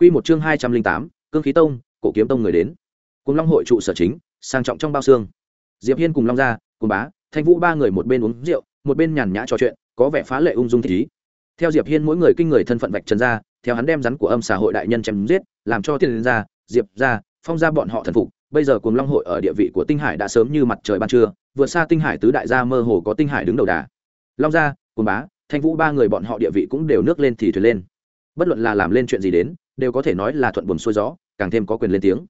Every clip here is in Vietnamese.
Quy một chương hai trăm linh tám, cương khí tông, cổ kiếm tông người đến. Cùng long hội trụ sở chính, sang trọng trong bao xương. Diệp hiên cùng long gia, cùng bá, thanh vũ ba người một bên uống rượu, một bên nhàn nhã trò chuyện, có vẻ phá lệ ung dung thích ý. Theo diệp hiên mỗi người kinh người thân phận vạch trần ra, theo hắn đem rắn của âm xã hội đại nhân chém giết, làm cho tiền gia diệp gia, phong gia bọn họ thần phục. Bây giờ cùng long hội ở địa vị của tinh hải đã sớm như mặt trời ban trưa, vượt xa tinh hải tứ đại gia mơ hồ có tinh hải đứng đầu đà. Long gia, cùng bá, thanh vũ ba người bọn họ địa vị cũng đều nước lên thì thuyền lên. Bất luận là làm lên chuyện gì đến đều có thể nói là thuận buồm xuôi gió, càng thêm có quyền lên tiếng.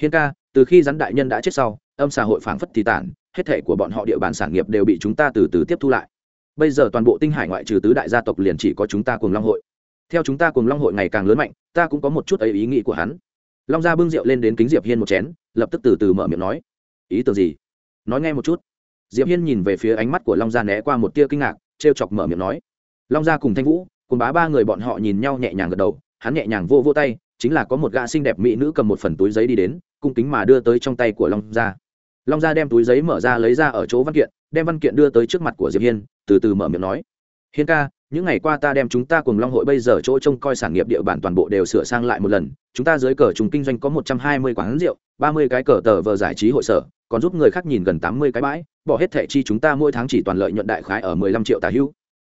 Hiên ca, từ khi rắn đại nhân đã chết sau, âm xã hội phảng phất thì tản, hết thể của bọn họ địa bàn sản nghiệp đều bị chúng ta từ từ tiếp thu lại. Bây giờ toàn bộ tinh hải ngoại trừ tứ đại gia tộc liền chỉ có chúng ta cùng long hội. Theo chúng ta cùng long hội ngày càng lớn mạnh, ta cũng có một chút ấy ý nghĩ của hắn. Long gia bưng rượu lên đến kính diệp hiên một chén, lập tức từ từ mở miệng nói, ý tưởng gì? Nói nghe một chút. Diệp hiên nhìn về phía ánh mắt của long gia né qua một tia kinh ngạc, trêu chọc mở miệng nói, long gia cùng thanh vũ, cùng bá ba người bọn họ nhìn nhau nhẹ nhàng gật đầu hắn nhẹ nhàng vô vô tay, chính là có một gã xinh đẹp mỹ nữ cầm một phần túi giấy đi đến, cung kính mà đưa tới trong tay của long gia. Long gia đem túi giấy mở ra lấy ra ở chỗ văn kiện, đem văn kiện đưa tới trước mặt của diệp hiên, từ từ mở miệng nói, hiên ca, những ngày qua ta đem chúng ta cùng long hội bây giờ chỗ trông coi sản nghiệp địa bàn toàn bộ đều sửa sang lại một lần, chúng ta dưới cờ chúng kinh doanh có một trăm hai mươi quán rượu, ba mươi cái cờ tờ vờ giải trí hội sở, còn giúp người khác nhìn gần tám mươi cái bãi, bỏ hết thẻ chi chúng ta mỗi tháng chỉ toàn lợi nhuận đại khái ở mười lăm triệu tà hữu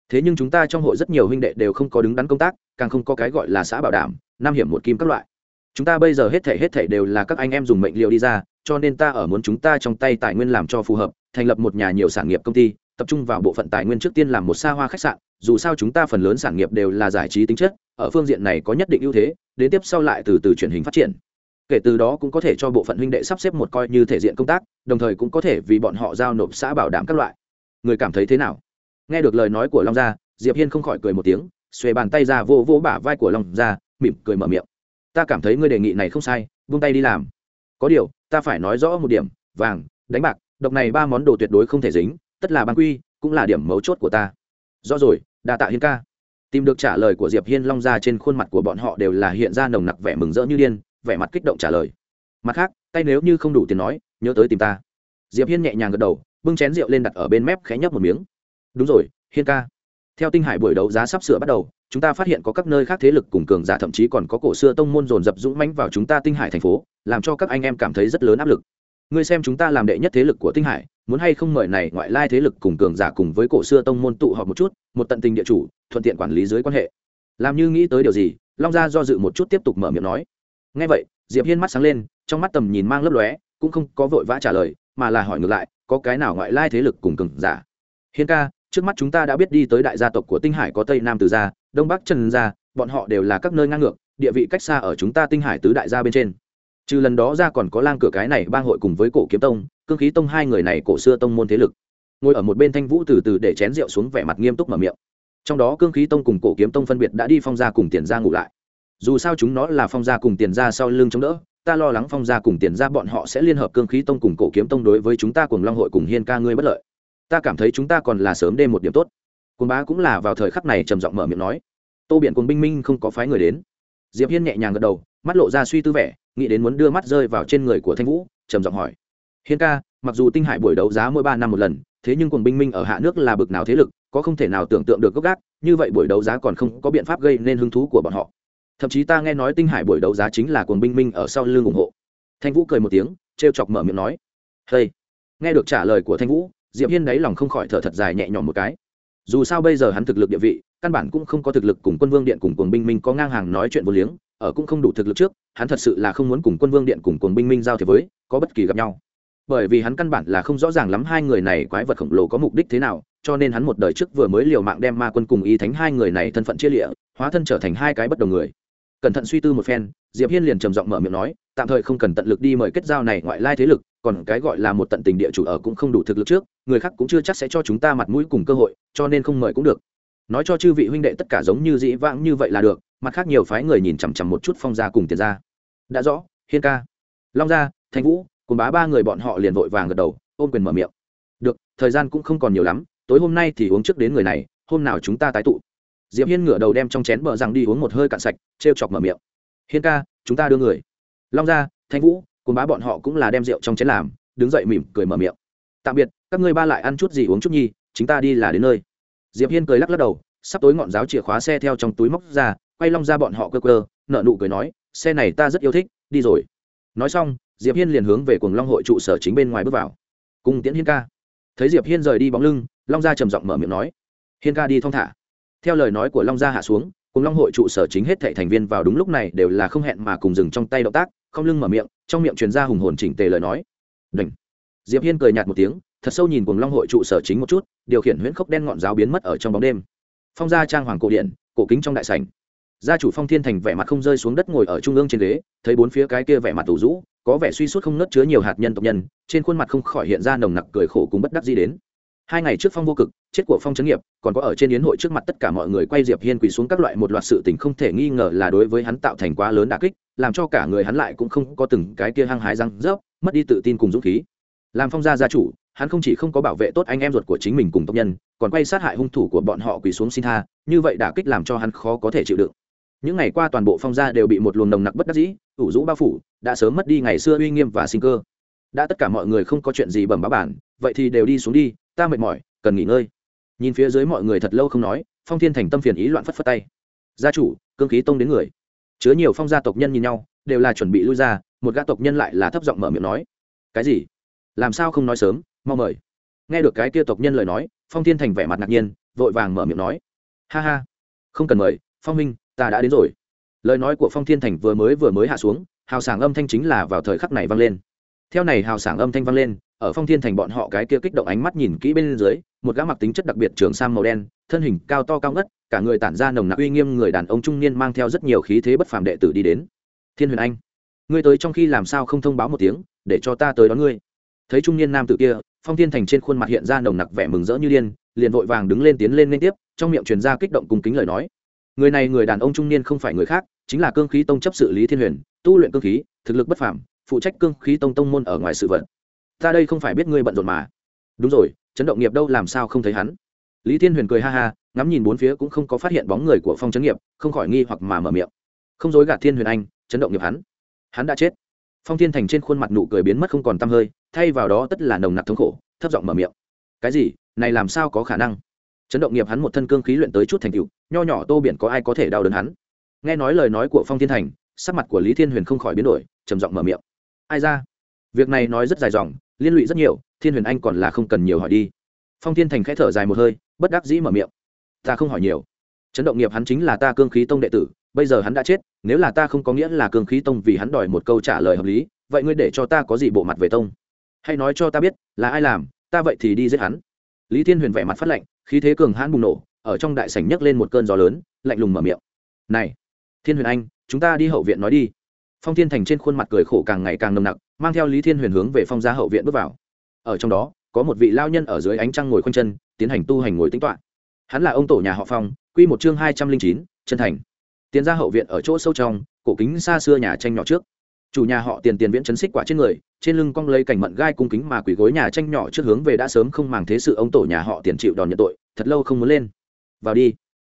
thế nhưng chúng ta trong hội rất nhiều huynh đệ đều không có đứng đắn công tác, càng không có cái gọi là xã bảo đảm năm hiểm một kim các loại. Chúng ta bây giờ hết thể hết thể đều là các anh em dùng mệnh liệu đi ra, cho nên ta ở muốn chúng ta trong tay tài nguyên làm cho phù hợp, thành lập một nhà nhiều sản nghiệp công ty, tập trung vào bộ phận tài nguyên trước tiên làm một xa hoa khách sạn, dù sao chúng ta phần lớn sản nghiệp đều là giải trí tính chất, ở phương diện này có nhất định ưu thế, đến tiếp sau lại từ từ truyền hình phát triển. Kể từ đó cũng có thể cho bộ phận huynh đệ sắp xếp một coi như thể diện công tác, đồng thời cũng có thể vì bọn họ giao nộp xã bảo đảm các loại. Người cảm thấy thế nào? Nghe được lời nói của long gia, diệp hiên không khỏi cười một tiếng, xuề bàn tay ra vô vô bả vai của long gia, mỉm cười mở miệng. Ta cảm thấy ngươi đề nghị này không sai, buông tay đi làm. Có điều, ta phải nói rõ một điểm, vàng, đánh bạc, độc này ba món đồ tuyệt đối không thể dính, tất là ban quy, cũng là điểm mấu chốt của ta. Rõ rồi, đa tạ hiên ca. Tìm được trả lời của diệp hiên, long ra trên khuôn mặt của bọn họ đều là hiện ra nồng nặc vẻ mừng rỡ như điên, vẻ mặt kích động trả lời. Mặt khác, tay nếu như không đủ tiền nói, nhớ tới tìm ta. Diệp hiên nhẹ nhàng gật đầu, bưng chén rượu lên đặt ở bên mép khẽ nhấp một miếng đúng rồi, hiên ca. Theo tinh hải buổi đấu giá sắp sửa bắt đầu, chúng ta phát hiện có các nơi khác thế lực cùng cường giả thậm chí còn có cổ xưa tông môn dồn dập dũng mãnh vào chúng ta tinh hải thành phố, làm cho các anh em cảm thấy rất lớn áp lực. Ngươi xem chúng ta làm đệ nhất thế lực của tinh hải, muốn hay không mời này ngoại lai thế lực cùng cường giả cùng với cổ xưa tông môn tụ họp một chút, một tận tình địa chủ, thuận tiện quản lý dưới quan hệ. Làm như nghĩ tới điều gì, long gia do dự một chút tiếp tục mở miệng nói. Ngay vậy, diệp hiên mắt sáng lên, trong mắt tầm nhìn mang lấp lóe, cũng không có vội vã trả lời, mà là hỏi ngược lại, có cái nào ngoại lai thế lực cùng cường giả? Hiên ca trước mắt chúng ta đã biết đi tới đại gia tộc của tinh hải có tây nam từ gia, đông bắc trần gia, bọn họ đều là các nơi ngang ngược, địa vị cách xa ở chúng ta tinh hải tứ đại gia bên trên. Trừ lần đó ra còn có lang cửa cái này bang hội cùng với cổ kiếm tông, cương khí tông hai người này cổ xưa tông môn thế lực. Ngồi ở một bên thanh vũ từ từ để chén rượu xuống vẻ mặt nghiêm túc mở miệng. Trong đó cương khí tông cùng cổ kiếm tông phân biệt đã đi phong gia cùng tiền gia ngủ lại. Dù sao chúng nó là phong gia cùng tiền gia sau lưng chống đỡ, ta lo lắng phong gia cùng tiền gia bọn họ sẽ liên hợp cương khí tông cùng cổ kiếm tông đối với chúng ta cùng long hội cùng hiên ca ngươi bất lợi ta cảm thấy chúng ta còn là sớm đêm một điểm tốt. Cồn bá cũng là vào thời khắc này trầm giọng mở miệng nói. Tô biện quân binh minh không có phái người đến. Diệp hiên nhẹ nhàng gật đầu, mắt lộ ra suy tư vẻ, nghĩ đến muốn đưa mắt rơi vào trên người của thanh vũ, trầm giọng hỏi. Hiên ca, mặc dù tinh hải buổi đấu giá mỗi ba năm một lần, thế nhưng quần binh minh ở hạ nước là bực nào thế lực, có không thể nào tưởng tượng được gốc gác, như vậy buổi đấu giá còn không có biện pháp gây nên hứng thú của bọn họ. Thậm chí ta nghe nói tinh hải buổi đấu giá chính là quần binh minh ở sau lưng ủng hộ. Thanh vũ cười một tiếng, trêu chọc mở miệng nói. Hey. nghe được trả lời của thanh vũ diệp hiên đáy lòng không khỏi thở thật dài nhẹ nhõm một cái. Dù sao bây giờ hắn thực lực địa vị, căn bản cũng không có thực lực cùng quân vương điện cùng cuồng binh minh có ngang hàng nói chuyện vô liếng, ở cũng không đủ thực lực trước, hắn thật sự là không muốn cùng quân vương điện cùng cuồng binh minh giao thế với, có bất kỳ gặp nhau. Bởi vì hắn căn bản là không rõ ràng lắm hai người này quái vật khổng lồ có mục đích thế nào, cho nên hắn một đời trước vừa mới liều mạng đem ma quân cùng y thánh hai người này thân phận chia lịa, hóa thân trở thành hai cái bất đồng người. Cẩn thận suy tư một phen, diệp hiên liền trầm giọng mở miệng nói, tạm thời không cần tận lực đi mời kết giao này ngoại lai thế lực còn cái gọi là một tận tình địa chủ ở cũng không đủ thực lực trước, người khác cũng chưa chắc sẽ cho chúng ta mặt mũi cùng cơ hội, cho nên không mời cũng được. Nói cho chư vị huynh đệ tất cả giống như dĩ vãng như vậy là được, mặt khác nhiều phái người nhìn chằm chằm một chút phong gia cùng tiền gia. Đã rõ, hiên ca. Long gia, thanh vũ, cùng bá ba người bọn họ liền vội vàng gật đầu, ôm quyền mở miệng. Được, thời gian cũng không còn nhiều lắm, tối hôm nay thì uống trước đến người này, hôm nào chúng ta tái tụ. Diệp hiên ngửa đầu đem trong chén bờ rằng đi uống một hơi cạn sạch, trêu chọc mở miệng. Hiên ca, chúng ta đưa người. Long gia, thanh vũ cùng bá bọn họ cũng là đem rượu trong chén làm, đứng dậy mỉm cười mở miệng. Tạm biệt, các ngươi ba lại ăn chút gì uống chút nhi chúng ta đi là đến nơi. Diệp hiên cười lắc lắc đầu, sắp tối ngọn giáo chìa khóa xe theo trong túi móc ra, quay long ra bọn họ cơ cơ nợ nụ cười nói, xe này ta rất yêu thích, đi rồi. Nói xong, diệp hiên liền hướng về cuồng long hội trụ sở chính bên ngoài bước vào. Cùng tiễn hiên ca. Thấy diệp hiên rời đi bóng lưng, long gia trầm giọng mở miệng nói, hiên ca đi thong thả. Theo lời nói của long gia hạ xuống cùng long hội trụ sở chính hết thảy thành viên vào đúng lúc này đều là không hẹn mà cùng dừng trong tay động tác, không lưng mở miệng, trong miệng truyền ra hùng hồn chỉnh tề lời nói. Đỉnh. Diệp hiên cười nhạt một tiếng, thật sâu nhìn cùng long hội trụ sở chính một chút, điều khiển huyễn khốc đen ngọn giáo biến mất ở trong bóng đêm. Phong gia trang hoàng cổ điện, cổ kính trong đại sảnh. Gia chủ phong thiên thành vẻ mặt không rơi xuống đất ngồi ở trung ương trên ghế, thấy bốn phía cái kia vẻ mặt tủ rũ, có vẻ suy suốt không nớt chứa nhiều hạt nhân tộc nhân, trên khuôn mặt không khỏi hiện ra nồng nặc cười khổ cùng bất đắc gì đến hai ngày trước phong vô cực, chết của phong trấn nghiệp, còn có ở trên yến hội trước mặt tất cả mọi người quay diệp hiên quỳ xuống các loại một loạt sự tình không thể nghi ngờ là đối với hắn tạo thành quá lớn đả kích, làm cho cả người hắn lại cũng không có từng cái kia hăng hái răng rớp, mất đi tự tin cùng dũng khí. Làm phong gia gia chủ, hắn không chỉ không có bảo vệ tốt anh em ruột của chính mình cùng tộc nhân, còn quay sát hại hung thủ của bọn họ quỳ xuống xin tha, như vậy đả kích làm cho hắn khó có thể chịu đựng. Những ngày qua toàn bộ phong gia đều bị một luồng nồng nặc bất đắc dĩ, ủ rũ bao phủ, đã sớm mất đi ngày xưa uy nghiêm và sinh cơ. Đã tất cả mọi người không có chuyện gì bẩm báo bản, vậy thì đều đi xuống đi ta mệt mỏi, cần nghỉ ngơi. Nhìn phía dưới mọi người thật lâu không nói, phong thiên thành tâm phiền ý loạn phất phất tay. Gia chủ, cương khí tông đến người. Chứa nhiều phong gia tộc nhân nhìn nhau, đều là chuẩn bị lui ra, một gã tộc nhân lại là thấp giọng mở miệng nói. Cái gì? Làm sao không nói sớm, mau mời. Nghe được cái kia tộc nhân lời nói, phong thiên thành vẻ mặt ngạc nhiên, vội vàng mở miệng nói. Ha ha, không cần mời, phong minh ta đã đến rồi. Lời nói của phong thiên thành vừa mới vừa mới hạ xuống, hào sảng âm thanh chính là vào thời khắc này vang lên. Theo này hào sảng âm thanh vang lên ở phong thiên thành bọn họ cái kia kích động ánh mắt nhìn kỹ bên dưới, một gã mặc tính chất đặc biệt trường sam màu đen, thân hình cao to cao ngất, cả người tản ra nồng nặc uy nghiêm người đàn ông trung niên mang theo rất nhiều khí thế bất phàm đệ tử đi đến. Thiên huyền anh, ngươi tới trong khi làm sao không thông báo một tiếng, để cho ta tới đón ngươi. Thấy trung niên nam tử kia, phong thiên thành trên khuôn mặt hiện ra nồng nặc vẻ mừng rỡ như điên, liền vội vàng đứng lên tiến lên liên tiếp, trong miệng truyền ra kích động cùng kính lời nói. Người này người đàn ông trung niên không phải người khác, chính là cương khí tông chấp sự lý thiên huyền, tu luyện cương khí, thực lực bất phàm, phụ trách cương khí tông tông môn ở ngoài sự vận ta đây không phải biết ngươi bận rộn mà. Đúng rồi, chấn động nghiệp đâu làm sao không thấy hắn? Lý thiên huyền cười ha ha, ngắm nhìn bốn phía cũng không có phát hiện bóng người của phong chấn nghiệp, không khỏi nghi hoặc mà mở miệng. Không dối gạt thiên huyền anh, chấn động nghiệp hắn. Hắn đã chết. Phong thiên thành trên khuôn mặt nụ cười biến mất không còn t hơi, thay vào đó tất là nồng nặc thống khổ, thấp giọng mở miệng. Cái gì? Này làm sao có khả năng? Chấn động nghiệp hắn một thân cương khí luyện tới chút thành cựu nho nhỏ tô biển có ai có thể đau đớn hắn? Nghe nói lời nói của phong thiên thành, sắc mặt của lý thiên huyền không khỏi biến đổi, trầm giọng mở miệng. Ai ra? Việc này nói rất dài dòng liên lụy rất nhiều, thiên huyền anh còn là không cần nhiều hỏi đi. Phong thiên thành khẽ thở dài một hơi, bất đắc dĩ mở miệng. Ta không hỏi nhiều. Chấn động nghiệp hắn chính là ta cương khí tông đệ tử, bây giờ hắn đã chết, nếu là ta không có nghĩa là cương khí tông vì hắn đòi một câu trả lời hợp lý, vậy ngươi để cho ta có gì bộ mặt về tông? Hay nói cho ta biết, là ai làm, ta vậy thì đi giết hắn. Lý thiên huyền vẻ mặt phát lạnh, khí thế cường hãn bùng nổ, ở trong đại sảnh nhấc lên một cơn gió lớn, lạnh lùng mở miệng. Này, thiên huyền anh, chúng ta đi hậu viện nói đi. Phong thiên thành trên khuôn mặt cười khổ càng ngày càng nồng nặc mang theo lý thiên huyền hướng về phong gia hậu viện bước vào ở trong đó có một vị lao nhân ở dưới ánh trăng ngồi khoanh chân tiến hành tu hành ngồi tính toạ hắn là ông tổ nhà họ phong quy một chương hai trăm linh chín chân thành tiến ra hậu viện ở chỗ sâu trong cổ kính xa xưa nhà tranh nhỏ trước chủ nhà họ tiền tiền viễn chấn xích quả trên người trên lưng cong lấy cảnh mận gai cung kính mà quỷ gối nhà tranh nhỏ trước hướng về đã sớm không màng thế sự ông tổ nhà họ tiền chịu đòn nhận tội thật lâu không muốn lên vào đi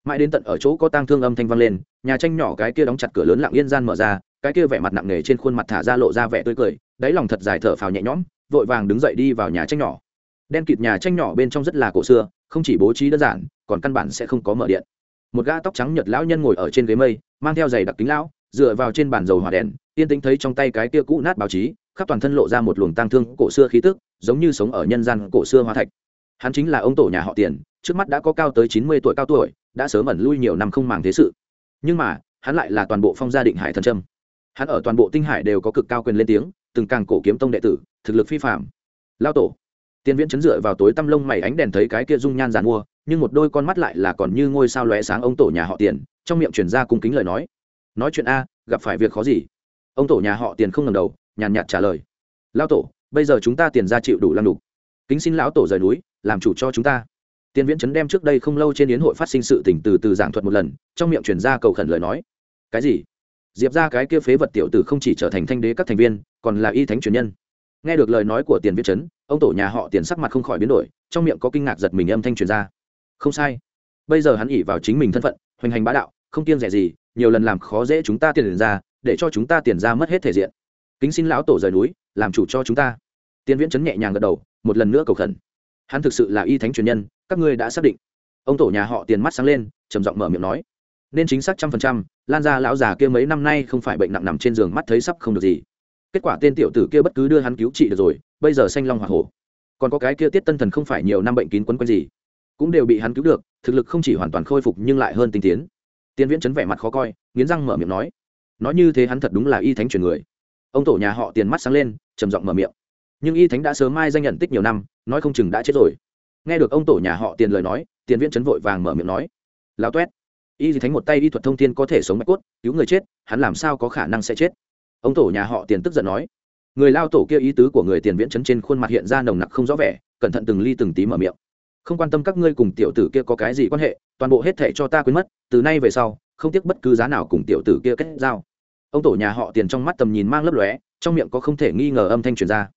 mãi đến tận ở chỗ có tang thương âm thanh vang lên nhà tranh nhỏ cái kia đóng chặt cửa lớn lặng yên gian mở ra cái kia vẻ mặt nặng nề trên khuôn mặt thả ra lộ ra vẻ tươi cười đáy lòng thật dài thở phào nhẹ nhõm, vội vàng đứng dậy đi vào nhà tranh nhỏ. Đen kịt nhà tranh nhỏ bên trong rất là cổ xưa, không chỉ bố trí đơn giản, còn căn bản sẽ không có mở điện. Một gã tóc trắng nhật lão nhân ngồi ở trên ghế mây, mang theo giày đặc kính lão, dựa vào trên bàn dầu hỏa đèn, yên tĩnh thấy trong tay cái kia cũ nát báo chí, khắp toàn thân lộ ra một luồng tang thương cổ xưa khí tức, giống như sống ở nhân gian cổ xưa hóa thạch. Hắn chính là ông tổ nhà họ tiền, trước mắt đã có cao tới chín mươi tuổi cao tuổi, đã sớm ẩn lui nhiều năm không màng thế sự. Nhưng mà, hắn lại là toàn bộ phong gia định hải thần trâm hắn ở toàn bộ tinh hải đều có cực cao quyền lên tiếng từng càng cổ kiếm tông đệ tử, thực lực phi phạm lao tổ. Tiên viễn chấn dựa vào tối tăm lông mày ánh đèn thấy cái kia dung nhan giàn mua, nhưng một đôi con mắt lại là còn như ngôi sao lóe sáng ông tổ nhà họ tiền, trong miệng chuyển ra cung kính lời nói. Nói chuyện a, gặp phải việc khó gì? Ông tổ nhà họ tiền không ngầm đầu, nhàn nhạt trả lời. Lao tổ, bây giờ chúng ta tiền ra chịu đủ lăng đục. Kính xin lão tổ rời núi, làm chủ cho chúng ta. Tiên viễn chấn đem trước đây không lâu trên yến hội phát sinh sự tỉnh từ từ giảng thuật một lần, trong miệng chuyển ra cầu khẩn lời nói. Cái gì? Diệp ra cái kia phế vật tiểu tử không chỉ trở thành thanh đế các thành viên, còn là y thánh truyền nhân. Nghe được lời nói của tiền viễn chấn, ông tổ nhà họ tiền sắc mặt không khỏi biến đổi, trong miệng có kinh ngạc giật mình âm thanh truyền ra. Không sai. Bây giờ hắn ỉ vào chính mình thân phận, hoành hành bá đạo, không kiêng rẻ gì, nhiều lần làm khó dễ chúng ta tiền ra, để cho chúng ta tiền ra mất hết thể diện. Kính xin lão tổ rời núi, làm chủ cho chúng ta. Tiên viễn chấn nhẹ nhàng gật đầu, một lần nữa cầu khẩn. Hắn thực sự là y thánh truyền nhân, các ngươi đã xác định. Ông tổ nhà họ tiền mắt sáng lên, trầm giọng mở miệng nói. Nên chính xác trăm phần trăm lan ra lão già kia mấy năm nay không phải bệnh nặng nằm trên giường mắt thấy sắp không được gì. Kết quả tên tiểu tử kia bất cứ đưa hắn cứu trị được rồi, bây giờ xanh long hoa hổ. Còn có cái kia tiết tân thần không phải nhiều năm bệnh kín quấn quanh gì, cũng đều bị hắn cứu được, thực lực không chỉ hoàn toàn khôi phục nhưng lại hơn tinh tiến. Tiên viễn chấn vẻ mặt khó coi, nghiến răng mở miệng nói nói như thế hắn thật đúng là y thánh truyền người. Ông tổ nhà họ tiền mắt sáng lên, trầm giọng mở miệng, nhưng y thánh đã sớm mai danh nhận tích nhiều năm, nói không chừng đã chết rồi. Nghe được ông tổ nhà họ tiền lời nói, tiền viễn chấn vội vàng mở miệng nói lao toét y thánh một tay y thuật thông thiên có thể sống mạch cốt, cứu người chết, hắn làm sao có khả năng sẽ chết? Ông tổ nhà họ tiền tức giận nói. Người lao tổ kia ý tứ của người tiền viễn chấn trên khuôn mặt hiện ra nồng nặc không rõ vẻ, cẩn thận từng ly từng tí mở miệng. Không quan tâm các ngươi cùng tiểu tử kia có cái gì quan hệ, toàn bộ hết thệ cho ta quên mất, từ nay về sau, không tiếc bất cứ giá nào cùng tiểu tử kia kết giao. Ông tổ nhà họ tiền trong mắt tầm nhìn mang lấp lóe, trong miệng có không thể nghi ngờ âm thanh truyền ra.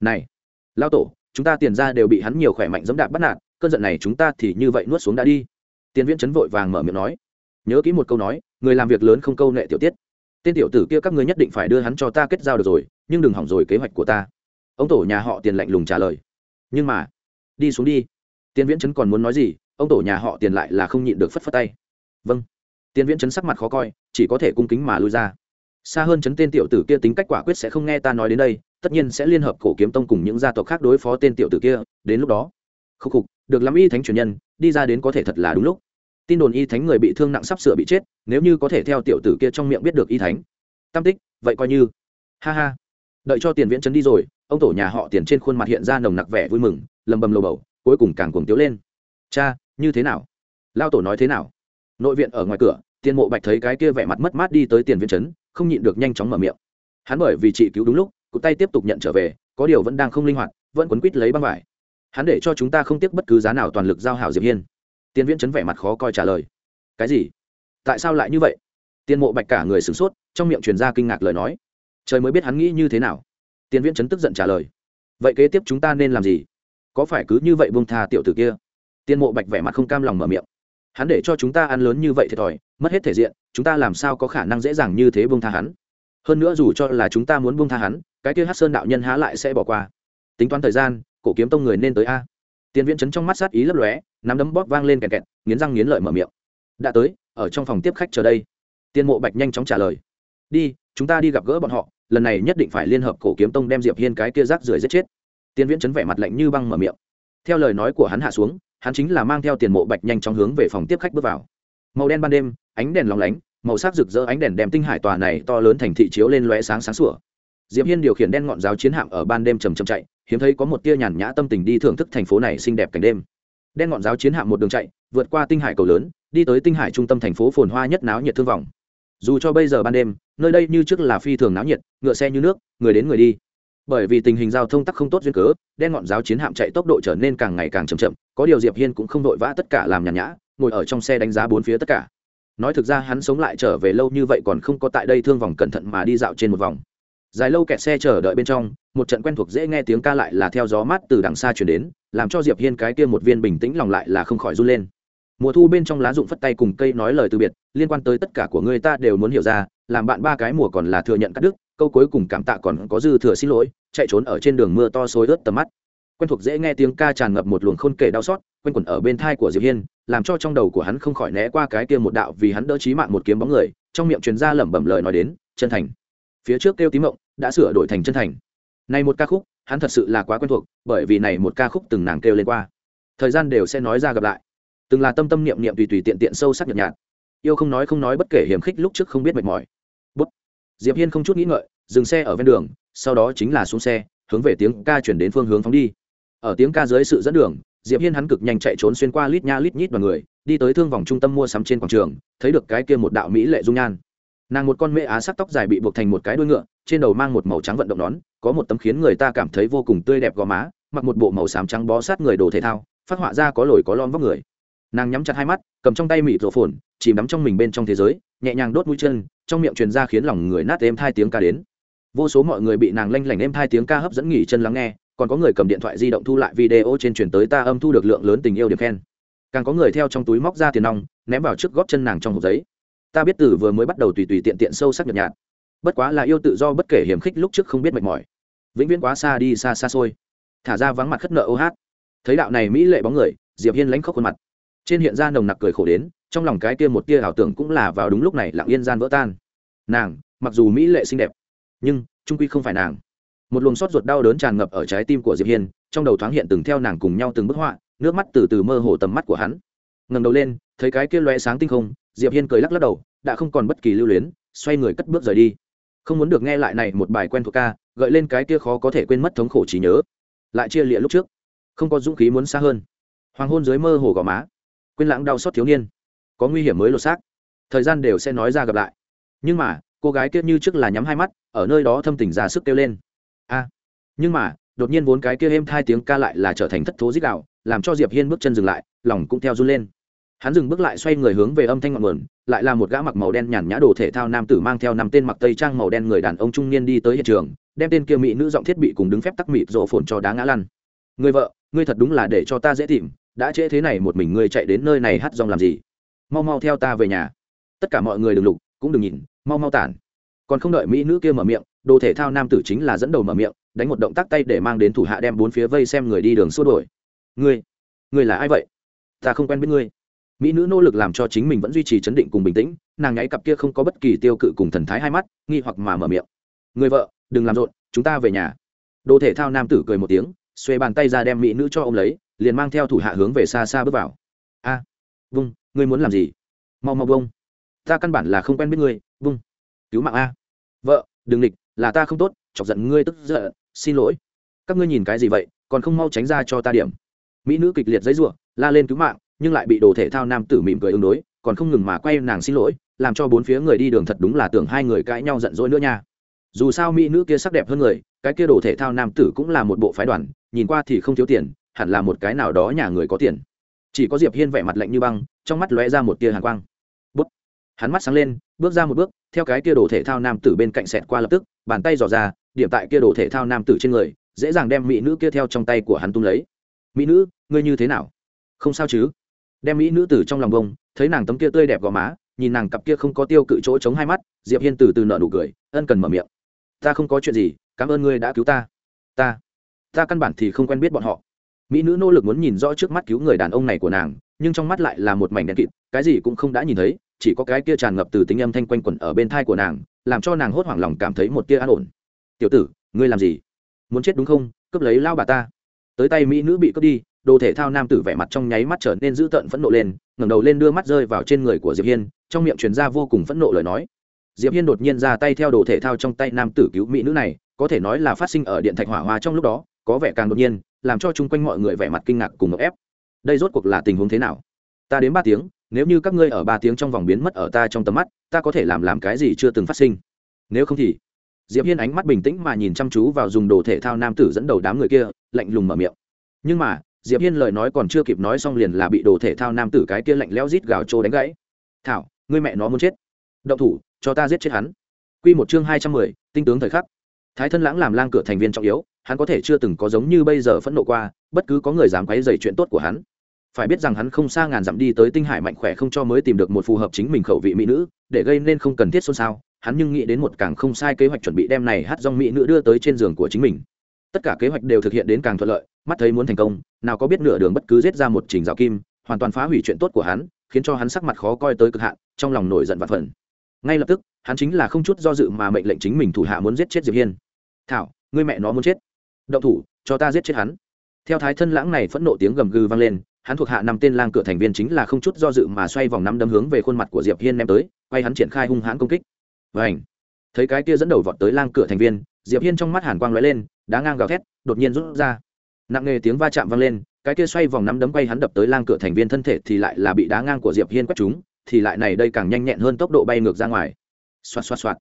Này, lao tổ, chúng ta tiền ra đều bị hắn nhiều khỏe mạnh dẫm đạp bắt nạt, cơn giận này chúng ta thì như vậy nuốt xuống đã đi. Tiền viễn chấn vội vàng mở miệng nói nhớ kỹ một câu nói, người làm việc lớn không câu nệ tiểu tiết. Tên tiểu tử kia các ngươi nhất định phải đưa hắn cho ta kết giao được rồi, nhưng đừng hỏng rồi kế hoạch của ta. Ông tổ nhà họ tiền lạnh lùng trả lời. Nhưng mà, đi xuống đi. Tiền viễn chấn còn muốn nói gì, ông tổ nhà họ tiền lại là không nhịn được phất phất tay. Vâng. Tiền viễn chấn sắc mặt khó coi, chỉ có thể cung kính mà lui ra. Xa hơn chấn tên tiểu tử kia tính cách quả quyết sẽ không nghe ta nói đến đây, tất nhiên sẽ liên hợp cổ kiếm tông cùng những gia tộc khác đối phó tên tiểu tử kia, đến lúc đó. Khúc khục, được lắm y thánh truyền nhân, đi ra đến có thể thật là đúng lúc tin đồn y thánh người bị thương nặng sắp sửa bị chết, nếu như có thể theo tiểu tử kia trong miệng biết được y thánh. Tam tích, vậy coi như. Ha ha. Đợi cho tiền viễn chấn đi rồi, ông tổ nhà họ tiền trên khuôn mặt hiện ra nồng nặc vẻ vui mừng, lầm bầm lầu bầu, cuối cùng càng cuồng tiếu lên. Cha, như thế nào? Lao tổ nói thế nào? Nội viện ở ngoài cửa, tiền mộ bạch thấy cái kia vẻ mặt mất mát đi tới tiền viễn chấn, không nhịn được nhanh chóng mở miệng. Hắn bởi vì chị cứu đúng lúc, cụ tay tiếp tục nhận trở về, có điều vẫn đang không linh hoạt, vẫn quấn quýt lấy băng vải. Hắn để cho chúng ta không tiếc bất cứ giá nào toàn lực giao hảo diệp hiên. Tiên viễn chấn vẻ mặt khó coi trả lời. Cái gì? Tại sao lại như vậy? Tiên mộ bạch cả người sửng sốt, trong miệng truyền ra kinh ngạc lời nói. Trời mới biết hắn nghĩ như thế nào. Tiên viễn chấn tức giận trả lời. Vậy kế tiếp chúng ta nên làm gì? Có phải cứ như vậy buông tha tiểu tử kia? Tiên mộ bạch vẻ mặt không cam lòng mở miệng. Hắn để cho chúng ta ăn lớn như vậy thiệt thòi, mất hết thể diện, chúng ta làm sao có khả năng dễ dàng như thế buông tha hắn? Hơn nữa dù cho là chúng ta muốn buông tha hắn, cái kia Hắc sơn đạo nhân há lại sẽ bỏ qua. Tính toán thời gian, cổ kiếm tông người nên tới a tiền viễn chấn trong mắt sát ý lấp lóe, nắm đấm bóp vang lên kẹt kẹt, nghiến răng nghiến lợi mở miệng. Đã tới, ở trong phòng tiếp khách chờ đây. Tiền mộ bạch nhanh chóng trả lời. Đi, chúng ta đi gặp gỡ bọn họ, lần này nhất định phải liên hợp cổ kiếm tông đem diệp hiên cái kia rác rưởi giết chết. Tiền viễn chấn vẻ mặt lạnh như băng mở miệng. Theo lời nói của hắn hạ xuống, hắn chính là mang theo tiền mộ bạch nhanh chóng hướng về phòng tiếp khách bước vào. Màu đen ban đêm, ánh đèn lóng lánh, màu sắc rực rỡ ánh đèn đem tinh hải tòa này to lớn thành thị chiếu lên lóe sáng sáng sủa diệp hiên điều khiển đen ngọn giáo chiến hạm ở ban đêm chậm chậm chạy, hiếm thấy có một tia nhàn nhã tâm tình đi thưởng thức thành phố này xinh đẹp cảnh đêm. Đen ngọn giáo chiến hạm một đường chạy, vượt qua tinh hải cầu lớn, đi tới tinh hải trung tâm thành phố phồn hoa nhất náo nhiệt thương vọng. Dù cho bây giờ ban đêm, nơi đây như trước là phi thường náo nhiệt, ngựa xe như nước, người đến người đi. Bởi vì tình hình giao thông tắc không tốt duyên cớ, đen ngọn giáo chiến hạm chạy tốc độ trở nên càng ngày càng chậm chậm, có điều diệp hiên cũng không đội vã tất cả làm nhàn nhã, ngồi ở trong xe đánh giá bốn phía tất cả. Nói thực ra hắn sống lại trở về lâu như vậy còn không có tại đây thương vòng cẩn thận mà đi dạo trên một vòng dài lâu kẹt xe chờ đợi bên trong, một trận quen thuộc dễ nghe tiếng ca lại là theo gió mát từ đằng xa chuyển đến, làm cho diệp hiên cái kia một viên bình tĩnh lòng lại là không khỏi run lên. Mùa thu bên trong lá rụng phất tay cùng cây nói lời từ biệt, liên quan tới tất cả của người ta đều muốn hiểu ra, làm bạn ba cái mùa còn là thừa nhận cắt đứt, câu cuối cùng cảm tạ còn có dư thừa xin lỗi, chạy trốn ở trên đường mưa to xối ướt tầm mắt. Quen thuộc dễ nghe tiếng ca tràn ngập một luồng khôn kể đau xót quen quẩn ở bên thai của diệp hiên, làm cho trong đầu của hắn không khỏi né qua cái kia một đạo vì hắn đỡ chí mạng một kiếm bóng người, trong miệng truyền ra lẩm bẩm lời nói đến, chân thành. Phía trước kêu tím mộng đã sửa đổi thành chân thành. Này một ca khúc, hắn thật sự là quá quen thuộc, bởi vì này một ca khúc từng nàng kêu lên qua. Thời gian đều sẽ nói ra gặp lại. Từng là tâm tâm niệm niệm tùy tùy tiện tiện sâu sắc nhợt nhạt. Yêu không nói không nói bất kể hiểm khích lúc trước không biết mệt mỏi. Bút. Diệp hiên không chút nghĩ ngợi, dừng xe ở ven đường, sau đó chính là xuống xe, hướng về tiếng ca chuyển đến phương hướng phóng đi. Ở tiếng ca dưới sự dẫn đường, diệp hiên hắn cực nhanh chạy trốn xuyên qua lít nha lít nhít đoàn người, đi tới thương vòng trung tâm mua sắm trên quảng trường, thấy được cái kia một đạo mỹ lệ dung nhan nàng một con mễ á sắc tóc dài bị buộc thành một cái đuôi ngựa, trên đầu mang một màu trắng vận động nón, có một tấm khiến người ta cảm thấy vô cùng tươi đẹp gò má, mặc một bộ màu xám trắng bó sát người đồ thể thao, phát họa ra có lồi có lon vóc người. Nàng nhắm chặt hai mắt, cầm trong tay mịt rổ phồn, chìm đắm trong mình bên trong thế giới, nhẹ nhàng đốt mũi chân, trong miệng truyền ra khiến lòng người nát êm hai tiếng ca đến. Vô số mọi người bị nàng lanh lảnh êm hai tiếng ca hấp dẫn nghỉ chân lắng nghe, còn có người cầm điện thoại di động thu lại video trên truyền tới ta âm thu được lượng lớn tình yêu điểm khen. Càng có người theo trong túi móc ra tiền nong, ném vào trước góp chân nàng trong hộp giấy ta biết từ vừa mới bắt đầu tùy tùy tiện tiện sâu sắc nhợt nhạt. Bất quá là yêu tự do bất kể hiểm khích lúc trước không biết mệt mỏi. Vĩnh viễn quá xa đi xa xa xôi. Thả ra vắng mặt khất nợ ô hát. Thấy đạo này mỹ lệ bóng người, diệp hiên lánh khóc khuôn mặt. Trên hiện ra nồng nặc cười khổ đến, trong lòng cái kia một tia ảo tưởng cũng là vào đúng lúc này lặng yên gian vỡ tan. Nàng, mặc dù mỹ lệ xinh đẹp, nhưng, trung quy không phải nàng. Một luồng sốt ruột đau đớn tràn ngập ở trái tim của diệp hiên, trong đầu thoáng hiện từng theo nàng cùng nhau từng bức họa, nước mắt từ từ mơ hồ tầm mắt của hắn ngẩng đầu lên, thấy cái kia lóe sáng tinh không, diệp hiên cười lắc lắc đầu, đã không còn bất kỳ lưu luyến, xoay người cất bước rời đi. Không muốn được nghe lại này một bài quen thuộc ca, gợi lên cái kia khó có thể quên mất thống khổ trí nhớ. Lại chia lịa lúc trước, không có dũng khí muốn xa hơn. Hoàng hôn dưới mơ hồ gò má, quên lãng đau xót thiếu niên. Có nguy hiểm mới lột xác. Thời gian đều sẽ nói ra gặp lại. Nhưng mà, cô gái kia như trước là nhắm hai mắt, ở nơi đó thâm tình ra sức kêu lên. A. Nhưng mà, đột nhiên vốn cái kia êm thai tiếng ca lại là trở thành thất thố dích đạo, làm cho diệp hiên bước chân dừng lại, lòng cũng theo run lên hắn dừng bước lại xoay người hướng về âm thanh ngọn nguồn, lại là một gã mặc màu đen nhàn nhã đồ thể thao nam tử mang theo năm tên mặc tây trang màu đen người đàn ông trung niên đi tới hiện trường, đem tên kia mỹ nữ giọng thiết bị cùng đứng phép tắc mịt rổ phồn cho đá ngã lăn. Người vợ, ngươi thật đúng là để cho ta dễ tìm, đã trễ thế này một mình ngươi chạy đến nơi này hát dòng làm gì? Mau mau theo ta về nhà. Tất cả mọi người đừng lục, cũng đừng nhìn, mau mau tản. Còn không đợi mỹ nữ kia mở miệng, đồ thể thao nam tử chính là dẫn đầu mở miệng, đánh một động tác tay để mang đến thủ hạ đem bốn phía vây xem người đi đường xua đổi ngươi ngươi là ai vậy? Ta không quen biết ngươi mỹ nữ nỗ lực làm cho chính mình vẫn duy trì chấn định cùng bình tĩnh, nàng nháy cặp kia không có bất kỳ tiêu cự cùng thần thái hai mắt, nghi hoặc mà mở miệng. Người vợ, đừng làm rộn, chúng ta về nhà. Đồ thể thao nam tử cười một tiếng, xuê bàn tay ra đem mỹ nữ cho ông lấy, liền mang theo thủ hạ hướng về xa xa bước vào. A, vung, ngươi muốn làm gì? Mau mau, vung. Ta căn bản là không quen biết ngươi, vung. Cứu mạng a. Vợ, đừng địch, là ta không tốt, chọc giận ngươi tức giận, xin lỗi. Các ngươi nhìn cái gì vậy, còn không mau tránh ra cho ta điểm. Mỹ nữ kịch liệt giấy ruộng la lên cứu mạng nhưng lại bị đồ thể thao nam tử mỉm cười ứng đối, còn không ngừng mà quay nàng xin lỗi, làm cho bốn phía người đi đường thật đúng là tưởng hai người cãi nhau giận dỗi nữa nha. Dù sao mỹ nữ kia sắc đẹp hơn người, cái kia đồ thể thao nam tử cũng là một bộ phái đoàn, nhìn qua thì không thiếu tiền, hẳn là một cái nào đó nhà người có tiền. Chỉ có diệp hiên vẻ mặt lạnh như băng, trong mắt lóe ra một tia hàn quang. Bút. Hắn mắt sáng lên, bước ra một bước, theo cái kia đồ thể thao nam tử bên cạnh sẹt qua lập tức, bàn tay dò ra, điểm tại kia đồ thể thao nam tử trên người, dễ dàng đem mỹ nữ kia theo trong tay của hắn tung lấy. Mỹ nữ, ngươi như thế nào? Không sao chứ đem mỹ nữ tử trong lòng bông, thấy nàng tấm kia tươi đẹp gò má, nhìn nàng cặp kia không có tiêu cự chỗ chống hai mắt, diệp hiên từ từ nợ nụ cười, ân cần mở miệng. Ta không có chuyện gì, cảm ơn ngươi đã cứu ta. Ta ta căn bản thì không quen biết bọn họ. Mỹ nữ nỗ lực muốn nhìn rõ trước mắt cứu người đàn ông này của nàng, nhưng trong mắt lại là một mảnh đen kịt, cái gì cũng không đã nhìn thấy, chỉ có cái kia tràn ngập từ tính âm thanh quanh quẩn ở bên thai của nàng, làm cho nàng hốt hoảng lòng cảm thấy một tia an ổn. Tiểu tử, ngươi làm gì? Muốn chết đúng không? Cướp lấy lao bà ta. Tới tay mỹ nữ bị cướp đi đồ thể thao nam tử vẻ mặt trong nháy mắt trở nên dữ tợn phẫn nộ lên, ngẩng đầu lên đưa mắt rơi vào trên người của diệp hiên, trong miệng truyền ra vô cùng phẫn nộ lời nói. Diệp hiên đột nhiên ra tay theo đồ thể thao trong tay nam tử cứu mỹ nữ này, có thể nói là phát sinh ở điện thạch hỏa hoa trong lúc đó, có vẻ càng đột nhiên, làm cho chung quanh mọi người vẻ mặt kinh ngạc cùng ngợp ép. Đây rốt cuộc là tình huống thế nào? Ta đến ba tiếng, nếu như các ngươi ở ba tiếng trong vòng biến mất ở ta trong tầm mắt, ta có thể làm làm cái gì chưa từng phát sinh? Nếu không thì, diệp hiên ánh mắt bình tĩnh mà nhìn chăm chú vào dùng đồ thể thao nam tử dẫn đầu đám người kia, lạnh lùng mở miệng. Nhưng mà diệp hiên lời nói còn chưa kịp nói xong liền là bị đồ thể thao nam tử cái kia lạnh lẽo rít gào trô đánh gãy. Thảo ngươi mẹ nó muốn chết. Động thủ cho ta giết chết hắn. Quy một chương hai trăm mười, tinh tướng thời khắc. Thái thân lãng làm lang cửa thành viên trọng yếu hắn có thể chưa từng có giống như bây giờ phẫn nộ qua bất cứ có người dám quấy rầy chuyện tốt của hắn. Phải biết rằng hắn không xa ngàn dặm đi tới tinh hải mạnh khỏe không cho mới tìm được một phù hợp chính mình khẩu vị mỹ nữ để gây nên không cần thiết xôn xao hắn nhưng nghĩ đến một càng không sai kế hoạch chuẩn bị đem này hát dòng mỹ nữ đưa tới trên giường của chính mình. Tất cả kế hoạch đều thực hiện đến càng thuận lợi mắt thấy muốn thành công, nào có biết nửa đường bất cứ giết ra một trình rào kim, hoàn toàn phá hủy chuyện tốt của hắn, khiến cho hắn sắc mặt khó coi tới cực hạn, trong lòng nổi giận và phần ngay lập tức, hắn chính là không chút do dự mà mệnh lệnh chính mình thủ hạ muốn giết chết diệp hiên. Thảo, ngươi mẹ nó muốn chết. Động thủ, cho ta giết chết hắn. Theo thái thân lãng này phẫn nộ tiếng gầm gừ vang lên, hắn thuộc hạ năm tên lang cửa thành viên chính là không chút do dự mà xoay vòng năm đấm hướng về khuôn mặt của diệp hiên ném tới, quay hắn triển khai hung hãn công kích. Vảnh thấy cái kia dẫn đầu vọt tới lang cửa thành viên, diệp hiên trong mắt hàn quang lóe lên, đá ngang gào thét, đột nhiên rút ra nặng nề tiếng va chạm vang lên cái kia xoay vòng nắm đấm quay hắn đập tới lang cửa thành viên thân thể thì lại là bị đá ngang của diệp hiên quét chúng, thì lại này đây càng nhanh nhẹn hơn tốc độ bay ngược ra ngoài. Xoạt xoạt xoạt.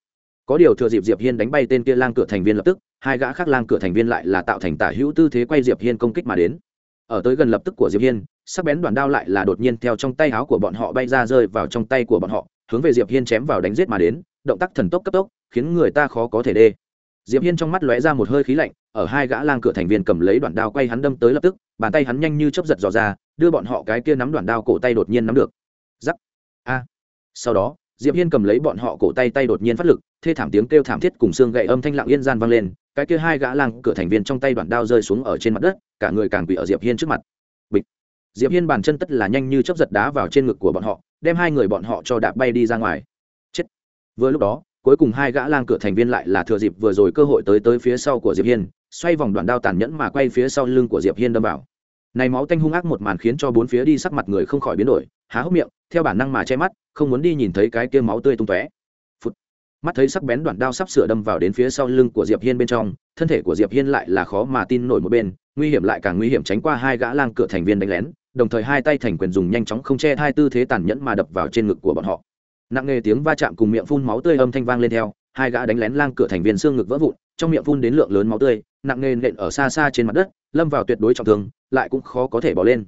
Có điều thừa dịp diệp hiên đánh bay tên kia lang cửa thành viên lập tức hai gã khác lang cửa thành viên lại là tạo thành tả hữu tư thế quay diệp hiên công kích mà đến. Ở tới gần lập tức của diệp hiên sắc bén đoàn đao lại là đột nhiên theo trong tay áo của bọn họ bay ra rơi vào trong tay của bọn họ hướng về diệp hiên chém vào đánh giết mà đến động tác thần tốc cấp tốc khiến người ta khó có thể đê diệp hiên trong mắt lóe ra một hơi khí lạnh, ở hai gã lang cửa thành viên cầm lấy đoạn đao quay hắn đâm tới lập tức, bàn tay hắn nhanh như chớp giật dò ra, đưa bọn họ cái kia nắm đoạn đao cổ tay đột nhiên nắm được. Giắc a. Sau đó, diệp hiên cầm lấy bọn họ cổ tay tay đột nhiên phát lực, thê thảm tiếng kêu thảm thiết cùng xương gậy âm thanh lặng yên gian vang lên, cái kia hai gã lang cửa thành viên trong tay đoạn đao rơi xuống ở trên mặt đất, cả người càng bị ở diệp hiên trước mặt. Bịch. Diệp hiên bàn chân tất là nhanh như chấp giật đá vào trên ngực của bọn họ, đem hai người bọn họ cho đạp bay đi ra ngoài. Chết. Vừa lúc đó cuối cùng hai gã lang cửa thành viên lại là thừa dịp vừa rồi cơ hội tới tới phía sau của diệp hiên, xoay vòng đoạn đao tàn nhẫn mà quay phía sau lưng của diệp hiên đâm vào. Này máu tanh hung ác một màn khiến cho bốn phía đi sắc mặt người không khỏi biến đổi, há hốc miệng, theo bản năng mà che mắt, không muốn đi nhìn thấy cái kia máu tươi tung tóe. Mắt thấy sắc bén đoạn đao sắp sửa đâm vào đến phía sau lưng của diệp hiên bên trong, thân thể của diệp hiên lại là khó mà tin nổi một bên, nguy hiểm lại càng nguy hiểm tránh qua hai gã lang cửa thành viên đánh lén, đồng thời hai tay thành quyền dùng nhanh chóng không che hai tư thế tàn nhẫn mà đập vào trên ngực của bọn họ nặng nề tiếng va chạm cùng miệng phun máu tươi âm thanh vang lên theo, hai gã đánh lén lang cửa thành viên xương ngực vỡ vụn, trong miệng phun đến lượng lớn máu tươi, nặng nề nện ở xa xa trên mặt đất, lâm vào tuyệt đối trọng thương, lại cũng khó có thể bỏ lên.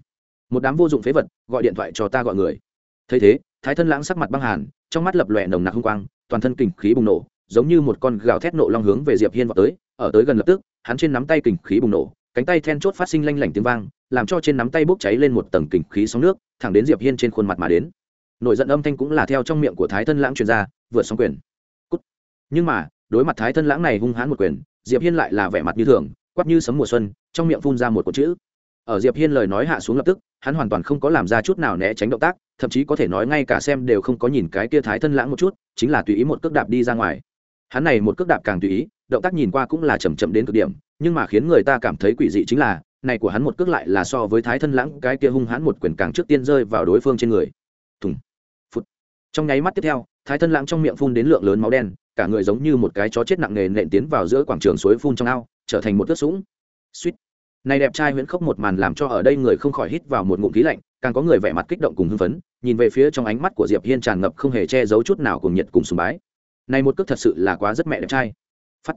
Một đám vô dụng phế vật gọi điện thoại cho ta gọi người. Thấy thế, thái thân lãng sắc mặt băng hàn, trong mắt lập lòe nồng nặc hung quang, toàn thân kình khí bùng nổ, giống như một con gào thét nộ long hướng về diệp hiên vào tới, ở tới gần lập tức, hắn trên nắm tay kình khí bùng nổ, cánh tay then chốt phát sinh lanh lảnh tiếng vang, làm cho trên nắm tay bốc cháy lên một tầng kình khí sóng nước, thẳng đến diệp hiên trên khuôn mặt mà đến nổi giận âm thanh cũng là theo trong miệng của thái thân lãng truyền ra vượt sóng quyền. Cút. nhưng mà, đối mặt thái thân lãng này hung hãn một quyền, diệp hiên lại là vẻ mặt như thường quát như sấm mùa xuân, trong miệng phun ra một cột chữ. Ở diệp hiên lời nói hạ xuống lập tức, hắn hoàn toàn không có làm ra chút nào né tránh động tác, thậm chí có thể nói ngay cả xem đều không có nhìn cái kia thái thân lãng một chút, chính là tùy ý một cước đạp đi ra ngoài. Hắn này một cước đạp càng tùy ý, động tác nhìn qua cũng là chậm chậm đến cực điểm, nhưng mà khiến người ta cảm thấy quỷ dị chính là, này của hắn một cước lại là so với thái thân lãng cái kia hung hãn một quyền càng trước tiên rơi vào đối phương trên người trong nháy mắt tiếp theo, thái thân lãng trong miệng phun đến lượng lớn máu đen, cả người giống như một cái chó chết nặng nề nện tiến vào giữa quảng trường suối phun trong ao, trở thành một tước sũng suýt. Này đẹp trai huyễn khốc một màn làm cho ở đây người không khỏi hít vào một ngụm khí lạnh, càng có người vẻ mặt kích động cùng hưng phấn, nhìn về phía trong ánh mắt của diệp hiên tràn ngập không hề che giấu chút nào cùng nhiệt cùng sùng bái. Này một cước thật sự là quá rất mẹ đẹp trai. Phát.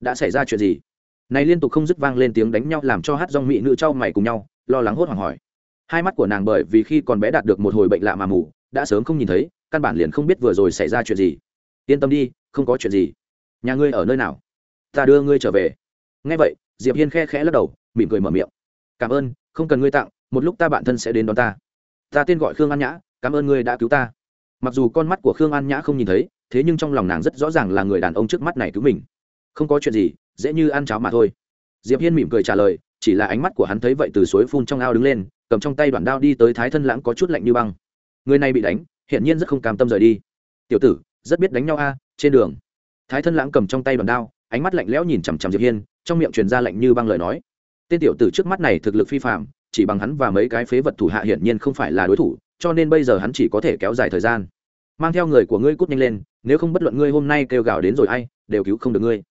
Đã xảy ra chuyện gì? Này liên tục không dứt vang lên tiếng đánh nhau làm cho hát dong mỹ nữ trao mày cùng nhau, lo lắng hốt hoảng hỏi. Hai mắt của nàng bởi vì khi còn bé đạt được một hồi bệnh lạ mà mù, đã sớm không nhìn thấy căn bản liền không biết vừa rồi xảy ra chuyện gì. Yên tâm đi, không có chuyện gì. Nhà ngươi ở nơi nào? Ta đưa ngươi trở về. Nghe vậy, diệp hiên khe khẽ lắc đầu, mỉm cười mở miệng. Cảm ơn, không cần ngươi tặng, một lúc ta bạn thân sẽ đến đón ta. Ta tên gọi khương an nhã, cảm ơn ngươi đã cứu ta. Mặc dù con mắt của khương an nhã không nhìn thấy, thế nhưng trong lòng nàng rất rõ ràng là người đàn ông trước mắt này cứu mình. Không có chuyện gì, dễ như ăn cháo mà thôi. Diệp hiên mỉm cười trả lời, chỉ là ánh mắt của hắn thấy vậy từ suối phun trong ao đứng lên, cầm trong tay đoạn đao đi tới thái thân lãng có chút lạnh như băng. Người này bị đánh hiện nhiên rất không cam tâm rời đi. Tiểu tử, rất biết đánh nhau a, trên đường. Thái thân lãng cầm trong tay đoạn đao, ánh mắt lạnh lẽo nhìn chằm chằm diệp hiên, trong miệng truyền ra lạnh như băng lời nói. Tên tiểu tử trước mắt này thực lực phi phạm chỉ bằng hắn và mấy cái phế vật thủ hạ hiển nhiên không phải là đối thủ, cho nên bây giờ hắn chỉ có thể kéo dài thời gian. Mang theo người của ngươi cút nhanh lên, nếu không bất luận ngươi hôm nay kêu gào đến rồi ai, đều cứu không được ngươi.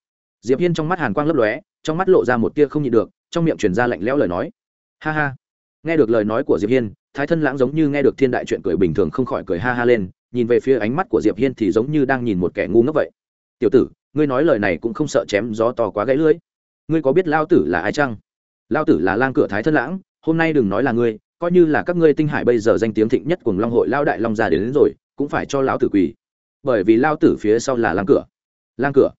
Diệp hiên trong mắt hàn quang lấp lóe, trong mắt lộ ra một tia không nhịn được, trong miệng truyền ra lạnh lẽo lời nói. Ha ha. Nghe được lời nói của diệp hiên thái thân lãng giống như nghe được thiên đại chuyện cười bình thường không khỏi cười ha ha lên nhìn về phía ánh mắt của diệp hiên thì giống như đang nhìn một kẻ ngu ngốc vậy. Tiểu tử ngươi nói lời này cũng không sợ chém gió to quá gãy lưỡi. Ngươi có biết lao tử là ai chăng? Lao tử là lang cửa thái thân lãng hôm nay đừng nói là ngươi coi như là các ngươi tinh hải bây giờ danh tiếng thịnh nhất cùng long hội lao đại long gia đến, đến rồi cũng phải cho lão tử quỳ. Bởi vì lao tử phía sau là lang cửa. Lang cửa?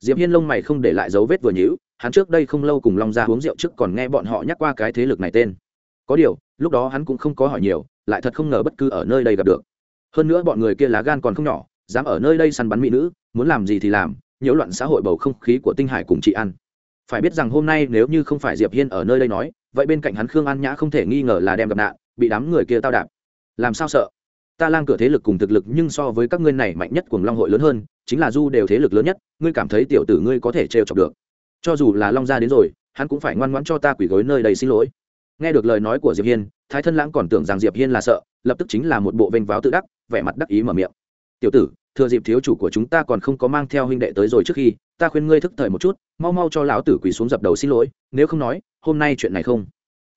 Diệp hiên lông mày không để lại dấu vết vừa nhíu hắn trước đây không lâu cùng long gia uống rượu trước còn nghe bọn họ nhắc qua cái thế lực này tên có điều, lúc đó hắn cũng không có hỏi nhiều, lại thật không ngờ bất cứ ở nơi đây gặp được. Hơn nữa bọn người kia lá gan còn không nhỏ, dám ở nơi đây săn bắn mỹ nữ, muốn làm gì thì làm, nhiễu loạn xã hội bầu không khí của tinh hải cùng chị ăn phải biết rằng hôm nay nếu như không phải diệp hiên ở nơi đây nói, vậy bên cạnh hắn khương an nhã không thể nghi ngờ là đem gặp nạn, bị đám người kia tao đạp. Làm sao sợ? Ta lang cửa thế lực cùng thực lực nhưng so với các ngươi này mạnh nhất của long hội lớn hơn, chính là du đều thế lực lớn nhất, ngươi cảm thấy tiểu tử ngươi có thể trêu chọc được. Cho dù là long gia đến rồi, hắn cũng phải ngoan ngoãn cho ta quỷ gối nơi đây xin lỗi nghe được lời nói của diệp hiên, thái thân lãng còn tưởng rằng diệp hiên là sợ, lập tức chính là một bộ vênh váo tự đắc, vẻ mặt đắc ý mở miệng. Tiểu tử, thừa dịp thiếu chủ của chúng ta còn không có mang theo huynh đệ tới rồi trước khi, ta khuyên ngươi thức thời một chút, mau mau cho lão tử quỳ xuống dập đầu xin lỗi, nếu không nói, hôm nay chuyện này không.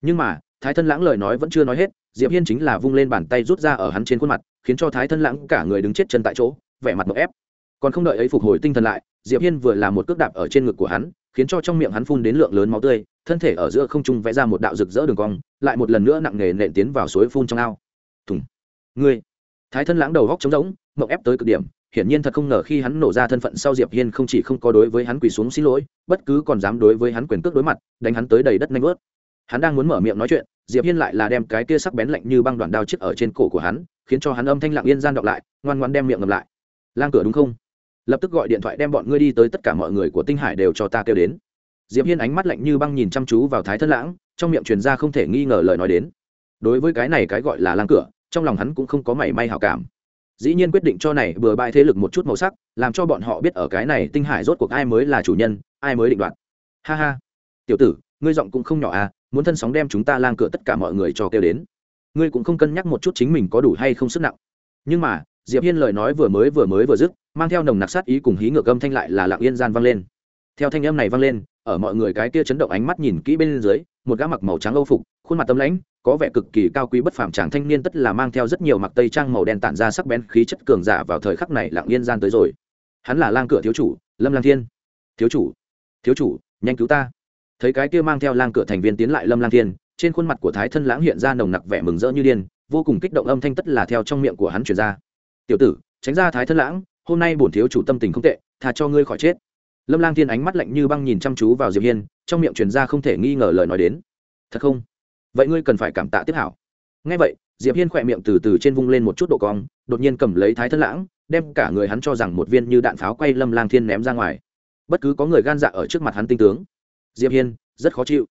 Nhưng mà, thái thân lãng lời nói vẫn chưa nói hết, diệp hiên chính là vung lên bàn tay rút ra ở hắn trên khuôn mặt, khiến cho thái thân lãng cả người đứng chết chân tại chỗ, vẻ mặt một ép. Còn không đợi ấy phục hồi tinh thần lại, diệp hiên vừa làm một cước đạp ở trên ngực của hắn khiến cho trong miệng hắn phun đến lượng lớn máu tươi, thân thể ở giữa không trung vẽ ra một đạo rực rỡ đường cong, lại một lần nữa nặng nề nện tiến vào suối phun trong ao. Thùng. Ngươi. Thái thân lãng đầu góc trống rỗng, mộng ép tới cực điểm, hiển nhiên thật không ngờ khi hắn nổ ra thân phận sau diệp hiên không chỉ không có đối với hắn quỳ xuống xin lỗi, bất cứ còn dám đối với hắn quyền cước đối mặt, đánh hắn tới đầy đất nanh vớt. Hắn đang muốn mở miệng nói chuyện, diệp hiên lại là đem cái kia sắc bén lạnh như băng đoạn đao chiếc ở trên cổ của hắn, khiến cho hắn âm thanh lặng yên gian đọc lại, ngoan ngoan đem miệng ngậm lại. Lang cửa đúng không? Lập tức gọi điện thoại đem bọn ngươi đi tới tất cả mọi người của tinh hải đều cho ta kêu đến. Diệp hiên ánh mắt lạnh như băng nhìn chăm chú vào thái thân lãng, trong miệng truyền ra không thể nghi ngờ lời nói đến. Đối với cái này cái gọi là lang cửa, trong lòng hắn cũng không có mảy may hảo cảm. Dĩ nhiên quyết định cho này bừa bãi thế lực một chút màu sắc, làm cho bọn họ biết ở cái này tinh hải rốt cuộc ai mới là chủ nhân, ai mới định đoạt. Ha ha. Tiểu tử, ngươi giọng cũng không nhỏ à muốn thân sóng đem chúng ta lang cửa tất cả mọi người cho kêu đến. Ngươi cũng không cân nhắc một chút chính mình có đủ hay không sức nặng. Nhưng mà diệp hiên lời nói vừa mới vừa mới vừa dứt, mang theo nồng nặc sát ý cùng hí ngược âm thanh lại là lặng yên gian vang lên. Theo thanh âm này vang lên, ở mọi người cái kia chấn động ánh mắt nhìn kỹ bên dưới, một gã mặc màu trắng âu phục, khuôn mặt tấm lãnh, có vẻ cực kỳ cao quý bất phàm chàng thanh niên tất là mang theo rất nhiều mặc tây trang màu đen tản ra sắc bén khí chất cường giả vào thời khắc này lặng yên gian tới rồi. Hắn là lang cửa thiếu chủ, lâm lang thiên. Thiếu chủ thiếu chủ, nhanh cứu ta. Thấy cái kia mang theo lang cửa thành viên tiến lại lâm lang thiên, trên khuôn mặt của thái thân lãng hiện ra nồng nặc vẻ mừng rỡ như điên, vô cùng kích động âm thanh tất là theo trong miệng của hắn truyền ra tiểu tử tránh ra thái thân lãng hôm nay bổn thiếu chủ tâm tình không tệ thà cho ngươi khỏi chết. Lâm lang thiên ánh mắt lạnh như băng nhìn chăm chú vào diệp hiên trong miệng truyền ra không thể nghi ngờ lời nói đến. Thật không? Vậy ngươi cần phải cảm tạ tiếp hảo. Nghe vậy diệp hiên khỏe miệng từ từ trên vung lên một chút độ cong đột nhiên cầm lấy thái thân lãng đem cả người hắn cho rằng một viên như đạn pháo quay lâm lang thiên ném ra ngoài. Bất cứ có người gan dạ ở trước mặt hắn tinh tướng. Diệp hiên rất khó chịu.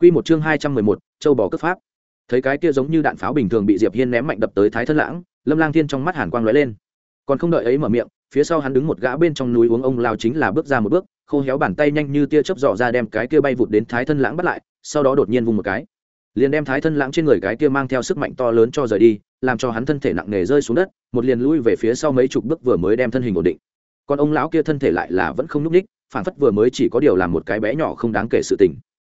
Quy một chương hai trăm mười một, châu bò cấp pháp. Thấy cái kia giống như đạn pháo bình thường bị diệp hiên ném mạnh đập tới thái thân lãng lâm lang thiên trong mắt hàn quang lóe lên còn không đợi ấy mở miệng phía sau hắn đứng một gã bên trong núi uống ông lao chính là bước ra một bước khô héo bàn tay nhanh như tia chớp dọ ra đem cái kia bay vụt đến thái thân lãng bắt lại sau đó đột nhiên vung một cái liền đem thái thân lãng trên người cái kia mang theo sức mạnh to lớn cho rời đi làm cho hắn thân thể nặng nề rơi xuống đất một liền lui về phía sau mấy chục bước vừa mới đem thân hình ổn định còn ông lão kia thân thể lại là vẫn không nhúc ních phản phất vừa mới chỉ có điều làm một cái bé nhỏ không đáng kể sự tình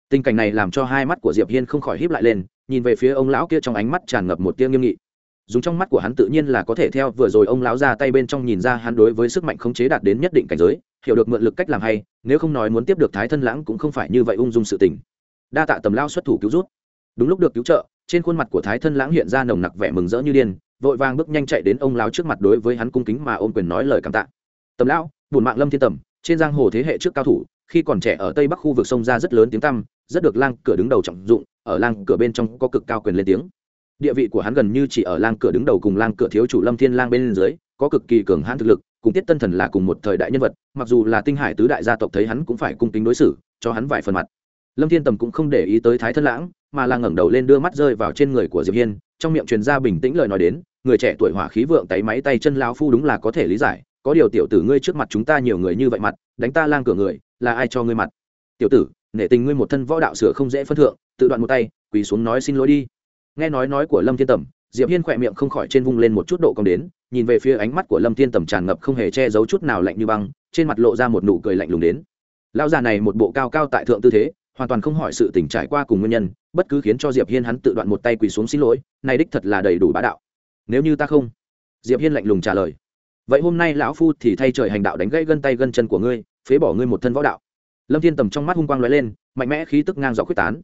tình cảnh này làm cho hai mắt của diệp hiên không khỏi híp lại lên nhìn về phía ông lão kia trong ánh mắt tràn ngập một tia nghiêm nghị dùng trong mắt của hắn tự nhiên là có thể theo vừa rồi ông lão ra tay bên trong nhìn ra hắn đối với sức mạnh khống chế đạt đến nhất định cảnh giới, hiểu được mượn lực cách làm hay, nếu không nói muốn tiếp được thái thân lãng cũng không phải như vậy ung dung sự tình. Đa tạ tầm lao xuất thủ cứu rút đúng lúc được cứu trợ, trên khuôn mặt của thái thân lãng hiện ra nồng nặc vẻ mừng rỡ như điên, vội vàng bước nhanh chạy đến ông lão trước mặt đối với hắn cung kính mà ôm quyền nói lời cảm tạ. Tầm lão buồn mạng lâm thiên tầm, trên giang hồ thế hệ trước cao thủ, khi còn trẻ ở tây bắc khu vực sông ra rất lớn tiếng tăm, rất được lang cửa đứng đầu trọng dụng, ở lang cửa bên trong có cực cao quyền lên tiếng địa vị của hắn gần như chỉ ở lang cửa đứng đầu cùng lang cửa thiếu chủ lâm thiên lang bên dưới, có cực kỳ cường hãn thực lực, cùng tiết tân thần là cùng một thời đại nhân vật, mặc dù là tinh hải tứ đại gia tộc thấy hắn cũng phải cung kính đối xử, cho hắn vài phần mặt. Lâm thiên tầm cũng không để ý tới thái thân lãng, mà là ngẩng đầu lên đưa mắt rơi vào trên người của diệp hiên, trong miệng truyền ra bình tĩnh lời nói đến, người trẻ tuổi hỏa khí vượng tay máy tay chân lão phu đúng là có thể lý giải, có điều tiểu tử ngươi trước mặt chúng ta nhiều người như vậy mặt, đánh ta lang cửa người, là ai cho ngươi mặt? Tiểu tử, nể tình ngươi một thân võ đạo sửa không dễ phân thượng, tự đoạn một tay, quỳ xuống nói xin lỗi đi nghe nói nói của lâm thiên tầm, diệp hiên khỏe miệng không khỏi trên vung lên một chút độ cong đến, nhìn về phía ánh mắt của lâm thiên tầm tràn ngập không hề che giấu chút nào lạnh như băng, trên mặt lộ ra một nụ cười lạnh lùng đến. Lão già này một bộ cao cao tại thượng tư thế, hoàn toàn không hỏi sự tình trải qua cùng nguyên nhân, bất cứ khiến cho diệp hiên hắn tự đoạn một tay quỳ xuống xin lỗi, này đích thật là đầy đủ bá đạo. Nếu như ta không, diệp hiên lạnh lùng trả lời. Vậy hôm nay lão phu thì thay trời hành đạo đánh gãy gân tay gân chân của ngươi, phế bỏ ngươi một thân võ đạo. Lâm thiên tầm trong mắt hung quang lóe lên, mạnh mẽ khí tức ngang dọc quyết tán.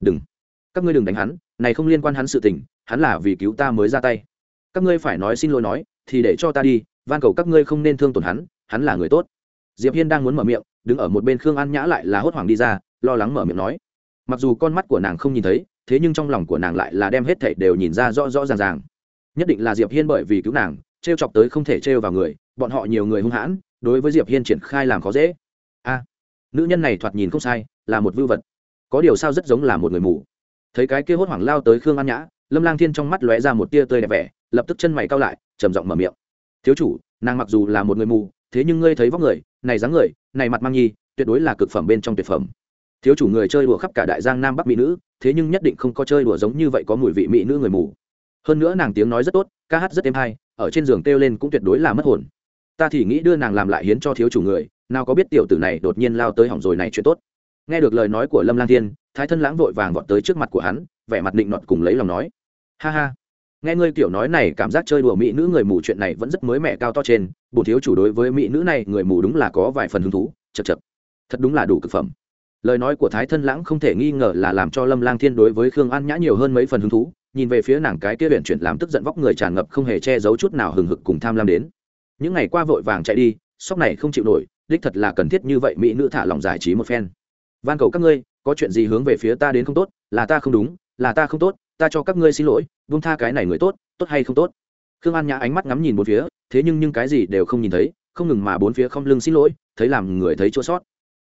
Đừng, các ngươi đừng đánh hắn này không liên quan hắn sự tình, hắn là vì cứu ta mới ra tay. Các ngươi phải nói xin lỗi nói, thì để cho ta đi, van cầu các ngươi không nên thương tổn hắn hắn là người tốt. Diệp hiên đang muốn mở miệng, đứng ở một bên khương an nhã lại là hốt hoảng đi ra, lo lắng mở miệng nói. Mặc dù con mắt của nàng không nhìn thấy, thế nhưng trong lòng của nàng lại là đem hết thảy đều nhìn ra rõ rõ ràng ràng. Nhất định là diệp hiên bởi vì cứu nàng, trêu chọc tới không thể trêu vào người, bọn họ nhiều người hung hãn, đối với diệp hiên triển khai làm khó dễ. A, nữ nhân này thoạt nhìn không sai, là một vưu vật. Có điều sao rất giống là một người mù thấy cái kia hốt hoảng lao tới khương an nhã, lâm lang thiên trong mắt lóe ra một tia tươi đẹp vẻ, lập tức chân mày cao lại, trầm giọng mở miệng. Thiếu chủ, nàng mặc dù là một người mù, thế nhưng ngươi thấy vóc người, này dáng người, này mặt mang nhi, tuyệt đối là cực phẩm bên trong tuyệt phẩm. Thiếu chủ người chơi đùa khắp cả đại giang nam bắc mỹ nữ, thế nhưng nhất định không có chơi đùa giống như vậy có mùi vị mỹ nữ người mù. Hơn nữa nàng tiếng nói rất tốt, ca hát rất êm hay, ở trên giường kêu lên cũng tuyệt đối là mất hồn. Ta thì nghĩ đưa nàng làm lại hiến cho thiếu chủ người, nào có biết tiểu tử này đột nhiên lao tới hỏng rồi này chuyện tốt. Nghe được lời nói của lâm lang thiên thái thân lãng vội vàng vọt tới trước mặt của hắn, vẻ mặt định nọt cùng lấy lòng nói. Ha ha. Nghe ngươi kiểu nói này, cảm giác chơi đùa mỹ nữ người mù chuyện này vẫn rất mới mẻ cao to trên, bổ thiếu chủ đối với mỹ nữ này, người mù đúng là có vài phần hứng thú, chật chật. Thật đúng là đủ cực phẩm. Lời nói của thái thân lãng không thể nghi ngờ là làm cho lâm lang thiên đối với khương an nhã nhiều hơn mấy phần hứng thú, nhìn về phía nàng cái kia huyện chuyển làm tức giận vóc người tràn ngập không hề che giấu chút nào hừng hực cùng tham lam đến. Những ngày qua vội vàng chạy đi, sóc này không chịu nổi, đích thật là cần thiết như vậy mỹ nữ thả lòng giải trí một phen. Van cầu các ngươi có chuyện gì hướng về phía ta đến không tốt, là ta không đúng, là ta không tốt, ta cho các ngươi xin lỗi vung tha cái này người tốt tốt hay không tốt. Khương an nhã ánh mắt ngắm nhìn bốn phía, thế nhưng nhưng cái gì đều không nhìn thấy, không ngừng mà bốn phía không lưng xin lỗi, thấy làm người thấy chua sót.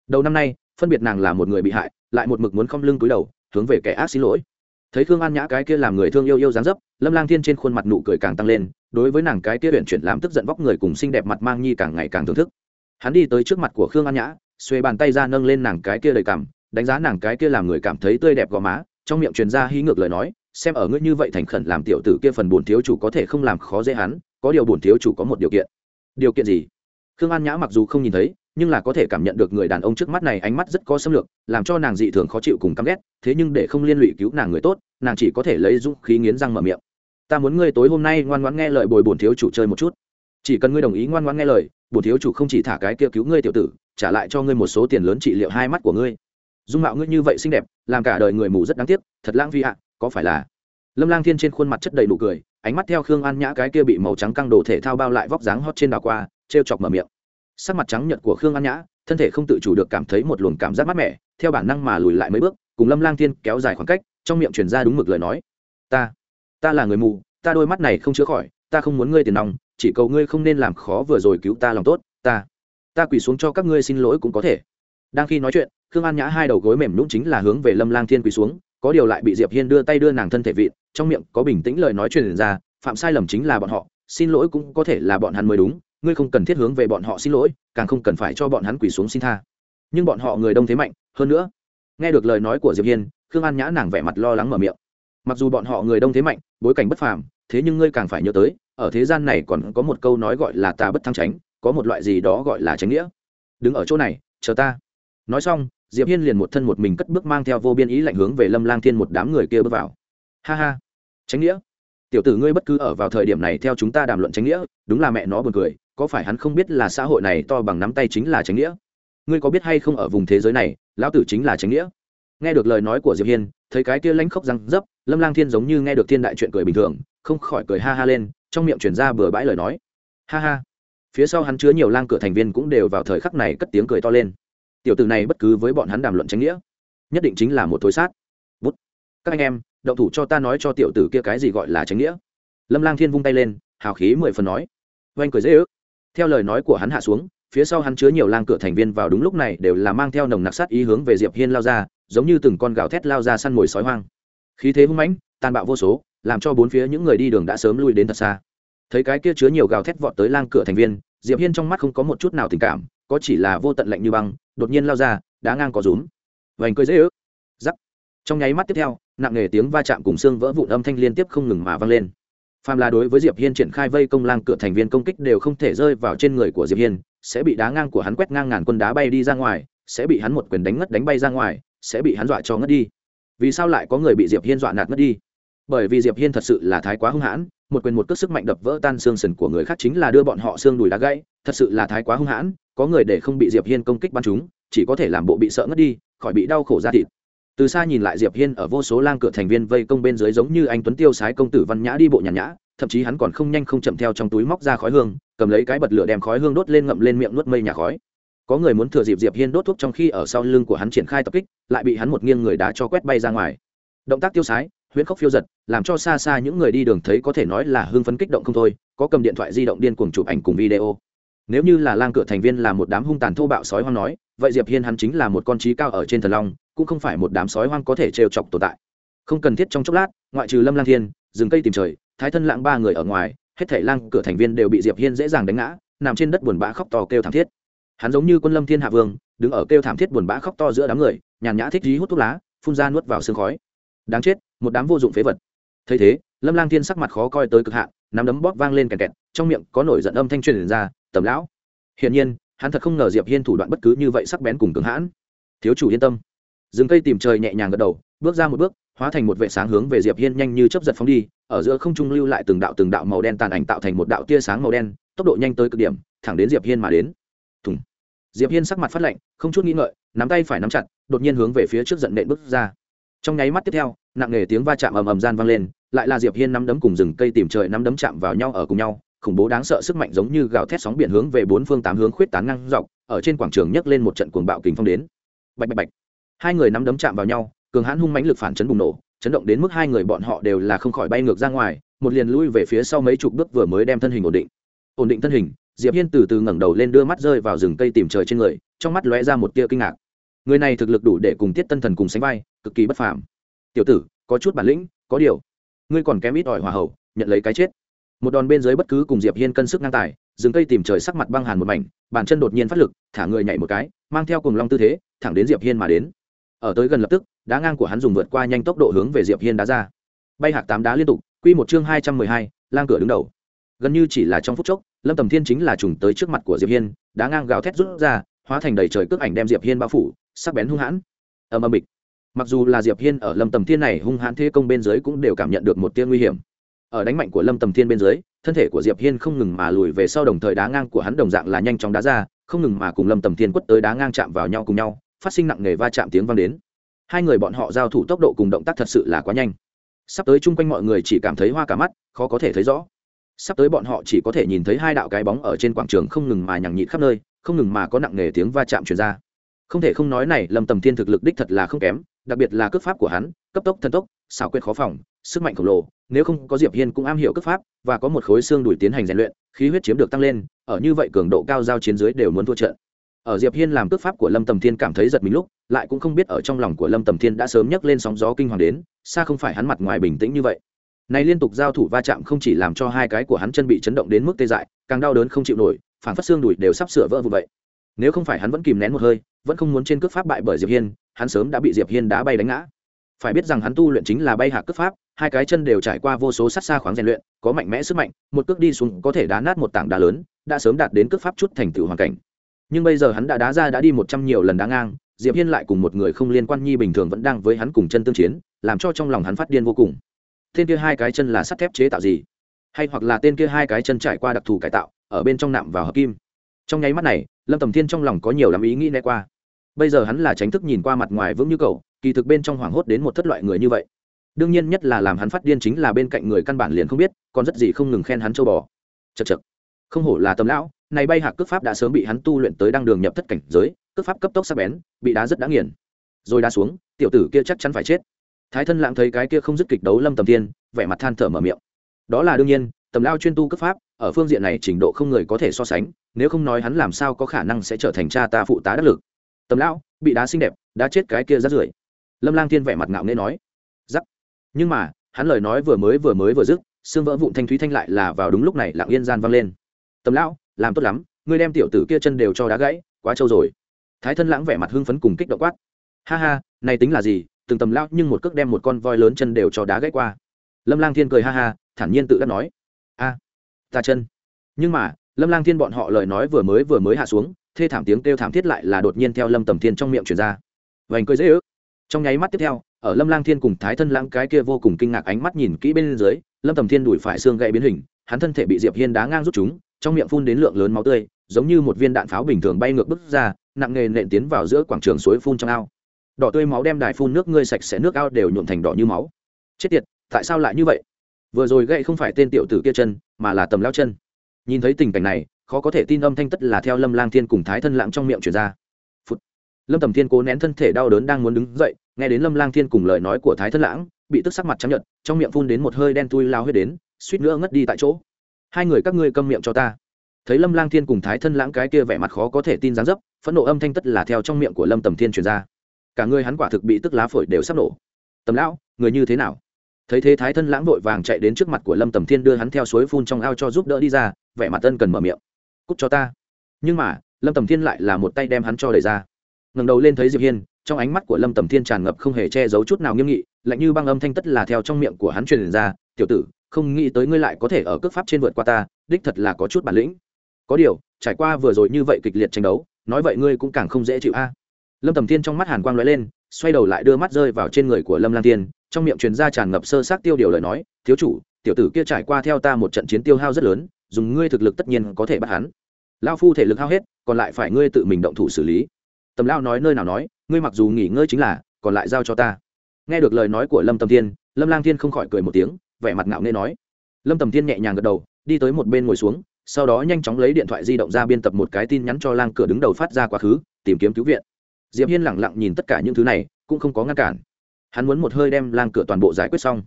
Đầu năm nay, phân biệt nàng là một người bị hại, lại một mực muốn không lưng cúi đầu, hướng về kẻ ác xin lỗi. Thấy khương an nhã cái kia làm người thương yêu yêu dáng dấp, lâm lang thiên trên khuôn mặt nụ cười càng tăng lên, đối với nàng cái kia huyện chuyển làm tức giận vóc người cùng xinh đẹp mặt mang nhi càng ngày càng thưởng thức. Hắn đi tới trước mặt của khương an nhã, xuê bàn tay ra nâng lên nàng cái kia đầy cảm đánh giá nàng cái kia làm người cảm thấy tươi đẹp gò má, trong miệng truyền ra hí ngược lời nói, xem ở ngươi như vậy thành khẩn làm tiểu tử kia phần bổn thiếu chủ có thể không làm khó dễ hắn, có điều bổn thiếu chủ có một điều kiện. Điều kiện gì? Khương an nhã mặc dù không nhìn thấy, nhưng là có thể cảm nhận được người đàn ông trước mắt này ánh mắt rất có xâm lược, làm cho nàng dị thường khó chịu cùng căm ghét, thế nhưng để không liên lụy cứu nàng người tốt, nàng chỉ có thể lấy dũng khí nghiến răng mở miệng. Ta muốn ngươi tối hôm nay ngoan ngoãn nghe lời bồi bổn thiếu chủ chơi một chút. Chỉ cần ngươi đồng ý ngoan ngoãn nghe lời, bổn thiếu chủ không chỉ thả cái kia cứu ngươi tiểu tử, trả lại cho ngươi một số tiền lớn trị liệu hai mắt của ngươi dung mạo ngươi như vậy xinh đẹp, làm cả đời người mù rất đáng tiếc, thật lãng phí ạ, có phải là? Lâm lang thiên trên khuôn mặt chất đầy nụ cười, ánh mắt theo khương an nhã cái kia bị màu trắng căng đồ thể thao bao lại vóc dáng hót trên đảo qua t r e o chọc mở miệng. Sắc mặt trắng nhật của khương an nhã, thân thể không tự chủ được cảm thấy một luồng cảm giác mát mẻ, theo bản năng mà lùi lại mấy bước, cùng lâm lang thiên kéo dài khoảng cách, trong miệng truyền ra đúng mực lời nói. Ta ta là người mù, ta đôi mắt này không chữa khỏi, ta không muốn ngươi tiền nòng chỉ cầu ngươi không nên làm khó vừa rồi cứu ta lòng tốt, ta ta quỳ xuống cho các ngươi xin lỗi cũng có thể đang khi nói chuyện, khương an nhã hai đầu gối mềm nhũng chính là hướng về lâm lang thiên quỳ xuống, có điều lại bị diệp hiên đưa tay đưa nàng thân thể vịn, trong miệng có bình tĩnh lời nói truyền ra, phạm sai lầm chính là bọn họ, xin lỗi cũng có thể là bọn hắn mới đúng, ngươi không cần thiết hướng về bọn họ xin lỗi, càng không cần phải cho bọn hắn quỳ xuống xin tha. Nhưng bọn họ người đông thế mạnh, hơn nữa, nghe được lời nói của diệp hiên, khương an nhã nàng vẻ mặt lo lắng mở miệng. Mặc dù bọn họ người đông thế mạnh, bối cảnh bất phàm, thế nhưng ngươi càng phải nhớ tới, ở thế gian này còn có một câu nói gọi là ta bất thăng tránh, có một loại gì đó gọi là tránh nghĩa. Đứng ở chỗ này, chờ ta nói xong, diệp hiên liền một thân một mình cất bước mang theo vô biên ý lạnh hướng về lâm lang thiên một đám người kia bước vào. Ha ha. Tránh nghĩa. Tiểu tử ngươi bất cứ ở vào thời điểm này theo chúng ta đàm luận tránh nghĩa, đúng là mẹ nó buồn cười, có phải hắn không biết là xã hội này to bằng nắm tay chính là tránh nghĩa? Ngươi có biết hay không ở vùng thế giới này, lão tử chính là tránh nghĩa? Nghe được lời nói của diệp hiên, thấy cái kia lãnh khốc răng dấp, lâm lang thiên giống như nghe được thiên đại chuyện cười bình thường, không khỏi cười ha ha lên, trong miệng chuyển ra bừa bãi lời nói. Ha ha. Phía sau hắn chứa nhiều lang cửa thành viên cũng đều vào thời khắc này cất tiếng cười to lên tiểu tử này bất cứ với bọn hắn đàm luận tránh nghĩa, nhất định chính là một thối sát. Bút. Các anh em đậu thủ cho ta nói cho tiểu tử kia cái gì gọi là tránh nghĩa. Lâm lang thiên vung tay lên, hào khí mười phần nói. Oanh cười dễ ước. Theo lời nói của hắn hạ xuống, phía sau hắn chứa nhiều lang cửa thành viên vào đúng lúc này đều là mang theo nồng nặc sát ý hướng về diệp hiên lao ra, giống như từng con gào thét lao ra săn mồi sói hoang. Khí thế hung mãnh, tàn bạo vô số, làm cho bốn phía những người đi đường đã sớm lui đến thật xa. Thấy cái kia chứa nhiều gào thét vọt tới lang cửa thành viên, diệp hiên trong mắt không có một chút nào tình cảm, có chỉ là vô tận lạnh như băng đột nhiên lao ra, đá ngang có rúm. Vành cười dễ ước. Giắc trong nháy mắt tiếp theo, nặng nề tiếng va chạm cùng xương vỡ vụn âm thanh liên tiếp không ngừng mà vang lên. Phàm là đối với diệp hiên triển khai vây công lang cửa thành viên công kích đều không thể rơi vào trên người của diệp hiên, sẽ bị đá ngang của hắn quét ngang ngàn quân đá bay đi ra ngoài, sẽ bị hắn một quyền đánh ngất đánh bay ra ngoài, sẽ bị hắn dọa cho ngất đi. Vì sao lại có người bị diệp hiên dọa nạt ngất đi? Bởi vì diệp hiên thật sự là thái quá hung hãn một quyền một cước sức mạnh đập vỡ tan xương sườn của người khác chính là đưa bọn họ xương đùi đá gãy. Thật sự là thái quá hung hãn, có người để không bị diệp hiên công kích bắn chúng, chỉ có thể làm bộ bị sợ ngất đi, khỏi bị đau khổ ra thịt. Từ xa nhìn lại diệp hiên ở vô số lang cửa thành viên vây công bên dưới giống như anh tuấn tiêu sái công tử văn nhã đi bộ nhàn nhã, thậm chí hắn còn không nhanh không chậm theo trong túi móc ra khói hương, cầm lấy cái bật lửa đem khói hương đốt lên ngậm lên miệng nuốt mây nhà khói. Có người muốn thừa dịp diệp hiên đốt thuốc trong khi ở sau lưng của hắn triển khai tập kích, lại bị hắn một nghiêng người đá cho quét bay ra ngoài. Động tác tiêu sái huyễn khóc phiêu giật, làm cho xa xa những người đi đường thấy có thể nói là hưng phấn kích động không thôi, có cầm điện thoại di động điên cuồng chụp ảnh cùng video. Nếu như là lang cửa thành viên là một đám hung tàn thô bạo sói hoang nói, vậy diệp hiên hắn chính là một con trí cao ở trên thần long, cũng không phải một đám sói hoang có thể trêu chọc tồn tại. Không cần thiết trong chốc lát, ngoại trừ lâm lang thiên, rừng cây tìm trời, thái thân lãng ba người ở ngoài, hết thảy lang cửa thành viên đều bị diệp hiên dễ dàng đánh ngã, nằm trên đất buồn bã khóc to kêu thảm thiết. Hắn giống như quân lâm thiên hạ vương, đứng ở kêu thảm thiết buồn bã khóc to giữa đám người, nhàn nhã thích dí hút thuốc lá, phun ra nuốt vào sương khói đáng chết, một đám vô dụng phế vật. Thấy thế, lâm lang thiên sắc mặt khó coi tới cực hạn, nắm đấm bóp vang lên kẹt kẹt, trong miệng có nổi giận âm thanh truyền ra, tầm lão. Hiển nhiên, hắn thật không ngờ diệp hiên thủ đoạn bất cứ như vậy sắc bén cùng cường hãn. Thiếu chủ yên tâm. Dừng cây tìm trời nhẹ nhàng gật đầu, bước ra một bước, hóa thành một vệ sáng hướng về diệp hiên nhanh như chớp giật phóng đi, ở giữa không trung lưu lại từng đạo từng đạo màu đen tàn ảnh tạo thành một đạo tia sáng màu đen, tốc độ nhanh tới cực điểm, thẳng đến diệp hiên mà đến. Thùng. Diệp hiên sắc mặt phát lạnh, không chút nghi ngợi, nắm tay phải nắm chặt, đột nhiên hướng về phía trước giận nện bước ra. Trong nháy mắt tiếp theo nặng nề tiếng va chạm ầm ầm gian vang lên, lại là diệp hiên nắm đấm cùng rừng cây tìm trời nắm đấm chạm vào nhau ở cùng nhau, khủng bố đáng sợ sức mạnh giống như gào thét sóng biển hướng về bốn phương tám hướng khuyết tán ngang dọc, ở trên quảng trường nhấc lên một trận cuồng bạo kình phong đến. Bạch bạch bạch. Hai người nắm đấm chạm vào nhau, cường hãn hung mãnh lực phản chấn bùng nổ, chấn động đến mức hai người bọn họ đều là không khỏi bay ngược ra ngoài, một liền lui về phía sau mấy chục bước vừa mới đem thân hình ổn định. Ổn định thân hình, diệp hiên từ từ ngẩng đầu lên đưa mắt rơi vào rừng cây tìm trời trên người, trong mắt lóe ra một tia kinh ngạc. Người này thực lực đủ để cùng tiết tân thần cùng sánh vai, cực kỳ bất phàm tiểu tử có chút bản lĩnh có điều ngươi còn kém ít ỏi hòa hậu nhận lấy cái chết. Một đòn bên dưới bất cứ cùng diệp hiên cân sức ngang tài dừng cây tìm trời sắc mặt băng hàn một mảnh bàn chân đột nhiên phát lực thả người nhảy một cái mang theo cùng long tư thế thẳng đến diệp hiên mà đến. Ở tới gần lập tức đá ngang của hắn dùng vượt qua nhanh tốc độ hướng về diệp hiên đá ra. Bay hạc tám đá liên tục quy một chương hai trăm mười hai, lang cửa đứng đầu. Gần như chỉ là trong phút chốc lâm tầm thiên chính là trùng tới trước mặt của diệp hiên đá ngang gào thét rút ra hóa thành đầy trời cước ảnh đem diệp hiên bao phủ sắc bén hung hãn. Ầm ầm bịch mặc dù là diệp hiên ở lâm tầm thiên này hung hãn thế công bên dưới cũng đều cảm nhận được một tia nguy hiểm. Ở đánh mạnh của lâm tầm thiên bên dưới, thân thể của diệp hiên không ngừng mà lùi về sau đồng thời đá ngang của hắn đồng dạng là nhanh chóng đá ra, không ngừng mà cùng lâm tầm thiên quất tới đá ngang chạm vào nhau cùng nhau, phát sinh nặng nề va chạm tiếng vang đến. Hai người bọn họ giao thủ tốc độ cùng động tác thật sự là quá nhanh. Sắp tới chung quanh mọi người chỉ cảm thấy hoa cả mắt, khó có thể thấy rõ. Sắp tới bọn họ chỉ có thể nhìn thấy hai đạo cái bóng ở trên quảng trường không ngừng mà nhằng nhịt khắp nơi, không ngừng mà có nặng nề tiếng va chạm truyền ra. Không thể không nói này, lâm tầm thiên thực lực đích thật là không kém đặc biệt là cước pháp của hắn, cấp tốc thần tốc, xảo quyệt khó phòng, sức mạnh khổng lồ, nếu không có diệp hiên cũng am hiểu cước pháp và có một khối xương đùi tiến hành rèn luyện, khí huyết chiếm được tăng lên, ở như vậy cường độ cao giao chiến dưới đều muốn thua trận. Ở diệp hiên làm cước pháp của lâm tầm thiên cảm thấy giật mình lúc, lại cũng không biết ở trong lòng của lâm tầm thiên đã sớm nhấc lên sóng gió kinh hoàng đến, xa không phải hắn mặt ngoài bình tĩnh như vậy. Này liên tục giao thủ va chạm không chỉ làm cho hai cái của hắn chân bị chấn động đến mức tê dại, càng đau đớn không chịu nổi, phản phát xương đùi đều sắp sửa vỡ vụ vậy nếu không phải hắn vẫn kìm nén một hơi, vẫn không muốn trên cước pháp bại bởi diệp hiên, hắn sớm đã bị diệp hiên đá bay đánh ngã. Phải biết rằng hắn tu luyện chính là bay hạ cước pháp, hai cái chân đều trải qua vô số sát xa khoáng rèn luyện, có mạnh mẽ sức mạnh, một cước đi xuống có thể đá nát một tảng đá lớn, đã sớm đạt đến cước pháp chút thành tựu hoàn cảnh. Nhưng bây giờ hắn đã đá ra đã đi một trăm nhiều lần đá ngang, diệp hiên lại cùng một người không liên quan nhi bình thường vẫn đang với hắn cùng chân tương chiến, làm cho trong lòng hắn phát điên vô cùng. Tên kia hai cái chân là sắt thép chế tạo gì? Hay hoặc là tên kia hai cái chân trải qua đặc thù cải tạo, ở bên trong nạm vào hợp kim? Trong nháy mắt này, lâm tầm thiên trong lòng có nhiều lắm ý nghĩ né qua. Bây giờ hắn là tránh thức nhìn qua mặt ngoài vững như cầu kỳ thực bên trong hoảng hốt đến một thất loại người như vậy. Đương nhiên nhất là làm hắn phát điên chính là bên cạnh người căn bản liền không biết, còn rất gì không ngừng khen hắn châu bò. Chật chật không hổ là tầm lão, này bay hạc cước pháp đã sớm bị hắn tu luyện tới đăng đường nhập thất cảnh giới, cước pháp cấp tốc sắc bén, bị đá rất đã nghiền. Rồi đá xuống, tiểu tử kia chắc chắn phải chết. Thái thân lãng thấy cái kia không dứt kịch đấu lâm tầm thiên, vẻ mặt than thở mở miệng. Đó là đương nhiên, tầm lao chuyên tu cước pháp ở phương diện này trình độ không người có thể so sánh, nếu không nói hắn làm sao có khả năng sẽ trở thành cha ta phụ tá đắc lực. Tầm lão, bị đá xinh đẹp đã chết cái kia rát rưởi. Lâm lang thiên vẻ mặt ngạo nghễ nói. Giắc nhưng mà, hắn lời nói vừa mới vừa mới vừa dứt, xương vỡ vụn thanh thúy thanh lại là vào đúng lúc này lặng yên gian vang lên. Tầm lão, làm tốt lắm, ngươi đem tiểu tử kia chân đều cho đá gãy, quá trâu rồi. Thái thân lãng vẻ mặt hưng phấn cùng kích động quát. Ha ha, này tính là gì? Từng tầm lão nhưng một cước đem một con voi lớn chân đều cho đá gãy qua. Lâm lang thiên cười ha ha, thản nhiên tự đắc nói. A ta chân. Nhưng mà, lâm lang thiên bọn họ lời nói vừa mới vừa mới hạ xuống, thê thảm tiếng kêu thảm thiết lại là đột nhiên theo lâm tầm thiên trong miệng truyền ra. Vành cười dễ ước. Trong nháy mắt tiếp theo, ở lâm lang thiên cùng thái thân lãng cái kia vô cùng kinh ngạc ánh mắt nhìn kỹ bên dưới, lâm tầm thiên đùi phải xương gãy biến hình, hắn thân thể bị diệp hiên đá ngang rút chúng, trong miệng phun đến lượng lớn máu tươi, giống như một viên đạn pháo bình thường bay ngược bức ra, nặng nghề nện tiến vào giữa quảng trường suối phun trong ao. Đỏ tươi máu đem đài phun nước ngươi sạch sẽ, nước ao đều nhuộn thành đỏ như máu. Chết tiệt, tại sao lại như vậy? Vừa rồi gậy không phải tên tiểu tử kia chân, mà là tầm lao chân. Nhìn thấy tình cảnh này, khó có thể tin âm thanh tất là theo lâm lang thiên cùng thái thân lãng trong miệng truyền ra. Phụt. lâm tầm thiên cố nén thân thể đau đớn đang muốn đứng dậy, nghe đến lâm lang thiên cùng lời nói của thái thân lãng, bị tức sắc mặt chấp nhận trong miệng phun đến một hơi đen tui lao huyết đến, suýt nữa ngất đi tại chỗ. Hai người các ngươi câm miệng cho ta. Thấy lâm lang thiên cùng thái thân lãng cái kia vẻ mặt khó có thể tin dáng dấp, phẫn nộ âm thanh tất là theo trong miệng của lâm tầm thiên truyền ra. Cả người hắn quả thực bị tức lá phổi đều sắp nổ. Tầm lão, người như thế nào? Thấy thế thái thân lãng vội vàng chạy đến trước mặt của lâm tầm thiên đưa hắn theo suối phun trong ao cho giúp đỡ đi ra, vẻ mặt tân cần mở miệng. Cút cho ta. Nhưng mà, lâm tầm thiên lại là một tay đem hắn cho đẩy ra. Ngẩng đầu lên thấy diệp hiên, trong ánh mắt của lâm tầm thiên tràn ngập không hề che giấu chút nào nghiêm nghị, lạnh như băng âm thanh tất là theo trong miệng của hắn truyền ra, tiểu tử, không nghĩ tới ngươi lại có thể ở cước pháp trên vượt qua ta, đích thật là có chút bản lĩnh. Có điều, trải qua vừa rồi như vậy kịch liệt tranh đấu, nói vậy ngươi cũng càng không dễ chịu a. Lâm tầm thiên trong mắt hàn quang lóe lên, xoay đầu lại đưa mắt rơi vào trên người của lâm lang tiên trong miệng truyền ra tràn ngập sơ sát tiêu điều lời nói, thiếu chủ, tiểu tử kia trải qua theo ta một trận chiến tiêu hao rất lớn, dùng ngươi thực lực tất nhiên có thể bắt hắn. Lao phu thể lực hao hết, còn lại phải ngươi tự mình động thủ xử lý. Tầm lao nói nơi nào nói, ngươi mặc dù nghỉ ngơi chính là, còn lại giao cho ta. Nghe được lời nói của lâm tầm thiên, lâm lang thiên không khỏi cười một tiếng, vẻ mặt ngạo nghê nói. Lâm tầm thiên nhẹ nhàng gật đầu, đi tới một bên ngồi xuống, sau đó nhanh chóng lấy điện thoại di động ra biên tập một cái tin nhắn cho lang cửa đứng đầu phát ra quá khứ, tìm kiếm cứu viện. Diệp hiên lẳng lặng nhìn tất cả những thứ này, cũng không có ngăn cản hắn muốn một hơi đem lang cửa toàn bộ giải quyết xong.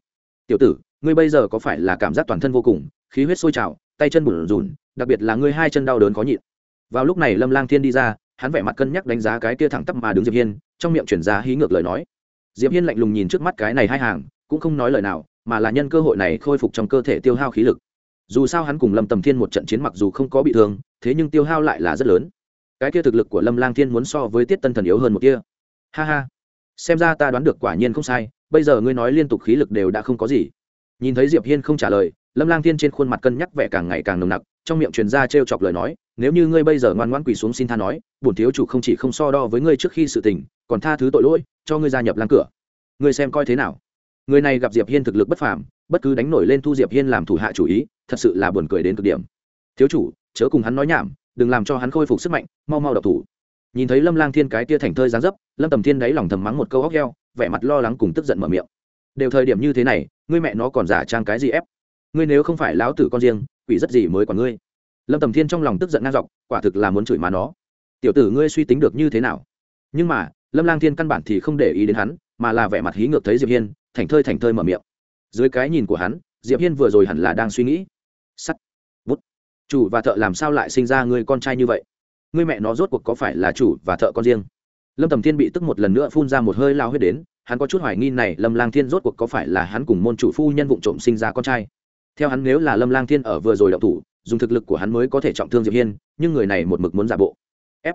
Tiểu tử, ngươi bây giờ có phải là cảm giác toàn thân vô cùng, khí huyết sôi trào, tay chân bùn rùn đặc biệt là ngươi hai chân đau đớn khó nhịn? Vào lúc này lâm lang thiên đi ra, hắn vẻ mặt cân nhắc đánh giá cái kia thẳng tắp mà đứng diệp hiên, trong miệng chuyển ra hí ngược lời nói. Diệp hiên lạnh lùng nhìn trước mắt cái này hai hàng, cũng không nói lời nào, mà là nhân cơ hội này khôi phục trong cơ thể tiêu hao khí lực. Dù sao hắn cùng lâm tầm thiên một trận chiến mặc dù không có bị thương, thế nhưng tiêu hao lại là rất lớn. Cái kia thực lực của lâm lang thiên muốn so với tiết tân thần yếu hơn một kia. Ha ha xem ra ta đoán được quả nhiên không sai, bây giờ ngươi nói liên tục khí lực đều đã không có gì. Nhìn thấy diệp hiên không trả lời, lâm lang thiên trên khuôn mặt cân nhắc vẻ càng ngày càng nồng nặc, trong miệng truyền ra trêu chọc lời nói, nếu như ngươi bây giờ ngoan ngoãn quỳ xuống xin tha nói, bổn thiếu chủ không chỉ không so đo với ngươi trước khi sự tình, còn tha thứ tội lỗi, cho ngươi gia nhập lang cửa. Ngươi xem coi thế nào? Người này gặp diệp hiên thực lực bất phàm, bất cứ đánh nổi lên thu diệp hiên làm thủ hạ chủ ý, thật sự là buồn cười đến cực điểm. Thiếu chủ, chớ cùng hắn nói nhảm, đừng làm cho hắn khôi phục sức mạnh, mau mau độc thủ nhìn thấy lâm lang thiên cái tia thành thơi gián dấp, lâm tầm thiên đáy lòng thầm mắng một câu óc heo vẻ mặt lo lắng cùng tức giận mở miệng. Đều thời điểm như thế này, ngươi mẹ nó còn giả trang cái gì ép? Ngươi nếu không phải lão tử con riêng, quỷ rất gì mới còn ngươi? Lâm tầm thiên trong lòng tức giận ngang dọc, quả thực là muốn chửi má nó. Tiểu tử ngươi suy tính được như thế nào? Nhưng mà, lâm lang thiên căn bản thì không để ý đến hắn, mà là vẻ mặt hí ngược thấy diệp hiên, thành thơi thành thơi mở miệng. Dưới cái nhìn của hắn, diệp hiên vừa rồi hẳn là đang suy nghĩ. Sắt, bút. Chủ và thợ làm sao lại sinh ra người con trai như vậy? Ngươi mẹ nó rốt cuộc có phải là chủ và thợ con riêng? Lâm tầm thiên bị tức một lần nữa phun ra một hơi lao huyết đến, hắn có chút hoài nghi này lâm lang thiên rốt cuộc có phải là hắn cùng môn chủ phu nhân vụ trộm sinh ra con trai. Theo hắn nếu là lâm lang thiên ở vừa rồi động thủ, dùng thực lực của hắn mới có thể trọng thương diệp hiên, nhưng người này một mực muốn giả bộ. Ép.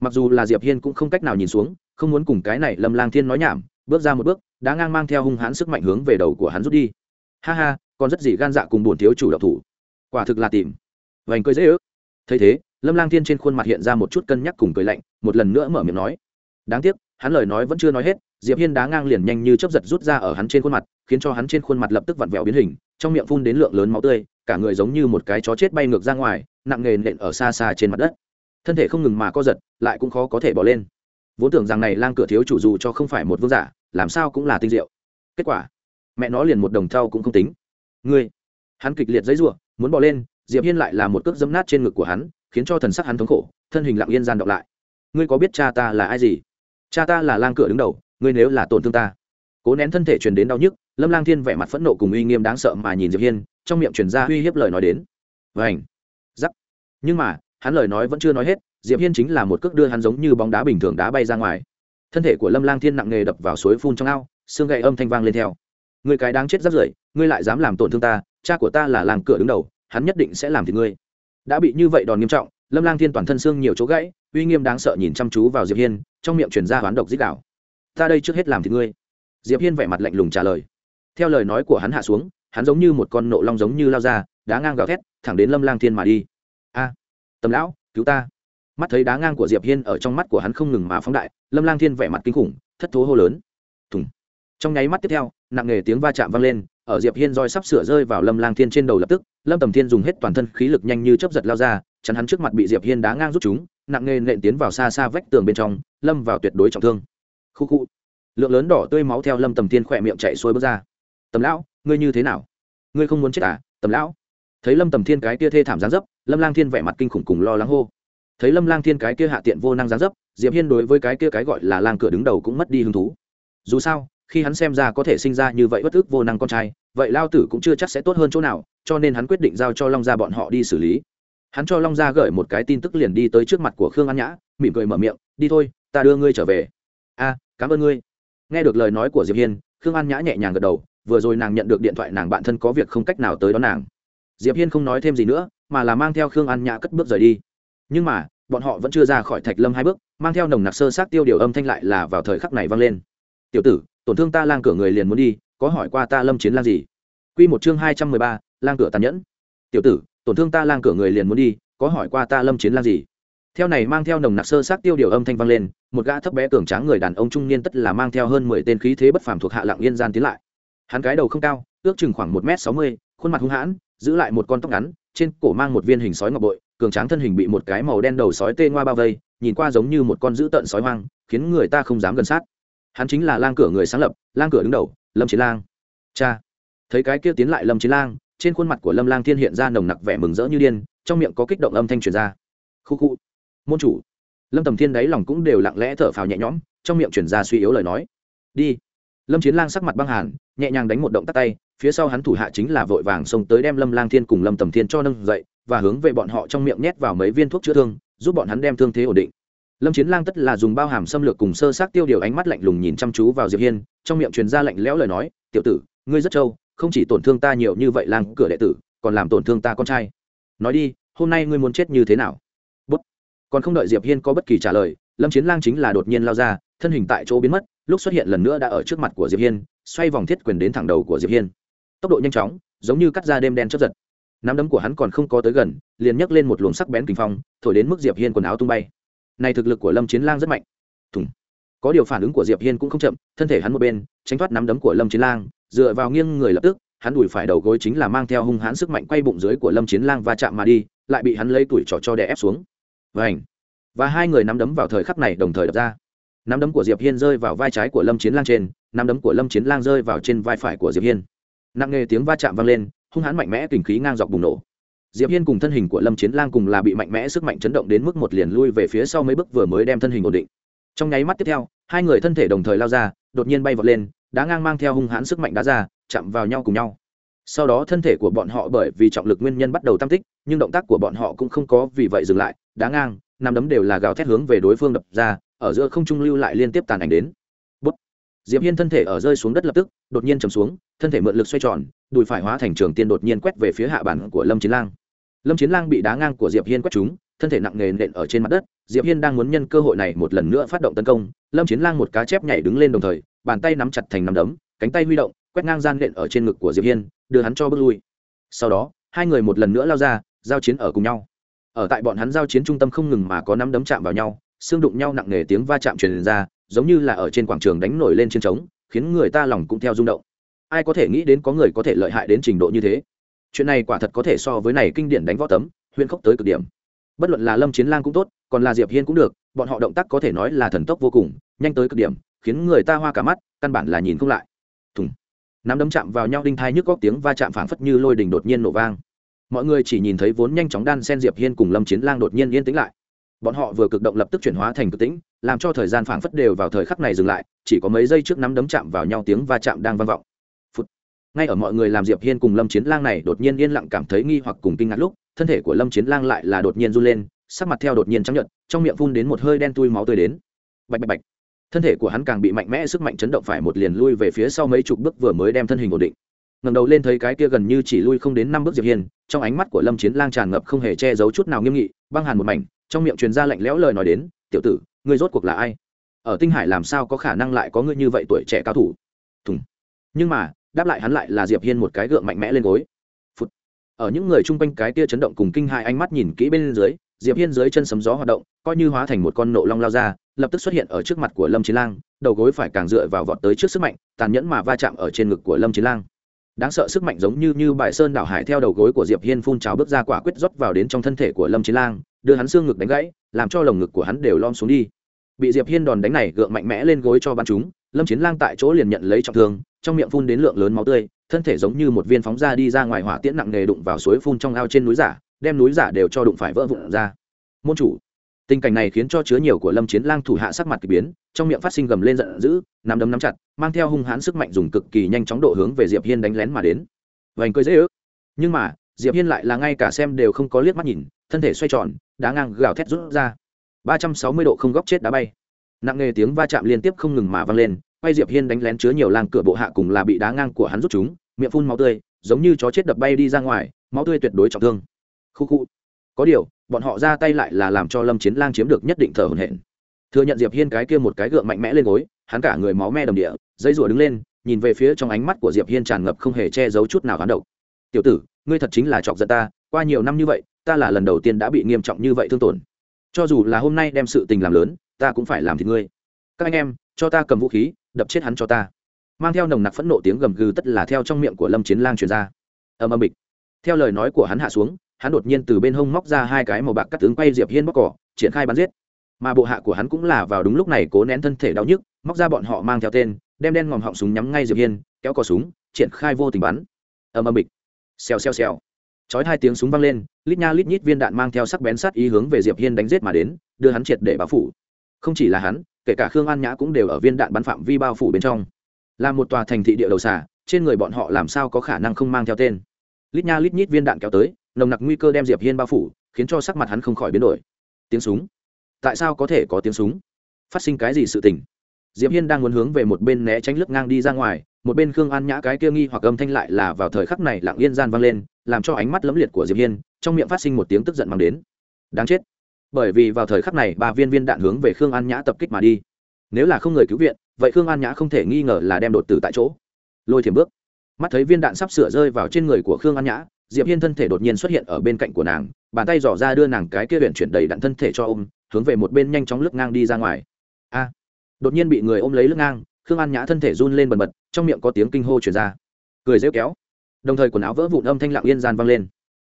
Mặc dù là diệp hiên cũng không cách nào nhìn xuống, không muốn cùng cái này lâm lang thiên nói nhảm, bước ra một bước đã ngang mang theo hung hãn sức mạnh hướng về đầu của hắn rút đi. Ha ha, còn rất gì gan dạ cùng buồn thiếu chủ động thủ. Quả thực là tìm. Vành cười dễ ước. Thấy thế lâm lang thiên trên khuôn mặt hiện ra một chút cân nhắc cùng cười lạnh một lần nữa mở miệng nói. Đáng tiếc hắn lời nói vẫn chưa nói hết diệp hiên đá ngang liền nhanh như chấp giật rút ra ở hắn trên khuôn mặt khiến cho hắn trên khuôn mặt lập tức vặn vẹo biến hình trong miệng phun đến lượng lớn máu tươi cả người giống như một cái chó chết bay ngược ra ngoài nặng nề nện ở xa xa trên mặt đất. Thân thể không ngừng mà co giật lại cũng khó có thể bỏ lên. Vốn tưởng rằng này lang cửa thiếu chủ dù cho không phải một vương giả làm sao cũng là tinh diệu. Kết quả mẹ nó liền một đồng thau cũng không tính. Ngươi hắn kịch liệt giấy rủa, muốn bỏ lên diệp hiên lại là một cước dấm nát trên ngực của hắn khiến cho thần sắc hắn thống khổ, thân hình lặng yên gian đọc lại. Ngươi có biết cha ta là ai gì? Cha ta là lang cửa đứng đầu, ngươi nếu là tổn thương ta. Cố nén thân thể truyền đến đau nhức, lâm lang thiên vẻ mặt phẫn nộ cùng uy nghiêm đáng sợ mà nhìn diệp hiên, trong miệng truyền ra uy hiếp lời nói đến. Vảnh giắc nhưng mà, hắn lời nói vẫn chưa nói hết, diệp hiên chính là một cước đưa hắn giống như bóng đá bình thường đá bay ra ngoài. Thân thể của lâm lang thiên nặng nề đập vào suối phun trong ao, xương gậy âm thanh vang lên theo. Người cái đáng chết rất rưởi, ngươi lại dám làm tổn thương ta, cha của ta là làng cửa đứng đầu, hắn nhất định sẽ làm thì ngươi đã bị như vậy đòn nghiêm trọng, lâm lang thiên toàn thân xương nhiều chỗ gãy, uy nghiêm đáng sợ nhìn chăm chú vào diệp hiên, trong miệng truyền ra hoán độc dích đạo. Ta đây trước hết làm thì ngươi. Diệp hiên vẻ mặt lạnh lùng trả lời. Theo lời nói của hắn hạ xuống, hắn giống như một con nộ long giống như lao ra, đá ngang gào thét, thẳng đến lâm lang thiên mà đi. A, tầm lão, cứu ta. Mắt thấy đá ngang của diệp hiên ở trong mắt của hắn không ngừng mà phóng đại, lâm lang thiên vẻ mặt kinh khủng, thất thố hô lớn. Thùng. Trong nháy mắt tiếp theo, nặng nề tiếng va chạm vang lên ở diệp hiên roi sắp sửa rơi vào lâm lang thiên trên đầu lập tức, lâm tầm thiên dùng hết toàn thân khí lực nhanh như chớp giật lao ra, chắn hắn trước mặt bị diệp hiên đá ngang rút chúng, nặng nề nện tiến vào xa xa vách tường bên trong, lâm vào tuyệt đối trọng thương. Khu khu. Lượng lớn đỏ tươi máu theo lâm tầm thiên khỏe miệng chạy xuôi bước ra. Tầm lão, ngươi như thế nào? Ngươi không muốn chết à tầm lão? Thấy lâm tầm thiên cái kia thê thảm giáng dấp, lâm lang thiên vẻ mặt kinh khủng cùng lo lắng hô. Thấy lâm lang thiên cái kia hạ tiện vô năng giáng dấp, diệp hiên đối với cái kia cái gọi là lang cửa đứng đầu cũng mất đi hứng thú. Dù sao khi hắn xem ra có thể sinh ra như vậy bất ức vô năng con trai, vậy lao tử cũng chưa chắc sẽ tốt hơn chỗ nào, cho nên hắn quyết định giao cho long gia bọn họ đi xử lý. Hắn cho long gia gửi một cái tin tức liền đi tới trước mặt của khương an nhã, mỉm cười mở miệng, đi thôi, ta đưa ngươi trở về. A, cảm ơn ngươi. Nghe được lời nói của diệp hiên, khương an nhã nhẹ nhàng gật đầu, vừa rồi nàng nhận được điện thoại nàng bạn thân có việc không cách nào tới đón nàng. Diệp hiên không nói thêm gì nữa, mà là mang theo khương an nhã cất bước rời đi. Nhưng mà, bọn họ vẫn chưa ra khỏi thạch lâm hai bước, mang theo nồng nặc sơ sát tiêu điều âm thanh lại là vào thời khắc này vang lên. Tiểu tử tổn thương ta lang cửa người liền muốn đi, có hỏi qua ta lâm chiến lang gì? Quy một chương hai trăm mười ba, lang cửa tàn nhẫn. Tiểu tử, tổn thương ta lang cửa người liền muốn đi, có hỏi qua ta lâm chiến lang gì? Theo này mang theo nồng nặc sơ sát tiêu điều âm thanh vang lên, một gã thấp bé cường tráng người đàn ông trung niên tất là mang theo hơn mười tên khí thế bất phàm thuộc hạ lặng yên gian tiến lại. Hắn cái đầu không cao, ước chừng khoảng một m sáu mươi, khuôn mặt hung hãn, giữ lại một con tóc ngắn, trên cổ mang một viên hình sói ngọc bội, cường tráng thân hình bị một cái màu đen đầu sói tê ngoa bao vây, nhìn qua giống như một con dữ tợn sói hoang, khiến người ta không dám gần sát hắn chính là lang cửa người sáng lập, lang cửa đứng đầu, lâm chiến lang. Cha! Thấy cái kia tiến lại lâm chiến lang, trên khuôn mặt của lâm lang thiên hiện ra nồng nặc vẻ mừng rỡ như điên, trong miệng có kích động âm thanh truyền ra. Khu khu! Môn chủ! Lâm tầm thiên đáy lòng cũng đều lặng lẽ thở phào nhẹ nhõm, trong miệng truyền ra suy yếu lời nói. Đi! Lâm chiến lang sắc mặt băng hàn, nhẹ nhàng đánh một động tắt tay, phía sau hắn thủ hạ chính là vội vàng xông tới đem lâm lang thiên cùng lâm tầm thiên cho nâng dậy, và hướng về bọn họ trong miệng nhét vào mấy viên thuốc chữa thương, giúp bọn hắn đem thương thế ổn định lâm chiến lang tất là dùng bao hàm xâm lược cùng sơ sát tiêu điều ánh mắt lạnh lùng nhìn chăm chú vào diệp hiên, trong miệng truyền ra lạnh lẽo lời nói, tiểu tử, ngươi rất trâu, không chỉ tổn thương ta nhiều như vậy lang cửa đệ tử, còn làm tổn thương ta con trai. Nói đi, hôm nay ngươi muốn chết như thế nào? Bút. còn không đợi diệp hiên có bất kỳ trả lời, lâm chiến lang chính là đột nhiên lao ra, thân hình tại chỗ biến mất, lúc xuất hiện lần nữa đã ở trước mặt của diệp hiên, xoay vòng thiết quyền đến thẳng đầu của diệp hiên. Tốc độ nhanh chóng, giống như cắt ra đêm đen chớp giật. Nắm đấm của hắn còn không có tới gần, liền nhấc lên một luồng sắc bén kinh phong, thổi đến mức diệp hiên quần áo tung bay này thực lực của lâm chiến lang rất mạnh. Thùng. Có điều phản ứng của diệp hiên cũng không chậm, thân thể hắn một bên, tránh thoát nắm đấm của lâm chiến lang, dựa vào nghiêng người lập tức, hắn đùi phải đầu gối chính là mang theo hung hãn sức mạnh quay bụng dưới của lâm chiến lang và chạm mà đi, lại bị hắn lấy tuổi trỏ cho đè ép xuống. Vảnh và hai người nắm đấm vào thời khắc này đồng thời đập ra. Nắm đấm của diệp hiên rơi vào vai trái của lâm chiến lang trên, nắm đấm của lâm chiến lang rơi vào trên vai phải của diệp hiên. Nặng nề tiếng va chạm vang lên, hung hãn mạnh mẽ kình khí ngang dọc bùng nổ diệp hiên cùng thân hình của lâm chiến lang cùng là bị mạnh mẽ sức mạnh chấn động đến mức một liền lui về phía sau mấy bước vừa mới đem thân hình ổn định. Trong nháy mắt tiếp theo, hai người thân thể đồng thời lao ra, đột nhiên bay vọt lên, đá ngang mang theo hung hãn sức mạnh đá ra, chạm vào nhau cùng nhau. Sau đó thân thể của bọn họ bởi vì trọng lực nguyên nhân bắt đầu tăng tích, nhưng động tác của bọn họ cũng không có vì vậy dừng lại, đá ngang nằm đấm đều là gào thét hướng về đối phương đập ra, ở giữa không trung lưu lại liên tiếp tàn ảnh đến. Bút. diệp hiên thân thể ở rơi xuống đất lập tức, đột nhiên chầm xuống, thân thể mượn lực xoay tròn, đùi phải hóa thành trường tiên đột nhiên quét về phía hạ bản của lâm chiến lang lâm chiến lang bị đá ngang của diệp hiên quét trúng, thân thể nặng nề nện ở trên mặt đất. Diệp hiên đang muốn nhân cơ hội này một lần nữa phát động tấn công. Lâm chiến lang một cá chép nhảy đứng lên đồng thời, bàn tay nắm chặt thành nắm đấm, cánh tay huy động, quét ngang gian nện ở trên ngực của diệp hiên, đưa hắn cho bước lui. Sau đó, hai người một lần nữa lao ra, giao chiến ở cùng nhau. Ở tại bọn hắn giao chiến trung tâm không ngừng mà có nắm đấm chạm vào nhau, xương đụng nhau nặng nề tiếng va chạm truyền ra, giống như là ở trên quảng trường đánh nổi lên trên trống, khiến người ta lòng cũng theo rung động. Ai có thể nghĩ đến có người có thể lợi hại đến trình độ như thế? Chuyện này quả thật có thể so với này kinh điển đánh võ tấm huyên khốc tới cực điểm. Bất luận là lâm chiến lang cũng tốt, còn là diệp hiên cũng được, bọn họ động tác có thể nói là thần tốc vô cùng, nhanh tới cực điểm, khiến người ta hoa cả mắt, căn bản là nhìn không lại. Thùng. Nắm đấm chạm vào nhau đinh thai nhức góc tiếng va chạm phảng phất như lôi đình đột nhiên nổ vang. Mọi người chỉ nhìn thấy vốn nhanh chóng đan sen diệp hiên cùng lâm chiến lang đột nhiên yên tĩnh lại. Bọn họ vừa cực động lập tức chuyển hóa thành cực tĩnh, làm cho thời gian phảng phất đều vào thời khắc này dừng lại, chỉ có mấy giây trước nắm đấm chạm vào nhau tiếng va chạm đang vang vọng ngay ở mọi người làm diệp hiên cùng lâm chiến lang này đột nhiên yên lặng cảm thấy nghi hoặc cùng kinh ngạc lúc, thân thể của lâm chiến lang lại là đột nhiên run lên, sắc mặt theo đột nhiên trắng nhợt, trong miệng phun đến một hơi đen tui máu tươi đến. Bạch bạch bạch. Thân thể của hắn càng bị mạnh mẽ sức mạnh chấn động phải một liền lui về phía sau mấy chục bước vừa mới đem thân hình ổn định. Ngẩng đầu lên thấy cái kia gần như chỉ lui không đến năm bước diệp hiên, trong ánh mắt của lâm chiến lang tràn ngập không hề che giấu chút nào nghiêm nghị, băng hàn một mảnh, trong miệng truyền ra lạnh lẽo lời nói đến, tiểu tử, ngươi rốt cuộc là ai? Ở tinh hải làm sao có khả năng lại có ngươi như vậy tuổi trẻ cao thủ? Thùng. Nhưng mà đáp lại hắn lại là diệp hiên một cái gượng mạnh mẽ lên gối. Phụt. ở những người chung quanh cái kia chấn động cùng kinh hai ánh mắt nhìn kỹ bên dưới, diệp hiên dưới chân sấm gió hoạt động, coi như hóa thành một con nộ long lao ra, lập tức xuất hiện ở trước mặt của lâm chiến lang, đầu gối phải càng dựa vào vọt tới trước sức mạnh, tàn nhẫn mà va chạm ở trên ngực của lâm chiến lang. Đáng sợ sức mạnh giống như như bài sơn đảo hải theo đầu gối của diệp hiên phun trào bước ra quả quyết rót vào đến trong thân thể của lâm chiến lang, đưa hắn xương ngực đánh gãy, làm cho lồng ngực của hắn đều lom xuống đi. Bị diệp hiên đòn đánh này gượng mạnh mẽ lên gối cho bắn chúng, lâm chiến lang tại chỗ liền nhận lấy trọng thương trong miệng phun đến lượng lớn máu tươi, thân thể giống như một viên phóng ra đi ra ngoài hỏa tiễn nặng nề đụng vào suối phun trong ao trên núi giả, đem núi giả đều cho đụng phải vỡ vụn ra. Môn chủ, tình cảnh này khiến cho chứa nhiều của lâm chiến lang thủ hạ sắc mặt kỳ biến, trong miệng phát sinh gầm lên giận dữ, nắm đấm nắm chặt, mang theo hung hãn sức mạnh dùng cực kỳ nhanh chóng độ hướng về diệp hiên đánh lén mà đến. Vành cười dễ ước. Nhưng mà, diệp hiên lại là ngay cả xem đều không có liếc mắt nhìn, thân thể xoay tròn, đá ngang gào thét rút ra. Ba trăm sáu mươi độ không góc chết đá bay. Nặng nề tiếng va chạm liên tiếp không ngừng mà vang lên quay diệp hiên đánh lén chứa nhiều lang cửa bộ hạ cùng là bị đá ngang của hắn rút chúng, miệng phun máu tươi, giống như chó chết đập bay đi ra ngoài, máu tươi tuyệt đối trọng thương. Khu khu. Có điều, bọn họ ra tay lại là làm cho lâm chiến lang chiếm được nhất định thở hổn hển. Thừa nhận diệp hiên cái kia một cái gượng mạnh mẽ lên gối, hắn cả người máu me đầm địa, dây rủa đứng lên, nhìn về phía trong ánh mắt của diệp hiên tràn ngập không hề che giấu chút nào hắn độc. Tiểu tử, ngươi thật chính là chọc giận ta, qua nhiều năm như vậy, ta là lần đầu tiên đã bị nghiêm trọng như vậy thương tổn. Cho dù là hôm nay đem sự tình làm lớn, ta cũng phải làm thì ngươi. Các anh em, cho ta cầm vũ khí đập chết hắn cho ta. Mang theo nồng nặc phẫn nộ tiếng gầm gừ tất là theo trong miệng của lâm chiến lang truyền ra. Ầm ầm bịch. Theo lời nói của hắn hạ xuống, hắn đột nhiên từ bên hông móc ra hai cái màu bạc cắt tướng quay diệp hiên bóc cỏ, triển khai bắn giết. Mà bộ hạ của hắn cũng là vào đúng lúc này cố nén thân thể đau nhức, móc ra bọn họ mang theo tên, đem đen ngòm họng súng nhắm ngay diệp hiên, kéo cò súng, triển khai vô tình bắn. Ầm ầm bịch. Xèo xèo xèo. Chói hai tiếng súng vang lên, lít nha lít nhít viên đạn mang theo sắc bén sát ý hướng về diệp hiên đánh giết mà đến, đưa hắn triệt để bao phủ. Không chỉ là hắn kể cả khương an nhã cũng đều ở viên đạn bắn phạm vi bao phủ bên trong. Là một tòa thành thị địa đầu xả trên người bọn họ làm sao có khả năng không mang theo tên. Lít nha lít nhít viên đạn kéo tới, nồng nặc nguy cơ đem diệp hiên bao phủ, khiến cho sắc mặt hắn không khỏi biến đổi. Tiếng súng. Tại sao có thể có tiếng súng? Phát sinh cái gì sự tình? Diệp hiên đang muốn hướng về một bên né tránh lướt ngang đi ra ngoài, một bên khương an nhã cái kia nghi hoặc âm thanh lại là vào thời khắc này lặng yên gian vang lên, làm cho ánh mắt lấm liệt của diệp hiên, trong miệng phát sinh một tiếng tức giận mang đến. Đáng chết bởi vì vào thời khắc này ba viên viên đạn hướng về khương an nhã tập kích mà đi. Nếu là không người cứu viện, vậy khương an nhã không thể nghi ngờ là đem đột tử tại chỗ. Lôi thiểm bước. Mắt thấy viên đạn sắp sửa rơi vào trên người của khương an nhã, diệp hiên thân thể đột nhiên xuất hiện ở bên cạnh của nàng, bàn tay dò ra đưa nàng cái kia luyện chuyển đầy đạn thân thể cho ôm, hướng về một bên nhanh chóng lướt ngang đi ra ngoài. A! Đột nhiên bị người ôm lấy lướt ngang, khương an nhã thân thể run lên bần bật, trong miệng có tiếng kinh hô chuyển ra. Cười rêu kéo. Đồng thời quần áo vỡ vụn âm thanh lặng yên gian vang lên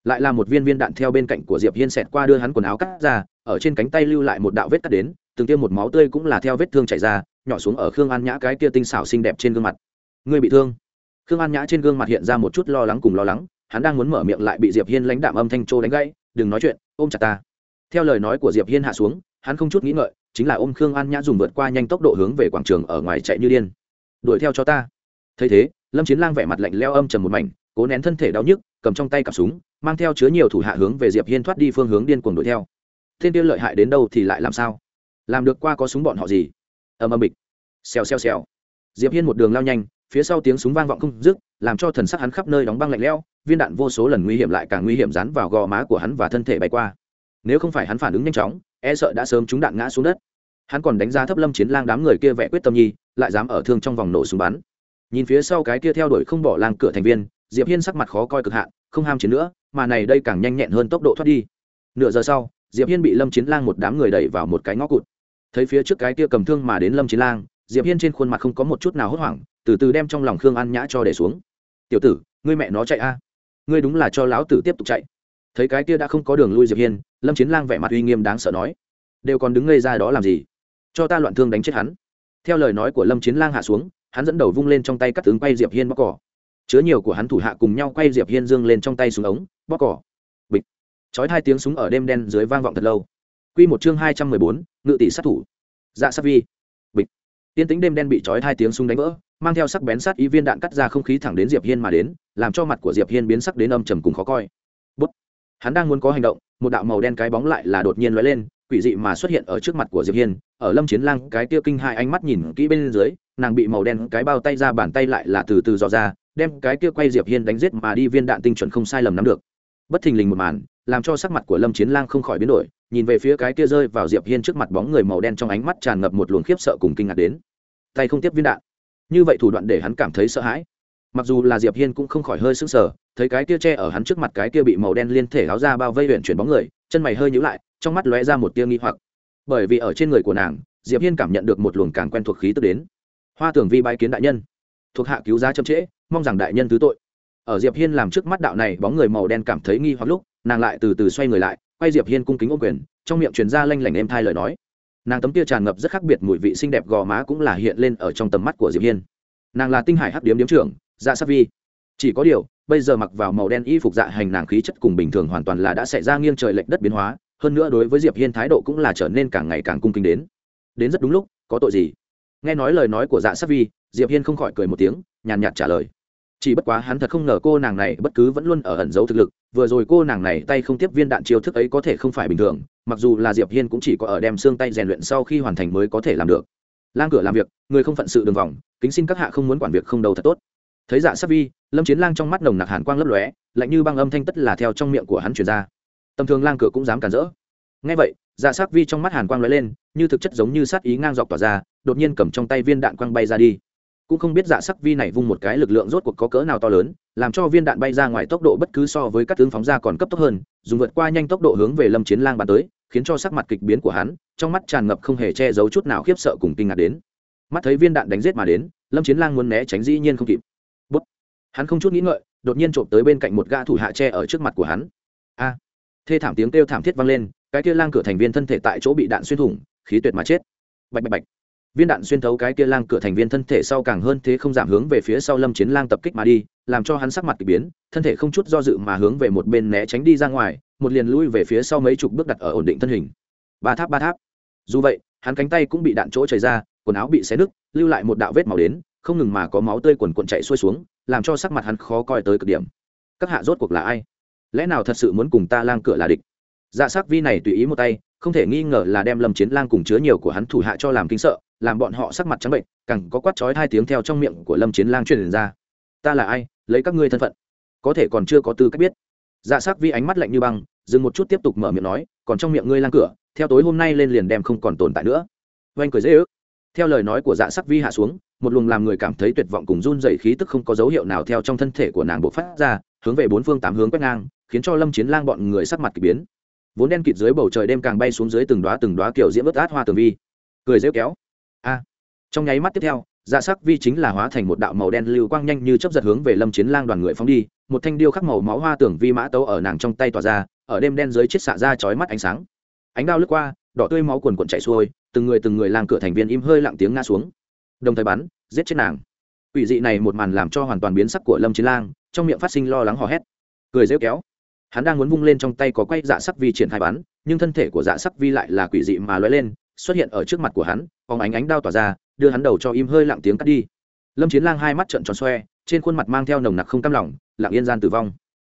lại là một viên viên đạn theo bên cạnh của diệp hiên xẹt qua đưa hắn quần áo cắt ra, ở trên cánh tay lưu lại một đạo vết cắt đến, từng tiêm một máu tươi cũng là theo vết thương chảy ra, nhỏ xuống ở khương an nhã cái kia tinh xảo xinh đẹp trên gương mặt. Người bị thương? Khương an nhã trên gương mặt hiện ra một chút lo lắng cùng lo lắng, hắn đang muốn mở miệng lại bị diệp hiên lãnh đạm âm thanh trô đánh gãy, đừng nói chuyện, ôm chặt ta. Theo lời nói của diệp hiên hạ xuống, hắn không chút nghĩ ngợi, chính là ôm khương an nhã dùng vượt qua nhanh tốc độ hướng về quảng trường ở ngoài chạy như điên. Đuổi theo cho ta. Thấy thế, lâm chiến lang vẻ mặt lạnh leo âm trầm một mảnh cố nén thân thể đau nhức, cầm trong tay cặp súng, mang theo chứa nhiều thủ hạ hướng về diệp hiên thoát đi phương hướng điên cuồng đuổi theo. Thiên tiên lợi hại đến đâu thì lại làm sao? Làm được qua có súng bọn họ gì? Ầm ầm bịch. Xèo xèo xèo. Diệp hiên một đường lao nhanh, phía sau tiếng súng vang vọng không dứt, làm cho thần sắc hắn khắp nơi đóng băng lạnh lẽo, viên đạn vô số lần nguy hiểm lại càng nguy hiểm dán vào gò má của hắn và thân thể bay qua. Nếu không phải hắn phản ứng nhanh chóng e sợ đã sớm chúng đạn ngã xuống đất. Hắn còn đánh giá thấp lâm chiến lang đám người kia vẽ quyết tâm nhi, lại dám ở thương trong vòng nổ súng bắn. Nhìn phía sau cái kia theo đuổi không bỏ lang cửa thành viên diệp hiên sắc mặt khó coi cực hạn, không ham chiến nữa, mà này đây càng nhanh nhẹn hơn tốc độ thoát đi. Nửa giờ sau, diệp hiên bị lâm chiến lang một đám người đẩy vào một cái ngõ cụt. Thấy phía trước cái kia cầm thương mà đến lâm chiến lang, diệp hiên trên khuôn mặt không có một chút nào hốt hoảng, từ từ đem trong lòng khương an nhã cho để xuống. Tiểu tử, ngươi mẹ nó chạy a. Ngươi đúng là cho lão tử tiếp tục chạy. Thấy cái kia đã không có đường lui diệp hiên, lâm chiến lang vẻ mặt uy nghiêm đáng sợ nói, đều còn đứng ngây ra đó làm gì? Cho ta loạn thương đánh chết hắn. Theo lời nói của lâm chiến lang hạ xuống, hắn dẫn đầu vung lên trong tay cắt tướng quay diệp hiên bóc cỏ chứa nhiều của hắn thủ hạ cùng nhau quay diệp hiên dương lên trong tay súng ống bóp cỏ. Bịch. Chói hai tiếng súng ở đêm đen dưới vang vọng thật lâu. Quy một chương hai trăm mười bốn, ngự tỷ sát thủ. Dạ sát vi. Bịch. Tiên tính đêm đen bị chói hai tiếng súng đánh vỡ mang theo sắc bén sát ý viên đạn cắt ra không khí thẳng đến diệp hiên mà đến làm cho mặt của diệp hiên biến sắc đến âm trầm cùng khó coi. Bút. hắn đang muốn có hành động một đạo màu đen cái bóng lại là đột nhiên lóe lên quỷ dị mà xuất hiện ở trước mặt của diệp hiên ở lâm chiến lang cái kia kinh hai ánh mắt nhìn kỹ bên dưới nàng bị màu đen cái bao tay ra bàn tay lại là từ từ dò ra đem cái kia quay diệp hiên đánh giết mà đi viên đạn tinh chuẩn không sai lầm nắm được. Bất thình lình một màn, làm cho sắc mặt của lâm chiến lang không khỏi biến đổi, nhìn về phía cái kia rơi vào diệp hiên trước mặt bóng người màu đen trong ánh mắt tràn ngập một luồng khiếp sợ cùng kinh ngạc đến. Tay không tiếp viên đạn. Như vậy thủ đoạn để hắn cảm thấy sợ hãi. Mặc dù là diệp hiên cũng không khỏi hơi sững sờ, thấy cái kia che ở hắn trước mặt cái kia bị màu đen liên thể áo ra bao vây huyện chuyển bóng người, chân mày hơi nhíu lại, trong mắt lóe ra một tia nghi hoặc. Bởi vì ở trên người của nàng, diệp hiên cảm nhận được một luồng càng quen thuộc khí tức đến. Hoa tưởng vi bái kiến đại nhân. Thuộc hạ cứu giá chậm trễ mong rằng đại nhân thứ tội. Ở diệp hiên làm trước mắt đạo này, bóng người màu đen cảm thấy nghi hoặc lúc, nàng lại từ từ xoay người lại, quay diệp hiên cung kính ôm quyền, trong miệng truyền ra lanh lảnh êm thai lời nói. Nàng tấm kia tràn ngập rất khác biệt mùi vị xinh đẹp gò má cũng là hiện lên ở trong tầm mắt của diệp hiên. Nàng là tinh hải hắc điếm điếm trưởng dạ sắc vi. Chỉ có điều, bây giờ mặc vào màu đen y phục dạ hành nàng khí chất cùng bình thường hoàn toàn là đã xảy ra nghiêng trời lệch đất biến hóa, hơn nữa đối với diệp hiên thái độ cũng là trở nên càng ngày càng cung kính đến. Đến rất đúng lúc, có tội gì? Nghe nói lời nói của dạ sắc vi, diệp hiên không khỏi cười một tiếng, nhàn nhạt trả lời chỉ bất quá hắn thật không ngờ cô nàng này bất cứ vẫn luôn ở ẩn giấu thực lực, vừa rồi cô nàng này tay không tiếp viên đạn chiêu thức ấy có thể không phải bình thường, mặc dù là diệp hiên cũng chỉ có ở đem xương tay rèn luyện sau khi hoàn thành mới có thể làm được. Lang cửa làm việc, người không phận sự đường vòng, kính xin các hạ không muốn quản việc không đầu thật tốt. Thấy dạ sắc vi, lâm chiến lang trong mắt nồng nặc hàn quang lấp lóe, lạnh như băng âm thanh tất là theo trong miệng của hắn truyền ra. Tầm thường lang cửa cũng dám cản rỡ. Ngay vậy dạ sắc vi trong mắt hàn quang lóe lên, như thực chất giống như sát ý ngang dọc tỏa ra, đột nhiên cầm trong tay viên đạn quang bay ra đi cũng không biết dạ sắc vi này vung một cái lực lượng rốt cuộc có cỡ nào to lớn, làm cho viên đạn bay ra ngoài tốc độ bất cứ so với các tướng phóng ra còn cấp tốc hơn, dùng vượt qua nhanh tốc độ hướng về lâm chiến lang bắn tới, khiến cho sắc mặt kịch biến của hắn, trong mắt tràn ngập không hề che giấu chút nào khiếp sợ cùng kinh ngạc đến. Mắt thấy viên đạn đánh giết mà đến, lâm chiến lang muốn né tránh dĩ nhiên không kịp. Bút. hắn không chút nghĩ ngợi, đột nhiên trộm tới bên cạnh một gã thủ hạ tre ở trước mặt của hắn. A. Thê thảm tiếng kêu thảm thiết vang lên, cái kia lang cửa thành viên thân thể tại chỗ bị đạn xuyên thủng, khí tuyệt mà chết. Bạch bạch bạch viên đạn xuyên thấu cái kia lang cửa thành viên thân thể sau càng hơn thế không giảm hướng về phía sau lâm chiến lang tập kích mà đi, làm cho hắn sắc mặt k ỳ biến, thân thể không chút do dự mà hướng về một bên né tránh đi ra ngoài, một liền lui về phía sau mấy chục bước đặt ở ổn định thân hình. Ba tháp ba tháp. Dù vậy, hắn cánh tay cũng bị đạn chỗ chảy ra, quần áo bị xé nứt, lưu lại một đạo vết màu đến, không ngừng mà có máu tươi quần quần chạy xuôi xuống, làm cho sắc mặt hắn khó coi tới cực điểm. Các hạ rốt cuộc là ai? Lẽ nào thật sự muốn cùng ta lang cửa là địch? Dạ sắc vi này tùy ý một tay, không thể nghi ngờ là đem lâm chiến lang cùng chứa nhiều của hắn thủ hạ cho làm kinh sợ làm bọn họ sắc mặt trắng bệnh, càng có quát chói hai tiếng theo trong miệng của lâm chiến lang truyền ra. Ta là ai? Lấy các ngươi thân phận. Có thể còn chưa có tư cách biết. Dạ sắc vi ánh mắt lạnh như băng, dừng một chút tiếp tục mở miệng nói, còn trong miệng ngươi lang cửa, theo tối hôm nay lên liền đem không còn tồn tại nữa. Oanh cười dễ ước. Theo lời nói của dạ sắc vi hạ xuống, một luồng làm người cảm thấy tuyệt vọng cùng run dày khí tức không có dấu hiệu nào theo trong thân thể của nàng bộ phát ra, hướng về bốn phương tám hướng quét ngang, khiến cho lâm chiến lang bọn người sắc mặt k ỳ biến. Vốn đen kịt dưới bầu trời đêm càng bay xuống dưới từng đoá từng đoá kiểu diễm ướt át hoa tường vi. Cười rêu kéo a. Trong nháy mắt tiếp theo dạ sắc vi chính là hóa thành một đạo màu đen lưu quang nhanh như chấp giật hướng về lâm chiến lang đoàn người phóng đi, một thanh điêu khắc màu máu hoa tưởng vi mã tấu ở nàng trong tay tỏa ra, ở đêm đen dưới chiếc xạ ra chói mắt ánh sáng. Ánh đao lướt qua, đỏ tươi máu quần quần chảy xuôi, từng người từng người làng cửa thành viên im hơi lặng tiếng ngã xuống. Đồng thời bắn, giết chết nàng. Ủy dị này một màn làm cho hoàn toàn biến sắc của lâm chiến lang, trong miệng phát sinh lo lắng hò hét. Cười rêu kéo. Hắn đang muốn vung lên trong tay có quay dạ sắc vi triển khai bắn, nhưng thân thể của dạ sắc vi lại là quỷ dị mà lóe lên xuất hiện ở trước mặt của hắn phóng ánh ánh đao tỏa ra, đưa hắn đầu cho im hơi lặng tiếng cắt đi. Lâm chiến lang hai mắt trợn tròn xoe, trên khuôn mặt mang theo nồng nặc không cam lòng, lặng yên gian tử vong.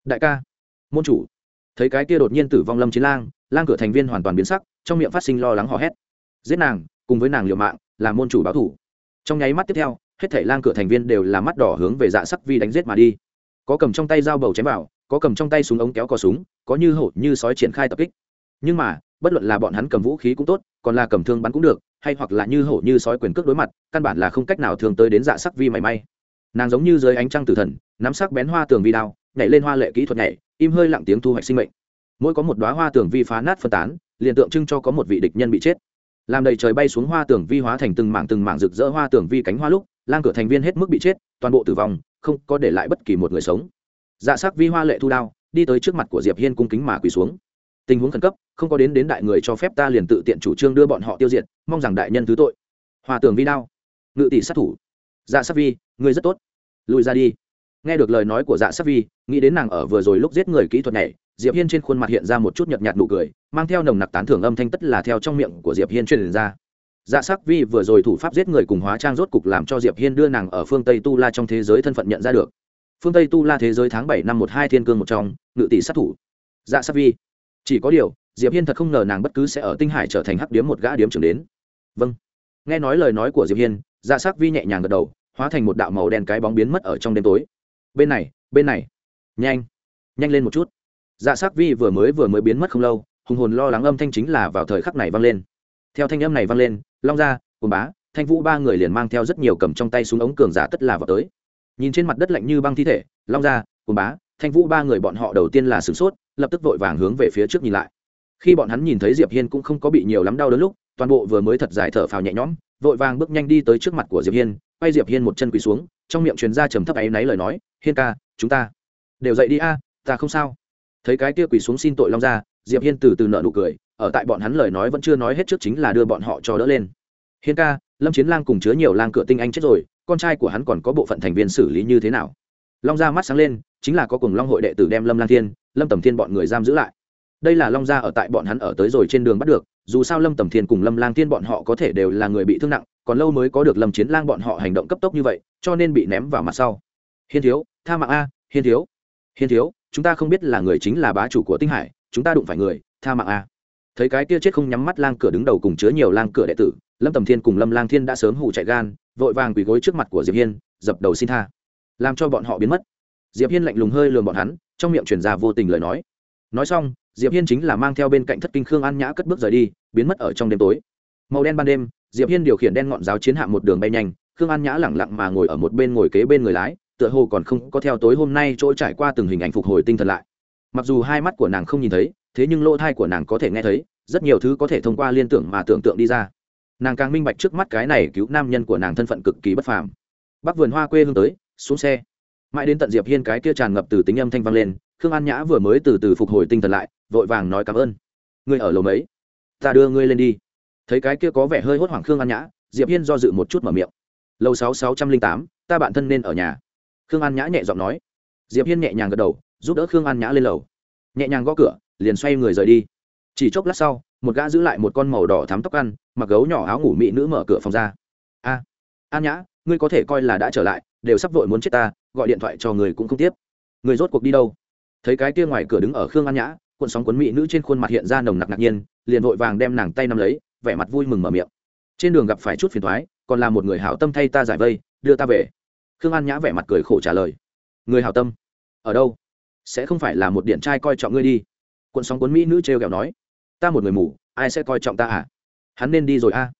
Đại ca, môn chủ. Thấy cái kia đột nhiên tử vong lâm chiến lang lang cửa thành viên hoàn toàn biến sắc, trong miệng phát sinh lo lắng hò hét. Giết nàng, cùng với nàng liều mạng làm môn chủ báo thủ. Trong nháy mắt tiếp theo, hết thảy lang cửa thành viên đều là mắt đỏ hướng về dạ sắc vi đánh giết mà đi. Có cầm trong tay dao bầu chém vào, có cầm trong tay súng ống kéo cò súng, có như hổ, như sói triển khai tập kích. Nhưng mà bất luận là bọn hắn cầm vũ khí cũng tốt, còn là cầm thương bắn cũng được, hay hoặc là như hổ như sói quyền cước đối mặt, căn bản là không cách nào thường tới đến dạ sắc vi mảy may. Nàng giống như dưới ánh trăng tử thần, nắm sắc bén hoa tường vi đao, nhảy lên hoa lệ kỹ thuật nhảy, im hơi lặng tiếng thu hoạch sinh mệnh. Mỗi có một đoá hoa tường vi phá nát phân tán, liền tượng trưng cho có một vị địch nhân bị chết. Làm đầy trời bay xuống hoa tường vi hóa thành từng mảng từng mảng rực rỡ hoa tường vi cánh hoa lúc, lang cửa thành viên hết mức bị chết, toàn bộ tử vong, không có để lại bất kỳ một người sống. Dạ sắc vi hoa lệ thu đao, đi tới trước mặt của diệp hiên cung kính mà quỳ xuống tình huống khẩn cấp, không có đến đến đại người cho phép ta liền tự tiện chủ trương đưa bọn họ tiêu diệt, mong rằng đại nhân thứ tội. Hòa tường vi đao. Ngự tỷ sát thủ. Dạ sắc vi, ngươi rất tốt. Lùi ra đi. Nghe được lời nói của dạ sắc vi, nghĩ đến nàng ở vừa rồi lúc giết người kỹ thuật này, diệp hiên trên khuôn mặt hiện ra một chút nhợt nhạt nụ cười, mang theo nồng nặc tán thưởng âm thanh tất là theo trong miệng của diệp hiên truyền ra. Dạ sắc vi vừa rồi thủ pháp giết người cùng hóa trang rốt cục làm cho diệp hiên đưa nàng ở phương tây tu la trong thế giới thân phận nhận ra được. Phương tây tu la thế giới tháng bảy năm một hai thiên cương một trong, ngự tỷ sát thủ. Dạ sắc vi chỉ có điều, diệp hiên thật không ngờ nàng bất cứ sẽ ở tinh hải trở thành hắc điếm một gã điếm trưởng đến. Vâng. Nghe nói lời nói của diệp hiên dạ sắc vi nhẹ nhàng gật đầu, hóa thành một đạo màu đen cái bóng biến mất ở trong đêm tối. Bên này bên này. Nhanh. Nhanh lên một chút. Dạ sắc vi vừa mới vừa mới biến mất không lâu, hùng hồn lo lắng âm thanh chính là vào thời khắc này vang lên. Theo thanh âm này vang lên, long gia cồn bá, thanh vũ ba người liền mang theo rất nhiều cầm trong tay súng ống cường giả tất là vào tới. Nhìn trên mặt đất lạnh như băng thi thể, long gia cồn bá thanh vũ ba người bọn họ đầu tiên là sửng sốt, lập tức vội vàng hướng về phía trước nhìn lại. Khi bọn hắn nhìn thấy diệp hiên cũng không có bị nhiều lắm đau đớn lúc, toàn bộ vừa mới thật dài thở phào nhẹ nhõm, vội vàng bước nhanh đi tới trước mặt của diệp hiên, quay diệp hiên một chân quỳ xuống, trong miệng truyền ra trầm thấp ấy náy lời nói, hiên ca, chúng ta đều dậy đi a, ta không sao. Thấy cái kia quỳ xuống xin tội long ra diệp hiên từ từ nợ nụ cười, ở tại bọn hắn lời nói vẫn chưa nói hết trước chính là đưa bọn họ cho đỡ lên. Hiên ca, lâm chiến lang cùng chứa nhiều lang cửa tinh anh chết rồi, con trai của hắn còn có bộ phận thành viên xử lý như thế nào? Long gia mắt sáng lên, chính là có cùng long hội đệ tử đem lâm lang thiên, lâm tầm thiên bọn người giam giữ lại. Đây là long gia ở tại bọn hắn ở tới rồi trên đường bắt được, dù sao lâm tầm thiên cùng lâm lang thiên bọn họ có thể đều là người bị thương nặng, còn lâu mới có được lâm chiến lang bọn họ hành động cấp tốc như vậy, cho nên bị ném vào mặt sau. Hiên thiếu, tha mạng a, hiên thiếu. Hiên thiếu, chúng ta không biết là người chính là bá chủ của tinh hải, chúng ta đụng phải người, tha mạng a. Thấy cái kia chết không nhắm mắt lang cửa đứng đầu cùng chứa nhiều lang cửa đệ tử, lâm tầm thiên cùng lâm lang thiên đã sớm hụ chạy gan, vội vàng quỳ gối trước mặt của diệp hiên, dập đầu xin tha làm cho bọn họ biến mất. Diệp hiên lạnh lùng hơi lườm bọn hắn, trong miệng truyền ra vô tình lời nói. Nói xong, diệp hiên chính là mang theo bên cạnh thất kinh khương an nhã cất bước rời đi, biến mất ở trong đêm tối. Màu đen ban đêm, diệp hiên điều khiển đen ngọn giáo chiến hạm một đường bay nhanh, khương an nhã lẳng lặng mà ngồi ở một bên ngồi kế bên người lái, tựa hồ còn không có theo tối hôm nay chỗ trải qua từng hình ảnh phục hồi tinh thần lại. Mặc dù hai mắt của nàng không nhìn thấy, thế nhưng lỗ thai của nàng có thể nghe thấy, rất nhiều thứ có thể thông qua liên tưởng mà tưởng tượng đi ra. Nàng càng minh bạch trước mắt cái này cứu nam nhân của nàng thân phận cực kỳ bất phàm. Bắc vườn hoa quê hương tới xuống xe. Mãi đến tận diệp hiên cái kia tràn ngập từ tính âm thanh vang lên, khương an nhã vừa mới từ từ phục hồi tinh thần lại, vội vàng nói cảm ơn. Ngươi ở lầu mấy? Ta đưa ngươi lên đi. Thấy cái kia có vẻ hơi hốt hoảng khương an nhã, diệp hiên do dự một chút mở miệng. Lầu sáu sáu trăm linh tám, ta bạn thân nên ở nhà. Khương an nhã nhẹ giọng nói. Diệp hiên nhẹ nhàng gật đầu, giúp đỡ khương an nhã lên lầu. Nhẹ nhàng gõ cửa, liền xoay người rời đi. Chỉ chốc lát sau, một gã giữ lại một con màu đỏ thắm tóc ăn, mặc gấu nhỏ áo ngủ mị nữ mở cửa phòng ra. A, an nhã, ngươi có thể coi là đã trở lại đều sắp vội muốn chết ta, gọi điện thoại cho người cũng không tiếp. Người rốt cuộc đi đâu? Thấy cái kia ngoài cửa đứng ở khương an nhã, cuộn sóng cuốn mỹ nữ trên khuôn mặt hiện ra nồng nặc ngạc nhiên, liền vội vàng đem nàng tay nắm lấy, vẻ mặt vui mừng mở miệng. Trên đường gặp phải chút phiền thoái còn là một người hảo tâm thay ta giải vây, đưa ta về. Khương an nhã vẻ mặt cười khổ trả lời. Người hảo tâm? Ở đâu? Sẽ không phải là một điện trai coi trọng ngươi đi. Cuộn sóng cuốn mỹ nữ trêu ghẹo nói. Ta một người mù, ai sẽ coi trọng ta à? Hắn nên đi rồi a. À?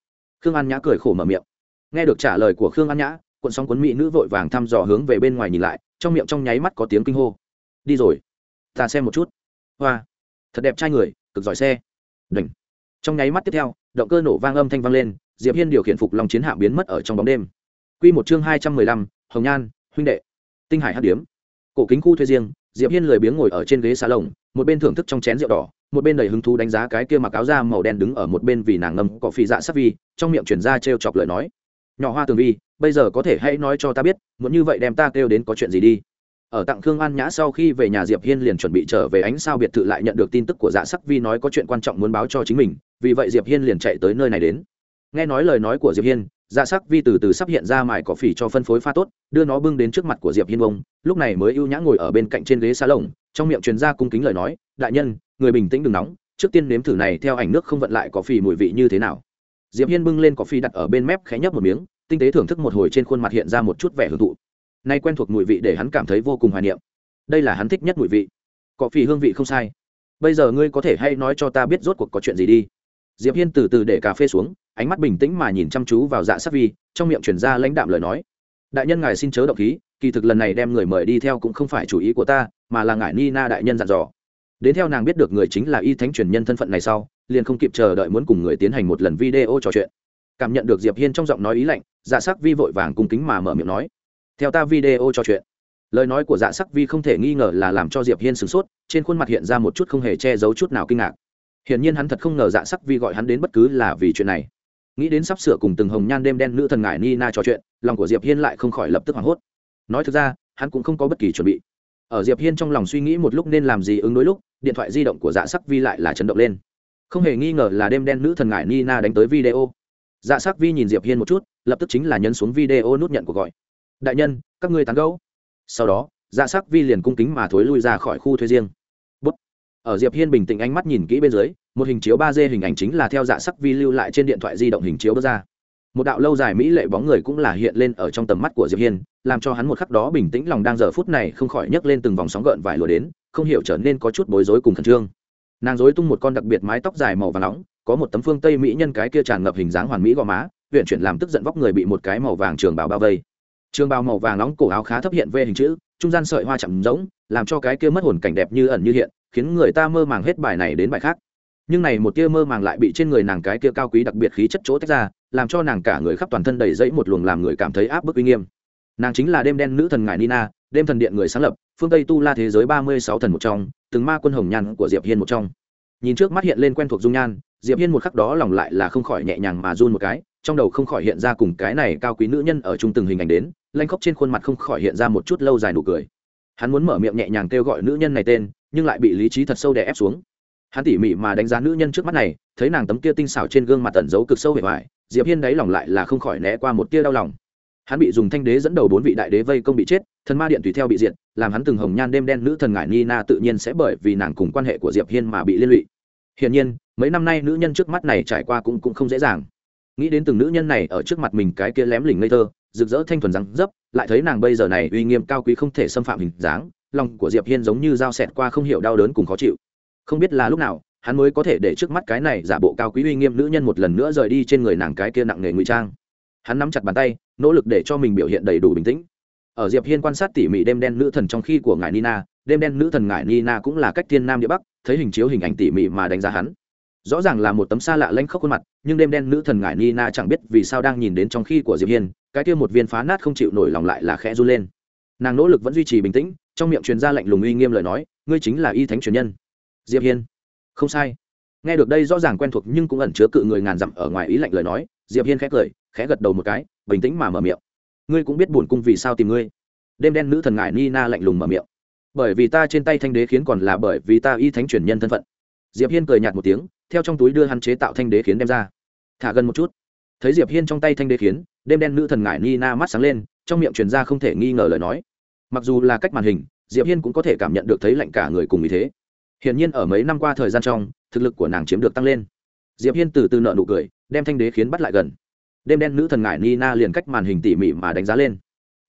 khương an nhã cười khổ mở miệng. Nghe được trả lời của khương an nhã cuộn sóng cuốn mỹ nữ vội vàng thăm dò hướng về bên ngoài nhìn lại, trong miệng trong nháy mắt có tiếng kinh hô. Đi rồi, ta xem một chút. Hoa, thật đẹp trai người, cực giỏi xe. Đỉnh. Trong nháy mắt tiếp theo, động cơ nổ vang âm thanh vang lên, diệp hiên điều khiển phục lòng chiến hạm biến mất ở trong bóng đêm. Quy một chương hai trăm mười lăm, hồng nhan, huynh đệ. Tinh hải hắc điếm. Cổ kính khu thuê riêng, diệp hiên lười biếng ngồi ở trên ghế xà lồng, một bên thưởng thức trong chén rượu đỏ, một bên đầy hứng thú đánh giá cái kia mặc áo da màu đen đứng ở một bên vì nàng ngâm cỏ phi dạ sắc vi, trong miệng chuyển ra trêu chọc lời nói nhỏ hoa tường vi, bây giờ có thể hãy nói cho ta biết, muốn như vậy đem ta kêu đến có chuyện gì đi. Ở tặng khương an nhã sau khi về nhà diệp hiên liền chuẩn bị trở về ánh sao biệt thự lại nhận được tin tức của dạ sắc vi nói có chuyện quan trọng muốn báo cho chính mình, vì vậy diệp hiên liền chạy tới nơi này đến. Nghe nói lời nói của diệp hiên dạ sắc vi từ từ sắp hiện ra mài cỏ phỉ cho phân phối pha tốt, đưa nó bưng đến trước mặt của diệp hiên bông lúc này mới ưu nhã ngồi ở bên cạnh trên ghế xa lồng trong miệng truyền ra cung kính lời nói, đại nhân, người bình tĩnh đừng nóng, trước tiên nếm thử này theo ảnh nước không vận lại cỏ phỉ mùi vị như thế nào diệp hiên bưng lên cỏ phi đặt ở bên mép khẽ nhấp một miếng, tinh tế thưởng thức một hồi trên khuôn mặt hiện ra một chút vẻ hưởng thụ. Nay quen thuộc mùi vị để hắn cảm thấy vô cùng hoài niệm. Đây là hắn thích nhất mùi vị. Cỏ phi hương vị không sai. Bây giờ ngươi có thể hay nói cho ta biết rốt cuộc có chuyện gì đi. Diệp hiên từ từ để cà phê xuống, ánh mắt bình tĩnh mà nhìn chăm chú vào dạ sắc vi, trong miệng chuyển ra lãnh đạm lời nói. Đại nhân ngài xin chớ động khí, kỳ thực lần này đem người mời đi theo cũng không phải chủ ý của ta, mà là ngài ni na đại nhân dặn dò đến theo nàng biết được người chính là y thánh truyền nhân thân phận này sau, liền không kịp chờ đợi muốn cùng người tiến hành một lần video trò chuyện. Cảm nhận được diệp hiên trong giọng nói ý lạnh dạ sắc vi vội vàng cung kính mà mở miệng nói, theo ta video trò chuyện. Lời nói của dạ sắc vi không thể nghi ngờ là làm cho diệp hiên sửng sốt, trên khuôn mặt hiện ra một chút không hề che giấu chút nào kinh ngạc. Hiển nhiên hắn thật không ngờ dạ sắc vi gọi hắn đến bất cứ là vì chuyện này. Nghĩ đến sắp sửa cùng từng hồng nhan đêm đen nữ thần ngải nina trò chuyện, lòng của diệp hiên lại không khỏi lập tức hoảng hốt. Nói thực ra, hắn cũng không có bất kỳ chuẩn bị ở diệp hiên trong lòng suy nghĩ một lúc nên làm gì ứng đối lúc, điện thoại di động của dạ sắc vi lại là chấn động lên. Không hề nghi ngờ là đêm đen nữ thần ngải nina đánh tới video. Dạ sắc vi nhìn diệp hiên một chút, lập tức chính là nhấn xuống video nút nhận cuộc gọi. Đại nhân, các ngươi tán gẫu. Sau đó dạ sắc vi liền cung kính mà thối lui ra khỏi khu thuê riêng. Bút. ở diệp hiên bình tĩnh ánh mắt nhìn kỹ bên dưới, một hình chiếu ba d hình ảnh chính là theo dạ sắc vi lưu lại trên điện thoại di động hình chiếu bước ra một đạo lâu dài mỹ lệ bóng người cũng là hiện lên ở trong tầm mắt của diệp hiên, làm cho hắn một khắc đó bình tĩnh lòng đang giờ phút này không khỏi nhấc lên từng vòng sóng gợn vải lùa đến, không hiểu trở nên có chút bối rối cùng khẩn trương. Nàng rối tung một con đặc biệt mái tóc dài màu vàng nóng, có một tấm phương tây mỹ nhân cái kia tràn ngập hình dáng hoàn mỹ gò má huyện chuyển làm tức giận vóc người bị một cái màu vàng trường bào bao vây. Trường bào màu vàng nóng cổ áo khá thấp hiện về hình chữ, trung gian sợi hoa chậm rỗng, làm cho cái kia mất hồn cảnh đẹp như ẩn như hiện, khiến người ta mơ màng hết bài này đến bài khác. Nhưng này một tia mơ màng lại bị trên người nàng cái kia cao quý đặc biệt khí chất chỗ tách ra làm cho nàng cả người khắp toàn thân đầy dẫy một luồng làm người cảm thấy áp bức uy nghiêm. Nàng chính là đêm đen nữ thần ngài nina, đêm thần điện người sáng lập, phương tây tu la thế giới ba mươi sáu thần một trong, từng ma quân hồng nhan của diệp hiên một trong. Nhìn trước mắt hiện lên quen thuộc dung nhan, diệp hiên một khắc đó lòng lại là không khỏi nhẹ nhàng mà run một cái, trong đầu không khỏi hiện ra cùng cái này cao quý nữ nhân ở chung từng hình ảnh đến, lanh khóc trên khuôn mặt không khỏi hiện ra một chút lâu dài nụ cười. Hắn muốn mở miệng nhẹ nhàng kêu gọi nữ nhân này tên, nhưng lại bị lý trí thật sâu đè ép xuống. Hắn tỉ mỉ mà đánh giá nữ nhân trước mắt này, thấy nàng tấm kia tinh xảo trên gương mặt tẩn giấu cực sâu vẻ vải diệp hiên đáy lòng lại là không khỏi né qua một tia đau lòng. Hắn bị dùng thanh đế dẫn đầu bốn vị đại đế vây công bị chết, thần ma điện tùy theo bị diệt, làm hắn từng hồng nhan đêm đen nữ thần ngải nina tự nhiên sẽ bởi vì nàng cùng quan hệ của diệp hiên mà bị liên lụy. Hiển nhiên, mấy năm nay nữ nhân trước mắt này trải qua cũng cũng không dễ dàng. Nghĩ đến từng nữ nhân này ở trước mặt mình cái kia lém lỉnh ngây thơ, rực rỡ thanh thuần răng dấp, lại thấy nàng bây giờ này uy nghiêm cao quý không thể xâm phạm hình dáng, lòng của diệp hiên giống như dao xẹt qua không hiểu đau đớn cùng khó chịu. Không biết là lúc nào hắn mới có thể để trước mắt cái này giả bộ cao quý uy nghiêm nữ nhân một lần nữa rời đi trên người nàng cái kia nặng nề ngụy trang. Hắn nắm chặt bàn tay, nỗ lực để cho mình biểu hiện đầy đủ bình tĩnh. Ở diệp hiên quan sát tỉ mỉ đêm đen nữ thần trong khi của ngài nina, đêm đen nữ thần ngài nina cũng là cách thiên nam địa bắc, thấy hình chiếu hình ảnh tỉ mỉ mà đánh giá hắn. Rõ ràng là một tấm xa lạ lanh khóc khuôn mặt, nhưng đêm đen nữ thần ngải nina chẳng biết vì sao đang nhìn đến trong khi của diệp hiên, cái kia một viên phá nát không chịu nổi lòng lại là khẽ run lên. Nàng nỗ lực vẫn duy trì bình tĩnh, trong miệng truyền ra lạnh lùng uy nghiêm lời nói, ngươi chính là y thánh truyền nhân. Diệp hiên không sai. Nghe được đây rõ ràng quen thuộc nhưng cũng ẩn chứa cự người ngàn dặm ở ngoài ý lạnh lời nói, diệp hiên khẽ cười, khẽ gật đầu một cái, bình tĩnh mà mở miệng. Ngươi cũng biết buồn cung vì sao tìm ngươi. Đêm đen nữ thần ngải nina lạnh lùng mở miệng. Bởi vì ta trên tay thanh đế khiến còn là bởi vì ta y thánh truyền nhân thân phận. Diệp hiên cười nhạt một tiếng, theo trong túi đưa hắn chế tạo thanh đế khiến đem ra. Thả gần một chút. Thấy diệp hiên trong tay thanh đế khiến, đêm đen nữ thần ngải Nina mắt sáng lên, trong miệng truyền ra không thể nghi ngờ lời nói. Mặc dù là cách màn hình, diệp hiên cũng có thể cảm nhận được thấy lạnh cả người cùng ý thế hiển nhiên ở mấy năm qua thời gian trong, thực lực của nàng chiếm được tăng lên. Diệp hiên từ từ nợ nụ cười, đem thanh đế khiến bắt lại gần. Đêm đen nữ thần ngải nina liền cách màn hình tỉ mỉ mà đánh giá lên.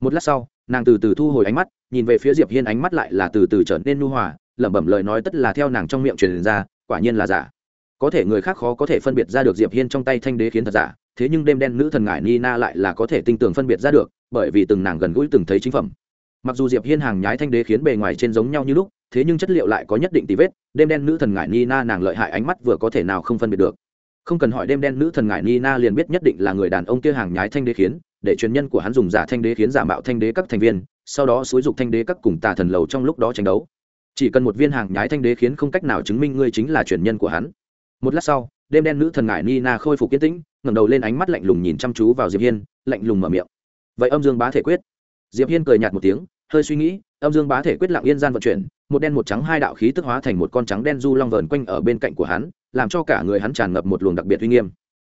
Một lát sau, nàng từ từ thu hồi ánh mắt, nhìn về phía diệp hiên ánh mắt lại là từ từ trở nên nu hòa, lẩm bẩm lời nói tất là theo nàng trong miệng truyền ra, quả nhiên là giả. Có thể người khác khó có thể phân biệt ra được diệp hiên trong tay thanh đế khiến thật giả, thế nhưng đêm đen nữ thần ngải nina lại là có thể tinh tường phân biệt ra được, bởi vì từng nàng gần gũi từng thấy chính phẩm mặc dù diệp hiên hàng nhái thanh đế khiến bề ngoài trên giống nhau như lúc, thế nhưng chất liệu lại có nhất định tì vết, đêm đen nữ thần ngải nina nàng lợi hại ánh mắt vừa có thể nào không phân biệt được. Không cần hỏi đêm đen nữ thần ngải nina liền biết nhất định là người đàn ông kia hàng nhái thanh đế khiến, để truyền nhân của hắn dùng giả thanh đế khiến giả mạo thanh đế các thành viên, sau đó xúi dục thanh đế các cùng tà thần lầu trong lúc đó tranh đấu. Chỉ cần một viên hàng nhái thanh đế khiến không cách nào chứng minh ngươi chính là truyền nhân của hắn. Một lát sau, đêm đen nữ thần ngải nina khôi phục kiến tĩnh, ngẩng đầu lên ánh mắt lạnh lùng nhìn chăm chú vào diệp hiên, lạnh lùng mở miệng. Vậy âm dương bá thể quyết diệp hiên cười nhạt một tiếng, hơi suy nghĩ, âm dương bá thể quyết lặng yên gian vận chuyển, một đen một trắng hai đạo khí tức hóa thành một con trắng đen du long vờn quanh ở bên cạnh của hắn, làm cho cả người hắn tràn ngập một luồng đặc biệt uy nghiêm.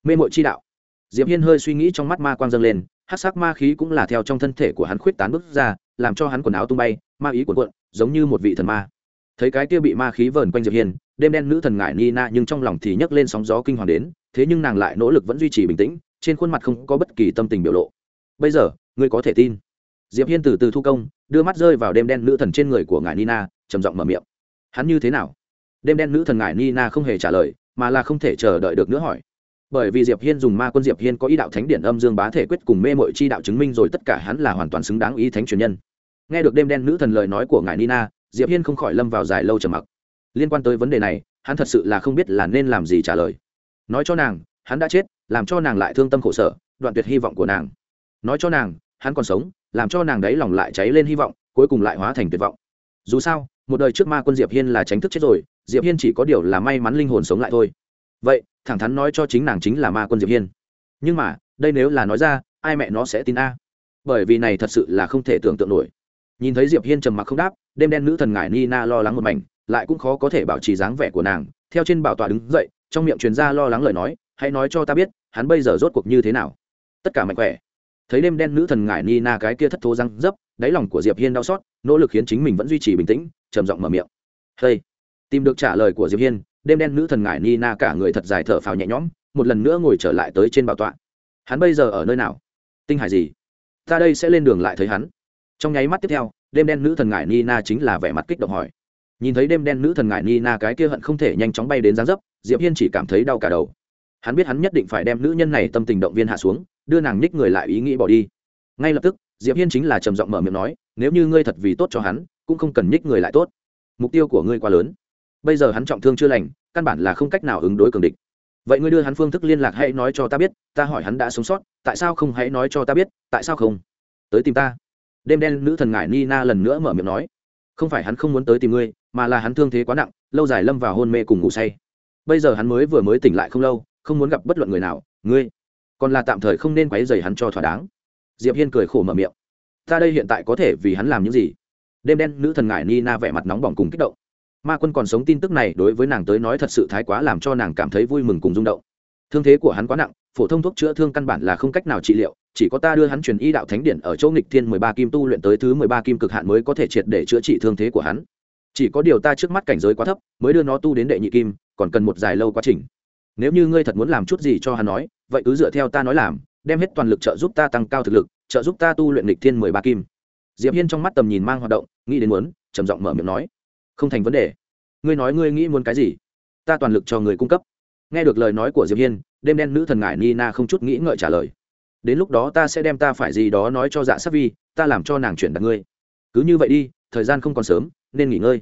Mê mội chi đạo. Diệp hiên hơi suy nghĩ trong mắt ma quang dâng lên hát sắc ma khí cũng là theo trong thân thể của hắn khuyết tán bước ra, làm cho hắn quần áo tung bay, ma ý cuộn cuộn, giống như một vị thần ma. Thấy cái kia bị ma khí vờn quanh diệp hiên, đêm đen nữ thần ngải nina nhưng trong lòng thì nhấc lên sóng gió kinh hoàng đến, thế nhưng nàng lại nỗ lực vẫn duy trì bình tĩnh, trên khuôn mặt không có bất kỳ tâm tình biểu lộ. Bây giờ, ngươi có thể tin? Diệp hiên từ từ thu công, đưa mắt rơi vào đêm đen nữ thần trên người của ngài nina, trầm giọng mở miệng. Hắn như thế nào? Đêm đen nữ thần ngài nina không hề trả lời, mà là không thể chờ đợi được nữa hỏi. Bởi vì diệp hiên dùng ma quân diệp hiên có ý đạo thánh điển âm dương bá thể quyết cùng mê mội chi đạo chứng minh rồi tất cả hắn là hoàn toàn xứng đáng ý thánh truyền nhân. Nghe được đêm đen nữ thần lời nói của ngài nina, diệp hiên không khỏi lâm vào dài lâu trầm mặc. Liên quan tới vấn đề này, hắn thật sự là không biết là nên làm gì trả lời. Nói cho nàng, hắn đã chết, làm cho nàng lại thương tâm khổ sở, đoạn tuyệt hy vọng của nàng. Nói cho nàng, hắn còn sống làm cho nàng đấy lòng lại cháy lên hy vọng, cuối cùng lại hóa thành tuyệt vọng. Dù sao, một đời trước ma quân diệp hiên là tránh thức chết rồi, diệp hiên chỉ có điều là may mắn linh hồn sống lại thôi. Vậy, thẳng thắn nói cho chính nàng chính là ma quân diệp hiên. Nhưng mà, đây nếu là nói ra, ai mẹ nó sẽ tin a? Bởi vì này thật sự là không thể tưởng tượng nổi. Nhìn thấy diệp hiên trầm mặc không đáp, đêm đen nữ thần ngải nina lo lắng một mảnh, lại cũng khó có thể bảo trì dáng vẻ của nàng, theo trên bảo tọa đứng dậy, trong miệng truyền ra lo lắng lời nói, hãy nói cho ta biết, hắn bây giờ rốt cuộc như thế nào? Tất cả mạnh khỏe thấy đêm đen nữ thần ngải nina cái kia thất thố răng dấp, đáy lòng của diệp hiên đau xót, nỗ lực khiến chính mình vẫn duy trì bình tĩnh, trầm giọng mở miệng. Hey. tìm được trả lời của diệp hiên, đêm đen nữ thần ngải nina cả người thật dài thở phào nhẹ nhõm, một lần nữa ngồi trở lại tới trên bảo tọa. Hắn bây giờ ở nơi nào? Tinh hải gì? Ta đây sẽ lên đường lại thấy hắn. Trong nháy mắt tiếp theo, đêm đen nữ thần ngải nina chính là vẻ mặt kích động hỏi. Nhìn thấy đêm đen nữ thần ngải nina cái kia hận không thể nhanh chóng bay đến giáng dấp, diệp hiên chỉ cảm thấy đau cả đầu. Hắn biết hắn nhất định phải đem nữ nhân này tâm tình động viên hạ xuống đưa nàng nhích người lại ý nghĩ bỏ đi. Ngay lập tức, diệp hiên chính là trầm giọng mở miệng nói, nếu như ngươi thật vì tốt cho hắn, cũng không cần nhích người lại tốt. Mục tiêu của ngươi quá lớn. Bây giờ hắn trọng thương chưa lành, căn bản là không cách nào ứng đối cường địch. Vậy ngươi đưa hắn phương thức liên lạc hãy nói cho ta biết, ta hỏi hắn đã sống sót, tại sao không hãy nói cho ta biết, tại sao không? Tới tìm ta. Đêm đen nữ thần ngải nina lần nữa mở miệng nói, không phải hắn không muốn tới tìm ngươi, mà là hắn thương thế quá nặng, lâu dài lâm vào hôn mê cùng ngủ say. Bây giờ hắn mới vừa mới tỉnh lại không lâu, không muốn gặp bất luận người nào, ngươi còn là tạm thời không nên quấy dày hắn cho thỏa đáng. Diệp hiên cười khổ mở miệng. Ta đây hiện tại có thể vì hắn làm những gì? Đêm đen nữ thần ngải nina vẻ mặt nóng bỏng cùng kích động. Ma quân còn sống tin tức này đối với nàng tới nói thật sự thái quá làm cho nàng cảm thấy vui mừng cùng rung động. Thương thế của hắn quá nặng, phổ thông thuốc chữa thương căn bản là không cách nào trị liệu, chỉ có ta đưa hắn truyền y đạo thánh điển ở chỗ nghịch thiên mười ba kim tu luyện tới thứ mười ba kim cực hạn mới có thể triệt để chữa trị thương thế của hắn. Chỉ có điều ta trước mắt cảnh giới quá thấp, mới đưa nó tu đến đệ nhị kim, còn cần một dài lâu quá trình. Nếu như ngươi thật muốn làm chút gì cho hắn nói vậy cứ dựa theo ta nói làm, đem hết toàn lực trợ giúp ta tăng cao thực lực, trợ giúp ta tu luyện lịch thiên mười ba kim. Diệp hiên trong mắt tầm nhìn mang hoạt động, nghĩ đến muốn, trầm giọng mở miệng nói, không thành vấn đề. Ngươi nói ngươi nghĩ muốn cái gì? Ta toàn lực cho người cung cấp. Nghe được lời nói của diệp hiên, đêm đen nữ thần ngải nina không chút nghĩ ngợi trả lời. Đến lúc đó ta sẽ đem ta phải gì đó nói cho dạ sắc vi, ta làm cho nàng chuyển đặt ngươi. Cứ như vậy đi, thời gian không còn sớm, nên nghỉ ngơi.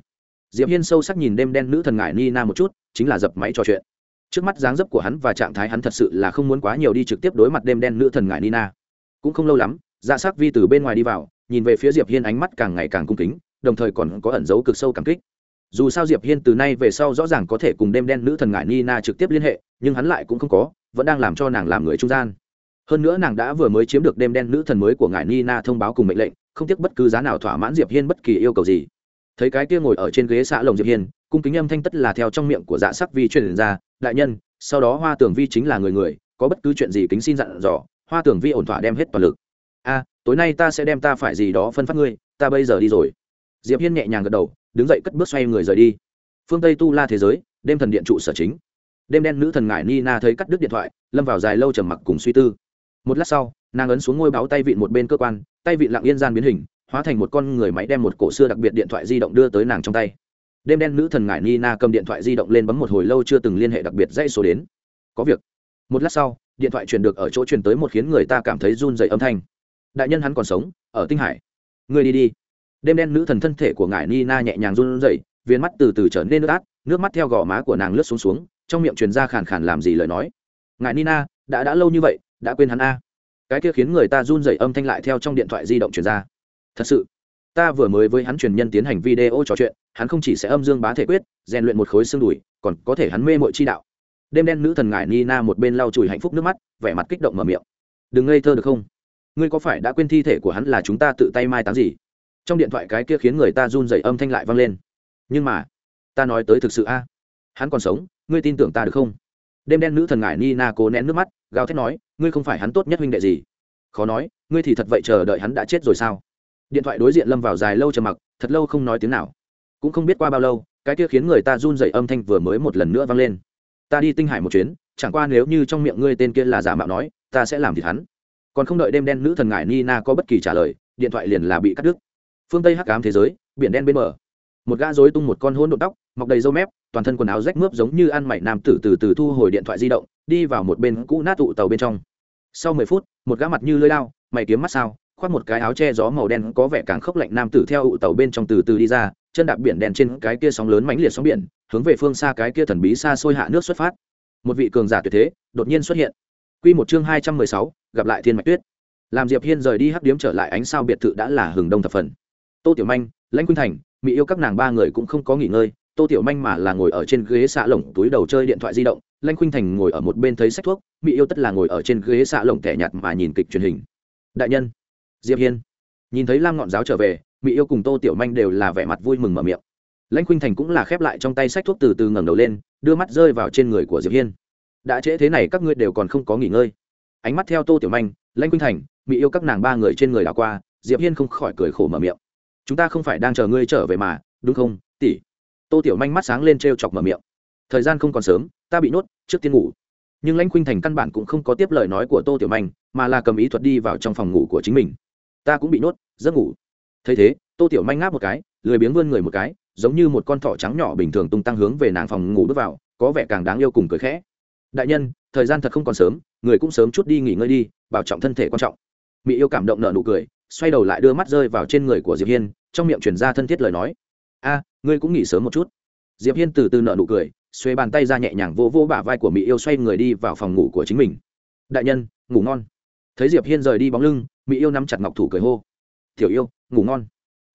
Diệp hiên sâu sắc nhìn đêm đen nữ thần ngải nina một chút, chính là dập máy trò chuyện trước mắt dáng dấp của hắn và trạng thái hắn thật sự là không muốn quá nhiều đi trực tiếp đối mặt đêm đen nữ thần ngại nina. Cũng không lâu lắm dạ sắc vi từ bên ngoài đi vào, nhìn về phía diệp hiên ánh mắt càng ngày càng cung kính, đồng thời còn có ẩn dấu cực sâu cảm kích. Dù sao diệp hiên từ nay về sau rõ ràng có thể cùng đêm đen nữ thần ngại nina trực tiếp liên hệ, nhưng hắn lại cũng không có, vẫn đang làm cho nàng làm người trung gian. Hơn nữa nàng đã vừa mới chiếm được đêm đen nữ thần mới của ngài nina thông báo cùng mệnh lệnh, không tiếc bất cứ giá nào thỏa mãn diệp hiên bất kỳ yêu cầu gì. Thấy cái kia ngồi ở trên ghế xã lồng diệp hiên cung kính âm thanh tất là theo trong miệng của dạ sắc vi truyền ra, đại nhân, sau đó hoa tưởng vi chính là người người, có bất cứ chuyện gì kính xin dặn dò, hoa tưởng vi ổn thỏa đem hết toàn lực. A, tối nay ta sẽ đem ta phải gì đó phân phát ngươi, ta bây giờ đi rồi. Diệp hiên nhẹ nhàng gật đầu, đứng dậy cất bước xoay người rời đi. Phương tây tu la thế giới, đêm thần điện trụ sở chính. Đêm đen nữ thần ngải nina thấy cắt đứt điện thoại, lâm vào dài lâu trầm mặc cùng suy tư. Một lát sau, nàng ấn xuống ngôi báo tay vịn một bên cơ quan, tay vịn lặng yên gian biến hình, hóa thành một con người máy đem một cổ xưa đặc biệt điện thoại di động đưa tới nàng trong tay đêm đen nữ thần ngải nina cầm điện thoại di động lên bấm một hồi lâu chưa từng liên hệ đặc biệt dây số đến. Có việc. Một lát sau, điện thoại truyền được ở chỗ truyền tới một khiến người ta cảm thấy run dày âm thanh. Đại nhân hắn còn sống, ở tinh hải. Người đi đi. Đêm đen nữ thần thân thể của ngải nina nhẹ nhàng run dày viên mắt từ từ trở nên nước át, nước mắt theo gò má của nàng lướt xuống xuống, trong miệng truyền ra khàn khàn làm gì lời nói. Ngài nina, đã đã lâu như vậy, đã quên hắn a. Cái kia khiến người ta run rẩy âm thanh lại theo trong điện thoại di động truyền ra. Thật sự ta vừa mới với hắn truyền nhân tiến hành video trò chuyện, hắn không chỉ sẽ âm dương bá thể quyết, rèn luyện một khối xương đùi, còn có thể hắn mê mội chi đạo. Đêm đen nữ thần ngải nina một bên lau chùi hạnh phúc nước mắt, vẻ mặt kích động mở miệng. Đừng ngây thơ được không? Ngươi có phải đã quên thi thể của hắn là chúng ta tự tay mai táng gì? Trong điện thoại cái kia khiến người ta run dày âm thanh lại vang lên. Nhưng mà, ta nói tới thực sự a. Hắn còn sống, ngươi tin tưởng ta được không? Đêm đen nữ thần ngải nina cố nén nước mắt, gào thét nói, ngươi không phải hắn tốt nhất huynh đệ gì. Khó nói, ngươi thì thật vậy chờ đợi hắn đã chết rồi sao? Điện thoại đối diện lâm vào dài lâu trầm mặc, thật lâu không nói tiếng nào. Cũng không biết qua bao lâu, cái kia khiến người ta run dậy âm thanh vừa mới một lần nữa vang lên. Ta đi tinh hải một chuyến, chẳng qua nếu như trong miệng ngươi tên kia là giả mạo nói, ta sẽ làm thì hắn. Còn không đợi đêm đen nữ thần ngải nina có bất kỳ trả lời, điện thoại liền là bị cắt đứt. Phương tây hắc ám thế giới, biển đen bên bờ. Một gã rối tung một con hôn đột tóc, mọc đầy râu mép, toàn thân quần áo rách mướp giống như ăn mày nam tử từ từ thu hồi điện thoại di động, đi vào một bên cũ nát tụ tàu bên trong. Sau mười phút, một gã mặt như lưỡi lao, mày kiếm mắt sao khoác một cái áo che gió màu đen, có vẻ càng khốc lạnh nam tử theo ụ tàu bên trong từ từ đi ra, chân đạp biển đen trên cái kia sóng lớn mãnh liệt sóng biển, hướng về phương xa cái kia thần bí xa xôi hạ nước xuất phát. Một vị cường giả tuyệt thế, đột nhiên xuất hiện. Quy một chương hai trăm mười sáu, gặp lại thiên mạch tuyết. Làm diệp hiên rời đi hắc điếm trở lại ánh sao biệt thự đã là hừng đông thập phần. Tô tiểu manh, lãnh quynh thành, mỹ yêu các nàng ba người cũng không có nghỉ ngơi, tô tiểu manh mà là ngồi ở trên ghế xạ lồng, túi đầu chơi điện thoại di động lanh khuynh thành ngồi ở một bên thấy sách thuốc, mỹ yêu tất là ngồi ở trên ghế xạ lồng thẻ nhạt mà nhìn kịch truyền hình. Đại nhân diệp hiên. Nhìn thấy lam ngọn giáo trở về mỹ yêu cùng tô tiểu manh đều là vẻ mặt vui mừng mở miệng. Lãnh khuynh thành cũng là khép lại trong tay sách thuốc từ từ ngẩng đầu lên đưa mắt rơi vào trên người của diệp hiên. Đã trễ thế này các ngươi đều còn không có nghỉ ngơi. Ánh mắt theo tô tiểu manh lãnh khuynh thành mỹ yêu các nàng ba người trên người đảo qua diệp hiên không khỏi cười khổ mở miệng. Chúng ta không phải đang chờ ngươi trở về mà đúng không tỷ? Tô tiểu manh mắt sáng lên t chọc mở miệng. Thời gian không còn sớm ta bị nuốt, trước tiên ngủ. Nhưng lãnh khuynh thành căn bản cũng không có tiếp lời nói của tô tiểu manh mà là cầm ý thuật đi vào trong phòng ngủ của chính mình ta cũng bị nhốt, giấc ngủ. Thấy thế, tô tiểu manh ngáp một cái, lười biếng vươn người một cái, giống như một con thỏ trắng nhỏ bình thường tung tăng hướng về nàng phòng ngủ bước vào, có vẻ càng đáng yêu cùng cười khẽ. Đại nhân, thời gian thật không còn sớm, người cũng sớm chút đi nghỉ ngơi đi, bảo trọng thân thể quan trọng. Mỹ yêu cảm động nợ nụ cười, xoay đầu lại đưa mắt rơi vào trên người của diệp hiên, trong miệng truyền ra thân thiết lời nói. A, ngươi cũng nghỉ sớm một chút. Diệp hiên từ từ nợ nụ cười, xuê bàn tay ra nhẹ nhàng vô vô bả vai của mỹ yêu xoay người đi vào phòng ngủ của chính mình. Đại nhân, ngủ ngon. Thấy diệp hiên rời đi bóng lưng mỹ yêu nắm chặt ngọc thủ cười hô. Tiểu yêu, ngủ ngon.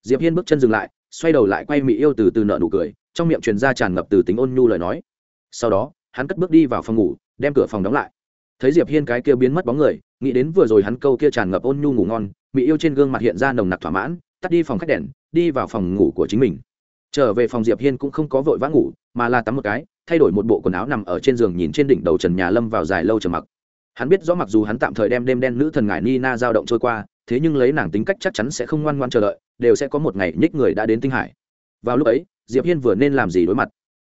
Diệp hiên bước chân dừng lại, xoay đầu lại quay mỹ yêu từ từ nợ nụ cười, trong miệng truyền ra tràn ngập từ tính ôn nhu lời nói. Sau đó, hắn cất bước đi vào phòng ngủ, đem cửa phòng đóng lại. Thấy diệp hiên cái kia biến mất bóng người, nghĩ đến vừa rồi hắn câu kia tràn ngập ôn nhu ngủ ngon, mỹ yêu trên gương mặt hiện ra nồng nặc thỏa mãn, tắt đi phòng khách đèn, đi vào phòng ngủ của chính mình. Trở về phòng diệp hiên cũng không có vội vã ngủ, mà là tắm một cái, thay đổi một bộ quần áo nằm ở trên giường nhìn trên đỉnh đầu trần nhà lâm vào dài lâu trầm mặc hắn biết rõ mặc dù hắn tạm thời đem đêm đen nữ thần ngải nina giao động trôi qua, thế nhưng lấy nàng tính cách chắc chắn sẽ không ngoan ngoan chờ đợi, đều sẽ có một ngày nhích người đã đến tinh hải. Vào lúc ấy, diệp hiên vừa nên làm gì đối mặt?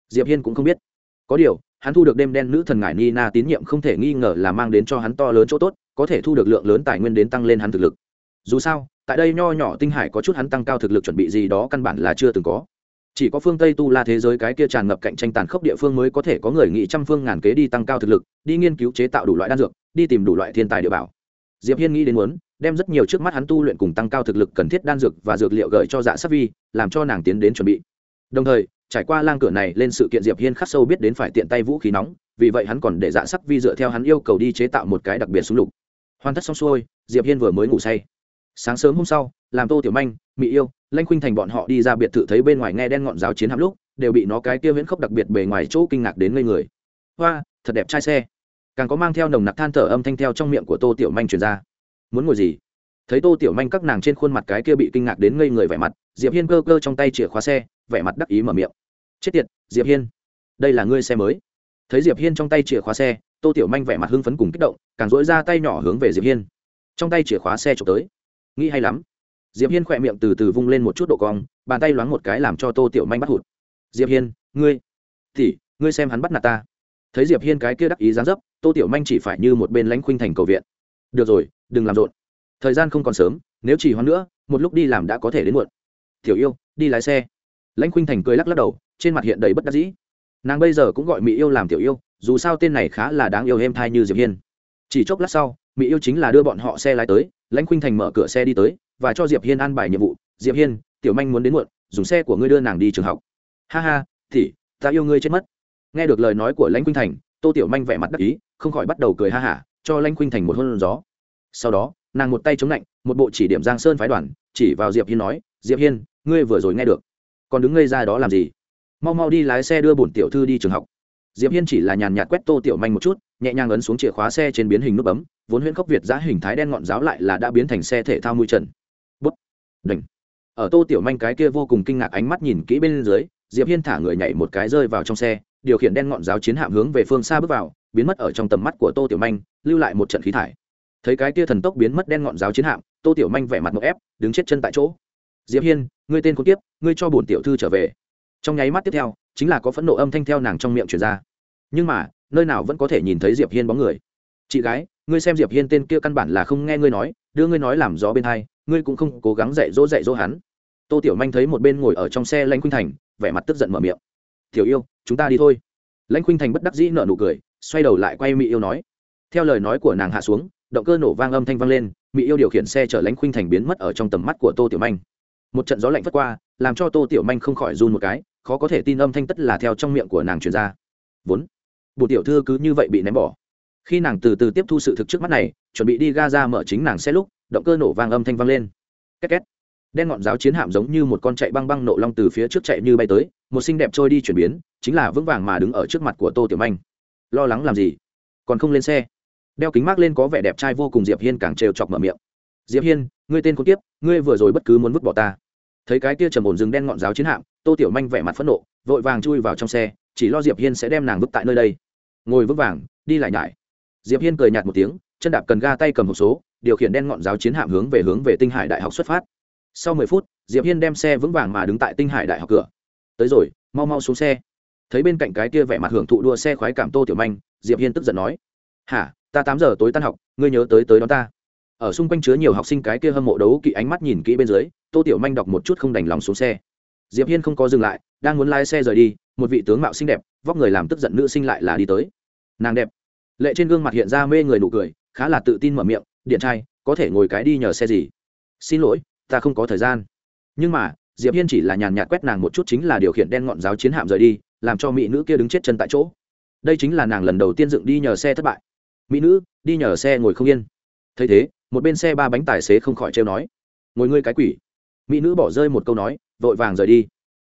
Diệp hiên cũng không biết. Có điều, hắn thu được đêm đen nữ thần ngải nina tín nhiệm không thể nghi ngờ là mang đến cho hắn to lớn chỗ tốt, có thể thu được lượng lớn tài nguyên đến tăng lên hắn thực lực. Dù sao, tại đây nho nhỏ tinh hải có chút hắn tăng cao thực lực chuẩn bị gì đó căn bản là chưa từng có chỉ có phương tây tu la thế giới cái kia tràn ngập cạnh tranh tàn khốc địa phương mới có thể có người nghị trăm phương ngàn kế đi tăng cao thực lực, đi nghiên cứu chế tạo đủ loại đan dược, đi tìm đủ loại thiên tài địa bảo. Diệp hiên nghĩ đến muốn, đem rất nhiều trước mắt hắn tu luyện cùng tăng cao thực lực cần thiết đan dược và dược liệu gợi cho dạ sắc vi, làm cho nàng tiến đến chuẩn bị. Đồng thời, trải qua lang cửa này lên sự kiện diệp hiên khắc sâu biết đến phải tiện tay vũ khí nóng, vì vậy hắn còn để dạ sắc vi dựa theo hắn yêu cầu đi chế tạo một cái đặc biệt súng lục. Hoàn tất xong xuôi, diệp hiên vừa mới ngủ say. Sáng sớm hôm sau, làm tô tiểu manh mỹ yêu lanh khuynh thành bọn họ đi ra biệt thự thấy bên ngoài nghe đen ngọn giáo chiến hạm lúc, đều bị nó cái kia viễn khốc đặc biệt bề ngoài chỗ kinh ngạc đến ngây người. Hoa, thật đẹp trai xe. Càng có mang theo nồng nặc than thở âm thanh theo trong miệng của tô tiểu manh truyền ra. Muốn ngồi gì? Thấy tô tiểu manh các nàng trên khuôn mặt cái kia bị kinh ngạc đến ngây người vẻ mặt, diệp hiên cơ cơ trong tay chìa khóa xe, vẻ mặt đắc ý mở miệng. Chết tiệt, diệp hiên, đây là ngươi xe mới. Thấy diệp hiên trong tay chìa khóa xe, tô tiểu manh vẻ mặt hưng phấn cùng kích động, càng dỗi ra tay nhỏ hướng về diệp hiên. Trong tay chìa khóa xe trộm tới. Nghĩ hay lắm diệp hiên khỏe miệng từ từ vung lên một chút độ cong, bàn tay loáng một cái làm cho tô tiểu manh bắt hụt. Diệp hiên, ngươi thì ngươi xem hắn bắt nạt ta. Thấy diệp hiên cái kia đắc ý dáng dấp, tô tiểu manh chỉ phải như một bên lãnh khuynh thành cầu viện. Được rồi, đừng làm rộn. Thời gian không còn sớm, nếu chỉ hoãn nữa, một lúc đi làm đã có thể đến muộn. Tiểu yêu, đi lái xe. Lãnh khuynh thành cười lắc lắc đầu, trên mặt hiện đầy bất đắc dĩ. Nàng bây giờ cũng gọi mỹ yêu làm tiểu yêu, dù sao tên này khá là đáng yêu êm thai như diệp hiên. Chỉ chốc lát sau, mỹ yêu chính là đưa bọn họ xe lái tới, lãnh khuynh thành mở cửa xe đi tới và cho diệp hiên an bài nhiệm vụ. Diệp hiên, tiểu manh muốn đến muộn, dùng xe của ngươi đưa nàng đi trường học. Ha ha thì ta yêu ngươi chết mất. Nghe được lời nói của lãnh khuynh thành, tô tiểu manh vẻ mặt đắc ý, không khỏi bắt đầu cười ha hả, cho lãnh khuynh thành một hôn gió. Sau đó, nàng một tay chống lạnh, một bộ chỉ điểm giang sơn phái đoàn, chỉ vào diệp hiên nói, diệp hiên, ngươi vừa rồi nghe được. Còn đứng ngây ra đó làm gì? Mau mau đi lái xe đưa bổn tiểu thư đi trường học. Diệp hiên chỉ là nhàn nhạt quét tô tiểu manh một chút, nhẹ nhàng ấn xuống chìa khóa xe trên biến hình nút bấm, vốn huyễn khốc việt giã hình thái đen ngọn giáo lại là đã biến thành xe thể thao mui trần đỉnh. Ở tô tiểu manh cái kia vô cùng kinh ngạc ánh mắt nhìn kỹ bên dưới, diệp hiên thả người nhảy một cái rơi vào trong xe, điều khiển đen ngọn giáo chiến hạm hướng về phương xa bước vào, biến mất ở trong tầm mắt của tô tiểu manh, lưu lại một trận khí thải. Thấy cái kia thần tốc biến mất đen ngọn giáo chiến hạm, tô tiểu manh vẻ mặt một ép, đứng chết chân tại chỗ. Diệp hiên, ngươi tên con tiếp ngươi cho bổn tiểu thư trở về. Trong nháy mắt tiếp theo, chính là có phẫn nộ âm thanh theo nàng trong miệng truyền ra. Nhưng mà, nơi nào vẫn có thể nhìn thấy diệp hiên bóng người. Chị gái, ngươi xem diệp hiên tên kia căn bản là không nghe ngươi nói, đưa ngươi nói làm gió bên hai ngươi cũng không cố gắng dạy dỗ dạy dỗ hắn. Tô tiểu manh thấy một bên ngồi ở trong xe lãnh khuynh thành, vẻ mặt tức giận mở miệng. Tiểu yêu, chúng ta đi thôi. Lãnh khuynh thành bất đắc dĩ nợ nụ cười, xoay đầu lại quay mỹ yêu nói. Theo lời nói của nàng hạ xuống, động cơ nổ vang âm thanh vang lên mỹ yêu điều khiển xe chở lãnh khuynh thành biến mất ở trong tầm mắt của tô tiểu manh. Một trận gió lạnh vất qua, làm cho tô tiểu manh không khỏi run một cái, khó có thể tin âm thanh tất là theo trong miệng của nàng truyền ra. Vốn, bộ tiểu thư cứ như vậy bị ném bỏ. Khi nàng từ từ tiếp thu sự thực trước mắt này, chuẩn bị đi ga ra mở chính nàng xe lúc động cơ nổ vang âm thanh vang lên. Két két. Đen ngọn giáo chiến hạm giống như một con chạy băng băng nộ long từ phía trước chạy như bay tới, một xinh đẹp trôi đi chuyển biến, chính là vững vàng mà đứng ở trước mặt của tô tiểu manh. Lo lắng làm gì? Còn không lên xe. Đeo kính mát lên có vẻ đẹp trai vô cùng diệp hiên càng trêu chọc mở miệng. Diệp hiên, ngươi tên con tiếp ngươi vừa rồi bất cứ muốn vứt bỏ ta. Thấy cái kia trầm ổn dừng đen ngọn giáo chiến hạm, tô tiểu manh vẻ mặt phẫn nộ, vội vàng chui vào trong xe, chỉ lo diệp hiên sẽ đem nàng vứt tại nơi đây. Ngồi vững vàng, đi lại nhải. Diệp hiên cười nhạt một tiếng, chân đạp cần ga tay cầm hộp số điều khiển đen ngọn giáo chiến hạm hướng về hướng về tinh hải đại học xuất phát. Sau mười phút, diệp hiên đem xe vững vàng mà đứng tại tinh hải đại học cửa. Tới rồi, mau mau xuống xe. Thấy bên cạnh cái kia vẻ mặt hưởng thụ đua xe khoái cảm tô tiểu manh, diệp hiên tức giận nói, hả, ta tám giờ tối tan học, ngươi nhớ tới tới đó ta. Ở xung quanh chứa nhiều học sinh cái kia hâm mộ đấu kỵ ánh mắt nhìn kỹ bên dưới, tô tiểu manh đọc một chút không đành lòng xuống xe. Diệp hiên không có dừng lại, đang muốn lái xe rời đi, một vị tướng mạo xinh đẹp, vóc người làm tức giận nữ sinh lại là đi tới. Nàng đẹp. Lệ trên gương mặt hiện ra mê người nụ cười, khá là tự tin mở miệng điện trai, có thể ngồi cái đi nhờ xe gì? Xin lỗi, ta không có thời gian. Nhưng mà, diệp hiên chỉ là nhàn nhạt quét nàng một chút chính là điều khiển đen ngọn giáo chiến hạm rời đi, làm cho mỹ nữ kia đứng chết chân tại chỗ. Đây chính là nàng lần đầu tiên dựng đi nhờ xe thất bại. Mỹ nữ, đi nhờ xe ngồi không yên. Thấy thế, một bên xe ba bánh tài xế không khỏi trêu nói. Ngồi ngươi cái quỷ. Mỹ nữ bỏ rơi một câu nói, vội vàng rời đi.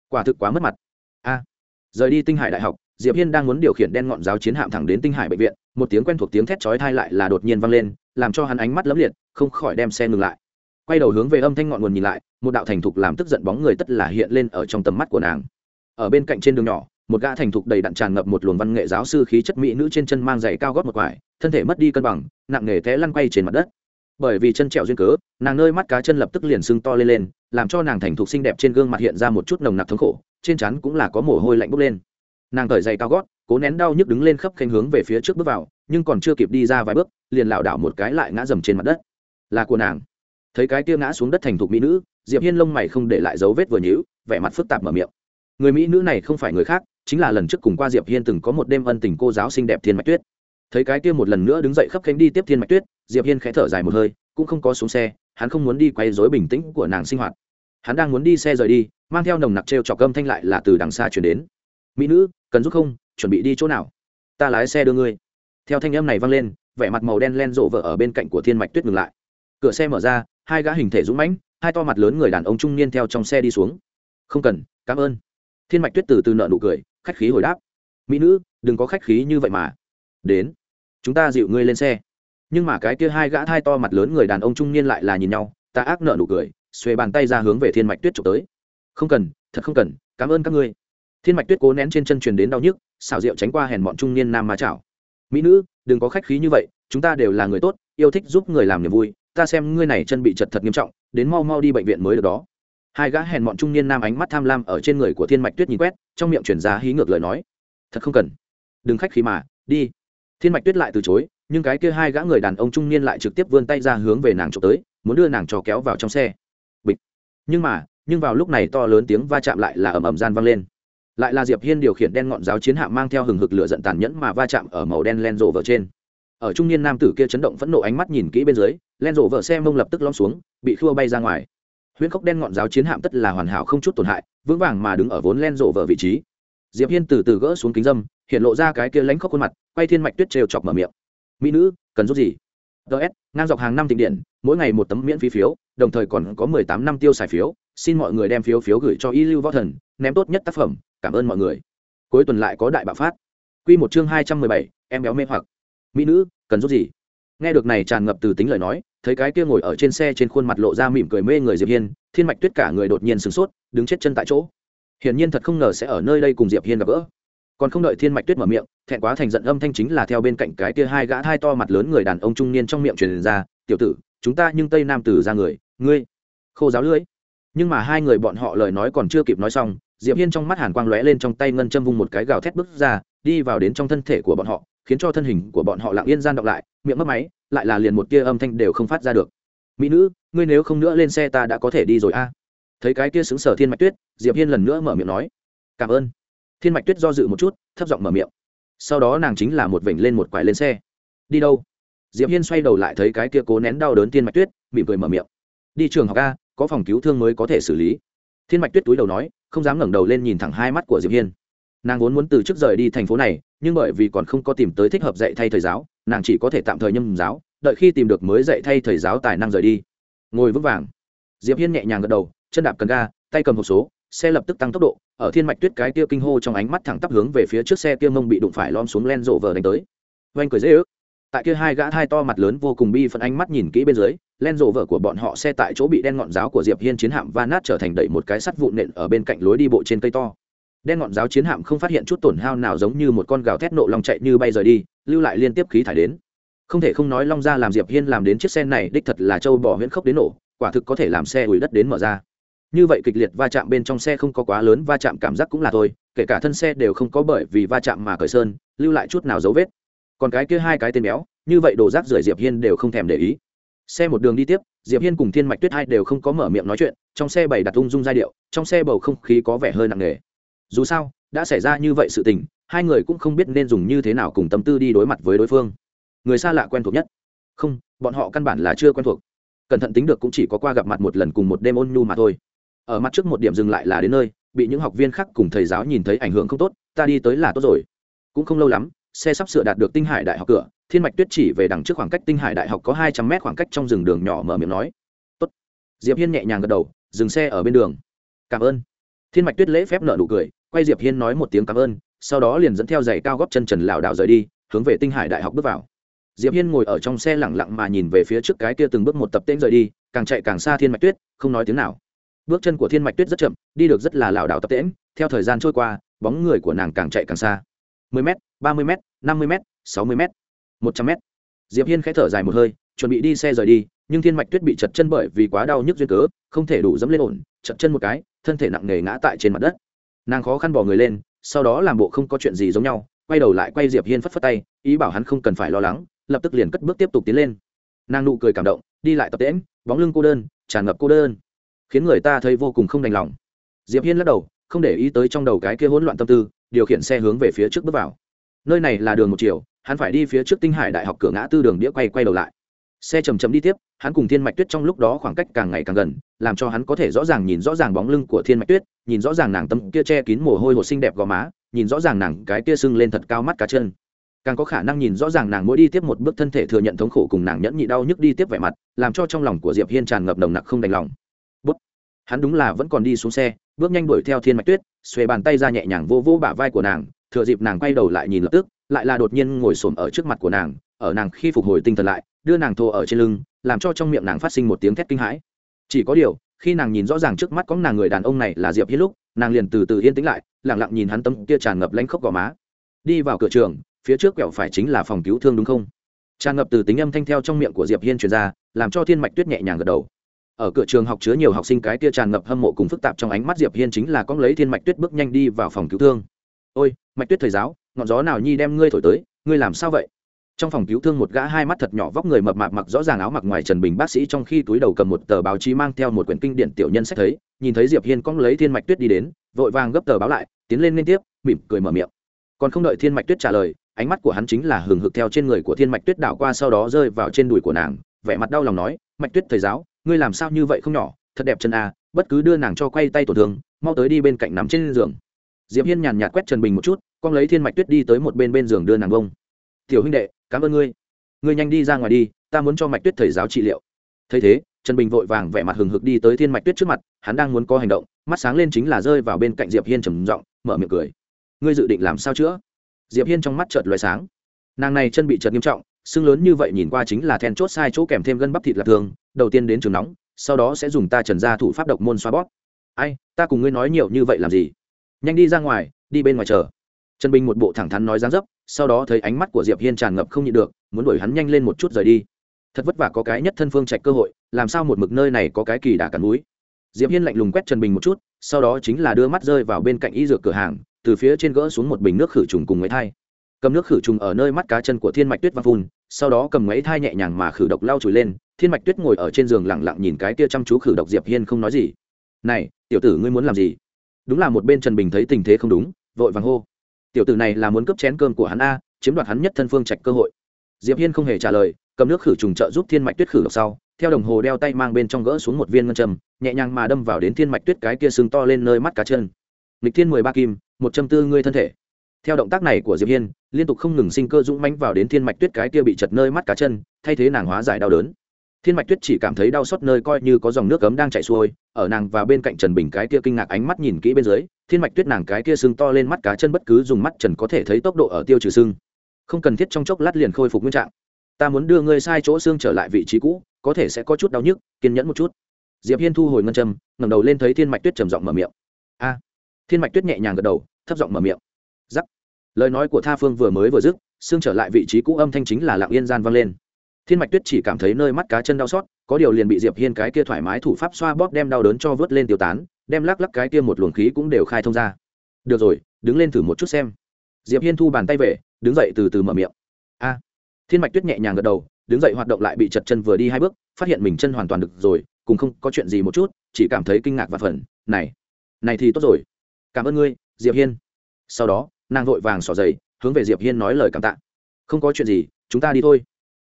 Quả thực quá mất mặt. A. Rời đi tinh hải đại học, diệp hiên đang muốn điều khiển đen ngọn giáo chiến hạm thẳng đến tinh hải bệnh viện, một tiếng quen thuộc tiếng thét chói tai lại là đột nhiên vang lên làm cho hắn ánh mắt lấm liệt, không khỏi đem xe ngừng lại. Quay đầu hướng về âm thanh ngọn nguồn nhìn lại, một đạo thành thục làm tức giận bóng người tất là hiện lên ở trong tầm mắt của nàng. Ở bên cạnh trên đường nhỏ, một gã thành thục đầy đặn tràn ngập một luồng văn nghệ giáo sư khí chất mỹ nữ trên chân mang giày cao gót một quải, thân thể mất đi cân bằng, nặng nghề té lăn quay trên mặt đất. Bởi vì chân trẹo duyên cớ, nàng nơi mắt cá chân lập tức liền sưng to lên lên, làm cho nàng thành thục xinh đẹp trên gương mặt hiện ra một chút nồng nặc thống khổ, trên chắn cũng là có mồ hôi lạnh bốc lên. Nàng cởi giày cao gót cố nén đau nhức đứng lên khắp khanh hướng về phía trước bước vào, nhưng còn chưa kịp đi ra vài bước, liền lảo đảo một cái lại ngã dầm trên mặt đất. Là của nàng. Thấy cái kia ngã xuống đất thành thục mỹ nữ, diệp hiên lông mày không để lại dấu vết vừa nhữ vẻ mặt phức tạp mở miệng. Người mỹ nữ này không phải người khác, chính là lần trước cùng qua diệp hiên từng có một đêm ân tình cô giáo xinh đẹp thiên mạch tuyết. Thấy cái kia một lần nữa đứng dậy khắp cánh đi tiếp thiên mạch tuyết, diệp hiên khẽ thở dài một hơi, cũng không có xuống xe, hắn không muốn đi quay rối bình tĩnh của nàng sinh hoạt. Hắn đang muốn đi xe rời đi, mang theo nồng nặc trêu chọc gâm thanh lại là từ đằng xa chuyển đến. Mỹ nữ, cần giúp không? Chuẩn bị đi chỗ nào? Ta lái xe đưa ngươi. Theo thanh âm này vang lên, vẻ mặt màu đen len rộ vợ ở bên cạnh của thiên mạch tuyết ngừng lại. Cửa xe mở ra, hai gã hình thể dũng mãnh, hai to mặt lớn người đàn ông trung niên theo trong xe đi xuống. Không cần, cảm ơn. Thiên mạch tuyết từ từ nợ nụ cười, khách khí hồi đáp. Mỹ nữ, đừng có khách khí như vậy mà. Đến, chúng ta dịu ngươi lên xe. Nhưng mà cái kia hai gã thai to mặt lớn người đàn ông trung niên lại là nhìn nhau, ta ác nợ nụ cười xuê bàn tay ra hướng về thiên mạch tuyết trộm tới. Không cần, thật không cần, cảm ơn các ngươi thiên mạch tuyết cố nén trên chân truyền đến đau nhức, xảo diệu tránh qua hèn bọn trung niên nam ma chảo. Mỹ nữ, đừng có khách khí như vậy, chúng ta đều là người tốt, yêu thích giúp người làm niềm vui, ta xem ngươi này chân bị chật thật nghiêm trọng, đến mau mau đi bệnh viện mới được đó. Hai gã hèn bọn trung niên nam ánh mắt tham lam ở trên người của thiên mạch tuyết nhìn quét, trong miệng chuyển giá hí ngược lời nói. Thật không cần. Đừng khách khí mà, đi. Thiên mạch tuyết lại từ chối, nhưng cái kia hai gã người đàn ông trung niên lại trực tiếp vươn tay ra hướng về nàng trộm tới, muốn đưa nàng trò kéo vào trong xe. Bịch. Nhưng mà, nhưng vào lúc này to lớn tiếng va chạm lại là ầm ầm gian vang lên lại là diệp hiên điều khiển đen ngọn giáo chiến hạm mang theo hừng hực lửa giận tàn nhẫn mà va chạm ở màu đen len rộ vở trên. Ở trung niên nam tử kia chấn động phẫn nộ ánh mắt nhìn kỹ bên dưới len rộ vở xe mông lập tức lom xuống, bị khua bay ra ngoài. Huyễn khốc đen ngọn giáo chiến hạm tất là hoàn hảo không chút tổn hại, vững vàng mà đứng ở vốn len rộ vở vị trí. Diệp hiên từ từ gỡ xuống kính dâm, hiện lộ ra cái kia lánh khóc khuôn mặt, quay thiên mạch tuyết trêu chọc mở miệng. Mỹ nữ, cần giúp gì? Ts ngang dọc hàng năm tịnh điện, mỗi ngày một tấm miễn phí phiếu, đồng thời còn có mười tám năm tiêu xài phiếu xin mọi người đem phiếu phiếu gửi cho y lưu võ thần, ném tốt nhất tác phẩm, cảm ơn mọi người. Cuối tuần lại có đại bạo phát. Quy một chương hai trăm mười bảy, em béo mê hoặc. Mỹ nữ, cần giúp gì? Nghe được này tràn ngập từ tính lời nói, thấy cái kia ngồi ở trên xe trên khuôn mặt lộ ra mỉm cười mê người diệp hiên, thiên mạch tuyết cả người đột nhiên sửng sốt, đứng chết chân tại chỗ. Hiển nhiên thật không ngờ sẽ ở nơi đây cùng diệp hiên gặp gỡ. Còn không đợi thiên mạch tuyết mở miệng, thẹn quá thành giận âm thanh chính là theo bên cạnh cái kia hai gã hai to mặt lớn người đàn ông trung niên trong miệng truyền ra, tiểu tử, chúng ta nhưng tây nam tử ra người, ngươi, khô giáo lưỡi nhưng mà hai người bọn họ lời nói còn chưa kịp nói xong, diệp hiên trong mắt hàn quang lóe lên trong tay ngân châm vung một cái gào thét bước ra, đi vào đến trong thân thể của bọn họ, khiến cho thân hình của bọn họ lặng yên gian đọc lại, miệng mất máy, lại là liền một tia âm thanh đều không phát ra được. Mỹ nữ, ngươi nếu không nữa lên xe ta đã có thể đi rồi a. Thấy cái kia xứng sở thiên mạch tuyết, diệp hiên lần nữa mở miệng nói. Cảm ơn. Thiên mạch tuyết do dự một chút, thấp giọng mở miệng. Sau đó nàng chính là một vểnh lên một quải lên xe. Đi đâu? Diệp hiên xoay đầu lại thấy cái kia cố nén đau đớn thiên mạch tuyết, mỉm cười mở miệng. Đi trường học a có phòng cứu thương mới có thể xử lý. Thiên mạch tuyết túi đầu nói, không dám ngẩng đầu lên nhìn thẳng hai mắt của diệp hiên. Nàng vốn muốn từ chức rời đi thành phố này, nhưng bởi vì còn không có tìm tới thích hợp dạy thay thầy giáo, nàng chỉ có thể tạm thời nhâm giáo, đợi khi tìm được mới dạy thay thầy giáo tài năng rời đi. Ngồi vững vàng. Diệp hiên nhẹ nhàng gật đầu, chân đạp cần ga, tay cầm hộp số, xe lập tức tăng tốc độ, ở thiên mạch tuyết cái kia kinh hô trong ánh mắt thẳng tắp hướng về phía trước xe kia mông bị đụng phải lom xuống len rộ vờ đánh tới. Oanh cười dễ ước. Tại kia hai gã thai to mặt lớn vô cùng bi phận ánh mắt nhìn kỹ bên dưới len rộ vợ của bọn họ xe tại chỗ bị đen ngọn giáo của diệp hiên chiến hạm va nát trở thành đẩy một cái sắt vụn nện ở bên cạnh lối đi bộ trên cây to. Đen ngọn giáo chiến hạm không phát hiện chút tổn hao nào giống như một con gào thét nộ long chạy như bay rời đi, lưu lại liên tiếp khí thải đến. Không thể không nói long ra làm diệp hiên làm đến chiếc xe này đích thật là châu bò huyễn khốc đến nổ, quả thực có thể làm xe ủi đất đến mở ra. Như vậy kịch liệt va chạm bên trong xe không có quá lớn, va chạm cảm giác cũng là thôi, kể cả thân xe đều không có bởi vì va chạm mà cởi sơn, lưu lại chút nào dấu vết. Còn cái kia hai cái tên béo, như vậy đồ rác rưởi diệp hiên đều không thèm để ý xe một đường đi tiếp, diệp hiên cùng thiên mạch tuyết hai đều không có mở miệng nói chuyện, trong xe bày đặt ung dung giai điệu, trong xe bầu không khí có vẻ hơi nặng nề. Dù sao, đã xảy ra như vậy sự tình, hai người cũng không biết nên dùng như thế nào cùng tâm tư đi đối mặt với đối phương. Người xa lạ quen thuộc nhất. Không, bọn họ căn bản là chưa quen thuộc. Cẩn thận tính được cũng chỉ có qua gặp mặt một lần cùng một đêm ôn nhu mà thôi. Ở mặt trước một điểm dừng lại là đến nơi, bị những học viên khác cùng thầy giáo nhìn thấy ảnh hưởng không tốt, ta đi tới là tốt rồi. Cũng không lâu lắm xe sắp sửa đạt được tinh hải đại học cửa, thiên mạch tuyết chỉ về đằng trước khoảng cách tinh hải đại học có hai trăm mét khoảng cách trong rừng đường nhỏ mở miệng nói. Tốt. diệp hiên nhẹ nhàng gật đầu, dừng xe ở bên đường. Cảm ơn. Thiên mạch tuyết lễ phép nợ nụ cười, quay diệp hiên nói một tiếng cảm ơn, sau đó liền dẫn theo giày cao góp chân trần lảo đảo rời đi, hướng về tinh hải đại học bước vào. Diệp hiên ngồi ở trong xe lẳng lặng mà nhìn về phía trước cái kia từng bước một tập tễnh rời đi, càng chạy càng xa thiên mạch tuyết, không nói tiếng nào. Bước chân của thiên mạch tuyết rất chậm, đi được rất là lảo đảo tập tễnh theo thời gian trôi qua, bóng người của nàng càng chạy càng xa. 10 m 30 m 50 m 60 m 100 m. Diệp hiên khẽ thở dài một hơi, chuẩn bị đi xe rời đi, nhưng thiên mạch tuyết bị chật chân bởi vì quá đau nhức duyên cớ, không thể đủ dẫm lên ổn chật chân một cái, thân thể nặng nề ngã tại trên mặt đất. Nàng khó khăn bỏ người lên, sau đó làm bộ không có chuyện gì giống nhau, quay đầu lại quay diệp hiên phất phất tay, ý bảo hắn không cần phải lo lắng, lập tức liền cất bước tiếp tục tiến lên. Nàng nụ cười cảm động, đi lại tập tễm bóng lưng cô đơn, tràn ngập cô đơn. Khiến người ta thấy vô cùng không đành lòng. Diệp hiên lắc đầu, không để ý tới trong đầu cái kia hỗn loạn tâm tư, điều khiển xe hướng về phía trước bước vào nơi này là đường một chiều, hắn phải đi phía trước tinh hải đại học cửa ngã tư đường đĩa quay quay đầu lại. Xe chầm chầm đi tiếp, hắn cùng thiên mạch tuyết trong lúc đó khoảng cách càng ngày càng gần, làm cho hắn có thể rõ ràng nhìn rõ ràng bóng lưng của thiên mạch tuyết, nhìn rõ ràng nàng tâm kia che kín mồ hôi hồ xinh đẹp gò má, nhìn rõ ràng nàng cái kia sưng lên thật cao mắt cá chân. Càng có khả năng nhìn rõ ràng nàng mỗi đi tiếp một bước thân thể thừa nhận thống khổ cùng nàng nhẫn nhị đau nhức đi tiếp vẻ mặt, làm cho trong lòng của diệp hiên tràn ngập nồng nặc không đành lòng. Bút. Hắn đúng là vẫn còn đi xuống xe, bước nhanh đuổi theo thiên mạch tuyết, xuề bàn tay ra nhẹ nhàng vô vô bả vai của nàng thừa dịp nàng quay đầu lại nhìn lập tức, lại là đột nhiên ngồi xổm ở trước mặt của nàng, ở nàng khi phục hồi tinh thần lại, đưa nàng thô ở trên lưng, làm cho trong miệng nàng phát sinh một tiếng thét kinh hãi. Chỉ có điều, khi nàng nhìn rõ ràng trước mắt có nàng người đàn ông này là diệp hiên lúc, nàng liền từ từ yên tĩnh lại, lặng lặng nhìn hắn tâm kia tràn ngập lánh khóc gò má. Đi vào cửa trường, phía trước quẹo phải chính là phòng cứu thương đúng không? Tràn ngập từ tính âm thanh theo trong miệng của diệp hiên truyền ra, làm cho thiên mạch tuyết nhẹ nhàng gật đầu. Ở cửa trường học chứa nhiều học sinh cái kia tràn ngập hâm mộ cùng phức tạp trong ánh mắt diệp hiên chính là con lấy thiên mạch tuyết bước nhanh đi vào phòng cứu thương ôi, mạch tuyết thầy giáo, ngọn gió nào nhi đem ngươi thổi tới, ngươi làm sao vậy? Trong phòng cứu thương một gã hai mắt thật nhỏ vóc người mập mạp mặc rõ ràng áo mặc ngoài trần bình bác sĩ trong khi túi đầu cầm một tờ báo chí mang theo một quyển kinh điển tiểu nhân sách thấy, nhìn thấy diệp hiên cong lấy thiên mạch tuyết đi đến, vội vàng gấp tờ báo lại, tiến lên liên tiếp, mỉm cười mở miệng. Còn không đợi thiên mạch tuyết trả lời, ánh mắt của hắn chính là hừng hực theo trên người của thiên mạch tuyết đảo qua sau đó rơi vào trên đùi của nàng, vẻ mặt đau lòng nói, mạch tuyết thầy giáo, ngươi làm sao như vậy không nhỏ, thật đẹp chân a bất cứ đưa nàng cho quay tay tổn thương, mau tới đi bên cạnh nằm trên giường diệp hiên nhàn nhạt quét trần bình một chút, con lấy thiên mạch tuyết đi tới một bên bên giường đưa nàng bông. Tiểu huynh đệ, cảm ơn ngươi. Ngươi nhanh đi ra ngoài đi, ta muốn cho mạch tuyết thầy giáo trị liệu. Thấy thế, trần bình vội vàng vẻ mặt hừng hực đi tới thiên mạch tuyết trước mặt, hắn đang muốn có hành động, mắt sáng lên chính là rơi vào bên cạnh diệp hiên trầm giọng, mở miệng cười. Ngươi dự định làm sao chữa? Diệp hiên trong mắt chợt loài sáng. Nàng này chân bị chật nghiêm trọng, xương lớn như vậy nhìn qua chính là then chốt sai chỗ kèm thêm gân bắp thịt lạc thường, đầu tiên đến trường nóng, sau đó sẽ dùng ta trần ra thủ pháp độc môn xoa bót ai, ta cùng ngươi nói nhiều như vậy làm gì? Nhanh đi ra ngoài, đi bên ngoài chờ. Trần bình một bộ thẳng thắn nói dáng dấp, sau đó thấy ánh mắt của diệp hiên tràn ngập không nhịn được, muốn đuổi hắn nhanh lên một chút rời đi. Thật vất vả có cái nhất thân phương trạch cơ hội, làm sao một mực nơi này có cái kỳ đà cắn núi. Diệp hiên lạnh lùng quét trần bình một chút, sau đó chính là đưa mắt rơi vào bên cạnh y dược cửa hàng, từ phía trên gỡ xuống một bình nước khử trùng cùng mấy thai. Cầm nước khử trùng ở nơi mắt cá chân của thiên mạch tuyết và phun, sau đó cầm mấy thai nhẹ nhàng mà khử độc lau chùi lên, thiên mạch tuyết ngồi ở trên giường lặng lặng nhìn cái kia chăm chú khử độc diệp hiên không nói gì. Này, tiểu tử ngươi muốn làm gì? Đúng là một bên trần bình thấy tình thế không đúng vội vàng hô. Tiểu tử này là muốn cướp chén cơm của hắn a chiếm đoạt hắn nhất thân phương trạch cơ hội. Diệp hiên không hề trả lời cầm nước khử trùng trợ giúp thiên mạch tuyết khử độc sau theo đồng hồ đeo tay mang bên trong gỡ xuống một viên ngân trầm, nhẹ nhàng mà đâm vào đến thiên mạch tuyết cái kia sưng to lên nơi mắt cá chân. Lịch thiên mười ba kim một trăm tư ngươi thân thể. Theo động tác này của diệp hiên liên tục không ngừng sinh cơ dũng mãnh vào đến thiên mạch tuyết cái kia bị chật nơi mắt cá chân thay thế nàng hóa giải đau đớn thiên mạch tuyết chỉ cảm thấy đau xót nơi coi như có dòng nước cấm đang chảy xuôi, ở nàng và bên cạnh trần bình cái kia kinh ngạc ánh mắt nhìn kỹ bên dưới, thiên mạch tuyết nàng cái kia sưng to lên mắt cá chân bất cứ dùng mắt trần có thể thấy tốc độ ở tiêu trừ sưng. Không cần thiết trong chốc lát liền khôi phục nguyên trạng. Ta muốn đưa ngươi sai chỗ xương trở lại vị trí cũ, có thể sẽ có chút đau nhức, kiên nhẫn một chút. Diệp hiên thu hồi ngân châm, ngẩng đầu lên thấy thiên mạch tuyết trầm giọng mở miệng. A. Thiên mạch tuyết nhẹ nhàng gật đầu, thấp giọng mở miệng. Giắc lời nói của tha phương vừa mới vừa dứt, xương trở lại vị trí cũ âm thanh chính là lặng yên gian vang lên thiên mạch tuyết chỉ cảm thấy nơi mắt cá chân đau xót, có điều liền bị diệp hiên cái kia thoải mái thủ pháp xoa bóp đem đau đớn cho vớt lên tiêu tán, đem lắc lắc cái kia một luồng khí cũng đều khai thông ra. Được rồi, đứng lên thử một chút xem. Diệp hiên thu bàn tay về, đứng dậy từ từ mở miệng. A. Thiên mạch tuyết nhẹ nhàng gật đầu, đứng dậy hoạt động lại bị chật chân vừa đi hai bước, phát hiện mình chân hoàn toàn được rồi cùng không có chuyện gì một chút, chỉ cảm thấy kinh ngạc và phần này này thì tốt rồi. Cảm ơn ngươi, diệp hiên. Sau đó, nàng vội vàng xỏ giày, hướng về diệp hiên nói lời cảm tạ. Không có chuyện gì, chúng ta đi thôi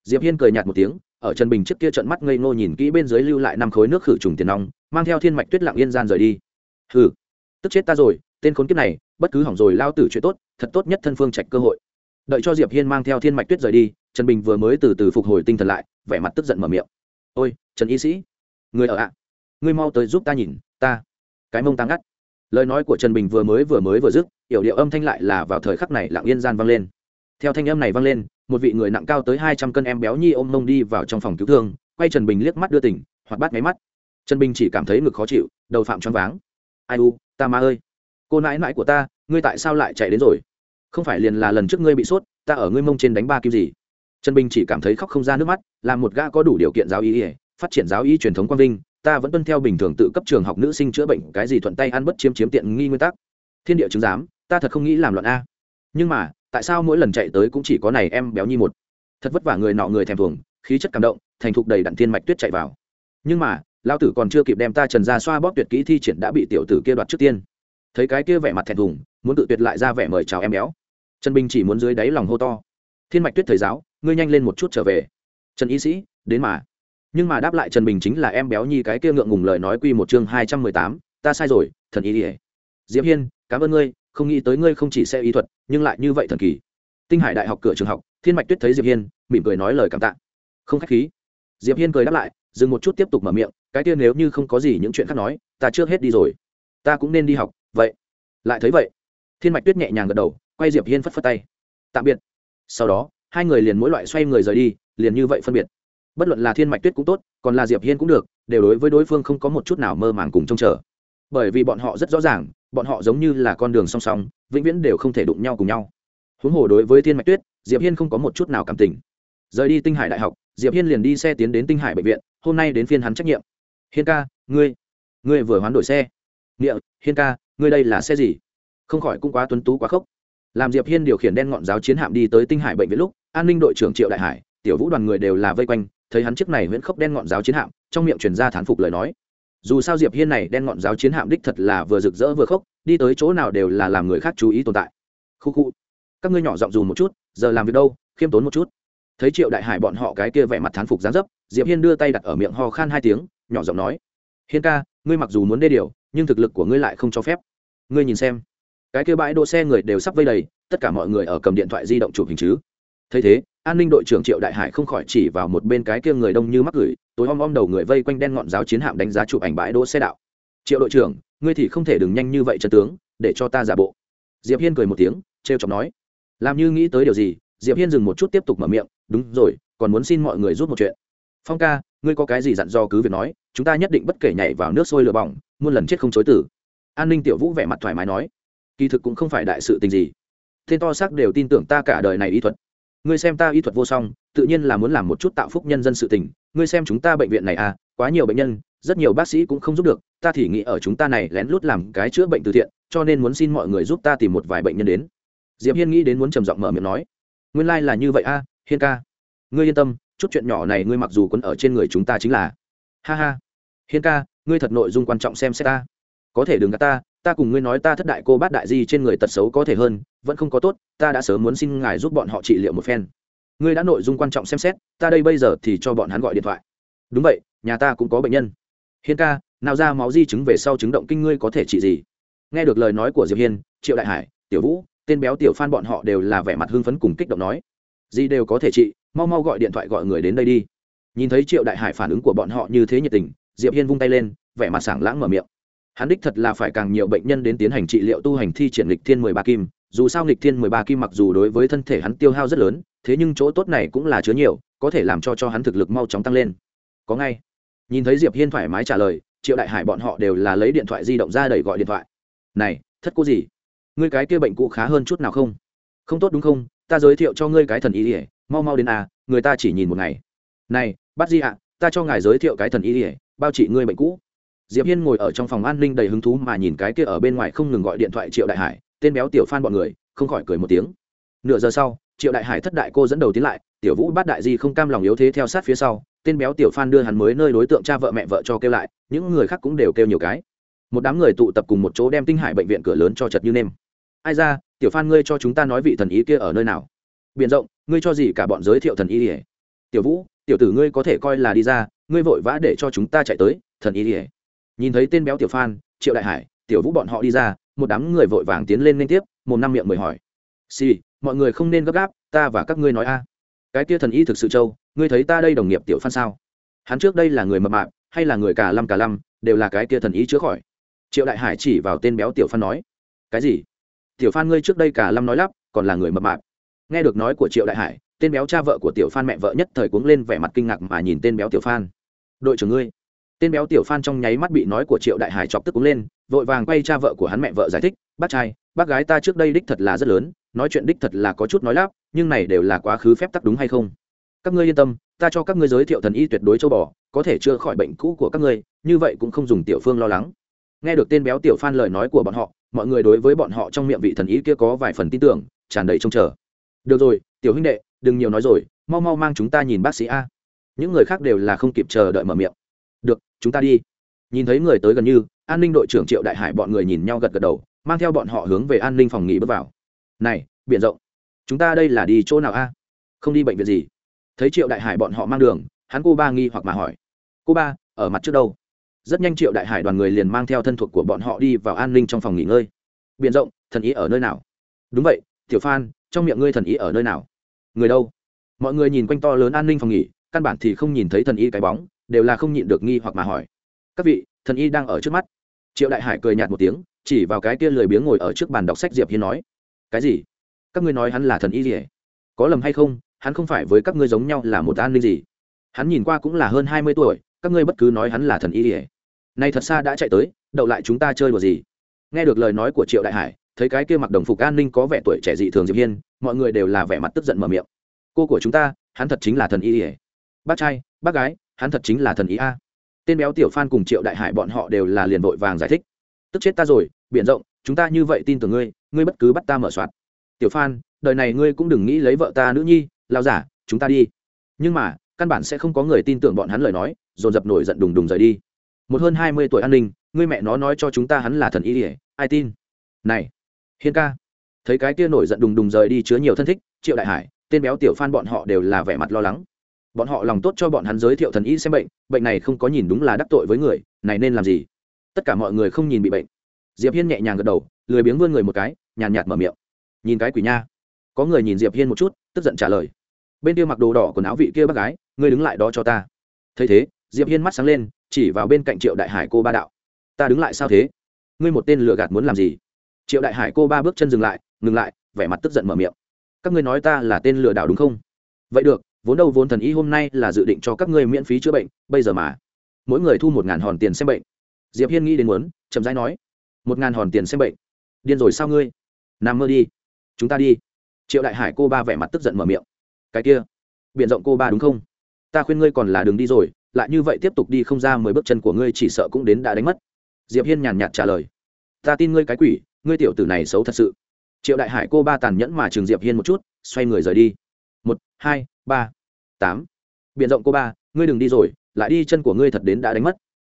diệp hiên cười nhạt một tiếng, ở trần bình trước kia trận mắt ngây ngô nhìn kỹ bên dưới lưu lại năm khối nước khử trùng tiền nong, mang theo thiên mạch tuyết lặng yên gian rời đi. Hừ, tức chết ta rồi, tên khốn kiếp này, bất cứ hỏng rồi lao tử chuyện tốt, thật tốt nhất thân phương trạch cơ hội. Đợi cho diệp hiên mang theo thiên mạch tuyết rời đi, trần bình vừa mới từ từ phục hồi tinh thần lại, vẻ mặt tức giận mở miệng. Ôi, trần y sĩ, người ở ạ? Ngươi mau tới giúp ta nhìn, ta, cái mông ta ngắt. Lời nói của trần bình vừa mới vừa mới vừa dứt, yểu điệu âm thanh lại là vào thời khắc này lặng yên gian vang lên theo thanh âm này vang lên, một vị người nặng cao tới hai trăm cân em béo nhi ôm mông đi vào trong phòng cứu thương, quay trần bình liếc mắt đưa tỉnh hoặc bắt máy mắt. Trần bình chỉ cảm thấy ngực khó chịu, đầu phạm choáng váng. Ai u, ta ma ơi, cô nãi nãi của ta, ngươi tại sao lại chạy đến rồi? Không phải liền là lần trước ngươi bị sốt, ta ở ngươi mông trên đánh ba kim gì? Trần bình chỉ cảm thấy khóc không ra nước mắt, là một gã có đủ điều kiện giáo y ỉa phát triển giáo y truyền thống quang vinh, ta vẫn tuân theo bình thường tự cấp trường học nữ sinh chữa bệnh, cái gì thuận tay ăn bất chiếm chiếm tiện nghi nguyên tắc. Thiên địa chứng giám, ta thật không nghĩ làm loạn a. Nhưng mà tại sao mỗi lần chạy tới cũng chỉ có này em béo nhi một? Thật vất vả người nọ người thèm thuồng, khí chất cảm động, thành thục đầy đặn thiên mạch tuyết chạy vào. Nhưng mà, lao tử còn chưa kịp đem ta trần ra xoa bóp tuyệt kỹ thi triển đã bị tiểu tử kia đoạt trước tiên. Thấy cái kia vẻ mặt thèm thùng, muốn tự tuyệt lại ra vẻ mời chào em béo. Trần bình chỉ muốn dưới đáy lòng hô to. Thiên mạch tuyết thầy giáo, ngươi nhanh lên một chút trở về. Trần y sĩ, đến mà. Nhưng mà đáp lại trần bình chính là em béo nhi cái kia ngượng ngùng lời nói quy một chương hai trăm mười tám, ta sai rồi, thần y ỉa diễm hiên, cảm ơn ngươi, không nghĩ tới ngươi không chỉ sẽ y thuật nhưng lại như vậy thần kỳ. Tinh hải đại học cửa trường học, thiên mạch tuyết thấy diệp hiên, mỉm cười nói lời cảm tạ. Không khách khí. Diệp hiên cười đáp lại, dừng một chút tiếp tục mở miệng, cái kia nếu như không có gì những chuyện khác nói, ta trước hết đi rồi. Ta cũng nên đi học, vậy. Lại thấy vậy, thiên mạch tuyết nhẹ nhàng gật đầu, quay diệp hiên phất phất tay. Tạm biệt. Sau đó, hai người liền mỗi loại xoay người rời đi, liền như vậy phân biệt. Bất luận là thiên mạch tuyết cũng tốt, còn là diệp hiên cũng được, đều đối với đối phương không có một chút nào mơ màng cùng trông chờ. Bởi vì bọn họ rất rõ ràng bọn họ giống như là con đường song song, vĩnh viễn đều không thể đụng nhau cùng nhau. Huống hồ đối với thiên mạch tuyết, diệp hiên không có một chút nào cảm tình. Rời đi tinh hải đại học, diệp hiên liền đi xe tiến đến tinh hải bệnh viện, hôm nay đến phiên hắn trách nhiệm. Hiên ca, ngươi ngươi vừa hoán đổi xe. Nghĩa, hiên ca, ngươi đây là xe gì? Không khỏi cũng quá tuấn tú quá khốc. Làm diệp hiên điều khiển đen ngọn giáo chiến hạm đi tới tinh hải bệnh viện lúc, an ninh đội trưởng triệu đại hải, tiểu vũ đoàn người đều là vây quanh, thấy hắn chiếc này nguyễn khốc đen ngọn giáo chiến hạm, trong miệng truyền ra thán phục lời nói dù sao diệp hiên này đen ngọn giáo chiến hạm đích thật là vừa rực rỡ vừa khốc, đi tới chỗ nào đều là làm người khác chú ý tồn tại. Khu khu, các ngươi nhỏ giọng dù một chút, giờ làm việc đâu, khiêm tốn một chút. Thấy triệu đại hải bọn họ cái kia vẻ mặt thán phục dán dấp, diệp hiên đưa tay đặt ở miệng ho khan hai tiếng, nhỏ giọng nói, hiên ca, ngươi mặc dù muốn đê điều, nhưng thực lực của ngươi lại không cho phép. Ngươi nhìn xem, cái kia bãi đỗ xe người đều sắp vây đầy, tất cả mọi người ở cầm điện thoại di động chụp hình chứ thấy thế, an ninh đội trưởng triệu đại hải không khỏi chỉ vào một bên cái kia người đông như mắc gửi, tối om om đầu người vây quanh đen ngọn giáo chiến hạm đánh giá chụp ảnh bãi đỗ xe đạo. Triệu đội trưởng, ngươi thì không thể đừng nhanh như vậy chân tướng, để cho ta giả bộ. Diệp hiên cười một tiếng, trêu chọc nói. Làm như nghĩ tới điều gì? Diệp hiên dừng một chút tiếp tục mở miệng, đúng rồi, còn muốn xin mọi người giúp một chuyện. Phong ca, ngươi có cái gì dặn do cứ việc nói, chúng ta nhất định bất kể nhảy vào nước sôi lửa bỏng, muôn lần chết không chối tử an ninh tiểu vũ vẻ mặt thoải mái nói. Kỳ thực cũng không phải đại sự tình gì. Tên to xác đều tin tưởng ta cả đời này y thuật ngươi xem ta y thuật vô song, tự nhiên là muốn làm một chút tạo phúc nhân dân sự tình. Ngươi xem chúng ta bệnh viện này à quá nhiều bệnh nhân, rất nhiều bác sĩ cũng không giúp được. Ta thì nghĩ ở chúng ta này lén lút làm cái chữa bệnh từ thiện, cho nên muốn xin mọi người giúp ta tìm một vài bệnh nhân đến. Diệp hiên nghĩ đến muốn trầm giọng mở miệng nói. Nguyên lai là như vậy a hiên ca. Ngươi yên tâm, chút chuyện nhỏ này ngươi mặc dù quân ở trên người chúng ta chính là. Ha ha. Hiên ca, ngươi thật nội dung quan trọng xem xét ta. Có thể đừng gạt ta ta cùng ngươi nói ta thất đại cô bát đại di trên người tật xấu có thể hơn, vẫn không có tốt, ta đã sớm muốn xin ngài giúp bọn họ trị liệu một phen. Ngươi đã nội dung quan trọng xem xét, ta đây bây giờ thì cho bọn hắn gọi điện thoại. Đúng vậy, nhà ta cũng có bệnh nhân. Hiên ca, nào ra máu di chứng về sau chứng động kinh ngươi có thể trị gì? Nghe được lời nói của diệp hiên, triệu đại hải, tiểu vũ, tên béo tiểu phan bọn họ đều là vẻ mặt hưng phấn cùng kích động nói. Gì đều có thể trị, mau mau gọi điện thoại gọi người đến đây đi. Nhìn thấy triệu đại hải phản ứng của bọn họ như thế nhiệt tình, diệp hiên vung tay lên, vẻ mặt sảng lãng mở miệng hắn đích thật là phải càng nhiều bệnh nhân đến tiến hành trị liệu tu hành thi triển lịch thiên mười ba kim. Dù sao lịch thiên mười ba kim mặc dù đối với thân thể hắn tiêu hao rất lớn, thế nhưng chỗ tốt này cũng là chứa nhiều, có thể làm cho cho hắn thực lực mau chóng tăng lên. Có ngay. Nhìn thấy diệp hiên thoải mái trả lời, triệu đại hải bọn họ đều là lấy điện thoại di động ra đẩy gọi điện thoại. Này, thất cô gì? Ngươi cái kia bệnh cũ khá hơn chút nào không? Không tốt, đúng không? Ta giới thiệu cho ngươi cái thần y ỉa mau mau đến à người ta chỉ nhìn một ngày. Này, bác di ạ, ta cho ngài giới thiệu cái thần y ỉa bao trị ngươi bệnh cũ diệp hiên ngồi ở trong phòng an ninh đầy hứng thú mà nhìn cái kia ở bên ngoài không ngừng gọi điện thoại triệu đại hải, tên béo tiểu phan bọn người, không khỏi cười một tiếng. Nửa giờ sau, triệu đại hải thất đại cô dẫn đầu tiến lại, tiểu vũ, bát đại di không cam lòng yếu thế theo sát phía sau, tên béo tiểu phan đưa hắn mới nơi đối tượng cha vợ mẹ vợ cho kêu lại, những người khác cũng đều kêu nhiều cái. Một đám người tụ tập cùng một chỗ đem tinh hải bệnh viện cửa lớn cho chật như nêm. Ai ra, tiểu phan ngươi cho chúng ta nói vị thần ý kia ở nơi nào? Biện rộng, ngươi cho gì cả bọn giới thiệu thần ý ỉa tiểu vũ, tiểu tử ngươi có thể coi là đi ra, ngươi vội vã để cho chúng ta chạy tới, thần ý ỉa nhìn thấy tên béo tiểu phan triệu đại hải tiểu vũ bọn họ đi ra một đám người vội vàng tiến lên liên tiếp một năm miệng mời hỏi. Xì、sì, mọi người không nên gấp gáp ta và các ngươi nói a. Cái kia thần y thực sự châu ngươi thấy ta đây đồng nghiệp tiểu phan sao? Hắn trước đây là người mập mạp hay là người cả lăm cả lăm đều là cái kia thần y chữa khỏi. Triệu đại hải chỉ vào tên béo tiểu phan nói. Cái gì? Tiểu phan ngươi trước đây cả lăm nói lắp còn là người mập mạp. Nghe được nói của triệu đại hải tên béo cha vợ của tiểu phan mẹ vợ nhất thời cuống lên vẻ mặt kinh ngạc mà nhìn tên béo tiểu phan. Đội trưởng ngươi tên béo tiểu phan trong nháy mắt bị nói của triệu đại hải chọc tức cúng lên, vội vàng quay cha vợ của hắn mẹ vợ giải thích, bác trai, bác gái ta trước đây đích thật là rất lớn, nói chuyện đích thật là có chút nói lắp, nhưng này đều là quá khứ phép tắc đúng hay không? Các ngươi yên tâm, ta cho các ngươi giới thiệu thần y tuyệt đối châu bò, có thể chữa khỏi bệnh cũ của các ngươi, như vậy cũng không dùng tiểu phương lo lắng. Nghe được tên béo tiểu phan lời nói của bọn họ, mọi người đối với bọn họ trong miệng vị thần y kia có vài phần tin tưởng, tràn đầy trông chờ. Được rồi, tiểu huynh đệ, đừng nhiều nói rồi, mau mau mang chúng ta nhìn bác sĩ a. Những người khác đều là không kịp chờ đợi mở miệng được, chúng ta đi. Nhìn thấy người tới gần như, an ninh đội trưởng triệu đại hải bọn người nhìn nhau gật gật đầu, mang theo bọn họ hướng về an ninh phòng nghỉ bước vào. Này, biển rộng. Chúng ta đây là đi chỗ nào a? Không đi bệnh viện gì? Thấy triệu đại hải bọn họ mang đường, hắn cô ba nghi hoặc mà hỏi. Cô ba, ở mặt trước đâu? Rất nhanh triệu đại hải đoàn người liền mang theo thân thuộc của bọn họ đi vào an ninh trong phòng nghỉ ngơi. Biển rộng, thần ý ở nơi nào? Đúng vậy, tiểu phan, trong miệng ngươi thần ý ở nơi nào? Người đâu? Mọi người nhìn quanh to lớn an ninh phòng nghỉ, căn bản thì không nhìn thấy thần y cái bóng đều là không nhịn được nghi hoặc mà hỏi. Các vị, thần y đang ở trước mắt. Triệu đại hải cười nhạt một tiếng, chỉ vào cái kia lười biếng ngồi ở trước bàn đọc sách diệp hiên nói, cái gì? Các ngươi nói hắn là thần y gì? Có lầm hay không? Hắn không phải với các ngươi giống nhau là một an ninh gì? Hắn nhìn qua cũng là hơn hai mươi tuổi, các ngươi bất cứ nói hắn là thần y gì? Nay thật xa đã chạy tới, đậu lại chúng ta chơi đùa gì? Nghe được lời nói của triệu đại hải, thấy cái kia mặc đồng phục an ninh có vẻ tuổi trẻ dị thường diệp hiên, mọi người đều là vẻ mặt tức giận mở miệng. Cô của chúng ta, hắn thật chính là thần y ỉa bác trai, bác gái hắn thật chính là thần ý a. Tên béo tiểu phan cùng triệu đại hải bọn họ đều là liền vội vàng giải thích. Tức chết ta rồi, biển rộng, chúng ta như vậy tin tưởng ngươi ngươi bất cứ bắt ta mở soạt tiểu phan, đời này ngươi cũng đừng nghĩ lấy vợ ta nữ nhi lao giả, chúng ta đi. Nhưng mà, căn bản sẽ không có người tin tưởng bọn hắn lời nói, dồn dập nổi giận đùng đùng rời đi. Một hơn hai mươi tuổi an ninh, ngươi mẹ nó nói cho chúng ta hắn là thần y ỉa ai tin? Này, hiên ca, thấy cái kia nổi giận đùng đùng rời đi chứa nhiều thân thích, triệu đại hải, tên béo tiểu phan bọn họ đều là vẻ mặt lo lắng bọn họ lòng tốt cho bọn hắn giới thiệu thần y xem bệnh bệnh này không có nhìn đúng là đắc tội với người, này nên làm gì? Tất cả mọi người không nhìn bị bệnh. Diệp hiên nhẹ nhàng gật đầu, lười biếng vươn người một cái, nhàn nhạt mở miệng. Nhìn cái quỷ nha. Có người nhìn diệp hiên một chút, tức giận trả lời. Bên kia mặc đồ đỏ quần áo vị kia bác gái, ngươi đứng lại đó cho ta. Thấy thế, diệp hiên mắt sáng lên, chỉ vào bên cạnh triệu đại hải cô ba đạo. Ta đứng lại sao thế? Ngươi một tên lừa gạt muốn làm gì? Triệu đại hải cô ba bước chân dừng lại, ngừng lại, vẻ mặt tức giận mở miệng. Các ngươi nói ta là tên lừa đảo đúng không? Vậy được vốn đâu vốn thần y hôm nay là dự định cho các ngươi miễn phí chữa bệnh, bây giờ mà. Mỗi người thu một ngàn hòn tiền xem bệnh. Diệp hiên nghĩ đến muốn, chậm rãi nói, một ngàn hòn tiền xem bệnh. Điên rồi sao ngươi? Nằm mơ đi. Chúng ta đi. Triệu đại hải cô ba vẻ mặt tức giận mở miệng. Cái kia biện rộng cô ba đúng không? Ta khuyên ngươi còn là đường đi rồi, lại như vậy tiếp tục đi không ra mười bước chân của ngươi chỉ sợ cũng đến đã đánh mất. Diệp hiên nhàn nhạt trả lời. Ta tin ngươi cái quỷ, ngươi tiểu tử này xấu thật sự. Triệu đại hải cô ba tàn nhẫn mà trường diệp hiên một chút, xoay người rời đi. Một, hai ba, tám. Biện rộng cô ba, ngươi đừng đi rồi, lại đi chân của ngươi thật đến đã đánh mất.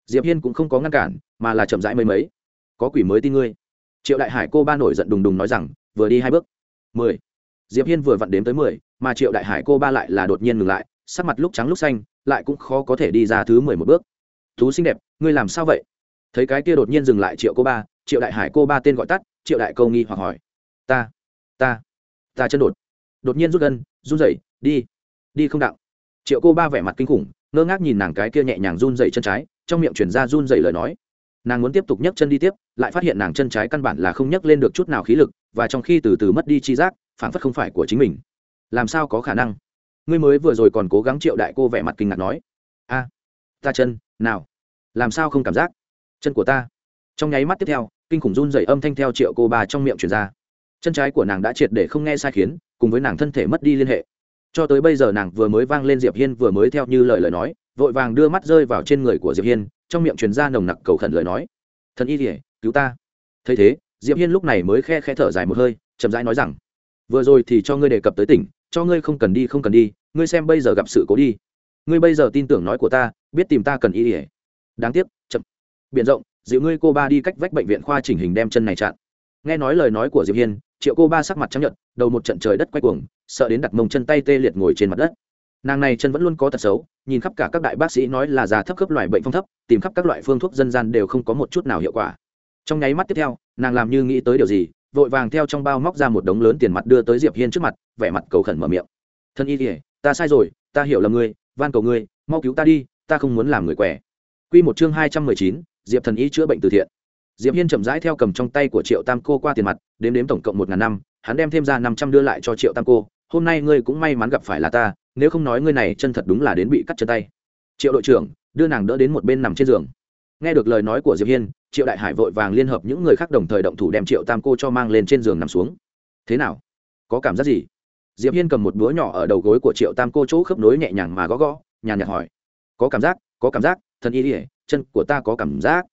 Diệp hiên cũng không có ngăn cản, mà là chậm rãi mấy mấy. Có quỷ mới tin ngươi. Triệu đại hải cô ba nổi giận đùng đùng nói rằng, vừa đi hai bước. Mười. Diệp hiên vừa vặn đếm tới mười, mà triệu đại hải cô ba lại là đột nhiên ngừng lại, sắc mặt lúc trắng lúc xanh, lại cũng khó có thể đi ra thứ mười một bước. Thú xinh đẹp, ngươi làm sao vậy? Thấy cái kia đột nhiên dừng lại triệu cô ba, triệu đại hải cô ba tên gọi tắt, triệu đại câu nghi hoặc hỏi. Ta ta ta chân đột. Đột nhiên rút gân run rẩy, đi đi không đạo. Triệu cô ba vẻ mặt kinh khủng, ngơ ngác nhìn nàng cái kia nhẹ nhàng run dậy chân trái, trong miệng chuyển ra run dậy lời nói. Nàng muốn tiếp tục nhấc chân đi tiếp, lại phát hiện nàng chân trái căn bản là không nhấc lên được chút nào khí lực, và trong khi từ từ mất đi chi giác, phản phất không phải của chính mình. Làm sao có khả năng? Ngươi mới vừa rồi còn cố gắng triệu đại cô vẻ mặt kinh ngạc nói. A, ta chân, nào. Làm sao không cảm giác? Chân của ta. Trong nháy mắt tiếp theo, kinh khủng run dày âm thanh theo triệu cô ba trong miệng truyền ra. Chân trái của nàng đã triệt để không nghe sai khiến, cùng với nàng thân thể mất đi liên hệ cho tới bây giờ nàng vừa mới vang lên diệp hiên vừa mới theo như lời lời nói, vội vàng đưa mắt rơi vào trên người của diệp hiên, trong miệng truyền ra nồng nặc cầu khẩn lời nói. Thần y kỉa cứu ta. Thấy thế, diệp hiên lúc này mới khe khe thở dài một hơi, chậm rãi nói rằng, vừa rồi thì cho ngươi đề cập tới tỉnh, cho ngươi không cần đi, không cần đi, ngươi xem bây giờ gặp sự cố đi. Ngươi bây giờ tin tưởng nói của ta, biết tìm ta cần y ỉa đáng tiếc, chậm. Biện rộng, dịu ngươi cô ba đi cách vách bệnh viện khoa chỉnh hình đem chân này chặn. Nghe nói lời nói của diệp hiên triệu cô ba sắc mặt chấp nhận đầu một trận trời đất quay cuồng, sợ đến đặt mông chân tay tê liệt ngồi trên mặt đất. Nàng này chân vẫn luôn có tật xấu, nhìn khắp cả các đại bác sĩ nói là già thấp khớp loại bệnh phong thấp, tìm khắp các loại phương thuốc dân gian đều không có một chút nào hiệu quả. Trong nháy mắt tiếp theo, nàng làm như nghĩ tới điều gì, vội vàng theo trong bao móc ra một đống lớn tiền mặt đưa tới diệp hiên trước mặt, vẻ mặt cầu khẩn mở miệng. Thân y kỉa ta sai rồi, ta hiểu là ngươi, van cầu ngươi, mau cứu ta đi, ta không muốn làm người quẻ. Quy một chương hai trăm mười chín, diệp thần y chữa bệnh từ thiện diệp hiên chậm rãi theo cầm trong tay của triệu tam cô qua tiền mặt, đếm đếm tổng cộng một ngàn năm, hắn đem thêm ra năm trăm đưa lại cho triệu tam cô, hôm nay ngươi cũng may mắn gặp phải là ta, nếu không nói ngươi này chân thật đúng là đến bị cắt chân tay. Triệu đội trưởng, đưa nàng đỡ đến một bên nằm trên giường. Nghe được lời nói của diệp hiên, triệu đại hải vội vàng liên hợp những người khác đồng thời động thủ đem triệu tam cô cho mang lên trên giường nằm xuống. Thế nào? Có cảm giác gì? Diệp hiên cầm một búa nhỏ ở đầu gối của triệu tam cô chỗ khớp nối nhẹ nhàng mà gõ gõ, nhàn nhạt hỏi. Có cảm giác, có cảm giác thần y ỉa chân của ta có cảm giác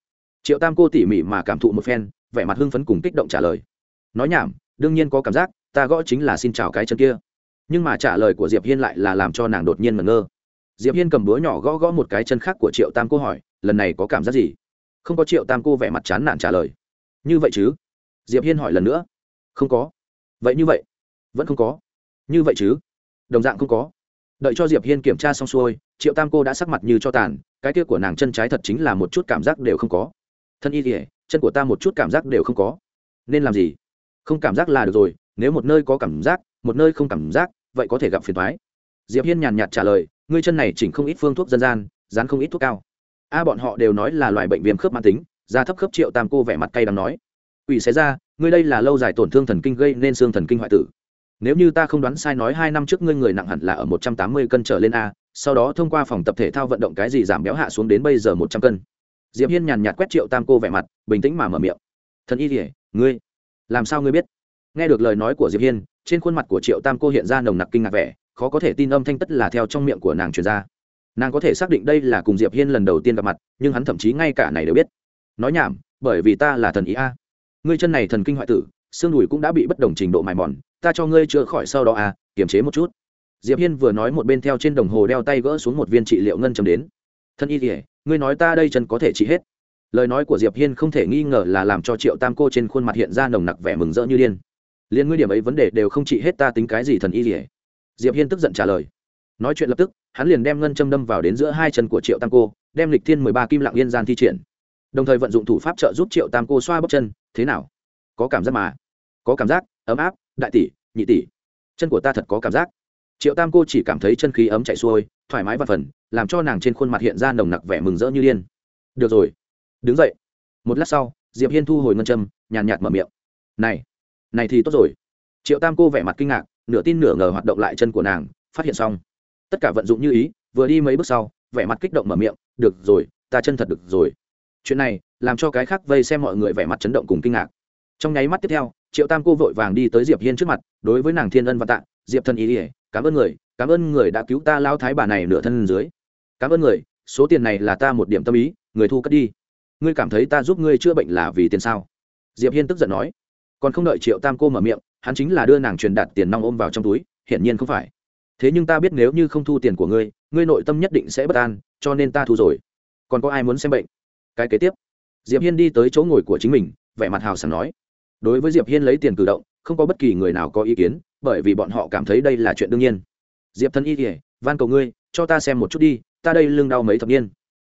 triệu tam cô tỉ mỉ mà cảm thụ một phen, vẻ mặt hưng phấn cùng kích động trả lời. Nói nhảm, đương nhiên có cảm giác, ta gõ chính là xin chào cái chân kia. Nhưng mà trả lời của diệp hiên lại là làm cho nàng đột nhiên ngẩn ngơ. Diệp hiên cầm búa nhỏ gõ gõ một cái chân khác của triệu tam cô hỏi, lần này có cảm giác gì? Không có, triệu tam cô vẻ mặt chán nản trả lời. Như vậy chứ? Diệp hiên hỏi lần nữa. Không có. Vậy như vậy? Vẫn không có. Như vậy chứ? Đồng dạng không có. Đợi cho diệp hiên kiểm tra xong xuôi, triệu tam cô đã sắc mặt như cho tàn, cái kia của nàng chân trái thật chính là một chút cảm giác đều không có thân y kỉa chân của ta một chút cảm giác đều không có. Nên làm gì? Không cảm giác là được rồi, nếu một nơi có cảm giác, một nơi không cảm giác, vậy có thể gặp phiền thoái diệp hiên nhàn nhạt trả lời, ngươi chân này chỉnh không ít phương thuốc dân gian, dán không ít thuốc cao. A, bọn họ đều nói là loại bệnh viêm khớp mãn tính, da thấp khớp triệu tam cô vẻ mặt cay đắng nói. Ủy xé ra ngươi đây là lâu dài tổn thương thần kinh gây nên xương thần kinh hoại tử. Nếu như ta không đoán sai nói hai năm trước ngươi người nặng hẳn là ở một trăm tám mươi cân trở lên a, sau đó thông qua phòng tập thể thao vận động cái gì giảm béo hạ xuống đến bây giờ một trăm cân diệp hiên nhàn nhạt quét triệu tam cô vẻ mặt, bình tĩnh mà mở miệng. Thần y thể ngươi, làm sao ngươi biết? Nghe được lời nói của diệp hiên, trên khuôn mặt của triệu tam cô hiện ra nồng nặc kinh ngạc vẻ, khó có thể tin âm thanh tất là theo trong miệng của nàng truyền ra. Nàng có thể xác định đây là cùng diệp hiên lần đầu tiên gặp mặt, nhưng hắn thậm chí ngay cả này đều biết. Nói nhảm, bởi vì ta là thần ý a. Ngươi chân này thần kinh hoại tử, xương đùi cũng đã bị bất đồng trình độ mài mòn, ta cho ngươi chữa khỏi sau đó a, kiềm chế một chút. Diệp hiên vừa nói một bên theo trên đồng hồ đeo tay gỡ xuống một viên trị liệu ngân chấm đến. Thân y kỉa ngươi nói ta đây chân có thể trị hết. Lời nói của diệp hiên không thể nghi ngờ là làm cho triệu tam cô trên khuôn mặt hiện ra nồng nặc vẻ mừng rỡ như điên. Liên nguyên điểm ấy vấn đề đều không trị hết ta tính cái gì thần y kỉa diệp hiên tức giận trả lời. Nói chuyện lập tức, hắn liền đem ngân châm đâm vào đến giữa hai chân của triệu tam cô, đem lịch thiên mười ba kim lặng yên gian thi triển. Đồng thời vận dụng thủ pháp trợ giúp triệu tam cô xoa bóc chân, thế nào? Có cảm giác mà. Có cảm giác, ấm áp, đại tỷ, nhị tỷ. Chân của ta thật có cảm giác. Triệu tam cô chỉ cảm thấy chân khí ấm chạy xuôi, thoải mái và phần làm cho nàng trên khuôn mặt hiện ra nồng nặc vẻ mừng rỡ như điên. Được rồi. Đứng dậy. Một lát sau, diệp hiên thu hồi ngân châm, nhàn nhạt mở miệng. Này này thì tốt rồi. Triệu tam cô vẻ mặt kinh ngạc, nửa tin nửa ngờ hoạt động lại chân của nàng, phát hiện xong. Tất cả vận dụng như ý, vừa đi mấy bước sau, vẻ mặt kích động mở miệng, được rồi, ta chân thật được rồi. Chuyện này, làm cho cái khác vây xem mọi người vẻ mặt chấn động cùng kinh ngạc. Trong nháy mắt tiếp theo, triệu tam cô vội vàng đi tới diệp hiên trước mặt, đối với nàng thiên ân và tạ, diệp thân ý ỉa cảm ơn người, cảm ơn người đã cứu ta lao thái bà này nửa thân dưới cảm ơn người, số tiền này là ta một điểm tâm ý, người thu cất đi. Ngươi cảm thấy ta giúp ngươi chữa bệnh là vì tiền sao? Diệp hiên tức giận nói. Còn không đợi triệu tam cô mở miệng, hắn chính là đưa nàng truyền đạt tiền nong ôm vào trong túi, hiển nhiên không phải. Thế nhưng ta biết nếu như không thu tiền của ngươi ngươi nội tâm nhất định sẽ bất an, cho nên ta thu rồi. Còn có ai muốn xem bệnh? Cái kế tiếp. Diệp hiên đi tới chỗ ngồi của chính mình, vẻ mặt hào sảng nói. Đối với diệp hiên lấy tiền cử động, không có bất kỳ người nào có ý kiến, bởi vì bọn họ cảm thấy đây là chuyện đương nhiên. Diệp thân y kể van cầu ngươi, cho ta xem một chút đi ta đây lưng đau mấy thập niên.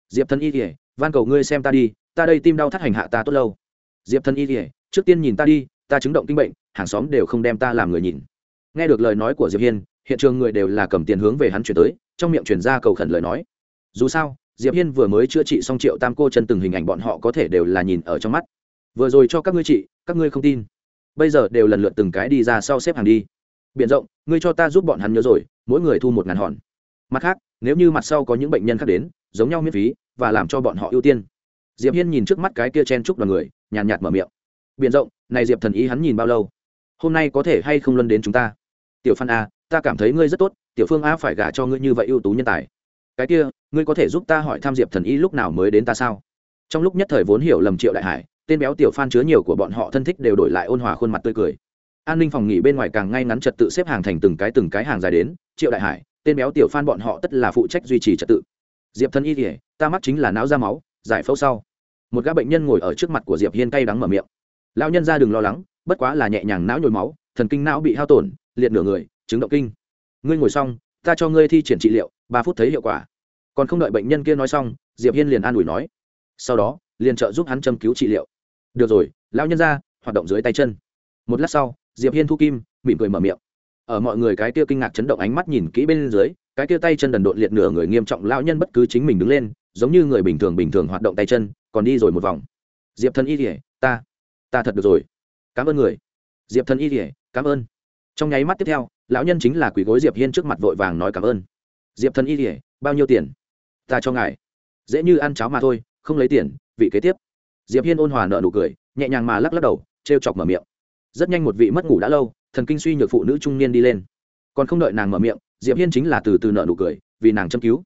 Diệp thân y kỉa van cầu ngươi xem ta đi, ta đây tim đau thắt hành hạ ta tốt lâu. Diệp thân y kỉa trước tiên nhìn ta đi, ta chứng động kinh bệnh, hàng xóm đều không đem ta làm người nhìn. Nghe được lời nói của diệp hiên, hiện trường người đều là cầm tiền hướng về hắn chuyển tới, trong miệng chuyển ra cầu khẩn lời nói. Dù sao, diệp hiên vừa mới chữa trị xong triệu tam cô chân từng hình ảnh bọn họ có thể đều là nhìn ở trong mắt. Vừa rồi cho các ngươi trị, các ngươi không tin. Bây giờ đều lần lượt từng cái đi ra sau xếp hàng đi. Biện rộng, ngươi cho ta giúp bọn hắn nhớ rồi, mỗi người thu một ngàn hòn mặt khác, nếu như mặt sau có những bệnh nhân khác đến, giống nhau miễn phí, và làm cho bọn họ ưu tiên. Diệp hiên nhìn trước mắt cái kia chen chúc đoàn người, nhàn nhạt mở miệng. Biện rộng, này diệp thần ý hắn nhìn bao lâu? Hôm nay có thể hay không luân đến chúng ta? Tiểu phan a, ta cảm thấy ngươi rất tốt, tiểu phương a phải gả cho ngươi như vậy ưu tú nhân tài. Cái kia, ngươi có thể giúp ta hỏi tham diệp thần y lúc nào mới đến ta sao? Trong lúc nhất thời vốn hiểu lầm triệu đại hải, tên béo tiểu phan chứa nhiều của bọn họ thân thích đều đổi lại ôn hòa khuôn mặt tươi cười. An ninh phòng nghỉ bên ngoài càng ngay ngắn trật tự xếp hàng thành từng cái từng cái hàng dài đến, triệu đại hải tên béo tiểu phan bọn họ tất là phụ trách duy trì trật tự. Diệp thân y kỉa ta mắc chính là não ra máu, giải phẫu sau. Một gã bệnh nhân ngồi ở trước mặt của diệp hiên cay đắng mở miệng. Lão nhân ra đừng lo lắng, bất quá là nhẹ nhàng não nhồi máu, thần kinh não bị hao tổn, liệt nửa người, chứng động kinh. Ngươi ngồi xong, ta cho ngươi thi triển trị liệu, ba phút thấy hiệu quả. Còn không đợi bệnh nhân kia nói xong, diệp hiên liền an ủi nói. Sau đó, liền trợ giúp hắn châm cứu trị liệu. Được rồi, lão nhân ra, hoạt động dưới tay chân. Một lát sau, diệp hiên thu kim, mỉm cười mở miệng ở mọi người cái kia kinh ngạc chấn động ánh mắt nhìn kỹ bên dưới, cái kia tay chân đần độn liệt nửa người nghiêm trọng lão nhân bất cứ chính mình đứng lên, giống như người bình thường bình thường hoạt động tay chân, còn đi rồi một vòng. Diệp thần y kỉa ta ta thật được rồi. Cảm ơn người. Diệp thần y kỉa cảm ơn. Trong nháy mắt tiếp theo, lão nhân chính là quỷ gối diệp hiên trước mặt vội vàng nói cảm ơn. Diệp thần y kỉa bao nhiêu tiền? Ta cho ngài. Dễ như ăn cháo mà thôi, không lấy tiền, vị kế tiếp. Diệp hiên ôn hòa nợ nụ cười, nhẹ nhàng mà lắc lắc đầu, trêu chọc mở miệng. Rất nhanh một vị mất ngủ đã lâu thần kinh suy nhược phụ nữ trung niên đi lên. Còn không đợi nàng mở miệng, diệp hiên chính là từ từ nợ nụ cười, vì nàng châm cứu.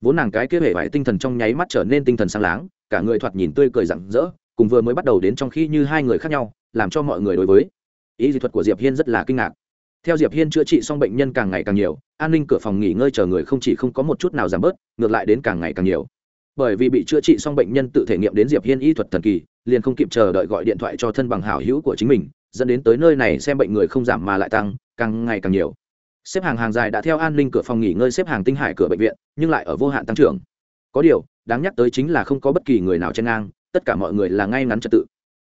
Vốn nàng cái kia hệ vải tinh thần trong nháy mắt trở nên tinh thần sáng láng, cả người thoạt nhìn tươi cười rạng rỡ, cùng vừa mới bắt đầu đến trong khi như hai người khác nhau, làm cho mọi người đối với ý dị thuật của diệp hiên rất là kinh ngạc. Theo diệp hiên chữa trị xong bệnh nhân càng ngày càng nhiều, an ninh cửa phòng nghỉ ngơi chờ người không chỉ không có một chút nào giảm bớt, ngược lại đến càng ngày càng nhiều. Bởi vì bị chữa trị xong bệnh nhân tự thể nghiệm đến diệp hiên y thuật thần kỳ, liền không kịp chờ đợi gọi điện thoại cho thân bằng hảo hữu của chính mình dẫn đến tới nơi này xem bệnh người không giảm mà lại tăng, càng ngày càng nhiều. Xếp hàng hàng dài đã theo an ninh cửa phòng nghỉ ngơi xếp hàng tinh hải cửa bệnh viện, nhưng lại ở vô hạn tăng trưởng. Có điều, đáng nhắc tới chính là không có bất kỳ người nào chen ngang, tất cả mọi người là ngay ngắn trật tự.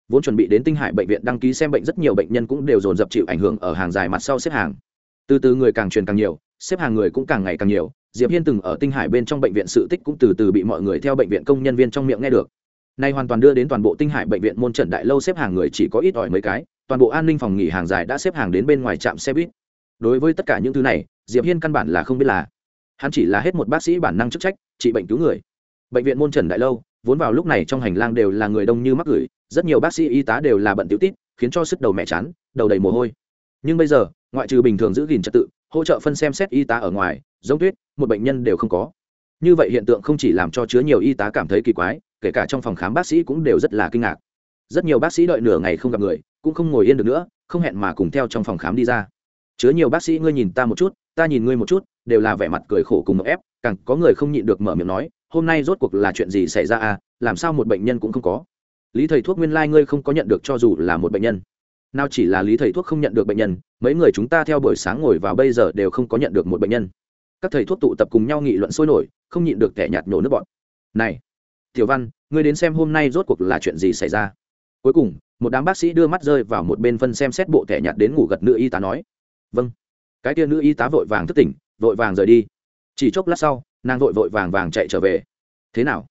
Vốn chuẩn bị đến tinh hải bệnh viện đăng ký xem bệnh rất nhiều bệnh nhân cũng đều dồn dập chịu ảnh hưởng ở hàng dài mặt sau xếp hàng. Từ từ người càng truyền càng nhiều, xếp hàng người cũng càng ngày càng nhiều, diệp hiên từng ở tinh hải bên trong bệnh viện sự tích cũng từ từ bị mọi người theo bệnh viện công nhân viên trong miệng nghe được. Nay hoàn toàn đưa đến toàn bộ tinh hải bệnh viện môn trần đại lâu xếp hàng người chỉ có ít ỏi mấy cái toàn bộ an ninh phòng nghỉ hàng dài đã xếp hàng đến bên ngoài trạm xe buýt. Đối với tất cả những thứ này, diệp hiên căn bản là không biết là hắn chỉ là hết một bác sĩ bản năng chức trách, trị bệnh cứu người. Bệnh viện môn trần đại lâu vốn vào lúc này trong hành lang đều là người đông như mắc gửi, rất nhiều bác sĩ y tá đều là bận tiểu tít khiến cho sức đầu mẹ chán, đầu đầy mồ hôi. Nhưng bây giờ, ngoại trừ bình thường giữ gìn trật tự, hỗ trợ phân xem xét y tá ở ngoài, giống tuyết, một bệnh nhân đều không có. Như vậy hiện tượng không chỉ làm cho chứa nhiều y tá cảm thấy kỳ quái, kể cả trong phòng khám bác sĩ cũng đều rất là kinh ngạc rất nhiều bác sĩ đợi nửa ngày không gặp người, cũng không ngồi yên được nữa, không hẹn mà cùng theo trong phòng khám đi ra. Chứa nhiều bác sĩ ngươi nhìn ta một chút, ta nhìn ngươi một chút, đều là vẻ mặt cười khổ cùng một ép, càng có người không nhịn được mở miệng nói, hôm nay rốt cuộc là chuyện gì xảy ra à làm sao một bệnh nhân cũng không có. Lý thầy thuốc nguyên lai、like、ngươi không có nhận được cho dù là một bệnh nhân. Nào chỉ là lý thầy thuốc không nhận được bệnh nhân, mấy người chúng ta theo buổi sáng ngồi vào bây giờ đều không có nhận được một bệnh nhân. Các thầy thuốc tụ tập cùng nhau nghị luận sôi nổi, không nhịn được kẻ nhạt nhổ nước bọn này, tiểu văn, ngươi đến xem hôm nay rốt cuộc là chuyện gì xảy ra? Cuối cùng, một đám bác sĩ đưa mắt rơi vào một bên phân xem xét bộ thẻ nhạt đến ngủ gật nữ y tá nói. Vâng. Cái tia nữ y tá vội vàng thức tỉnh, vội vàng rời đi. Chỉ chốc lát sau, nàng vội vội vàng vàng chạy trở về. Thế nào?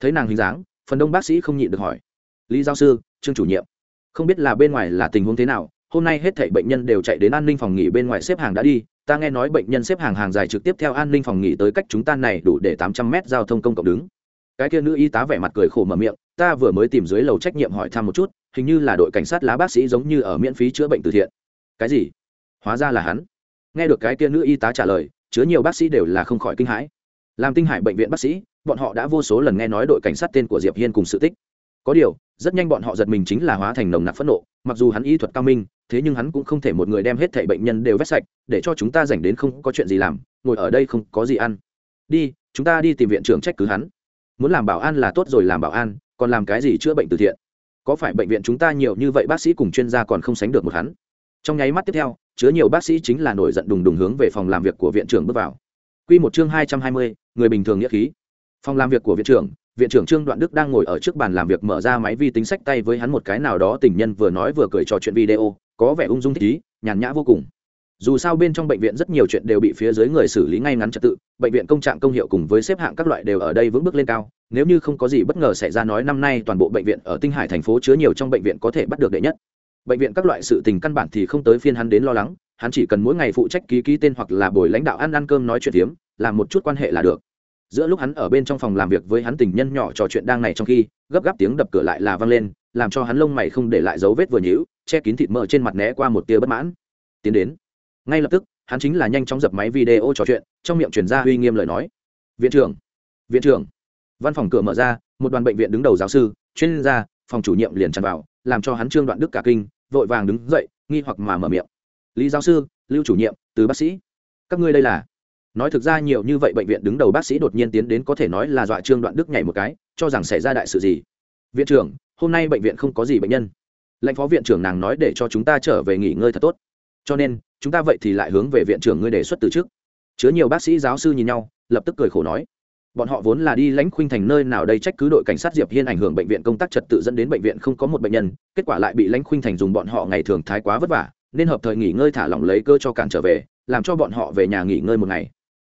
Thấy nàng hình dáng, phần đông bác sĩ không nhịn được hỏi. Lý giáo sư, trương chủ nhiệm. Không biết là bên ngoài là tình huống thế nào, hôm nay hết thảy bệnh nhân đều chạy đến an ninh phòng nghỉ bên ngoài xếp hàng đã đi. Ta nghe nói bệnh nhân xếp hàng hàng dài trực tiếp theo an ninh phòng nghỉ tới cách chúng ta này đủ để tám trăm mét giao thông công cộng đứng cái kia nữ y tá vẻ mặt cười khổ mở miệng, ta vừa mới tìm dưới lầu trách nhiệm hỏi thăm một chút, hình như là đội cảnh sát lá bác sĩ giống như ở miễn phí chữa bệnh từ thiện. Cái gì? Hóa ra là hắn. Nghe được cái kia nữ y tá trả lời, chứa nhiều bác sĩ đều là không khỏi kinh hãi. Làm tinh hải bệnh viện bác sĩ, bọn họ đã vô số lần nghe nói đội cảnh sát tên của diệp hiên cùng sự tích. Có điều, rất nhanh bọn họ giật mình chính là hóa thành nồng nặc phẫn nộ, mặc dù hắn y thuật cao minh, thế nhưng hắn cũng không thể một người đem hết thảy bệnh nhân đều vét sạch, để cho chúng ta dành đến không có chuyện gì làm, ngồi ở đây không có gì ăn. Đi, chúng ta đi tìm viện trưởng trách cứ hắn muốn làm bảo an là tốt rồi làm bảo an còn làm cái gì chữa bệnh từ thiện có phải bệnh viện chúng ta nhiều như vậy bác sĩ cùng chuyên gia còn không sánh được một hắn trong nháy mắt tiếp theo chứa nhiều bác sĩ chính là nổi giận đùng đùng hướng về phòng làm việc của viện trưởng bước vào Quy một chương hai trăm hai mươi, người bình thường nghĩa khí. Phòng làm việc của viện trưởng, viện trưởng Trương Đoạn Đức đang ngồi ở trước bàn làm việc mở ra máy vi tính sách tay với hắn một cái nào đó tình nhân vừa nói vừa cười trò chuyện video, có vẻ ung dung thích ý, nhàn nhã vô cùng. Dù sao bên trong bệnh viện rất nhiều chuyện đều bị phía dưới người xử lý ngay ngắn trật tự, bệnh viện công trạng công hiệu cùng với xếp hạng các loại đều ở đây vững bước lên cao, nếu như không có gì bất ngờ xảy ra nói năm nay toàn bộ bệnh viện ở Tinh Hải thành phố chứa nhiều trong bệnh viện có thể bắt được đệ nhất. Bệnh viện các loại sự tình căn bản thì không tới phiên hắn đến lo lắng, hắn chỉ cần mỗi ngày phụ trách ký ký tên hoặc là bồi lãnh đạo ăn ăn cơm nói chuyện tiếm, làm một chút quan hệ là được. Giữa lúc hắn ở bên trong phòng làm việc với hắn tình nhân nhỏ trò chuyện đang này trong khi gấp gáp tiếng đập cửa lại là vang lên làm cho hắn lông mày không để lại dấu vết vừa nhíu che kín thịt mỡ trên mặt né qua một tia bất mãn. Tiến đến ngay lập tức, hắn chính là nhanh chóng dập máy video trò chuyện, trong miệng truyền ra uy nghiêm lời nói. Viện trưởng viện trưởng. Văn phòng cửa mở ra, một đoàn bệnh viện đứng đầu giáo sư, chuyên gia, phòng chủ nhiệm liền tràn vào, làm cho hắn trương đoạn đức cả kinh, vội vàng đứng dậy, nghi hoặc mà mở miệng. Lý giáo sư, lưu chủ nhiệm, từ bác sĩ. Các ngươi đây là? Nói thực ra nhiều như vậy bệnh viện đứng đầu bác sĩ đột nhiên tiến đến có thể nói là dọa trương đoạn đức nhảy một cái, cho rằng xảy ra đại sự gì. Viện trưởng, hôm nay bệnh viện không có gì bệnh nhân. Lãnh phó viện trưởng nàng nói để cho chúng ta trở về nghỉ ngơi thật tốt cho nên, chúng ta vậy thì lại hướng về viện trưởng ngươi đề xuất từ trước. Chứa nhiều bác sĩ giáo sư nhìn nhau, lập tức cười khổ nói. Bọn họ vốn là đi lãnh khuynh thành nơi nào đây trách cứ đội cảnh sát diệp hiên ảnh hưởng bệnh viện công tác trật tự dẫn đến bệnh viện không có một bệnh nhân, kết quả lại bị lãnh khuynh thành dùng bọn họ ngày thường thái quá vất vả, nên hợp thời nghỉ ngơi thả lỏng lấy cơ cho cản trở về, làm cho bọn họ về nhà nghỉ ngơi một ngày.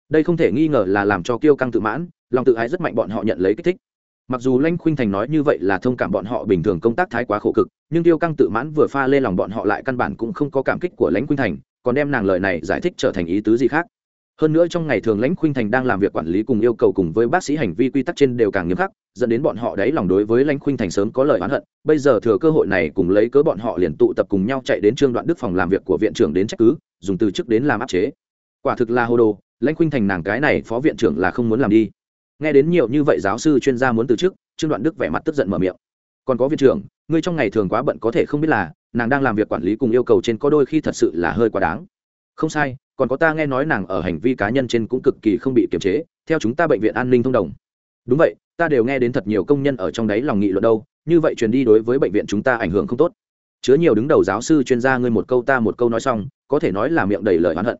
Đây không thể nghi ngờ là làm cho kiêu căng tự mãn, lòng tự ái rất mạnh bọn họ nhận lấy kích thích mặc dù lanh khuynh thành nói như vậy là thông cảm bọn họ bình thường công tác thái quá khổ cực, nhưng tiêu căng tự mãn vừa pha lên lòng bọn họ lại căn bản cũng không có cảm kích của lãnh khuynh thành, còn đem nàng lời này giải thích trở thành ý tứ gì khác. Hơn nữa trong ngày thường lãnh khuynh thành đang làm việc quản lý cùng yêu cầu cùng với bác sĩ hành vi quy tắc trên đều càng nghiêm khắc, dẫn đến bọn họ đấy lòng đối với lãnh khuynh thành sớm có lời oán hận. Bây giờ thừa cơ hội này cùng lấy cớ bọn họ liền tụ tập cùng nhau chạy đến trương đoạn đức phòng làm việc của viện trưởng đến trách cứ, dùng từ chức đến làm áp chế. Quả thực là hồ đồ, lãnh khuynh thành nàng cái này phó viện trưởng là không muốn làm đi nghe đến nhiều như vậy giáo sư chuyên gia muốn từ chức, trương đoạn đức vẻ mặt tức giận mở miệng. Còn có viện trưởng, ngươi trong ngày thường quá bận có thể không biết là, nàng đang làm việc quản lý cùng yêu cầu trên có đôi khi thật sự là hơi quá đáng. Không sai, còn có ta nghe nói nàng ở hành vi cá nhân trên cũng cực kỳ không bị kiềm chế, theo chúng ta bệnh viện an ninh thông đồng. Đúng vậy, ta đều nghe đến thật nhiều công nhân ở trong đấy lòng nghị luận đâu, như vậy truyền đi đối với bệnh viện chúng ta ảnh hưởng không tốt. Chứa nhiều đứng đầu giáo sư chuyên gia ngươi một câu ta một câu nói xong, có thể nói là miệng đầy lời oán hận.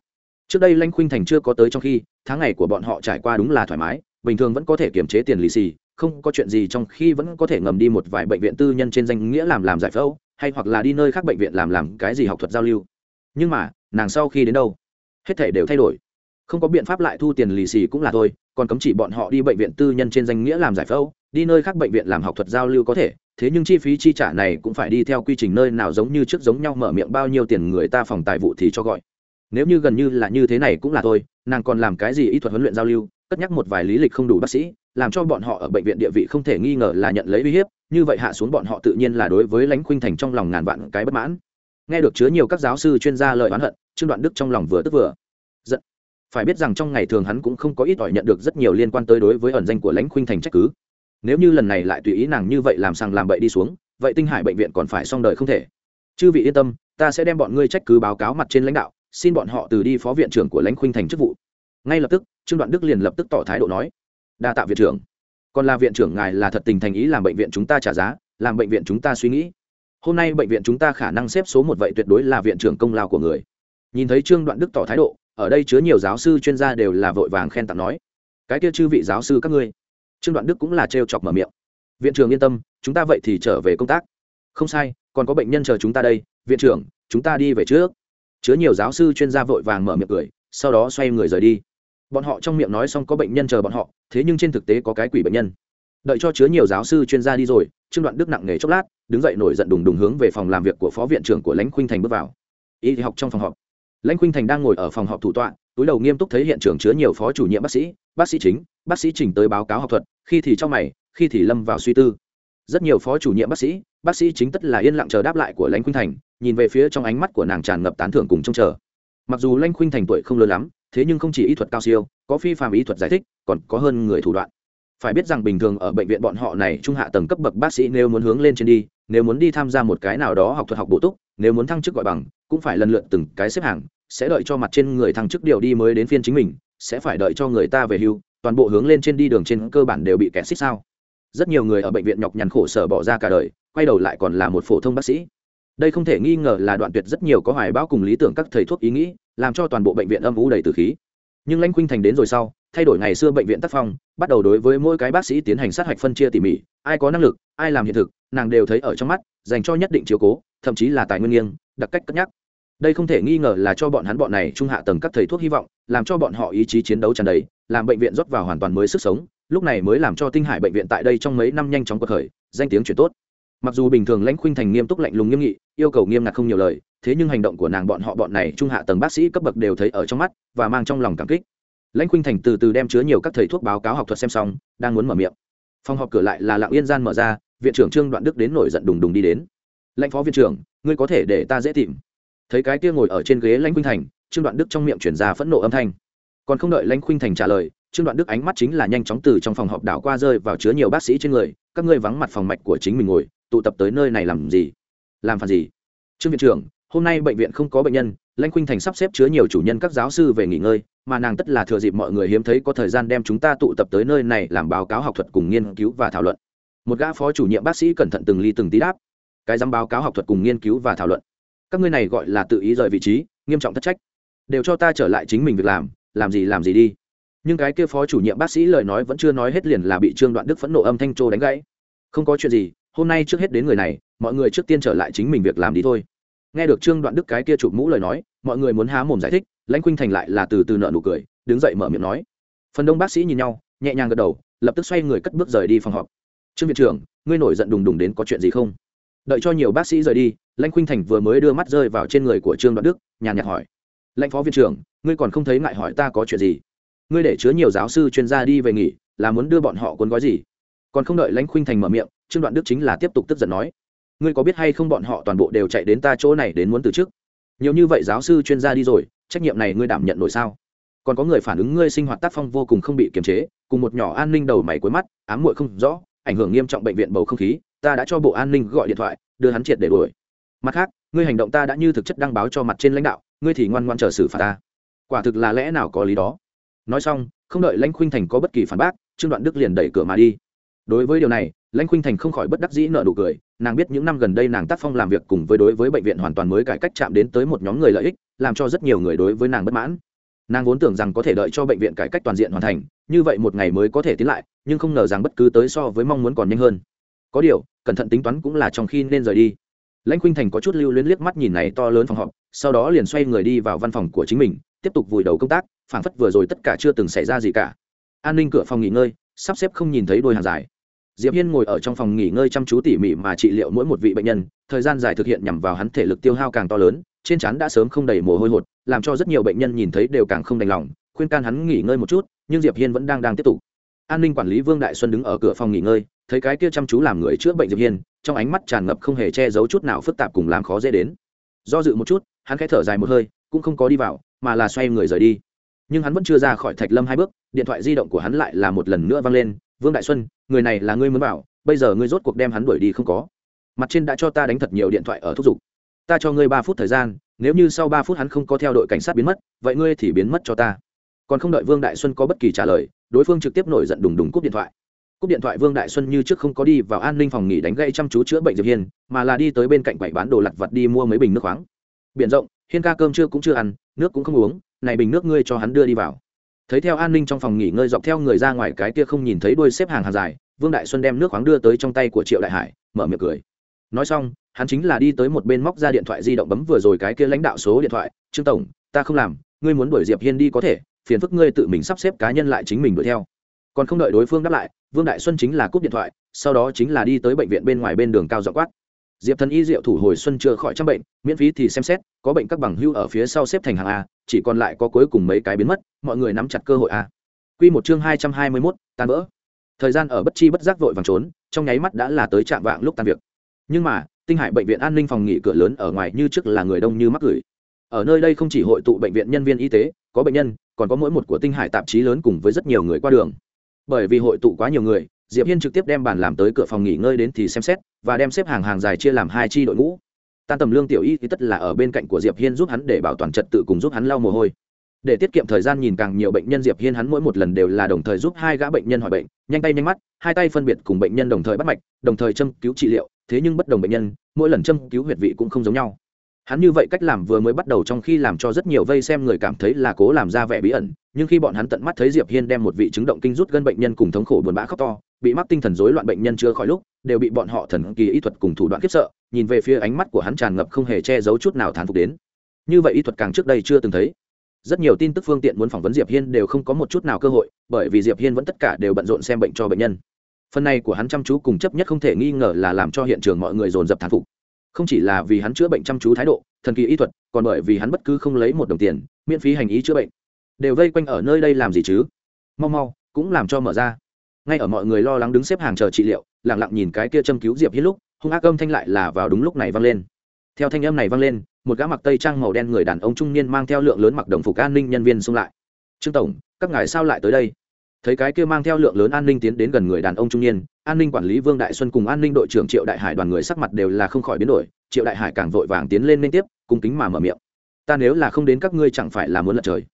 Trước đây lanh khuynh thành chưa có tới trong khi, tháng ngày của bọn họ trải qua đúng là thoải mái bình thường vẫn có thể kiềm chế tiền lì xì, không có chuyện gì trong khi vẫn có thể ngầm đi một vài bệnh viện tư nhân trên danh nghĩa làm làm giải phẫu, hay hoặc là đi nơi khác bệnh viện làm làm cái gì học thuật giao lưu. Nhưng mà, nàng sau khi đến đâu, hết thể đều thay đổi. Không có biện pháp lại thu tiền lì xì cũng là thôi, còn cấm chỉ bọn họ đi bệnh viện tư nhân trên danh nghĩa làm giải phẫu, đi nơi khác bệnh viện làm học thuật giao lưu có thể. Thế nhưng chi phí chi trả này cũng phải đi theo quy trình nơi nào giống như trước giống nhau mở miệng bao nhiêu tiền người ta phòng tài vụ thì cho gọi nếu như gần như là như thế này cũng là thôi, nàng còn làm cái gì y thuật huấn luyện giao lưu, cất nhắc một vài lý lịch không đủ bác sĩ, làm cho bọn họ ở bệnh viện địa vị không thể nghi ngờ là nhận lấy uy hiếp, như vậy hạ xuống bọn họ tự nhiên là đối với lãnh khuynh thành trong lòng ngàn vạn cái bất mãn. Nghe được chứa nhiều các giáo sư chuyên gia lời oán hận, trương đoạn đức trong lòng vừa tức vừa giận. Phải biết rằng trong ngày thường hắn cũng không có ít ỏi nhận được rất nhiều liên quan tới đối với ẩn danh của lãnh khuynh thành trách cứ. Nếu như lần này lại tùy ý nàng như vậy làm sàng làm bậy đi xuống, vậy tinh hải bệnh viện còn phải xong đời không thể. Chư vị yên tâm, ta sẽ đem bọn ngươi trách cứ báo cáo mặt trên lãnh đạo xin bọn họ từ đi phó viện trưởng của lãnh khuynh thành chức vụ. Ngay lập tức, trương đoạn đức liền lập tức tỏ thái độ nói, đa tạ viện trưởng. Còn là viện trưởng ngài là thật tình thành ý làm bệnh viện chúng ta trả giá, làm bệnh viện chúng ta suy nghĩ. Hôm nay bệnh viện chúng ta khả năng xếp số một vậy tuyệt đối là viện trưởng công lao của người. Nhìn thấy trương đoạn đức tỏ thái độ, ở đây chứa nhiều giáo sư chuyên gia đều là vội vàng khen tặng nói, cái kia chư vị giáo sư các ngươi. Trương đoạn đức cũng là trêu chọc mở miệng, viện trưởng yên tâm, chúng ta vậy thì trở về công tác. Không sai, còn có bệnh nhân chờ chúng ta đây, viện trưởng, chúng ta đi về trước chứa nhiều giáo sư chuyên gia vội vàng mở miệng cười, sau đó xoay người rời đi. Bọn họ trong miệng nói xong có bệnh nhân chờ bọn họ, thế nhưng trên thực tế có cái quỷ bệnh nhân. Đợi cho chứa nhiều giáo sư chuyên gia đi rồi, trương đoạn đức nặng nề chốc lát, đứng dậy nổi giận đùng đùng hướng về phòng làm việc của phó viện trưởng của lãnh khuynh thành bước vào. Y học trong phòng họp. Lãnh khuynh thành đang ngồi ở phòng họp thủ tọa, túi đầu nghiêm túc thấy hiện trường chứa nhiều phó chủ nhiệm bác sĩ bác sĩ chính, bác sĩ trình tới báo cáo học thuật, khi thì trong mày, khi thì lâm vào suy tư rất nhiều phó chủ nhiệm bác sĩ bác sĩ chính tất là yên lặng chờ đáp lại của lãnh khuynh thành, nhìn về phía trong ánh mắt của nàng tràn ngập tán thưởng cùng trông chờ. Mặc dù lãnh khuynh thành tuổi không lớn lắm, thế nhưng không chỉ y thuật cao siêu, có phi phạm y thuật giải thích, còn có hơn người thủ đoạn. Phải biết rằng bình thường ở bệnh viện bọn họ này trung hạ tầng cấp bậc bác sĩ nếu muốn hướng lên trên đi, nếu muốn đi tham gia một cái nào đó học thuật học bổ túc, nếu muốn thăng chức gọi bằng, cũng phải lần lượt từng cái xếp hàng, sẽ đợi cho mặt trên người thăng chức điều đi mới đến phiên chính mình, sẽ phải đợi cho người ta về hưu, toàn bộ hướng lên trên đi đường trên cơ bản đều bị kẻ xích sao rất nhiều người ở bệnh viện nhọc nhằn khổ sở bỏ ra cả đời, quay đầu lại còn là một phổ thông bác sĩ. Đây không thể nghi ngờ là đoạn tuyệt rất nhiều có hoài bão cùng lý tưởng các thầy thuốc ý nghĩ, làm cho toàn bộ bệnh viện âm u đầy từ khí. Nhưng lãnh khuynh thành đến rồi sau, thay đổi ngày xưa bệnh viện tác phong, bắt đầu đối với mỗi cái bác sĩ tiến hành sát hạch phân chia tỉ mỉ, ai có năng lực, ai làm hiện thực, nàng đều thấy ở trong mắt, dành cho nhất định chiếu cố, thậm chí là tài nguyên nghiêng, đặc cách cất nhắc. Đây không thể nghi ngờ là cho bọn hắn bọn này trung hạ tầng các thầy thuốc hy vọng, làm cho bọn họ ý chí chiến đấu tràn đầy, làm bệnh viện rót vào hoàn toàn mới sức sống lúc này mới làm cho tinh hải bệnh viện tại đây trong mấy năm nhanh chóng cuộc khởi, danh tiếng chuyển tốt. Mặc dù bình thường lãnh khuynh thành nghiêm túc lạnh lùng nghiêm nghị, yêu cầu nghiêm ngặt không nhiều lời, thế nhưng hành động của nàng bọn họ bọn này trung hạ tầng bác sĩ cấp bậc đều thấy ở trong mắt và mang trong lòng cảm kích. Lãnh khuynh thành từ từ đem chứa nhiều các thầy thuốc báo cáo học thuật xem xong, đang muốn mở miệng. Phòng họp cửa lại là lặng yên gian mở ra, viện trưởng trương đoạn đức đến nổi giận đùng đùng đi đến. Lãnh phó viện trưởng, ngươi có thể để ta dễ tìm. Thấy cái kia ngồi ở trên ghế lãnh khuynh thành, trương đoạn đức trong miệng chuyển ra phẫn nộ âm thanh. Còn không đợi lãnh khuynh thành trả lời trương đoạn đức ánh mắt chính là nhanh chóng từ trong phòng họp đảo qua rơi vào chứa nhiều bác sĩ trên người, các ngươi vắng mặt phòng mạch của chính mình ngồi, tụ tập tới nơi này làm gì? Làm phản gì? Trương viện trưởng, hôm nay bệnh viện không có bệnh nhân, lãnh khuynh thành sắp xếp chứa nhiều chủ nhân các giáo sư về nghỉ ngơi, mà nàng tất là thừa dịp mọi người hiếm thấy có thời gian đem chúng ta tụ tập tới nơi này làm báo cáo học thuật cùng nghiên cứu và thảo luận. Một gã phó chủ nhiệm bác sĩ cẩn thận từng ly từng tí đáp. Cái dám báo cáo học thuật cùng nghiên cứu và thảo luận. Các ngươi này gọi là tự ý rời vị trí, nghiêm trọng thất trách. Đều cho ta trở lại chính mình việc làm làm gì làm gì đi nhưng cái kia phó chủ nhiệm bác sĩ lời nói vẫn chưa nói hết liền là bị trương đoạn đức phẫn nộ âm thanh trô đánh gãy. Không có chuyện gì, hôm nay trước hết đến người này, mọi người trước tiên trở lại chính mình việc làm đi thôi. Nghe được trương đoạn đức cái kia chụp mũ lời nói, mọi người muốn há mồm giải thích, lãnh khuynh thành lại là từ từ nợ nụ cười, đứng dậy mở miệng nói. Phần đông bác sĩ nhìn nhau, nhẹ nhàng gật đầu, lập tức xoay người cất bước rời đi phòng họp. Trương viện trưởng, ngươi nổi giận đùng đùng đến có chuyện gì không? Đợi cho nhiều bác sĩ rời đi, lãnh khuynh thành vừa mới đưa mắt rơi vào trên người của trương đoạn đức, nhàn nhạt hỏi. Lãnh phó viện trưởng, ngươi còn không thấy ngại hỏi ta có chuyện gì? Ngươi để chứa nhiều giáo sư chuyên gia đi về nghỉ, là muốn đưa bọn họ cuốn gói gì? Còn không đợi lãnh khuynh thành mở miệng, trương đoạn đức chính là tiếp tục tức giận nói, ngươi có biết hay không bọn họ toàn bộ đều chạy đến ta chỗ này đến muốn từ chức? Nhiều như vậy giáo sư chuyên gia đi rồi, trách nhiệm này ngươi đảm nhận nổi sao? Còn có người phản ứng ngươi sinh hoạt tác phong vô cùng không bị kiềm chế, cùng một nhỏ an ninh đầu mày cuối mắt, ám muội không rõ, ảnh hưởng nghiêm trọng bệnh viện bầu không khí, ta đã cho bộ an ninh gọi điện thoại, đưa hắn triệt để đuổi. Mặt khác, ngươi hành động ta đã như thực chất đăng báo cho mặt trên lãnh đạo, ngươi thì ngoan ngoan chờ xử phạt ta. Quả thực là lẽ nào có lý đó? Nói xong, không đợi lãnh khuynh thành có bất kỳ phản bác, trương đoạn đức liền đẩy cửa mà đi. Đối với điều này, lãnh khuynh thành không khỏi bất đắc dĩ nợ nụ cười, nàng biết những năm gần đây nàng tác phong làm việc cùng với đối với bệnh viện hoàn toàn mới cải cách chạm đến tới một nhóm người lợi ích, làm cho rất nhiều người đối với nàng bất mãn. Nàng vốn tưởng rằng có thể đợi cho bệnh viện cải cách toàn diện hoàn thành, như vậy một ngày mới có thể tiến lại, nhưng không ngờ rằng bất cứ tới so với mong muốn còn nhanh hơn. Có điều, cẩn thận tính toán cũng là trong khi nên rời đi. Lãnh khuynh thành có chút lưu luyến liếc mắt nhìn này to lớn phòng họp, sau đó liền xoay người đi vào văn phòng của chính mình, tiếp tục vùi đầu công tác phảng phất vừa rồi tất cả chưa từng xảy ra gì cả. An ninh cửa phòng nghỉ ngơi, sắp xếp không nhìn thấy đôi hàng dài. Diệp hiên ngồi ở trong phòng nghỉ ngơi chăm chú tỉ mỉ mà trị liệu mỗi một vị bệnh nhân, thời gian dài thực hiện nhằm vào hắn thể lực tiêu hao càng to lớn, trên trán đã sớm không đầy mồ hôi hột, làm cho rất nhiều bệnh nhân nhìn thấy đều càng không đành lòng, khuyên can hắn nghỉ ngơi một chút, nhưng diệp hiên vẫn đang đang tiếp tục. An ninh quản lý vương đại xuân đứng ở cửa phòng nghỉ ngơi, thấy cái kia chăm chú làm người chữa bệnh diệp hiên, trong ánh mắt tràn ngập không hề che giấu chút nào phức tạp cùng làm khó dễ đến. Do dự một chút, hắn khẽ thở dài một hơi, cũng không có đi vào, mà là xoay người rời đi nhưng hắn vẫn chưa ra khỏi thạch lâm hai bước, điện thoại di động của hắn lại là một lần nữa vang lên, vương đại xuân, người này là ngươi muốn bảo, bây giờ ngươi rốt cuộc đem hắn đuổi đi không có. Mặt trên đã cho ta đánh thật nhiều điện thoại ở thúc giục. Ta cho ngươi ba phút thời gian, nếu như sau ba phút hắn không có theo đội cảnh sát biến mất, vậy ngươi thì biến mất cho ta. Còn không đợi vương đại xuân có bất kỳ trả lời, đối phương trực tiếp nổi giận đùng đùng cúp điện thoại. Cúp điện thoại vương đại xuân như trước không có đi vào an ninh phòng nghỉ đánh gây chăm chú chữa bệnh diệp hiên, mà là đi tới bên cạnh quầy bán đồ lặt vặt đi mua mấy bình nước khoáng. Biển rộng, hiên ca cơm chưa cũng chưa ăn, nước cũng không uống này bình nước ngươi cho hắn đưa đi vào. Thấy theo an ninh trong phòng nghỉ ngơi dọc theo người ra ngoài cái kia không nhìn thấy đuôi xếp hàng hàng dài, vương đại xuân đem nước khoáng đưa tới trong tay của triệu đại hải, mở miệng cười. Nói xong, hắn chính là đi tới một bên móc ra điện thoại di động bấm vừa rồi cái kia lãnh đạo số điện thoại, trương tổng, ta không làm, ngươi muốn đuổi diệp hiên đi có thể, phiền phức ngươi tự mình sắp xếp cá nhân lại chính mình đuổi theo. Còn không đợi đối phương đáp lại, vương đại xuân chính là cúp điện thoại, sau đó chính là đi tới bệnh viện bên ngoài bên đường cao dọ quát diệp thần y diệu thủ hồi xuân chữa khỏi trăm bệnh, miễn phí thì xem xét, có bệnh các bằng hưu ở phía sau xếp thành hàng a, chỉ còn lại có cuối cùng mấy cái biến mất, mọi người nắm chặt cơ hội a. Q một chương hai trăm hai mươi mốt, tan vỡ. Thời gian ở bất chi bất giác vội vàng trốn, trong nháy mắt đã là tới trạm vạng lúc tan việc. Nhưng mà, tinh hải bệnh viện an ninh phòng nghỉ cửa lớn ở ngoài như trước là người đông như mắc gửi. Ở nơi đây không chỉ hội tụ bệnh viện nhân viên y tế, có bệnh nhân, còn có mỗi một của tinh hải tạp chí lớn cùng với rất nhiều người qua đường. Bởi vì hội tụ quá nhiều người, diệp hiên trực tiếp đem bàn làm tới cửa phòng nghỉ ngơi đến thì xem xét và đem xếp hàng hàng dài chia làm hai chi đội ngũ. Tan tầm lương tiểu y thì tất là ở bên cạnh của diệp hiên giúp hắn để bảo toàn trật tự cùng giúp hắn lau mồ hôi. Để tiết kiệm thời gian nhìn càng nhiều bệnh nhân, diệp hiên hắn mỗi một lần đều là đồng thời giúp hai gã bệnh nhân hỏi bệnh, nhanh tay nhanh mắt, hai tay phân biệt cùng bệnh nhân đồng thời bắt mạch, đồng thời châm cứu trị liệu, thế nhưng bất đồng bệnh nhân, mỗi lần châm cứu huyệt vị cũng không giống nhau. Hắn như vậy cách làm vừa mới bắt đầu trong khi làm cho rất nhiều vây xem người cảm thấy là cố làm ra vẻ bí ẩn, nhưng khi bọn hắn tận mắt thấy diệp hiên đem một vị chứng động kinh rút gân bệnh nhân cùng thống khổ buồn bã khóc to bị mắc tinh thần rối loạn bệnh nhân chưa khỏi lúc, đều bị bọn họ thần kỳ y thuật cùng thủ đoạn khiếp sợ, nhìn về phía ánh mắt của hắn tràn ngập không hề che giấu chút nào thán phục đến. Như vậy y thuật càng trước đây chưa từng thấy. Rất nhiều tin tức phương tiện muốn phỏng vấn diệp hiên đều không có một chút nào cơ hội, bởi vì diệp hiên vẫn tất cả đều bận rộn xem bệnh cho bệnh nhân. Phần này của hắn chăm chú cùng chấp nhất không thể nghi ngờ là làm cho hiện trường mọi người dồn dập thán phục. Không chỉ là vì hắn chữa bệnh chăm chú thái độ, thần kỳ y thuật, còn bởi vì hắn bất cứ không lấy một đồng tiền, miễn phí hành ý chữa bệnh. Đều vây quanh ở nơi đây làm gì chứ? Mau mau, cũng làm cho mở ra ngay ở mọi người lo lắng đứng xếp hàng chờ trị liệu lẳng lặng nhìn cái kia châm cứu diệp hiên lúc, hung ác âm thanh lại là vào đúng lúc này vang lên. Theo thanh âm này vang lên, một gã mặc tây trang màu đen người đàn ông trung niên mang theo lượng lớn mặc đồng phục an ninh nhân viên xung lại. Trương tổng, các ngài sao lại tới đây? Thấy cái kia mang theo lượng lớn an ninh tiến đến gần người đàn ông trung niên, an ninh quản lý vương đại xuân cùng an ninh đội trưởng triệu đại hải đoàn người sắc mặt đều là không khỏi biến đổi, triệu đại hải càng vội vàng tiến lên liên tiếp, cung kính mà mở miệng. Ta nếu là không đến các ngươi chẳng phải là muốn lật trời.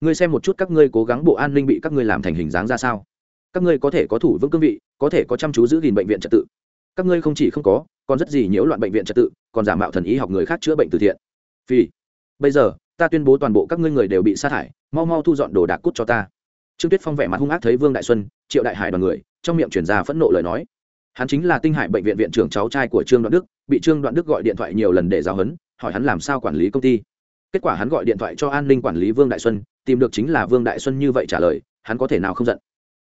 Ngươi xem một chút các ngươi cố gắng bộ an ninh bị các ngươi làm thành hình dáng ra sao? Các ngươi có thể có thủ vững cương vị, có thể có chăm chú giữ gìn bệnh viện trật tự. Các ngươi không chỉ không có, còn rất gì nhiễu loạn bệnh viện trật tự, còn giả mạo thần ý học người khác chữa bệnh từ thiện. Vì bây giờ, ta tuyên bố toàn bộ các ngươi người đều bị sa thải, mau mau thu dọn đồ đạc cút cho ta. Trương tuyết phong vẻ mặt hung ác thấy vương đại xuân, triệu đại hải đoàn người, trong miệng chuyển ra phẫn nộ lời nói. Hắn chính là tinh hải bệnh viện viện trưởng cháu trai của trương đoạn đức, bị trương đoạn đức gọi điện thoại nhiều lần để giao hấn hỏi hắn làm sao quản lý công ty. Kết quả hắn gọi điện thoại cho an ninh quản lý vương đại xuân, tìm được chính là vương đại xuân như vậy trả lời, hắn có thể nào không giận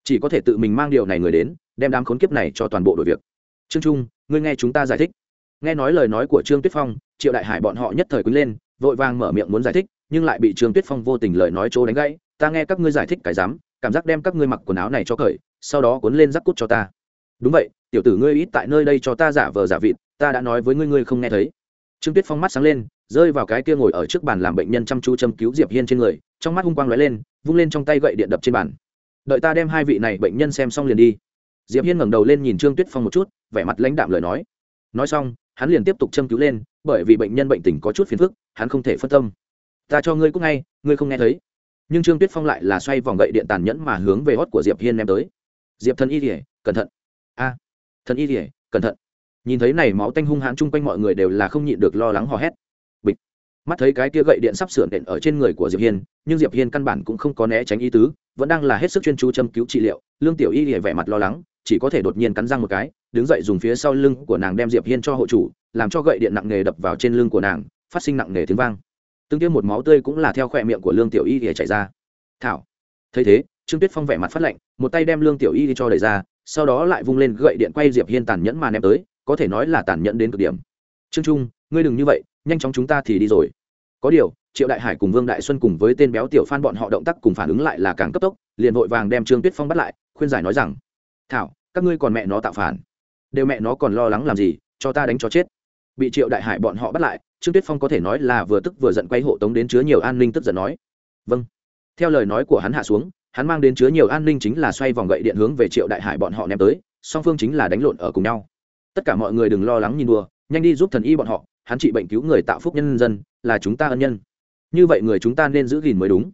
chỉ có thể tự mình mang điều này người đến, đem đám khốn kiếp này cho toàn bộ đội việc. Trương trung, ngươi nghe chúng ta giải thích. Nghe nói lời nói của trương tuyết phong, triệu đại hải bọn họ nhất thời quý lên, vội vàng mở miệng muốn giải thích, nhưng lại bị trương tuyết phong vô tình lời nói chỗ đánh gãy. Ta nghe các ngươi giải thích cái dám, cảm giác đem các ngươi mặc quần áo này cho cởi, sau đó cuốn lên rắc cút cho ta. Đúng vậy, tiểu tử ngươi ít tại nơi đây cho ta giả vờ giả vịt, ta đã nói với ngươi ngươi không nghe thấy. Trương tuyết phong mắt sáng lên, rơi vào cái kia ngồi ở trước bàn làm bệnh nhân chăm chú châm cứu diệp hiên trên người, trong mắt hung quang lóe lên, vung lên trong tay gậy điện đập trên bàn đợi ta đem hai vị này bệnh nhân xem xong liền đi. Diệp hiên ngẩng đầu lên nhìn trương tuyết phong một chút, vẻ mặt lãnh đạm lời nói. Nói xong, hắn liền tiếp tục châm cứu lên, bởi vì bệnh nhân bệnh tình có chút phiền phức, hắn không thể phân tâm. Ta cho ngươi cũng ngay, ngươi không nghe thấy. Nhưng trương tuyết phong lại là xoay vòng gậy điện tàn nhẫn mà hướng về hót của diệp hiên ném tới. Diệp thần y thể cẩn thận. A, thần y thể cẩn thận. Nhìn thấy này máu tanh hung hãn chung quanh mọi người đều là không nhịn được lo lắng hò hét mắt thấy cái kia gậy điện sắp sửa đện ở trên người của diệp hiên, nhưng diệp hiên căn bản cũng không có né tránh ý tứ, vẫn đang là hết sức chuyên chú châm cứu trị liệu. Lương tiểu y lìa vẻ mặt lo lắng, chỉ có thể đột nhiên cắn răng một cái, đứng dậy dùng phía sau lưng của nàng đem diệp hiên cho hộ chủ, làm cho gậy điện nặng nề đập vào trên lưng của nàng, phát sinh nặng nề tiếng vang. Tương tiêu một máu tươi cũng là theo khỏe miệng của lương tiểu y lìa chảy ra. Thảo. Thấy thế, trương tuyết phong vẻ mặt phát lạnh một tay đem lương tiểu y cho đẩy ra, sau đó lại vung lên gậy điện quay diệp hiên tàn nhẫn mà ném tới, có thể nói là tàn nhẫn đến cực điểm. Trương trung, ngươi đừng như vậy nhanh chóng chúng ta thì đi rồi. Có điều, triệu đại hải cùng vương đại xuân cùng với tên béo tiểu phan bọn họ động tác cùng phản ứng lại là càng cấp tốc, liền vội vàng đem trương tuyết phong bắt lại, khuyên giải nói rằng, thảo, các ngươi còn mẹ nó tạo phản. Đều mẹ nó còn lo lắng làm gì, cho ta đánh cho chết. Bị triệu đại hải bọn họ bắt lại, trương tuyết phong có thể nói là vừa tức vừa giận quay hộ tống đến chứa nhiều an ninh tức giận nói vâng. Theo lời nói của hắn hạ xuống, hắn mang đến chứa nhiều an ninh chính là xoay vòng gậy điện hướng về triệu đại hải bọn họ ném tới, song phương chính là đánh lộn ở cùng nhau. Tất cả mọi người đừng lo lắng nhìn đùa nhanh đi giúp thần y bọn họ, hắn trị bệnh cứu người tạo phúc nhân dân, là chúng ta ân nhân. Như vậy người chúng ta nên giữ gìn mới đúng.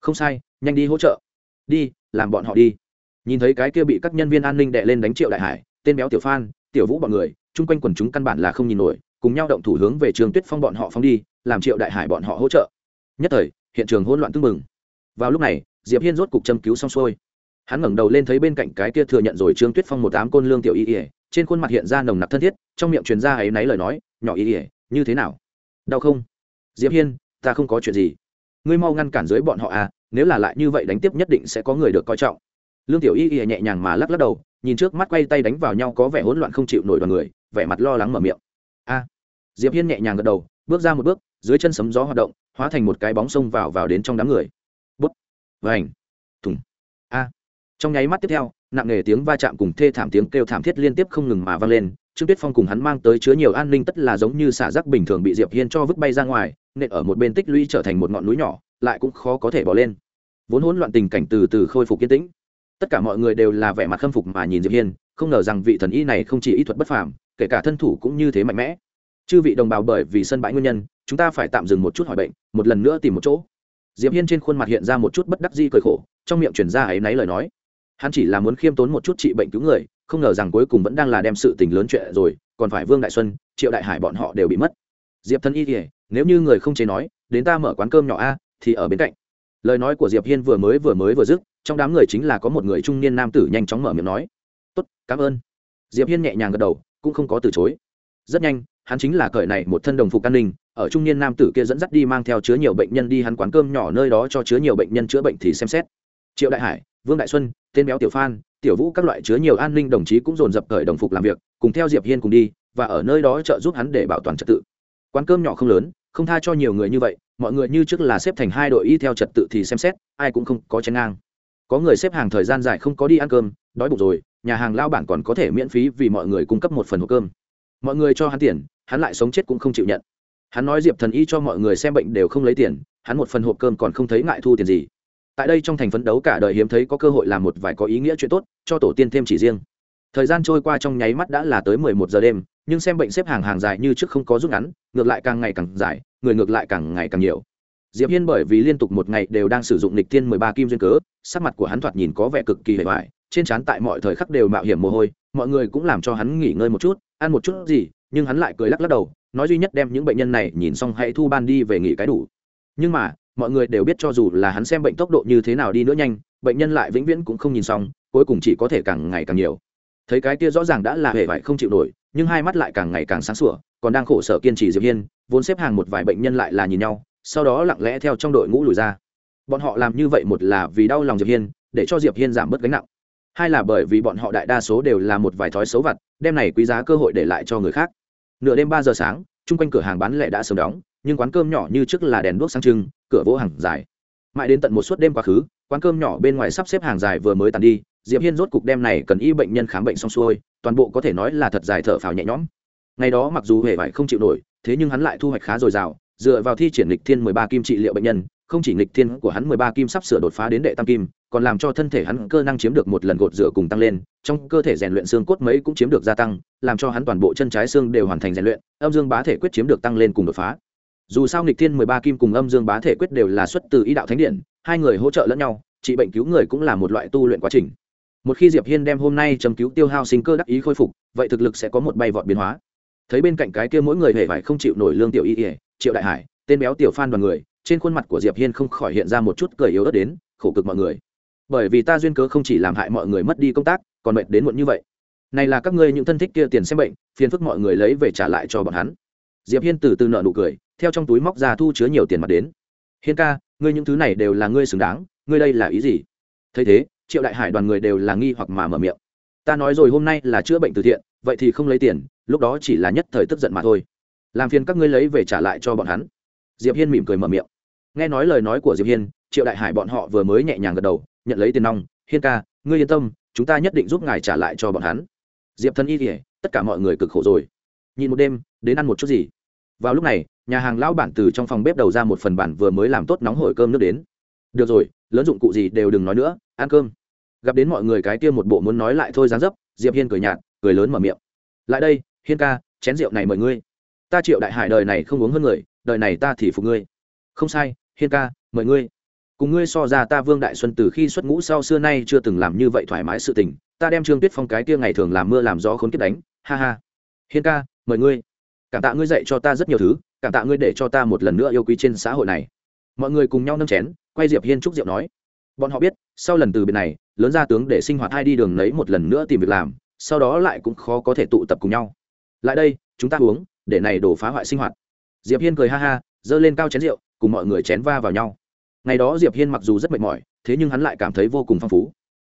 Không sai, nhanh đi hỗ trợ. Đi, làm bọn họ đi. Nhìn thấy cái kia bị các nhân viên an ninh đệ lên đánh triệu đại hải, tên béo tiểu phan, tiểu vũ bọn người, chung quanh quần chúng căn bản là không nhìn nổi, cùng nhau động thủ hướng về trường tuyết phong bọn họ phóng đi, làm triệu đại hải bọn họ hỗ trợ. Nhất thời, hiện trường hỗn loạn tưng mừng vào lúc này, diệp hiên rốt cục châm cứu xong xuôi. Hắn ngẩng đầu lên thấy bên cạnh cái kia thừa nhận rồi trương tuyết phong một tám côn lương tiểu y ỉa trên khuôn mặt hiện ra nồng nặc thân thiết trong miệng truyền ra ấy náy lời nói, nhỏ ý ỉa như thế nào? Đau không? Diệp hiên, ta không có chuyện gì. Ngươi mau ngăn cản dưới bọn họ à nếu là lại như vậy đánh tiếp nhất định sẽ có người được coi trọng. Lương tiểu y ỉa nhẹ nhàng mà lắc lắc đầu, nhìn trước mắt quay tay đánh vào nhau có vẻ hỗn loạn không chịu nổi đoàn người, vẻ mặt lo lắng mở miệng. A. Diệp hiên nhẹ nhàng gật đầu, bước ra một bước, dưới chân sấm gió hoạt động, hóa thành một cái bóng sông vào vào đến trong đám người. Bút vành. Thùng. A. Trong nháy mắt tiếp theo, nặng nề tiếng va chạm cùng thê thảm tiếng kêu thảm thiết liên tiếp không ngừng mà vang lên trương tuyết phong cùng hắn mang tới chứa nhiều an ninh tất là giống như xả rác bình thường bị diệp hiên cho vứt bay ra ngoài, nên ở một bên tích lũy trở thành một ngọn núi nhỏ, lại cũng khó có thể bỏ lên. Vốn hỗn loạn tình cảnh từ từ khôi phục kiên tĩnh. Tất cả mọi người đều là vẻ mặt khâm phục mà nhìn diệp hiên, không ngờ rằng vị thần y này không chỉ y thuật bất phàm, kể cả thân thủ cũng như thế mạnh mẽ. Chư vị đồng bào bởi vì sân bãi nguyên nhân, chúng ta phải tạm dừng một chút hỏi bệnh, một lần nữa tìm một chỗ. Diệp hiên trên khuôn mặt hiện ra một chút bất đắc di cười khổ, trong miệng chuyển ra ấy náy lời nói. Hắn chỉ là muốn khiêm tốn một chút trị bệnh cứu người không ngờ rằng cuối cùng vẫn đang là đem sự tình lớn chuyện rồi, còn phải vương đại xuân, triệu đại hải bọn họ đều bị mất. Diệp thân y kể nếu như người không chế nói, đến ta mở quán cơm nhỏ a, thì ở bên cạnh. Lời nói của diệp hiên vừa mới vừa mới vừa dứt, trong đám người chính là có một người trung niên nam tử nhanh chóng mở miệng nói. Tốt, cảm ơn. Diệp hiên nhẹ nhàng gật đầu, cũng không có từ chối. Rất nhanh, hắn chính là cởi này một thân đồng phục an ninh, ở trung niên nam tử kia dẫn dắt đi mang theo chứa nhiều bệnh nhân đi hắn quán cơm nhỏ nơi đó cho chứa nhiều bệnh nhân chữa bệnh thì xem xét. Triệu đại hải, vương đại xuân tên béo tiểu phan, tiểu vũ các loại chứa nhiều an ninh đồng chí cũng dồn dập cởi đồng phục làm việc, cùng theo diệp hiên cùng đi, và ở nơi đó trợ giúp hắn để bảo toàn trật tự. Quán cơm nhỏ không lớn, không tha cho nhiều người như vậy, mọi người như trước là xếp thành hai đội y theo trật tự thì xem xét, ai cũng không có chén ngang. Có người xếp hàng thời gian dài không có đi ăn cơm, đói bụng rồi, nhà hàng lao bản còn có thể miễn phí vì mọi người cung cấp một phần hộp cơm. Mọi người cho hắn tiền, hắn lại sống chết cũng không chịu nhận. Hắn nói diệp thần y cho mọi người xem bệnh đều không lấy tiền, hắn một phần hộp cơm còn không thấy ngại thu tiền gì tại đây trong thành phấn đấu cả đời hiếm thấy có cơ hội làm một vài có ý nghĩa chuyện tốt, cho tổ tiên thêm chỉ riêng. Thời gian trôi qua trong nháy mắt đã là tới mười một giờ đêm, nhưng xem bệnh xếp hàng hàng dài như trước không có rút ngắn, ngược lại càng ngày càng dài, người ngược lại càng ngày càng nhiều. Diệp hiên bởi vì liên tục một ngày đều đang sử dụng lịch tiên mười ba kim duyên cớ, sắc mặt của hắn thoạt nhìn có vẻ cực kỳ hề hoài, trên trán tại mọi thời khắc đều mạo hiểm mồ hôi, mọi người cũng làm cho hắn nghỉ ngơi một chút, ăn một chút gì, nhưng hắn lại cười lắc lắc đầu, nói duy nhất đem những bệnh nhân này nhìn xong hãy thu ban đi về nghỉ cái đủ. Nhưng mà mọi người đều biết cho dù là hắn xem bệnh tốc độ như thế nào đi nữa nhanh, bệnh nhân lại vĩnh viễn cũng không nhìn xong, cuối cùng chỉ có thể càng ngày càng nhiều. Thấy cái kia rõ ràng đã là hệ vải không chịu nổi, nhưng hai mắt lại càng ngày càng sáng sủa, còn đang khổ sở kiên trì diệp hiên, vốn xếp hàng một vài bệnh nhân lại là nhìn nhau, sau đó lặng lẽ theo trong đội ngũ lùi ra. Bọn họ làm như vậy một là vì đau lòng diệp hiên, để cho diệp hiên giảm bớt gánh nặng, hai là bởi vì bọn họ đại đa số đều là một vài thói xấu vặt, đem này quý giá cơ hội để lại cho người khác. Nửa đêm ba giờ sáng, chung quanh cửa hàng bán lẻ đã sớm đóng, nhưng quán cơm nhỏ như trước là đèn đuốc sáng trưng cửa vỗ hàng dài. Mãi đến tận một suốt đêm quá khứ, quán cơm nhỏ bên ngoài sắp xếp hàng dài vừa mới tàn đi, diệp hiên rốt cục đêm này cần y bệnh nhân khám bệnh xong xuôi, toàn bộ có thể nói là thật dài thở phào nhẹ nhõm. Ngày đó mặc dù hề vải không chịu nổi, thế nhưng hắn lại thu hoạch khá dồi dào, dựa vào thi triển lịch thiên mười ba kim trị liệu bệnh nhân, không chỉ lịch thiên của hắn mười ba kim sắp sửa đột phá đến đệ tam kim, còn làm cho thân thể hắn cơ năng chiếm được một lần gột rửa cùng tăng lên, trong cơ thể rèn luyện xương cốt mấy cũng chiếm được gia tăng, làm cho hắn toàn bộ chân trái xương đều hoàn thành rèn luyện, âm dương bá thể quyết chiếm được tăng lên cùng đột phá dù sao nghịch thiên mười ba kim cùng âm dương bá thể quyết đều là xuất từ ý đạo thánh điện, hai người hỗ trợ lẫn nhau, trị bệnh cứu người cũng là một loại tu luyện quá trình. Một khi diệp hiên đem hôm nay châm cứu tiêu hao sinh cơ đắc ý khôi phục, vậy thực lực sẽ có một bay vọt biến hóa. Thấy bên cạnh cái kia mỗi người hề phải không chịu nổi lương tiểu y ỉa triệu đại hải, tên béo tiểu phan đoàn người, trên khuôn mặt của diệp hiên không khỏi hiện ra một chút cười yếu ớt đến, khổ cực mọi người. Bởi vì ta duyên cớ không chỉ làm hại mọi người mất đi công tác, còn mệt đến muộn như vậy. Này là các ngươi những thân thích kia tiền xem bệnh, phiền phức mọi người lấy về trả lại cho bọn hắn. Diệp hiên từ từ nợ nụ cười theo trong túi móc ra thu chứa nhiều tiền mặt đến. Hiên ca, ngươi những thứ này đều là ngươi xứng đáng, ngươi đây là ý gì? Thấy thế, triệu đại hải đoàn người đều là nghi hoặc mà mở miệng. Ta nói rồi hôm nay là chữa bệnh từ thiện, vậy thì không lấy tiền, lúc đó chỉ là nhất thời tức giận mà thôi. Làm phiền các ngươi lấy về trả lại cho bọn hắn. Diệp hiên mỉm cười mở miệng. Nghe nói lời nói của diệp hiên, triệu đại hải bọn họ vừa mới nhẹ nhàng gật đầu, nhận lấy tiền nong. Hiên ca, ngươi yên tâm, chúng ta nhất định giúp ngài trả lại cho bọn hắn. Diệp thân y kể tất cả mọi người cực khổ rồi. Nhìn một đêm, đến ăn một chút gì? Vào lúc này nhà hàng lão bản từ trong phòng bếp đầu ra một phần bản vừa mới làm tốt nóng hổi cơm nước đến. Được rồi, lớn dụng cụ gì đều đừng nói nữa, ăn cơm. Gặp đến mọi người cái kia một bộ muốn nói lại thôi dáng dấp, diệp hiên cười nhạt, cười lớn mở miệng. Lại đây, hiên ca, chén rượu này mời ngươi. Ta triệu đại hải đời này không uống hơn người, đời này ta thì phục ngươi. Không sai, hiên ca, mời ngươi. Cùng ngươi so ra ta vương đại xuân từ khi xuất ngũ sau xưa nay chưa từng làm như vậy thoải mái sự tình, ta đem trương tuyết phong cái kia ngày thường làm mưa làm gió khốn kiếp đánh, ha ha. Hiên ca, mời ngươi cảm tạ ngươi dạy cho ta rất nhiều thứ cảm tạ ngươi để cho ta một lần nữa yêu quý trên xã hội này. Mọi người cùng nhau nâng chén quay diệp hiên trúc diệu nói. Bọn họ biết sau lần từ biệt này lớn gia tướng để sinh hoạt hai đi đường lấy một lần nữa tìm việc làm sau đó lại cũng khó có thể tụ tập cùng nhau. Lại đây chúng ta uống để này đổ phá hoại sinh hoạt. Diệp hiên cười ha ha giơ lên cao chén rượu cùng mọi người chén va vào nhau. Ngày đó diệp hiên mặc dù rất mệt mỏi thế nhưng hắn lại cảm thấy vô cùng phong phú.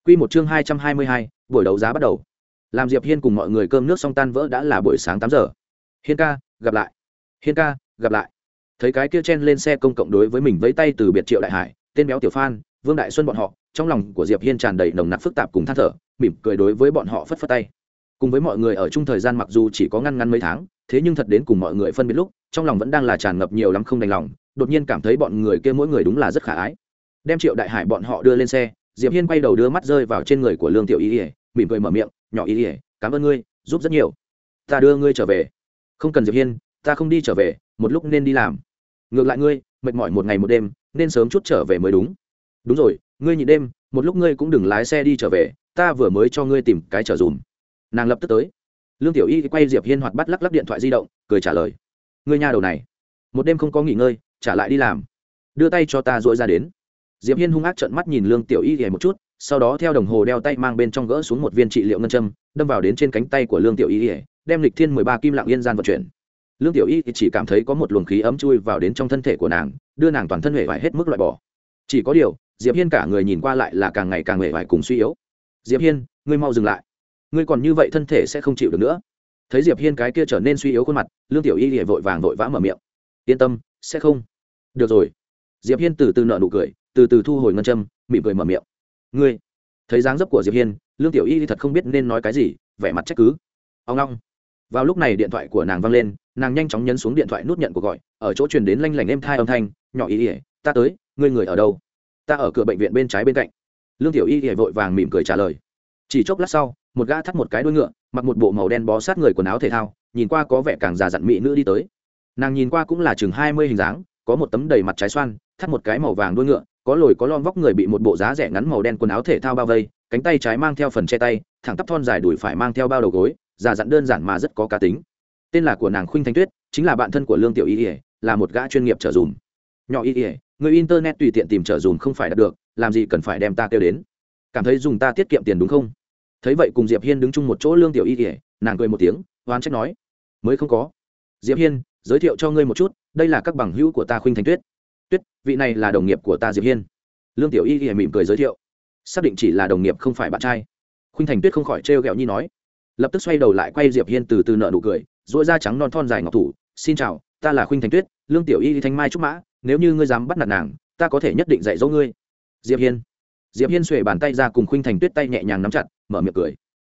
Quy một chương hai trăm hai mươi hai, buổi đấu giá bắt đầu. Làm diệp hiên cùng mọi người cơm nước xong tan vỡ đã là buổi sáng tám giờ hiên ca, gặp lại. Hiên ca, gặp lại. Thấy cái kia chen lên xe công cộng đối với mình vẫy tay từ biệt triệu đại hải, tên béo tiểu phan, vương đại xuân bọn họ, trong lòng của diệp hiên tràn đầy nồng nặc phức tạp cùng than thở, mỉm cười đối với bọn họ phất phất tay. Cùng với mọi người ở chung thời gian mặc dù chỉ có ngăn ngăn mấy tháng, thế nhưng thật đến cùng mọi người phân biệt lúc, trong lòng vẫn đang là tràn ngập nhiều lắm không đành lòng, đột nhiên cảm thấy bọn người kia mỗi người đúng là rất khả ái. Đem triệu đại hải bọn họ đưa lên xe, diệp hiên quay đầu đưa mắt rơi vào trên người của lương tiểu y ỉa mỉm cười mở miệng, nhỏ y ỉa cảm ơn ngươi, giúp rất nhiều. Ta đưa ngươi trở về không cần diệp hiên, ta không đi trở về, một lúc nên đi làm. Ngược lại ngươi, mệt mỏi một ngày một đêm, nên sớm chút trở về mới đúng. Đúng rồi, ngươi nhị đêm, một lúc ngươi cũng đừng lái xe đi trở về, ta vừa mới cho ngươi tìm cái trở dùm. Nàng lập tức tới. Lương tiểu y quay diệp hiên hoạt bắt lắc lắc điện thoại di động, cười trả lời. Ngươi nhà đầu này, một đêm không có nghỉ ngơi, trả lại đi làm. Đưa tay cho ta dội ra đến. Diệp hiên hung ác trợn mắt nhìn lương tiểu y ghẻ một chút, sau đó theo đồng hồ đeo tay mang bên trong gỡ xuống một viên trị liệu ngân châm, đâm vào đến trên cánh tay của lương tiểu y ghẻ đem lịch thiên mười ba kim lạng yên gian vận chuyển. Lương tiểu y chỉ cảm thấy có một luồng khí ấm chui vào đến trong thân thể của nàng, đưa nàng toàn thân hệ vải hết mức loại bỏ. Chỉ có điều, diệp hiên cả người nhìn qua lại là càng ngày càng hệ vải cùng suy yếu. Diệp hiên, ngươi mau dừng lại. Ngươi còn như vậy thân thể sẽ không chịu được nữa. Thấy diệp hiên cái kia trở nên suy yếu khuôn mặt, lương tiểu y hệ vội vàng vội vã mở miệng. Yên tâm, sẽ không. Được rồi. Diệp hiên từ từ nợ nụ cười, từ từ thu hồi ngân châm, mỉm cười mở miệng. Ngươi. Thấy dáng dấp của diệp hiên, lương tiểu y thật không biết nên nói cái gì, vẻ mặt trách cứ. Ông long vào lúc này điện thoại của nàng vang lên, nàng nhanh chóng nhấn xuống điện thoại nút nhận cuộc gọi, ở chỗ truyền đến lanh lảnh êm thai âm thanh, nhỏ y ỉa ta tới, ngươi người ở đâu? Ta ở cửa bệnh viện bên trái bên cạnh. Lương tiểu y ỉa vội vàng mỉm cười trả lời. Chỉ chốc lát sau, một gã thắt một cái đuôi ngựa, mặc một bộ màu đen bó sát người quần áo thể thao, nhìn qua có vẻ càng già dặn mỹ nữ đi tới. Nàng nhìn qua cũng là chừng hai mươi hình dáng, có một tấm đầy mặt trái xoan, thắt một cái màu vàng đuôi ngựa, có lồi có lon vóc người bị một bộ giá rẻ ngắn màu đen quần áo thể thao bao vây, cánh tay trái mang theo phần che tay, thẳng tắp thon dài đùi phải mang theo bao đầu gối giả dặn đơn giản mà rất có cá tính. Tên là của nàng khuynh thanh tuyết, chính là bạn thân của lương tiểu y ỉa là một gã chuyên nghiệp trở dùm. Nhỏ y ỉa người internet tùy tiện tìm trở dùm không phải đạt được, làm gì cần phải đem ta kêu đến? Cảm thấy dùng ta tiết kiệm tiền đúng không? Thấy vậy cùng diệp hiên đứng chung một chỗ lương tiểu y ỉa nàng cười một tiếng hoán trách nói, mới không có. Diệp hiên, giới thiệu cho ngươi một chút, đây là các bằng hữu của ta khuynh thanh tuyết. Tuyết, vị này là đồng nghiệp của ta diệp hiên. Lương tiểu y ỉa mỉm cười giới thiệu, xác định chỉ là đồng nghiệp không phải bạn trai. Khuynh thành tuyết không khỏi trêu ghẹo nhi nói lập tức xoay đầu lại quay diệp hiên từ từ nợ nụ cười dội da trắng non thon dài ngọc thủ, xin chào, ta là khuynh thành tuyết, lương tiểu y thanh mai trúc mã, nếu như ngươi dám bắt nạt nàng, ta có thể nhất định dạy dỗ ngươi. Diệp hiên. Diệp hiên xuề bàn tay ra cùng khuynh thành tuyết tay nhẹ nhàng nắm chặt, mở miệng cười.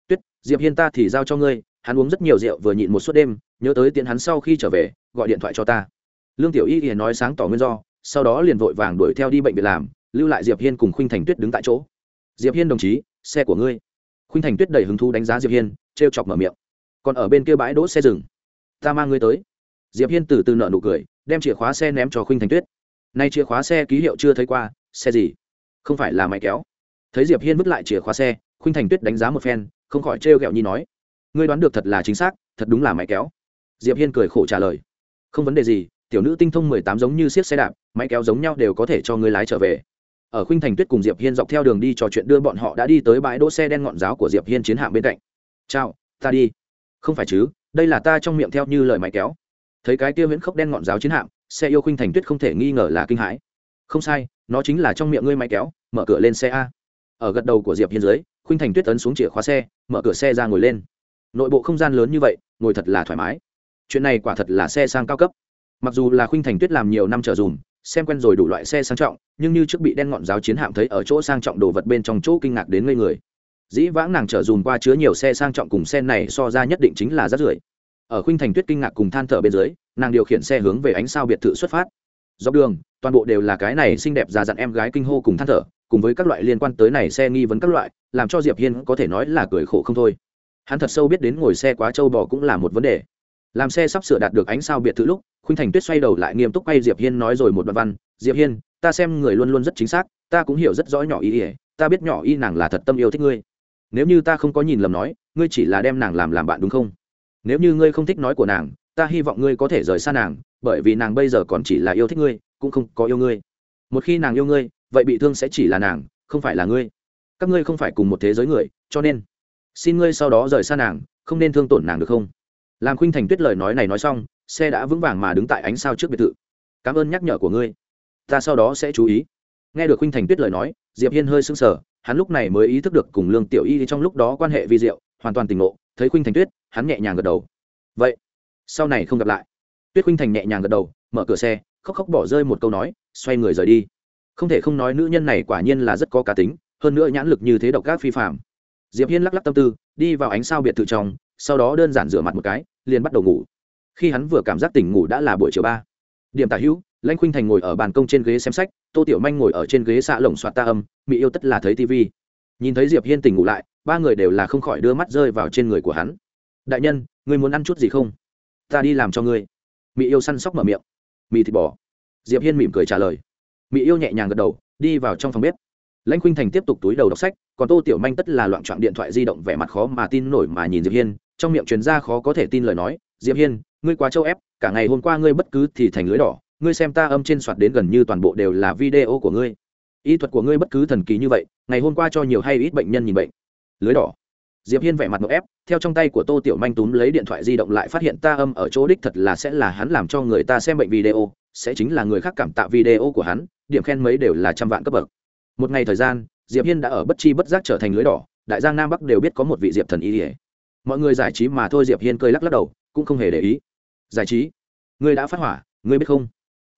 Tuyết, diệp hiên ta thì giao cho ngươi, hắn uống rất nhiều rượu vừa nhịn một suốt đêm, nhớ tới tiện hắn sau khi trở về, gọi điện thoại cho ta. Lương tiểu y thì nói sáng tỏ nguyên do, sau đó liền vội vàng đuổi theo đi bệnh viện làm, lưu lại diệp hiên cùng khuynh thành tuyết đứng tại chỗ. Diệp hiên đồng chí, xe của ngươi khuynh thành tuyết đầy hứng thú đánh giá diệp hiên, trêu chọc mở miệng. Còn ở bên kia bãi đỗ xe rừng. Ta mang ngươi tới. Diệp hiên từ từ nợ nụ cười, đem chìa khóa xe ném cho khuynh thành tuyết. Nay chìa khóa xe ký hiệu chưa thấy qua, xe gì? Không phải là máy kéo. Thấy diệp hiên vứt lại chìa khóa xe, khuynh thành tuyết đánh giá một phen, không khỏi trêu ghẹo nhi nói, ngươi đoán được thật là chính xác, thật đúng là máy kéo. Diệp hiên cười khổ trả lời, không vấn đề gì, tiểu nữ tinh thông mười tám giống như siết xe đạp, máy kéo giống nhau đều có thể cho ngươi lái trở về ở khuynh thành tuyết cùng diệp hiên dọc theo đường đi trò chuyện đưa bọn họ đã đi tới bãi đỗ xe đen ngọn giáo của diệp hiên chiến hạm bên cạnh. Chào, ta đi. Không phải chứ, đây là ta trong miệng theo như lời máy kéo. Thấy cái kia viễn khốc đen ngọn giáo chiến hạm, xe yêu khuynh thành tuyết không thể nghi ngờ là kinh hãi. Không sai, nó chính là trong miệng ngươi máy kéo, mở cửa lên xe a. Ở gật đầu của diệp hiên dưới, khuynh thành tuyết ấn xuống chìa khóa xe, mở cửa xe ra ngồi lên. Nội bộ không gian lớn như vậy, ngồi thật là thoải mái. Chuyện này quả thật là xe sang cao cấp. Mặc dù là khuynh thành tuyết làm nhiều năm trở dùm xem quen rồi đủ loại xe sang trọng, nhưng như trước bị đen ngọn giáo chiến hạm thấy ở chỗ sang trọng đồ vật bên trong chỗ kinh ngạc đến ngây người. Dĩ vãng nàng chở dùm qua chứa nhiều xe sang trọng cùng xe này so ra nhất định chính là rất rưởi. Ở khuynh thành tuyết kinh ngạc cùng than thở bên dưới, nàng điều khiển xe hướng về ánh sao biệt thự xuất phát. Dọc đường, toàn bộ đều là cái này xinh đẹp già dặn em gái kinh hô cùng than thở, cùng với các loại liên quan tới này xe nghi vấn các loại, làm cho diệp hiên có thể nói là cười khổ không thôi. Hắn thật sâu biết đến ngồi xe quá trâu bò cũng là một vấn đề làm xe sắp sửa đạt được ánh sao biệt thự lúc, khuynh thành tuyết xoay đầu lại nghiêm túc quay diệp hiên nói rồi một đoạn văn, diệp hiên, ta xem người luôn luôn rất chính xác, ta cũng hiểu rất rõ nhỏ y ỉa ta biết nhỏ y nàng là thật tâm yêu thích ngươi. Nếu như ta không có nhìn lầm nói, ngươi chỉ là đem nàng làm làm bạn đúng không? Nếu như ngươi không thích nói của nàng, ta hy vọng ngươi có thể rời xa nàng, bởi vì nàng bây giờ còn chỉ là yêu thích ngươi, cũng không có yêu ngươi. Một khi nàng yêu ngươi, vậy bị thương sẽ chỉ là nàng, không phải là ngươi. Các ngươi không phải cùng một thế giới người, cho nên, xin ngươi sau đó rời xa nàng, không nên thương tổn nàng được không? Làm khuynh thành tuyết lời nói này nói xong, xe đã vững vàng mà đứng tại ánh sao trước biệt thự. Cảm ơn nhắc nhở của ngươi. Ta sau đó sẽ chú ý. Nghe được khuynh thành tuyết lời nói, diệp hiên hơi sững sờ, hắn lúc này mới ý thức được cùng lương tiểu y trong lúc đó quan hệ vi diệu, hoàn toàn tình ngộ, thấy khuynh thành tuyết, hắn nhẹ nhàng gật đầu. Vậy, sau này không gặp lại. Tuyết khuynh thành nhẹ nhàng gật đầu, mở cửa xe, khóc khóc bỏ rơi một câu nói, xoay người rời đi. Không thể không nói nữ nhân này quả nhiên là rất có cá tính, hơn nữa nhãn lực như thế độc ác phi phạm diệp hiên lắc lắc tâm tư, đi vào ánh sao biệt thự trong, sau đó đơn giản rửa mặt một cái liền bắt đầu ngủ. Khi hắn vừa cảm giác tỉnh ngủ đã là buổi chiều ba. Điểm tả hữu, lãnh khuynh thành ngồi ở bàn công trên ghế xem sách, tô tiểu manh ngồi ở trên ghế xạ lồng soạt ta âm mỹ yêu tất là thấy tv nhìn thấy diệp hiên tỉnh ngủ lại, ba người đều là không khỏi đưa mắt rơi vào trên người của hắn. Đại nhân, ngươi muốn ăn chút gì không? Ta đi làm cho ngươi. Mỹ yêu săn sóc mở miệng. Mì thịt bò. Diệp hiên mỉm cười trả lời. Mỹ yêu nhẹ nhàng gật đầu, đi vào trong phòng bếp. Lãnh khuynh thành tiếp tục túi đầu đọc sách, còn tô tiểu manh tất là loạn trọn điện thoại di động vẻ mặt khó mà tin nổi mà nhìn diệp hiên trong miệng truyền ra khó có thể tin lời nói, diệp hiên, ngươi quá châu ép, cả ngày hôm qua ngươi bất cứ thì thành lưới đỏ, ngươi xem ta âm trên soạt đến gần như toàn bộ đều là video của ngươi. Y thuật của ngươi bất cứ thần kỳ như vậy, ngày hôm qua cho nhiều hay ít bệnh nhân nhìn bệnh. Lưới đỏ. Diệp hiên vẻ mặt ngộp ép, theo trong tay của tô tiểu manh túm lấy điện thoại di động lại phát hiện ta âm ở chỗ đích thật là sẽ là hắn làm cho người ta xem bệnh video, sẽ chính là người khác cảm tạ video của hắn, điểm khen mấy đều là trăm vạn cấp bậc. Một ngày thời gian, diệp hiên đã ở bất chi bất giác trở thành lưới đỏ, đại giang nam bắc đều biết có một vị diệp thần y ỉa mọi người giải trí mà thôi diệp hiên cười lắc lắc đầu, cũng không hề để ý. Giải trí? Ngươi đã phát hỏa, ngươi biết không?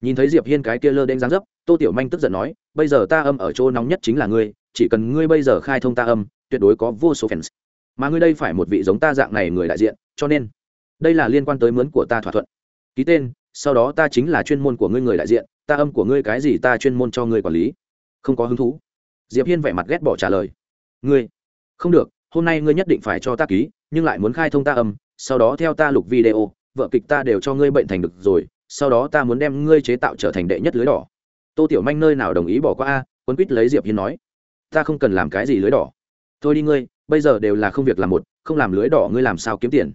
Nhìn thấy diệp hiên cái kia lơ đen dáng dấp, tô tiểu manh tức giận nói, bây giờ ta âm ở chỗ nóng nhất chính là ngươi, chỉ cần ngươi bây giờ khai thông ta âm, tuyệt đối có vô số fans. Mà ngươi đây phải một vị giống ta dạng này người đại diện, cho nên, đây là liên quan tới mướn của ta thỏa thuận. Ký tên, sau đó ta chính là chuyên môn của ngươi người đại diện, ta âm của ngươi cái gì ta chuyên môn cho ngươi quản lý. Không có hứng thú. Diệp hiên vẻ mặt ghét bỏ trả lời. Ngươi? Không được, hôm nay ngươi nhất định phải cho ta ký nhưng lại muốn khai thông ta âm, sau đó theo ta lục video, vợ kịch ta đều cho ngươi bệnh thành được rồi, sau đó ta muốn đem ngươi chế tạo trở thành đệ nhất lưới đỏ. Tô tiểu manh nơi nào đồng ý bỏ qua a quân quýt lấy diệp hiên nói. Ta không cần làm cái gì lưới đỏ. Thôi đi ngươi, bây giờ đều là không việc làm một, không làm lưới đỏ ngươi làm sao kiếm tiền?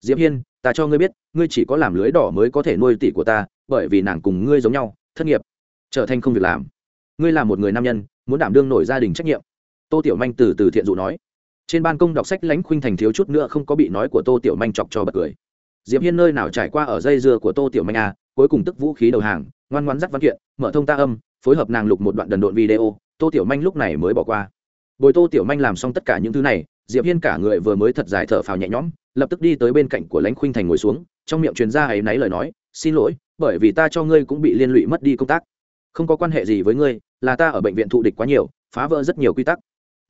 Diệp hiên, ta cho ngươi biết, ngươi chỉ có làm lưới đỏ mới có thể nuôi tỷ của ta, bởi vì nàng cùng ngươi giống nhau, thất nghiệp, trở thành không việc làm. Ngươi là một người nam nhân, muốn đảm đương nổi gia đình trách nhiệm. Tô tiểu manh từ từ thiện dụ nói trên ban công đọc sách lãnh khuynh thành thiếu chút nữa không có bị nói của tô tiểu manh chọc cho bật cười. Diệp hiên nơi nào trải qua ở dây dưa của tô tiểu manh a cuối cùng tức vũ khí đầu hàng, ngoan ngoãn dắt văn kiện, mở thông ta âm, phối hợp nàng lục một đoạn đần độn video, tô tiểu manh lúc này mới bỏ qua. Bồi tô tiểu manh làm xong tất cả những thứ này, diệp hiên cả người vừa mới thật dài thở phào nhẹ nhõm, lập tức đi tới bên cạnh của lãnh khuynh thành ngồi xuống, trong miệng truyền ra ấy náy lời nói, xin lỗi, bởi vì ta cho ngươi cũng bị liên lụy mất đi công tác. Không có quan hệ gì với ngươi, là ta ở bệnh viện thụ địch quá nhiều, phá vỡ rất nhiều quy tắc.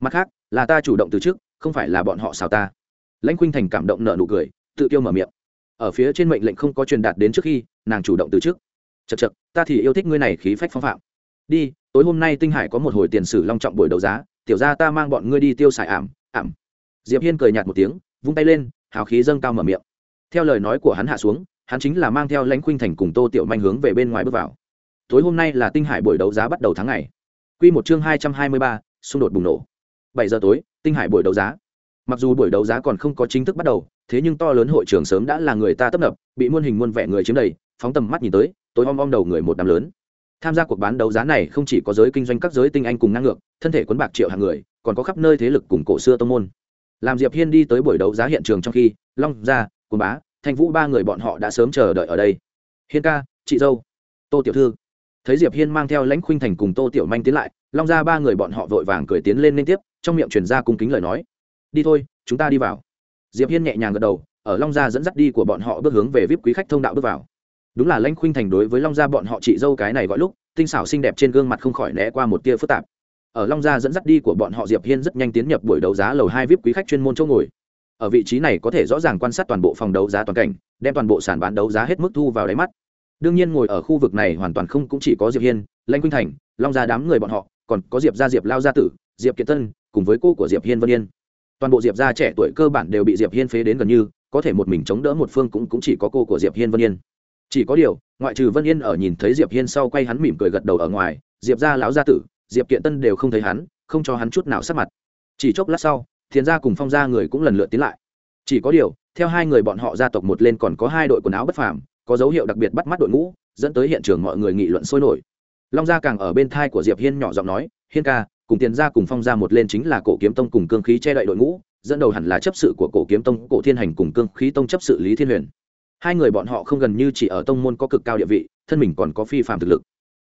Mặt khác, là ta chủ động từ trước không phải là bọn họ xào ta. Lãnh khuynh thành cảm động nợ nụ cười, tự tiêu mở miệng. Ở phía trên mệnh lệnh không có truyền đạt đến trước khi, nàng chủ động từ trước chật chật ta thì yêu thích ngươi này khí phách phong phạm. Đi, tối hôm nay tinh hải có một hồi tiền sử long trọng buổi đấu giá, tiểu ra ta mang bọn ngươi đi tiêu xài ảm ảm. Diệp hiên cười nhạt một tiếng, vung tay lên, hào khí dâng cao mở miệng. Theo lời nói của hắn hạ xuống, hắn chính là mang theo lãnh khuynh thành cùng tô tiểu manh hướng về bên ngoài bước vào. Tối hôm nay là tinh hải buổi đấu giá bắt đầu tháng ngày. Quy một chương hai trăm hai mươi ba, xung đột bùng nổ. Bảy giờ tối tinh hải buổi đấu giá. Mặc dù buổi đấu giá còn không có chính thức bắt đầu, thế nhưng to lớn hội trường sớm đã là người ta tấp nập, bị muôn hình muôn vẻ người chiếm đầy, phóng tầm mắt nhìn tới, tối om om đầu người một đám lớn. Tham gia cuộc bán đấu giá này không chỉ có giới kinh doanh các giới tinh anh cùng năng ngược, thân thể quấn bạc triệu hàng người, còn có khắp nơi thế lực cùng cổ xưa tông môn. Làm diệp hiên đi tới buổi đấu giá hiện trường trong khi, long gia, quân bá, thanh vũ ba người bọn họ đã sớm chờ đợi ở đây. Hiên ca, chị dâu, tô tiểu thư. Thấy diệp hiên mang theo lãnh khuynh thành cùng tô tiểu manh tiến lại, long gia ba người bọn họ vội vàng cười tiến lên liên tiếp trong miệng truyền ra cung kính lời nói. Đi thôi, chúng ta đi vào. Diệp hiên nhẹ nhàng gật đầu, ở long gia dẫn dắt đi của bọn họ bước hướng về vip quý khách thông đạo bước vào. Đúng là lãnh khuynh thành đối với long gia bọn họ chị dâu cái này gọi lúc, tinh xảo xinh đẹp trên gương mặt không khỏi né qua một tia phức tạp. Ở long gia dẫn dắt đi của bọn họ, diệp hiên rất nhanh tiến nhập buổi đấu giá lầu hai vip quý khách chuyên môn chỗ ngồi. Ở vị trí này có thể rõ ràng quan sát toàn bộ phòng đấu giá toàn cảnh, đem toàn bộ sản bán đấu giá hết mức thu vào đáy mắt. Đương nhiên ngồi ở khu vực này hoàn toàn không cũng chỉ có diệp hiên, lãnh khuynh thành, long gia đám người bọn họ, còn có diệp gia diệp lao gia tử diệp kiệt tân, cùng với cô của diệp hiên vân yên. Toàn bộ diệp gia trẻ tuổi cơ bản đều bị diệp hiên phế đến gần như, có thể một mình chống đỡ một phương cũng cũng chỉ có cô của diệp hiên vân yên. Chỉ có điều, ngoại trừ vân yên ở nhìn thấy diệp hiên sau quay hắn mỉm cười gật đầu ở ngoài, diệp gia lão gia tử, diệp kiện tân đều không thấy hắn, không cho hắn chút nào sắc mặt. Chỉ chốc lát sau, thiền gia cùng phong gia người cũng lần lượt tiến lại. Chỉ có điều, theo hai người bọn họ gia tộc một lên còn có hai đội quần áo bất phàm, có dấu hiệu đặc biệt bắt mắt đội ngũ, dẫn tới hiện trường mọi người nghị luận sôi nổi. Long gia càng ở bên thai của diệp hiên nhỏ giọng nói, hiên ca cùng tiền gia cùng phong gia một lên chính là cổ kiếm tông cùng cương khí che đậy đội ngũ, dẫn đầu hẳn là chấp sự của cổ kiếm tông, cổ thiên hành cùng cương khí tông chấp sự lý thiên huyền. Hai người bọn họ không gần như chỉ ở tông môn có cực cao địa vị, thân mình còn có phi phạm thực lực.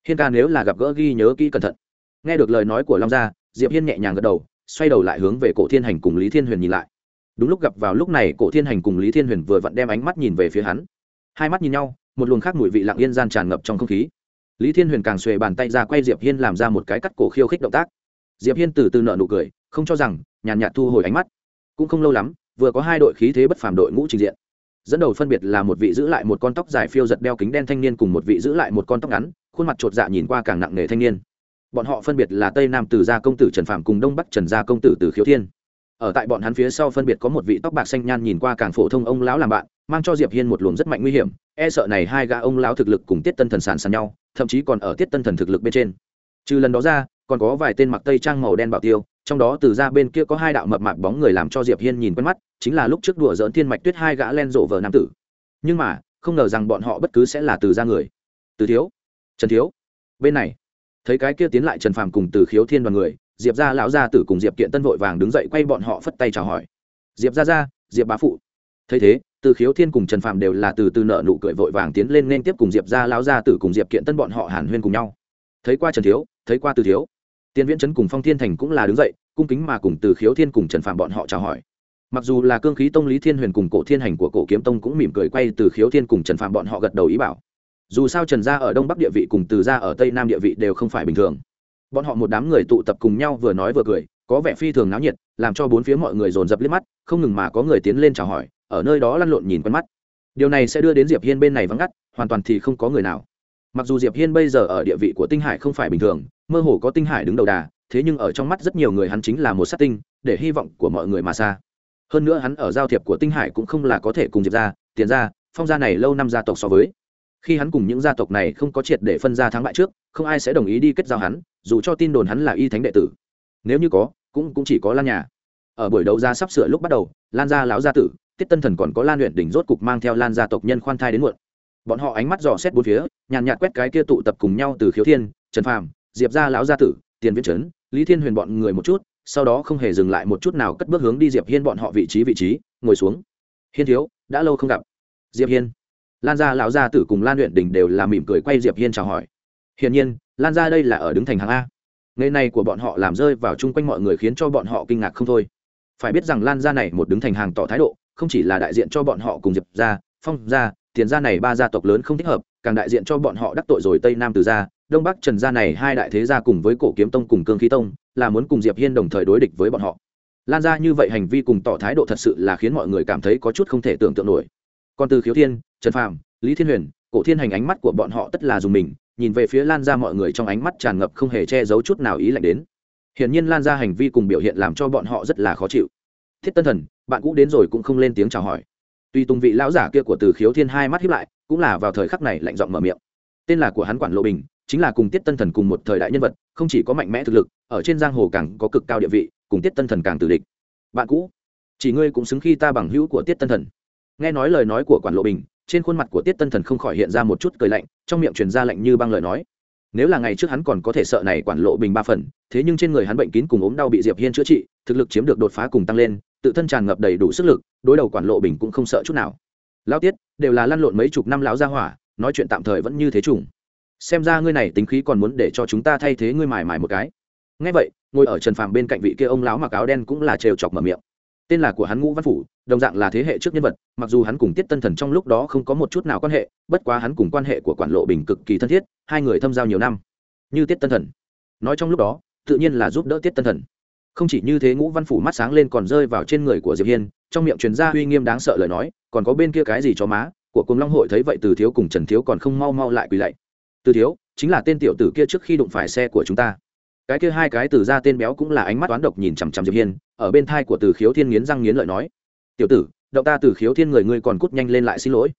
Hiên ca nếu là gặp gỡ ghi nhớ kỹ cẩn thận. Nghe được lời nói của long gia, diệp hiên nhẹ nhàng gật đầu, xoay đầu lại hướng về cổ thiên hành cùng lý thiên huyền nhìn lại. Đúng lúc gặp vào lúc này, cổ thiên hành cùng lý thiên huyền vừa vặn đem ánh mắt nhìn về phía hắn. Hai mắt nhìn nhau, một luồng khác mùi vị lặng yên gian tràn ngập trong không khí. Lý thiên huyền càng xuề bàn tay ra quay diệp hiên làm ra một cái cắt cổ khiêu khích động tác diệp hiên từ từ nợ nụ cười, không cho rằng nhàn nhạt thu hồi ánh mắt. Cũng không lâu lắm, vừa có hai đội khí thế bất phàm đội ngũ trình diện. Dẫn đầu phân biệt là một vị giữ lại một con tóc dài phiêu giật đeo kính đen thanh niên cùng một vị giữ lại một con tóc ngắn, khuôn mặt chột dạ nhìn qua càng nặng nề thanh niên. Bọn họ phân biệt là tây nam từ gia công tử trần phạm cùng đông bắc trần gia công tử từ khiếu thiên. Ở tại bọn hắn phía sau phân biệt có một vị tóc bạc xanh nhan nhìn qua càng phổ thông ông lão làm bạn, mang cho diệp hiên một luồng rất mạnh nguy hiểm e sợ này hai gã ông lão thực lực cùng tiết tân thần sàn sàn nhau, thậm chí còn ở tiết tân thần thực lực bên trên. Trừ lần đó ra còn có vài tên mặc tây trang màu đen bảo tiêu, trong đó từ ra bên kia có hai đạo mập mạp bóng người làm cho diệp hiên nhìn quen mắt, chính là lúc trước đùa dỡn thiên mạch tuyết hai gã len rộ vờ nam tử. Nhưng mà, không ngờ rằng bọn họ bất cứ sẽ là từ ra người. Từ thiếu, trần thiếu, bên này. Thấy cái kia tiến lại trần phàm cùng từ khiếu thiên đoàn người, diệp ra lão gia tử cùng diệp kiện tân vội vàng đứng dậy quay bọn họ phất tay chào hỏi. Diệp ra ra diệp bá phụ. Thấy thế, từ khiếu thiên cùng trần phàm đều là từ từ nợ nụ cười vội vàng tiến lên nên tiếp cùng diệp ra lão gia tử cùng diệp kiện tân bọn họ hàn huyên cùng nhau. Thấy qua trần thiếu, thấy qua từ thiếu tiên viễn trấn cùng phong thiên thành cũng là đứng dậy, cung kính mà cùng từ khiếu thiên cùng trần phạm bọn họ chào hỏi. Mặc dù là cương khí tông lý thiên huyền cùng cổ thiên hành của cổ kiếm tông cũng mỉm cười quay từ khiếu thiên cùng trần phạm bọn họ gật đầu ý bảo. Dù sao trần gia ở đông bắc địa vị cùng từ gia ở tây nam địa vị đều không phải bình thường. Bọn họ một đám người tụ tập cùng nhau vừa nói vừa cười, có vẻ phi thường náo nhiệt, làm cho bốn phía mọi người dồn dập liếc mắt, không ngừng mà có người tiến lên chào hỏi, ở nơi đó lăn lộn nhìn quen mắt. Điều này sẽ đưa đến diệp hiên bên này vắng ngắt, hoàn toàn thì không có người nào mặc dù diệp hiên bây giờ ở địa vị của tinh hải không phải bình thường, mơ hồ có tinh hải đứng đầu đà, thế nhưng ở trong mắt rất nhiều người hắn chính là một sát tinh, để hy vọng của mọi người mà xa. Hơn nữa hắn ở giao thiệp của tinh hải cũng không là có thể cùng diệp ra, tiền ra, phong gia này lâu năm gia tộc so với. Khi hắn cùng những gia tộc này không có triệt để phân ra thắng bại trước, không ai sẽ đồng ý đi kết giao hắn, dù cho tin đồn hắn là y thánh đệ tử. Nếu như có, cũng cũng chỉ có lan nhà. Ở buổi đấu ra sắp sửa lúc bắt đầu, lan gia lão gia tử, tiết tân thần còn có lan luyện đỉnh rốt cục mang theo lan gia tộc nhân khoan thai đến muộn bọn họ ánh mắt dò xét bốn phía, nhàn nhạt quét cái kia tụ tập cùng nhau từ khiếu thiên, trần phàm, diệp gia lão gia tử, tiền viễn trấn lý thiên huyền bọn người một chút, sau đó không hề dừng lại một chút nào cất bước hướng đi diệp hiên bọn họ vị trí vị trí, ngồi xuống. Hiên thiếu, đã lâu không gặp. Diệp hiên. Lan gia lão gia tử cùng lan luyện Đình đều là mỉm cười quay diệp hiên chào hỏi. Hiển nhiên, lan gia đây là ở đứng thành hàng a. Nghề này của bọn họ làm rơi vào chung quanh mọi người khiến cho bọn họ kinh ngạc không thôi. Phải biết rằng lan gia này một đứng thành hàng tỏ thái độ, không chỉ là đại diện cho bọn họ cùng diệp gia, phong gia tiền gia này ba gia tộc lớn không thích hợp, càng đại diện cho bọn họ đắc tội rồi tây nam từ gia, đông bắc trần gia này hai đại thế gia cùng với cổ kiếm tông cùng cương khí tông, là muốn cùng diệp hiên đồng thời đối địch với bọn họ. Lan gia như vậy hành vi cùng tỏ thái độ thật sự là khiến mọi người cảm thấy có chút không thể tưởng tượng nổi. Còn từ khiếu thiên, trần phàm, lý thiên huyền, cổ thiên hành ánh mắt của bọn họ tất là dùng mình, nhìn về phía lan ra mọi người trong ánh mắt tràn ngập không hề che giấu chút nào ý lạnh đến. Hiển nhiên lan ra hành vi cùng biểu hiện làm cho bọn họ rất là khó chịu. Thiết tân thần, bạn cũ đến rồi cũng không lên tiếng chào hỏi tuy tùng vị lão giả kia của từ khiếu thiên hai mắt hiếp lại, cũng là vào thời khắc này lạnh giọng mở miệng. Tên là của hắn quản lộ bình, chính là cùng tiết tân thần cùng một thời đại nhân vật, không chỉ có mạnh mẽ thực lực, ở trên giang hồ càng có cực cao địa vị, cùng tiết tân thần càng tử địch. Bạn cũ, chỉ ngươi cũng xứng khi ta bằng hữu của tiết tân thần. Nghe nói lời nói của quản lộ bình, trên khuôn mặt của tiết tân thần không khỏi hiện ra một chút cười lạnh, trong miệng truyền ra lạnh như băng lời nói nếu là ngày trước hắn còn có thể sợ này quản lộ bình ba phần, thế nhưng trên người hắn bệnh kín cùng ốm đau bị diệp hiên chữa trị, thực lực chiếm được đột phá cùng tăng lên, tự thân tràn ngập đầy đủ sức lực, đối đầu quản lộ bình cũng không sợ chút nào. Lao tiết, đều là lăn lộn mấy chục năm lão gia hỏa, nói chuyện tạm thời vẫn như thế trùng. Xem ra ngươi này tính khí còn muốn để cho chúng ta thay thế ngươi mài mài một cái. Ngay vậy, ngồi ở trần phàm bên cạnh vị kia ông lão mặc áo đen cũng là trêu chọc mở miệng tên là của hắn ngũ văn phủ, đồng dạng là thế hệ trước nhân vật, mặc dù hắn cùng tiết tân thần trong lúc đó không có một chút nào quan hệ, bất quá hắn cùng quan hệ của quản lộ bình cực kỳ thân thiết, hai người thâm giao nhiều năm. Như tiết tân thần. Nói trong lúc đó, tự nhiên là giúp đỡ tiết tân thần. Không chỉ như thế ngũ văn phủ mắt sáng lên còn rơi vào trên người của diệp hiên, trong miệng truyền ra uy nghiêm đáng sợ lời nói, còn có bên kia cái gì cho má, của cùng long hội thấy vậy từ thiếu cùng trần thiếu còn không mau mau lại quỳ lạy. Từ thiếu, chính là tên tiểu tử kia trước khi đụng phải xe của chúng ta cái kia hai cái từ ra tên béo cũng là ánh mắt toán độc nhìn chằm chằm diệp hiên, ở bên thai của từ khiếu thiên nghiến răng nghiến lợi nói, tiểu tử, động ta từ khiếu thiên người ngươi còn cút nhanh lên lại xin lỗi.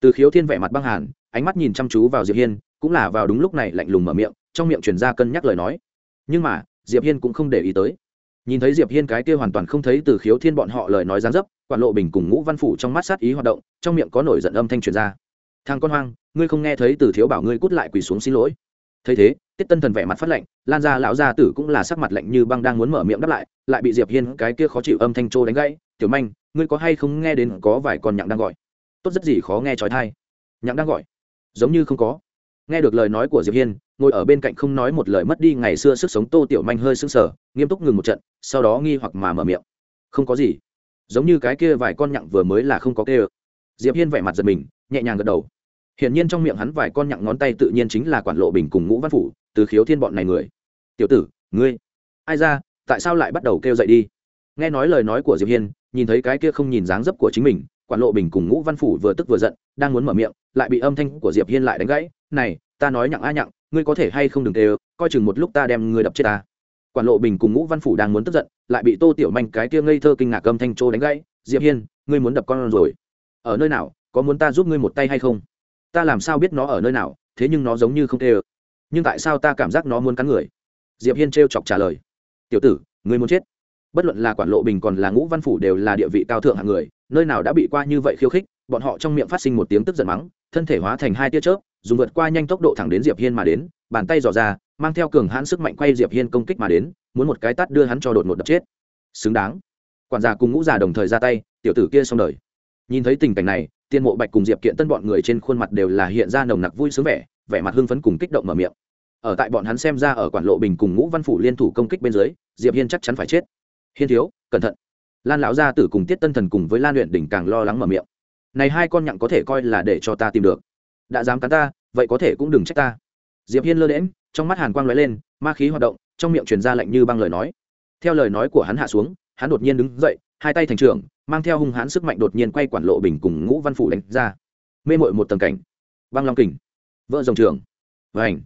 Từ khiếu thiên vẻ mặt băng hàn, ánh mắt nhìn chăm chú vào diệp hiên, cũng là vào đúng lúc này lạnh lùng mở miệng, trong miệng truyền ra cân nhắc lời nói. Nhưng mà, diệp hiên cũng không để ý tới. Nhìn thấy diệp hiên cái kia hoàn toàn không thấy từ khiếu thiên bọn họ lời nói gián dấp, quản lộ bình cùng ngũ văn phủ trong mắt sát ý hoạt động, trong miệng có nổi giận âm thanh truyền ra. Thằng con hoang, ngươi không nghe thấy từ thiếu bảo ngươi cút lại quỳ xuống xin lỗi. Thấy thế tiết tân thần vẻ mặt phát lạnh, lan ra lão gia tử cũng là sắc mặt lạnh như băng đang muốn mở miệng đáp lại lại bị diệp hiên cái kia khó chịu âm thanh trô đánh gãy, tiểu manh, ngươi có hay không nghe đến có vài con nhặng đang gọi? Tốt rất gì khó nghe trói thai. Nhặng đang gọi? Giống như không có. Nghe được lời nói của diệp hiên, ngồi ở bên cạnh không nói một lời mất đi ngày xưa sức sống, tô tiểu manh hơi sững sờ, nghiêm túc ngừng một trận, sau đó nghi hoặc mà mở miệng. Không có gì. Giống như cái kia vài con nhặng vừa mới là không có kê diệp hiên vẻ mặt giật mình, nhẹ nhàng gật đầu. Hiển nhiên trong miệng hắn vài con nhặng ngón tay tự nhiên chính là quản lộ bình cùng ngũ văn phủ từ khiếu thiên bọn này người. Tiểu tử, ngươi, ai ra, tại sao lại bắt đầu kêu dậy đi? Nghe nói lời nói của diệp hiên, nhìn thấy cái kia không nhìn dáng dấp của chính mình, quản lộ bình cùng ngũ văn phủ vừa tức vừa giận, đang muốn mở miệng, lại bị âm thanh của diệp hiên lại đánh gãy. Này, ta nói nhặng a nhặng, ngươi có thể hay không đừng kêu, coi chừng một lúc ta đem ngươi đập chết ta. Quản lộ bình cùng ngũ văn phủ đang muốn tức giận, lại bị tô tiểu manh cái kia ngây thơ kinh ngạc âm thanh trô đánh gãy. Diệp hiên, ngươi muốn đập con rồi. Ở nơi nào, có muốn ta giúp ngươi một tay hay không? Ta làm sao biết nó ở nơi nào, thế nhưng nó giống như không tê nhưng tại sao ta cảm giác nó muốn cắn người? Diệp hiên trêu chọc trả lời. Tiểu tử ngươi muốn chết. Bất luận là quản lộ bình còn là ngũ văn phủ đều là địa vị cao thượng hạng người, nơi nào đã bị qua như vậy khiêu khích, bọn họ trong miệng phát sinh một tiếng tức giận mắng, thân thể hóa thành hai tia chớp, dùng vượt qua nhanh tốc độ thẳng đến diệp hiên mà đến, bàn tay dò ra, mang theo cường hãn sức mạnh quay diệp hiên công kích mà đến, muốn một cái tát đưa hắn cho đột ngột đập chết. Xứng đáng. Quản gia cùng ngũ già đồng thời ra tay, tiểu tử kia xong đời. Nhìn thấy tình cảnh này, tiên mộ bạch cùng diệp kiện tân bọn người trên khuôn mặt đều là hiện ra nồng nặc vui sướng vẻ vẻ mặt hưng phấn cùng kích động mở miệng. Ở tại bọn hắn xem ra ở quản lộ bình cùng ngũ văn phủ liên thủ công kích bên dưới, diệp hiên chắc chắn phải chết. Hiên thiếu, cẩn thận. Lan lão gia tử cùng tiết tân thần cùng với lan luyện đỉnh càng lo lắng mở miệng. Này hai con nhặng có thể coi là để cho ta tìm được. Đã dám cắn ta, vậy có thể cũng đừng trách ta. Diệp hiên lơ đễm trong mắt hàn quang lóe lên, ma khí hoạt động, trong miệng truyền ra lạnh như băng lời nói. Theo lời nói của hắn hạ xuống, hắn đột nhiên đứng dậy, hai tay thành trưởng, mang theo hung hãn sức mạnh đột nhiên quay quản lộ bình cùng ngũ văn phủ đánh ra. Mê mội một tầng cảnh. Băng long kình vỡ dòng trường. Và ảnh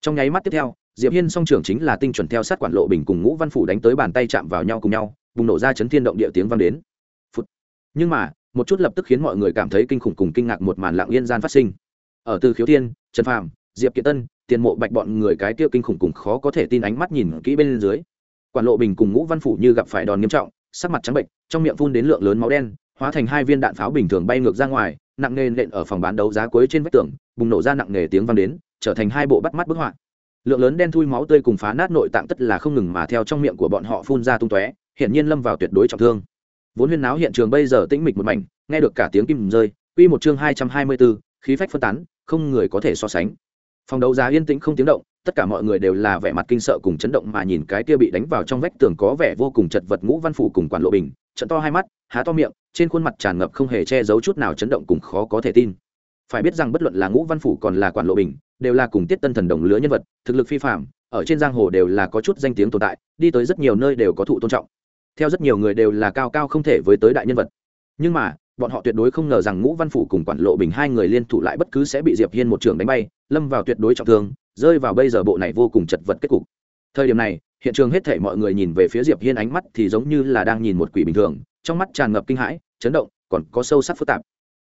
trong nháy mắt tiếp theo, diệp hiên song trưởng chính là tinh chuẩn theo sát quản lộ bình cùng ngũ văn phủ đánh tới bàn tay chạm vào nhau cùng nhau, bùng nổ ra chấn thiên động địa tiếng vang đến. Phút. nhưng mà, một chút lập tức khiến mọi người cảm thấy kinh khủng cùng kinh ngạc một màn lặng yên gian phát sinh. Ở từ khiếu thiên, trần phàm, diệp kiệt tân, tiền mộ bạch bọn người cái kia kinh khủng cùng khó có thể tin ánh mắt nhìn kỹ bên dưới. Quản lộ bình cùng ngũ văn phủ như gặp phải đòn nghiêm trọng, sắc mặt trắng bệnh, trong miệng phun đến lượng lớn máu đen, hóa thành hai viên đạn pháo bình thường bay ngược ra ngoài nặng nề nện ở phòng bán đấu giá cuối trên vách tường, bùng nổ ra nặng nề tiếng vang đến, trở thành hai bộ bắt mắt bức họa. Lượng lớn đen thui máu tươi cùng phá nát nội tạng tất là không ngừng mà theo trong miệng của bọn họ phun ra tung tóe, hiển nhiên lâm vào tuyệt đối trọng thương. Vốn huyên náo hiện trường bây giờ tĩnh mịch một mảnh, nghe được cả tiếng kim rơi, quy một chương hai trăm hai mươi bốn, khí phách phân tán, không người có thể so sánh. Phòng đấu giá yên tĩnh không tiếng động, tất cả mọi người đều là vẻ mặt kinh sợ cùng chấn động mà nhìn cái kia bị đánh vào trong vách tường có vẻ vô cùng chật vật ngũ văn phủ cùng quản lộ bình trận to hai mắt, há to miệng, trên khuôn mặt tràn ngập không hề che giấu chút nào chấn động cùng khó có thể tin. Phải biết rằng bất luận là ngũ văn phủ còn là quản lộ bình, đều là cùng tiết tân thần đồng lứa nhân vật, thực lực phi phạm ở trên giang hồ đều là có chút danh tiếng tồn tại, đi tới rất nhiều nơi đều có thụ tôn trọng. Theo rất nhiều người đều là cao cao không thể với tới đại nhân vật. Nhưng mà, bọn họ tuyệt đối không ngờ rằng ngũ văn phủ cùng quản lộ bình hai người liên thủ lại bất cứ sẽ bị diệp hiên một trường đánh bay, lâm vào tuyệt đối trọng thương, rơi vào bây giờ bộ này vô cùng chật vật kết cục. Thời điểm này hiện trường hết thảy mọi người nhìn về phía diệp hiên ánh mắt thì giống như là đang nhìn một quỷ bình thường, trong mắt tràn ngập kinh hãi, chấn động, còn có sâu sắc phức tạp.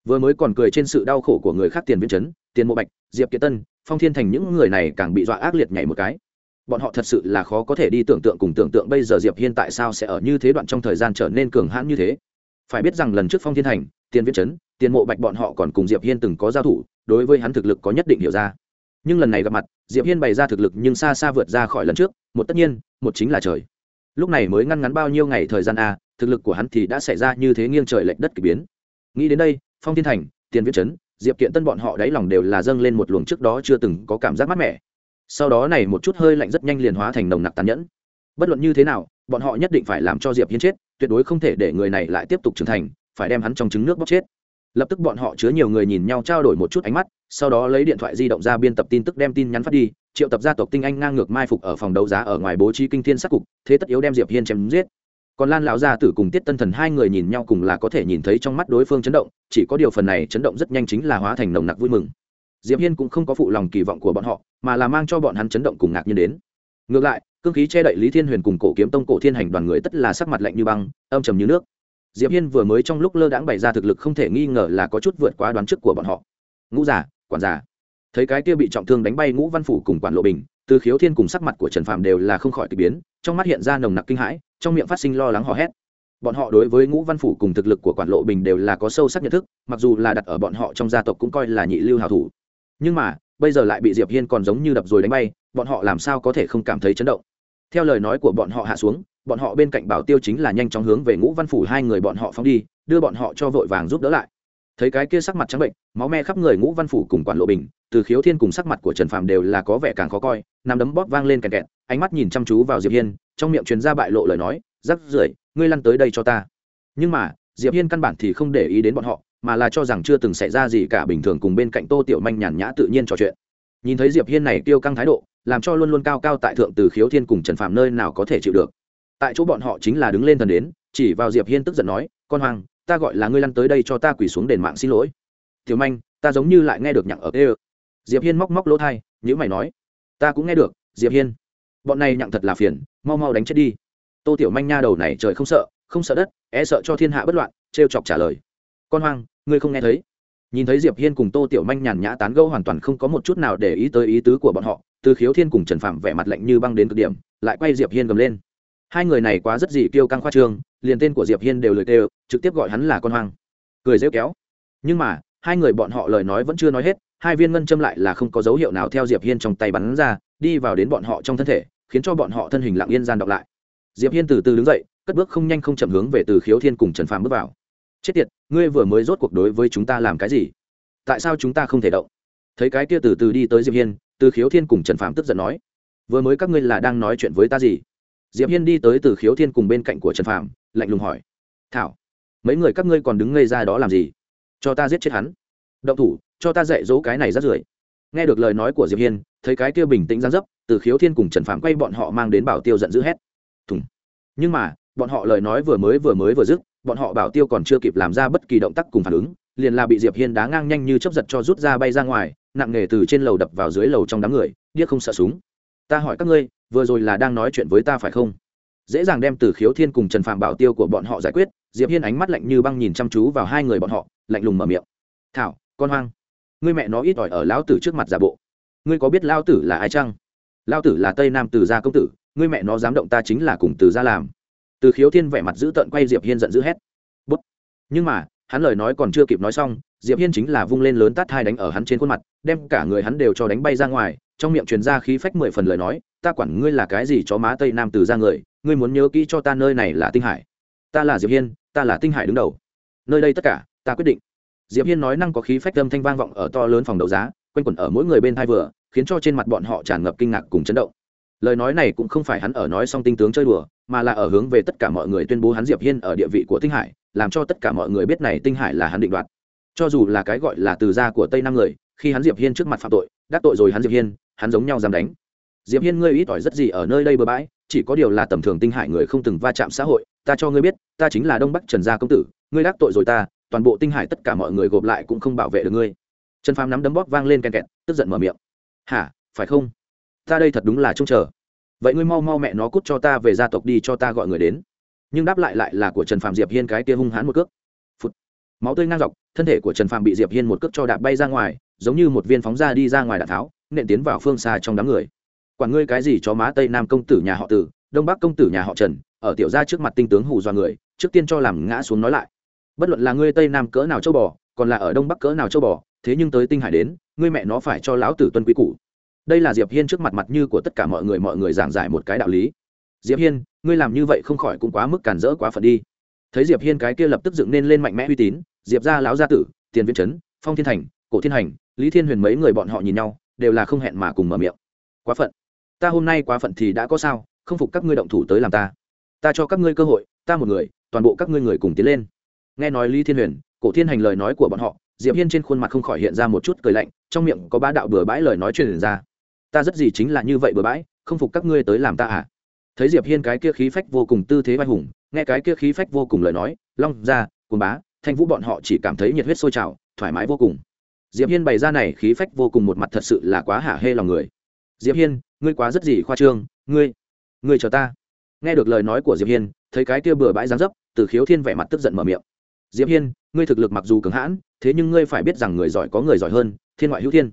Vừa mới còn cười trên sự đau khổ của người khác tiền viễn chấn, tiền mộ bạch, diệp kiệt tân, phong thiên thành những người này càng bị dọa ác liệt nhảy một cái. Bọn họ thật sự là khó có thể đi tưởng tượng cùng tưởng tượng bây giờ diệp hiên tại sao sẽ ở như thế đoạn trong thời gian trở nên cường hãn như thế. Phải biết rằng lần trước phong thiên thành, tiền viễn chấn, tiền mộ bạch bọn họ còn cùng diệp hiên từng có giao thủ, đối với hắn thực lực có nhất định hiểu ra nhưng lần này gặp mặt, diệp hiên bày ra thực lực nhưng xa xa vượt ra khỏi lần trước, một tất nhiên, một chính là trời. Lúc này mới ngăn ngắn bao nhiêu ngày thời gian a thực lực của hắn thì đã xảy ra như thế nghiêng trời lệch đất kỳ biến. Nghĩ đến đây, phong thiên thành, tiền viễn Trấn diệp kiện tân bọn họ đáy lòng đều là dâng lên một luồng trước đó chưa từng có cảm giác mát mẻ. Sau đó này một chút hơi lạnh rất nhanh liền hóa thành nồng nặc tàn nhẫn. Bất luận như thế nào, bọn họ nhất định phải làm cho diệp hiên chết, tuyệt đối không thể để người này lại tiếp tục trưởng thành, phải đem hắn trong trứng nước bóc chết lập tức bọn họ chứa nhiều người nhìn nhau trao đổi một chút ánh mắt, sau đó lấy điện thoại di động ra biên tập tin tức đem tin nhắn phát đi, triệu tập gia tộc tinh anh ngang ngược mai phục ở phòng đấu giá ở ngoài bố trí kinh thiên sát cục, thế tất yếu đem diệp hiên chém giết. Còn lan lão gia tử cùng tiết tân thần hai người nhìn nhau cùng là có thể nhìn thấy trong mắt đối phương chấn động, chỉ có điều phần này chấn động rất nhanh chính là hóa thành nồng nặc vui mừng. Diệp hiên cũng không có phụ lòng kỳ vọng của bọn họ, mà là mang cho bọn hắn chấn động cùng ngạc nhiên đến. Ngược lại, cương khí che đậy lý thiên huyền cùng cổ kiếm tông cổ thiên hành đoàn người tất là sắc mặt lạnh như băng, âm trầm như nước diệp hiên vừa mới trong lúc lơ đãng bày ra thực lực không thể nghi ngờ là có chút vượt quá đoán trước của bọn họ. Ngũ giả quản giả thấy cái kia bị trọng thương đánh bay ngũ văn phủ cùng quản lộ bình từ khiếu thiên cùng sắc mặt của trần phạm đều là không khỏi k ỳ biến, trong mắt hiện ra nồng nặc kinh hãi, trong miệng phát sinh lo lắng hò hét. Bọn họ đối với ngũ văn phủ cùng thực lực của quản lộ bình đều là có sâu sắc nhận thức, mặc dù là đặt ở bọn họ trong gia tộc cũng coi là nhị lưu hào thủ. Nhưng mà, bây giờ lại bị diệp hiên còn giống như đập rồi đánh bay, bọn họ làm sao có thể không cảm thấy chấn động? Theo lời nói của bọn họ hạ xuống bọn họ bên cạnh bảo tiêu chính là nhanh chóng hướng về ngũ văn phủ hai người bọn họ phóng đi, đưa bọn họ cho vội vàng giúp đỡ lại. Thấy cái kia sắc mặt trắng bệnh, máu me khắp người ngũ văn phủ cùng quản lộ bình, từ khiếu thiên cùng sắc mặt của trần phàm đều là có vẻ càng khó coi nằm đấm bóp vang lên kẹt kẹt, ánh mắt nhìn chăm chú vào diệp hiên, trong miệng truyền ra bại lộ lời nói, rắc rưởi, ngươi lăn tới đây cho ta. Nhưng mà, diệp hiên căn bản thì không để ý đến bọn họ, mà là cho rằng chưa từng xảy ra gì cả, bình thường cùng bên cạnh tô tiểu manh nhàn nhã tự nhiên trò chuyện. Nhìn thấy diệp hiên này tiêu căng thái độ, làm cho luôn luôn cao cao tại thượng từ khiếu thiên cùng trần phạm nơi nào có thể chịu được tại chỗ bọn họ chính là đứng lên thần đến, chỉ vào diệp hiên tức giận nói, con hoàng, ta gọi là ngươi lăn tới đây cho ta quỳ xuống đền mạng xin lỗi. Tiểu manh, ta giống như lại nghe được nhặng ở ê diệp hiên móc móc lỗ thai nhữ mày nói, ta cũng nghe được, diệp hiên. Bọn này nhặng thật là phiền, mau mau đánh chết đi. Tô tiểu manh nha đầu này trời không sợ không sợ đất e sợ cho thiên hạ bất loạn, trêu chọc trả lời. Con hoang ngươi không nghe thấy? Nhìn thấy diệp hiên cùng tô tiểu manh nhàn nhã tán gẫu hoàn toàn không có một chút nào để ý tới ý tứ của bọn họ, từ khiếu thiên cùng trần phạm vẻ mặt lạnh như băng đến cực điểm, lại quay diệp hiên gầm lên hai người này quá rất gì kêu căng khoa trương, liền tên của diệp hiên đều lời kêu, trực tiếp gọi hắn là con hoang. Cười rêu kéo. Nhưng mà, hai người bọn họ lời nói vẫn chưa nói hết, hai viên ngân châm lại là không có dấu hiệu nào theo diệp hiên trong tay bắn ra, đi vào đến bọn họ trong thân thể, khiến cho bọn họ thân hình lặng yên gian đọc lại. Diệp hiên từ từ đứng dậy, cất bước không nhanh không chậm hướng về từ khiếu thiên cùng trần phàm bước vào. Chết tiệt, ngươi vừa mới rốt cuộc đối với chúng ta làm cái gì? Tại sao chúng ta không thể động? Thấy cái kia từ từ đi tới diệp hiên, từ khiếu thiên cùng trần phàm tức giận nói, vừa mới các ngươi là đang nói chuyện với ta gì? Diệp hiên đi tới từ khiếu thiên cùng bên cạnh của trần phàm, lạnh lùng hỏi, thảo, mấy người các ngươi còn đứng ngây ra đó làm gì? Cho ta giết chết hắn. Động thủ, cho ta dạy dỗ cái này rất rưởi. Nghe được lời nói của diệp hiên, thấy cái kia bình tĩnh giang dấp, từ khiếu thiên cùng trần phàm quay bọn họ mang đến bảo tiêu giận dữ hét. Thùng. Nhưng mà, bọn họ lời nói vừa mới vừa mới vừa dứt, bọn họ bảo tiêu còn chưa kịp làm ra bất kỳ động tác cùng phản ứng, liền là bị diệp hiên đá ngang nhanh như chấp giật cho rút ra bay ra ngoài, nặng nề từ trên lầu đập vào dưới lầu trong đám người, điếc không sợ súng. Ta hỏi các ngươi vừa rồi là đang nói chuyện với ta phải không? Dễ dàng đem từ khiếu thiên cùng trần phạm bảo tiêu của bọn họ giải quyết. Diệp hiên ánh mắt lạnh như băng nhìn chăm chú vào hai người bọn họ, lạnh lùng mở miệng. Thảo, con hoang, ngươi mẹ nó ít ỏi ở lão tử trước mặt giả bộ. Ngươi có biết lao tử là ai chăng? Lao tử là tây nam từ gia công tử, ngươi mẹ nó dám động ta chính là cùng từ gia làm. Từ khiếu thiên vẻ mặt giữ tợn quay diệp hiên giận dữ hét. Bút. Nhưng mà, hắn lời nói còn chưa kịp nói xong, diệp hiên chính là vung lên lớn tát hai đánh ở hắn trên khuôn mặt, đem cả người hắn đều cho đánh bay ra ngoài trong miệng truyền ra khí phách mười phần lời nói, ta quản ngươi là cái gì chó má tây nam từ ra người, ngươi muốn nhớ kỹ cho ta nơi này là tinh hải. Ta là diệp hiên, ta là tinh hải đứng đầu. Nơi đây tất cả, ta quyết định. Diệp hiên nói năng có khí phách âm thanh vang vọng ở to lớn phòng đấu giá, quanh quẩn ở mỗi người bên thai vừa, khiến cho trên mặt bọn họ tràn ngập kinh ngạc cùng chấn động. Lời nói này cũng không phải hắn ở nói xong tinh tướng chơi đùa, mà là ở hướng về tất cả mọi người tuyên bố hắn diệp hiên ở địa vị của tinh hải, làm cho tất cả mọi người biết này tinh hải là hắn định đoạt. Cho dù là cái gọi là từ gia của tây nam người, khi hắn diệp hiên trước mặt phạm tội, đắc tội rồi hắn diệp hiên hắn giống nhau dám đánh. Diệp hiên ngươi ít ỏi rất gì ở nơi đây bừa bãi, chỉ có điều là tầm thường tinh hải người không từng va chạm xã hội, ta cho ngươi biết, ta chính là đông bắc trần gia công tử, ngươi đắc tội rồi ta, toàn bộ tinh hải tất cả mọi người gộp lại cũng không bảo vệ được ngươi. Trần phàm nắm đấm bóp vang lên ken kẹt, tức giận mở miệng. Hả, phải không? Ta đây thật đúng là trông chờ. Vậy ngươi mau mau mẹ nó cút cho ta về gia tộc đi cho ta gọi người đến. Nhưng đáp lại lại là của trần phạm diệp hiên cái kia hung hãn một cước. Phụt. máu tươi ngang dọc, thân thể của trần phạm bị diệp hiên một cước cho đạp bay ra ngoài, giống như một viên phóng ra đi ra ngoài đạn tháo nện tiến vào phương xa trong đám người. Quản ngươi cái gì cho má tây nam công tử nhà họ tử, đông bắc công tử nhà họ trần, ở tiểu gia trước mặt tinh tướng hù do người, trước tiên cho làm ngã xuống nói lại. Bất luận là ngươi tây nam cỡ nào châu bò, còn là ở đông bắc cỡ nào châu bò, thế nhưng tới tinh hải đến, ngươi mẹ nó phải cho lão tử tuân quý cũ đây là diệp hiên trước mặt mặt như của tất cả mọi người mọi người giảng giải một cái đạo lý. Diệp hiên, ngươi làm như vậy không khỏi cũng quá mức cản rỡ quá phận đi. Thấy diệp hiên cái kia lập tức dựng nên lên mạnh mẽ uy tín, diệp gia lão gia tử, tiền viễn trấn phong thiên thành, cổ thiên hành, lý thiên huyền mấy người bọn họ nhìn nhau đều là không hẹn mà cùng mở miệng. Quá phận. Ta hôm nay quá phận thì đã có sao, không phục các ngươi động thủ tới làm ta. Ta cho các ngươi cơ hội, ta một người, toàn bộ các ngươi người cùng tiến lên. Nghe nói lý thiên huyền, cổ thiên hành lời nói của bọn họ, diệp hiên trên khuôn mặt không khỏi hiện ra một chút cười lạnh, trong miệng có ba đạo bừa bãi lời nói truyền ra. Ta rất gì chính là như vậy bừa bãi, không phục các ngươi tới làm ta à? Thấy diệp hiên cái kia khí phách vô cùng tư thế vai hùng, nghe cái kia khí phách vô cùng lời nói, long ra cồn bá, thanh vũ bọn họ chỉ cảm thấy nhiệt huyết sôi trào, thoải mái vô cùng diệp hiên bày ra này khí phách vô cùng một mặt thật sự là quá hả hê lòng người. Diệp hiên, ngươi quá rất gì khoa trương, ngươi ngươi chờ ta. Nghe được lời nói của diệp hiên, thấy cái kia bừa bãi giáng dấp, từ khiếu thiên vẻ mặt tức giận mở miệng. Diệp hiên, ngươi thực lực mặc dù cứng hãn, thế nhưng ngươi phải biết rằng người giỏi có người giỏi hơn, thiên ngoại hữu thiên.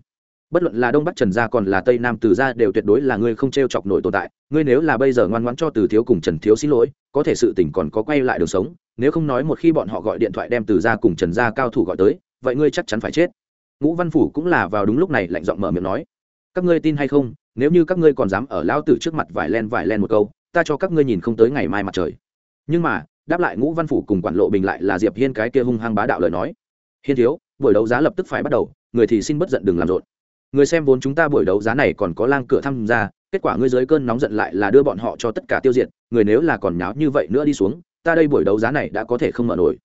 Bất luận là đông bắc trần gia còn là tây nam từ gia đều tuyệt đối là ngươi không t r e o chọc nổi tồn tại. Ngươi nếu là bây giờ ngoan ngoãn cho từ thiếu cùng trần thiếu xin lỗi, có thể sự tỉnh còn có quay lại đường sống. Nếu không nói một khi bọn họ gọi điện thoại đem từ gia cùng trần gia cao thủ gọi tới, vậy ngươi chắc chắn phải chết ngũ văn phủ cũng là vào đúng lúc này lạnh giọng mở miệng nói, các ngươi tin hay không, nếu như các ngươi còn dám ở lao tử trước mặt vải len vải len một câu, ta cho các ngươi nhìn không tới ngày mai mặt trời. Nhưng mà, đáp lại ngũ văn phủ cùng quản lộ bình lại là diệp hiên cái kia hung hăng bá đạo lời nói. Hiên thiếu, buổi đấu giá lập tức phải bắt đầu, người thì xin bất giận đừng làm rộn. Người xem vốn chúng ta buổi đấu giá này còn có lang cửa tham gia, kết quả ngươi dưới cơn nóng giận lại là đưa bọn họ cho tất cả tiêu diệt, người nếu là còn nháo như vậy nữa đi xuống, ta đây buổi đấu giá này đã có thể không mở nổi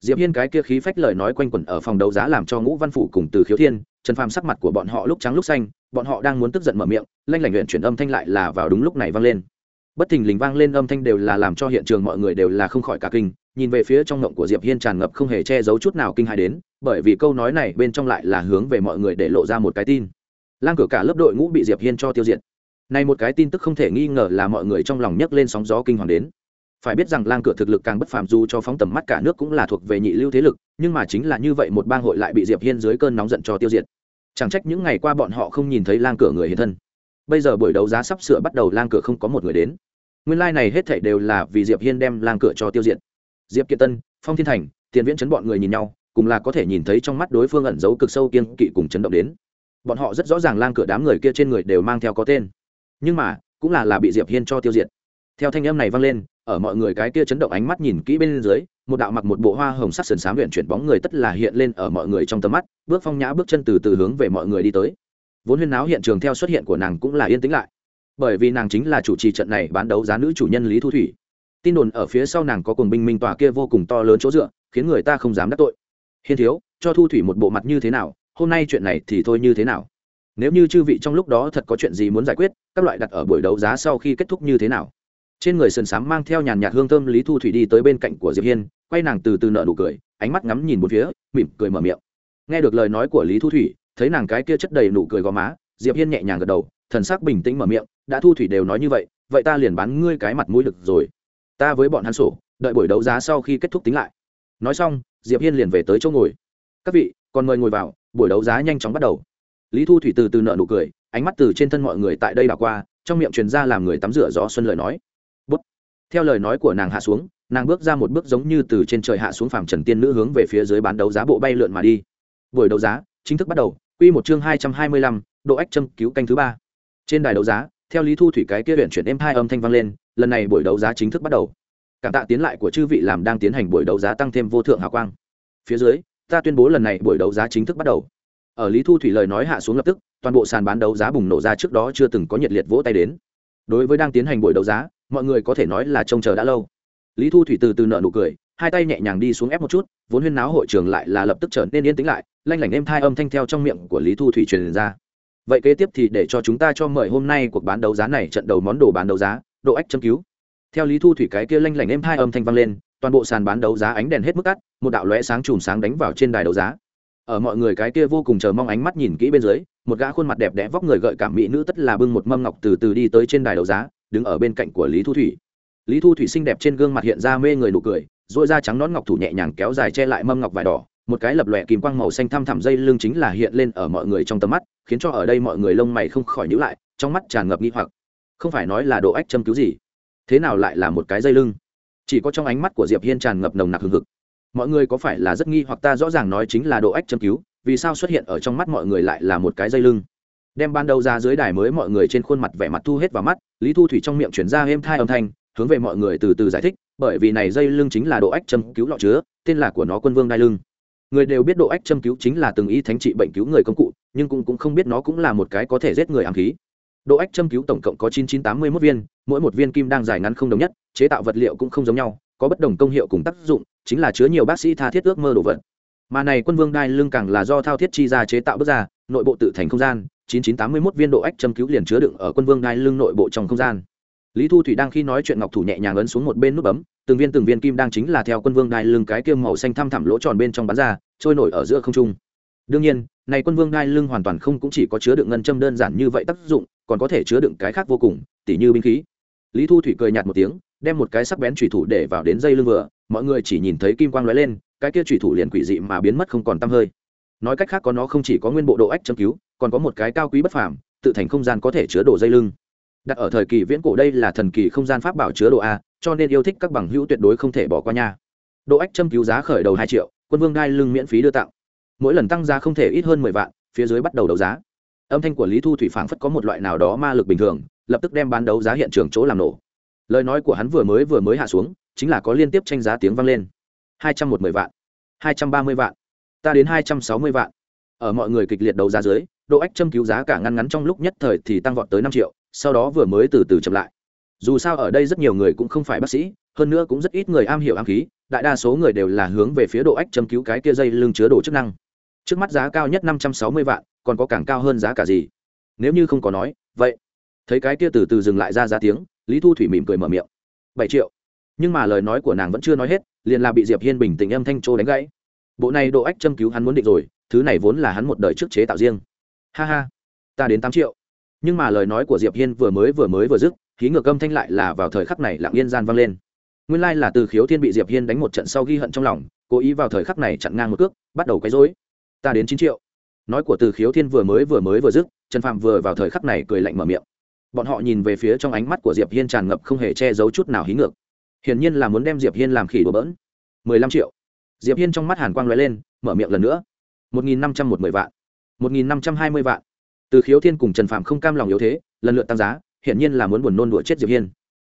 diệp hiên cái kia khí phách lời nói quanh quẩn ở phòng đấu giá làm cho ngũ văn Phủ cùng từ khiếu thiên, trần phàm sắc mặt của bọn họ lúc trắng lúc xanh, bọn họ đang muốn tức giận mở miệng, lanh lảnh luyện chuyển âm thanh lại là vào đúng lúc này vang lên. Bất thình lình vang lên âm thanh đều là làm cho hiện trường mọi người đều là không khỏi cả kinh, nhìn về phía trong ngộng của diệp hiên tràn ngập không hề che giấu chút nào kinh hãi đến, bởi vì câu nói này bên trong lại là hướng về mọi người để lộ ra một cái tin. Lang cửa cả lớp đội ngũ bị diệp hiên cho tiêu diệt. Này một cái tin tức không thể nghi ngờ là mọi người trong lòng nhấc lên sóng gió kinh hoàng đến phải biết rằng lang cửa thực lực càng bất phàm dù cho phóng tầm mắt cả nước cũng là thuộc về nhị lưu thế lực, nhưng mà chính là như vậy một bang hội lại bị diệp hiên dưới cơn nóng giận cho tiêu diệt. Chẳng trách những ngày qua bọn họ không nhìn thấy lang cửa người hiện thân. Bây giờ buổi đấu giá sắp sửa bắt đầu lang cửa không có một người đến. Nguyên lai này hết thảy đều là vì diệp hiên đem lang cửa cho tiêu diệt. Diệp kiệt tân, phong thiên thành, tiền viễn chấn bọn người nhìn nhau, cùng là có thể nhìn thấy trong mắt đối phương ẩn giấu cực sâu kiên kỵ cùng chấn động đến. Bọn họ rất rõ ràng lang cửa đám người kia trên người đều mang theo có tên. Nhưng mà, cũng là là bị diệp hiên cho tiêu diệt. Theo thanh âm này vang lên ở mọi người cái kia chấn động ánh mắt nhìn kỹ bên dưới, một đạo mặc một bộ hoa hồng sắc sườn xám luyện chuyển bóng người tất là hiện lên ở mọi người trong tầm mắt, bước phong nhã bước chân từ từ hướng về mọi người đi tới. Vốn huyên náo hiện trường theo xuất hiện của nàng cũng là yên tĩnh lại. Bởi vì nàng chính là chủ trì trận này bán đấu giá nữ chủ nhân lý thu thủy. Tin đồn ở phía sau nàng có cùng binh minh tòa kia vô cùng to lớn chỗ dựa, khiến người ta không dám đắc tội. Hiên thiếu, cho thu thủy một bộ mặt như thế nào, hôm nay chuyện này thì thôi như thế nào? Nếu như chư vị trong lúc đó thật có chuyện gì muốn giải quyết, các loại đặt ở buổi đấu giá sau khi kết thúc như thế nào? Trên người sườn sám mang theo nhàn nhạt hương thơm lý thu thủy đi tới bên cạnh của diệp hiên, quay nàng từ từ nợ nụ cười, ánh mắt ngắm nhìn một phía, mỉm cười mở miệng. Nghe được lời nói của lý thu thủy, thấy nàng cái kia chất đầy nụ cười gò má, diệp hiên nhẹ nhàng gật đầu, thần sắc bình tĩnh mở miệng, đã thu thủy đều nói như vậy vậy ta liền bán ngươi cái mặt mũi lực rồi. Ta với bọn hắn sổ, đợi buổi đấu giá sau khi kết thúc tính lại. Nói xong, diệp hiên liền về tới chỗ ngồi. Các vị, còn mời ngồi vào, buổi đấu giá nhanh chóng bắt đầu. Lý thu thủy từ từ nợ nụ cười, ánh mắt từ trên thân mọi người tại đây đảo qua, trong miệng truyền ra làm người tắm rửa gió xuân lời nói theo lời nói của nàng hạ xuống, nàng bước ra một bước giống như từ trên trời hạ xuống phàm trần tiên nữ hướng về phía dưới bán đấu giá bộ bay lượn mà đi. Buổi đấu giá chính thức bắt đầu, quy một chương hai trăm hai mươi lăm, độ ách châm cứu canh thứ ba. Trên đài đấu giá, theo lý thu thủy cái kia huyện chuyển êm hai âm thanh vang lên, lần này buổi đấu giá chính thức bắt đầu. Cảm tạ tiến lại của chư vị làm đang tiến hành buổi đấu giá tăng thêm vô thượng hào quang. Phía dưới, ta tuyên bố lần này buổi đấu giá chính thức bắt đầu. Ở lý thu thủy lời nói hạ xuống lập tức, toàn bộ sàn bán đấu giá bùng nổ ra trước đó chưa từng có nhiệt liệt vỗ tay đến. Đối với đang tiến hành buổi đấu giá mọi người có thể nói là trông chờ đã lâu. Lý thu thủy từ từ nợ nụ cười, hai tay nhẹ nhàng đi xuống ép một chút, vốn huyên náo hội trường lại là lập tức trở nên yên tĩnh lại, lanh lảnh êm thai âm thanh theo trong miệng của lý thu thủy truyền ra. Vậy kế tiếp thì để cho chúng ta cho mời hôm nay cuộc bán đấu giá này trận đầu món đồ bán đấu giá, độ ách châm cứu. Theo lý thu thủy cái kia lanh lảnh êm thai âm thanh vang lên, toàn bộ sàn bán đấu giá ánh đèn hết mức cắt một đạo lóe sáng chùm sáng đánh vào trên đài đấu giá. Ở mọi người cái kia vô cùng chờ mong ánh mắt nhìn kỹ bên dưới, một gã khuôn mặt đẹp đẽ vóc người gợi cảm mỹ nữ tất là bưng một mâm ngọc từ từ đi tới trên đài đấu giá đứng ở bên cạnh của lý thu thủy. Lý thu thủy xinh đẹp trên gương mặt hiện ra mê người nụ cười dội da trắng nón ngọc thủ nhẹ nhàng kéo dài che lại mâm ngọc vải đỏ, một cái lập lòe kìm quang màu xanh thăm thẳm dây lưng chính là hiện lên ở mọi người trong tầm mắt, khiến cho ở đây mọi người lông mày không khỏi nhíu lại, trong mắt tràn ngập nghi hoặc. Không phải nói là độ ách châm cứu gì, thế nào lại là một cái dây lưng? Chỉ có trong ánh mắt của diệp hiên tràn ngập nồng nặc hừng hực. Mọi người có phải là rất nghi hoặc ta rõ ràng nói chính là độ ách châm cứu, vì sao xuất hiện ở trong mắt mọi người lại là một cái dây lưng? Đem ban đầu ra dưới đài mới mọi người trên khuôn mặt vẻ mặt thu hết vào mắt lý thu thủy trong miệng chuyển ra êm thai âm thanh hướng về mọi người từ từ giải thích bởi vì này dây lưng chính là độ ách châm cứu lọ chứa tên là của nó quân vương đai lưng. Người đều biết độ ách châm cứu chính là từng ý thánh trị bệnh cứu người công cụ nhưng cũng, cũng không biết nó cũng là một cái có thể giết người ám khí. Độ ách châm cứu tổng cộng có chín chín tám mươi mốt viên mỗi một viên kim đang dài ngắn không đồng nhất chế tạo vật liệu cũng không giống nhau có bất đồng công hiệu cùng tác dụng chính là chứa nhiều bác sĩ tha thiết ước mơ đồ vật. Mà này quân vương đai lưng càng là do thao thiết chi ra chế tạo bước ra nội bộ tự thành không gian chín chín tám mươi mốt viên độ ách châm cứu liền chứa đựng ở quân vương đai lưng nội bộ trong không gian. Lý thu thủy đang khi nói chuyện ngọc thủ nhẹ nhàng ấn xuống một bên nút bấm, từng viên từng viên kim đang chính là theo quân vương đai lưng cái kia màu xanh thăm thẳm lỗ tròn bên trong bán ra, trôi nổi ở giữa không trung. Đương nhiên, này quân vương đai lưng hoàn toàn không cũng chỉ có chứa đựng ngân châm đơn giản như vậy tác dụng, còn có thể chứa đựng cái khác vô cùng, tỉ như binh khí. Lý thu thủy cười nhạt một tiếng, đem một cái sắc bén chủy thủ để vào đến dây lưng vừa, mọi người chỉ nhìn thấy kim quang lóe lên, cái kia chủy thủ liền quỷ dị mà biến mất không còn tăm hơi nói cách khác có nó không chỉ có nguyên bộ độ ách châm cứu, còn có một cái cao quý bất phàm, tự thành không gian có thể chứa đồ dây lưng. Đặt ở thời kỳ viễn cổ đây là thần kỳ không gian pháp bảo chứa đồ a, cho nên yêu thích các bằng hữu tuyệt đối không thể bỏ qua nha. Độ ách châm cứu giá khởi đầu hai triệu, quân vương đai lưng miễn phí đưa tặng. Mỗi lần tăng giá không thể ít hơn mười vạn, phía dưới bắt đầu đấu giá. Âm thanh của lý thu thủy phảng phất có một loại nào đó ma lực bình thường, lập tức đem bán đấu giá hiện trường chỗ làm nổ. Lời nói của hắn vừa mới vừa mới hạ xuống, chính là có liên tiếp tranh giá tiếng vang lên. Hai trăm một mươi vạn. Hai trăm ba mươi vạn ta đến hai trăm sáu mươi vạn. Ở mọi người kịch liệt đấu giá dưới độ ách châm cứu giá cả ngăn ngắn trong lúc nhất thời thì tăng vọt tới năm triệu, sau đó vừa mới từ từ chậm lại. Dù sao ở đây rất nhiều người cũng không phải bác sĩ, hơn nữa cũng rất ít người am hiểu am khí, đại đa số người đều là hướng về phía độ ách châm cứu cái kia dây lưng chứa đồ chức năng. Trước mắt giá cao nhất năm trăm sáu mươi vạn, còn có càng cao hơn giá cả gì? Nếu như không có nói, vậy. Thấy cái kia từ từ dừng lại ra giá tiếng, lý thu thủy mỉm cười mở miệng. Bảy triệu. Nhưng mà lời nói của nàng vẫn chưa nói hết, liền là bị diệp hiên bình tĩnh âm thanh trô đánh gãy bộ này độ ách châm cứu hắn muốn định rồi, thứ này vốn là hắn một đời trước chế tạo riêng. Ha ha, ta đến tám triệu. Nhưng mà lời nói của diệp hiên vừa mới vừa mới vừa dứt, khí ngược âm thanh lại là vào thời khắc này lặng yên gian vang lên. Nguyên lai là từ khiếu thiên bị diệp hiên đánh một trận sau ghi hận trong lòng, cố ý vào thời khắc này chặn ngang một cước, bắt đầu quấy rối. Ta đến chín triệu. Nói của từ khiếu thiên vừa mới vừa mới vừa dứt, trần phạm vừa vào thời khắc này cười lạnh mở miệng. Bọn họ nhìn về phía trong ánh mắt của diệp hiên tràn ngập không hề che giấu chút nào hí ngược. Hiển nhiên là muốn đem diệp hiên làm khỉ đùa bỡn. mười lăm triệu diệp hiên trong mắt hàn quang lóe lên, mở miệng lần nữa. Một nghìn năm trăm một mươi vạn. Một nghìn năm trăm hai mươi vạn. Từ khiếu thiên cùng trần phạm không cam lòng yếu thế, lần lượt tăng giá, hiển nhiên là muốn buồn nôn đùa chết diệp hiên.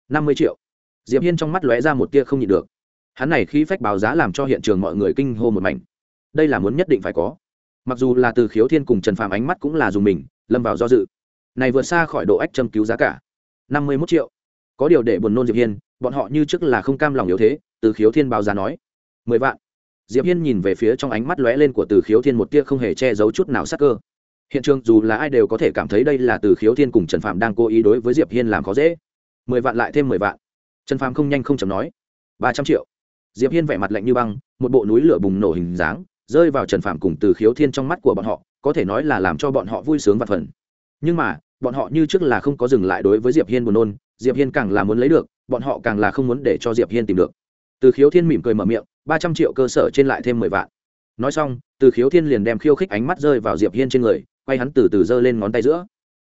Năm mươi triệu. Diệp hiên trong mắt lóe ra một tia không nhịn được. Hắn này khí phách báo giá làm cho hiện trường mọi người kinh hô một mảnh. Đây là muốn nhất định phải có. Mặc dù là từ khiếu thiên cùng trần phạm ánh mắt cũng là dùng mình, lâm vào do dự. Này vượt xa khỏi độ ách châm cứu giá cả. Năm mươi mốt triệu. Có điều để buồn nôn diệp hiên, bọn họ như trước là không cam lòng yếu thế, từ khiếu thiên báo giá nói. Mười vạn diệp hiên nhìn về phía trong ánh mắt lóe lên của từ khiếu thiên một tia không hề che giấu chút nào sắc cơ. Hiện trường dù là ai đều có thể cảm thấy đây là từ khiếu thiên cùng trần phạm đang cố ý đối với diệp hiên làm khó dễ. Mười vạn lại thêm mười vạn. Trần phạm không nhanh không chậm nói. Ba trăm triệu. Diệp hiên vẻ mặt lạnh như băng, một bộ núi lửa bùng nổ hình dáng, rơi vào trần phạm cùng từ khiếu thiên trong mắt của bọn họ, có thể nói là làm cho bọn họ vui sướng và phần. Nhưng mà, bọn họ như trước là không có dừng lại đối với diệp hiên buồn nôn, diệp hiên càng là muốn lấy được, bọn họ càng là không muốn để cho diệp hiên tìm được. Từ khiếu thiên mỉm cười mở miệng ba trăm triệu cơ sở trên lại thêm mười vạn. Nói xong, từ khiếu thiên liền đem khiêu khích ánh mắt rơi vào diệp hiên trên người, quay hắn từ từ giơ lên ngón tay giữa.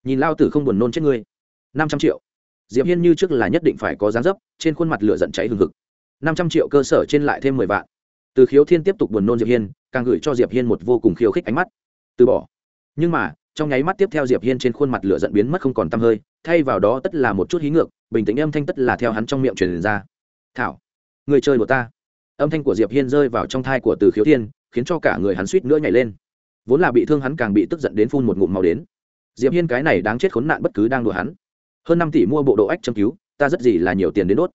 Nhìn lao tử không buồn nôn chết ngươi. Năm trăm triệu. Diệp hiên như trước là nhất định phải có dáng dấp, trên khuôn mặt lửa giận cháy hừng hực. Năm trăm triệu cơ sở trên lại thêm mười vạn. Từ khiếu thiên tiếp tục buồn nôn diệp hiên, càng gửi cho diệp hiên một vô cùng khiêu khích ánh mắt. Từ bỏ. Nhưng mà, trong nháy mắt tiếp theo diệp hiên trên khuôn mặt lửa giận biến mất không còn tăm hơi, thay vào đó tất là một chút hí ngược, bình tĩnh âm thanh tất là theo hắn trong miệng truyền ra. Thảo, người chơi của ta âm thanh của diệp hiên rơi vào trong thai của từ khiếu thiên, khiến cho cả người hắn suýt nữa nhảy lên. Vốn là bị thương hắn càng bị tức giận đến phun một ngụm màu đến. Diệp hiên cái này đáng chết khốn nạn bất cứ đang đùa hắn. Hơn năm tỷ mua bộ độ ách châm cứu, ta rất gì là nhiều tiền đến đốt.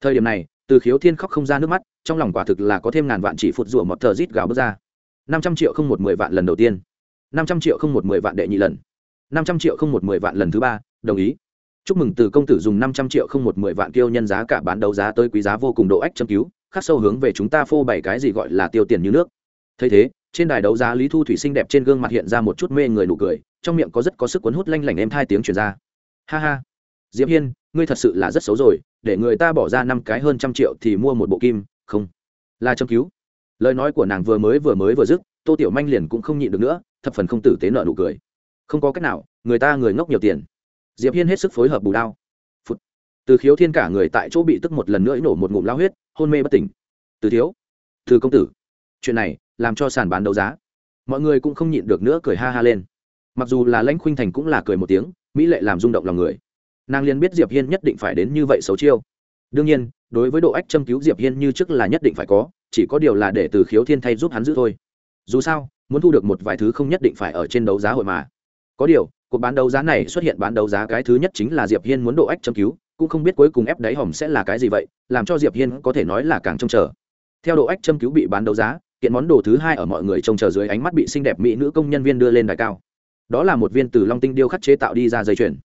Thời điểm này, từ khiếu thiên khóc không ra nước mắt, trong lòng quả thực là có thêm ngàn vạn chỉ phụt rủa một thờ rít gào bước ra. Năm trăm triệu không một mười vạn lần đầu tiên. Năm trăm triệu không một mười vạn đệ nhị lần. Năm trăm triệu không một mười vạn lần thứ ba, đồng ý. Chúc mừng từ công tử dùng năm trăm triệu không một mười vạn tiêu nhân giá cả bán đấu giá tới quý giá vô cùng độ ách châm cứu khắc sâu hướng về chúng ta phô bày cái gì gọi là tiêu tiền như nước. Thấy thế, trên đài đấu giá lý thu thủy xinh đẹp trên gương mặt hiện ra một chút mê người nụ cười, trong miệng có rất có sức cuốn hút lanh lảnh em hai tiếng truyền ra. Ha ha. Diệp hiên, ngươi thật sự là rất xấu rồi, để người ta bỏ ra năm cái hơn trăm triệu thì mua một bộ kim, không. Là châm cứu. Lời nói của nàng vừa mới vừa mới vừa dứt, tô tiểu manh liền cũng không nhịn được nữa, thập phần không tử tế nợ nụ cười. Không có cách nào, người ta người ngốc nhiều tiền. Diệp hiên hết sức phối hợp bù đao từ khiếu thiên cả người tại chỗ bị tức một lần nữa nổ một ngụm lao huyết, hôn mê bất tỉnh. Từ thiếu, từ công tử, chuyện này làm cho sàn bán đấu giá. Mọi người cũng không nhịn được nữa cười ha ha lên. Mặc dù là lãnh khuynh thành cũng là cười một tiếng, mỹ lệ làm rung động lòng người. Nàng liền biết diệp hiên nhất định phải đến như vậy xấu chiêu. Đương nhiên, đối với độ ách châm cứu diệp hiên như trước là nhất định phải có, chỉ có điều là để từ khiếu thiên thay giúp hắn giữ thôi. Dù sao, muốn thu được một vài thứ không nhất định phải ở trên đấu giá hội mà. Có điều, cuộc bán đấu giá này xuất hiện bán đấu giá cái thứ nhất chính là diệp hiên muốn độ ách châm cứu cũng không biết cuối cùng ép đáy hòm sẽ là cái gì vậy, làm cho diệp hiên có thể nói là càng trông chờ. Theo độ ách châm cứu bị bán đấu giá, kiện món đồ thứ hai ở mọi người trông chờ dưới ánh mắt bị xinh đẹp mỹ nữ công nhân viên đưa lên đài cao. Đó là một viên từ long tinh điêu khắc chế tạo đi ra dây chuyền.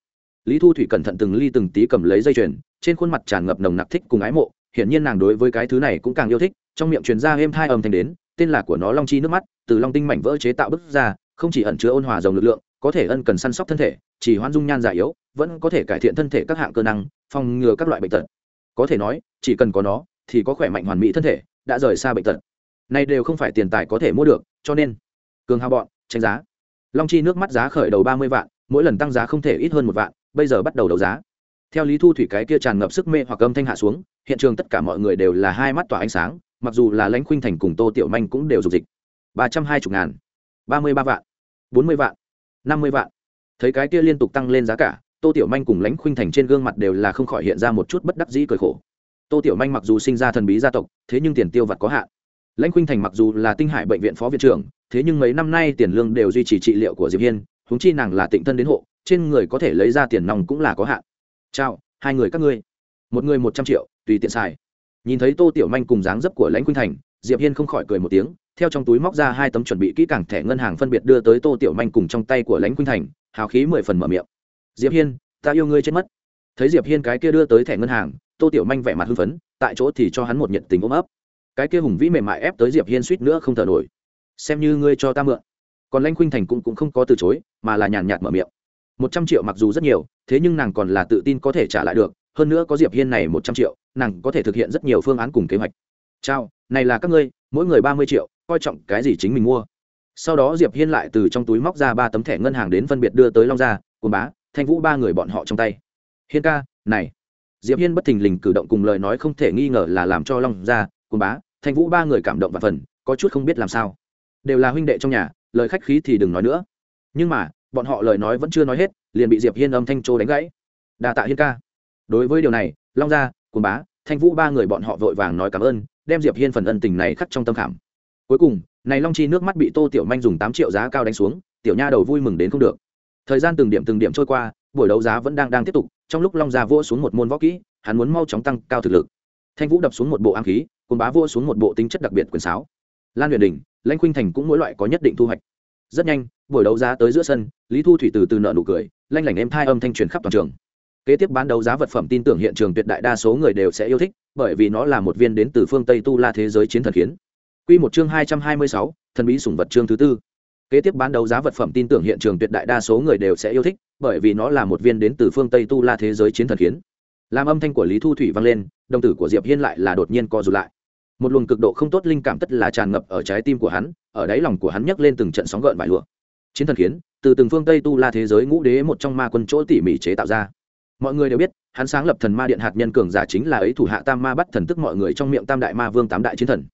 Lý thu thủy cẩn thận từng ly từng tí cầm lấy dây chuyền, trên khuôn mặt tràn ngập nồng nặc thích cùng ái mộ, hiển nhiên nàng đối với cái thứ này cũng càng yêu thích, trong miệng truyền ra êm thai âm thanh đến, tên là của nó long chi nước mắt, từ long tinh mảnh vỡ chế tạo bức ra, không chỉ ẩn chứa ôn hòa dòng lực lượng có thể ân cần săn sóc thân thể, chỉ hoan dung nhan già yếu, vẫn có thể cải thiện thân thể các hạng cơ năng, phòng ngừa các loại bệnh tật. Có thể nói, chỉ cần có nó, thì có khỏe mạnh hoàn mỹ thân thể, đã rời xa bệnh tật. Này đều không phải tiền tài có thể mua được, cho nên, cường hào bọn, tranh giá. Long chi nước mắt giá khởi đầu ba mươi vạn, mỗi lần tăng giá không thể ít hơn một vạn, bây giờ bắt đầu đấu giá. Theo lý thu thủy cái kia tràn ngập sức mê hoặc âm thanh hạ xuống, hiện trường tất cả mọi người đều là hai mắt tỏa ánh sáng, mặc dù là lãnh khuynh thành cùng tô tiểu manh cũng đều dục dịch. Ba trăm hai mươi ngàn, ba mươi ba vạn, bốn mươi vạn năm mươi vạn. Thấy cái kia liên tục tăng lên giá cả, tô tiểu manh cùng lãnh khuynh thành trên gương mặt đều là không khỏi hiện ra một chút bất đắc dĩ cười khổ. Tô tiểu manh mặc dù sinh ra thần bí gia tộc, thế nhưng tiền tiêu vặt có hạn. Lãnh khuynh thành mặc dù là tinh hải bệnh viện phó viện trưởng, thế nhưng mấy năm nay tiền lương đều duy trì trị liệu của diệp hiên húng chi nàng là tịnh thân đến hộ, trên người có thể lấy ra tiền nòng cũng là có hạn. Chào, hai người các ngươi. Một người một trăm triệu, tùy tiện xài. Nhìn thấy tô tiểu manh cùng dáng dấp của lãnh khuynh thành, diệp hiên không khỏi cười một tiếng theo trong túi móc ra hai tấm chuẩn bị kỹ càng thẻ ngân hàng phân biệt đưa tới tô tiểu manh cùng trong tay của lãnh khuynh thành hào khí mười phần mở miệng. Diệp hiên ta yêu ngươi chết mất. Thấy diệp hiên cái kia đưa tới thẻ ngân hàng tô tiểu manh vẻ mặt hưng phấn tại chỗ thì cho hắn một nhiệt tình ôm ấp. Cái kia hùng vĩ mềm mại ép tới diệp hiên suýt nữa không thở nổi. Xem như ngươi cho ta mượn. Còn lãnh khuynh thành cũng, cũng không có từ chối mà là nhàn nhạt mở miệng. Một trăm triệu mặc dù rất nhiều thế nhưng nàng còn là tự tin có thể trả lại được hơn nữa có diệp hiên này một trăm triệu nàng có thể thực hiện rất nhiều phương án cùng kế hoạch. Chào này là các ngươi mỗi người ba mươi triệu coi trọng cái gì chính mình mua. Sau đó diệp hiên lại từ trong túi móc ra ba tấm thẻ ngân hàng đến phân biệt đưa tới long gia cồn bá, thanh vũ ba người bọn họ trong tay. Hiên ca, này. Diệp hiên bất thình lình cử động cùng lời nói không thể nghi ngờ là làm cho long gia cồn bá, thanh vũ ba người cảm động và phần, có chút không biết làm sao. Đều là huynh đệ trong nhà, lời khách khí thì đừng nói nữa. Nhưng mà, bọn họ lời nói vẫn chưa nói hết, liền bị diệp hiên âm thanh trô đánh gãy. Đà tạ hiên ca. Đối với điều này, long gia cồn bá, thanh vũ ba người bọn họ vội vàng nói cảm ơn, đem diệp hiên phần ân tình này khắc trong tâm khảm cuối cùng, này long chi nước mắt bị tô tiểu manh dùng tám triệu giá cao đánh xuống, tiểu nha đầu vui mừng đến không được. Thời gian từng điểm từng điểm trôi qua, buổi đấu giá vẫn đang đang tiếp tục, trong lúc long gia vỗ xuống một môn võ kỹ, hắn muốn mau chóng tăng cao thực lực. Thanh vũ đập xuống một bộ am khí cồn bá vỗ xuống một bộ tính chất đặc biệt quyền sáo. Lan huyền đình, lãnh khuynh thành cũng mỗi loại có nhất định thu hoạch. Rất nhanh, buổi đấu giá tới giữa sân, lý thu thủy từ từ nợ nụ cười, lanh lảnh em thai âm thanh truyền khắp toàn trường. Kế tiếp bán đấu giá vật phẩm tin tưởng hiện trường tuyệt đại đa số người đều sẽ yêu thích, bởi vì nó là một viên đến từ phương tây tu la thế giới chiến thần khiến. Quy một chương hai trăm hai mươi sáu, thần bí sủng vật chương thứ tư. Kế tiếp bán đấu giá vật phẩm tin tưởng hiện trường tuyệt đại đa số người đều sẽ yêu thích, bởi vì nó là một viên đến từ phương tây tu la thế giới chiến thần khiến làm âm thanh của lý thu thủy vang lên, đồng tử của diệp hiên lại là đột nhiên co rụt lại. Một luồng cực độ không tốt linh cảm tất là tràn ngập ở trái tim của hắn, ở đáy lòng của hắn nhấc lên từng trận sóng gợn vài lụa. Chiến thần khiến từ từng phương tây tu la thế giới ngũ đế một trong ma quân chỗ tỉ mỉ chế tạo ra. Mọi người đều biết, hắn sáng lập thần ma điện hạt nhân cường giả chính là ấy thủ hạ tam ma bắt thần tức mọi người trong miệng tam đại ma vương tám đại chiến thần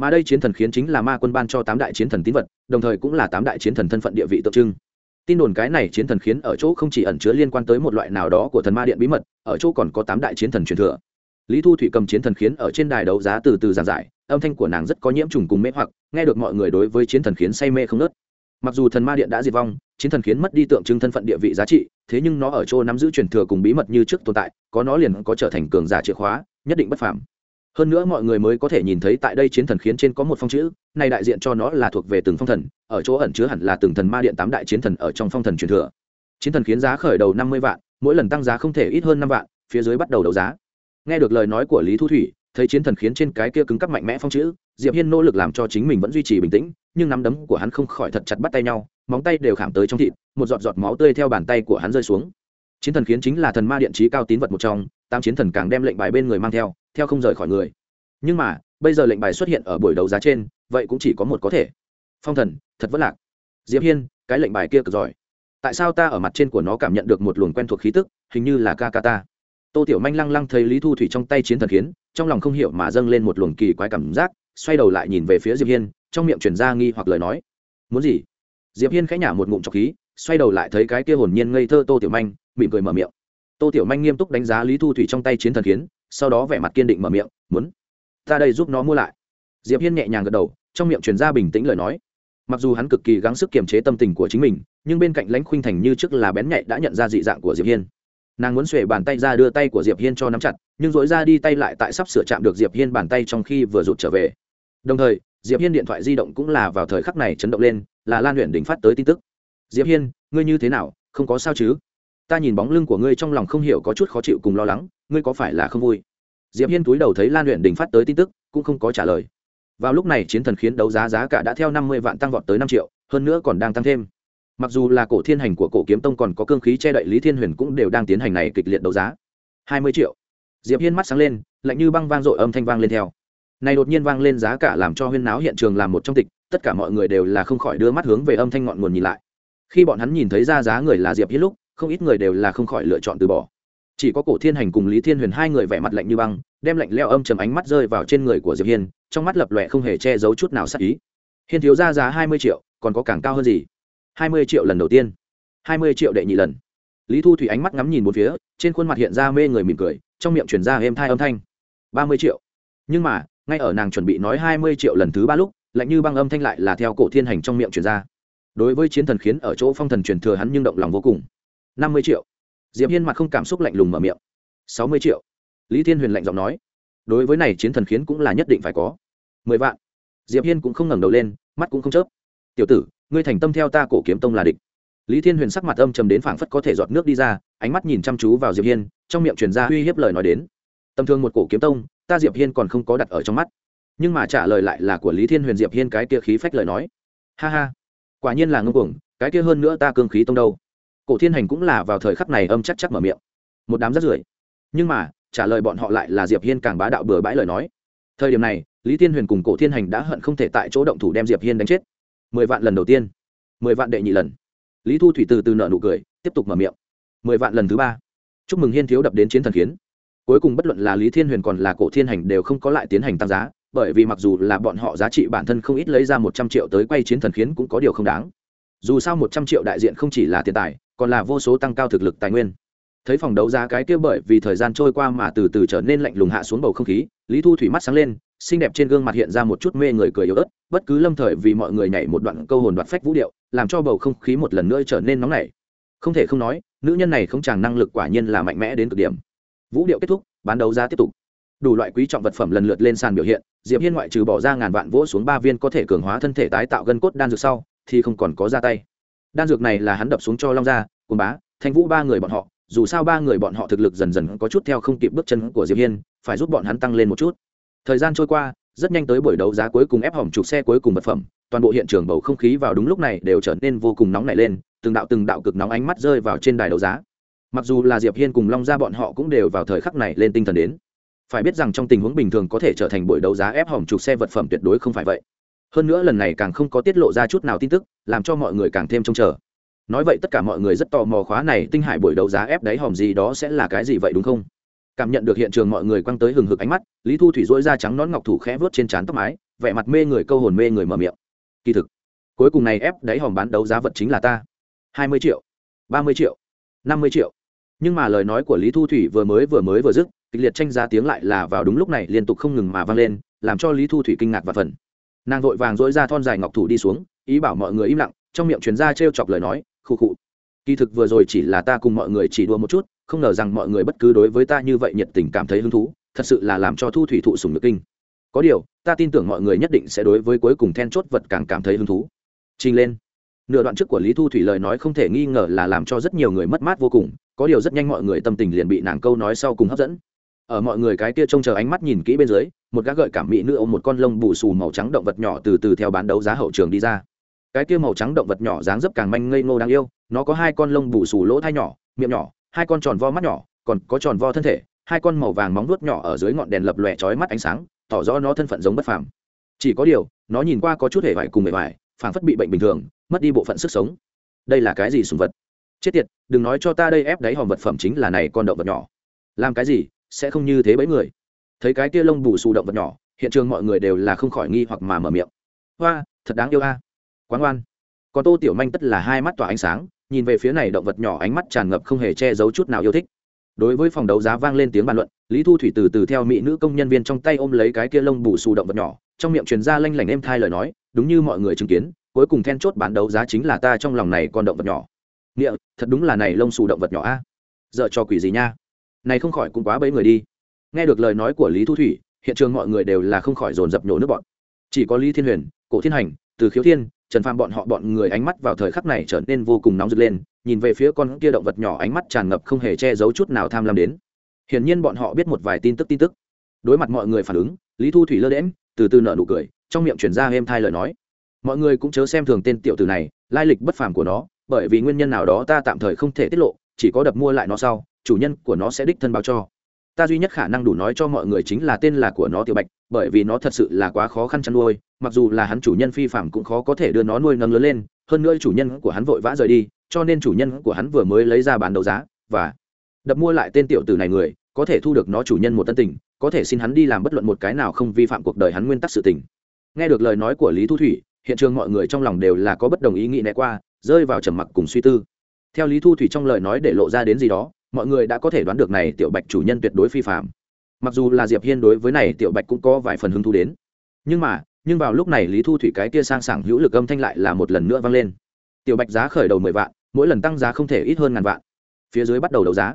mà đây chiến thần khiến chính là ma quân ban cho tám đại chiến thần tín vật, đồng thời cũng là tám đại chiến thần thân phận địa vị tượng trưng. Tin đồn cái này chiến thần khiến ở chỗ không chỉ ẩn chứa liên quan tới một loại nào đó của thần ma điện bí mật, ở chỗ còn có tám đại chiến thần truyền thừa. Lý thu thủy cầm chiến thần khiến ở trên đài đấu giá từ từ giàn giải, âm thanh của nàng rất có nhiễm trùng cùng mê hoặc, nghe được mọi người đối với chiến thần khiến say mê không nớt mặc dù thần ma điện đã diệt vong, chiến thần khiến mất đi tượng trưng thân phận địa vị giá trị, thế nhưng nó ở chỗ nắm giữ truyền thừa cùng bí mật như trước tồn tại, có nó liền có trở thành cường giả chìa khóa, nhất định bất phàm hơn nữa mọi người mới có thể nhìn thấy tại đây chiến thần khiến trên có một phong chữ, này đại diện cho nó là thuộc về từng phong thần, ở chỗ ẩn chứa hẳn là từng thần ma điện tám đại chiến thần ở trong phong thần truyền thừa. Chiến thần khiến giá khởi đầu năm mươi vạn, mỗi lần tăng giá không thể ít hơn năm vạn, phía dưới bắt đầu đấu giá. Nghe được lời nói của lý thu thủy, thấy chiến thần khiến trên cái kia cứng cắp mạnh mẽ phong chữ, diệp hiên nỗ lực làm cho chính mình vẫn duy trì bình tĩnh, nhưng nắm đấm của hắn không khỏi thật chặt bắt tay nhau, móng tay đều khảm tới trong thịt, một giọt giọt máu tươi theo bàn tay của hắn rơi xuống. Chiến thần khiến chính là thần ma điện trí cao tín vật một trong tám chiến thần càng đem lệnh bài bên người mang theo theo không rời khỏi người. Nhưng mà, bây giờ lệnh bài xuất hiện ở buổi đấu giá trên, vậy cũng chỉ có một có thể. Phong thần, thật vất lạc. Diệp hiên, cái lệnh bài kia cực giỏi. Tại sao ta ở mặt trên của nó cảm nhận được một luồng quen thuộc khí tức, hình như là ca ca ta tô tiểu manh lăng lăng thấy lý thu thủy trong tay chiến thần khiến trong lòng không hiểu mà dâng lên một luồng kỳ quái cảm giác, xoay đầu lại nhìn về phía diệp hiên, trong miệng truyền ra nghi hoặc lời nói. Muốn gì? Diệp hiên khẽ nhả một ngụm trọc khí, xoay đầu lại thấy cái kia hồn nhiên ngây thơ tô tiểu manh, mỉm cười mở miệng tô tiểu manh nghiêm túc đánh giá lý thu thủy trong tay chiến thần khiến sau đó vẻ mặt kiên định mở miệng, muốn, ta đây giúp nó mua lại. Diệp hiên nhẹ nhàng gật đầu, trong miệng truyền ra bình tĩnh lời nói. Mặc dù hắn cực kỳ gắng sức kiềm chế tâm tình của chính mình, nhưng bên cạnh lãnh khuynh thành như trước là bén nhạy đã nhận ra dị dạng của diệp hiên. Nàng muốn xuể bàn tay ra đưa tay của diệp hiên cho nắm chặt, nhưng dối ra đi tay lại tại sắp sửa chạm được diệp hiên bàn tay trong khi vừa rụt trở về. Đồng thời, diệp hiên điện thoại di động cũng là vào thời khắc này chấn động lên, là lan luyện đỉnh phát tới tin tức. Diệp hiên, ngươi như thế nào? Không có sao chứ? Ta nhìn bóng lưng của ngươi trong lòng không hiểu có chút khó chịu cùng lo lắng, ngươi có phải là không vui? Diệp hiên túi đầu thấy lan luyện đình phát tới tin tức, cũng không có trả lời. Vào lúc này chiến thần khiến đấu giá giá cả đã theo năm mươi vạn tăng vọt tới năm triệu, hơn nữa còn đang tăng thêm. Mặc dù là cổ thiên hành của cổ kiếm tông còn có cương khí che đậy lý thiên huyền cũng đều đang tiến hành này kịch liệt đấu giá. Hai mươi triệu. Diệp hiên mắt sáng lên, lạnh như băng vang dội âm thanh vang lên theo. Này đột nhiên vang lên giá cả làm cho huyên náo hiện trường làm một trong tịch, tất cả mọi người đều là không khỏi đưa mắt hướng về âm thanh ngọn nguồn nhìn lại. Khi bọn hắn nhìn thấy ra giá người là diệp hiên lúc không ít người đều là không khỏi lựa chọn từ bỏ. Chỉ có cổ thiên hành cùng lý thiên huyền hai người vẻ mặt lạnh như băng, đem lạnh leo âm chầm ánh mắt rơi vào trên người của diệp hiên, trong mắt lập lòe không hề che giấu chút nào sắc ý. Hiên thiếu ra giá hai mươi triệu, còn có càng cao hơn gì? Hai mươi triệu lần đầu tiên. Hai mươi triệu đệ nhị lần. Lý thu thủy ánh mắt ngắm nhìn một phía, trên khuôn mặt hiện ra mê người mỉm cười, trong miệng chuyển ra êm thai âm thanh. Ba mươi triệu. Nhưng mà, ngay ở nàng chuẩn bị nói hai mươi triệu lần thứ ba lúc, lạnh như băng âm thanh lại là theo cổ thiên hành trong miệng chuyển ra. Đối với chiến thần khiến ở chỗ phong thần truyền thừa hắn nhưng động lòng vô cùng năm mươi triệu. Diệp hiên mặt không cảm xúc lạnh lùng mở miệng. Sáu mươi triệu. Lý thiên huyền lạnh giọng nói. Đối với này chiến thần khiến cũng là nhất định phải có. Mười vạn. Diệp hiên cũng không ngẩng đầu lên, mắt cũng không chớp. Tiểu tử, ngươi thành tâm theo ta cổ kiếm tông là địch. Lý thiên huyền sắc mặt âm trầm đến phảng phất có thể giọt nước đi ra, ánh mắt nhìn chăm chú vào diệp hiên, trong miệng truyền ra uy hiếp lời nói đến. Tầm thường một cổ kiếm tông, ta diệp hiên còn không có đặt ở trong mắt. Nhưng mà trả lời lại là của lý thiên huyền diệp hiên cái kia khí phách lời nói. Ha ha. Quả nhiên là ngông cuồng, cái kia hơn nữa ta cương khí tông đâu? Cổ thiên hành cũng là vào thời khắc này âm chắc chắc mở miệng. Một đám rất rưởi. Nhưng mà, trả lời bọn họ lại là diệp hiên càng bá đạo bừa bãi lời nói. Thời điểm này, lý thiên huyền cùng cổ thiên hành đã hận không thể tại chỗ động thủ đem diệp hiên đánh chết. Mười vạn lần đầu tiên. Mười vạn đệ nhị lần. Lý thu thủy từ từ nợ nụ cười, tiếp tục mở miệng. Mười vạn lần thứ ba. Chúc mừng hiên thiếu đập đến chiến thần khiến cuối cùng bất luận là lý thiên huyền còn là cổ thiên hành đều không có lại tiến hành tăng giá, bởi vì mặc dù là bọn họ giá trị bản thân không ít lấy ra một trăm triệu tới quay chiến thần khiến cũng có điều không đáng. Dù sao một trăm triệu đại diện không chỉ là tiền tài còn là vô số tăng cao thực lực tài nguyên. Thấy phòng đấu giá cái kia bởi vì thời gian trôi qua mà từ từ trở nên lạnh lùng hạ xuống bầu không khí, lý thu thủy mắt sáng lên, xinh đẹp trên gương mặt hiện ra một chút mê người cười yếu ớt, bất cứ lâm thời vì mọi người nhảy một đoạn câu hồn đoạt phách vũ điệu, làm cho bầu không khí một lần nữa trở nên nóng nảy. Không thể không nói, nữ nhân này không chàng năng lực quả nhiên là mạnh mẽ đến cực điểm. Vũ điệu kết thúc, bán đấu giá tiếp tục. Đủ loại quý trọng vật phẩm lần lượt lên sàn biểu hiện, diệp hiên ngoại trừ bỏ ra ngàn vạn vỗ xuống ba viên có thể cường hóa thân thể tái tạo gân cốt đan dược sau, thì không còn có ra tay đan dược này là hắn đập xuống cho long gia cồn bá, thanh vũ ba người bọn họ, dù sao ba người bọn họ thực lực dần dần có chút theo không kịp bước chân của diệp hiên, phải giúp bọn hắn tăng lên một chút. Thời gian trôi qua, rất nhanh tới buổi đấu giá cuối cùng ép hỏng chục xe cuối cùng vật phẩm, toàn bộ hiện trường bầu không khí vào đúng lúc này đều trở nên vô cùng nóng nảy lên, từng đạo từng đạo cực nóng ánh mắt rơi vào trên đài đấu giá. Mặc dù là diệp hiên cùng long gia bọn họ cũng đều vào thời khắc này lên tinh thần đến. Phải biết rằng trong tình huống bình thường có thể trở thành buổi đấu giá ép hỏng chục xe vật phẩm tuyệt đối không phải vậy hơn nữa lần này càng không có tiết lộ ra chút nào tin tức, làm cho mọi người càng thêm trông chờ. Nói vậy tất cả mọi người rất tò mò khóa này tinh hải buổi đấu giá ép đáy hòm gì đó sẽ là cái gì vậy đúng không? Cảm nhận được hiện trường mọi người quăng tới hừng hực ánh mắt, lý thu thủy dỗi da trắng nón ngọc thủ khẽ vớt trên trán tóc mái, vẻ mặt mê người câu hồn mê người mở miệng. Kỳ thực, cuối cùng này ép đáy hòm bán đấu giá vật chính là ta. Hai mươi triệu, ba mươi triệu, năm mươi triệu. Nhưng mà lời nói của lý thu thủy vừa mới vừa mới vừa dứt, kịch liệt tranh giá tiếng lại là vào đúng lúc này liên tục không ngừng mà vang lên, làm cho lý thu thủy kinh ngạc và phần nàng vội vàng dỗi ra thon dài ngọc thủ đi xuống, ý bảo mọi người im lặng, trong miệng truyền ra t chọc lời nói, khụ khụ, kỳ thực vừa rồi chỉ là ta cùng mọi người chỉ đua một chút, không ngờ rằng mọi người bất cứ đối với ta như vậy nhiệt tình cảm thấy hứng thú, thật sự là làm cho thu thủy thụ sùng nước kinh. Có điều, ta tin tưởng mọi người nhất định sẽ đối với cuối cùng then chốt vật càng cảm thấy hứng thú. Trình lên. Nửa đoạn trước của lý thu thủy lời nói không thể nghi ngờ là làm cho rất nhiều người mất mát vô cùng, có điều rất nhanh mọi người tâm tình liền bị nàng câu nói sau cùng hấp dẫn. Ở mọi người cái kia trông chờ ánh mắt nhìn kỹ bên dưới một gã gợi cảm mỹ nữ ôm một con lông bù xù màu trắng động vật nhỏ từ từ theo bán đấu giá hậu trường đi ra. Cái kia màu trắng động vật nhỏ dáng dấp càng manh ngây ngô đáng yêu, nó có hai con lông bù xù lỗ thai nhỏ, miệng nhỏ, hai con tròn vo mắt nhỏ, còn có tròn vo thân thể, hai con màu vàng móng nuốt nhỏ ở dưới ngọn đèn lập lòe chói mắt ánh sáng, tỏ rõ nó thân phận giống bất phàm. Chỉ có điều, nó nhìn qua có chút hề vải cùng hề vải phảng phất bị bệnh bình thường, mất đi bộ phận sức sống. Đây là cái gì sùng vật? Chết tiệt, đừng nói cho ta đây ép đáy hòm vật phẩm chính là này con động vật nhỏ. Làm cái gì, sẽ không như thế bấy người thấy cái kia lông bù xù động vật nhỏ, hiện trường mọi người đều là không khỏi nghi hoặc mà mở miệng. Hoa, thật đáng yêu a. À. quán oan. Còn tô tiểu manh tất là hai mắt tỏa ánh sáng, nhìn về phía này động vật nhỏ ánh mắt tràn ngập không hề che giấu chút nào yêu thích. Đối với phòng đấu giá vang lên tiếng bàn luận, lý thu thủy từ từ theo mỹ nữ công nhân viên trong tay ôm lấy cái kia lông bù xù động vật nhỏ, trong miệng truyền ra lanh lảnh êm thai lời nói, đúng như mọi người chứng kiến, cuối cùng then chốt bán đấu giá chính là ta trong lòng này con động vật nhỏ. Nghĩa, thật đúng là này lông xù động vật nhỏ a. À? dợ cho quỷ gì nha. Này không khỏi cũng quá bấy người đi nghe được lời nói của lý thu thủy, hiện trường mọi người đều là không khỏi dồn dập nhổ nước bọn. Chỉ có lý thiên huyền, cổ thiên hành, từ khiếu thiên, trần phàm bọn họ bọn người ánh mắt vào thời khắc này trở nên vô cùng nóng rực lên, nhìn về phía con kia động vật nhỏ ánh mắt tràn ngập không hề che giấu chút nào tham lam đến. Hiển nhiên bọn họ biết một vài tin tức tin tức. Đối mặt mọi người phản ứng, lý thu thủy lơ đễm từ từ nợ nụ cười, trong miệng chuyển ra êm thai lời nói. Mọi người cũng chớ xem thường tên tiểu tử này, lai lịch bất phàm của nó, bởi vì nguyên nhân nào đó ta tạm thời không thể tiết lộ, chỉ có đập mua lại nó sau, chủ nhân của nó sẽ đích thân báo cho ta duy nhất khả năng đủ nói cho mọi người chính là tên là của nó tiểu bạch, bởi vì nó thật sự là quá khó khăn chăn nuôi, mặc dù là hắn chủ nhân phi phạm cũng khó có thể đưa nó nuôi nâng lớn lên, hơn nữa chủ nhân của hắn vội vã rời đi, cho nên chủ nhân của hắn vừa mới lấy ra bán đấu giá, và đập mua lại tên tiểu tử này người, có thể thu được nó chủ nhân một tân tình, có thể xin hắn đi làm bất luận một cái nào không vi phạm cuộc đời hắn nguyên tắc sự tình. Nghe được lời nói của lý thu thủy, hiện trường mọi người trong lòng đều là có bất đồng ý nghĩ né qua, rơi vào trầm mặc cùng suy tư. Theo lý thu thủy trong lời nói để lộ ra đến gì đó mọi người đã có thể đoán được này tiểu bạch chủ nhân tuyệt đối phi phạm. Mặc dù là diệp hiên đối với này tiểu bạch cũng có vài phần hứng thú đến, nhưng mà, nhưng vào lúc này lý thu thủy cái kia sang sảng hữu lực âm thanh lại là một lần nữa vang lên. Tiểu bạch giá khởi đầu mười vạn, mỗi lần tăng giá không thể ít hơn ngàn vạn. Phía dưới bắt đầu đấu giá.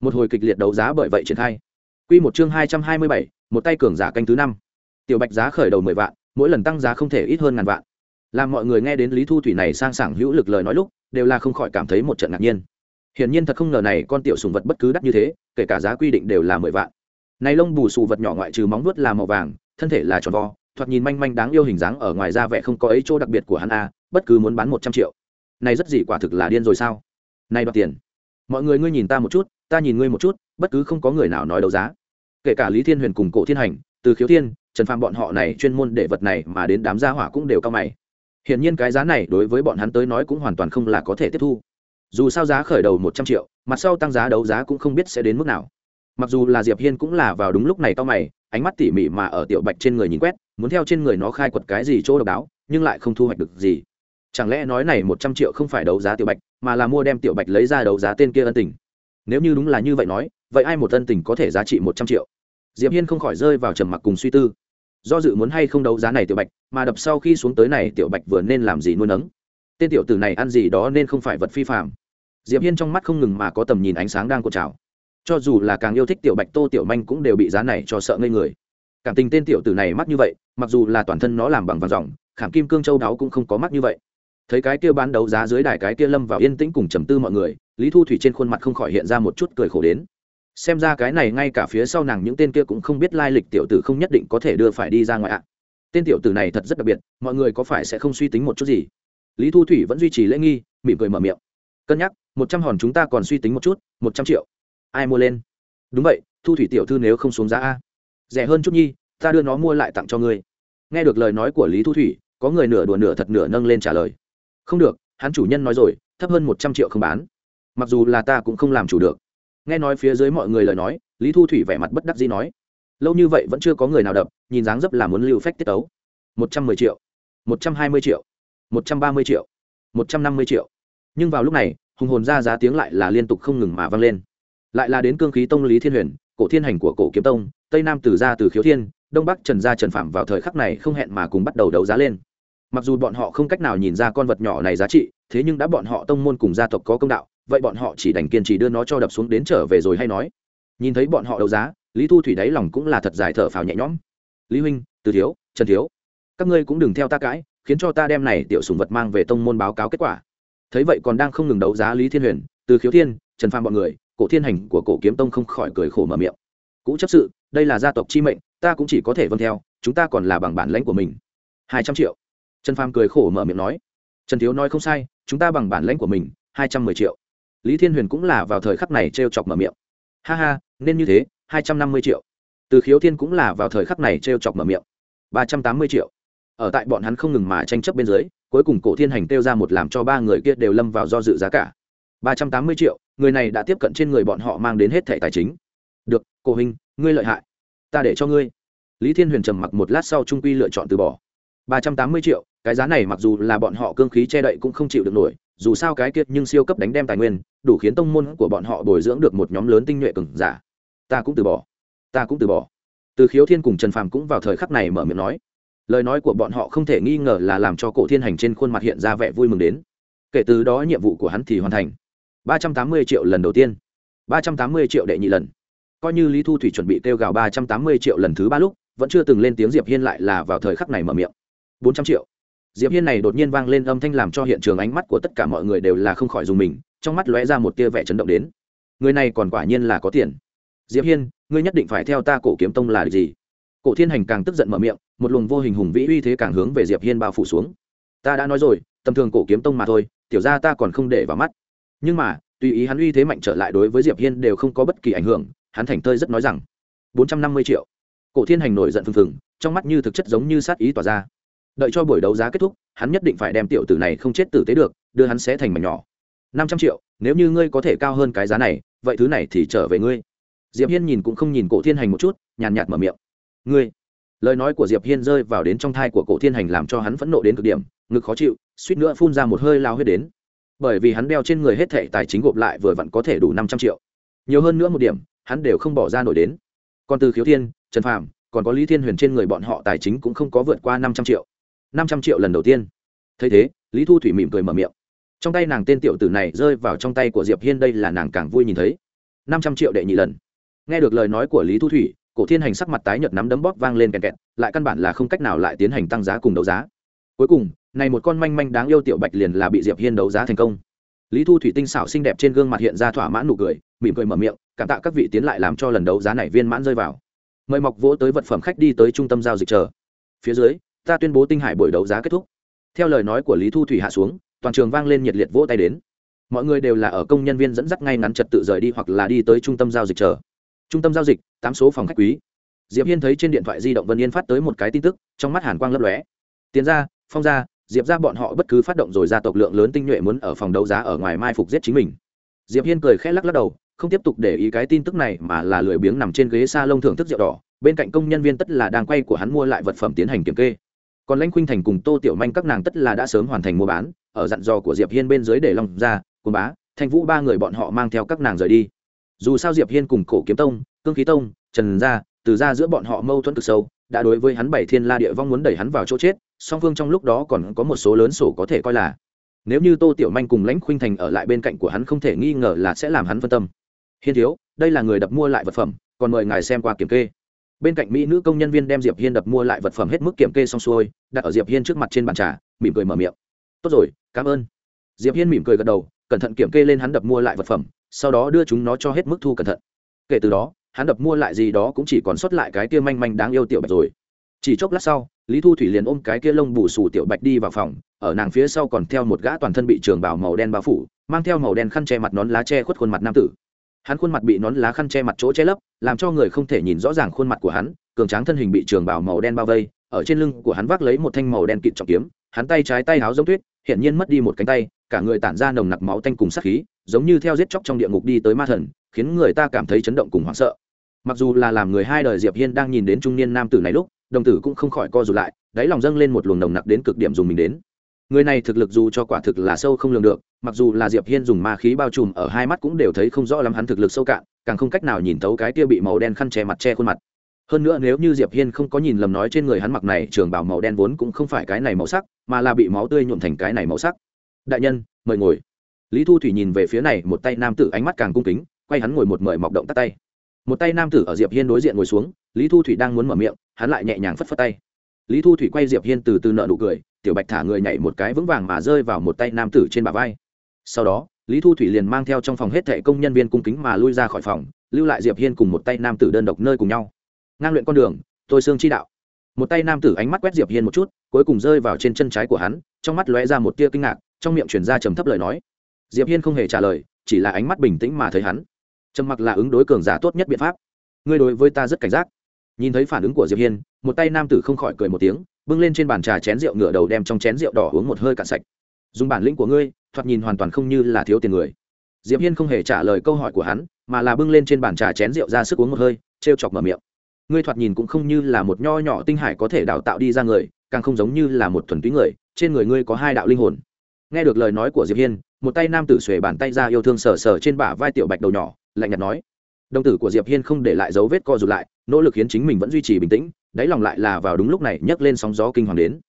Một hồi kịch liệt đấu giá bởi vậy triển khai. Quy một chương hai trăm hai mươi bảy, một tay cường giả canh thứ năm. Tiểu bạch giá khởi đầu mười vạn, mỗi lần tăng giá không thể ít hơn ngàn vạn. Làm mọi người nghe đến lý thu thủy này sang sảng hữu lực lời nói lúc, đều là không khỏi cảm thấy một trận ngạc nhiên hiển nhiên thật không ngờ này con tiểu sùng vật bất cứ đắt như thế, kể cả giá quy định đều là mười vạn. Này lông bù sù vật nhỏ ngoại trừ móng vuốt là màu vàng, thân thể là tròn vo, thoạt nhìn manh manh đáng yêu hình dáng ở ngoài ra vẻ không có ấy chỗ đặc biệt của hắn a, bất cứ muốn bán một trăm triệu. Này rất gì quả thực là điên rồi sao? Này đoạt tiền. Mọi người ngươi nhìn ta một chút, ta nhìn ngươi một chút, bất cứ không có người nào nói đấu giá. Kể cả lý thiên huyền cùng cổ thiên hành, từ khiếu thiên, trần phàm bọn họ này chuyên môn để vật này mà đến đám gia hỏa cũng đều cao mày. Hiển nhiên cái giá này đối với bọn hắn tới nói cũng hoàn toàn không là có thể tiếp thu dù sao giá khởi đầu một trăm triệu, mặt sau tăng giá đấu giá cũng không biết sẽ đến mức nào. Mặc dù là diệp hiên cũng là vào đúng lúc này to mày, ánh mắt tỉ mỉ mà ở tiểu bạch trên người nhìn quét, muốn theo trên người nó khai quật cái gì chỗ độc đáo, nhưng lại không thu hoạch được gì. Chẳng lẽ nói này một trăm triệu không phải đấu giá tiểu bạch, mà là mua đem tiểu bạch lấy ra đấu giá tên kia ân tình? Nếu như đúng là như vậy nói, vậy ai một ân tình có thể giá trị một trăm triệu? Diệp hiên không khỏi rơi vào trầm mặc cùng suy tư. Do dự muốn hay không đấu giá này tiểu bạch, mà đập sau khi xuống tới này tiểu bạch vừa nên làm gì nuôi nấng? Tên tiểu tử này ăn gì đó nên không phải vật phi phạm. Diệp hiên trong mắt không ngừng mà có tầm nhìn ánh sáng đang cột trào. Cho dù là càng yêu thích tiểu bạch tô, tiểu manh cũng đều bị giá này cho sợ ngây người. Cảm tình tên tiểu tử này mắc như vậy, mặc dù là toàn thân nó làm bằng vàng dòng, khảm kim cương châu đáo cũng không có mắc như vậy. Thấy cái kia bán đấu giá dưới đài cái kia lâm vào yên tĩnh cùng trầm tư mọi người, lý thu thủy trên khuôn mặt không khỏi hiện ra một chút cười khổ đến. Xem ra cái này ngay cả phía sau nàng những tên kia cũng không biết lai lịch tiểu tử không nhất định có thể đưa phải đi ra ngoài ạ. Tên tiểu tử này thật rất đặc biệt, mọi người có phải sẽ không suy tính một chút gì? Lý thu thủy vẫn duy trì lễ nghi, mỉm cười mở miệng. Cân nhắc, một trăm hòn chúng ta còn suy tính một chút, một trăm triệu. Ai mua lên? Đúng vậy, thu thủy tiểu thư nếu không xuống giá a. Rẻ hơn chút nhi, ta đưa nó mua lại tặng cho ngươi. Nghe được lời nói của lý thu thủy, có người nửa đùa nửa thật nửa nâng lên trả lời. Không được, hắn chủ nhân nói rồi, thấp hơn một trăm triệu không bán. Mặc dù là ta cũng không làm chủ được. Nghe nói phía dưới mọi người lời nói, lý thu thủy vẻ mặt bất đắc dĩ nói. Lâu như vậy vẫn chưa có người nào đập, nhìn dáng dấp là muốn lưu phách tiết tấu. Một trăm mười triệu, một trăm hai mươi triệu một trăm ba mươi triệu. một trăm năm mươi triệu. Nhưng vào lúc này, hùng hồn ra giá tiếng lại là liên tục không ngừng mà vang lên. Lại là đến cương khí tông lý thiên huyền, cổ thiên hành của cổ kiếm tông, tây nam từ gia từ khiếu thiên, đông bắc trần gia trần phạm vào thời khắc này không hẹn mà cùng bắt đầu đấu giá lên. Mặc dù bọn họ không cách nào nhìn ra con vật nhỏ này giá trị, thế nhưng đã bọn họ tông môn cùng gia tộc có công đạo, vậy bọn họ chỉ đành kiên trì đưa nó cho đập xuống đến trở về rồi hay nói. Nhìn thấy bọn họ đấu giá, lý thu thủy đáy lòng cũng là thật dài thở phào nhẹ nhõm. Lý huynh, từ thiếu, trần thiếu, các ngươi cũng đừng theo ta cãi khiến cho ta đem này tiểu sùng vật mang về tông môn báo cáo kết quả. Thấy vậy còn đang không ngừng đấu giá lý thiên huyền, từ khiếu thiên, trần phàm bọn người, cổ thiên hành của cổ kiếm tông không khỏi cười khổ mở miệng. Cũ chấp sự, đây là gia tộc chi mệnh, ta cũng chỉ có thể vâng theo, chúng ta còn là bằng bản lãnh của mình. Hai trăm triệu. Trần phàm cười khổ mở miệng nói. Trần thiếu nói không sai, chúng ta bằng bản lãnh của mình, hai trăm mười triệu. Lý thiên huyền cũng là vào thời khắc này t r e o chọc mở miệng. Ha ha, nên như thế, hai trăm năm mươi triệu. Từ khiếu thiên cũng là vào thời khắc này t r e o chọc mở miệng. Ba trăm tám mươi triệu ở tại bọn hắn không ngừng mà tranh chấp bên dưới, cuối cùng cổ thiên hành kêu ra một làm cho ba người kia đều lâm vào do dự giá cả. Ba trăm tám mươi triệu, người này đã tiếp cận trên người bọn họ mang đến hết thẻ tài chính. Được, cổ hình ngươi lợi hại. Ta để cho ngươi. Lý thiên huyền trầm mặc một lát sau trung quy lựa chọn từ bỏ. Ba trăm tám mươi triệu, cái giá này mặc dù là bọn họ cương khí che đậy cũng không chịu được nổi, dù sao cái kiệt nhưng siêu cấp đánh đem tài nguyên, đủ khiến tông môn của bọn họ bồi dưỡng được một nhóm lớn tinh nhuệ cừng giả. Ta cũng từ bỏ. Ta cũng từ bỏ. Từ khiếu thiên cùng trần phàm cũng vào thời khắc này mở miệng nói lời nói của bọn họ không thể nghi ngờ là làm cho cổ thiên hành trên khuôn mặt hiện ra vẻ vui mừng đến. Kể từ đó nhiệm vụ của hắn thì hoàn thành. Ba trăm tám mươi triệu lần đầu tiên. Ba trăm tám mươi triệu đệ nhị lần. Coi như lý thu thủy chuẩn bị kêu gào ba trăm tám mươi triệu lần thứ ba lúc, vẫn chưa từng lên tiếng diệp hiên lại là vào thời khắc này mở miệng. Bốn trăm triệu. Diệp hiên này đột nhiên vang lên âm thanh làm cho hiện trường ánh mắt của tất cả mọi người đều là không khỏi dùng mình, trong mắt lóe ra một tia vẻ chấn động đến. Người này còn quả nhiên là có tiền. Diệp hiên, ngươi nhất định phải theo ta cổ kiếm tông là gì? Cổ thiên hành càng tức giận mở miệng, một luồng vô hình hùng vĩ uy thế càng hướng về diệp hiên bao phủ xuống. Ta đã nói rồi, tầm thường cổ kiếm tông mà thôi, tiểu ra ta còn không để vào mắt. Nhưng mà, tùy ý hắn uy thế mạnh trở lại đối với diệp hiên đều không có bất kỳ ảnh hưởng, hắn thành tơi rất nói rằng, bốn trăm năm mươi triệu. Cổ thiên hành nổi giận phừng phừng, trong mắt như thực chất giống như sát ý tỏa ra. Đợi cho buổi đấu giá kết thúc, hắn nhất định phải đem tiểu tử này không chết tử tế được, đưa hắn sẽ thành mảnh nhỏ. Năm trăm triệu, nếu như ngươi có thể cao hơn cái giá này, vậy thứ này thì trở về ngươi. Diệp hiên nhìn cũng không nhìn cổ thiên hành một chút, nhàn nhạt mở miệng ngươi. Lời nói của diệp hiên rơi vào đến trong thai của cổ thiên hành làm cho hắn phẫn nộ đến cực điểm, ngực khó chịu, suýt nữa phun ra một hơi lao huyết đến. Bởi vì hắn đeo trên người hết thẻ tài chính gộp lại vừa vặn có thể đủ năm trăm triệu. Nhiều hơn nữa một điểm, hắn đều không bỏ ra nổi đến. Còn từ khiếu thiên, trần phàm, còn có lý thiên huyền trên người bọn họ tài chính cũng không có vượt qua năm trăm triệu. năm trăm triệu lần đầu tiên. Thấy thế, lý thu thủy mỉm cười mở miệng. Trong tay nàng tên tiểu tử này rơi vào trong tay của diệp hiên đây là nàng càng vui nhìn thấy. năm trăm triệu đệ nhị lần. Nghe được lời nói của lý thu thủy cổ thiên hành sắc mặt tái nhợt nắm đấm bóp vang lên kẹt kẹt, lại căn bản là không cách nào lại tiến hành tăng giá cùng đấu giá. Cuối cùng, này một con manh manh đáng yêu tiểu bạch liền là bị diệp hiên đấu giá thành công. Lý thu thủy tinh xảo xinh đẹp trên gương mặt hiện ra thỏa mãn nụ cười, mỉm cười mở miệng, cảm tạ các vị tiến lại làm cho lần đấu giá này viên mãn rơi vào. Mời mọc vỗ tới vật phẩm khách đi tới trung tâm giao dịch chờ. Phía dưới, ta tuyên bố tinh hải buổi đấu giá kết thúc. Theo lời nói của lý thu thủy hạ xuống, toàn trường vang lên nhiệt liệt vỗ tay đến. Mọi người đều là ở công nhân viên dẫn dắt ngay ngắn trật tự rời đi hoặc là đi tới trung tâm giao dịch chờ trung tâm giao dịch, tám số phòng khách quý. Diệp hiên thấy trên điện thoại di động vân yên phát tới một cái tin tức, trong mắt hàn quang lấp lóe. Tiến ra, phong ra, diệp ra bọn họ bất cứ phát động rồi ra tộc lượng lớn tinh nhuệ muốn ở phòng đấu giá ở ngoài mai phục giết chính mình. Diệp hiên cười khẽ lắc lắc đầu, không tiếp tục để ý cái tin tức này mà là lười biếng nằm trên ghế s a lông thưởng thức rượu đỏ, bên cạnh công nhân viên tất là đang quay của hắn mua lại vật phẩm tiến hành kiểm kê. Còn lãnh khuynh thành cùng tô tiểu manh các nàng tất là đã sớm hoàn thành mua bán, ở dặn dò của diệp hiên bên dưới để lòng ra cồn bá, thanh vũ ba người bọn họ mang theo các nàng rời đi dù sao diệp hiên cùng cổ kiếm tông, cương khí tông, trần gia, từ ra giữa bọn họ mâu thuẫn cực sâu, đã đối với hắn bảy thiên la địa vong muốn đẩy hắn vào chỗ chết, song phương trong lúc đó còn có một số lớn sổ có thể coi là. Nếu như tô tiểu manh cùng lãnh khuynh thành ở lại bên cạnh của hắn không thể nghi ngờ là sẽ làm hắn phân tâm. Hiên thiếu, đây là người đập mua lại vật phẩm, còn mời ngài xem qua kiểm kê. Bên cạnh mỹ nữ công nhân viên đem diệp hiên đập mua lại vật phẩm hết mức kiểm kê xong xuôi, đặt ở diệp hiên trước mặt trên bàn trà, mỉm cười mở miệng. Tốt rồi, cảm ơn. Diệp hiên mỉm cười gật đầu, cẩn thận kiểm kê lên hắn đập mua lại vật phẩm sau đó đưa chúng nó cho hết mức thu cẩn thận. Kể từ đó, hắn đập mua lại gì đó cũng chỉ còn sót lại cái kia manh manh đáng yêu tiểu bạch rồi. Chỉ chốc lát sau, lý thu thủy liền ôm cái kia lông bù xù tiểu bạch đi vào phòng, ở nàng phía sau còn theo một gã toàn thân bị trường bảo màu đen bao phủ, mang theo màu đen khăn che mặt nón lá che khuất khuôn mặt nam tử. Hắn khuôn mặt bị nón lá khăn che mặt chỗ che lấp, làm cho người không thể nhìn rõ ràng khuôn mặt của hắn, cường tráng thân hình bị trường bảo màu đen bao vây, ở trên lưng của hắn vác lấy một thanh màu đen kịt trọng kiếm, hắn tay trái tay háo giống tuyết hiện nhiên mất đi một cánh tay cả người tản ra nồng nặc máu tanh cùng sát khí, giống như theo giết chóc trong địa ngục đi tới ma thần, khiến người ta cảm thấy chấn động cùng hoảng sợ. Mặc dù là làm người hai đời diệp hiên đang nhìn đến trung niên nam tử này lúc, đồng tử cũng không khỏi co rụt lại, đáy lòng dâng lên một luồng nồng nặc đến cực điểm dùng mình đến. Người này thực lực dù cho quả thực là sâu không lường được, mặc dù là diệp hiên dùng ma khí bao trùm ở hai mắt cũng đều thấy không rõ lắm hắn thực lực sâu cạn, càng không cách nào nhìn thấu cái kia bị màu đen khăn che mặt che khuôn mặt. Hơn nữa nếu như diệp hiên không có nhìn lầm nói trên người hắn mặc này trường bảo màu đen vốn cũng không phải cái này màu sắc, mà là bị máu tươi nhuộm thành cái này màu sắc đại nhân, mời ngồi. Lý thu thủy nhìn về phía này, một tay nam tử ánh mắt càng cung kính, quay hắn ngồi một mời mọc động tắt tay. Một tay nam tử ở diệp hiên đối diện ngồi xuống, lý thu thủy đang muốn mở miệng, hắn lại nhẹ nhàng phất phất tay. Lý thu thủy quay diệp hiên từ từ nợ nụ cười, tiểu bạch thả người nhảy một cái vững vàng mà rơi vào một tay nam tử trên bả vai. Sau đó, lý thu thủy liền mang theo trong phòng hết thệ công nhân viên cung kính mà lui ra khỏi phòng, lưu lại diệp hiên cùng một tay nam tử đơn độc nơi cùng nhau. Ngang luyện con đường, tôi xương chi đạo. Một tay nam tử ánh mắt quét diệp hiên một chút, cuối cùng rơi vào trên chân trái của hắn, trong mắt lóe ra một tia kinh ngạc trong miệng chuyển ra trầm thấp lời nói. Diệp hiên không hề trả lời, chỉ là ánh mắt bình tĩnh mà thấy hắn. Trầm mặc là ứng đối cường giả tốt nhất biện pháp. Ngươi đối với ta rất cảnh giác. Nhìn thấy phản ứng của diệp hiên, một tay nam tử không khỏi cười một tiếng, bưng lên trên bàn trà chén rượu ngửa đầu đem trong chén rượu đỏ uống một hơi cạn sạch. Dùng bản lĩnh của ngươi, thoạt nhìn hoàn toàn không như là thiếu tiền người. Diệp hiên không hề trả lời câu hỏi của hắn, mà là bưng lên trên bàn trà chén rượu ra sức uống một hơi, trêu chọc mở miệng. Ngươi thoạt nhìn cũng không như là một nho nhỏ tinh hải có thể đào tạo đi ra người, càng không giống như là một thuần túy người, trên người ngươi có hai đạo linh hồn nghe được lời nói của diệp hiên, một tay nam tử xuề bàn tay ra yêu thương sờ sờ trên bả vai tiểu bạch đầu nhỏ, lạnh nhạt nói. Đồng tử của diệp hiên không để lại dấu vết co rụt lại, nỗ lực khiến chính mình vẫn duy trì bình tĩnh, đáy lòng lại là vào đúng lúc này nhấc lên sóng gió kinh hoàng đến.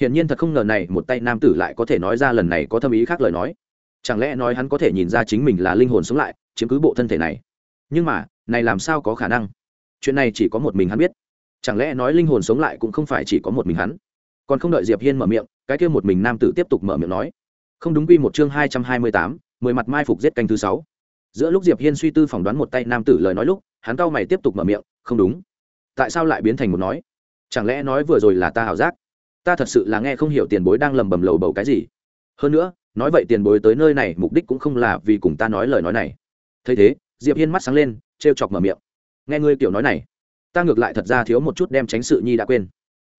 Hiển nhiên thật không ngờ này, một tay nam tử lại có thể nói ra lần này có thâm ý khác lời nói. Chẳng lẽ nói hắn có thể nhìn ra chính mình là linh hồn sống lại, chiếm cứ bộ thân thể này? Nhưng mà, này làm sao có khả năng? Chuyện này chỉ có một mình hắn biết. Chẳng lẽ nói linh hồn sống lại cũng không phải chỉ có một mình hắn? Còn không đợi diệp hiên mở miệng, cái kia một mình nam tử tiếp tục mở miệng nói không đúng quy một chương hai trăm hai mươi tám, mười mặt mai phục giết canh thứ sáu. Giữa lúc diệp hiên suy tư phỏng đoán một tay nam tử lời nói lúc, hắn cau mày tiếp tục mở miệng, không đúng. Tại sao lại biến thành một nói? Chẳng lẽ nói vừa rồi là ta hảo giác? Ta thật sự là nghe không hiểu tiền bối đang lầm bầm lầu bầu cái gì. Hơn nữa, nói vậy tiền bối tới nơi này mục đích cũng không là vì cùng ta nói lời nói này. Thấy thế, diệp hiên mắt sáng lên, trêu chọc mở miệng, nghe ngươi kiểu nói này, ta ngược lại thật ra thiếu một chút đem tránh sự nhi đã quên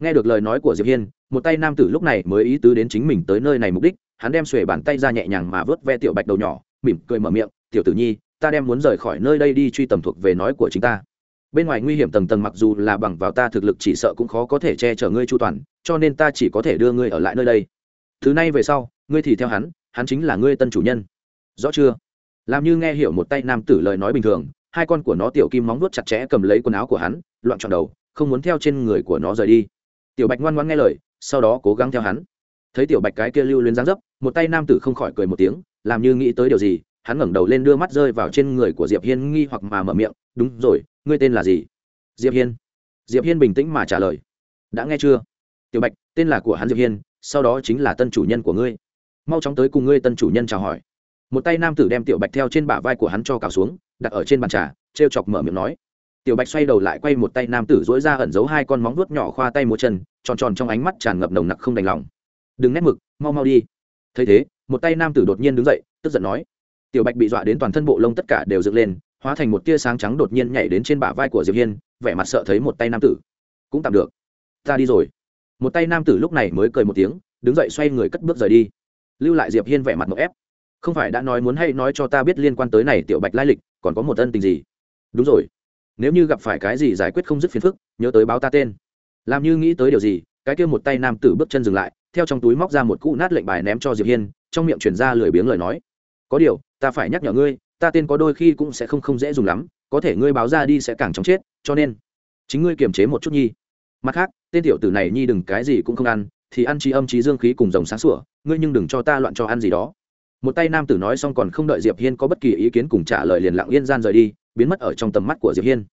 nghe được lời nói của diệp hiên, một tay nam tử lúc này mới ý tứ đến chính mình tới nơi này mục đích, hắn đem xuề bàn tay ra nhẹ nhàng mà vớt ve tiểu bạch đầu nhỏ, mỉm cười mở miệng, tiểu tử nhi, ta đem muốn rời khỏi nơi đây đi truy tầm thuộc về nói của chính ta. Bên ngoài nguy hiểm tầng tầng mặc dù là bằng vào ta thực lực chỉ sợ cũng khó có thể che chở ngươi chu toàn, cho nên ta chỉ có thể đưa ngươi ở lại nơi đây. Thứ này về sau, ngươi thì theo hắn hắn chính là ngươi tân chủ nhân. Rõ chưa? Làm như nghe hiểu một tay nam tử lời nói bình thường, hai con của nó tiểu kim móng vuốt chặt chẽ cầm lấy quần áo của hắn, loạn trọn đầu, không muốn theo trên người của nó rời đi tiểu bạch ngoan ngoan nghe lời, sau đó cố gắng theo hắn. Thấy tiểu bạch cái kia lưu luyến dáng dấp, một tay nam tử không khỏi cười một tiếng, làm như nghĩ tới điều gì, hắn ngẩng đầu lên đưa mắt rơi vào trên người của diệp hiên nghi hoặc mà mở miệng, đúng rồi, ngươi tên là gì? Diệp hiên. Diệp hiên bình tĩnh mà trả lời, đã nghe chưa? Tiểu bạch, tên là của hắn diệp hiên, sau đó chính là tân chủ nhân của ngươi. Mau chóng tới cùng ngươi tân chủ nhân chào hỏi. Một tay nam tử đem tiểu bạch theo trên bả vai của hắn cho cào xuống, đặt ở trên bàn trà, trêu chọc mở miệng nói tiểu bạch xoay đầu lại quay một tay nam tử dối ra ẩn giấu hai con móng vuốt nhỏ khoa tay múa chân, tròn tròn trong ánh mắt tràn ngập nồng nặc không đành lòng. Đừng nét mực, mau mau đi. Thấy thế, một tay nam tử đột nhiên đứng dậy, tức giận nói. Tiểu bạch bị dọa đến toàn thân bộ lông tất cả đều dựng lên, hóa thành một tia sáng trắng đột nhiên nhảy đến trên bả vai của diệp hiên, vẻ mặt sợ thấy một tay nam tử. Cũng tạm được, ta đi rồi. Một tay nam tử lúc này mới cười một tiếng, đứng dậy xoay người cất bước rời đi. Lưu lại diệp hiên vẻ mặt một ép. Không phải đã nói muốn hay nói cho ta biết liên quan tới này, tiểu bạch lai lịch, còn có một ân tình gì? Đúng rồi nếu như gặp phải cái gì giải quyết không dứt phiền phức, nhớ tới báo ta tên. Làm như nghĩ tới điều gì, cái kia một tay nam tử bước chân dừng lại, theo trong túi móc ra một cũ nát lệnh bài ném cho diệp hiên, trong miệng chuyển ra lười biếng lời nói. Có điều, ta phải nhắc nhở ngươi, ta tên có đôi khi cũng sẽ không không dễ dùng lắm, có thể ngươi báo ra đi sẽ càng chóng chết, cho nên chính ngươi kiềm chế một chút nhi. Mặt khác, tên tiểu tử này nhi đừng cái gì cũng không ăn, thì ăn trí âm trí dương khí cùng dòng sáng sủa, ngươi nhưng đừng cho ta loạn cho ăn gì đó. Một tay nam tử nói xong còn không đợi diệp hiên có bất kỳ ý kiến cùng trả lời liền lặng yên gian rời đi biến mất ở trong tầm mắt của diệp hiên.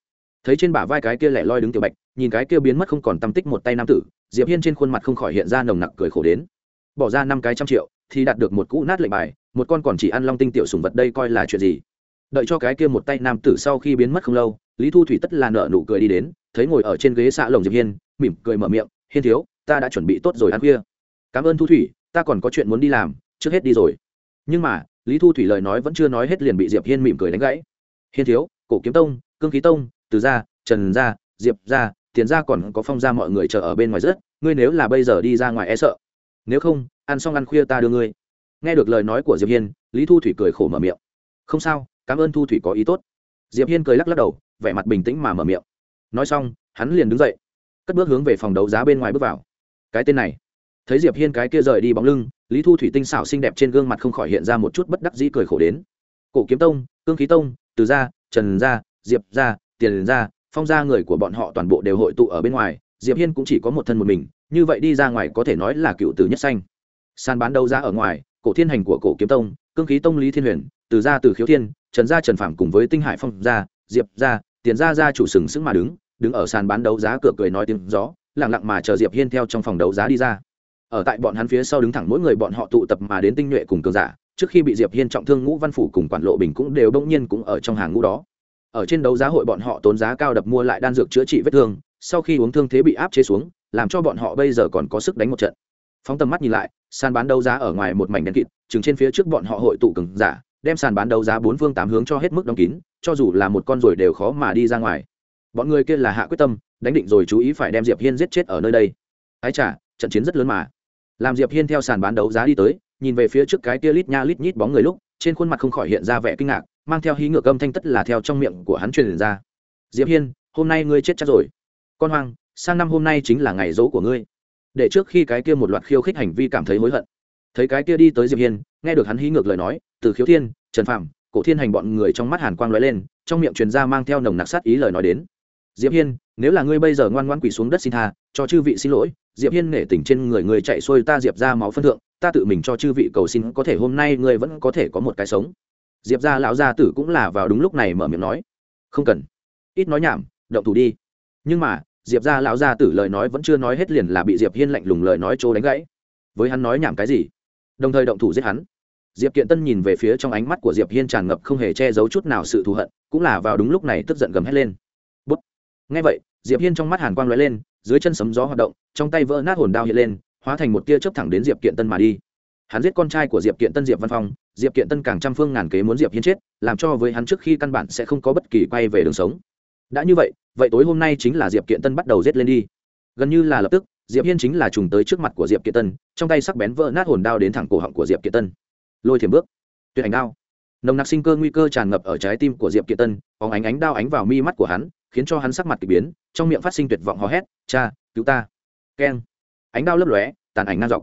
Thấy trên bả vai cái kia lẻ loi đứng tiểu bạch, nhìn cái kia biến mất không còn tâm tích một tay nam tử, diệp hiên trên khuôn mặt không khỏi hiện ra nồng nặc cười khổ đến. Bỏ ra năm cái trăm triệu, thì đạt được một cũ nát lệnh bài, một con còn chỉ ăn long tinh tiểu sùng vật đây coi là chuyện gì? Đợi cho cái kia một tay nam tử sau khi biến mất không lâu, lý thu thủy tất là nở nụ cười đi đến, thấy ngồi ở trên ghế xạ lồng diệp hiên, mỉm cười mở miệng, hiên thiếu, ta đã chuẩn bị tốt rồi ăn khuya. Cảm ơn thu thủy, ta còn có chuyện muốn đi làm, trước hết đi rồi. Nhưng mà, lý thu thủy lời nói vẫn chưa nói hết liền bị diệp hiên mỉm cười đánh gãy hiên thiếu, cổ kiếm tông, cương khí tông, từ gia, trần gia, diệp gia, tiền gia còn có phong gia mọi người chờ ở bên ngoài rất ngươi nếu là bây giờ đi ra ngoài e sợ. Nếu không, ăn xong ăn khuya ta đưa ngươi. Nghe được lời nói của diệp hiên, lý thu thủy cười khổ mở miệng. Không sao, cảm ơn thu thủy có ý tốt. Diệp hiên cười lắc lắc đầu, vẻ mặt bình tĩnh mà mở miệng. Nói xong, hắn liền đứng dậy, cất bước hướng về phòng đấu giá bên ngoài bước vào. Cái tên này. Thấy diệp hiên cái kia rời đi bóng lưng, lý thu thủy tinh xảo xinh đẹp trên gương mặt không khỏi hiện ra một chút bất đắc dĩ cười khổ đến. Cổ kiếm tông, cương khí tông từ gia, trần gia, diệp gia, tiền gia, phong gia người của bọn họ toàn bộ đều hội tụ ở bên ngoài, diệp hiên cũng chỉ có một thân một mình, như vậy đi ra ngoài có thể nói là cựu tử nhất xanh sàn bán đấu giá ở ngoài, cổ thiên hành của cổ kiếm tông, cương khí tông lý thiên huyền, từ gia từ khiếu thiên, trần gia trần phạm cùng với tinh hải phong gia, diệp gia, tiền gia gia chủ sừng sững mà đứng đứng ở sàn bán đấu giá cửa cười nói tiếng gió, lặng lặng mà chờ diệp hiên theo trong phòng đấu giá đi ra. Ở tại bọn hắn phía sau đứng thẳng mỗi người bọn họ tụ tập mà đến tinh nhuệ cùng cường giả trước khi bị diệp hiên trọng thương, ngũ văn phủ cùng quản lộ bình cũng đều đông nhiên cũng ở trong hàng ngũ đó. Ở trên đấu giá hội bọn họ tốn giá cao đập mua lại đan dược chữa trị vết thương, sau khi uống thương thế bị áp chế xuống, làm cho bọn họ bây giờ còn có sức đánh một trận. Phóng tầm mắt nhìn lại, sàn bán đấu giá ở ngoài một mảnh đen kịt, chừng trên phía trước bọn họ hội tụ cứng giả, đem sàn bán đấu giá bốn phương tám hướng cho hết mức đóng kín, cho dù là một con ruồi đều khó mà đi ra ngoài. Bọn người kia là hạ quyết tâm, đánh định rồi chú ý phải đem diệp hiên giết chết ở nơi đây. Ái chả trận chiến rất lớn mà. Làm diệp hiên theo sàn bán đấu giá đi tới nhìn về phía trước cái kia lít nha lít nhít bóng người lúc, trên khuôn mặt không khỏi hiện ra vẻ kinh ngạc, mang theo hí ngược âm thanh tất là theo trong miệng của hắn truyền ra. Diệp hiên, hôm nay ngươi chết chắc rồi. Con hoang sang năm hôm nay chính là ngày dỗ của ngươi. Để trước khi cái kia một loạt khiêu khích hành vi cảm thấy hối hận. Thấy cái kia đi tới diệp hiên, nghe được hắn hí ngược lời nói, từ khiếu thiên, trần phạm cổ thiên hành bọn người trong mắt hàn quang lóe lên, trong miệng truyền ra mang theo nồng nặc sát ý lời nói đến. Diệp hiên, nếu là ngươi bây giờ ngoan ngoãn quỳ xuống đất xin tha, cho chư vị xin lỗi, diệp hiên nể tình trên người người chạy xuôi ta diệp ra máu phân thượng ta tự mình cho chư vị cầu xin, có thể hôm nay ngươi vẫn có thể có một cái sống. Diệp ra lão gia tử cũng là vào đúng lúc này mở miệng nói. Không cần. Ít nói nhảm, động thủ đi. Nhưng mà, diệp ra lão gia tử lời nói vẫn chưa nói hết liền là bị diệp hiên lạnh lùng lời nói trô đánh gãy. Với hắn nói nhảm cái gì? Đồng thời động thủ giết hắn. Diệp kiện tân nhìn về phía trong ánh mắt của diệp hiên tràn ngập không hề che giấu chút nào sự thù hận, cũng là vào đúng lúc này tức giận gầm hét lên. Bút. Ngay vậy, diệp hiên trong mắt hàn quang lóe lên, dưới chân sấm gió hoạt động, trong tay vỡ nát hồn đao hiện lên hóa thành một tia chớp thẳng đến diệp kiện tân mà đi. Hắn giết con trai của diệp kiện tân diệp văn phong, diệp kiện tân càng trăm phương ngàn kế muốn diệp hiên chết, làm cho với hắn trước khi căn bản sẽ không có bất kỳ quay về đường sống. Đã như vậy vậy tối hôm nay chính là diệp kiện tân bắt đầu giết lên đi. Gần như là lập tức, diệp hiên chính là trùng tới trước mặt của diệp kiện tân, trong tay sắc bén vỡ nát hồn đao đến thẳng cổ họng của diệp kiện tân. Lôi thiểm bước, tuyệt ảnh đao. Nồng nặc sinh cơ nguy cơ tràn ngập ở trái tim của diệp kiện tân, bóng ánh ánh đao ánh vào mi mắt của hắn, khiến cho hắn sắc mặt k ỳ biến, trong miệng phát sinh tuyệt vọng hò hét, cha, cứu ta. Keng ánh đao lấp lóe, tàn ảnh ngang dọc.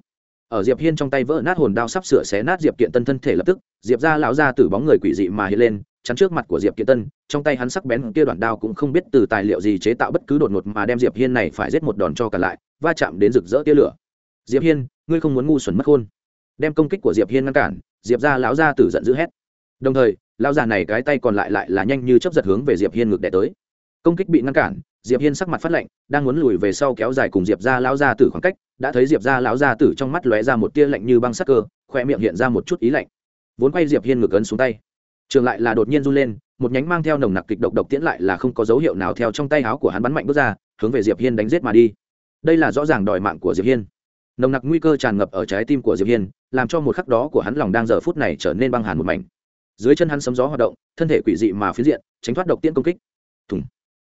Ở diệp hiên trong tay vỡ nát hồn đao sắp sửa xé nát diệp kiện tân thân thể lập tức, diệp ra lão ra từ bóng người quỷ dị mà hiện lên, chắn trước mặt của diệp kiện tân, trong tay hắn sắc bén kia đoạn đao cũng không biết từ tài liệu gì chế tạo bất cứ đột ngột mà đem diệp hiên này phải giết một đòn cho cả lại, va chạm đến rực rỡ tia lửa. Diệp hiên, ngươi không muốn ngu xuẩn mất hôn? đem công kích của diệp hiên ngăn cản, diệp ra lão ra tử giận dữ hét. Đồng thời, lão già này cái tay còn lại lại là nhanh như chấp giật hướng về diệp hiên ngược đẻ tới. Công kích bị ngăn cản diệp hiên sắc mặt phát lạnh, đang muốn lùi về sau kéo dài cùng diệp ra lão gia tử khoảng cách, đã thấy diệp ra lão gia tử trong mắt lóe ra một tia lạnh như băng sắc cơ khoe miệng hiện ra một chút ý lạnh. Vốn quay diệp hiên ngược ấn xuống tay. Trường lại là đột nhiên run lên, một nhánh mang theo nồng nặc kịch độc độc tiễn lại là không có dấu hiệu nào theo trong tay áo của hắn bắn mạnh bước ra, hướng về diệp hiên đánh giết mà đi. Đây là rõ ràng đòi mạng của diệp hiên. Nồng nặc nguy cơ tràn ngập ở trái tim của diệp hiên, làm cho một khắc đó của hắn lòng đang giờ phút này trở nên băng hàn một mảnh. Dưới chân hắn sấm gió hoạt động, thân thể quỷ dị mà phiến diện, tránh thoát độc tiễn công kích. Thùng.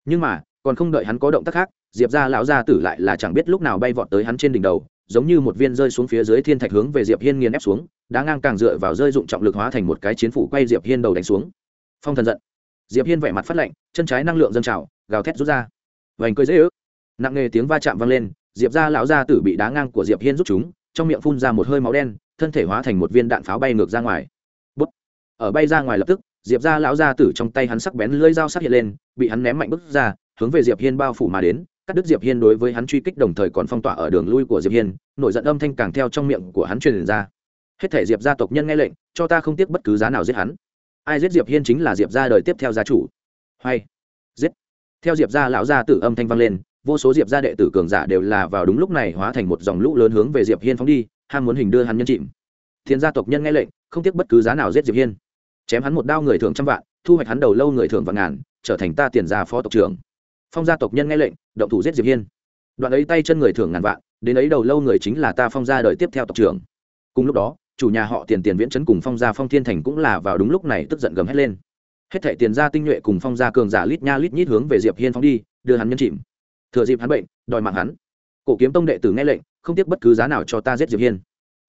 Nhưng mà còn không đợi hắn có động tác khác, diệp ra lão gia tử lại là chẳng biết lúc nào bay vọt tới hắn trên đỉnh đầu, giống như một viên rơi xuống phía dưới thiên thạch hướng về diệp hiên nghiền ép xuống, đá ngang càng dựa vào rơi dụng trọng lực hóa thành một cái chiến phủ quay diệp hiên đầu đánh xuống. Phong thần giận. Diệp hiên vẻ mặt phát lạnh, chân trái năng lượng dâng trào, gào thét rút ra. Vành cười dễ ước. Nặng nề tiếng va chạm vang lên, diệp ra lão gia tử bị đá ngang của diệp hiên rút chúng trong miệng phun ra một hơi máu đen, thân thể hóa thành một viên đạn pháo bay ngược ra ngoài. Bút. ở bay ra ngoài lập tức, diệp ra lão gia tử trong tay hắn sắc bén lưỡi dao sắc hiện lên, bị hắn ném mạnh bút ra hướng về diệp hiên bao phủ mà đến, cắt đứt diệp hiên đối với hắn truy kích đồng thời còn phong tỏa ở đường lui của diệp hiên, nổi giận âm thanh càng theo trong miệng của hắn truyền ra. Hết thể diệp gia tộc nhân nghe lệnh, cho ta không tiếc bất cứ giá nào giết hắn. Ai giết diệp hiên chính là diệp gia đời tiếp theo gia chủ. Hay, giết. Theo diệp gia lão gia tử âm thanh vang lên, vô số diệp gia đệ tử cường giả đều là vào đúng lúc này hóa thành một dòng lũ lớn hướng về diệp hiên phóng đi, ham muốn hình đưa hắn nhân chìm. Thiên gia tộc nhân nghe lệnh, không tiếc bất cứ giá nào giết diệp hiên. Chém hắn một đao người thường trăm vạn, thu hoạch hắn đầu lâu người thường vạn ngàn, trở thành ta tiền gia phó tộc trưởng phong gia tộc nhân nghe lệnh, động thủ giết diệp hiên. Đoạn ấy tay chân người thưởng ngàn vạn, đến ấy đầu lâu người chính là ta phong gia đời tiếp theo tộc trưởng. Cùng lúc đó, chủ nhà họ tiền tiền viễn chấn cùng phong gia phong thiên thành cũng là vào đúng lúc này tức giận gầm hết lên. Hết thảy tiền gia tinh nhuệ cùng phong gia cường giả lít nha lít nhít hướng về diệp hiên phóng đi, đưa hắn nhân chìm. Thừa dịp hắn bệnh, đòi mạng hắn. Cổ kiếm tông đệ tử nghe lệnh, không tiếc bất cứ giá nào cho ta giết diệp hiên.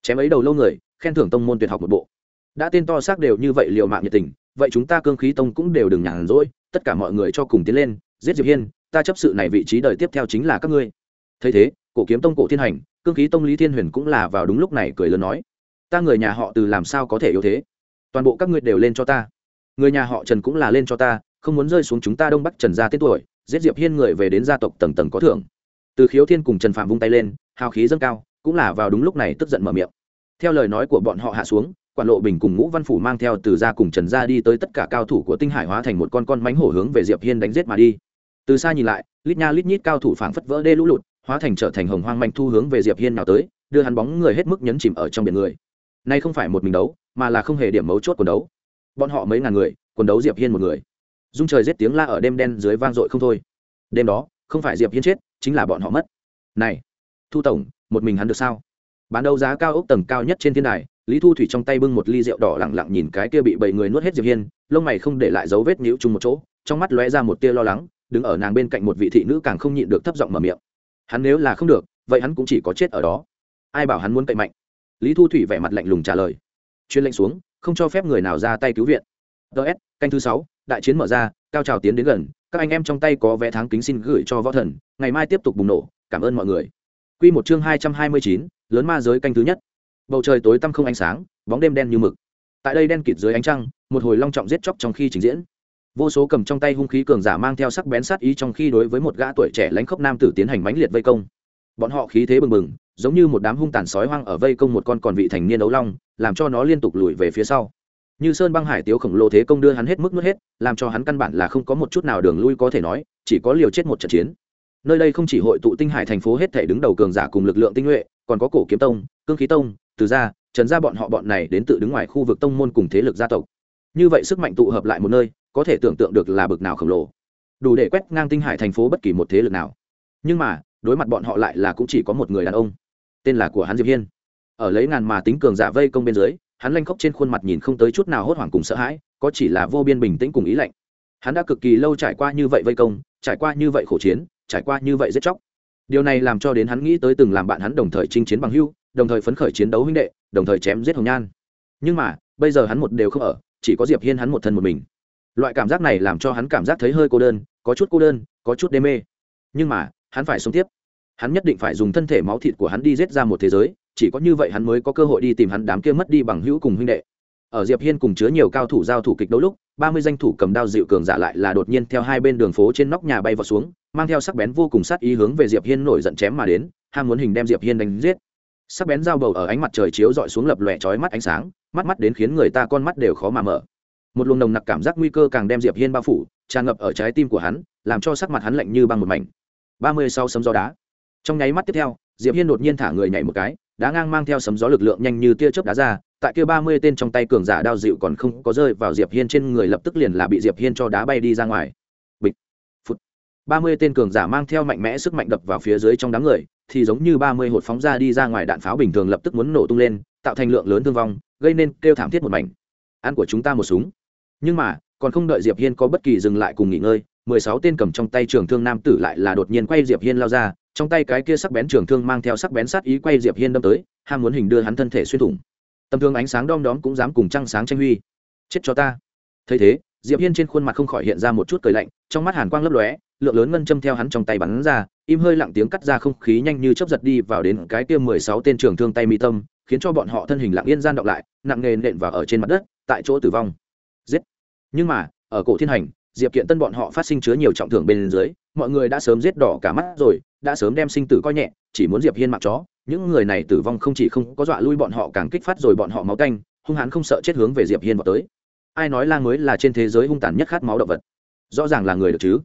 Chém ấy đầu lâu người, khen thưởng tông môn tuyệt học một bộ. Đã tên to xác đều như vậy liều mạng nhiệt tình, vậy chúng ta cương khí tông cũng đều đừng nhàn rỗi, tất cả mọi người cho cùng tiến lên giết diệp hiên ta chấp sự này vị trí đời tiếp theo chính là các ngươi thấy thế cổ kiếm tông cổ thiên hành cương khí tông lý thiên huyền cũng là vào đúng lúc này cười lớn nói ta người nhà họ từ làm sao có thể yếu thế toàn bộ các ngươi đều lên cho ta người nhà họ trần cũng là lên cho ta không muốn rơi xuống chúng ta đông bắc trần gia tên tuổi giết diệp hiên người về đến gia tộc tầng tầng có thưởng từ khiếu thiên cùng trần phạm vung tay lên hào khí dâng cao cũng là vào đúng lúc này tức giận mở miệng theo lời nói của bọn họ hạ xuống quản lộ bình cùng ngũ văn phủ mang theo từ gia cùng trần gia đi tới tất cả cao thủ của tinh hải hóa thành một con con mánh hổ hướng về diệp hiên đánh giết mà đi từ xa nhìn lại, lít nha lít nhít cao thủ phảng phất vỡ đê lũ lụt, hóa thành trở thành hồng hoang manh thu hướng về diệp hiên nào tới, đưa hắn bóng người hết mức nhấn chìm ở trong biển người. Nay không phải một mình đấu, mà là không hề điểm mấu chốt quần đấu. Bọn họ mấy ngàn người, quần đấu diệp hiên một người. Dung trời giết tiếng la ở đêm đen dưới vang dội không thôi. Đêm đó, không phải diệp hiên chết, chính là bọn họ mất. Này, thu tổng, một mình hắn được sao? Bán đấu giá cao ốc tầng cao nhất trên thiên đài, lý thu thủy trong tay bưng một ly rượu đỏ lặng lặng nhìn cái kia bị bảy người nuốt hết diệp hiên, lông mày không để lại dấu vết nhũ chung một chỗ, trong mắt lóe ra một tia lo lắng đứng ở nàng bên cạnh một vị thị nữ càng không nhịn được thấp giọng mở miệng. Hắn nếu là không được, vậy hắn cũng chỉ có chết ở đó. Ai bảo hắn muốn cậy mạnh? Lý thu thủy vẻ mặt lạnh lùng trả lời. Chuyên lệnh xuống, không cho phép người nào ra tay cứu viện. Ts canh thứ sáu, đại chiến mở ra, cao trào tiến đến gần. Các anh em trong tay có vé tháng kính xin gửi cho võ thần. Ngày mai tiếp tục bùng nổ. Cảm ơn mọi người. Q một chương hai trăm hai mươi chín, lớn ma giới canh thứ nhất. Bầu trời tối tăm không ánh sáng, bóng đêm đen như mực. Tại đây đen kịt dưới ánh trăng, một hồi long trọng giết chóc trong khi trình diễn vô số cầm trong tay hung khí cường giả mang theo sắc bén sát ý trong khi đối với một gã tuổi trẻ lãnh khốc nam tử tiến hành mãnh liệt vây công. Bọn họ khí thế bừng bừng, giống như một đám hung tàn sói hoang ở vây công một con còn vị thành niên đấu long, làm cho nó liên tục lùi về phía sau. Như sơn băng hải tiếu khổng lồ thế công đưa hắn hết mức nuốt hết, làm cho hắn căn bản là không có một chút nào đường lui có thể nói, chỉ có liều chết một trận chiến. Nơi đây không chỉ hội tụ tinh hải thành phố hết thể đứng đầu cường giả cùng lực lượng tinh nhuệ, còn có cổ kiếm tông, cương khí tông, từ gia, trần gia bọn họ bọn này đến tự đứng ngoài khu vực tông môn cùng thế lực gia tộc như vậy sức mạnh tụ hợp lại một nơi, có thể tưởng tượng được là bực nào khổng lồ. Đủ để quét ngang tinh hải thành phố bất kỳ một thế lực nào. Nhưng mà, đối mặt bọn họ lại là cũng chỉ có một người đàn ông. Tên là của hắn diệp hiên. Ở lấy ngàn mà tính cường giả vây công bên dưới, hắn lanh khóc trên khuôn mặt nhìn không tới chút nào hốt hoảng cùng sợ hãi, có chỉ là vô biên bình tĩnh cùng ý lạnh. Hắn đã cực kỳ lâu trải qua như vậy vây công, trải qua như vậy khổ chiến, trải qua như vậy giết chóc. Điều này làm cho đến hắn nghĩ tới từng làm bạn hắn đồng thời chinh chiến bằng hưu, đồng thời phấn khởi chiến đấu huynh đệ, đồng thời chém giết hồng nhan. Nhưng mà, bây giờ hắn một đều không ở chỉ có diệp hiên hắn một thân một mình. Loại cảm giác này làm cho hắn cảm giác thấy hơi cô đơn, có chút cô đơn, có chút đê mê. Nhưng mà, hắn phải sống tiếp. Hắn nhất định phải dùng thân thể máu thịt của hắn đi giết ra một thế giới, chỉ có như vậy hắn mới có cơ hội đi tìm hắn đám kia mất đi bằng hữu cùng huynh đệ. Ở diệp hiên cùng chứa nhiều cao thủ giao thủ kịch đấu lúc, ba mươi danh thủ cầm đao dịu cường giả lại là đột nhiên theo hai bên đường phố trên nóc nhà bay vào xuống, mang theo sắc bén vô cùng sát ý hướng về diệp hiên nổi giận chém mà đến, ham muốn hình đem diệp hiên đánh giết sắc bén dao bầu ở ánh mặt trời chiếu dọi xuống lập lòe chói mắt ánh sáng, mắt mắt đến khiến người ta con mắt đều khó mà mở. Một luồng nồng nặc cảm giác nguy cơ càng đem diệp hiên bao phủ, tràn ngập ở trái tim của hắn, làm cho sắc mặt hắn lạnh như băng một mảnh. Ba mươi sau sấm gió đá. Trong nháy mắt tiếp theo, diệp hiên đột nhiên thả người nhảy một cái, đá ngang mang theo sấm gió lực lượng nhanh như tia chớp đá ra, tại kia ba mươi tên trong tay cường giả đao dịu còn không có rơi vào diệp hiên trên người lập tức liền là bị diệp hiên cho đá bay đi ra ngoài. Bịch. Phút ba mươi tên cường giả mang theo mạnh mẽ sức mạnh đập vào phía dưới trong đám người thì giống như ba mươi hột phóng ra đi ra ngoài đạn pháo bình thường lập tức muốn nổ tung lên, tạo thành lượng lớn thương vong, gây nên kêu thảm thiết một mảnh. Ăn của chúng ta một súng. Nhưng mà, còn không đợi diệp hiên có bất kỳ dừng lại cùng nghỉ ngơi, mười sáu tên cầm trong tay trường thương nam tử lại là đột nhiên quay diệp hiên lao ra, trong tay cái kia sắc bén trường thương mang theo sắc bén sát ý quay diệp hiên đâm tới, ham muốn hình đưa hắn thân thể xuyên thủng. Tầm thương ánh sáng đom đóm cũng dám cùng trăng sáng tranh huy. Chết cho ta. Thấy thế, diệp hiên trên khuôn mặt không khỏi hiện ra một chút cười lạnh, trong mắt hàn quang lấp lóe lượng lớn ngân châm theo hắn trong tay bắn ra, im hơi lặng tiếng cắt ra không khí nhanh như chớp giật đi vào đến cái kia mười sáu tên trường thương tay mi tâm, khiến cho bọn họ thân hình lặng yên gian động lại, nặng nề nện vào ở trên mặt đất, tại chỗ tử vong. Giết! Nhưng mà, ở cổ thiên hành, diệp kiện tân bọn họ phát sinh chứa nhiều trọng thưởng bên dưới, mọi người đã sớm giết đỏ cả mắt rồi, đã sớm đem sinh tử coi nhẹ, chỉ muốn diệp hiên mặc chó. Những người này tử vong không chỉ không có dọa lui bọn họ càng kích phát rồi bọn họ máu canh, hung hãn không sợ chết hướng về diệp hiên vào tới. Ai nói lang mới là trên thế giới hung tàn nhất khát máu động vật? Rõ ràng là người được chứ?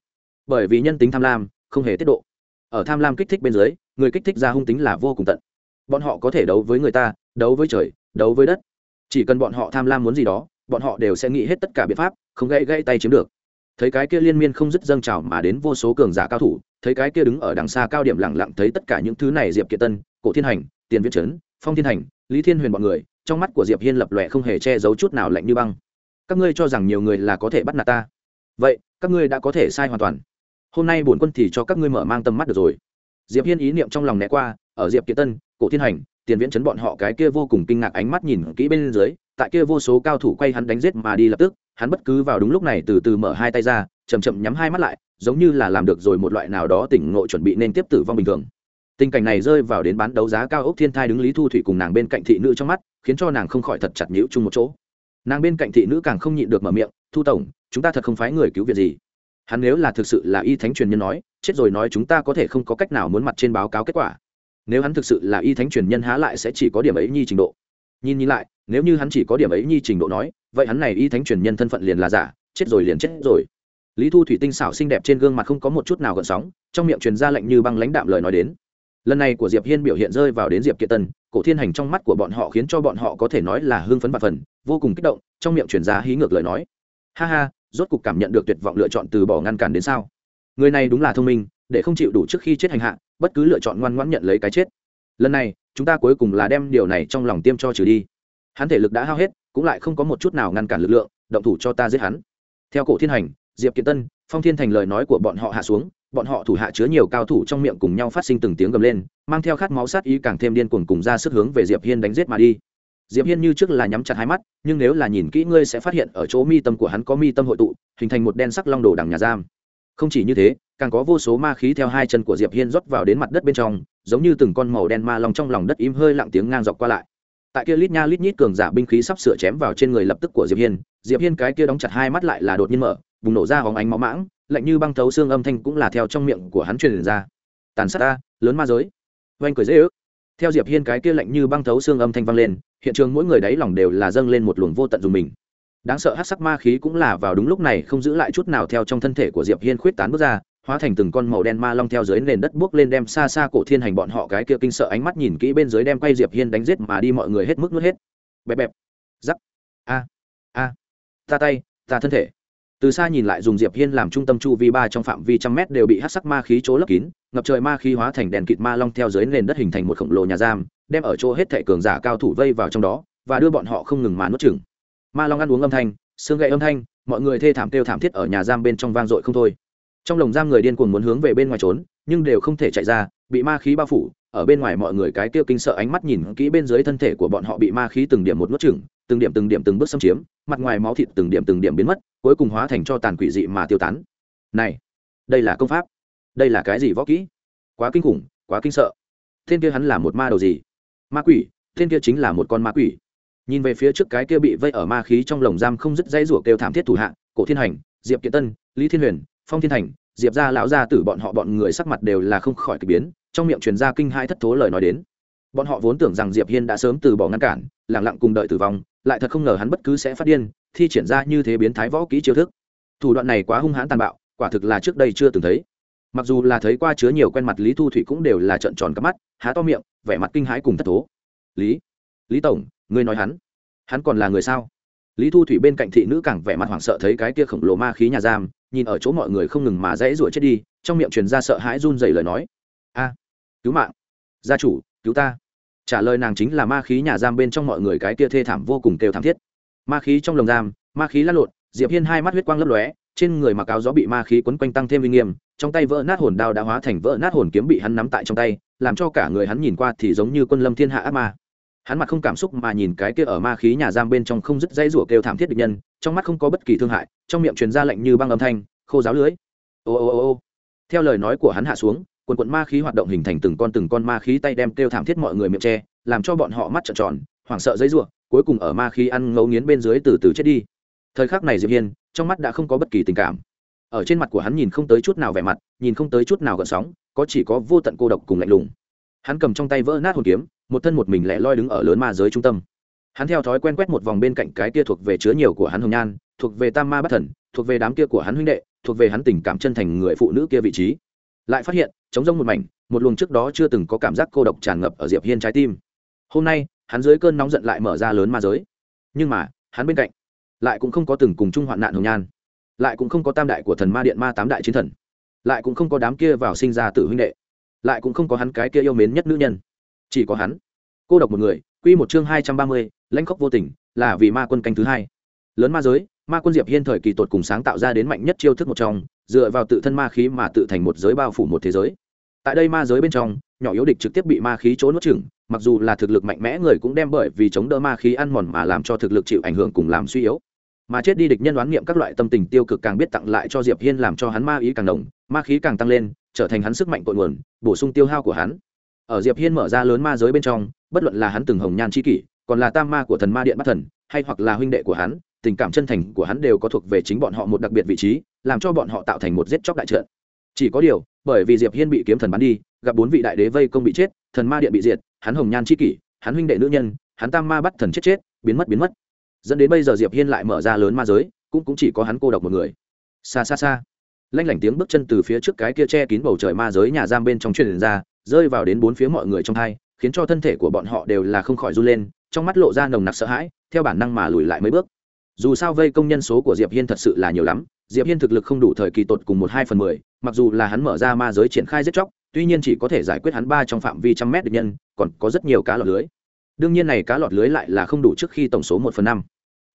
Bởi vì nhân tính tham lam, không hề tiết độ. Ở tham lam kích thích bên dưới, người kích thích ra hung tính là vô cùng tận. Bọn họ có thể đấu với người ta, đấu với trời, đấu với đất. Chỉ cần bọn họ tham lam muốn gì đó, bọn họ đều sẽ nghĩ hết tất cả biện pháp, không gãy gãy tay chiếm được. Thấy cái kia liên miên không dứt dâng trào mà đến vô số cường giả cao thủ, thấy cái kia đứng ở đằng xa cao điểm lẳng lặng thấy tất cả những thứ này diệp kiệt tân, cổ thiên hành, tiền viễn trấn, phong thiên hành, lý thiên huyền bọn người, trong mắt của diệp hiên lập lòe không hề che giấu chút nào lạnh như băng. Các ngươi cho rằng nhiều người là có thể bắt nạt ta. Vậy, các ngươi đã có thể sai hoàn toàn hôm nay bổn quân thì cho các ngươi mở mang tầm mắt được rồi. Diệp hiên ý niệm trong lòng né qua, ở diệp kiệt tân, cổ thiên hành, tiền viễn chấn bọn họ cái kia vô cùng kinh ngạc ánh mắt nhìn kỹ bên dưới, tại kia vô số cao thủ quay hắn đánh giết mà đi lập tức, hắn bất cứ vào đúng lúc này từ từ mở hai tay ra, chậm chậm nhắm hai mắt lại, giống như là làm được rồi một loại nào đó tỉnh ngộ chuẩn bị nên tiếp tử vong bình thường. Tình cảnh này rơi vào đến bán đấu giá cao ốc thiên thai đứng lý thu thủy cùng nàng bên cạnh thị nữ trong mắt, khiến cho nàng không khỏi thật chặt nhữ chung một chỗ. Nàng bên cạnh thị nữ càng không nhịn được mở miệng, thu tổng, chúng ta thật không phái người cứu việc gì hắn nếu là thực sự là y thánh truyền nhân nói, chết rồi nói chúng ta có thể không có cách nào muốn mặt trên báo cáo kết quả. Nếu hắn thực sự là y thánh truyền nhân há lại sẽ chỉ có điểm ấy nhi trình độ. Nhìn nhìn lại, nếu như hắn chỉ có điểm ấy nhi trình độ nói, vậy hắn này y thánh truyền nhân thân phận liền là giả, chết rồi liền chết rồi. Lý thu thủy tinh xảo xinh đẹp trên gương mặt không có một chút nào gợn sóng, trong miệng truyền ra lệnh như băng lãnh đạm lời nói đến. Lần này của diệp hiên biểu hiện rơi vào đến diệp kiệt tân, cổ thiên hành trong mắt của bọn họ khiến cho bọn họ có thể nói là hưng phấn và phần, vô cùng kích động, trong miệng truyền ra hí ngược lời nói. Ha ha rốt cục cảm nhận được tuyệt vọng lựa chọn từ bỏ ngăn cản đến sao? Người này đúng là thông minh, để không chịu đủ trước khi chết hành hạ, bất cứ lựa chọn ngoan ngoãn nhận lấy cái chết. Lần này, chúng ta cuối cùng là đem điều này trong lòng tiêm cho trừ đi. Hắn thể lực đã hao hết, cũng lại không có một chút nào ngăn cản lực lượng, động thủ cho ta giết hắn. Theo cổ thiên hành, diệp kiệt tân, phong thiên thành lời nói của bọn họ hạ xuống, bọn họ thủ hạ chứa nhiều cao thủ trong miệng cùng nhau phát sinh từng tiếng gầm lên, mang theo khát máu sát ý càng thêm điên cuồng cùng ra sức hướng về diệp hiên đánh giết mà đi diệp hiên như trước là nhắm chặt hai mắt, nhưng nếu là nhìn kỹ ngươi sẽ phát hiện ở chỗ mi tâm của hắn có mi tâm hội tụ, hình thành một đen sắc long đồ đằng nhà giam. Không chỉ như thế, càng có vô số ma khí theo hai chân của diệp hiên rót vào đến mặt đất bên trong, giống như từng con màu đen ma long trong lòng đất im hơi lặng tiếng ngang dọc qua lại. Tại kia lít nha lít nhít cường giả binh khí sắp sửa chém vào trên người lập tức của diệp hiên diệp hiên cái kia đóng chặt hai mắt lại là đột nhiên mở, bùng nổ ra hóng ánh máu mãng, lạnh như băng thấu xương âm thanh cũng là theo trong miệng của hắn truyền ra. Tàn sát ta, lớn ma giới. Oanh cười dễ ước. Theo diệp hiên cái kia lạnh như băng thấu xương âm thanh vang lên hiện trường mỗi người đáy lòng đều là dâng lên một luồng vô tận dùng mình. Đáng sợ hát sắc ma khí cũng là vào đúng lúc này không giữ lại chút nào theo trong thân thể của diệp hiên khuyết tán bước ra, hóa thành từng con màu đen ma long theo dưới nền đất bước lên đem xa xa cổ thiên hành bọn họ cái kia kinh sợ ánh mắt nhìn kỹ bên dưới đem quay diệp hiên đánh giết mà đi mọi người hết mức nuốt hết. Bẹp bẹp. Giắc a. A. Ta tay, ta thân thể. Từ xa nhìn lại dùng diệp hiên làm trung tâm chu vi ba trong phạm vi trăm mét đều bị hát sắc ma khí chỗ lấp kín ngập trời ma khí hóa thành đèn kịt ma long theo dưới nền đất hình thành một khổng lồ nhà giam, đem ở chỗ hết thẻ cường giả cao thủ vây vào trong đó, và đưa bọn họ không ngừng mà nuốt chửng. Ma long ăn uống âm thanh, xương gậy âm thanh, mọi người thê thảm kêu thảm thiết ở nhà giam bên trong vang dội không thôi. Trong lồng giam người điên cuồng muốn hướng về bên ngoài trốn, nhưng đều không thể chạy ra, bị ma khí bao phủ, ở bên ngoài mọi người cái tiêu kinh sợ ánh mắt nhìn kỹ bên dưới thân thể của bọn họ bị ma khí từng điểm một nuốt chửng, từng điểm từng điểm từng bước xâm chiếm, mặt ngoài máu thịt từng điểm từng điểm biến mất, cuối cùng hóa thành cho tàn quỷ dị mà tiêu tán. Này, đây là công pháp đây là cái gì võ kỹ? Quá kinh khủng, quá kinh sợ. Tên kia hắn là một ma đầu gì? Ma quỷ tên kia chính là một con ma quỷ. Nhìn về phía trước cái kia bị vây ở ma khí trong lồng giam không dứt dây ruột kêu thảm thiết thủ hạ, cổ thiên hành, diệp kiện tân, lý thiên huyền, phong thiên thành, diệp gia lão gia tử bọn họ bọn người sắc mặt đều là không khỏi k ỳ biến, trong miệng truyền ra kinh hai thất thố lời nói đến. Bọn họ vốn tưởng rằng diệp hiên đã sớm từ bỏ ngăn cản lẳng lặng cùng đợi tử vong, lại thật không ngờ hắn bất cứ sẽ phát điên, thi triển ra như thế biến thái võ kỹ chiêu thức. Thủ đoạn này quá hung hãn tàn bạo, quả thực là trước đây chưa từng thấy mặc dù là thấy qua chứa nhiều quen mặt lý thu thủy cũng đều là trợn tròn cắp mắt, há to miệng, vẻ mặt kinh hãi cùng thất thố. Lý lý tổng, ngươi nói hắn hắn còn là người sao? Lý thu thủy bên cạnh thị nữ càng vẻ mặt hoảng sợ thấy cái kia khổng lồ ma khí nhà giam, nhìn ở chỗ mọi người không ngừng mà dãy rủa chết đi, trong miệng truyền ra sợ hãi run dày lời nói. A, cứu mạng, gia chủ, cứu ta. Trả lời nàng chính là ma khí nhà giam bên trong mọi người cái kia thê thảm vô cùng kêu thảm thiết. Ma khí trong lồng giam, ma khí lăn lộn, diệp hiên hai mắt huyết quang lấp lóe, trên người mặc áo gió bị ma khí quấn quanh tăng thêm uy nghiêm trong tay vỡ nát hồn đao đã hóa thành vỡ nát hồn kiếm bị hắn nắm tại trong tay, làm cho cả người hắn nhìn qua thì giống như quân lâm thiên hạ ác ma. Hắn mặt không cảm xúc mà nhìn cái kia ở ma khí nhà giam bên trong không dứt dây rủa kêu thảm thiết địch nhân, trong mắt không có bất kỳ thương hại, trong miệng truyền ra lệnh như băng âm thanh, khô giáo lưới. Ô ô ô ô. Theo lời nói của hắn hạ xuống, quần quận ma khí hoạt động hình thành từng con từng con ma khí tay đem kêu thảm thiết mọi người miệng tre làm cho bọn họ mắt trợn tròn, hoảng sợ dây rủa, cuối cùng ở ma khí ăn ngấu nghiến bên dưới từ từ chết đi. Thời khắc này diệp hiên, trong mắt đã không có bất kỳ tình cảm ở trên mặt của hắn nhìn không tới chút nào vẻ mặt, nhìn không tới chút nào gợn sóng, có chỉ có vô tận cô độc cùng lạnh lùng. Hắn cầm trong tay vỡ nát hồn kiếm, một thân một mình lẻ loi đứng ở lớn ma giới trung tâm. Hắn theo thói quen quét một vòng bên cạnh cái kia thuộc về chứa nhiều của hắn hồng nhan, thuộc về tam ma bất thần, thuộc về đám kia của hắn huynh đệ, thuộc về hắn tình cảm chân thành người phụ nữ kia vị trí. Lại phát hiện chống rông một mảnh, một luồng trước đó chưa từng có cảm giác cô độc tràn ngập ở diệp hiên trái tim. Hôm nay, hắn dưới cơn nóng giận lại mở ra lớn ma giới. Nhưng mà, hắn bên cạnh lại cũng không có từng cùng chung hoạn nạn hồng nhan lại cũng không có tam đại của thần ma điện ma tám đại chiến thần, lại cũng không có đám kia vào sinh ra tử huynh đệ, lại cũng không có hắn cái kia yêu mến nhất nữ nhân. Chỉ có hắn. Cô độc một người, quy một chương hai trăm ba mươi, lãnh khốc vô tình, là vì ma quân canh thứ hai. Lớn ma giới, ma quân diệp hiên thời kỳ tột cùng sáng tạo ra đến mạnh nhất chiêu thức một trong, dựa vào tự thân ma khí mà tự thành một giới bao phủ một thế giới. Tại đây ma giới bên trong, nhỏ yếu địch trực tiếp bị ma khí trốn nuốt chửng, mặc dù là thực lực mạnh mẽ người cũng đem bởi vì chống đỡ ma khí ăn mòn mà làm cho thực lực chịu ảnh hưởng cùng làm suy yếu mà chết đi địch nhân đoán nghiệm các loại tâm tình tiêu cực càng biết tặng lại cho diệp hiên làm cho hắn ma ý càng đồng ma khí càng tăng lên, trở thành hắn sức mạnh cội nguồn, bổ sung tiêu hao của hắn. Ở diệp hiên mở ra lớn ma giới bên trong, bất luận là hắn từng hồng nhan chi kỷ, còn là tam ma của thần ma điện bắt thần, hay hoặc là huynh đệ của hắn, tình cảm chân thành của hắn đều có thuộc về chính bọn họ một đặc biệt vị trí, làm cho bọn họ tạo thành một giết chóc đại trận. Chỉ có điều, bởi vì diệp hiên bị kiếm thần bắn đi, gặp bốn vị đại đế vây công bị chết, thần ma điện bị diệt, hắn hồng nhan chi kỷ, hắn huynh đệ nữ nhân, hắn tam ma bắt thần chết chết, biến mất biến mất dẫn đến bây giờ diệp hiên lại mở ra lớn ma giới, cũng cũng chỉ có hắn cô độc một người. Xa xa xa. Lanh lảnh tiếng bước chân từ phía trước cái kia che kín bầu trời ma giới nhà giam bên trong truyền ra, rơi vào đến bốn phía mọi người trong hai, khiến cho thân thể của bọn họ đều là không khỏi run lên, trong mắt lộ ra nồng nặc sợ hãi, theo bản năng mà lùi lại mấy bước. Dù sao vây công nhân số của diệp hiên thật sự là nhiều lắm, diệp hiên thực lực không đủ thời kỳ tột cùng một hai phần mười, mặc dù là hắn mở ra ma giới triển khai giết chóc, tuy nhiên chỉ có thể giải quyết hắn ba trong phạm vi trăm mét được nhân, còn có rất nhiều cá lọc lưới đương nhiên này cá lọt lưới lại là không đủ trước khi tổng số một phần năm.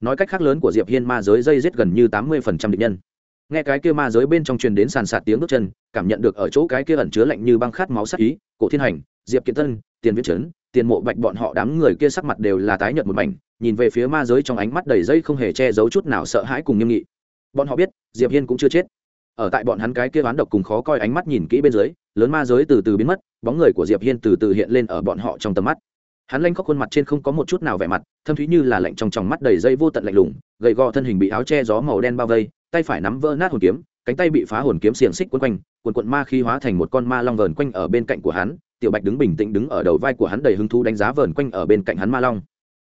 Nói cách khác lớn của diệp hiên ma giới dây giết gần như tám mươi phần trăm địch nhân. Nghe cái kia ma giới bên trong truyền đến sàn sạt tiếng bước chân, cảm nhận được ở chỗ cái kia ẩn chứa lạnh như băng khát máu sắc ý, cổ thiên hành, diệp kiến tân tiền viễn trấn tiền mộ bạch bọn họ đám người kia sắc mặt đều là tái nhợt một mảnh, nhìn về phía ma giới trong ánh mắt đầy dây không hề che giấu chút nào sợ hãi cùng nghiêm nghị. Bọn họ biết, diệp hiên cũng chưa chết. Ở tại bọn hắn cái kia oán độc cùng khó coi ánh mắt nhìn kỹ bên dưới, lớn ma giới từ từ biến mất, bóng người của diệp hiên từ từ hiện lên ở bọn họ trong tầm mắt hắn lanh khóc khuôn mặt trên không có một chút nào vẻ mặt, thâm thúy như là lạnh trong tròng mắt đầy dây vô tận lạnh lùng, gầy gò thân hình bị áo che gió màu đen bao vây, tay phải nắm vỡ nát hồn kiếm, cánh tay bị phá hồn kiếm xiềng xích quấn quanh quần quận ma khi hóa thành một con ma long vờn quanh ở bên cạnh của hắn, tiểu bạch đứng bình tĩnh đứng ở đầu vai của hắn đầy hứng thú đánh giá vờn quanh ở bên cạnh hắn ma long.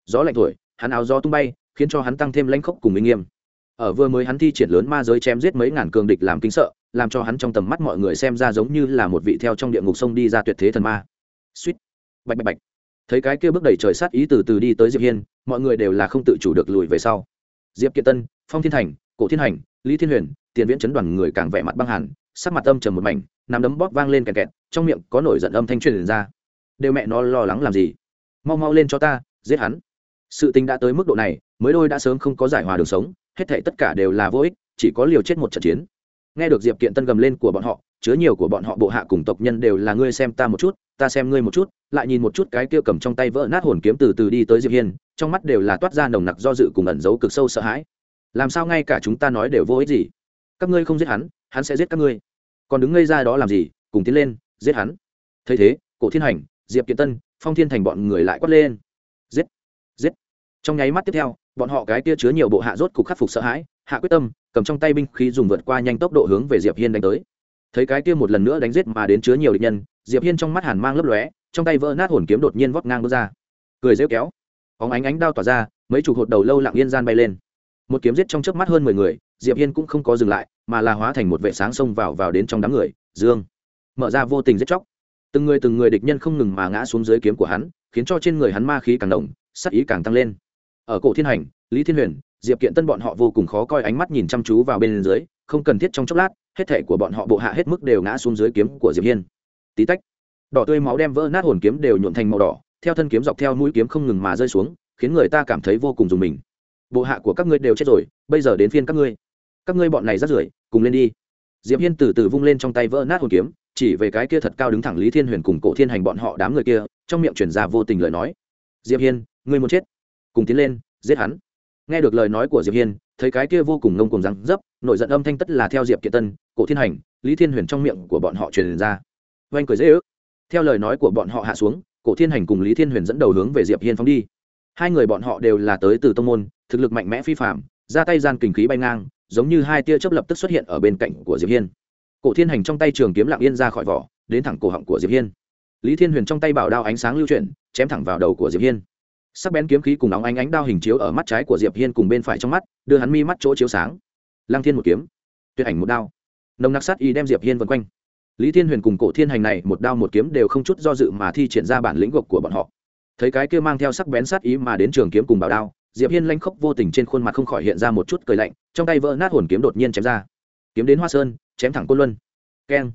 Gió lạnh thổi, hắn áo gió tung bay, khiến cho hắn tăng thêm lãnh khốc cùng minh nghiêm. Ở vừa mới hắn thi triển lớn ma giới chém giết mấy ngàn cường địch làm kinh sợ, làm cho hắn trong tầm mắt mọi người xem ra giống như là một vị theo trong địa ngục sông đi ra tuyệt thế thần ma. Suýt. Bạch bạch bạch thấy cái kia bước đầy trời sát ý từ từ đi tới diệp hiên, mọi người đều là không tự chủ được lùi về sau. Diệp kiệt tân, phong thiên thành, cổ thiên hành, lý thiên huyền, tiền viễn chấn đoàn người càng vẻ mặt băng hẳn sắc mặt âm trầm một mảnh nằm đấm bóp vang lên kẹt kẹt, trong miệng có nổi giận âm thanh truyền ra. Đều mẹ nó lo lắng làm gì? Mau mau lên cho ta, giết hắn. Sự tình đã tới mức độ này, mới đôi đã sớm không có giải hòa đường sống, hết thảy tất cả đều là vô ích, chỉ có liều chết một trận chiến. Nghe được diệp kiện tân gầm lên của bọn họ, chứa nhiều của bọn họ bộ hạ cùng tộc nhân đều là ngươi xem ta một chút ta xem ngươi một chút, lại nhìn một chút cái kia cầm trong tay vỡ nát hồn kiếm từ từ đi tới diệp hiên, trong mắt đều là toát ra nồng nặc do dự cùng ẩn giấu cực sâu sợ hãi. Làm sao ngay cả chúng ta nói đều vô ích gì? Các ngươi không giết hắn hắn sẽ giết các ngươi. Còn đứng ngây ra đó làm gì, cùng tiến lên, giết hắn. Thấy thế, cổ thiên hành, diệp kiện tân, phong thiên thành bọn người lại quát lên. Giết giết. Trong nháy mắt tiếp theo, bọn họ cái kia chứa nhiều bộ hạ rốt cục khắc phục sợ hãi, hạ quyết tâm, cầm trong tay binh khí dùng vượt qua nhanh tốc độ hướng về diệp hiên đánh tới thấy cái kia một lần nữa đánh giết mà đến chứa nhiều địch nhân, diệp hiên trong mắt hàn mang lấp lóe, trong tay vỡ nát hồn kiếm đột nhiên vót ngang bước ra. Cười rêu kéo. Bóng ánh ánh đao tỏa ra, mấy chục hột đầu lâu lặng yên gian bay lên. Một kiếm giết trong chớp mắt hơn mười người, diệp hiên cũng không có dừng lại, mà là hóa thành một vệ sáng xông vào vào đến trong đám người, dương. Mở ra vô tình giết chóc. Từng người từng người địch nhân không ngừng mà ngã xuống dưới kiếm của hắn, khiến cho trên người hắn ma khí càng động sát ý càng tăng lên. Ở cổ thiên hành, lý thiên huyền, diệp kiện tân bọn họ vô cùng khó coi ánh mắt nhìn chăm chú vào bên dưới, không cần thiết trong chốc lát hết thể của bọn họ bộ hạ hết mức đều ngã xuống dưới kiếm của diệp hiên. Tí tách, đỏ tươi máu đem vỡ nát hồn kiếm đều nhuộn thành màu đỏ, theo thân kiếm dọc theo mũi kiếm không ngừng mà rơi xuống, khiến người ta cảm thấy vô cùng dùng mình. Bộ hạ của các ngươi đều chết rồi, bây giờ đến phiên các ngươi. Các ngươi bọn này rất rưởi, cùng lên đi. Diệp hiên từ từ vung lên trong tay vỡ nát hồn kiếm, chỉ về cái kia thật cao đứng thẳng lý thiên huyền cùng cổ thiên hành bọn họ đám người kia, trong miệng chuyển ra vô tình lời nói. Diệp hiên, ngươi muốn chết. Cùng tiến lên, giết hắn nghe được lời nói của diệp hiên, thấy cái kia vô cùng ngông cùng răng dấp nổi giận âm thanh tất là theo diệp kiệt tân, cổ thiên hành, lý thiên huyền trong miệng của bọn họ truyền ra. Oanh cười dễ ước. Theo lời nói của bọn họ hạ xuống, cổ thiên hành cùng lý thiên huyền dẫn đầu hướng về diệp hiên phóng đi. Hai người bọn họ đều là tới từ tông môn, thực lực mạnh mẽ phi phạm ra tay gian kình khí bay ngang, giống như hai tia chớp lập tức xuất hiện ở bên cạnh của diệp hiên. Cổ thiên hành trong tay trường kiếm lặng yên ra khỏi vỏ, đến thẳng cổ họng của diệp hiên. Lý thiên huyền trong tay bảo đao ánh sáng lưu chuyển, chém thẳng vào đầu của diệp hiên sắc bén kiếm khí cùng nóng ánh ánh đao hình chiếu ở mắt trái của diệp hiên cùng bên phải trong mắt, đưa hắn mi mắt chỗ chiếu sáng. Lăng thiên một kiếm, tuyệt ảnh một đao. Nồng nặc sát y đem diệp hiên vân quanh. Lý thiên huyền cùng cổ thiên hành này một đao một kiếm đều không chút do dự mà thi triển ra bản lĩnh gộc của bọn họ. Thấy cái kia mang theo sắc bén sát ý mà đến trường kiếm cùng bảo đao, diệp hiên lanh khốc vô tình trên khuôn mặt không khỏi hiện ra một chút cười lạnh, trong tay vỡ nát hồn kiếm đột nhiên chém ra. Kiếm đến hoa sơn, chém thẳng côn luân. Keng.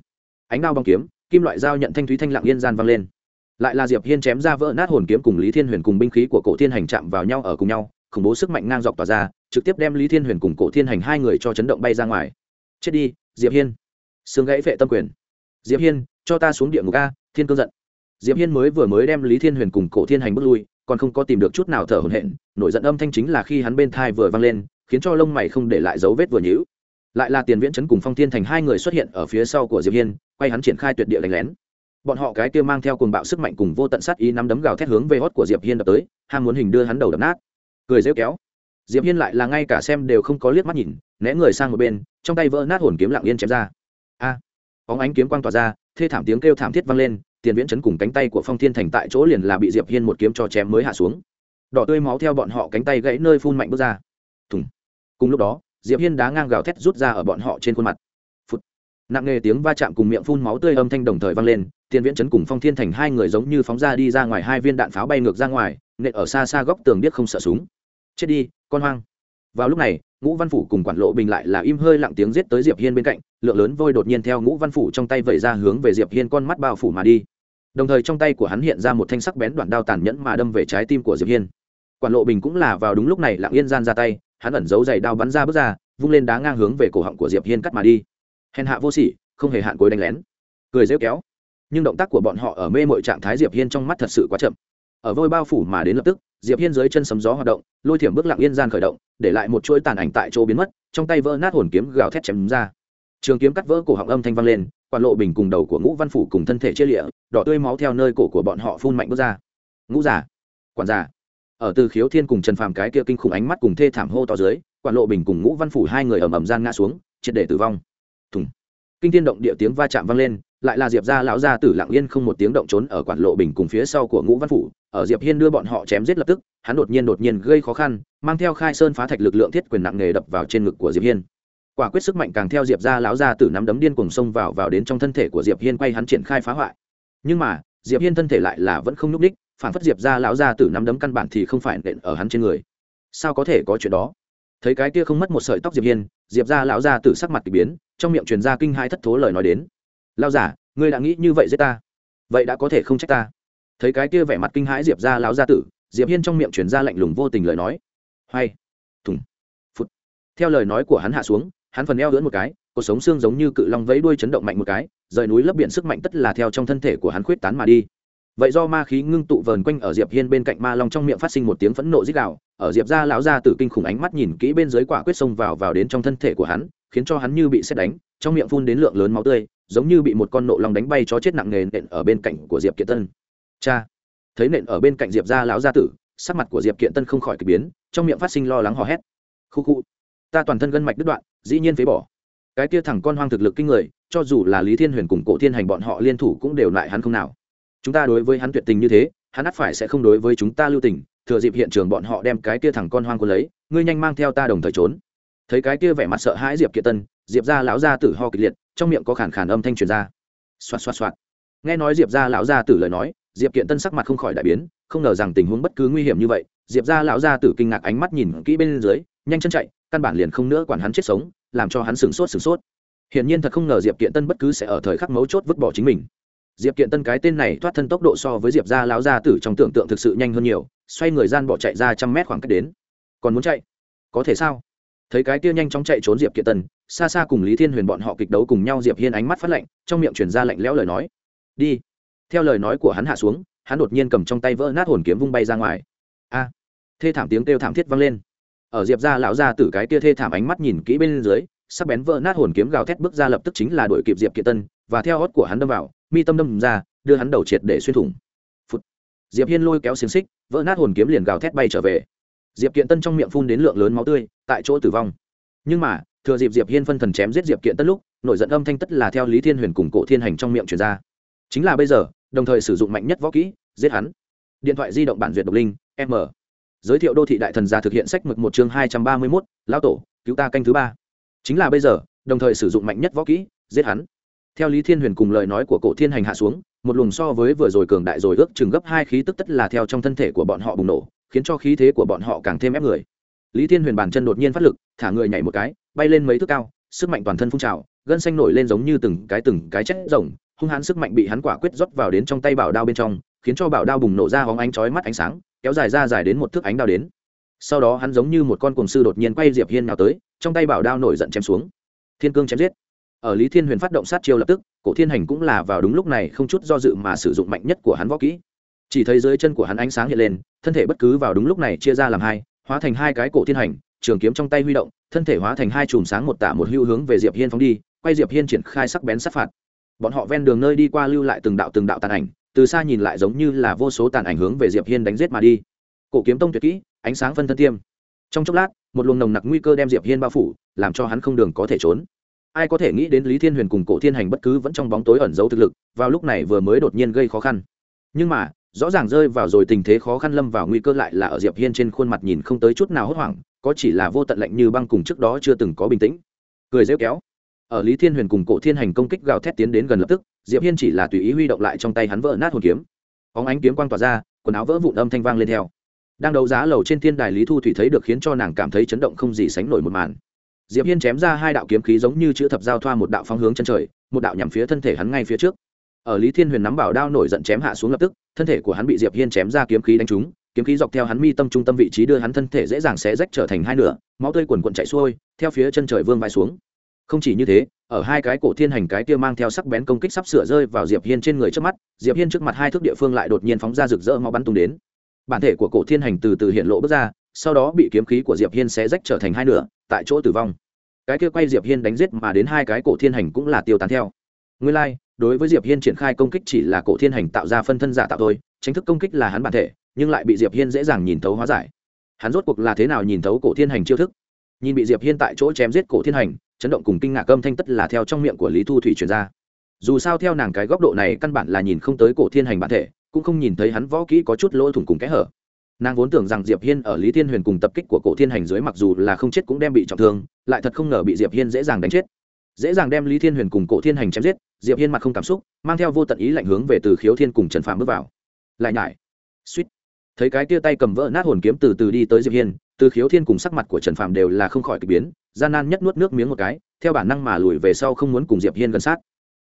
Ánh đao bong kiếm, kim loại dao nhận thanh thúy thanh lặng yên gian vang lên lại là diệp hiên chém ra vỡ nát hồn kiếm cùng lý thiên huyền cùng binh khí của cổ thiên hành chạm vào nhau ở cùng nhau, khủng bố sức mạnh ngang dọc tỏa ra, trực tiếp đem lý thiên huyền cùng cổ thiên hành hai người cho chấn động bay ra ngoài. Chết đi, diệp hiên. Xương gãy vệ tâm quyền. Diệp hiên, cho ta xuống địa ngục a, thiên cương giận. Diệp hiên mới vừa mới đem lý thiên huyền cùng cổ thiên hành bước lui, còn không có tìm được chút nào thở hổn hển, nổi giận âm thanh chính là khi hắn bên thai vừa vang lên, khiến cho lông mày không để lại dấu vết vừa nhũ. lại là tiền viễn chấn cùng phong thiên thành hai người xuất hiện ở phía sau của diệp hiên, quay hắn triển khai tuyệt địa đánh lén bọn họ cái kia mang theo cuồng bạo sức mạnh cùng vô tận sát ý nắm đấm gào thét hướng về hót của diệp hiên đập tới ham muốn hình đưa hắn đầu đập nát. Cười rêu kéo. Diệp hiên lại là ngay cả xem đều không có liếc mắt nhìn né người sang một bên trong tay vỡ nát hồn kiếm lặng yên chém ra. A! À, bóng ánh kiếm quang tỏa ra thê thảm tiếng kêu thảm thiết vang lên tiền viễn chấn cùng cánh tay của phong thiên thành tại chỗ liền là bị diệp hiên một kiếm cho chém mới hạ xuống. Đỏ tươi máu theo bọn họ cánh tay gãy nơi phun mạnh bước ra. Thùng! Cùng lúc đó diệp hiên đá ngang gào thét rút ra ở bọn họ trên khuôn mặt. Phụt. nặng nề tiếng va chạm cùng miệng phun máu tươi âm thanh đồng thời vang lên tiền viễn chấn cùng phong thiên thành hai người giống như phóng ra đi ra ngoài hai viên đạn pháo bay ngược ra ngoài, nện ở xa xa góc tường biết không sợ súng. Chết đi, con hoang. Vào lúc này, ngũ văn phủ cùng quản lộ bình lại là im hơi lặng tiếng giết tới diệp hiên bên cạnh, lượng lớn vôi đột nhiên theo ngũ văn phủ trong tay vẩy ra hướng về diệp hiên con mắt bao phủ mà đi. Đồng thời trong tay của hắn hiện ra một thanh sắc bén đoạn đao tàn nhẫn mà đâm về trái tim của diệp hiên. Quản lộ bình cũng là vào đúng lúc này lặng yên gian ra tay, hắn ẩn giấu giày đao bắn ra bước ra, vung lên đá ngang hướng về cổ họng của diệp hiên cắt mà đi. Hèn hạ vô sỉ, không hề hạn cuối đánh lén. Cười rêu kéo nhưng động tác của bọn họ ở mê mội trạng thái diệp hiên trong mắt thật sự quá chậm. Ở vôi bao phủ mà đến lập tức, diệp hiên dưới chân sấm gió hoạt động, lôi thiểm bước lặng yên gian khởi động, để lại một chuỗi tàn ảnh tại chỗ biến mất, trong tay vỡ nát hồn kiếm gào thét chém ra. Trường kiếm cắt vỡ cổ họng âm thanh vang lên, quản lộ bình cùng đầu của ngũ văn phủ cùng thân thể chia lịa, đỏ tươi máu theo nơi cổ của bọn họ phun mạnh bước ra. Ngũ giả quản giả ở từ khiếu thiên cùng trần phàm cái kia kinh khủng ánh mắt cùng thê thảm hô to dưới, quản lộ bình cùng ngũ văn phủ hai người ầm ầm gian ngã xuống, triệt để tử vong. Thùng. Kinh thiên động địa tiếng va chạm vang lên lại là diệp gia lão gia tử lặng yên không một tiếng động trốn ở quản lộ bình cùng phía sau của ngũ văn phủ, ở diệp hiên đưa bọn họ chém giết lập tức, hắn đột nhiên đột nhiên gây khó khăn, mang theo khai sơn phá thạch lực lượng thiết quyền nặng nghề đập vào trên ngực của diệp hiên. Quả quyết sức mạnh càng theo diệp gia lão gia tử nắm đấm điên cuồng xông vào vào đến trong thân thể của diệp hiên quay hắn triển khai phá hoại. Nhưng mà, diệp hiên thân thể lại là vẫn không nhúc đích phản phất diệp gia lão gia tử nắm đấm căn bản thì không phải nện ở hắn trên người. Sao có thể có chuyện đó? Thấy cái kia không mất một sợi tóc diệp hiên, diệp gia lão gia tử sắc mặt kỳ biến, trong miệng truyền ra kinh hai thất thố lời nói đến lao giả, ngươi đã nghĩ như vậy giết ta? Vậy đã có thể không trách ta. Thấy cái kia vẻ mặt kinh hãi diệp gia lão gia tử, diệp hiên trong miệng chuyển ra lạnh lùng vô tình lời nói. Hay thùng phút theo lời nói của hắn hạ xuống, hắn phần eo lưỡn một cái cuộc sống xương giống như cự long vẫy đuôi chấn động mạnh một cái, rời núi lấp biển sức mạnh tất là theo trong thân thể của hắn khuyết tán mà đi. Vậy do ma khí ngưng tụ vờn quanh ở diệp hiên bên cạnh ma long trong miệng phát sinh một tiếng phẫn nộ rít gạo ở diệp ra lão ra từ kinh khủng ánh mắt nhìn kỹ bên dưới quả quyết xông vào vào đến trong thân thể của hắn, khiến cho hắn như bị xét đánh, trong miệng phun đến lượng lớn máu tươi giống như bị một con nộ long đánh bay chó chết nặng nề nện ở bên cạnh của diệp kiện tân. Cha! Thấy nện ở bên cạnh diệp Gia lão gia tử, sắc mặt của diệp kiện tân không khỏi k ỳ biến, trong miệng phát sinh lo lắng hò hét. Khu khu, ta toàn thân gân mạch đứt đoạn, dĩ nhiên phế bỏ. Cái kia thẳng con hoang thực lực kinh người, cho dù là lý thiên huyền cùng cổ thiên hành bọn họ liên thủ cũng đều lại hắn không nào. Chúng ta đối với hắn tuyệt tình như thế, hắn ắt phải sẽ không đối với chúng ta lưu tình, thừa dịp hiện trường bọn họ đem cái kia thẳng con hoang quân lấy, ngươi nhanh mang theo ta đồng thời trốn. Thấy cái kia vẻ mặt sợ hãi diệp kiệt tân diệp ra lão gia tử ho kịch liệt, trong miệng có khản khản âm thanh truyền ra. Xoạt xoạt xoạt. Nghe nói diệp ra lão gia tử lời nói, diệp kiện tân sắc mặt không khỏi đại biến, không ngờ rằng tình huống bất cứ nguy hiểm như vậy, diệp ra lão gia tử kinh ngạc ánh mắt nhìn kỹ bên dưới, nhanh chân chạy, căn bản liền không nữa quản hắn chết sống, làm cho hắn sửng sốt sửng sốt. Hiển nhiên thật không ngờ diệp kiện tân bất cứ sẽ ở thời khắc mấu chốt vứt bỏ chính mình. Diệp kiện tân cái tên này thoát thân tốc độ so với diệp gia lão gia tử trong tưởng tượng thực sự nhanh hơn nhiều, xoay người gian bỏ chạy ra trăm mét khoảng cách đến. Còn muốn chạy? Có thể sao? Thấy cái kia nhanh chóng chạy trốn diệp Kiệt Tần, xa xa cùng lý thiên huyền bọn họ kịch đấu cùng nhau diệp hiên ánh mắt phát lạnh trong miệng truyền ra lạnh lẽo lời nói. Đi. Theo lời nói của hắn hạ xuống hắn đột nhiên cầm trong tay vỡ nát hồn kiếm vung bay ra ngoài. A! Thê thảm tiếng kêu thảm thiết vang lên. Ở diệp gia lão gia tử cái kia thê thảm ánh mắt nhìn kỹ bên dưới sắc bén vỡ nát hồn kiếm gào thét bước ra lập tức chính là đuổi kịp diệp Kiệt tân và theo hót của hắn đâm vào mi tâm đâm ra đưa hắn đầu triệt để xuyên thủng. Phụt. diệp hiên lôi kéo xiềng xích vỡ nát hồn kiếm liền gào thét bay trở về diệp kiện tân trong miệng phun đến lượng lớn máu tươi, tại chỗ tử vong. Nhưng mà, thừa dịp diệp hiên phân thần chém giết diệp kiện tân lúc, nổi giận âm thanh tất là theo lý thiên huyền cùng cổ thiên hành trong miệng truyền ra. Chính là bây giờ, đồng thời sử dụng mạnh nhất võ kỹ, giết hắn. Điện thoại di động bản duyệt độc linh, m. Giới thiệu đô thị đại thần gia thực hiện sách mực một chương hai trăm ba mươi mốt lao tổ, cứu ta canh thứ ba. Chính là bây giờ, đồng thời sử dụng mạnh nhất võ kỹ, giết hắn. Theo lý thiên huyền cùng lời nói của cổ thiên hành hạ xuống, một luồng so với vừa rồi cường đại rồi ước chừng gấp hai khí tức tất là theo trong thân thể của bọn họ bùng nổ khiến cho khí thế của bọn họ càng thêm ép người. Lý thiên huyền bàn chân đột nhiên phát lực, thả người nhảy một cái, bay lên mấy thước cao, sức mạnh toàn thân phun trào, gân xanh nổi lên giống như từng cái từng cái chết rồng, hung hãn sức mạnh bị hắn quả quyết rót vào đến trong tay bảo đao bên trong, khiến cho bảo đao bùng nổ ra hóng ánh chói mắt ánh sáng, kéo dài ra dài đến một thước ánh đao đến. Sau đó hắn giống như một con cuồng sư đột nhiên quay diệp hiên nào tới, trong tay bảo đao nổi giận chém xuống. Thiên cương chém giết. Ở lý thiên huyền phát động sát chiêu lập tức, cổ thiên hành cũng là vào đúng lúc này không chút do dự mà sử dụng mạnh nhất của hắn võ kỹ chỉ thấy dưới chân của hắn ánh sáng hiện lên, thân thể bất cứ vào đúng lúc này chia ra làm hai, hóa thành hai cái cổ thiên hành, trường kiếm trong tay huy động, thân thể hóa thành hai chùm sáng một tả một hưu hướng về diệp hiên phóng đi, quay diệp hiên triển khai sắc bén sát phạt. Bọn họ ven đường nơi đi qua lưu lại từng đạo từng đạo tàn ảnh, từ xa nhìn lại giống như là vô số tàn ảnh hướng về diệp hiên đánh giết mà đi. Cổ kiếm tông tuyệt kỹ, ánh sáng phân thân tiêm. Trong chốc lát, một luồng nồng nặc nguy cơ đem diệp hiên bao phủ, làm cho hắn không đường có thể trốn. Ai có thể nghĩ đến lý thiên huyền cùng cổ thiên hành bất cứ vẫn trong bóng tối ẩn giấu thực lực, vào lúc này vừa mới đột nhiên gây khó khăn. Nhưng mà rõ ràng rơi vào rồi tình thế khó khăn lâm vào nguy cơ lại là ở diệp hiên trên khuôn mặt nhìn không tới chút nào hốt hoảng, có chỉ là vô tận lạnh như băng cùng trước đó chưa từng có bình tĩnh. Cười rêu kéo. Ở lý thiên huyền cùng cổ thiên hành công kích gào thét tiến đến gần lập tức, diệp hiên chỉ là tùy ý huy động lại trong tay hắn vỡ nát hồn kiếm. Óng ánh kiếm quang tỏa ra, quần áo vỡ vụn âm thanh vang lên theo. Đang đấu giá lầu trên thiên đài lý thu thủy thấy được khiến cho nàng cảm thấy chấn động không gì sánh nổi một màn. Diệp hiên chém ra hai đạo kiếm khí giống như chữ thập giao thoa một đạo phóng hướng chân trời, một đạo nhằm phía thân thể hắn ngay phía trước ở lý thiên huyền nắm bảo đao nổi giận chém hạ xuống lập tức thân thể của hắn bị diệp hiên chém ra kiếm khí đánh trúng kiếm khí dọc theo hắn mi tâm trung tâm vị trí đưa hắn thân thể dễ dàng xé rách trở thành hai nửa máu tươi quần quần chảy xuôi theo phía chân trời vương vai xuống. Không chỉ như thế ở hai cái cổ thiên hành cái kia mang theo sắc bén công kích sắp sửa rơi vào diệp hiên trên người trước mắt diệp hiên trước mặt hai thước địa phương lại đột nhiên phóng ra rực rỡ máu bắn tung đến. Bản thể của cổ thiên hành từ từ hiện lộ bước ra sau đó bị kiếm khí của diệp hiên xé rách trở thành hai nửa tại chỗ tử vong. Cái kia quay diệp hiên đánh giết mà đến hai cái cổ thiên hành cũng là tiêu tán theo. Nguyên lai like, đối với diệp hiên triển khai công kích chỉ là cổ thiên hành tạo ra phân thân giả tạo thôi, chính thức công kích là hắn bản thể, nhưng lại bị diệp hiên dễ dàng nhìn thấu hóa giải. Hắn rốt cuộc là thế nào nhìn thấu cổ thiên hành chiêu thức? Nhìn bị diệp hiên tại chỗ chém giết cổ thiên hành, chấn động cùng kinh ngạc âm thanh tất là theo trong miệng của lý thu thủy truyền ra. Dù sao theo nàng cái góc độ này căn bản là nhìn không tới cổ thiên hành bản thể, cũng không nhìn thấy hắn võ kỹ có chút lỗ thủng cùng kẽ hở. Nàng vốn tưởng rằng diệp hiên ở lý thiên huyền cùng tập kích của cổ thiên hành dưới mặc dù là không chết cũng đem bị trọng thương, lại thật không ngờ bị diệp hiên dễ dàng đánh chết. Dễ dàng đem lý thiên huyền cùng cổ thiên hành chém giết diệp hiên mặt không cảm xúc mang theo vô tận ý lạnh hướng về từ khiếu thiên cùng trần phạm bước vào lại nhải suýt thấy cái tia tay cầm vỡ nát hồn kiếm từ từ đi tới diệp hiên từ khiếu thiên cùng sắc mặt của trần phạm đều là không khỏi k ỳ biến gian nan nhất nuốt nước miếng một cái theo bản năng mà lùi về sau không muốn cùng diệp hiên gần sát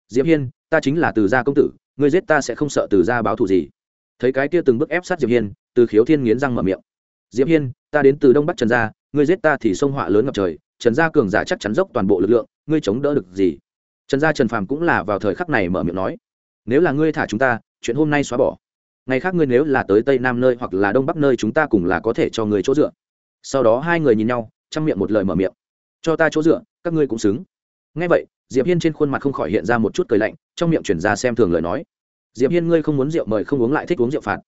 diệp hiên ta chính là từ gia công tử ngươi giết ta sẽ không sợ từ gia báo thù gì thấy cái kia từng bước ép sát diệp hiên từ khiếu thiên nghiến răng mở miệng diệp hiên ta đến từ đông bắc trần gia ngươi giết ta thì sông họa lớn ngập trời trần gia cường giả chắc chắn dốc toàn bộ lực lượng ngươi chống đỡ được gì trần gia trần phàm cũng là vào thời khắc này mở miệng nói, nếu là ngươi thả chúng ta, chuyện hôm nay xóa bỏ. Ngày khác ngươi nếu là tới tây nam nơi hoặc là đông bắc nơi chúng ta cùng là có thể cho người chỗ dựa. Sau đó hai người nhìn nhau, chăm miệng một lời mở miệng. Cho ta chỗ dựa, các ngươi cũng xứng. Ngay vậy, diệp hiên trên khuôn mặt không khỏi hiện ra một chút cười lạnh, trong miệng chuyển ra xem thường lời nói. Diệp hiên, ngươi không muốn rượu mời không uống lại thích uống rượu phạt.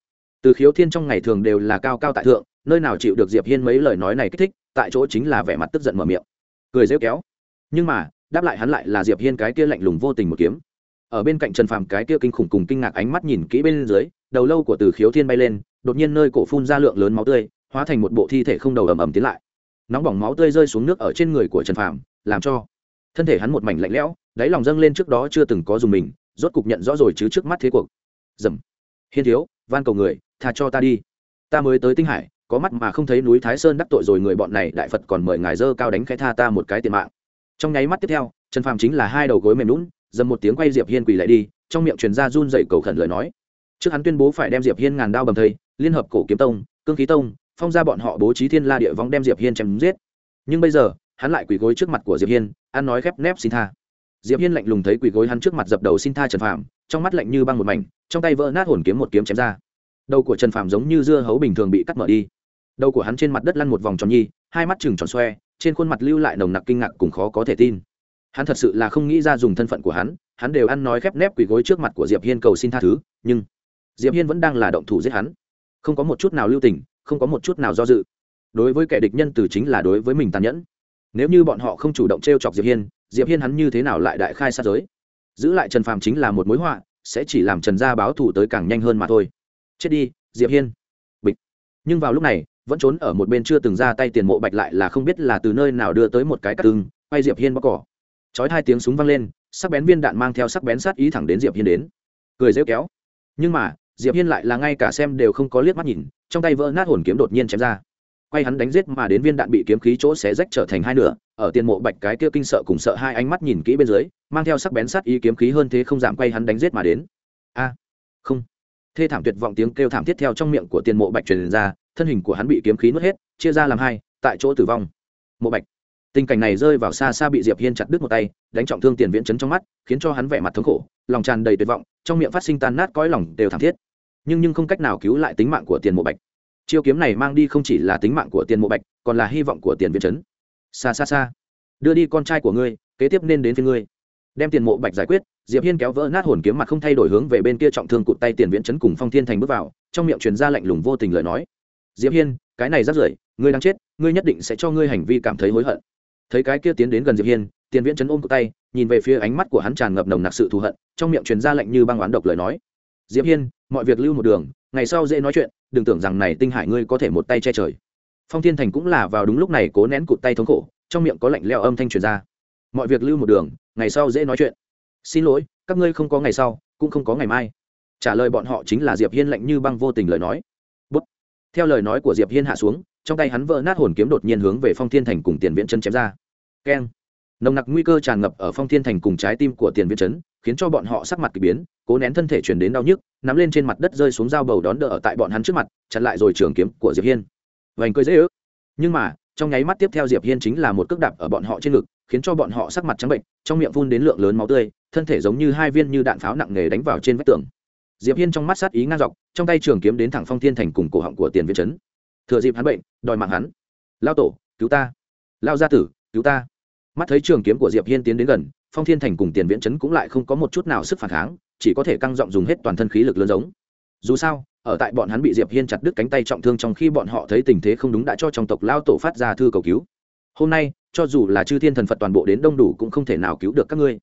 Từ khiếu thiên trong ngày thường đều là cao cao tại thượng, nơi nào chịu được diệp hiên mấy lời nói này kích thích, tại chỗ chính là vẻ mặt tức giận mở miệng. Cười rêu kéo. Nhưng mà đáp lại hắn lại là diệp hiên cái kia lạnh lùng vô tình một kiếm. Ở bên cạnh trần phàm cái kia kinh khủng cùng kinh ngạc ánh mắt nhìn kỹ bên dưới, đầu lâu của từ khiếu thiên bay lên, đột nhiên nơi cổ phun ra lượng lớn máu tươi, hóa thành một bộ thi thể không đầu ầm ầm tiến lại. Nóng bỏng máu tươi rơi xuống nước ở trên người của trần phàm, làm cho thân thể hắn một mảnh lạnh lẽo, đáy lòng dâng lên trước đó chưa từng có dùng mình, rốt cục nhận rõ rồi chứ trước mắt thế cuộc. Dầm. Hiên thiếu, van cầu người, tha cho ta đi. Ta mới tới tinh hải, có mắt mà không thấy núi thái sơn đắc tội rồi người bọn này, đại phật còn mời ngài dơ cao đánh cái tha ta một cái tiền mạng trong nháy mắt tiếp theo, trần phàm chính là hai đầu gối mềm lún dầm một tiếng quay diệp hiên quỳ lại đi, trong miệng truyền ra run dậy cầu khẩn lời nói. Trước hắn tuyên bố phải đem diệp hiên ngàn đao bầm thây, liên hợp cổ kiếm tông, cương khí tông, phong ra bọn họ bố trí thiên la địa vong đem diệp hiên chém giết. Nhưng bây giờ, hắn lại quỳ gối trước mặt của diệp hiên, ăn nói khép nép xin tha. Diệp hiên lạnh lùng thấy quỳ gối hắn trước mặt dập đầu xin tha trần phàm, trong mắt lạnh như băng một mảnh, trong tay vỡ nát hồn kiếm một kiếm chém ra. Đầu của trần phàm giống như dưa hấu bình thường bị cắt mở đi. Đầu của hắn trên mặt đất lăn một vòng tròn nhi, hai mắt chừng tròn xoe trên khuôn mặt lưu lại nồng nặc kinh ngạc cùng khó có thể tin. Hắn thật sự là không nghĩ ra dùng thân phận của hắn hắn đều ăn nói khép nép quỳ gối trước mặt của diệp hiên cầu xin tha thứ, nhưng diệp hiên vẫn đang là động thủ giết hắn. Không có một chút nào lưu tình, không có một chút nào do dự. Đối với kẻ địch nhân từ chính là đối với mình tàn nhẫn. Nếu như bọn họ không chủ động t r e o chọc diệp hiên diệp hiên hắn như thế nào lại đại khai sát giới? Giữ lại trần phàm chính là một mối họa, sẽ chỉ làm trần gia báo thù tới càng nhanh hơn mà thôi. Chết đi, diệp hiên. Bịch. Nhưng vào lúc này vẫn trốn ở một bên chưa từng ra tay tiền mộ bạch lại là không biết là từ nơi nào đưa tới một cái cắt tưng quay diệp hiên bóc cỏ. Chói hai tiếng súng vang lên, sắc bén viên đạn mang theo sắc bén sát ý thẳng đến diệp hiên đến. Cười rêu kéo. Nhưng mà, diệp hiên lại là ngay cả xem đều không có liếc mắt nhìn, trong tay vỡ nát hồn kiếm đột nhiên chém ra. Quay hắn đánh giết mà đến viên đạn bị kiếm khí chỗ xé rách trở thành hai nửa, ở tiền mộ bạch cái kia kinh sợ cùng sợ hai ánh mắt nhìn kỹ bên dưới, mang theo sắc bén sát ý kiếm khí hơn thế không giảm quay hắn đánh giết mà đến. A, không. Thê thảm tuyệt vọng tiếng kêu thảm thiết theo trong miệng của tiền mộ bạch truyền ra thân hình của hắn bị kiếm khí nuốt hết, chia ra làm hai, tại chỗ tử vong. Mộ bạch. Tình cảnh này rơi vào xa xa bị diệp hiên chặt đứt một tay, đánh trọng thương tiền viễn chấn trong mắt, khiến cho hắn vẻ mặt thống khổ, lòng tràn đầy tuyệt vọng, trong miệng phát sinh tan nát cõi lòng đều thảm thiết. Nhưng nhưng không cách nào cứu lại tính mạng của tiền mộ bạch. Chiêu kiếm này mang đi không chỉ là tính mạng của tiền mộ bạch, còn là hy vọng của tiền viễn chấn. Xa xa xa. Đưa đi con trai của ngươi, kế tiếp nên đến phía ngươi. Đem tiền mộ bạch giải quyết, diệp hiên kéo vỡ nát hồn kiếm mặt không thay đổi hướng về bên kia trọng thương cụt tay tiền viễn chấn cùng phong thiên thành bước vào, trong miệng truyền ra lạnh lùng vô tình lời nói diệp hiên, cái này rất rưởi, ngươi đang chết, ngươi nhất định sẽ cho ngươi hành vi cảm thấy hối hận. Thấy cái kia tiến đến gần diệp hiên, tiền viễn chấn ôm cụ tay, nhìn về phía ánh mắt của hắn tràn ngập nồng nặc sự thù hận, trong miệng truyền ra lạnh như băng oán độc lời nói. Diệp hiên, mọi việc lưu một đường, ngày sau dễ nói chuyện, đừng tưởng rằng này tinh hải ngươi có thể một tay che trời. Phong thiên thành cũng là vào đúng lúc này cố nén cụt tay thống khổ, trong miệng có lạnh leo âm thanh truyền ra. Mọi việc lưu một đường, ngày sau dễ nói chuyện. Xin lỗi, các ngươi không có ngày sau, cũng không có ngày mai. Trả lời bọn họ chính là diệp hiên lạnh như băng vô tình lời nói theo lời nói của diệp hiên hạ xuống, trong tay hắn vỡ nát hồn kiếm đột nhiên hướng về phong thiên thành cùng tiền viễn chân chém ra. Keng. Nồng nặc nguy cơ tràn ngập ở phong thiên thành cùng trái tim của tiền viễn chấn, khiến cho bọn họ sắc mặt k ỳ biến, cố nén thân thể chuyển đến đau nhức, nắm lên trên mặt đất rơi xuống dao bầu đón đỡ ở tại bọn hắn trước mặt, chặn lại rồi trường kiếm của diệp hiên. Vành cười dễ ước. Nhưng mà, trong nháy mắt tiếp theo diệp hiên chính là một cước đạp ở bọn họ trên ngực, khiến cho bọn họ sắc mặt trắng bệnh, trong miệng phun đến lượng lớn máu tươi, thân thể giống như hai viên như đạn pháo nặng nề đánh vào trên vách tường diệp hiên trong mắt sát ý ngang dọc, trong tay trường kiếm đến thẳng phong thiên thành cùng cổ họng của tiền viễn chấn. Thừa dịp hắn bệnh, đòi mạng hắn. Lao tổ, cứu ta. Lao gia tử, cứu ta. Mắt thấy trường kiếm của diệp hiên tiến đến gần, phong thiên thành cùng tiền viễn chấn cũng lại không có một chút nào sức phản kháng, chỉ có thể căng giọng dùng hết toàn thân khí lực lớn giống. Dù sao, ở tại bọn hắn bị diệp hiên chặt đứt cánh tay trọng thương trong khi bọn họ thấy tình thế không đúng đã cho trong tộc lao tổ phát ra thư cầu cứu. Hôm nay, cho dù là chư thiên thần phật toàn bộ đến đông đủ cũng không thể nào cứu được các ngươi.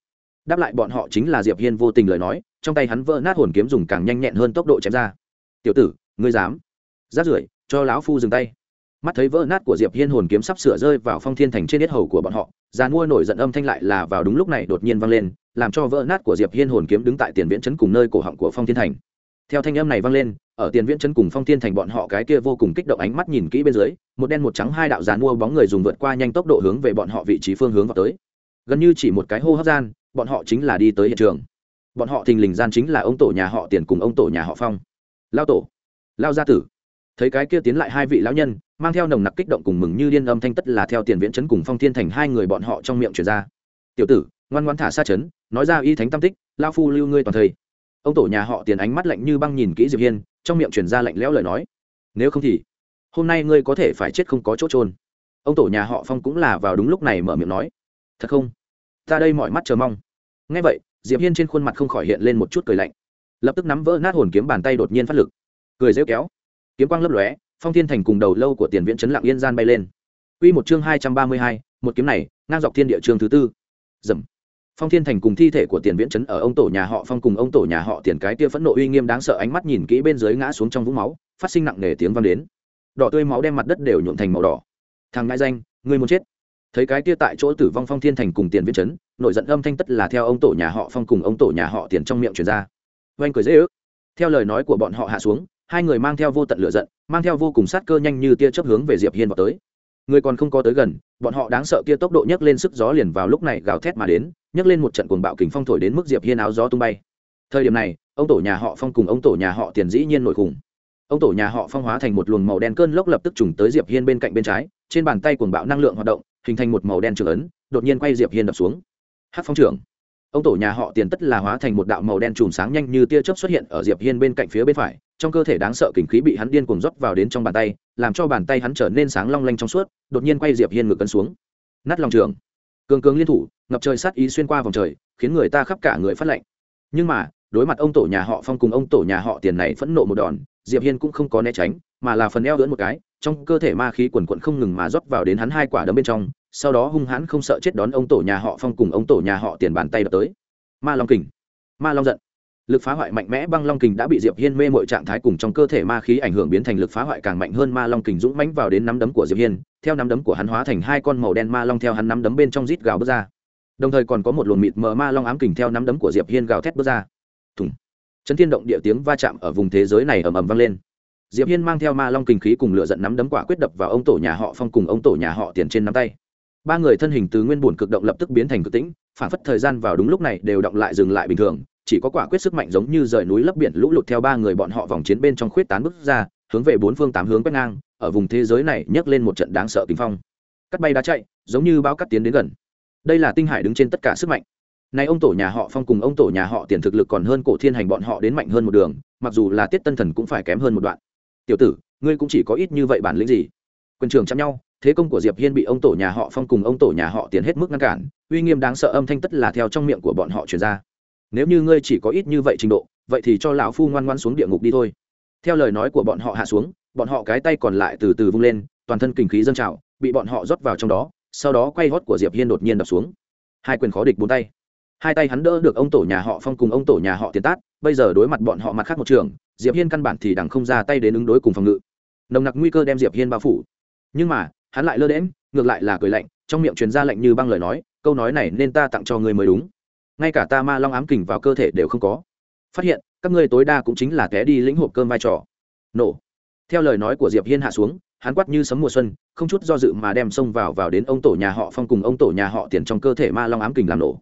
Đáp lại bọn họ chính là diệp hiên vô tình lời nói trong tay hắn vỡ nát hồn kiếm dùng càng nhanh nhẹn hơn tốc độ chém ra. Tiểu tử, ngươi dám? Rát rưởi, cho lão phu dừng tay. Mắt thấy vỡ nát của diệp hiên hồn kiếm sắp sửa rơi vào phong thiên thành trên yết hầu của bọn họ, già mua nổi giận âm thanh lại là vào đúng lúc này đột nhiên vang lên, làm cho vỡ nát của diệp hiên hồn kiếm đứng tại tiền viễn chấn cùng nơi cổ họng của phong thiên thành. Theo thanh âm này vang lên, ở tiền viễn chân cùng phong thiên thành bọn họ cái kia vô cùng kích động ánh mắt nhìn kỹ bên dưới, một đen một trắng hai đạo giàn mua bóng người dùng vượt qua nhanh tốc độ hướng về bọn họ vị trí phương hướng vào tới. Gần như chỉ một cái hô hấp gian, bọn họ chính là đi tới hiện trường bọn họ thình lình gian chính là ông tổ nhà họ tiền cùng ông tổ nhà họ phong. Lao tổ, lao gia tử. Thấy cái kia tiến lại hai vị lão nhân, mang theo nồng nặc kích động cùng mừng như điên âm thanh tất là theo tiền viễn chấn cùng phong thiên thành hai người bọn họ trong miệng truyền ra. Tiểu tử, ngoan ngoan thả xa chấn nói ra y thánh tam tích lao phu lưu ngươi toàn thây ông tổ nhà họ tiền ánh mắt lạnh như băng nhìn kỹ diệp hiên, trong miệng truyền ra lạnh lẽo lời nói. Nếu không thì, hôm nay ngươi có thể phải chết không có chỗ trôn ông tổ nhà họ phong cũng là vào đúng lúc này mở miệng nói. Thật không? Ta đây mọi mắt chờ mong. Ngay vậy diệp hiên trên khuôn mặt không khỏi hiện lên một chút cười lạnh lập tức nắm vỡ nát hồn kiếm bàn tay đột nhiên phát lực cười rêu kéo kiếm quang lấp lóe phong thiên thành cùng đầu lâu của tiền viễn chấn lặng yên gian bay lên Quy một chương hai trăm ba mươi hai, một kiếm này, ngang dọc thiên địa chương thứ tư. Dầm. Phong Thiên Thành cùng thi thể của Tiền Viễn chấn ở ông tổ nhà họ Phong cùng ông tổ nhà họ Tiền cái kia phẫn nộ uy nghiêm đáng sợ ánh mắt nhìn kỹ bên dưới ngã xuống trong vũng máu, phát sinh nặng nề tiếng vang đến. Đỏ tươi máu đem mặt đất đều nhuộm thành màu đỏ. Thằng ngại danh, ngươi muốn chết. Thấy cái kia tại chỗ tử vong Phong Thiên Thành cùng Tiền Viễn chấn, nội giận âm thanh tất là theo ông tổ nhà họ Phong cùng ông tổ nhà họ Tiền trong miệng truyền ra. Oanh cười dễ ước. Theo lời nói của bọn họ hạ xuống, hai người mang theo vô tận lửa giận mang theo vô cùng sát cơ nhanh như tia chớp hướng về diệp hiên vào tới người còn không có tới gần bọn họ đáng sợ kia tốc độ nhấc lên sức gió liền vào lúc này gào thét mà đến nhấc lên một trận cuồng bạo kình phong thổi đến mức diệp hiên áo gió tung bay thời điểm này ông tổ nhà họ phong cùng ông tổ nhà họ tiền dĩ nhiên nổi khủng ông tổ nhà họ phong hóa thành một luồng màu đen cơn lốc lập tức trùng tới diệp hiên bên cạnh bên trái trên bàn tay cuồng bạo năng lượng hoạt động hình thành một màu đen trường ấn đột nhiên quay diệp hiên đập xuống hát phong trưởng. Ông tổ nhà họ tiền tất là hóa thành một đạo màu đen chùm sáng nhanh như tia chớp xuất hiện ở diệp hiên bên cạnh phía bên phải, trong cơ thể đáng sợ kình khí bị hắn điên cuồng rót vào đến trong bàn tay, làm cho bàn tay hắn trở nên sáng long lanh trong suốt, đột nhiên quay diệp hiên ngược cân xuống. Nát lòng trường. Cường cường liên thủ, ngập trời sát ý xuyên qua vòng trời, khiến người ta khắp cả người phát lệnh nhưng mà, đối mặt ông tổ nhà họ phong cùng ông tổ nhà họ tiền này phẫn nộ một đòn, diệp hiên cũng không có né tránh, mà là phần eo lưỡn một cái, trong cơ thể ma khí quần quận không ngừng mà rót vào đến hắn hai quả đấm bên trong sau đó hung hãn không sợ chết đón ông tổ nhà họ phong cùng ông tổ nhà họ tiền bàn tay đập tới. Ma long kình, ma long giận. Lực phá hoại mạnh mẽ băng long kình đã bị diệp hiên mê mọi trạng thái cùng trong cơ thể ma khí ảnh hưởng biến thành lực phá hoại càng mạnh hơn ma long kình dũng mãnh vào đến nắm đấm của diệp hiên, theo nắm đấm của hắn hóa thành hai con màu đen ma long theo hắn nắm đấm bên trong rít gào bước ra. Đồng thời còn có một luồng mịt mờ ma long ám kình theo nắm đấm của diệp hiên gào thét bước ra. Thùng. Chấn thiên động địa tiếng va chạm ở vùng thế giới này ầm ầm vang lên. Diệp hiên mang theo ma long kình khí cùng lửa giận nắm đấm quả quyết đập vào ông tổ nhà họ phong cùng ông tổ nhà họ tiền trên nắm tay ba người thân hình từ nguyên bổn cực động lập tức biến thành cực tĩnh, phản phất thời gian vào đúng lúc này đều động lại dừng lại bình thường, chỉ có quả quyết sức mạnh giống như rời núi lấp biển lũ lụt theo ba người bọn họ vòng chiến bên trong khuyết tán bước ra, hướng về bốn phương tám hướng quét ngang, ở vùng thế giới này nhấc lên một trận đáng sợ kinh phong. Cắt bay đá chạy, giống như bão cắt tiến đến gần. Đây là tinh hải đứng trên tất cả sức mạnh. Nay ông tổ nhà họ phong cùng ông tổ nhà họ tiền thực lực còn hơn cổ thiên hành bọn họ đến mạnh hơn một đường, mặc dù là tiết tân thần cũng phải kém hơn một đoạn. Tiểu tử, ngươi cũng chỉ có ít như vậy bản lĩnh gì? Quân trường chạm nhau thế công của diệp hiên bị ông tổ nhà họ phong cùng ông tổ nhà họ tiến hết mức ngăn cản, uy nghiêm đáng sợ âm thanh tất là theo trong miệng của bọn họ truyền ra. Nếu như ngươi chỉ có ít như vậy trình độ, vậy thì cho lão phu ngoan ngoan xuống địa ngục đi thôi. Theo lời nói của bọn họ hạ xuống, bọn họ cái tay còn lại từ từ vung lên, toàn thân kinh khí dâng trào, bị bọn họ rót vào trong đó, sau đó quay hót của diệp hiên đột nhiên đập xuống. Hai quyền khó địch bốn tay. Hai tay hắn đỡ được ông tổ nhà họ phong cùng ông tổ nhà họ tiền tát, bây giờ đối mặt bọn họ mặt khác một trường, diệp hiên căn bản thì đằng không ra tay đến ứng đối cùng phòng ngự. Nồng nặc nguy cơ đem diệp hiên bao phủ. Nhưng mà hắn lại lơ đễm ngược lại là cười lạnh, trong miệng truyền ra lạnh như băng lời nói, câu nói này nên ta tặng cho ngươi mới đúng. Ngay cả ta ma long ám kình vào cơ thể đều không có. Phát hiện, các ngươi tối đa cũng chính là té đi lĩnh hộp cơm vai trò. Nổ. Theo lời nói của diệp hiên hạ xuống, hắn quát như sấm mùa xuân, không chút do dự mà đem xông vào vào đến ông tổ nhà họ phong cùng ông tổ nhà họ tiền trong cơ thể ma long ám kình làm nổ.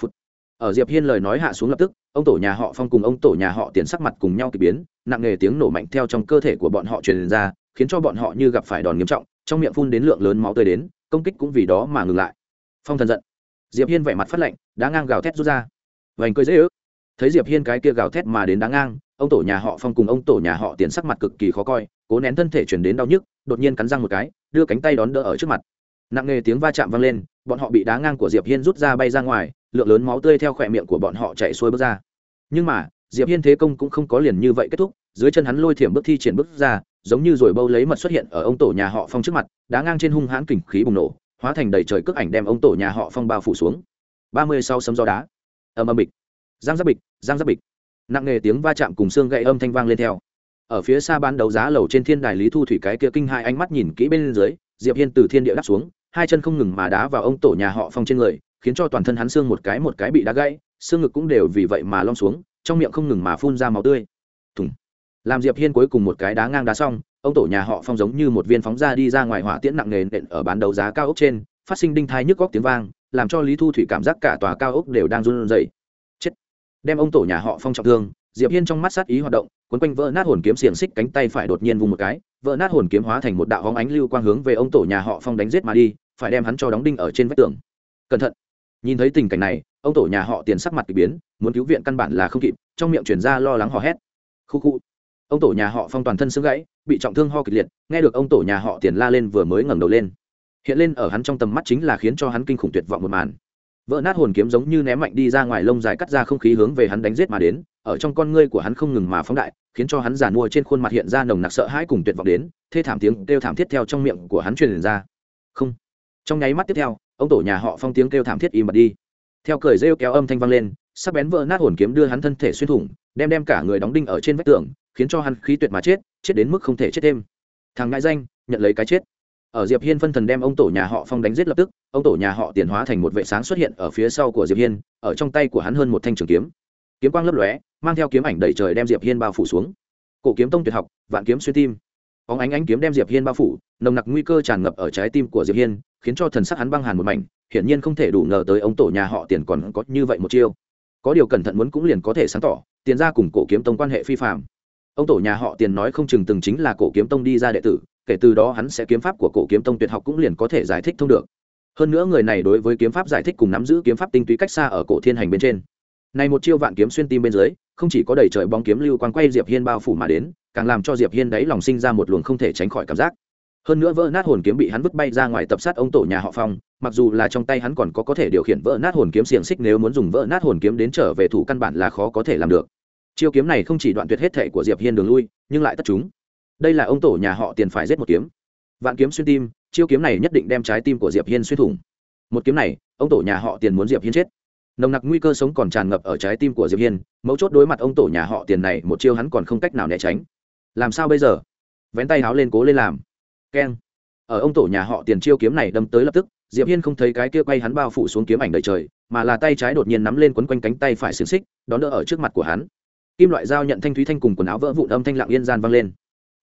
Phụt. ở diệp hiên lời nói hạ xuống lập tức, ông tổ nhà họ phong cùng ông tổ nhà họ tiền sắc mặt cùng nhau kỳ biến, nặng nề tiếng nổ mạnh theo trong cơ thể của bọn họ truyền ra, khiến cho bọn họ như gặp phải đòn nghiêm trọng trong miệng phun đến lượng lớn máu tươi đến, công kích cũng vì đó mà ngừng lại. Phong thần giận. Diệp hiên vẻ mặt phát lạnh, đá ngang gào thét rút ra. Vành cười dễ ước. Thấy diệp hiên cái kia gào thét mà đến đá ngang, ông tổ nhà họ phong cùng ông tổ nhà họ tiền sắc mặt cực kỳ khó coi, cố nén thân thể chuyển đến đau nhức, đột nhiên cắn răng một cái, đưa cánh tay đón đỡ ở trước mặt. Nặng nề tiếng va chạm vang lên, bọn họ bị đá ngang của diệp hiên rút ra bay ra ngoài, lượng lớn máu tươi theo khỏe miệng của bọn họ chạy xuôi bước ra. Nhưng mà diệp hiên thế công cũng không có liền như vậy kết thúc, dưới chân hắn lôi thiểm bước thi triển bước ra, giống như rồi bâu lấy mật xuất hiện ở ông tổ nhà họ phong trước mặt, đá ngang trên hung hãn kình khí bùng nổ, hóa thành đầy trời cước ảnh đem ông tổ nhà họ phong bao phủ xuống. Ba mươi sau sấm gió đá. Ầm ầm bịch. Giang giáp bịch, giang giáp bịch. Nặng nề tiếng va chạm cùng xương gậy âm thanh vang lên theo. Ở phía xa ban đấu giá lầu trên thiên đài lý thu thủy cái kia kinh hai ánh mắt nhìn kỹ bên dưới, diệp hiên từ thiên địa đáp xuống, hai chân không ngừng mà đá vào ông tổ nhà họ phong trên người, khiến cho toàn thân hắn xương một cái một cái bị đá gãy, xương ngực cũng đều vì vậy mà lom xuống trong miệng không ngừng mà phun ra máu tươi. Thùng. Làm diệp hiên cuối cùng một cái đá ngang đá xong, ông tổ nhà họ phong giống như một viên phóng ra đi ra ngoài hỏa tiễn nặng nề nện ở bán đấu giá cao ốc trên, phát sinh đinh thai nhức góc tiếng vang, làm cho lý thu thủy cảm giác cả tòa cao ốc đều đang run rẩy. Chết. Đem ông tổ nhà họ phong trọng thương, diệp hiên trong mắt sát ý hoạt động, quấn quanh vỡ nát hồn kiếm xiềng xích cánh tay phải đột nhiên vùng một cái, vỡ nát hồn kiếm hóa thành một đạo hóng ánh lưu quang hướng về ông tổ nhà họ phong đánh giết mà đi, phải đem hắn cho đóng đinh ở trên vách tường. Cẩn thận nhìn thấy tình cảnh này, ông tổ nhà họ tiền sắc mặt k ỳ biến, muốn cứu viện căn bản là không kịp, trong miệng chuyển ra lo lắng hò hét. Khu khu. Ông tổ nhà họ phong toàn thân xương gãy, bị trọng thương ho kịch liệt, nghe được ông tổ nhà họ tiền la lên vừa mới ngẩng đầu lên. Hiện lên ở hắn trong tầm mắt chính là khiến cho hắn kinh khủng tuyệt vọng một màn. Vỡ nát hồn kiếm giống như ném mạnh đi ra ngoài lông dài cắt ra không khí hướng về hắn đánh giết mà đến, ở trong con ngươi của hắn không ngừng mà phóng đại, khiến cho hắn giàn mua trên khuôn mặt hiện ra nồng nặc sợ hãi cùng tuyệt vọng đến, thê thảm tiếng kêu thảm thiết theo trong miệng của hắn truyền ra. Không. Trong nháy mắt tiếp theo ông tổ nhà họ phong tiếng kêu thảm thiết im bặt đi. Theo cười rêu kéo âm thanh vang lên, sắc bén vỡ nát hồn kiếm đưa hắn thân thể xuyên thủng, đem đem cả người đóng đinh ở trên vách tường, khiến cho hắn khí tuyệt mà chết chết đến mức không thể chết thêm. Thằng ngại danh, nhận lấy cái chết. Ở diệp hiên phân thần đem ông tổ nhà họ phong đánh giết lập tức, ông tổ nhà họ tiền hóa thành một vệ sáng xuất hiện ở phía sau của diệp hiên, ở trong tay của hắn hơn một thanh trường kiếm. Kiếm quang lấp lóe, mang theo kiếm ảnh đầy trời đem diệp hiên bao phủ xuống. Cổ kiếm tông tuyệt học, vạn kiếm xuyên tim. Óng ánh ánh kiếm đem diệp hiên bao phủ nồng nặc nguy cơ tràn ngập ở trái tim của diệp hiên, khiến cho thần sắc hắn băng hàn một mảnh, hiển nhiên không thể đủ ngờ tới ông tổ nhà họ tiền còn có như vậy một chiêu. Có điều cẩn thận muốn cũng liền có thể sáng tỏ, tiền ra cùng cổ kiếm tông quan hệ phi phạm ông tổ nhà họ tiền nói không chừng từng chính là cổ kiếm tông đi ra đệ tử, kể từ đó hắn sẽ kiếm pháp của cổ kiếm tông tuyệt học cũng liền có thể giải thích thông được. Hơn nữa người này đối với kiếm pháp giải thích cùng nắm giữ kiếm pháp tinh túy cách xa ở cổ thiên hành bên trên. Này một chiêu vạn kiếm xuyên tim bên dưới, không chỉ có đầy trời bóng kiếm lưu quang quay diệp hiên bao phủ mà đến, càng làm cho diệp hiên đáy lòng sinh ra một luồng không thể tránh khỏi cảm giác hơn nữa vỡ nát hồn kiếm bị hắn vứt bay ra ngoài tập sát ông tổ nhà họ phong, mặc dù là trong tay hắn còn có có thể điều khiển vỡ nát hồn kiếm xiềng xích nếu muốn dùng vỡ nát hồn kiếm đến trở về thủ căn bản là khó có thể làm được. Chiêu kiếm này không chỉ đoạn tuyệt hết thể của diệp hiên đường lui, nhưng lại tất chúng. Đây là ông tổ nhà họ tiền phải giết một kiếm. Vạn kiếm xuyên tim, chiêu kiếm này nhất định đem trái tim của diệp hiên xuyên thủng. Một kiếm này, ông tổ nhà họ tiền muốn diệp hiên chết. Nồng nặc nguy cơ sống còn tràn ngập ở trái tim của diệp hiên, mấu chốt đối mặt ông tổ nhà họ tiền này, một chiêu hắn còn không cách nào né tránh. Làm sao bây giờ? Vén tay háo lên cố lên làm keng. Ở ông tổ nhà họ tiền chiêu kiếm này đâm tới lập tức, diệp hiên không thấy cái kia quay hắn bao phủ xuống kiếm ảnh đầy trời, mà là tay trái đột nhiên nắm lên quấn quanh cánh tay phải xiềng xích, đón đỡ ở trước mặt của hắn. Kim loại dao nhận thanh thúy thanh cùng quần áo vỡ vụn âm thanh lặng yên gian vang lên.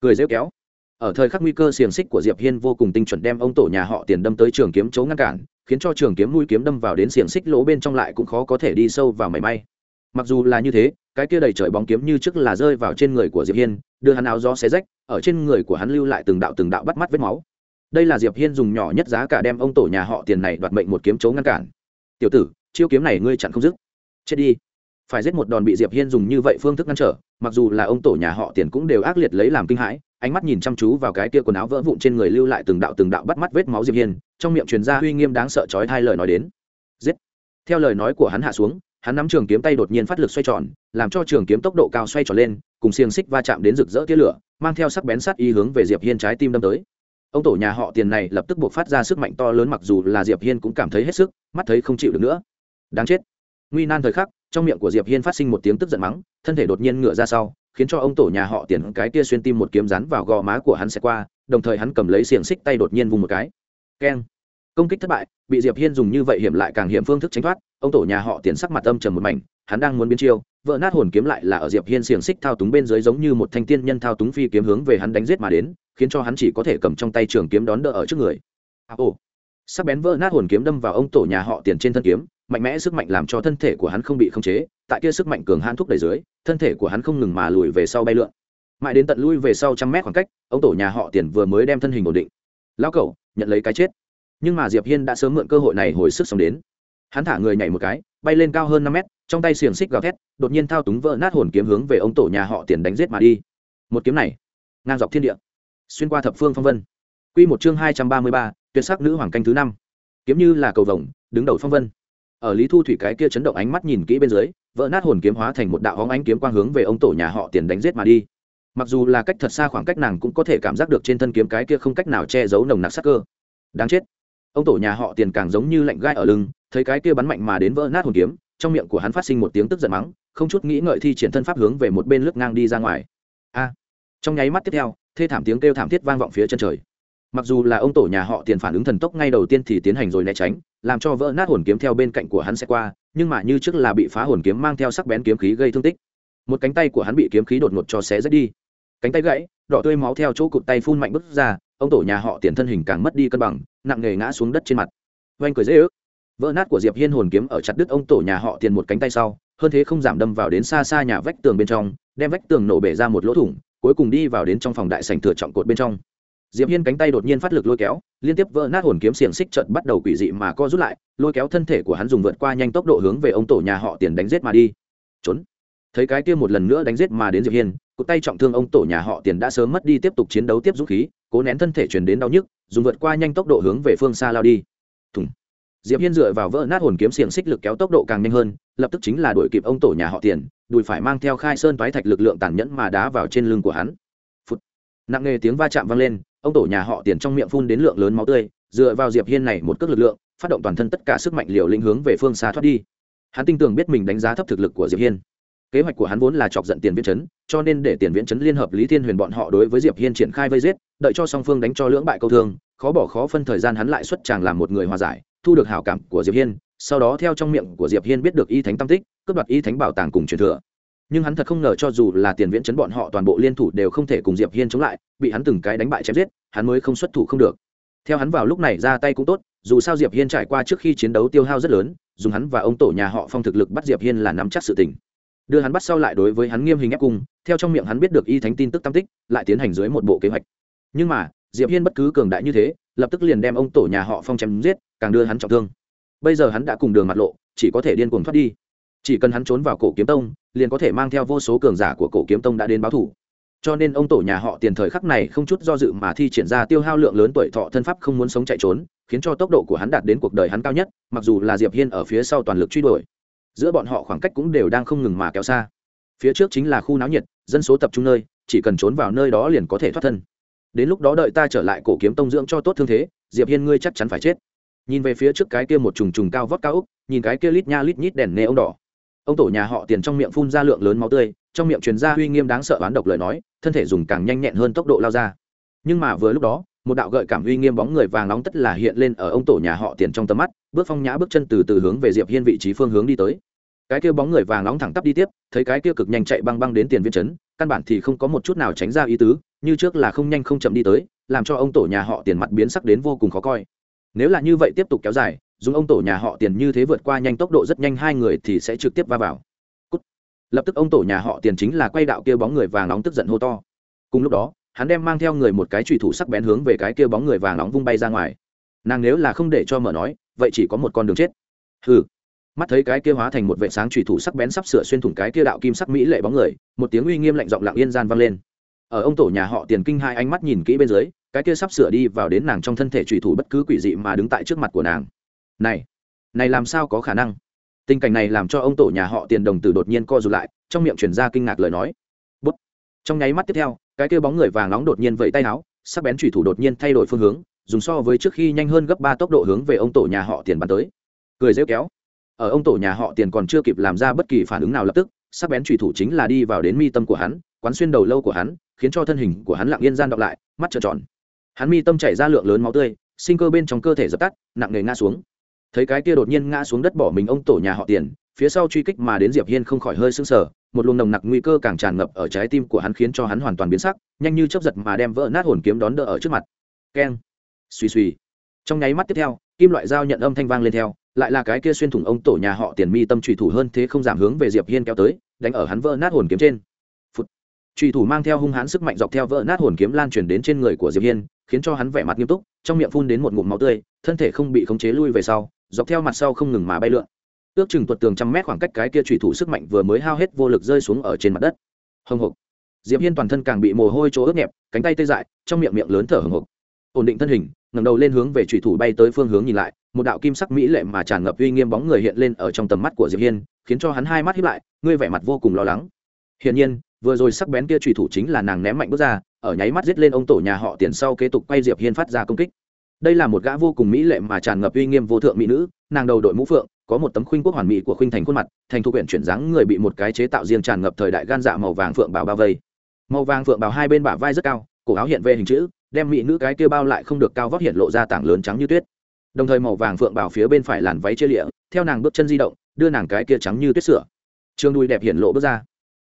Cười rêu kéo. Ở thời khắc nguy cơ xiềng xích của diệp hiên vô cùng tinh chuẩn đem ông tổ nhà họ tiền đâm tới trường kiếm chấu ngăn cản, khiến cho trường kiếm mũi kiếm đâm vào đến xiềng xích lỗ bên trong lại cũng khó có thể đi sâu vào mảy may. Mặc dù là như thế cái kia đầy trời bóng kiếm như trước là rơi vào trên người của diệp hiên, đưa hắn áo gió xé rách, ở trên người của hắn lưu lại từng đạo từng đạo bắt mắt vết máu. Đây là diệp hiên dùng nhỏ nhất giá cả đem ông tổ nhà họ tiền này đoạt mệnh một kiếm chấu ngăn cản. Tiểu tử, chiêu kiếm này ngươi chặn không dứt. Chết đi. Phải giết một đòn bị diệp hiên dùng như vậy phương thức ngăn trở, mặc dù là ông tổ nhà họ tiền cũng đều ác liệt lấy làm kinh hãi, ánh mắt nhìn chăm chú vào cái kia quần áo vỡ vụn trên người lưu lại từng đạo từng đạo bắt mắt vết máu diệp hiên, trong miệng truyền ra uy nghiêm đáng sợ chói hai lời nói đến. Giết. Theo lời nói của hắn hạ xuống hắn nắm trường kiếm tay đột nhiên phát lực xoay tròn, làm cho trường kiếm tốc độ cao xoay tròn lên, cùng xiềng xích va chạm đến rực rỡ tia lửa, mang theo sắc bén sắt y hướng về diệp hiên trái tim đâm tới. Ông tổ nhà họ tiền này lập tức buộc phát ra sức mạnh to lớn mặc dù là diệp hiên cũng cảm thấy hết sức, mắt thấy không chịu được nữa. Đáng chết. Nguy nan thời khắc, trong miệng của diệp hiên phát sinh một tiếng tức giận mắng, thân thể đột nhiên ngửa ra sau, khiến cho ông tổ nhà họ tiền cái kia xuyên tim một kiếm rắn vào gò má của hắn sẽ qua, đồng thời hắn cầm lấy xiềng xích tay đột nhiên vùng một cái. Keng công kích thất bại bị diệp hiên dùng như vậy hiểm lại càng hiểm phương thức tránh thoát ông tổ nhà họ tiền sắc mặt âm trầm một mảnh hắn đang muốn biến chiêu vỡ nát hồn kiếm lại là ở diệp hiên xiềng xích thao túng bên dưới giống như một thanh tiên nhân thao túng phi kiếm hướng về hắn đánh giết mà đến khiến cho hắn chỉ có thể cầm trong tay trường kiếm đón đỡ ở trước người. À, ồ. Sắc bén vỡ nát hồn kiếm đâm vào ông tổ nhà họ tiền trên thân kiếm mạnh mẽ sức mạnh làm cho thân thể của hắn không bị khống chế tại kia sức mạnh cường hãn thúc đẩy dưới thân thể của hắn không ngừng mà lùi về sau bay lượn. Mãi đến tận lui về sau trăm mét khoảng cách ông tổ nhà họ tiền vừa mới đem thân hình ổn định. Lão cẩu nhận lấy cái chết nhưng mà diệp hiên đã sớm mượn cơ hội này hồi sức sống đến hắn thả người nhảy một cái bay lên cao hơn năm mét trong tay xiềng xích gào thét đột nhiên thao túng vỡ nát hồn kiếm hướng về ông tổ nhà họ tiền đánh giết mà đi một kiếm này ngang dọc thiên địa xuyên qua thập phương phong vân quy một chương hai trăm ba mươi ba, tuyệt sắc nữ hoàng canh thứ năm. Kiếm như là cầu vồng, đứng đầu phong vân. Ở lý thu thủy cái kia chấn động ánh mắt nhìn kỹ bên dưới, vỡ nát hồn kiếm hóa thành một đạo hóng ánh kiếm quang hướng về ông tổ nhà họ tiền đánh giết mà đi. Mặc dù là cách thật xa khoảng cách nàng cũng có thể cảm giác được trên thân kiếm cái kia không cách nào che giấu nồng nặc sắc cơ. Đáng chết ông tổ nhà họ tiền càng giống như lạnh gai ở lưng, thấy cái kia bắn mạnh mà đến vỡ nát hồn kiếm, trong miệng của hắn phát sinh một tiếng tức giận mắng, không chút nghĩ ngợi thi triển thân pháp hướng về một bên lướt ngang đi ra ngoài. A! Trong nháy mắt tiếp theo, thê thảm tiếng kêu thảm thiết vang vọng phía chân trời. Mặc dù là ông tổ nhà họ tiền phản ứng thần tốc ngay đầu tiên thì tiến hành rồi né tránh, làm cho vỡ nát hồn kiếm theo bên cạnh của hắn sẽ qua, nhưng mà như trước là bị phá hồn kiếm mang theo sắc bén kiếm khí gây thương tích. Một cánh tay của hắn bị kiếm khí đột ngột cho xé rách đi. Cánh tay gãy, đỏ tươi máu theo chỗ cụt tay phun mạnh bứt ra ông tổ nhà họ tiền thân hình càng mất đi cân bằng, nặng nề ngã xuống đất trên mặt. Oanh cười dễ ước. Vỡ nát của diệp hiên hồn kiếm ở chặt đứt ông tổ nhà họ tiền một cánh tay sau, hơn thế không giảm đâm vào đến xa xa nhà vách tường bên trong, đem vách tường nổ bể ra một lỗ thủng, cuối cùng đi vào đến trong phòng đại sảnh thừa trọng cột bên trong. Diệp hiên cánh tay đột nhiên phát lực lôi kéo, liên tiếp vỡ nát hồn kiếm xiềng xích trận bắt đầu quỷ dị mà co rút lại, lôi kéo thân thể của hắn dùng vượt qua nhanh tốc độ hướng về ông tổ nhà họ tiền đánh giết mà đi. Trốn thấy cái kia một lần nữa đánh giết mà đến diệp hiên, cụt tay trọng thương ông tổ nhà họ tiền đã sớm mất đi tiếp tục chiến đấu tiếp dũng khí, cố nén thân thể truyền đến đau nhức, dùng vượt qua nhanh tốc độ hướng về phương xa lao đi. Thùng. Diệp hiên dựa vào vỡ nát hồn kiếm xiềng xích lực kéo tốc độ càng nhanh hơn, lập tức chính là đuổi kịp ông tổ nhà họ tiền, đùi phải mang theo khai sơn toái thạch lực lượng tàn nhẫn mà đá vào trên lưng của hắn. Phụt. nặng nề tiếng va chạm vang lên, ông tổ nhà họ tiền trong miệng phun đến lượng lớn máu tươi, dựa vào diệp hiên này một cước lực lượng, phát động toàn thân tất cả sức mạnh liều lĩnh hướng về phương xa thoát đi. Hắn tin tưởng biết mình đánh giá thấp thực lực của diệp hiên kế hoạch của hắn vốn là chọc giận tiền viễn chấn, cho nên để tiền viễn chấn liên hợp lý thiên huyền bọn họ đối với diệp hiên triển khai vây giết, đợi cho song phương đánh cho lưỡng bại câu thương, khó bỏ khó phân thời gian hắn lại xuất tràng làm một người hòa giải, thu được hảo cảm của diệp hiên, sau đó theo trong miệng của diệp hiên biết được y thánh tam tích, cướp đoạt y thánh bảo tàng cùng truyền thừa. Nhưng hắn thật không ngờ cho dù là tiền viễn chấn bọn họ toàn bộ liên thủ đều không thể cùng diệp hiên chống lại, bị hắn từng cái đánh bại chém giết, hắn mới không xuất thủ không được. Theo hắn vào lúc này ra tay cũng tốt, dù sao diệp hiên trải qua trước khi chiến đấu tiêu hao rất lớn, dùng hắn và ông tổ nhà họ phong thực lực bắt diệp hiên là nắm chắc sự tình đưa hắn bắt sau lại đối với hắn nghiêm hình ép cung, theo trong miệng hắn biết được y thánh tin tức tam tích, lại tiến hành dưới một bộ kế hoạch. Nhưng mà, diệp hiên bất cứ cường đại như thế, lập tức liền đem ông tổ nhà họ phong chém giết, càng đưa hắn trọng thương. Bây giờ hắn đã cùng đường mặt lộ, chỉ có thể điên cuồng thoát đi. Chỉ cần hắn trốn vào cổ kiếm tông, liền có thể mang theo vô số cường giả của cổ kiếm tông đã đến báo thủ. Cho nên ông tổ nhà họ tiền thời khắc này không chút do dự mà thi triển ra tiêu hao lượng lớn tuổi thọ thân pháp không muốn sống chạy trốn, khiến cho tốc độ của hắn đạt đến cuộc đời hắn cao nhất, mặc dù là diệp hiên ở phía sau toàn lực truy đuổi giữa bọn họ khoảng cách cũng đều đang không ngừng mà kéo xa. Phía trước chính là khu náo nhiệt, dân số tập trung nơi, chỉ cần trốn vào nơi đó liền có thể thoát thân. Đến lúc đó đợi ta trở lại cổ kiếm tông dưỡng cho tốt thương thế, diệp hiên ngươi chắc chắn phải chết. Nhìn về phía trước cái kia một trùng trùng cao vót cao úc, nhìn cái kia lít nha lít nhít đèn nê ông đỏ. Ông tổ nhà họ tiền trong miệng phun ra lượng lớn máu tươi, trong miệng truyền ra uy nghiêm đáng sợ oán độc lời nói, thân thể dùng càng nhanh nhẹn hơn tốc độ lao ra. Nhưng mà vừa lúc đó, một đạo gợi cảm uy nghiêm bóng người vàng nóng tất là hiện lên ở ông tổ nhà họ tiền trong tầm mắt bước phong nhã bước chân từ từ hướng về diệp hiên vị trí phương hướng đi tới. Cái kia bóng người vàng nóng thẳng tắp đi tiếp, thấy cái kia cực nhanh chạy băng băng đến tiền viên chấn căn bản thì không có một chút nào tránh ra ý tứ, như trước là không nhanh không chậm đi tới, làm cho ông tổ nhà họ tiền mặt biến sắc đến vô cùng khó coi. Nếu là như vậy tiếp tục kéo dài, dùng ông tổ nhà họ tiền như thế vượt qua nhanh tốc độ rất nhanh hai người thì sẽ trực tiếp va vào. Cút. lập tức ông tổ nhà họ tiền chính là quay đạo kia bóng người vàng nóng tức giận hô to. Cùng lúc đó, hắn đem mang theo người một cái trùy thủ sắc bén hướng về cái kia bóng người vàng nóng vung bay ra ngoài. Nàng nếu là không để cho mở nói vậy chỉ có một con đường chết. Hừ. Mắt thấy cái kia hóa thành một vệ sáng trùy thủ sắc bén sắp sửa xuyên thủng cái kia đạo kim sắc mỹ lệ bóng người, một tiếng uy nghiêm lạnh giọng lặng yên gian vang lên. Ở ông tổ nhà họ tiền kinh hai ánh mắt nhìn kỹ bên dưới, cái kia sắp sửa đi vào đến nàng trong thân thể trùy thủ bất cứ quỷ dị mà đứng tại trước mặt của nàng. Này này làm sao có khả năng? Tình cảnh này làm cho ông tổ nhà họ tiền đồng tử đột nhiên co rụt lại, trong miệng chuyển ra kinh ngạc lời nói. Bút. Trong nháy mắt tiếp theo, cái kia bóng người vàng nóng đột nhiên vẫy tay áo, sắc bén trùy thủ đột nhiên thay đổi phương hướng dùng so với trước khi nhanh hơn gấp ba tốc độ hướng về ông tổ nhà họ tiền bắn tới. Cười rêu kéo. Ở ông tổ nhà họ tiền còn chưa kịp làm ra bất kỳ phản ứng nào lập tức, sắc bén trùy thủ chính là đi vào đến mi tâm của hắn, quán xuyên đầu lâu của hắn, khiến cho thân hình của hắn lặng yên gian đọc lại, mắt trợn tròn. Hắn mi tâm chảy ra lượng lớn máu tươi, sinh cơ bên trong cơ thể dập tắt, nặng nề ngã xuống. Thấy cái kia đột nhiên ngã xuống đất bỏ mình ông tổ nhà họ tiền, phía sau truy kích mà đến diệp hiên không khỏi hơi sưng sờ, một luồng nồng nặc nguy cơ càng tràn ngập ở trái tim của hắn khiến cho hắn hoàn toàn biến sắc, nhanh như chớp giật mà đem vỡ nát hồn kiếm đón đỡ ở trước mặt. Keng suy suy. Trong nháy mắt tiếp theo, kim loại dao nhận âm thanh vang lên theo, lại là cái kia xuyên thủng ông tổ nhà họ tiền mi tâm trùy thủ hơn thế không giảm hướng về diệp hiên kéo tới, đánh ở hắn vỡ nát hồn kiếm trên. Phút. trùy thủ mang theo hung hãn sức mạnh dọc theo vỡ nát hồn kiếm lan truyền đến trên người của diệp hiên, khiến cho hắn vẻ mặt nghiêm túc, trong miệng phun đến một ngụm máu tươi, thân thể không bị khống chế lui về sau, dọc theo mặt sau không ngừng mà bay lượn. Ước chừng tuột tường trăm mét khoảng cách cái kia trùy thủ sức mạnh vừa mới hao hết vô lực rơi xuống ở trên mặt đất. Hồng hộc diệp hiên toàn thân càng bị mồ hôi chỗ ướt nhẹp, cánh tay tê dại, trong miệng miệng lớn thở hồng hộc ổn định thân hình ngẩng đầu lên hướng về trùy thủ bay tới phương hướng nhìn lại, một đạo kim sắc mỹ lệ mà tràn ngập uy nghiêm bóng người hiện lên ở trong tầm mắt của diệp hiên, khiến cho hắn hai mắt híp lại, ngươi vẻ mặt vô cùng lo lắng. Hiển nhiên, vừa rồi sắc bén kia trùy thủ chính là nàng ném mạnh bước ra, ở nháy mắt giết lên ông tổ nhà họ tiền sau kế tục quay diệp hiên phát ra công kích. Đây là một gã vô cùng mỹ lệ mà tràn ngập uy nghiêm vô thượng mỹ nữ, nàng đầu đội mũ phượng, có một tấm khuynh quốc hoàn mỹ của khuynh thành khuôn mặt, thành thu quyển chuyển dáng người bị một cái chế tạo riêng tràn ngập thời đại gan dạ màu vàng phượng bào bao vây. Màu vàng phượng bào hai bên bả vai rất cao, cổ áo hiện về hình chữ đem mỹ nữ cái kia bao lại không được cao vóc hiện lộ ra tảng lớn trắng như tuyết. Đồng thời màu vàng phượng bảo phía bên phải làn váy chia lịa, theo nàng bước chân di động, đưa nàng cái kia trắng như tuyết sửa. Trường đùi đẹp hiện lộ bước ra.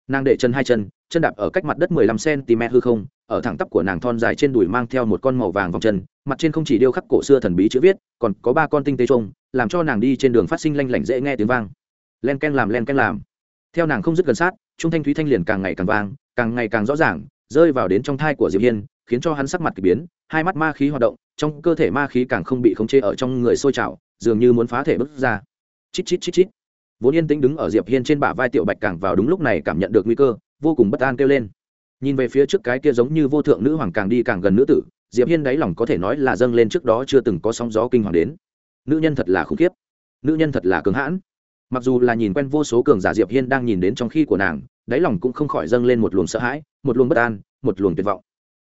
Nàng để chân hai chân chân đạp ở cách mặt đất mười lăm cm hư không, ở thẳng tắp của nàng thon dài trên đùi mang theo một con màu vàng vòng chân, mặt trên không chỉ điêu khắc cổ xưa thần bí chữ viết, còn có ba con tinh tế trông làm cho nàng đi trên đường phát sinh lanh lảnh dễ nghe tiếng vang. Len ken làm, len ken làm. Theo nàng không dứt gần sát, trung thanh thúy thanh liền càng ngày càng vang, càng ngày càng rõ ràng, rơi vào đến trong thai của diệp hiên khiến cho hắn sắc mặt kỳ biến, hai mắt ma khí hoạt động, trong cơ thể ma khí càng không bị khống chế ở trong người sôi trào, dường như muốn phá thể bước ra. Chít chít chít chít. Vốn yên tĩnh đứng ở diệp hiên trên bả vai tiểu bạch càng vào đúng lúc này cảm nhận được nguy cơ, vô cùng bất an kêu lên. Nhìn về phía trước cái kia giống như vô thượng nữ hoàng càng đi càng gần nữ tử, diệp hiên đáy lòng có thể nói là dâng lên trước đó chưa từng có sóng gió kinh hoàng đến. Nữ nhân thật là khủng khiếp. Nữ nhân thật là cứng hãn. Mặc dù là nhìn quen vô số cường giả diệp hiên đang nhìn đến trong khi của nàng, đáy lòng cũng không khỏi dâng lên một luồng sợ hãi, một luồng bất an, một luồng tuyệt vọng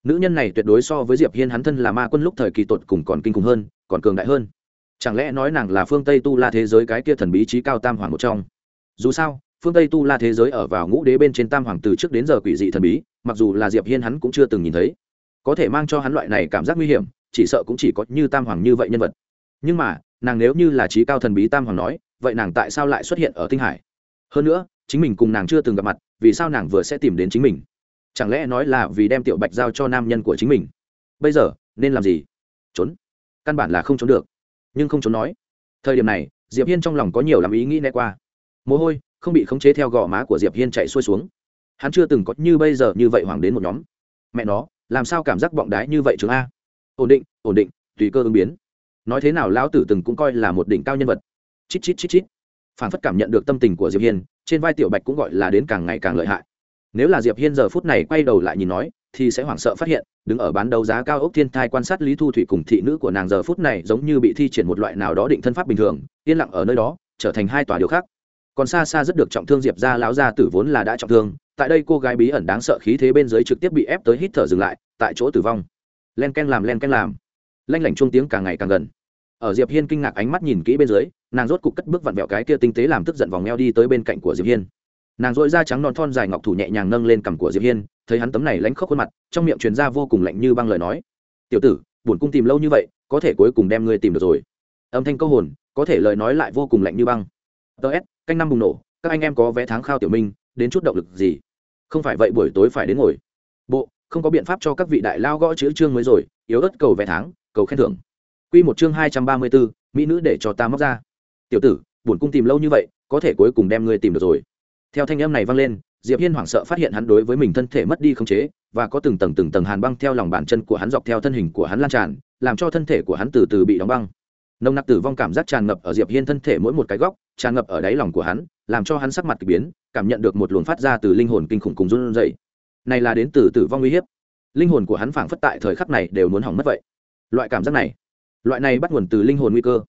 nữ nhân này tuyệt đối so với diệp hiên hắn thân là ma quân lúc thời kỳ tột cùng còn kinh khủng hơn, còn cường đại hơn. Chẳng lẽ nói nàng là phương tây tu la thế giới cái kia thần bí trí cao tam hoàng một trong? Dù sao, phương tây tu la thế giới ở vào ngũ đế bên trên tam hoàng từ trước đến giờ quỷ dị thần bí, mặc dù là diệp hiên hắn cũng chưa từng nhìn thấy. Có thể mang cho hắn loại này cảm giác nguy hiểm, chỉ sợ cũng chỉ có như tam hoàng như vậy nhân vật. Nhưng mà, nàng nếu như là trí cao thần bí tam hoàng nói, vậy nàng tại sao lại xuất hiện ở tinh hải? Hơn nữa, chính mình cùng nàng chưa từng gặp mặt, vì sao nàng vừa sẽ tìm đến chính mình? Chẳng lẽ nói là vì đem tiểu bạch giao cho nam nhân của chính mình? Bây giờ, nên làm gì? Trốn? Căn bản là không trốn được. Nhưng không trốn nói. Thời điểm này, diệp hiên trong lòng có nhiều làm ý nghĩ né qua. Mồ hôi, không bị khống chế theo gò má của diệp hiên chạy xuôi xuống. Hắn chưa từng có như bây giờ như vậy hoàng đến một nhóm. Mẹ nó, làm sao cảm giác bọng đái như vậy chứ a? Ổn định ổn định, tùy cơ ứng biến. Nói thế nào lão tử từng cũng coi là một đỉnh cao nhân vật. Chít chít chít chít. Phản phất cảm nhận được tâm tình của diệp hiên, trên vai tiểu bạch cũng gọi là đến càng ngày càng lợi hại nếu là diệp hiên giờ phút này quay đầu lại nhìn nói, thì sẽ hoảng sợ phát hiện, đứng ở bán đấu giá cao ốc thiên thai quan sát lý thu thủy cùng thị nữ của nàng giờ phút này giống như bị thi triển một loại nào đó định thân pháp bình thường, yên lặng ở nơi đó, trở thành hai tòa điều khác. Còn xa xa rất được trọng thương diệp ra lão gia tử vốn là đã trọng thương, tại đây cô gái bí ẩn đáng sợ khí thế bên dưới trực tiếp bị ép tới hít thở dừng lại, tại chỗ tử vong. Len ken làm len ken làm. Lanh lảnh chuông tiếng càng ngày càng gần. Ở diệp hiên kinh ngạc ánh mắt nhìn kỹ bên dưới, nàng rốt cục cất bước vặn vẹo cái kia tinh tế làm tức giận vòng eo đi tới bên cạnh của diệp hiên nàng dội da trắng non thon dài ngọc thủ nhẹ nhàng nâng lên cằm của diệp hiên thấy hắn tấm này lánh khóc khuôn mặt trong miệng truyền ra vô cùng lạnh như băng lời nói. Tiểu tử buồn cung tìm lâu như vậy có thể cuối cùng đem ngươi tìm được rồi. Âm thanh câu hồn có thể lời nói lại vô cùng lạnh như băng. Ts canh năm bùng nổ các anh em có vé tháng khao tiểu minh đến chút động lực gì? Không phải vậy buổi tối phải đến ngồi. Bộ không có biện pháp cho các vị đại lao gõ chữ chương mới rồi yếu ớt cầu vé tháng cầu khen thưởng. Quy một chương hai trăm ba mươi 234, mỹ nữ để cho ta móc ra. Tiểu tử buồn cung tìm lâu như vậy có thể cuối cùng đem ngươi tìm được rồi theo thanh âm này vang lên, diệp hiên hoảng sợ phát hiện hắn đối với mình thân thể mất đi khống chế và có từng tầng từng tầng hàn băng theo lòng bàn chân của hắn dọc theo thân hình của hắn lan tràn, làm cho thân thể của hắn từ từ bị đóng băng. Nồng nặc tử vong cảm giác tràn ngập ở diệp hiên thân thể mỗi một cái góc, tràn ngập ở đáy lòng của hắn, làm cho hắn sắc mặt kỳ biến, cảm nhận được một luồng phát ra từ linh hồn kinh khủng cùng run rẩy. Này là đến từ tử vong uy hiếp. Linh hồn của hắn phảng phất tại thời khắc này đều muốn hỏng mất vậy. Loại cảm giác này, loại này bắt nguồn từ linh hồn nguy cơ,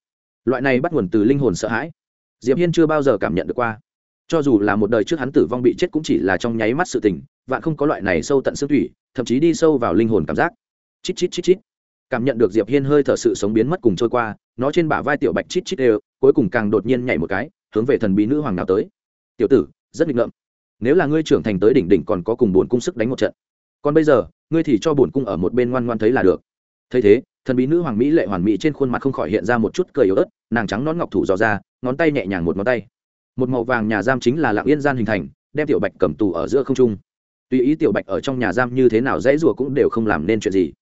loại này bắt nguồn từ linh hồn sợ hãi. Diệp hiên chưa bao giờ cảm nhận được qua cho dù là một đời trước hắn tử vong bị chết cũng chỉ là trong nháy mắt sự tình, vạn không có loại này sâu tận xương thủy, thậm chí đi sâu vào linh hồn cảm giác. Chít chít chít chít. Cảm nhận được diệp hiên hơi thở sự sống biến mất cùng trôi qua, nó trên bả vai tiểu bạch chít chít đều, cuối cùng càng đột nhiên nhảy một cái, hướng về thần bí nữ hoàng nào tới. Tiểu tử, rất nghịch ngợm. Nếu là ngươi trưởng thành tới đỉnh đỉnh còn có cùng bổn cung sức đánh một trận. Còn bây giờ, ngươi thì cho bổn cung ở một bên ngoan ngoan thấy là được. Thấy thế, thần bí nữ hoàng mỹ lệ hoàn mỹ trên khuôn mặt không khỏi hiện ra một chút cười yếu ớt, nàng trắng nón ngọc thủ dò ra, ngón tay nhẹ nhàng một ngón tay một màu vàng nhà giam chính là lạng yên gian hình thành, đem tiểu bạch cầm tù ở giữa không trung. Tùy ý tiểu bạch ở trong nhà giam như thế nào dễ rùa cũng đều không làm nên chuyện gì.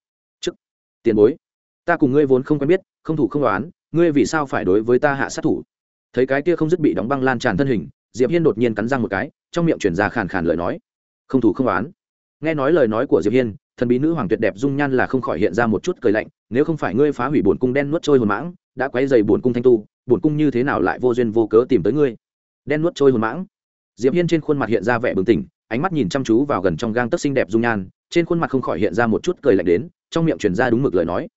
Chức tiền bối, ta cùng ngươi vốn không quen biết, không thủ không đoán ngươi vì sao phải đối với ta hạ sát thủ? Thấy cái kia không dứt bị đóng băng lan tràn thân hình, diệp hiên đột nhiên cắn răng một cái, trong miệng chuyển ra khàn khàn lời nói. Không thủ không đoán nghe nói lời nói của diệp hiên, thần bí nữ hoàng tuyệt đẹp dung nhan là không khỏi hiện ra một chút cười lạnh, nếu không phải ngươi phá hủy bổn cung đen nuốt trôi hồn mãng, đã quấy dày bổn cung thanh tu, bổn cung như thế nào lại vô duyên vô cớ tìm tới ngươi? Đen nuốt trôi hồn mãng. Diệp hiên trên khuôn mặt hiện ra vẻ bừng tỉnh, ánh mắt nhìn chăm chú vào gần trong gang tấc xinh đẹp dung nhan, trên khuôn mặt không khỏi hiện ra một chút cười lạnh đến, trong miệng truyền ra đúng mực lời nói.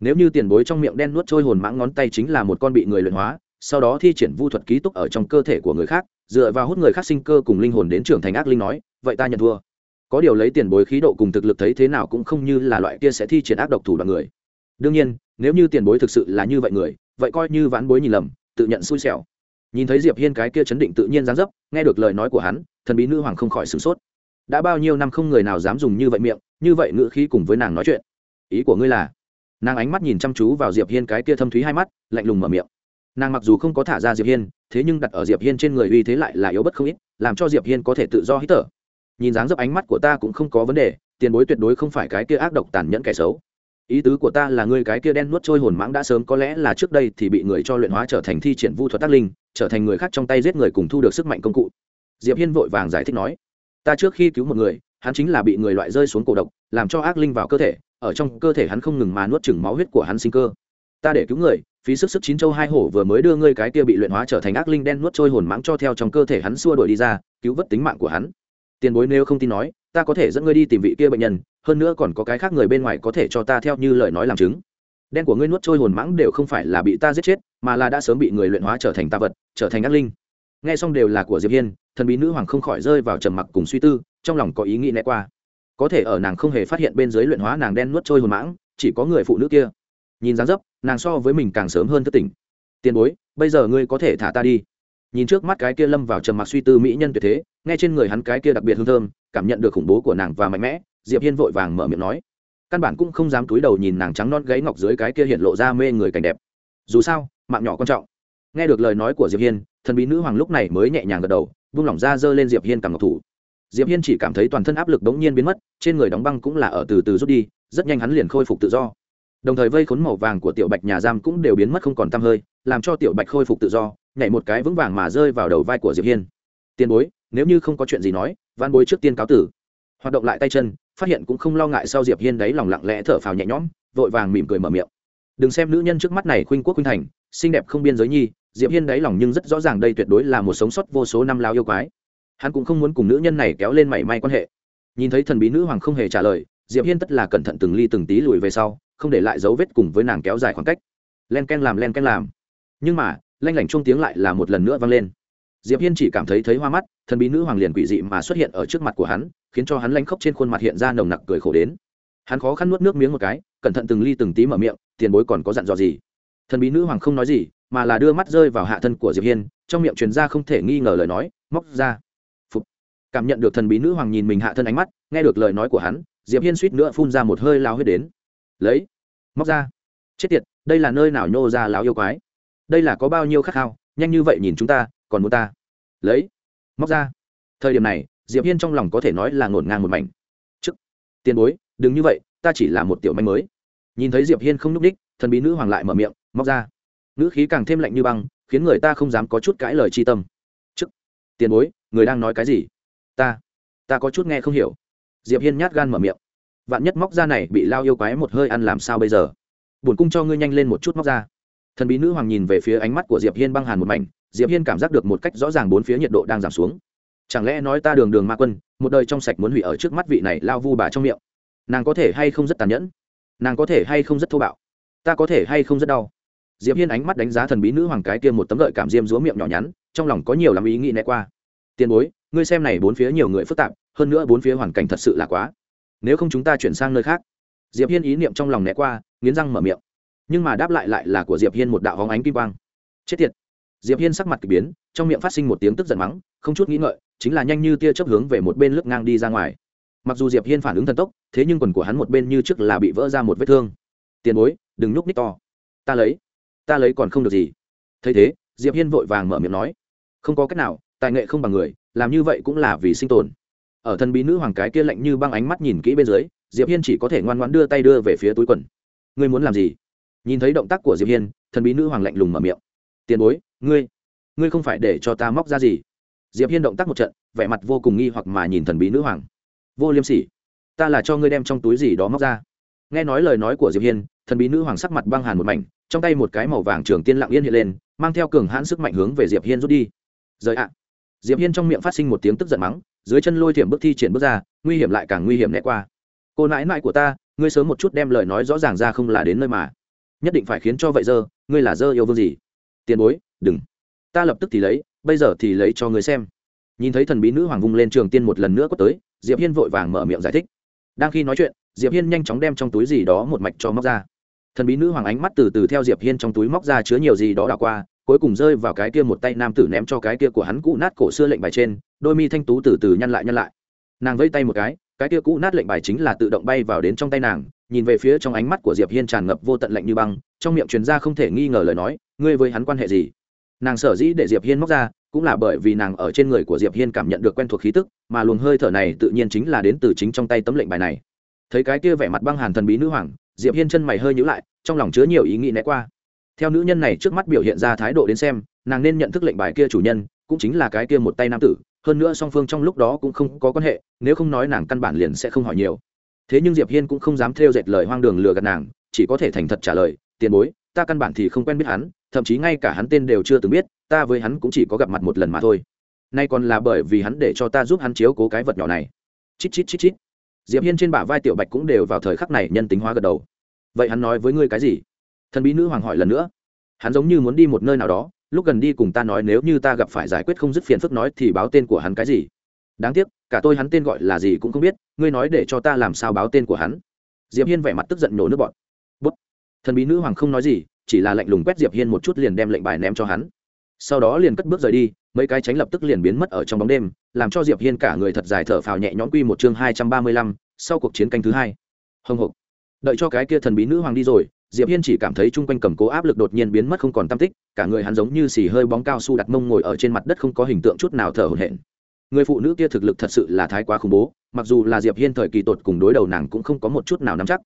Nếu như tiền bối trong miệng đen nuốt trôi hồn mãng ngón tay chính là một con bị người luyện hóa, sau đó thi triển vu thuật ký túc ở trong cơ thể của người khác, dựa vào hút người khác sinh cơ cùng linh hồn đến trưởng thành ác linh nói, vậy ta nhận thua. Có điều lấy tiền bối khí độ cùng thực lực thấy thế nào cũng không như là loại kia sẽ thi triển ác độc thủ đoạn người. Đương nhiên, nếu như tiền bối thực sự là như vậy người, vậy coi như ván bối nhìn lầm, tự nhận xui xẻo nhìn thấy diệp hiên cái kia chấn định tự nhiên dáng dấp, nghe được lời nói của hắn, thần bí nữ hoàng không khỏi sửng sốt. Đã bao nhiêu năm không người nào dám dùng như vậy miệng, như vậy ngữ khí cùng với nàng nói chuyện. Ý của ngươi là? Nàng ánh mắt nhìn chăm chú vào diệp hiên cái kia thâm thúy hai mắt, lạnh lùng mở miệng. Nàng mặc dù không có thả ra diệp hiên, thế nhưng đặt ở diệp hiên trên người uy thế lại là yếu bất không ít, làm cho diệp hiên có thể tự do hít thở. Nhìn dáng dấp ánh mắt của ta cũng không có vấn đề, tiền bối tuyệt đối không phải cái kia ác độc tàn nhẫn kẻ xấu ý tứ của ta là ngươi cái kia đen nuốt trôi hồn mãng đã sớm có lẽ là trước đây thì bị người cho luyện hóa trở thành thi triển vu thuật tác linh, trở thành người khác trong tay giết người cùng thu được sức mạnh công cụ. Diệp hiên vội vàng giải thích nói, ta trước khi cứu một người, hắn chính là bị người loại rơi xuống cổ độc, làm cho ác linh vào cơ thể, ở trong cơ thể hắn không ngừng mà nuốt chửng máu huyết của hắn sinh cơ. Ta để cứu người, phí sức sức chín châu hai hổ vừa mới đưa ngươi cái kia bị luyện hóa trở thành ác linh đen nuốt trôi hồn mãng cho theo trong cơ thể hắn xua đuổi đi ra, cứu vớt tính mạng của hắn tiền bối nếu không tin nói, ta có thể dẫn ngươi đi tìm vị kia bệnh nhân, hơn nữa còn có cái khác người bên ngoài có thể cho ta theo như lời nói làm chứng. Đen của ngươi nuốt trôi hồn mãng đều không phải là bị ta giết chết, mà là đã sớm bị người luyện hóa trở thành ta vật, trở thành ác linh. Nghe xong đều là của diệp hiên, thần bí nữ hoàng không khỏi rơi vào trầm mặc cùng suy tư, trong lòng có ý nghĩ né qua. Có thể ở nàng không hề phát hiện bên dưới luyện hóa nàng đen nuốt trôi hồn mãng, chỉ có người phụ nữ kia. Nhìn dáng dấp, nàng so với mình càng sớm hơn thất tỉnh. Tiền bối, bây giờ ngươi có thể thả ta đi nhìn trước mắt cái kia lâm vào trầm mặc suy tư mỹ nhân tuyệt thế, nghe trên người hắn cái kia đặc biệt hương thơm, cảm nhận được khủng bố của nàng và mạnh mẽ, diệp hiên vội vàng mở miệng nói. Căn bản cũng không dám túi đầu nhìn nàng trắng non gáy ngọc dưới cái kia hiện lộ ra mê người cảnh đẹp. Dù sao, mạng nhỏ quan trọng. Nghe được lời nói của diệp hiên, thần bí nữ hoàng lúc này mới nhẹ nhàng gật đầu buông lỏng ra giơ lên diệp hiên cầm ngọc thủ. Diệp hiên chỉ cảm thấy toàn thân áp lực đống nhiên biến mất, trên người đóng băng cũng là ở từ từ rút đi, rất nhanh hắn liền khôi phục tự do. Đồng thời vây khốn màu vàng của tiểu bạch nhà giam cũng đều biến mất không còn tăm hơi, làm cho tiểu bạch khôi phục tự do nhảy một cái vững vàng mà rơi vào đầu vai của diệp hiên. Tiền bối, nếu như không có chuyện gì nói van bối trước tiên cáo tử. Hoạt động lại tay chân, phát hiện cũng không lo ngại sau diệp hiên đấy lòng lặng lẽ thở phào nhẹ nhõm, vội vàng mỉm cười mở miệng. Đừng xem nữ nhân trước mắt này khuynh quốc khuynh thành, xinh đẹp không biên giới nhi, diệp hiên đáy lòng nhưng rất rõ ràng đây tuyệt đối là một sống sót vô số năm lao yêu quái. Hắn cũng không muốn cùng nữ nhân này kéo lên mảy may quan hệ. Nhìn thấy thần bí nữ hoàng không hề trả lời, diệp hiên tất là cẩn thận từng ly từng tí lùi về sau, không để lại dấu vết cùng với nàng kéo dài khoảng cách. Len ken làm, len ken làm. Nhưng mà lanh lảnh chung tiếng lại là một lần nữa vang lên. Diệp hiên chỉ cảm thấy thấy hoa mắt, thần bí nữ hoàng liền quỷ dị mà xuất hiện ở trước mặt của hắn, khiến cho hắn lanh khóc trên khuôn mặt hiện ra nồng nặc cười khổ đến. Hắn khó khăn nuốt nước miếng một cái, cẩn thận từng ly từng tí mở miệng, tiền bối còn có dặn dò gì? Thần bí nữ hoàng không nói gì, mà là đưa mắt rơi vào hạ thân của diệp hiên, trong miệng truyền ra không thể nghi ngờ lời nói, móc ra. Phục. cảm nhận được thần bí nữ hoàng nhìn mình hạ thân ánh mắt, nghe được lời nói của hắn, diệp hiên suýt nữa phun ra một hơi lao huyết đến. Lấy, móc ra. Chết tiệt, đây là nơi nào nhô ra láo yêu quái? Đây là có bao nhiêu khát khao, nhanh như vậy nhìn chúng ta, còn muốn ta? Lấy, móc ra. Thời điểm này, diệp hiên trong lòng có thể nói là ngổn ngang một mảnh. Chức tiền bối, đừng như vậy, ta chỉ là một tiểu manh mới. Nhìn thấy diệp hiên không n ú c đích, thần bí nữ hoàng lại mở miệng, móc ra. Nữ khí càng thêm lạnh như băng, khiến người ta không dám có chút cãi lời chi tâm. Chức tiền bối, người đang nói cái gì? Ta ta có chút nghe không hiểu. Diệp hiên nhát gan mở miệng. Vạn nhất móc ra này bị lao yêu quái một hơi ăn làm sao bây giờ? Bổn cung cho ngươi nhanh lên một chút móc ra thần bí nữ hoàng nhìn về phía ánh mắt của diệp hiên băng hàn một mảnh, diệp hiên cảm giác được một cách rõ ràng bốn phía nhiệt độ đang giảm xuống. Chẳng lẽ nói ta đường đường ma quân, một đời trong sạch muốn hủy ở trước mắt vị này lao vu bà trong miệng. Nàng có thể hay không rất tàn nhẫn? Nàng có thể hay không rất thô bạo? Ta có thể hay không rất đau? Diệp hiên ánh mắt đánh giá thần bí nữ hoàng cái kia một tấm lợi cảm diêm rúa miệng nhỏ nhắn, trong lòng có nhiều lắm ý nghĩ né qua. Tiền bối, ngươi xem này bốn phía nhiều người phức tạp, hơn nữa bốn phía hoàn cảnh thật sự là quá. Nếu không chúng ta chuyển sang nơi khác. Diệp hiên ý niệm trong lòng né qua, nghiến răng mở miệng nhưng mà đáp lại lại là của diệp hiên một đạo hóng ánh kim quang chết tiệt diệp hiên sắc mặt kỳ biến trong miệng phát sinh một tiếng tức giận mắng không chút nghĩ ngợi chính là nhanh như tia chớp hướng về một bên lướt ngang đi ra ngoài mặc dù diệp hiên phản ứng thần tốc thế nhưng quần của hắn một bên như trước là bị vỡ ra một vết thương tiền bối đừng nhúc ních to ta lấy ta lấy còn không được gì thấy thế diệp hiên vội vàng mở miệng nói không có cách nào tài nghệ không bằng người làm như vậy cũng là vì sinh tồn ở thân bí nữ hoàng cái kia lạnh như băng ánh mắt nhìn kỹ bên dưới diệp hiên chỉ có thể ngoan ngoãn đưa tay đưa về phía túi quần ngươi muốn làm gì nhìn thấy động tác của diệp hiên, thần bí nữ hoàng lạnh lùng mở miệng. Tiền bối, ngươi ngươi không phải để cho ta móc ra gì? Diệp hiên động tác một trận, vẻ mặt vô cùng nghi hoặc mà nhìn thần bí nữ hoàng. Vô liêm sỉ, ta là cho ngươi đem trong túi gì đó móc ra. Nghe nói lời nói của diệp hiên, thần bí nữ hoàng sắc mặt băng hàn một mảnh, trong tay một cái màu vàng trường tiên lặng yên hiện lên, mang theo cường hãn sức mạnh hướng về diệp hiên rút đi. Rời ạ. Diệp hiên trong miệng phát sinh một tiếng tức giận mắng, dưới chân lôi thiểm bước thi triển bước ra, nguy hiểm lại càng nguy hiểm né qua. Cô nãi nãi của ta, ngươi sớm một chút đem lời nói rõ ràng ra không là đến nơi mà nhất định phải khiến cho vậy dơ ngươi là dơ yêu vương gì? Tiền bối, đừng. Ta lập tức thì lấy, bây giờ thì lấy cho ngươi xem. Nhìn thấy thần bí nữ hoàng vung lên trường tiên một lần nữa có tới, diệp hiên vội vàng mở miệng giải thích. Đang khi nói chuyện, diệp hiên nhanh chóng đem trong túi gì đó một mạch cho móc ra. Thần bí nữ hoàng ánh mắt từ từ theo diệp hiên trong túi móc ra chứa nhiều gì đó đảo qua, cuối cùng rơi vào cái kia một tay nam tử ném cho cái kia của hắn cũ nát cổ xưa lệnh bài trên, đôi mi thanh tú từ từ nhăn lại nhăn lại. Nàng vây tay một cái cái kia cũ nát lệnh bài chính là tự động bay vào đến trong tay nàng nhìn về phía trong ánh mắt của diệp hiên tràn ngập vô tận lạnh như băng, trong miệng truyền ra không thể nghi ngờ lời nói, ngươi với hắn quan hệ gì? Nàng sở dĩ để diệp hiên móc ra, cũng là bởi vì nàng ở trên người của diệp hiên cảm nhận được quen thuộc khí tức, mà luồng hơi thở này tự nhiên chính là đến từ chính trong tay tấm lệnh bài này. Thấy cái kia vẻ mặt băng hàn thần bí nữ hoàng, diệp hiên chân mày hơi nhíu lại, trong lòng chứa nhiều ý nghĩ né qua. Theo nữ nhân này trước mắt biểu hiện ra thái độ đến xem, nàng nên nhận thức lệnh bài kia chủ nhân, cũng chính là cái kia một tay nam tử, hơn nữa song phương trong lúc đó cũng không có quan hệ, nếu không nói nàng căn bản liền sẽ không hỏi nhiều thế nhưng diệp hiên cũng không dám thêu dệt lời hoang đường lừa gạt nàng, chỉ có thể thành thật trả lời, tiền bối, ta căn bản thì không quen biết hắn, thậm chí ngay cả hắn tên đều chưa từng biết, ta với hắn cũng chỉ có gặp mặt một lần mà thôi. Nay còn là bởi vì hắn để cho ta giúp hắn chiếu cố cái vật nhỏ này. Chít chít chít chít. Diệp hiên trên bả vai tiểu bạch cũng đều vào thời khắc này nhân tính hóa gật đầu. Vậy hắn nói với ngươi cái gì? Thần bí nữ hoàng hỏi lần nữa. Hắn giống như muốn đi một nơi nào đó, lúc gần đi cùng ta nói nếu như ta gặp phải giải quyết không dứt phiền phức nói thì báo tên của hắn cái gì. Đáng tiếc, cả tôi hắn tên gọi là gì cũng không biết ngươi nói để cho ta làm sao báo tên của hắn? Diệp hiên vẻ mặt tức giận nổ nước bọn bút. Thần bí nữ hoàng không nói gì, chỉ là lạnh lùng quét diệp hiên một chút liền đem lệnh bài ném cho hắn. Sau đó liền cất bước rời đi, mấy cái tránh lập tức liền biến mất ở trong bóng đêm, làm cho diệp hiên cả người thật dài thở phào nhẹ nhõm quy một chương hai trăm ba mươi lăm, sau cuộc chiến canh thứ hai. Hồng hộc đợi cho cái kia thần bí nữ hoàng đi rồi, diệp hiên chỉ cảm thấy chung quanh cầm cố áp lực đột nhiên biến mất không còn tâm tích, cả người hắn giống như xì hơi bóng cao su đặt mông ngồi ở trên mặt đất không có hình tượng chút nào thở hổn hển. Người phụ nữ kia thực lực thật sự là thái quá khủng bố mặc dù là diệp hiên thời kỳ tột cùng đối đầu nàng cũng không có một chút nào nắm chắc.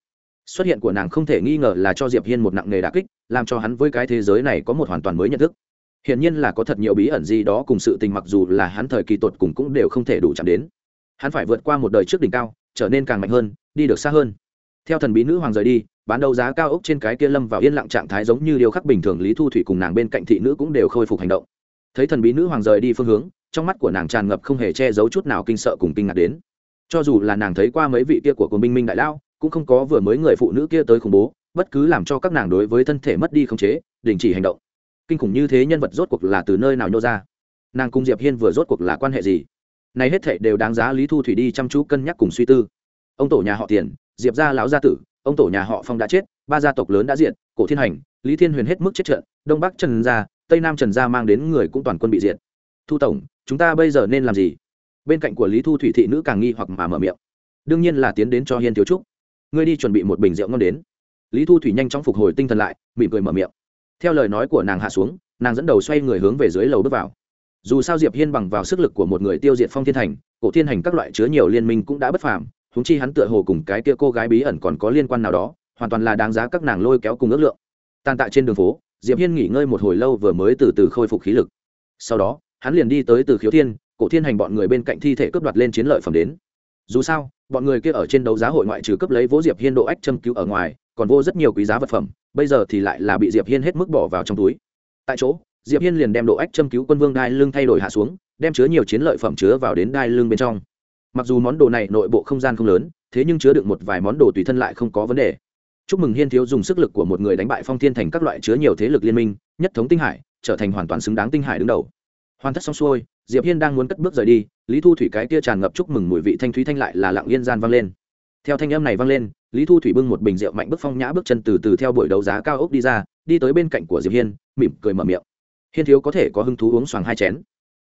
Xuất hiện của nàng không thể nghi ngờ là cho diệp hiên một nặng nề đả kích, làm cho hắn với cái thế giới này có một hoàn toàn mới nhận thức. Hiển nhiên là có thật nhiều bí ẩn gì đó cùng sự tình mặc dù là hắn thời kỳ tột cùng cũng đều không thể đủ chạm đến. Hắn phải vượt qua một đời trước đỉnh cao, trở nên càng mạnh hơn, đi được xa hơn. Theo thần bí nữ hoàng rời đi, bán đấu giá cao ốc trên cái kia lâm vào yên lặng trạng thái giống như điều khắc bình thường lý thu thủy cùng nàng bên cạnh thị nữ cũng đều khôi phục hành động. Thấy thần bí nữ hoàng rời đi phương hướng, trong mắt của nàng tràn ngập không hề che giấu chút nào kinh sợ cùng kinh ngạc đến cho dù là nàng thấy qua mấy vị kia của quân binh minh đại lao cũng không có vừa mới người phụ nữ kia tới khủng bố bất cứ làm cho các nàng đối với thân thể mất đi khống chế đình chỉ hành động. Kinh khủng như thế nhân vật rốt cuộc là từ nơi nào nhô ra? Nàng cung diệp hiên vừa rốt cuộc là quan hệ gì? Này hết thảy đều đáng giá lý thu thủy đi chăm chú cân nhắc cùng suy tư. Ông tổ nhà họ tiền diệp gia lão gia tử ông tổ nhà họ phong đã chết ba gia tộc lớn đã diện, cổ thiên hành lý thiên huyền hết mức chết trận đông bắc trần gia tây nam trần gia mang đến người cũng toàn quân bị diệt. Thu tổng chúng ta bây giờ nên làm gì? Bên cạnh của lý thu thủy thị nữ càng nghi hoặc mà mở miệng. Đương nhiên là tiến đến cho hiên thiếu trúc. Ngươi đi chuẩn bị một bình rượu ngon đến. Lý thu thủy nhanh chóng phục hồi tinh thần lại, mỉm cười mở miệng. Theo lời nói của nàng hạ xuống, nàng dẫn đầu xoay người hướng về dưới lầu bước vào. Dù sao diệp hiên bằng vào sức lực của một người tiêu diệt phong thiên thành cổ thiên hành các loại chứa nhiều liên minh cũng đã bất phàm húng chi hắn tựa hồ cùng cái kia cô gái bí ẩn còn có liên quan nào đó, hoàn toàn là đáng giá các nàng lôi kéo cùng ước lượng. Tàn tạ trên đường phố, diệp hiên nghỉ ngơi một hồi lâu vừa mới từ từ khôi phục khí lực. Sau đó, hắn liền đi tới từ khiếu thiên cổ thiên hành bọn người bên cạnh thi thể cướp đoạt lên chiến lợi phẩm đến. Dù sao, bọn người kia ở trên đấu giá hội ngoại trừ cấp lấy vỗ diệp hiên độ ách châm cứu ở ngoài, còn vô rất nhiều quý giá vật phẩm, bây giờ thì lại là bị diệp hiên hết mức bỏ vào trong túi. Tại chỗ, diệp hiên liền đem độ ách châm cứu quân vương đai lưng thay đổi hạ xuống, đem chứa nhiều chiến lợi phẩm chứa vào đến đai lưng bên trong. Mặc dù món đồ này nội bộ không gian không lớn, thế nhưng chứa được một vài món đồ tùy thân lại không có vấn đề. Chúc mừng hiên thiếu dùng sức lực của một người đánh bại phong thiên thành các loại chứa nhiều thế lực liên minh, nhất thống tinh hải, trở thành hoàn toàn xứng đáng tinh hải đứng đầu hoàn tất xong xuôi, diệp hiên đang muốn cất bước rời đi, lý thu thủy cái kia tràn ngập chúc mừng mùi vị thanh thúy thanh lại là lặng yên gian vang lên. Theo thanh âm này vang lên, lý thu thủy bưng một bình rượu mạnh bước phong nhã bước chân từ từ theo buổi đấu giá cao ốc đi ra, đi tới bên cạnh của diệp hiên, mỉm cười mở miệng. Hiên thiếu có thể có hứng thú uống xoàng hai chén.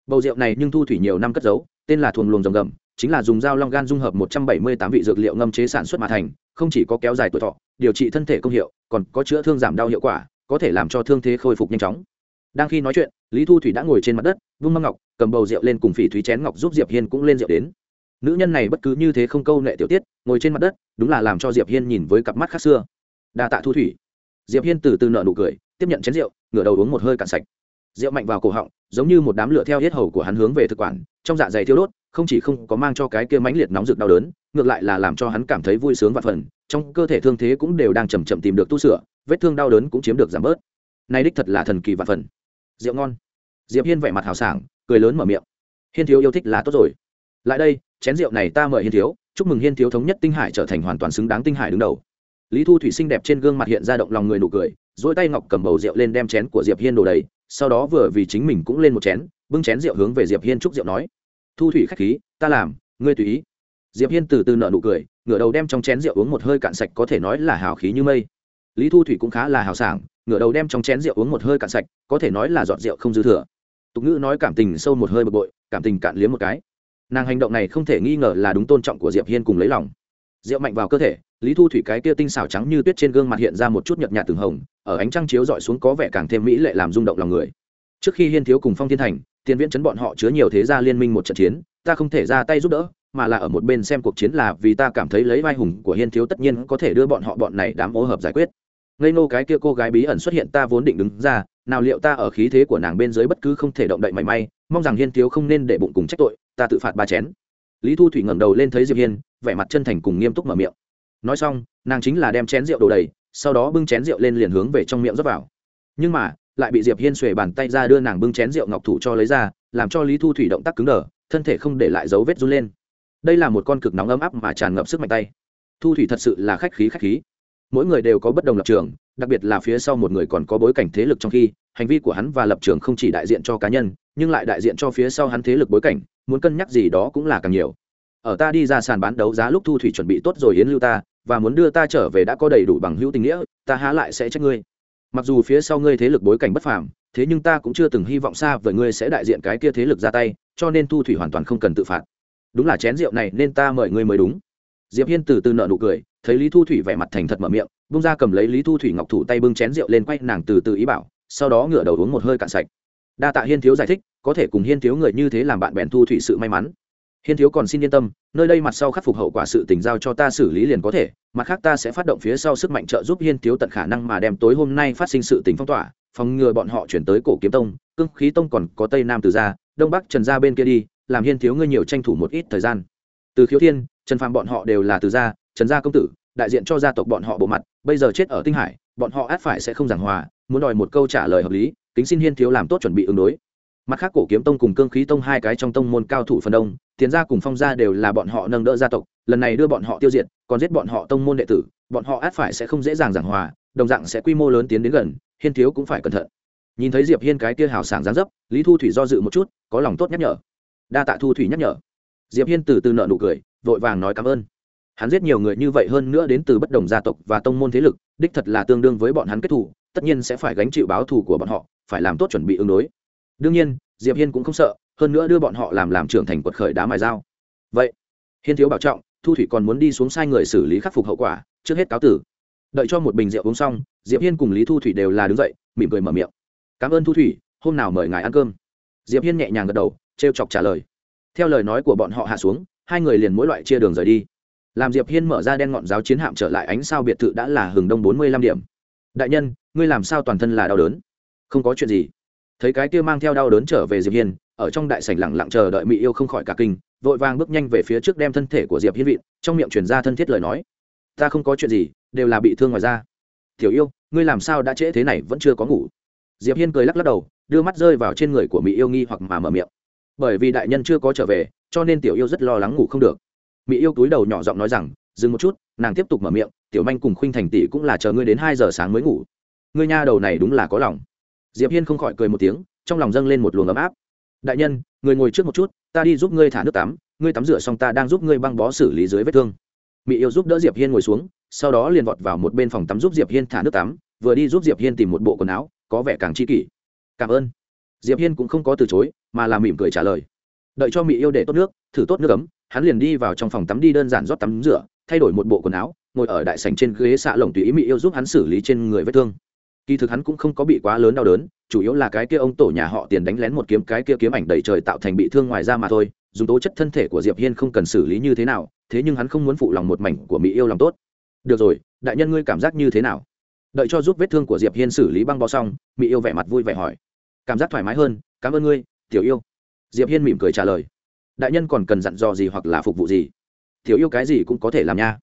Bầu rượu này nhưng thu thủy nhiều năm cất giấu, tên là thuồng luồng rồng gầm, chính là dùng dao long gan dung hợp một trăm bảy mươi tám vị dược liệu ngâm chế sản xuất mà thành, không chỉ có kéo dài tuổi thọ, điều trị thân thể công hiệu, còn có chữa thương giảm đau hiệu quả, có thể làm cho thương thế khôi phục nhanh chóng. Đang khi nói chuyện, lý thu thủy đã ngồi trên mặt đất vung mâm ngọc, cầm bầu rượu lên cùng phỉ thúy chén ngọc giúp diệp hiên cũng lên rượu đến. Nữ nhân này bất cứ như thế không câu nệ tiểu tiết, ngồi trên mặt đất, đúng là làm cho diệp hiên nhìn với cặp mắt khác xưa. Đa tạ thu thủy. Diệp hiên từ từ nợ nụ cười, tiếp nhận chén rượu, ngửa đầu uống một hơi cạn sạch. Rượu mạnh vào cổ họng, giống như một đám lửa theo hết hầu của hắn hướng về thực quản, trong dạ dày thiêu đốt, không chỉ không có mang cho cái kia mãnh liệt nóng rực đau đớn, ngược lại là làm cho hắn cảm thấy vui sướng và phần, trong cơ thể thương thế cũng đều đang chầm chậm tìm được tu sửa, vết thương đau đớn cũng chiếm được giảm bớt. Nay đích thật là thần kỳ và phần. Rượu ngon diệp hiên vẻ mặt hào sảng, cười lớn mở miệng. Hiên thiếu yêu thích là tốt rồi. Lại đây, chén rượu này ta mời hiên thiếu, chúc mừng hiên thiếu thống nhất tinh hải trở thành hoàn toàn xứng đáng tinh hải đứng đầu. Lý thu thủy xinh đẹp trên gương mặt hiện ra động lòng người nụ cười dỗi tay ngọc cầm bầu rượu lên đem chén của diệp hiên đổ đầy, sau đó vừa vì chính mình cũng lên một chén, bưng chén rượu hướng về diệp hiên chúc rượu nói. Thu thủy khách khí, ta làm, ngươi tùy ý. Diệp hiên từ từ nở nụ cười, ngửa đầu đem trong chén rượu uống một hơi cạn sạch có thể nói là hào khí như mây. Lý thu thủy cũng khá là hào sảng, ngửa đầu đem trong chén rượu uống một hơi cạn sạch, có thể nói là giọt rượu không dư thừa tục ngữ nói cảm tình sâu một hơi bực bội, cảm tình cạn liếm một cái. Nàng hành động này không thể nghi ngờ là đúng tôn trọng của diệp hiên cùng lấy lòng. Rượu mạnh vào cơ thể, lý thu thủy cái kia tinh xảo trắng như tuyết trên gương mặt hiện ra một chút nhợt nhạt từng hồng, ở ánh trăng chiếu dọi xuống có vẻ càng thêm mỹ lệ làm rung động lòng người. Trước khi hiên thiếu cùng phong thiên thành, tiền viễn chấn bọn họ chứa nhiều thế gia liên minh một trận chiến, ta không thể ra tay giúp đỡ, mà là ở một bên xem cuộc chiến là vì ta cảm thấy lấy vai hùng của hiên thiếu tất nhiên có thể đưa bọn họ bọn này đám ô hợp giải quyết. Ngây nô cái kia cô gái bí ẩn xuất hiện ta vốn định đứng ra nào liệu ta ở khí thế của nàng bên dưới bất cứ không thể động đậy mảy may, mong rằng hiên thiếu không nên để bụng cùng trách tội, ta tự phạt ba chén. Lý thu thủy ngẩng đầu lên thấy diệp hiên, vẻ mặt chân thành cùng nghiêm túc mở miệng. Nói xong, nàng chính là đem chén rượu đổ đầy, sau đó bưng chén rượu lên liền hướng về trong miệng rót vào. Nhưng mà, lại bị diệp hiên xuề bàn tay ra đưa nàng bưng chén rượu ngọc thủ cho lấy ra, làm cho lý thu thủy động tác cứng đờ, thân thể không để lại dấu vết run lên. Đây là một con cực nóng ấm áp mà tràn ngập sức mạnh tay. Thu thủy thật sự là khách khí khách khí mỗi người đều có bất đồng lập trường, đặc biệt là phía sau một người còn có bối cảnh thế lực trong khi, hành vi của hắn và lập trường không chỉ đại diện cho cá nhân, nhưng lại đại diện cho phía sau hắn thế lực bối cảnh, muốn cân nhắc gì đó cũng là càng nhiều. Ở ta đi ra sàn bán đấu giá lúc thu thủy chuẩn bị tốt rồi yến lưu ta, và muốn đưa ta trở về đã có đầy đủ bằng hữu tình nghĩa, ta há lại sẽ trách ngươi. Mặc dù phía sau ngươi thế lực bối cảnh bất phàm, thế nhưng ta cũng chưa từng hy vọng xa với ngươi sẽ đại diện cái kia thế lực ra tay, cho nên thu thủy hoàn toàn không cần tự phạt. Đúng là chén rượu này nên ta mời ngươi mới đúng diệp hiên từ từ nợ nụ cười, thấy lý thu thủy vẻ mặt thành thật mở miệng, bung ra cầm lấy lý thu thủy ngọc thủ tay bưng chén rượu lên quay nàng từ từ ý bảo, sau đó ngửa đầu uống một hơi cạn sạch. Đa tạ hiên thiếu giải thích, có thể cùng hiên thiếu người như thế làm bạn bèn thu thủy sự may mắn. Hiên thiếu còn xin yên tâm, nơi đây mặt sau khắc phục hậu quả sự tình giao cho ta xử lý liền có thể, mặt khác ta sẽ phát động phía sau sức mạnh trợ giúp hiên thiếu tận khả năng mà đem tối hôm nay phát sinh sự tình phong tỏa, phòng ngừa bọn họ chuyển tới cổ kiếm tông, cương khí tông còn có tây nam từ gia đông bắc trần gia bên kia đi, làm hiên thiếu ngươi nhiều tranh thủ một ít thời gian. Từ khiếu thiên trần phàm bọn họ đều là từ gia, trần gia công tử, đại diện cho gia tộc bọn họ bộ mặt, bây giờ chết ở tinh hải, bọn họ át phải sẽ không giảng hòa, muốn đòi một câu trả lời hợp lý, kính xin hiên thiếu làm tốt chuẩn bị ứng đối. Mặt khác, cổ kiếm tông cùng cương khí tông hai cái trong tông môn cao thủ phần đông tiền gia cùng phong gia đều là bọn họ nâng đỡ gia tộc, lần này đưa bọn họ tiêu diệt, còn giết bọn họ tông môn đệ tử, bọn họ át phải sẽ không dễ dàng giảng hòa, đồng dạng sẽ quy mô lớn tiến đến gần, hiên thiếu cũng phải cẩn thận. Nhìn thấy diệp hiên cái kia hào sảng dáng dấp, lý thu thủy do dự một chút, có lòng tốt nhắc nhở. Đa tạ thu thủy nhắc nhở. Diệp hiên từ từ nợ nụ cười vội vàng nói cảm ơn. Hắn giết nhiều người như vậy hơn nữa đến từ bất đồng gia tộc và tông môn thế lực, đích thật là tương đương với bọn hắn kết thù, tất nhiên sẽ phải gánh chịu báo thù của bọn họ, phải làm tốt chuẩn bị ứng đối. Đương nhiên, diệp hiên cũng không sợ, hơn nữa đưa bọn họ làm làm trưởng thành quật khởi đá mài dao. Vậy, hiên thiếu bảo trọng, thu thủy còn muốn đi xuống sai người xử lý khắc phục hậu quả, trước hết cáo tử. Đợi cho một bình rượu uống xong, diệp hiên cùng lý thu thủy đều là đứng dậy, mỉm cười mở miệng. Cảm ơn thu thủy, hôm nào mời ngài ăn cơm. Diệp hiên nhẹ nhàng gật đầu, trêu chọc trả lời. Theo lời nói của bọn họ hạ xuống hai người liền mỗi loại chia đường rời đi. Làm diệp hiên mở ra đen ngọn giáo chiến hạm trở lại ánh sao biệt thự đã là hừng đông bốn mươi lăm điểm. Đại nhân, ngươi làm sao toàn thân là đau đớn? Không có chuyện gì. Thấy cái kia mang theo đau đớn trở về diệp hiên, ở trong đại sảnh lặng lặng chờ đợi mỹ yêu không khỏi cả kinh, vội vàng bước nhanh về phía trước đem thân thể của diệp hiên vịn, trong miệng truyền ra thân thiết lời nói. Ta không có chuyện gì, đều là bị thương ngoài da. Tiểu yêu, ngươi làm sao đã trễ thế này vẫn chưa có ngủ? Diệp hiên cười lắc lắc đầu, đưa mắt rơi vào trên người của mỹ yêu nghi hoặc mà mở miệng. Bởi vì đại nhân chưa có trở về cho nên tiểu yêu rất lo lắng ngủ không được. Mỹ yêu túi đầu nhỏ giọng nói rằng, dừng một chút. Nàng tiếp tục mở miệng, tiểu manh cùng khuynh thành tỷ cũng là chờ ngươi đến hai giờ sáng mới ngủ. Ngươi nha đầu này đúng là có lòng. Diệp hiên không khỏi cười một tiếng, trong lòng dâng lên một luồng ấm áp. Đại nhân, người ngồi trước một chút, ta đi giúp ngươi thả nước tắm, ngươi tắm rửa xong ta đang giúp ngươi băng bó xử lý dưới vết thương. Mỹ yêu giúp đỡ diệp hiên ngồi xuống, sau đó liền vọt vào một bên phòng tắm giúp diệp hiên thả nước tắm, vừa đi giúp diệp hiên tìm một bộ quần áo, có vẻ càng chi kỷ. Cảm ơn. Diệp hiên cũng không có từ chối, mà là mỉm cười trả lời đợi cho mỹ yêu để tốt nước, thử tốt nước ấm, hắn liền đi vào trong phòng tắm đi đơn giản rót tắm rửa, thay đổi một bộ quần áo, ngồi ở đại sảnh trên ghế xạ lồng tùy ý mỹ yêu giúp hắn xử lý trên người vết thương. Kỳ thực hắn cũng không có bị quá lớn đau đớn, chủ yếu là cái kia ông tổ nhà họ tiền đánh lén một kiếm, cái kia kiếm ảnh đầy trời tạo thành bị thương ngoài ra mà thôi, dùng tố chất thân thể của diệp hiên không cần xử lý như thế nào, thế nhưng hắn không muốn phụ lòng một mảnh của mỹ yêu lòng tốt. Được rồi, đại nhân ngươi cảm giác như thế nào? Đợi cho giúp vết thương của diệp hiên xử lý băng bó xong mỹ yêu vẻ mặt vui vẻ hỏi. Cảm giác thoải mái hơn, cảm ơn ngươi, tiểu yêu diệp hiên mỉm cười trả lời. Đại nhân còn cần dặn dò gì hoặc là phục vụ gì? Thiếu yêu cái gì cũng có thể làm nha.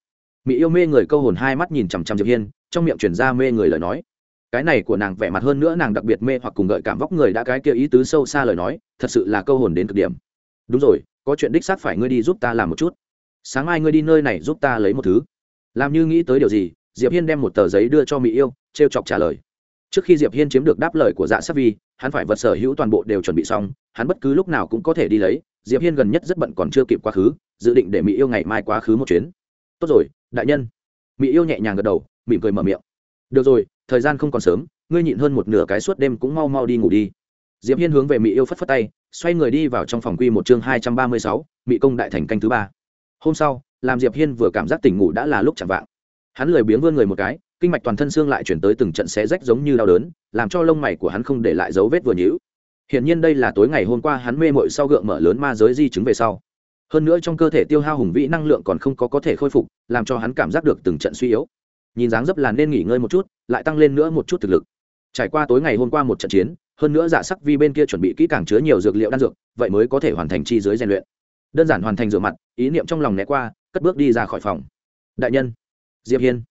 Mỹ yêu mê người câu hồn hai mắt nhìn chằm chằm diệp hiên, trong miệng chuyển ra mê người lời nói. Cái này của nàng vẻ mặt hơn nữa nàng đặc biệt mê hoặc cùng gợi cảm vóc người đã cái kia ý tứ sâu xa lời nói, thật sự là câu hồn đến cực điểm. Đúng rồi, có chuyện đích xác phải ngươi đi giúp ta làm một chút. Sáng mai ngươi đi nơi này giúp ta lấy một thứ. Làm như nghĩ tới điều gì, diệp hiên đem một tờ giấy đưa cho mỹ yêu, trêu chọc trả lời trước khi diệp hiên chiếm được đáp lời của dạ sắc vi hắn phải vật sở hữu toàn bộ đều chuẩn bị xong hắn bất cứ lúc nào cũng có thể đi lấy. Diệp hiên gần nhất rất bận còn chưa kịp quá khứ dự định để mỹ yêu ngày mai quá khứ một chuyến. Tốt rồi đại nhân. Mỹ yêu nhẹ nhàng gật đầu mỉm cười mở miệng. Được rồi thời gian không còn sớm ngươi nhịn hơn một nửa cái suốt đêm cũng mau mau đi ngủ đi. Diệp hiên hướng về mỹ yêu phất phất tay xoay người đi vào trong phòng quy một chương hai trăm ba mươi sáu, mỹ công đại thành canh thứ ba. Hôm sau làm diệp hiên vừa cảm giác tỉnh ngủ đã là lúc chẳng vạng. Hắn lười biếng vươn người một cái kinh mạch toàn thân xương lại chuyển tới từng trận xé rách giống như đau đớn làm cho lông mày của hắn không để lại dấu vết vừa nhữ Hiển nhiên đây là tối ngày hôm qua hắn mê mội sau gượng mở lớn ma giới di chứng về sau. Hơn nữa trong cơ thể tiêu hao hùng vĩ năng lượng còn không có có thể khôi phục, làm cho hắn cảm giác được từng trận suy yếu. Nhìn dáng dấp là nên nghỉ ngơi một chút, lại tăng lên nữa một chút thực lực. Trải qua tối ngày hôm qua một trận chiến, hơn nữa dạ sắc vi bên kia chuẩn bị kỹ càng chứa nhiều dược liệu đan dược, vậy mới có thể hoàn thành chi giới rèn luyện. đơn giản hoàn thành rửa mặt ý niệm trong lòng né qua cất bước đi ra khỏi phòng đại nhân diệp hiên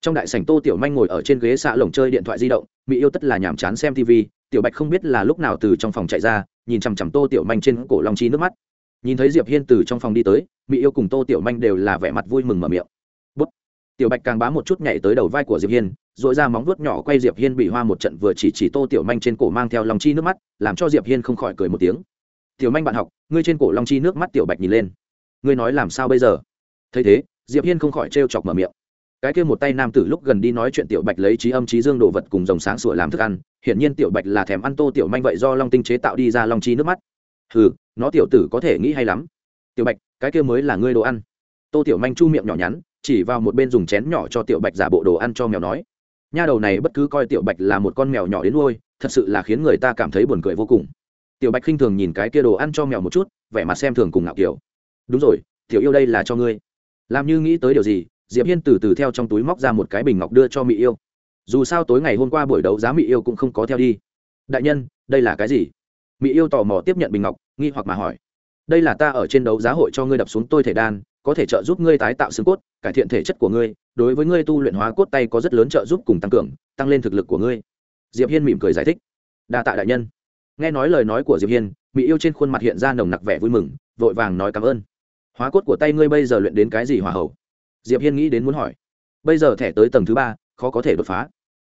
trong đại sảnh tô tiểu manh ngồi ở trên ghế xạ lồng chơi điện thoại di động, mỹ yêu tất là nhàm chán xem tv tiểu bạch không biết là lúc nào từ trong phòng chạy ra, nhìn chằm chằm tô tiểu manh trên cổ long chi nước mắt. Nhìn thấy diệp hiên từ trong phòng đi tới, mỹ yêu cùng tô tiểu manh đều là vẻ mặt vui mừng mở miệng. Bút. Tiểu bạch càng bá một chút nhảy tới đầu vai của diệp hiên dội ra móng vuốt nhỏ quay diệp hiên bị hoa một trận vừa chỉ chỉ tô tiểu manh trên cổ mang theo long chi nước mắt, làm cho diệp hiên không khỏi cười một tiếng. Tiểu manh bạn học, ngươi trên cổ long chi nước mắt? Tiểu bạch nhìn lên. Ngươi nói làm sao bây giờ? Thấy thế, diệp hiên không khỏi trêu chọc mở miệng cái kia một tay nam tử lúc gần đi nói chuyện tiểu bạch lấy trí âm trí dương đồ vật cùng dòng sáng sủa làm thức ăn, hiển nhiên tiểu bạch là thèm ăn tô tiểu manh vậy do long tinh chế tạo đi ra long chi nước mắt. Hừ, nó tiểu tử có thể nghĩ hay lắm. Tiểu bạch, cái kia mới là ngươi đồ ăn. Tô tiểu manh chu miệng nhỏ nhắn, chỉ vào một bên dùng chén nhỏ cho tiểu bạch giả bộ đồ ăn cho mèo nói. Nha đầu này bất cứ coi tiểu bạch là một con mèo nhỏ đến nuôi, thật sự là khiến người ta cảm thấy buồn cười vô cùng. Tiểu bạch khinh thường nhìn cái kia đồ ăn cho mèo một chút, vẻ mặt xem thường cùng ngạo kiểu. Đúng rồi, tiểu yêu đây là cho ngươi. Làm như nghĩ tới điều gì diệp hiên từ từ theo trong túi móc ra một cái bình ngọc đưa cho mỹ yêu. Dù sao tối ngày hôm qua buổi đấu giá mỹ yêu cũng không có theo đi. Đại nhân, đây là cái gì? Mỹ yêu tò mò tiếp nhận bình ngọc, nghi hoặc mà hỏi. Đây là ta ở trên đấu giá hội cho ngươi đập xuống tôi thể đan, có thể trợ giúp ngươi tái tạo xương cốt, cải thiện thể chất của ngươi, đối với ngươi tu luyện hóa cốt tay có rất lớn trợ giúp cùng tăng cường, tăng lên thực lực của ngươi. Diệp hiên mỉm cười giải thích. Đa tạ đại nhân. Nghe nói lời nói của diệp hiên mỹ yêu trên khuôn mặt hiện ra nồng nặc vẻ vui mừng, vội vàng nói cảm ơn. Hóa cốt của tay ngươi bây giờ luyện đến cái gì hòa hậu? Diệp hiên nghĩ đến muốn hỏi. Bây giờ thẻ tới tầng thứ ba, khó có thể đột phá.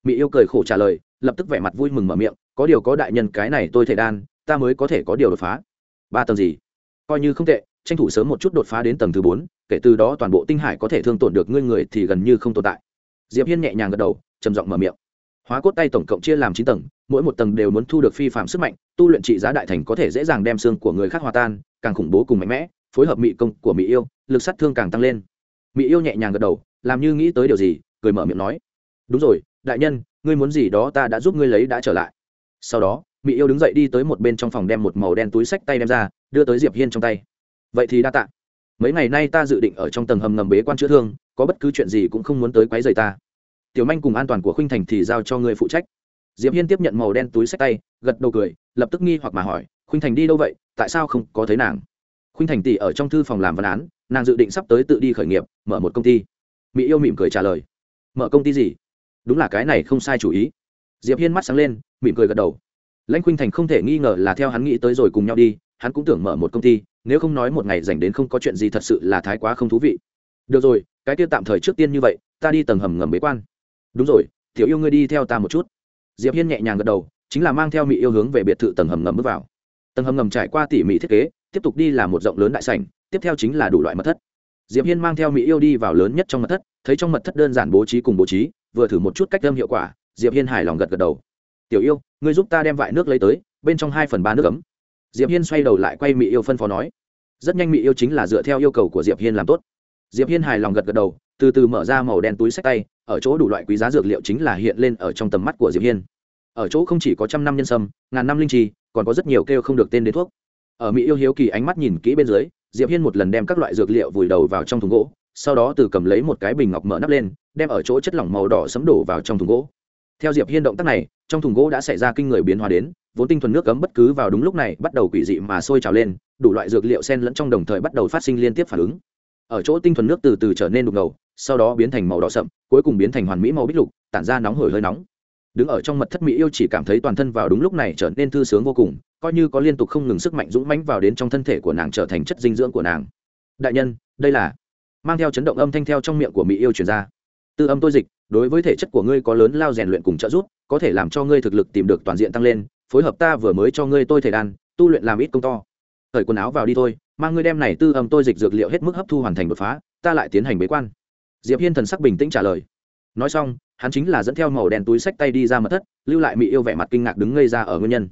Mỹ yêu cười khổ trả lời, lập tức vẻ mặt vui mừng mở miệng, có điều có đại nhân cái này tôi thể đan, ta mới có thể có điều đột phá. Ba tầng gì? Coi như không tệ, tranh thủ sớm một chút đột phá đến tầng thứ bốn, kể từ đó toàn bộ tinh hải có thể thương tổn được ngươi người thì gần như không tồn tại. Diệp hiên nhẹ nhàng gật đầu, trầm giọng mở miệng. Hóa cốt tay tổng cộng chia làm chín tầng, mỗi một tầng đều muốn thu được phi phạm sức mạnh, tu luyện trị giá đại thành có thể dễ dàng đem xương của người khác hòa tan, càng khủng bố cùng mạnh mẽ, phối hợp mỹ công của mỹ yêu, lực sát thương càng tăng lên mỹ yêu nhẹ nhàng gật đầu, làm như nghĩ tới điều gì, cười mở miệng nói, đúng rồi, đại nhân, ngươi muốn gì đó ta đã giúp ngươi lấy đã trở lại. Sau đó mỹ yêu đứng dậy đi tới một bên trong phòng đem một màu đen túi sách tay đem ra, đưa tới diệp hiên trong tay. Vậy thì đa tạ. Mấy ngày nay ta dự định ở trong tầng hầm ngầm bế quan chữa thương, có bất cứ chuyện gì cũng không muốn tới quấy rầy ta. Tiểu manh cùng an toàn của khuynh thành thì giao cho ngươi phụ trách. Diệp hiên tiếp nhận màu đen túi sách tay, gật đầu cười, lập tức nghi hoặc mà hỏi, khuynh thành đi đâu vậy? Tại sao không có thấy nàng? Khuynh thành tỷ ở trong thư phòng làm văn án, nàng dự định sắp tới tự đi khởi nghiệp, mở một công ty. Mỹ yêu mỉm cười trả lời. Mở công ty gì? Đúng là cái này không sai chủ ý. Diệp hiên mắt sáng lên, mỉm cười gật đầu. Lãnh khuynh thành không thể nghi ngờ là theo hắn nghĩ tới rồi cùng nhau đi, hắn cũng tưởng mở một công ty, nếu không nói một ngày dành đến không có chuyện gì thật sự là thái quá không thú vị. Được rồi, cái kia tạm thời trước tiên như vậy, ta đi tầng hầm ngầm bế quan. Đúng rồi, tiểu yêu ngươi đi theo ta một chút. Diệp hiên nhẹ nhàng gật đầu, chính là mang theo mỹ yêu hướng về biệt thự tầng hầm ngầm bước vào. Tầng hầm ngầm trải qua tỉ mỉ thiết kế tiếp tục đi là một rộng lớn đại sảnh, tiếp theo chính là đủ loại mật thất. Diệp hiên mang theo mỹ yêu đi vào lớn nhất trong mật thất, thấy trong mật thất đơn giản bố trí cùng bố trí, vừa thử một chút cách âm hiệu quả, diệp hiên hài lòng gật gật đầu. Tiểu yêu, ngươi giúp ta đem vại nước lấy tới, bên trong hai phần ba nước ấm. Diệp hiên xoay đầu lại quay mỹ yêu phân phó nói. Rất nhanh mỹ yêu chính là dựa theo yêu cầu của diệp hiên làm tốt. Diệp hiên hài lòng gật gật đầu, từ từ mở ra màu đen túi sách tay, ở chỗ đủ loại quý giá dược liệu chính là hiện lên ở trong tầm mắt của diệp hiên. Ở chỗ không chỉ có trăm năm nhân sâm, ngàn năm linh trì, còn có rất nhiều kêu không được tên đến thuốc ở mỹ yêu hiếu kỳ ánh mắt nhìn kỹ bên dưới, diệp hiên một lần đem các loại dược liệu vùi đầu vào trong thùng gỗ, sau đó từ cầm lấy một cái bình ngọc mở nắp lên, đem ở chỗ chất lỏng màu đỏ sấm đổ vào trong thùng gỗ. Theo diệp hiên động tác này, trong thùng gỗ đã xảy ra kinh người biến hóa đến, vốn tinh thuần nước cấm bất cứ vào đúng lúc này bắt đầu quỷ dị mà sôi trào lên, đủ loại dược liệu xen lẫn trong đồng thời bắt đầu phát sinh liên tiếp phản ứng. Ở chỗ tinh thuần nước từ từ trở nên đục ngầu, sau đó biến thành màu đỏ sậm, cuối cùng biến thành hoàn mỹ màu bích lục, tản ra nóng hổi hơi nóng đứng ở trong mật thất mỹ yêu chỉ cảm thấy toàn thân vào đúng lúc này trở nên thư sướng vô cùng, coi như có liên tục không ngừng sức mạnh dũng mãnh vào đến trong thân thể của nàng trở thành chất dinh dưỡng của nàng. Đại nhân, đây là mang theo chấn động âm thanh theo trong miệng của mỹ yêu truyền ra. Tư âm tôi dịch, đối với thể chất của ngươi có lớn lao rèn luyện cùng trợ giúp, có thể làm cho ngươi thực lực tìm được toàn diện tăng lên, phối hợp ta vừa mới cho ngươi tôi thể đan, tu luyện làm ít công to. Thời quần áo vào đi thôi, mang ngươi đem này tư âm tôi dịch dược liệu hết mức hấp thu hoàn thành đột phá, ta lại tiến hành bế quan. Diệp hiên thần sắc bình tĩnh trả lời nói xong, hắn chính là dẫn theo màu đen túi sách tay đi ra mật thất, lưu lại mỹ yêu vẻ mặt kinh ngạc đứng ngây ra ở nguyên nhân.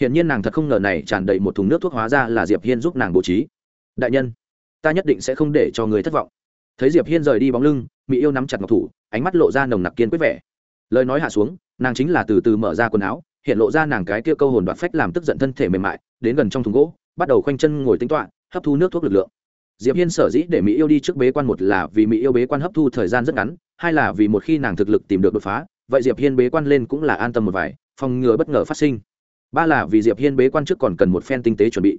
Hiện nhiên nàng thật không ngờ này tràn đầy một thùng nước thuốc hóa ra là diệp hiên giúp nàng bố trí. Đại nhân, ta nhất định sẽ không để cho người thất vọng. Thấy diệp hiên rời đi bóng lưng mỹ yêu nắm chặt ngọc thủ, ánh mắt lộ ra nồng nặc kiên quyết vẻ. Lời nói hạ xuống, nàng chính là từ từ mở ra quần áo, hiện lộ ra nàng cái kia câu hồn đoạt phách làm tức giận thân thể mềm mại, đến gần trong thùng gỗ, bắt đầu khoanh chân ngồi tính toạ hấp thu nước thuốc lực lượng. Diệp hiên sở dĩ để mỹ yêu đi trước bế quan một là vì mỹ yêu bế quan hấp thu thời gian rất ngắn hai là vì một khi nàng thực lực tìm được đột phá, vậy diệp hiên bế quan lên cũng là an tâm một vài, phòng ngừa bất ngờ phát sinh. Ba là vì diệp hiên bế quan trước còn cần một phen tinh tế chuẩn bị.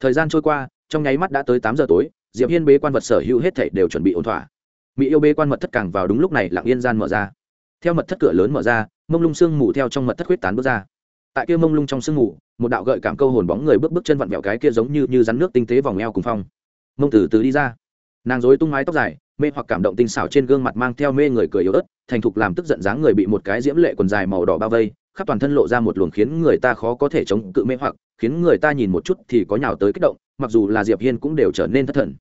Thời gian trôi qua, trong nháy mắt đã tới tám giờ tối, diệp hiên bế quan vật sở hữu hết thảy đều chuẩn bị ổn thỏa. Mỹ yêu bế quan mật thất càng vào đúng lúc này lặng yên gian mở ra. Theo mật thất cửa lớn mở ra, mông lung sương mù theo trong mật thất huyết tán bước ra. Tại kia mông lung trong sương mù, một đạo gợi cảm câu hồn bóng người bước bước chân vặn vẹo cái kia giống như như rắn nước tinh tế vòng eo cùng phong. Mông từ từ đi ra. Nàng rối tung mái tóc dài mê hoặc cảm động tinh xảo trên gương mặt mang theo mê người cười yếu ớt thành thục làm tức giận dáng người bị một cái diễm lệ quần dài màu đỏ bao vây khắp toàn thân lộ ra một luồng khiến người ta khó có thể chống cự mê hoặc khiến người ta nhìn một chút thì có nhào tới kích động mặc dù là diệp hiên cũng đều trở nên thất thần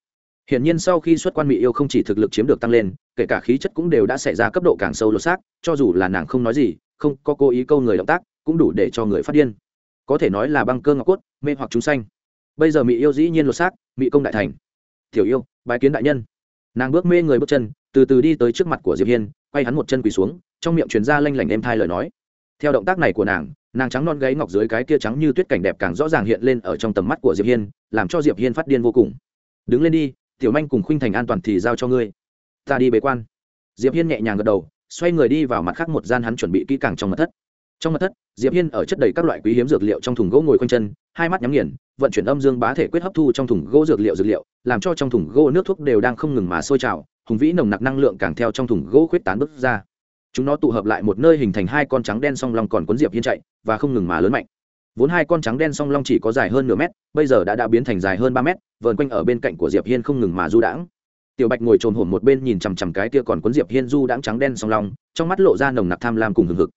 Hiển nhiên sau khi xuất quan mỹ yêu không chỉ thực lực chiếm được tăng lên, kể cả khí chất cũng đều đã xảy ra cấp độ càng sâu lột xác, cho dù là nàng không nói gì, không có cố ý câu người động tác, cũng đủ để cho người phát điên. Có thể nói là băng cơ ngọc cốt, mê hoặc chúng sanh. Bây giờ mỹ yêu dĩ nhiên lột xác, mỹ công đại thành. Tiểu yêu, bái kiến đại nhân. Nàng bước mê người bước chân, từ từ đi tới trước mặt của Diệp Hiên, quay hắn một chân quỳ xuống, trong miệng truyền ra lanh lảnh êm thai lời nói. Theo động tác này của nàng, nàng trắng non gáy ngọc dưới cái kia trắng như tuyết cảnh đẹp càng rõ ràng hiện lên ở trong tầm mắt của Diệp Hiên, làm cho Diệp Hiên phát điên vô cùng. Đứng lên đi, tiểu manh cùng khuynh thành an toàn thì giao cho ngươi ta đi bế quan diệp hiên nhẹ nhàng gật đầu xoay người đi vào mặt khác một gian hắn chuẩn bị kỹ càng trong mật thất trong mật thất, diệp hiên ở chất đầy các loại quý hiếm dược liệu trong thùng gỗ ngồi quanh chân, hai mắt nhắm nghiền, vận chuyển âm dương bá thể quyết hấp thu trong thùng gỗ dược liệu dược liệu, làm cho trong thùng gỗ nước thuốc đều đang không ngừng mà sôi trào, hùng vĩ nồng nặc năng lượng càng theo trong thùng gỗ khuyết tán bứt ra. Chúng nó tụ hợp lại một nơi hình thành hai con trắng đen song long còn cuốn diệp hiên chạy, và không ngừng mà lớn mạnh. Vốn hai con trắng đen song long chỉ có dài hơn nửa mét, bây giờ đã đã biến thành dài hơn ba mét, vờn quanh ở bên cạnh của diệp hiên không ngừng mà du đãng. Tiểu bạch ngồi trồm hổm một bên nhìn chằm chằm cái kia còn cuốn diệp hiên du đãng trắng đen song long, trong mắt lộ ra nồng nặc tham lam cùng hừng hực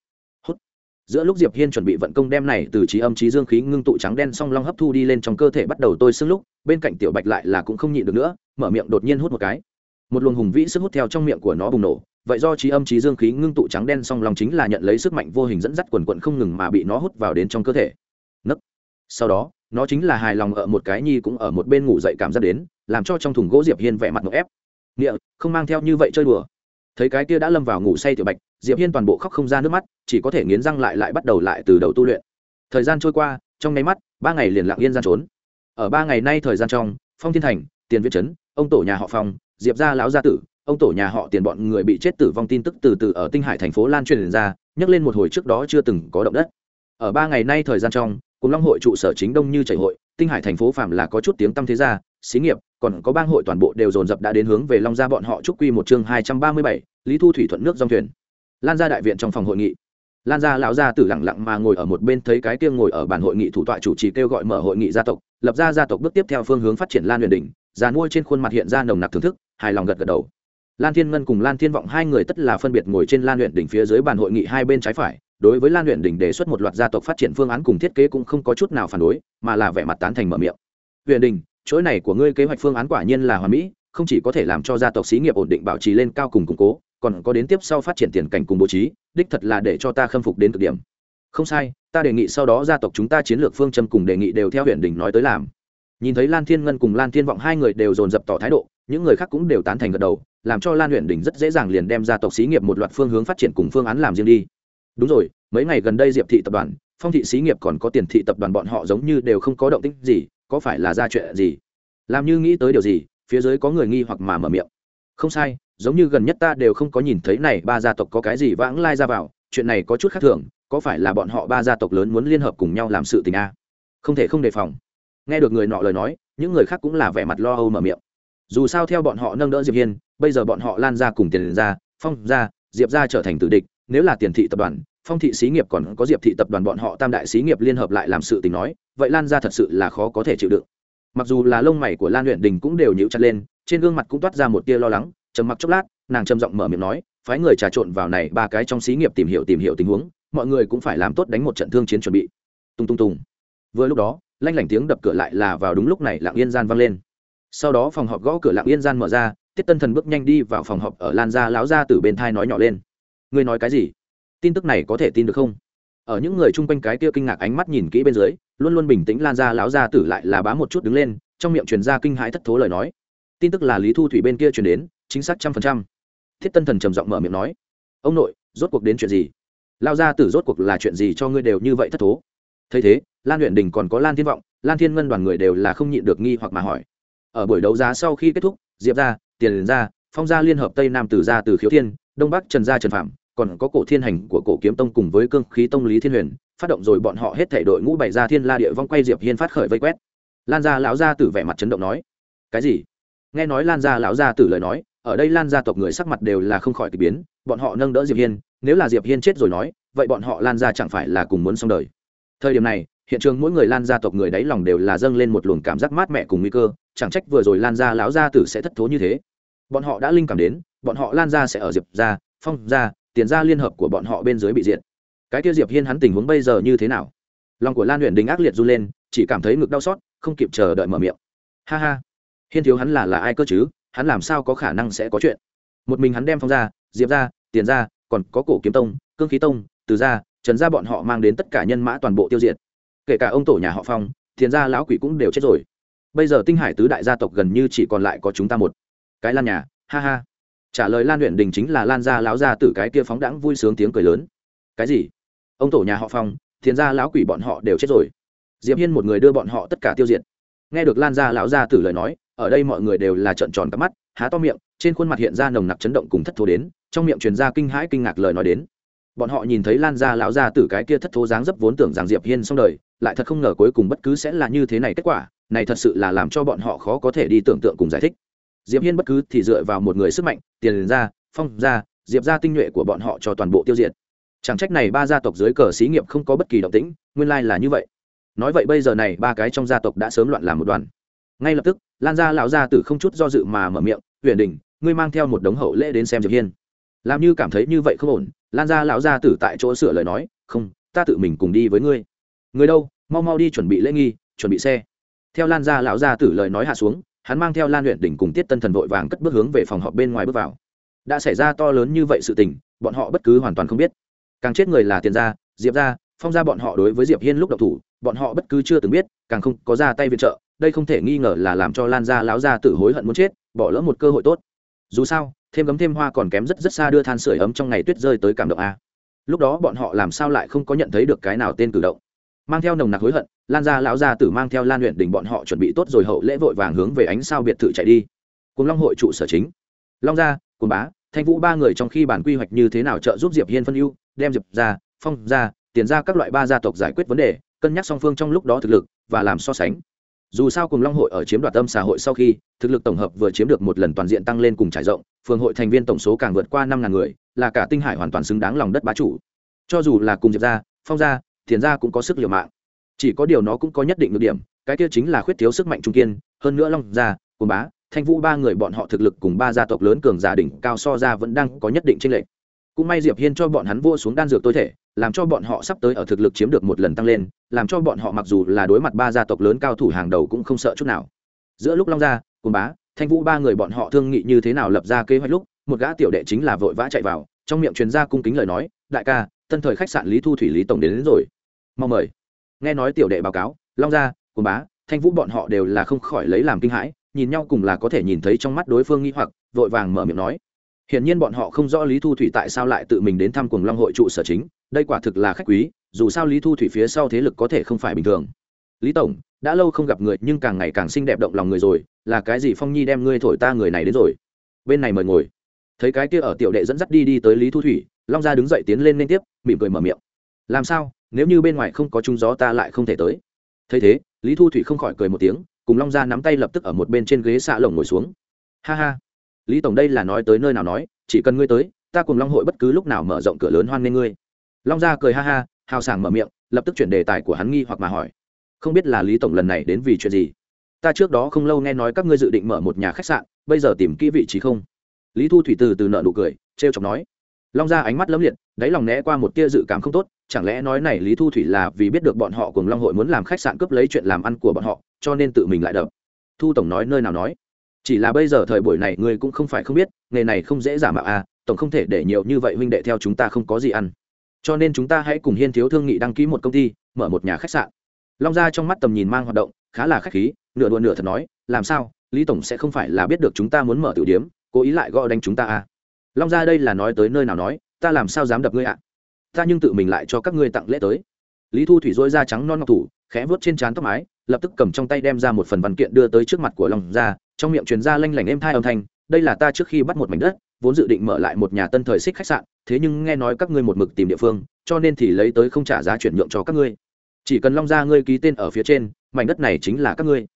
giữa lúc diệp hiên chuẩn bị vận công đem này từ trí âm trí dương khí ngưng tụ trắng đen song long hấp thu đi lên trong cơ thể bắt đầu tôi sưng lúc, bên cạnh tiểu bạch lại là cũng không nhịn được nữa, mở miệng đột nhiên hút một cái. Một luồng hùng vĩ sức hút theo trong miệng của nó bùng nổ, vậy do trí âm trí dương khí ngưng tụ trắng đen song long chính là nhận lấy sức mạnh vô hình dẫn dắt quần quận không ngừng mà bị nó hút vào đến trong cơ thể. Nấc. Sau đó, nó chính là hài lòng ở một cái nhi cũng ở một bên ngủ dậy cảm giác đến, làm cho trong thùng gỗ diệp hiên vẻ mặt ngộp ép. Nghĩa, không mang theo như vậy chơi đùa thấy cái kia đã lâm vào ngủ say tiểu bạch, diệp hiên toàn bộ khóc không ra nước mắt, chỉ có thể nghiến răng lại lại bắt đầu lại từ đầu tu luyện. Thời gian trôi qua, trong nháy mắt, ba ngày liền lặng yên gian trốn. Ở ba ngày nay thời gian trong, phong thiên thành, tiền viết trấn ông tổ nhà họ phong, diệp gia lão gia tử, ông tổ nhà họ tiền bọn người bị chết tử vong tin tức từ từ ở tinh hải thành phố lan truyền ra, nhắc lên một hồi trước đó chưa từng có động đất. Ở ba ngày nay thời gian trong, cùng long hội trụ sở chính đông như chảy hội, tinh hải thành phố phạm là có chút tiếng tăm thế gia, xí nghiệp còn có bang hội toàn bộ đều dồn dập đã đến hướng về long gia bọn họ trúc quy một chương hai trăm ba mươi bảy, lý thu thủy thuận nước dòng thuyền. Lan ra đại viện trong phòng hội nghị. Lan gia lão gia tử lặng lặng mà ngồi ở một bên thấy cái kia ngồi ở bàn hội nghị thủ tọa chủ trì kêu gọi mở hội nghị gia tộc, lập ra gia tộc bước tiếp theo phương hướng phát triển lan huyền đỉnh, già nuôi trên khuôn mặt hiện ra nồng nặc thưởng thức, hài lòng gật gật đầu. Lan thiên ngân cùng lan thiên vọng hai người tất là phân biệt ngồi trên lan luyện đỉnh phía dưới bàn hội nghị hai bên trái phải, đối với lan luyện đỉnh đề xuất một loạt gia tộc phát triển phương án cùng thiết kế cũng không có chút nào phản đối, mà là vẻ mặt tán thành mở miệng. Huyện đỉnh chuỗi này của ngươi kế hoạch phương án quả nhiên là hoàn mỹ, không chỉ có thể làm cho gia tộc xí nghiệp ổn định bảo trì lên cao cùng củng cố, còn có đến tiếp sau phát triển tiền cảnh cùng bố trí, đích thật là để cho ta khâm phục đến cực điểm. Không sai, ta đề nghị sau đó gia tộc chúng ta chiến lược phương châm cùng đề nghị đều theo huyện đình nói tới làm. Nhìn thấy lan thiên ngân cùng lan thiên vọng hai người đều dồn dập tỏ thái độ, những người khác cũng đều tán thành gật đầu, làm cho lan huyện đỉnh rất dễ dàng liền đem gia tộc xí nghiệp một loạt phương hướng phát triển cùng phương án làm riêng đi. Đúng rồi, mấy ngày gần đây diệp thị tập đoàn, phong thị xí nghiệp còn có tiền thị tập đoàn bọn họ giống như đều không có động tĩnh gì có phải là ra chuyện gì? Làm như nghĩ tới điều gì, phía dưới có người nghi hoặc mà mở miệng. Không sai, giống như gần nhất ta đều không có nhìn thấy này ba gia tộc có cái gì vãng lai ra vào, chuyện này có chút khác thường, có phải là bọn họ ba gia tộc lớn muốn liên hợp cùng nhau làm sự tình a không thể không đề phòng. Nghe được người nọ lời nói, những người khác cũng là vẻ mặt lo âu mở miệng. Dù sao theo bọn họ nâng đỡ diệp hiên, bây giờ bọn họ lan ra cùng tiền ra, phong ra, diệp ra trở thành tử địch, nếu là tiền thị tập đoàn phong thị xí nghiệp còn có diệp thị tập đoàn bọn họ tam đại xí nghiệp liên hợp lại làm sự tình nói, vậy lan ra thật sự là khó có thể chịu đựng. Mặc dù là lông mày của lan luyện đình cũng đều nhíu chặt lên, trên gương mặt cũng toát ra một tia lo lắng, trầm mặc chốc lát, nàng trầm giọng mở miệng nói, phái người trà trộn vào này ba cái trong xí nghiệp tìm hiểu tìm hiểu tình huống, mọi người cũng phải làm tốt đánh một trận thương chiến chuẩn bị. Tung tung tung. Vừa lúc đó, lanh lảnh tiếng đập cửa lại là vào đúng lúc này Lạng yên gian vang lên. Sau đó phòng họp gõ cửa Lạng yên gian mở ra, tiết tân thần bước nhanh đi vào phòng họp ở lan gia lão gia từ bên thai nói nhỏ lên. Ngươi nói cái gì? Tin tức này có thể tin được không? Ở những người chung quanh cái kia kinh ngạc ánh mắt nhìn kỹ bên dưới, luôn luôn bình tĩnh lan gia lão gia tử lại là bá một chút đứng lên, trong miệng truyền ra kinh hãi thất thố lời nói. Tin tức là lý thu thủy bên kia truyền đến, chính xác trăm phần trăm. Thiết tân thần trầm giọng mở miệng nói, ông nội, rốt cuộc đến chuyện gì? Lao gia tử rốt cuộc là chuyện gì cho ngươi đều như vậy thất thố? Thấy thế, lan huyện đình còn có lan thiên vọng, lan thiên ngân đoàn người đều là không nhịn được nghi hoặc mà hỏi. Ở buổi đấu giá sau khi kết thúc, diệp ra tiền ra phong gia liên hợp tây nam Tử gia từ khiếu thiên, đông bắc trần gia trần phạm còn có cổ thiên hành của cổ kiếm tông cùng với cương khí tông lý thiên huyền, phát động rồi bọn họ hết thể đội ngũ bày ra thiên la địa vong quay diệp hiên phát khởi vây quét. Lan gia lão gia tử vẻ mặt chấn động nói, cái gì? Nghe nói lan gia lão gia tử lời nói, ở đây lan gia tộc người sắc mặt đều là không khỏi kỳ biến, bọn họ nâng đỡ diệp hiên, nếu là diệp hiên chết rồi nói, vậy bọn họ lan gia chẳng phải là cùng muốn xong đời. Thời điểm này, hiện trường mỗi người lan gia tộc người đáy lòng đều là dâng lên một luồng cảm giác mát mẻ cùng nguy cơ, chẳng trách vừa rồi lan gia lão gia tử sẽ thất thố như thế. Bọn họ đã linh cảm đến, bọn họ lan gia sẽ ở diệp gia, phong gia tiền gia liên hợp của bọn họ bên dưới bị diệt. Cái kia diệp hiên hắn tình huống bây giờ như thế nào? Lòng của lan huyện đình ác liệt run lên, chỉ cảm thấy ngực đau xót, không kịp chờ đợi mở miệng. Ha ha, hiên thiếu hắn là là ai cơ chứ? Hắn làm sao có khả năng sẽ có chuyện? Một mình hắn đem phong ra, diệp ra, tiền ra, còn có cổ kiếm tông, cương khí tông, từ ra, trần ra bọn họ mang đến tất cả nhân mã toàn bộ tiêu diệt. Kể cả ông tổ nhà họ phong, tiền gia lão quỷ cũng đều chết rồi. Bây giờ tinh hải tứ đại gia tộc gần như chỉ còn lại có chúng ta một. Cái lan nhà, ha ha trả lời lan luyện đình chính là lan gia lão gia tử cái kia phóng đãng vui sướng tiếng cười lớn. Cái gì? Ông tổ nhà họ phong, thiền ra lão quỷ bọn họ đều chết rồi. Diệp hiên một người đưa bọn họ tất cả tiêu diệt. Nghe được lan gia lão gia tử lời nói, ở đây mọi người đều là trợn tròn cả mắt, há to miệng, trên khuôn mặt hiện ra nồng nặc chấn động cùng thất thố đến, trong miệng truyền ra kinh hãi kinh ngạc lời nói đến. Bọn họ nhìn thấy lan gia lão gia tử cái kia thất thố dáng dấp vốn tưởng rằng diệp hiên xong đời, lại thật không ngờ cuối cùng bất cứ sẽ là như thế này kết quả, này thật sự là làm cho bọn họ khó có thể đi tưởng tượng cùng giải thích diệp hiên bất cứ thì dựa vào một người sức mạnh, tiền ra, phong ra, diệp ra tinh nhuệ của bọn họ cho toàn bộ tiêu diệt. Chẳng trách này ba gia tộc dưới cờ xí nghiệp không có bất kỳ động tĩnh, nguyên lai là như vậy. Nói vậy bây giờ này ba cái trong gia tộc đã sớm loạn làm một đoàn. Ngay lập tức, lan gia lão gia tử không chút do dự mà mở miệng huyền đình, ngươi mang theo một đống hậu lễ đến xem diệp hiên. Làm như cảm thấy như vậy không ổn, lan gia lão gia tử tại chỗ sửa lời nói, không, ta tự mình cùng đi với ngươi. Người đâu? Mau mau đi chuẩn bị lễ nghi, chuẩn bị xe. Theo lan gia lão gia tử lời nói hạ xuống hắn mang theo lan luyện đỉnh cùng tiết tân thần vội vàng cất bước hướng về phòng họp bên ngoài bước vào. Đã xảy ra to lớn như vậy sự tình, bọn họ bất cứ hoàn toàn không biết. Càng chết người là tiền gia, diệp gia, phong gia bọn họ đối với diệp hiên lúc độc thủ, bọn họ bất cứ chưa từng biết, càng không có ra tay viện trợ, đây không thể nghi ngờ là làm cho lan gia Láo gia tự hối hận muốn chết, bỏ lỡ một cơ hội tốt. Dù sao, thêm gấm thêm hoa còn kém rất rất xa đưa than sửa ấm trong ngày tuyết rơi tới cảm động a. Lúc đó bọn họ làm sao lại không có nhận thấy được cái nào tên cử động? Mang theo nồng nặc hối hận, lan gia lão gia tử mang theo lan luyện đình bọn họ chuẩn bị tốt rồi hậu lễ vội vàng hướng về ánh sao biệt thự chạy đi. Cùng long hội trụ sở chính. Long gia, cùng bá, thanh vũ ba người trong khi bản quy hoạch như thế nào trợ giúp diệp hiên phân ưu, đem diệp ra phong ra tiền ra các loại ba gia tộc giải quyết vấn đề, cân nhắc song phương trong lúc đó thực lực và làm so sánh. Dù sao cùng long hội ở chiếm đoạt tâm xã hội sau khi, thực lực tổng hợp vừa chiếm được một lần toàn diện tăng lên cùng trải rộng, phường hội thành viên tổng số càng vượt qua năm ngàn người, là cả tinh hải hoàn toàn xứng đáng lòng đất bá chủ. Cho dù là cùng diệp ra phong ra thiền ra cũng có sức liều mạng. Chỉ có điều nó cũng có nhất định được điểm, cái kia chính là khuyết thiếu sức mạnh trung kiên, hơn nữa long gia cồn bá, thanh vũ ba người bọn họ thực lực cùng ba gia tộc lớn cường giả đỉnh cao so ra vẫn đang có nhất định tranh lệch. Cũng may diệp hiên cho bọn hắn vua xuống đan dược tối thể, làm cho bọn họ sắp tới ở thực lực chiếm được một lần tăng lên, làm cho bọn họ mặc dù là đối mặt ba gia tộc lớn cao thủ hàng đầu cũng không sợ chút nào. Giữa lúc long gia cồn bá, thanh vũ ba người bọn họ thương nghị như thế nào lập ra kế hoạch lúc, một gã tiểu đệ chính là vội vã chạy vào, trong miệng truyền ra cung kính lời nói, đại ca tân thời khách sạn lý thu thủy lý tổng đến, đến rồi mong mời nghe nói tiểu đệ báo cáo long gia cùng bá thanh vũ bọn họ đều là không khỏi lấy làm kinh hãi nhìn nhau cùng là có thể nhìn thấy trong mắt đối phương nghi hoặc vội vàng mở miệng nói Hiển nhiên bọn họ không rõ Lý Thu Thủy tại sao lại tự mình đến thăm cùng Long hội trụ sở chính, đây quả thực là khách quý, dù sao Lý Thu Thủy phía sau thế lực có thể không phải bình thường. Lý tổng, đã lâu không gặp người nhưng càng ngày càng xinh đẹp động lòng người rồi, là cái gì Phong Nhi đem ngươi thổi ta người này đến rồi. Bên này mời ngồi. Thấy cái kia ở tiểu đệ dẫn dắt đi đi tới Lý Thu Thủy, Long gia đứng dậy tiến lên liên tiếp, mỉm cười mở miệng. Làm sao, nếu như bên ngoài không có trung gió ta lại không thể tới. Thấy thế, Lý Thu Thủy không khỏi cười một tiếng, cùng Long gia nắm tay lập tức ở một bên trên ghế xạ lồng ngồi xuống. Ha ha. Lý tổng đây là nói tới nơi nào nói chỉ cần ngươi tới ta cùng long hội bất cứ lúc nào mở rộng cửa lớn hoan nghênh ngươi. Long gia cười ha ha hào sảng mở miệng lập tức chuyển đề tài của hắn nghi hoặc mà hỏi. Không biết là lý tổng lần này đến vì chuyện gì? Ta trước đó không lâu nghe nói các ngươi dự định mở một nhà khách sạn bây giờ tìm kỹ vị trí không? Lý thu thủy từ từ nợ nụ cười t r e o chọc nói long ra ánh mắt lấm liệt, đáy lòng né qua một tia dự cảm không tốt, chẳng lẽ nói này lý thu thủy là vì biết được bọn họ cùng long hội muốn làm khách sạn cướp lấy chuyện làm ăn của bọn họ, cho nên tự mình lại đập? Thu tổng nói nơi nào nói? Chỉ là bây giờ thời buổi này ngươi cũng không phải không biết, nghề này không dễ giả mạo à tổng không thể để nhiều như vậy huynh đệ theo chúng ta không có gì ăn. Cho nên chúng ta hãy cùng hiên thiếu thương nghị đăng ký một công ty, mở một nhà khách sạn. Long ra trong mắt tầm nhìn mang hoạt động, khá là khách khí, nửa đùa nửa thật nói, làm sao, lý tổng sẽ không phải là biết được chúng ta muốn mở tiểu điếm, cố ý lại gọi đánh chúng ta à? Long ra đây là nói tới nơi nào nói, ta làm sao dám đập ngươi ạ? À? ta nhưng tự mình lại cho các ngươi tặng lễ tới. Lý thu thủy dối da trắng non ngọc thủ, khẽ vuốt trên trán tóc mái, lập tức cầm trong tay đem ra một phần văn kiện đưa tới trước mặt của long gia, trong miệng truyền ra lanh lảnh êm thai âm thanh, đây là ta trước khi bắt một mảnh đất, vốn dự định mở lại một nhà tân thời xích khách sạn, thế nhưng nghe nói các ngươi một mực tìm địa phương, cho nên thì lấy tới không trả giá chuyển nhượng cho các ngươi. Chỉ cần long ra ngươi ký tên ở phía trên, mảnh đất này chính là các ngươi.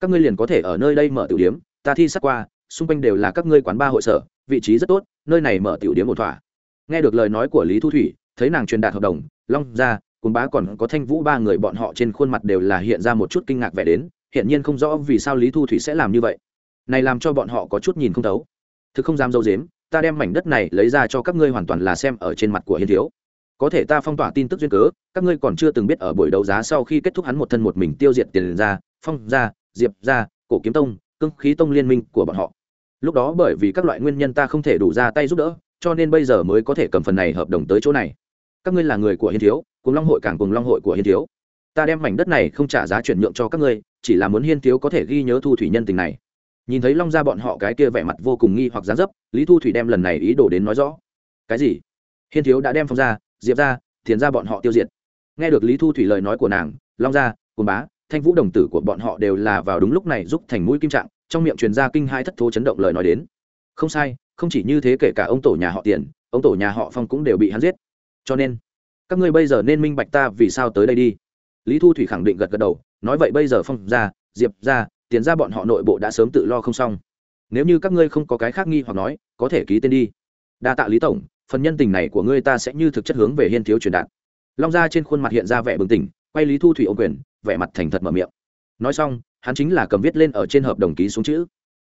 Các ngươi liền có thể ở nơi đây mở tiểu điếm, ta thi sát qua, xung quanh đều là các ngươi quán ba hội sở vị trí rất tốt, nơi này mở tiểu điếm một thỏa. Nghe được lời nói của lý thu thủy, thấy nàng truyền đạt hợp đồng, long ra cùng bá còn có thanh vũ ba người bọn họ trên khuôn mặt đều là hiện ra một chút kinh ngạc vẻ đến hiện nhiên không rõ vì sao lý thu thủy sẽ làm như vậy. Này làm cho bọn họ có chút nhìn không thấu. Thực không dám dâu dếm, ta đem mảnh đất này lấy ra cho các ngươi hoàn toàn là xem ở trên mặt của hiên thiếu. Có thể ta phong tỏa tin tức duyên cớ, các ngươi còn chưa từng biết ở buổi đấu giá sau khi kết thúc hắn một thân một mình tiêu diệt tiền ra, phong ra diệp ra cổ kiếm tông cưng khí tông liên minh của bọn họ lúc đó bởi vì các loại nguyên nhân ta không thể đủ ra tay giúp đỡ, cho nên bây giờ mới có thể cầm phần này hợp đồng tới chỗ này. Các ngươi là người của hiên thiếu, cùng long hội càng cùng long hội của hiên thiếu. Ta đem mảnh đất này không trả giá chuyển nhượng cho các ngươi, chỉ là muốn hiên thiếu có thể ghi nhớ thu thủy nhân tình này. Nhìn thấy long ra bọn họ cái kia vẻ mặt vô cùng nghi hoặc gián dấp, lý thu thủy đem lần này ý đồ đến nói rõ. Cái gì? Hiên thiếu đã đem phong ra, diệp ra thiền ra bọn họ tiêu diệt. Nghe được lý thu thủy lời nói của nàng, long ra cồn bá, thanh vũ đồng tử của bọn họ đều là vào đúng lúc này giúp thành mũi kim trạng trong miệng truyền ra kinh hai thất thố chấn động lời nói đến. Không sai, không chỉ như thế kể cả ông tổ nhà họ tiền, ông tổ nhà họ phong cũng đều bị hắn giết. Cho nên, các ngươi bây giờ nên minh bạch ta vì sao tới đây đi. Lý thu thủy khẳng định gật gật đầu, nói vậy bây giờ phong ra, diệp ra, tiền ra bọn họ nội bộ đã sớm tự lo không xong. Nếu như các ngươi không có cái khác nghi hoặc nói, có thể ký tên đi. Đa tạ lý tổng, phần nhân tình này của ngươi ta sẽ như thực chất hướng về hiên thiếu truyền đạt. Long gia trên khuôn mặt hiện ra vẻ bừng tỉnh, quay lý thu thủy ô quyền, vẻ mặt thành thật mở miệng. Nói xong hắn chính là cầm viết lên ở trên hợp đồng ký xuống chữ.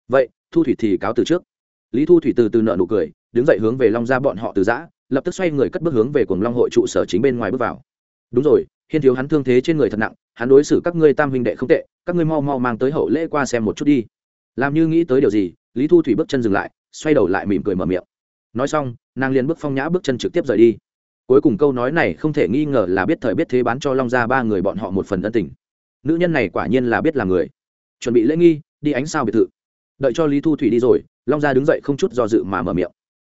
Vậy, thu thủy thì cáo từ trước. Lý thu thủy từ từ nợ nụ cười, đứng dậy hướng về long gia bọn họ từ giã, lập tức xoay người cất bước hướng về cùng long hội trụ sở chính bên ngoài bước vào. Đúng rồi, hiên thiếu hắn thương thế trên người thật nặng, hắn đối xử các ngươi tam huynh đệ không tệ, các ngươi mau mau mang tới hậu lễ qua xem một chút đi. Làm như nghĩ tới điều gì, lý thu thủy bước chân dừng lại, xoay đầu lại mỉm cười mở miệng. Nói xong, nàng liền bước phong nhã bước chân trực tiếp rời đi. Cuối cùng câu nói này không thể nghi ngờ là biết thời biết thế bán cho long gia ba người bọn họ một phần ân tình nữ nhân này quả nhiên là biết là người. Chuẩn bị lễ nghi, đi ánh sao biệt thự. Đợi cho lý thu thủy đi rồi, long gia đứng dậy không chút do dự mà mở miệng.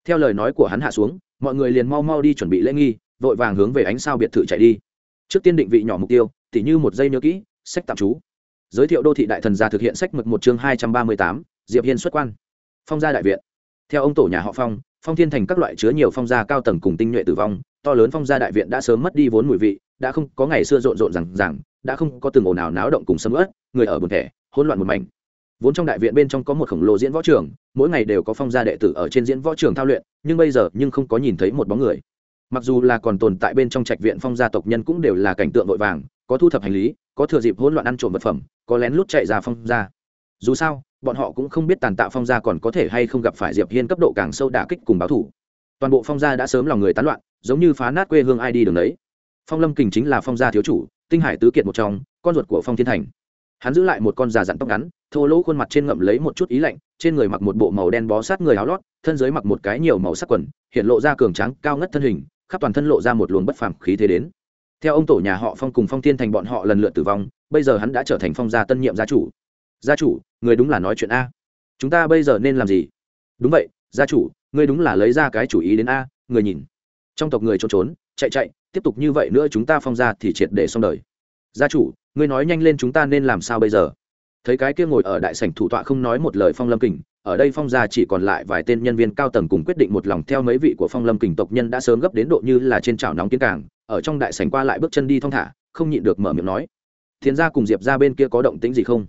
Theo lời nói của hắn hạ xuống, mọi người liền mau mau đi chuẩn bị lễ nghi, vội vàng hướng về ánh sao biệt thự chạy đi. Trước tiên định vị nhỏ mục tiêu, tỉ như một giây nhớ kỹ, sách tạm trú. Giới thiệu đô thị đại thần gia thực hiện sách mực một chương hai trăm ba mươi tám, diệp hiên xuất quan. Phong gia đại viện. Theo ông tổ nhà họ phong phong thiên thành các loại chứa nhiều phong gia cao tầng cùng tinh nhuệ tử vong, to lớn phong gia đại viện đã sớm mất đi vốn mùi vị đã không có ngày xưa rộn rộn rằng rằng đã không có từng ồn ào náo động cùng sấm ớt người ở buồn thẻ, hỗn loạn một mảnh. Vốn trong đại viện bên trong có một khổng lồ diễn võ trường, mỗi ngày đều có phong gia đệ tử ở trên diễn võ trường thao luyện, nhưng bây giờ nhưng không có nhìn thấy một bóng người. Mặc dù là còn tồn tại bên trong trạch viện phong gia tộc nhân cũng đều là cảnh tượng vội vàng, có thu thập hành lý, có thừa dịp hỗn loạn ăn trộm vật phẩm, có lén lút chạy ra phong gia. Dù sao, bọn họ cũng không biết tàn tạ phong gia còn có thể hay không gặp phải diệp hiên cấp độ càng sâu đả kích cùng báo thủ. Toàn bộ phong gia đã sớm lòng người tán loạn, giống như phá nát quê hương ai đi đường đấy phong lâm kình chính là phong gia thiếu chủ, tinh hải tứ kiệt một trong, con ruột của phong thiên thành. Hắn giữ lại một con già dặn tóc ngắn, thô lỗ khuôn mặt trên ngậm lấy một chút ý lạnh, trên người mặc một bộ màu đen bó sát người áo lót, thân dưới mặc một cái nhiều màu sắc quần, hiện lộ ra cường tráng, cao ngất thân hình, khắp toàn thân lộ ra một luồng bất phàm khí thế đến. Theo ông tổ nhà họ phong cùng phong thiên thành bọn họ lần lượt tử vong, bây giờ hắn đã trở thành phong gia tân nhiệm gia chủ. Gia chủ, người đúng là nói chuyện a. Chúng ta bây giờ nên làm gì? Đúng vậy, gia chủ ngươi đúng là lấy ra cái chủ ý đến a, người nhìn. Trong tộc người trốn trốn chạy chạy, tiếp tục như vậy nữa chúng ta phong ra thì triệt để xong đời. Gia chủ, ngươi nói nhanh lên chúng ta nên làm sao bây giờ? Thấy cái kia ngồi ở đại sảnh thủ tọa không nói một lời phong lâm kình, ở đây phong gia chỉ còn lại vài tên nhân viên cao tầng cùng quyết định một lòng theo mấy vị của phong lâm kình tộc nhân đã sớm gấp đến độ như là trên chảo nóng tiếng cảng ở trong đại sảnh qua lại bước chân đi thong thả, không nhịn được mở miệng nói. Thiên gia cùng diệp ra bên kia có động tĩnh gì không?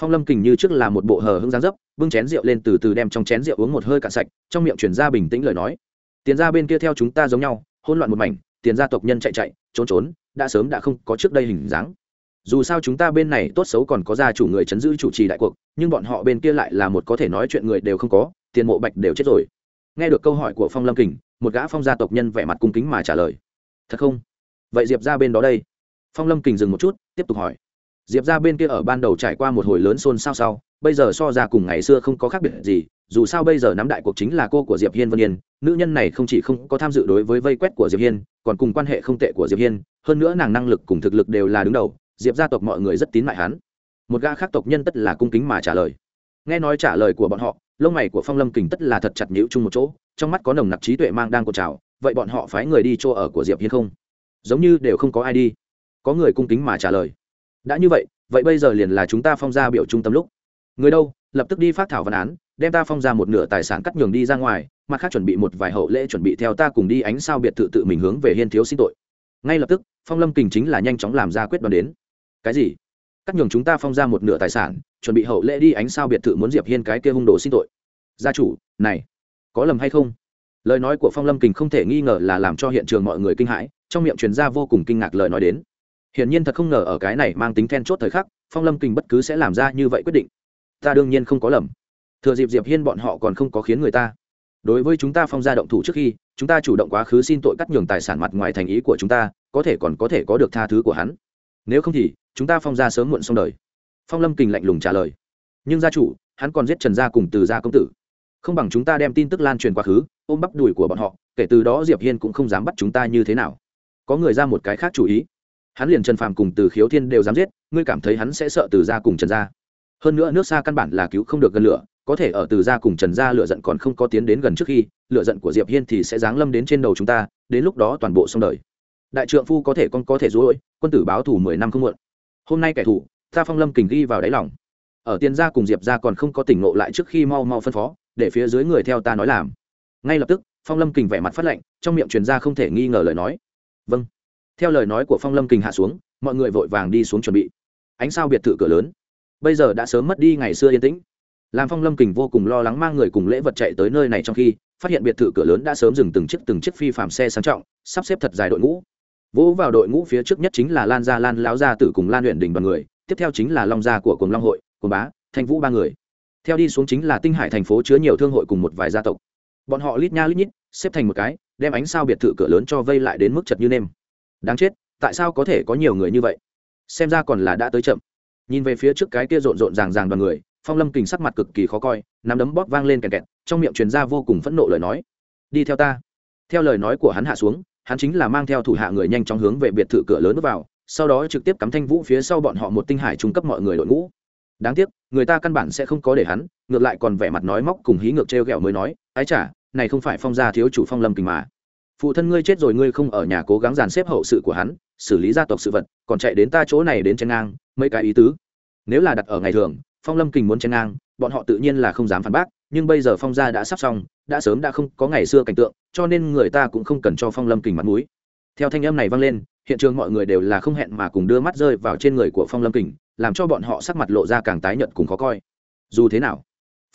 Phong lâm kình như trước là một bộ hờ hưng giáng dấp, bưng chén rượu lên từ từ đem trong chén rượu uống một hơi cạn sạch, trong miệng chuyển ra bình tĩnh lời nói. Tiền ra bên kia theo chúng ta giống nhau hỗn loạn một mảnh, tiền gia tộc nhân chạy chạy, trốn trốn, đã sớm đã không có trước đây hình dáng. Dù sao chúng ta bên này tốt xấu còn có gia chủ người chấn giữ chủ trì đại cuộc, nhưng bọn họ bên kia lại là một có thể nói chuyện người đều không có, tiền mộ bạch đều chết rồi. Nghe được câu hỏi của phong lâm kình, một gã phong gia tộc nhân vẻ mặt cung kính mà trả lời. Thật không? Vậy diệp ra bên đó đây. Phong lâm kình dừng một chút, tiếp tục hỏi diệp ra bên kia ở ban đầu trải qua một hồi lớn xôn xao sau, bây giờ so ra cùng ngày xưa không có khác biệt gì, dù sao bây giờ nắm đại cuộc chính là cô của diệp hiên vân yên, nữ nhân này không chỉ không có tham dự đối với vây quét của diệp hiên, còn cùng quan hệ không tệ của diệp hiên, hơn nữa nàng năng lực cùng thực lực đều là đứng đầu, diệp gia tộc mọi người rất tín lại hắn. Một gã khác tộc nhân tất là cung kính mà trả lời. Nghe nói trả lời của bọn họ, lông mày của phong lâm kình tất là thật chặt nhữ chung một chỗ, trong mắt có nồng nặc trí tuệ mang đang cột trào, vậy bọn họ phái người đi chỗ ở của diệp hiên không? Giống như đều không có ai đi. Có người cung kính mà trả lời đã như vậy vậy bây giờ liền là chúng ta phong ra biểu trung tâm lúc. Người đâu, lập tức đi phát thảo văn án, đem ta phong ra một nửa tài sản cắt nhường đi ra ngoài, mặt khác chuẩn bị một vài hậu lễ chuẩn bị theo ta cùng đi ánh sao biệt thự tự mình hướng về hiên thiếu xin tội. Ngay lập tức, phong lâm kình chính là nhanh chóng làm ra quyết đoán đến. Cái gì? Cắt nhường chúng ta phong ra một nửa tài sản, chuẩn bị hậu lễ đi ánh sao biệt thự muốn diệp hiên cái kia hung đồ xin tội. Gia chủ, này, có lầm hay không? Lời nói của phong lâm kình không thể nghi ngờ là làm cho hiện trường mọi người kinh hãi, trong miệng truyền ra vô cùng kinh ngạc lời nói đến hiển nhiên thật không ngờ ở cái này mang tính then chốt thời khắc, phong lâm kình bất cứ sẽ làm ra như vậy quyết định. Ta đương nhiên không có lầm. Thừa dịp diệp hiên bọn họ còn không có khiến người ta. Đối với chúng ta phong gia động thủ trước khi, chúng ta chủ động quá khứ xin tội cắt nhường tài sản mặt ngoài thành ý của chúng ta, có thể còn có thể có được tha thứ của hắn. Nếu không thì, chúng ta phong gia sớm muộn xong đời. Phong lâm kình lạnh lùng trả lời. Nhưng gia chủ, hắn còn giết trần gia cùng từ gia công tử. Không bằng chúng ta đem tin tức lan truyền quá khứ, ôm bắp đùi của bọn họ, kể từ đó diệp hiên cũng không dám bắt chúng ta như thế nào. Có người ra một cái khác chủ ý hắn liền trần phàm cùng từ khiếu thiên đều dám giết, ngươi cảm thấy hắn sẽ sợ từ gia cùng trần gia? Hơn nữa nước xa căn bản là cứu không được gần lửa, có thể ở từ gia cùng trần gia lựa giận còn không có tiến đến gần trước khi lựa giận của diệp hiên thì sẽ giáng lâm đến trên đầu chúng ta, đến lúc đó toàn bộ xong đời. Đại trượng phu có thể con có thể dối quân tử báo thù mười năm không muộn. Hôm nay kẻ thù, ta phong lâm kình ghi vào đáy lòng. Ở tiền gia cùng diệp gia còn không có tỉnh ngộ lại trước khi mau mau phân phó, để phía dưới người theo ta nói làm. Ngay lập tức, phong lâm kình vẻ mặt phát lệnh, trong miệng truyền ra không thể nghi ngờ lời nói. Vâng theo lời nói của phong lâm kình hạ xuống, mọi người vội vàng đi xuống chuẩn bị. Ánh sao biệt thự cửa lớn. Bây giờ đã sớm mất đi ngày xưa yên tĩnh. Làm phong lâm kình vô cùng lo lắng mang người cùng lễ vật chạy tới nơi này trong khi, phát hiện biệt thự cửa lớn đã sớm dừng từng chiếc từng chiếc phi phạm xe sang trọng, sắp xếp thật dài đội ngũ. Vỗ vào đội ngũ phía trước nhất chính là lan gia lan lão gia tử cùng lan huyện đình đoàn người, tiếp theo chính là long gia của cùng long hội cùng bá, thanh vũ ba người. Theo đi xuống chính là tinh hải thành phố chứa nhiều thương hội cùng một vài gia tộc. Bọn họ lít nha lít nhít, xếp thành một cái, đem ánh sao biệt thự cửa lớn cho vây lại đến mức chật như nêm đáng chết, tại sao có thể có nhiều người như vậy? Xem ra còn là đã tới chậm. Nhìn về phía trước cái kia rộn rộn ràng ràng đoàn người, phong lâm kình sắc mặt cực kỳ khó coi, nắm đấm bóp vang lên kẹt kẹt, trong miệng truyền ra vô cùng phẫn nộ lời nói. Đi theo ta. Theo lời nói của hắn hạ xuống, hắn chính là mang theo thủ hạ người nhanh chóng hướng về biệt thự cửa lớn bước vào, sau đó trực tiếp cắm thanh vũ phía sau bọn họ một tinh hải trung cấp mọi người đội ngũ. Đáng tiếc, người ta căn bản sẽ không có để hắn, ngược lại còn vẻ mặt nói móc cùng hí ngược t r e o g ẹ o mới nói, ái chả này không phải phong gia thiếu chủ phong lâm kình mà phụ thân ngươi chết rồi ngươi không ở nhà cố gắng dàn xếp hậu sự của hắn, xử lý gia tộc sự vật, còn chạy đến ta chỗ này đến chen ngang, mấy cái ý tứ. Nếu là đặt ở ngày thường, phong lâm kình muốn chen ngang, bọn họ tự nhiên là không dám phản bác, nhưng bây giờ phong gia đã sắp xong, đã sớm đã không có ngày xưa cảnh tượng, cho nên người ta cũng không cần cho phong lâm kình mặt mũi. Theo thanh âm này vang lên, hiện trường mọi người đều là không hẹn mà cùng đưa mắt rơi vào trên người của phong lâm kình, làm cho bọn họ sắc mặt lộ ra càng tái nhợt cùng khó coi. Dù thế nào,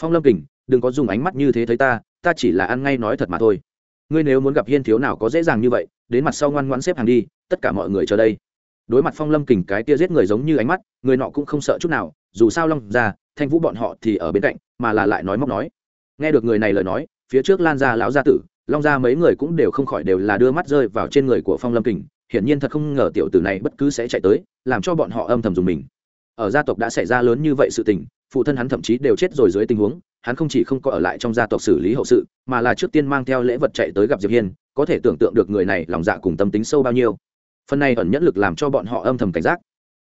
phong lâm kình, đừng có dùng ánh mắt như thế thấy ta ta chỉ là ăn ngay nói thật mà thôi ngươi nếu muốn gặp hiên thiếu nào có dễ dàng như vậy, đến mặt sau ngoan ngoãn xếp hàng đi, tất cả mọi người chờ đây. Đối mặt phong lâm kình cái tia giết người giống như ánh mắt, người nọ cũng không sợ chút nào, dù sao long ra thanh vũ bọn họ thì ở bên cạnh, mà là lại nói móc nói. Nghe được người này lời nói, phía trước lan ra lão gia tử, long ra mấy người cũng đều không khỏi đều là đưa mắt rơi vào trên người của phong lâm kình, hiển nhiên thật không ngờ tiểu tử này bất cứ sẽ chạy tới, làm cho bọn họ âm thầm dùng mình. Ở gia tộc đã xảy ra lớn như vậy sự tình phụ thân hắn thậm chí đều chết rồi dưới tình huống, hắn không chỉ không có ở lại trong gia tộc xử lý hậu sự, mà là trước tiên mang theo lễ vật chạy tới gặp diệp hiên, có thể tưởng tượng được người này lòng dạ cùng tâm tính sâu bao nhiêu. Phần này ẩn nhẫn lực làm cho bọn họ âm thầm cảnh giác.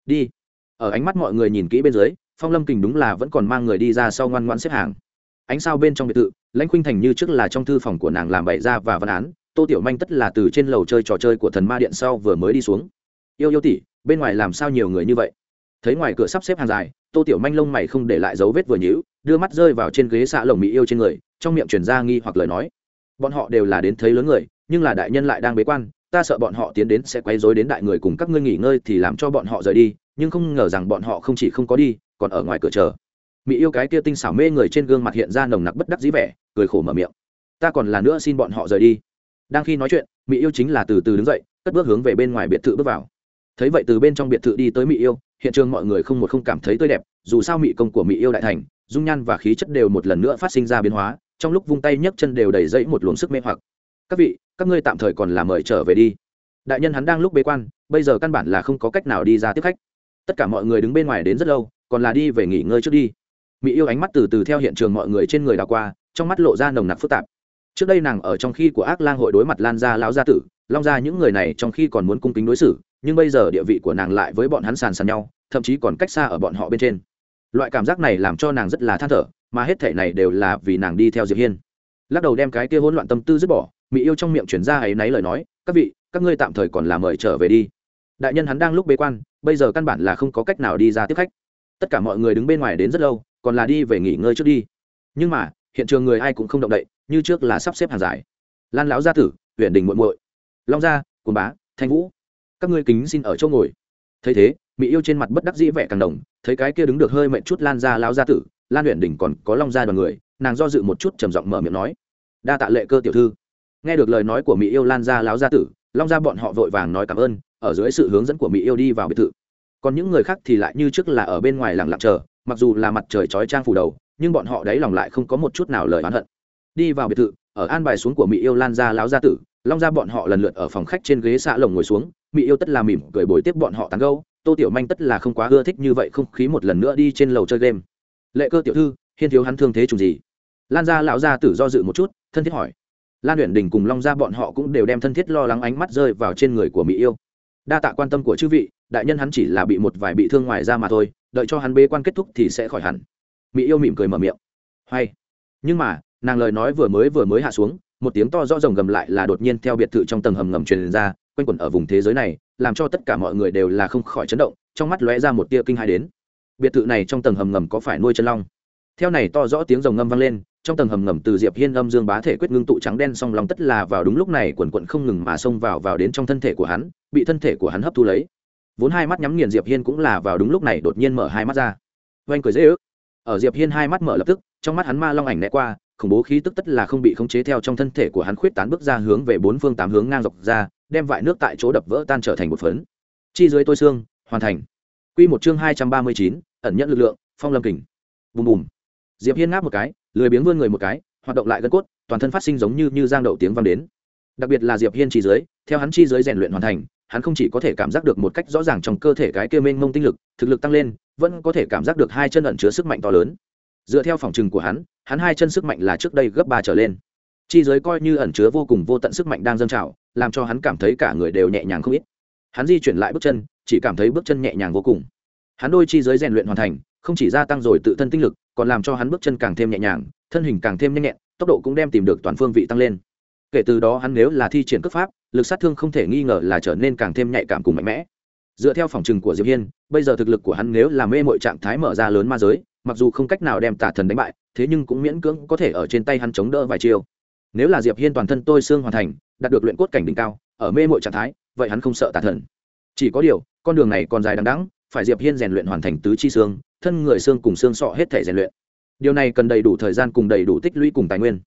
Đi. Ở ánh mắt mọi người nhìn kỹ bên dưới, phong lâm kình đúng là vẫn còn mang người đi ra sau ngoan ngoãn xếp hàng. Ánh sao bên trong biệt thự, lãnh khuynh thành như trước là trong thư phòng của nàng làm bày ra và văn án, tô tiểu manh tất là từ trên lầu chơi trò chơi của thần ma điện sau vừa mới đi xuống. Yêu yêu tỷ, bên ngoài làm sao nhiều người như vậy? Thấy ngoài cửa sắp xếp hàng dài, tô tiểu manh lông mày không để lại dấu vết vừa nhữ đưa mắt rơi vào trên ghế xạ lồng mỹ yêu trên người, trong miệng chuyển ra nghi hoặc lời nói. Bọn họ đều là đến thấy lớn người, nhưng là đại nhân lại đang bế quan, ta sợ bọn họ tiến đến sẽ quấy rối đến đại người cùng các ngươi nghỉ ngơi thì làm cho bọn họ rời đi, nhưng không ngờ rằng bọn họ không chỉ không có đi, còn ở ngoài cửa chờ. Mỹ yêu cái kia tinh xảo mê người trên gương mặt hiện ra nồng nặc bất đắc dĩ vẻ, cười khổ mở miệng. Ta còn là nữa xin bọn họ rời đi. Đang khi nói chuyện mỹ yêu chính là từ từ đứng dậy, cất bước hướng về bên ngoài biệt thự bước vào. Thấy vậy từ bên trong biệt thự đi tới mỹ yêu hiện trường mọi người không một không cảm thấy tươi đẹp, dù sao mị công của mị yêu đại thành, dung nhan và khí chất đều một lần nữa phát sinh ra biến hóa, trong lúc vung tay nhấc chân đều đầy dẫy một luồng sức mê hoặc. Các vị, các ngươi tạm thời còn là mời trở về đi. Đại nhân hắn đang lúc bế quan, bây giờ căn bản là không có cách nào đi ra tiếp khách. Tất cả mọi người đứng bên ngoài đến rất lâu, còn là đi về nghỉ ngơi trước đi. Mỹ yêu ánh mắt từ từ theo hiện trường mọi người trên người đào qua, trong mắt lộ ra nồng nặc phức tạp. Trước đây nàng ở trong khi của ác lang hội đối mặt lan gia lão gia tử, long gia những người này trong khi còn muốn cung kính đối xử nhưng bây giờ địa vị của nàng lại với bọn hắn sàn sàn nhau, thậm chí còn cách xa ở bọn họ bên trên. Loại cảm giác này làm cho nàng rất là than thở, mà hết thể này đều là vì nàng đi theo diệp hiên. Lắc đầu đem cái kia hỗn loạn tâm tư dứt bỏ mỹ yêu trong miệng chuyển ra ấy náy lời nói, các vị, các ngươi tạm thời còn là mời trở về đi. Đại nhân hắn đang lúc bế quan, bây giờ căn bản là không có cách nào đi ra tiếp khách. Tất cả mọi người đứng bên ngoài đến rất lâu, còn là đi về nghỉ ngơi trước đi. Nhưng mà, hiện trường người ai cũng không động đậy, như trước là sắp xếp hàng dài. Lan lão gia tử huyện đình muội muội. Long gia cồn bá, thanh vũ các ngươi kính xin ở chỗ ngồi. Thấy thế mỹ yêu trên mặt bất đắc dĩ vẻ càng đồng, thấy cái kia đứng được hơi mệnh chút lan ra lao gia tử, lan huyện đỉnh còn có long gia đoàn người, nàng do dự một chút trầm giọng mở miệng nói, đa tạ lệ cơ tiểu thư. Nghe được lời nói của mỹ yêu lan gia láo gia tử, long gia bọn họ vội vàng nói cảm ơn, ở dưới sự hướng dẫn của mỹ yêu đi vào biệt thự. Còn những người khác thì lại như trước là ở bên ngoài lặng lặng chờ, mặc dù là mặt trời chói trang phủ đầu, nhưng bọn họ đáy lòng lại không có một chút nào lời oán hận. Đi vào biệt thự, ở an bài xuống của mỹ yêu lan gia láo gia tử long gia bọn họ lần lượt ở phòng khách trên ghế xạ lồng ngồi xuống mỹ yêu tất là mỉm cười bồi tiếp bọn họ tán gâu tô tiểu manh tất là không quá ưa thích như vậy không khí một lần nữa đi trên lầu chơi game. Lệ cơ tiểu thư, hiên thiếu hắn thương thế trùng gì? Lan gia lão gia tử do dự một chút, thân thiết hỏi. Lan luyện đình cùng long gia bọn họ cũng đều đem thân thiết lo lắng ánh mắt rơi vào trên người của mỹ yêu. Đa tạ quan tâm của chư vị, đại nhân hắn chỉ là bị một vài bị thương ngoài ra mà thôi, đợi cho hắn bế quan kết thúc thì sẽ khỏi hẳn. Mỹ yêu mỉm cười mở miệng. Hay, nhưng mà, nàng lời nói vừa mới vừa mới hạ xuống một tiếng to rõ rồng gầm lại là đột nhiên theo biệt thự trong tầng hầm ngầm truyền ra, quanh quẩn ở vùng thế giới này, làm cho tất cả mọi người đều là không khỏi chấn động, trong mắt lóe ra một tia kinh hai đến. Biệt thự này trong tầng hầm ngầm có phải nuôi chân long? Theo này to rõ tiếng rồng ngâm vang lên, trong tầng hầm ngầm từ diệp hiên âm dương bá thể quyết ngưng tụ trắng đen song long tất là vào đúng lúc này quần quận không ngừng mà xông vào vào đến trong thân thể của hắn, bị thân thể của hắn hấp thu lấy. Vốn hai mắt nhắm nghiền diệp hiên cũng là vào đúng lúc này đột nhiên mở hai mắt ra. Oanh cười dễ ước. Ở diệp hiên hai mắt mở lập tức, trong mắt hắn ma long ảnh né qua khủng bố khí tức tất là không bị khống chế theo trong thân thể của hắn khuyết tán bước ra hướng về bốn phương tám hướng ngang dọc ra, đem vại nước tại chỗ đập vỡ tan trở thành một phấn. Chi dưới tôi xương, hoàn thành. Quy một chương hai trăm ba mươi chín, ẩn nhận lực lượng, phong lâm kình. Bùm bùm. Diệp hiên ngáp một cái, lười biếng vươn người một cái, hoạt động lại gân cốt, toàn thân phát sinh giống như như giang đậu tiếng vang đến. Đặc biệt là diệp hiên chi dưới, theo hắn chi dưới rèn luyện hoàn thành, hắn không chỉ có thể cảm giác được một cách rõ ràng trong cơ thể cái kia mênh mông tinh lực, thực lực tăng lên, vẫn có thể cảm giác được hai chân ẩn chứa sức mạnh to lớn. Dựa theo phòng trừng của hắn hắn hai chân sức mạnh là trước đây gấp ba trở lên. Chi giới coi như ẩn chứa vô cùng vô tận sức mạnh đang dâng trào, làm cho hắn cảm thấy cả người đều nhẹ nhàng không ít. Hắn di chuyển lại bước chân, chỉ cảm thấy bước chân nhẹ nhàng vô cùng. Hắn đôi chi giới rèn luyện hoàn thành, không chỉ gia tăng rồi tự thân tinh lực, còn làm cho hắn bước chân càng thêm nhẹ nhàng, thân hình càng thêm nhanh nhẹn, tốc độ cũng đem tìm được toàn phương vị tăng lên. Kể từ đó hắn nếu là thi triển cấp pháp, lực sát thương không thể nghi ngờ là trở nên càng thêm nhạy cảm cùng mạnh mẽ. Dựa theo phòng trừng của diệp hiên, bây giờ thực lực của hắn nếu là mê mội trạng thái mở ra lớn ma giới, mặc dù không cách nào đem tả thần đánh bại thế nhưng cũng miễn cưỡng có thể ở trên tay hắn chống đỡ vài chiêu. Nếu là diệp hiên toàn thân tôi xương hoàn thành, đạt được luyện cốt cảnh đỉnh cao, ở mê mội trạng thái, vậy hắn không sợ tà thần. Chỉ có điều, con đường này còn dài đằng đẵng, phải diệp hiên rèn luyện hoàn thành tứ chi xương, thân người xương cùng xương sọ hết thể rèn luyện. Điều này cần đầy đủ thời gian cùng đầy đủ tích lũy cùng tài nguyên.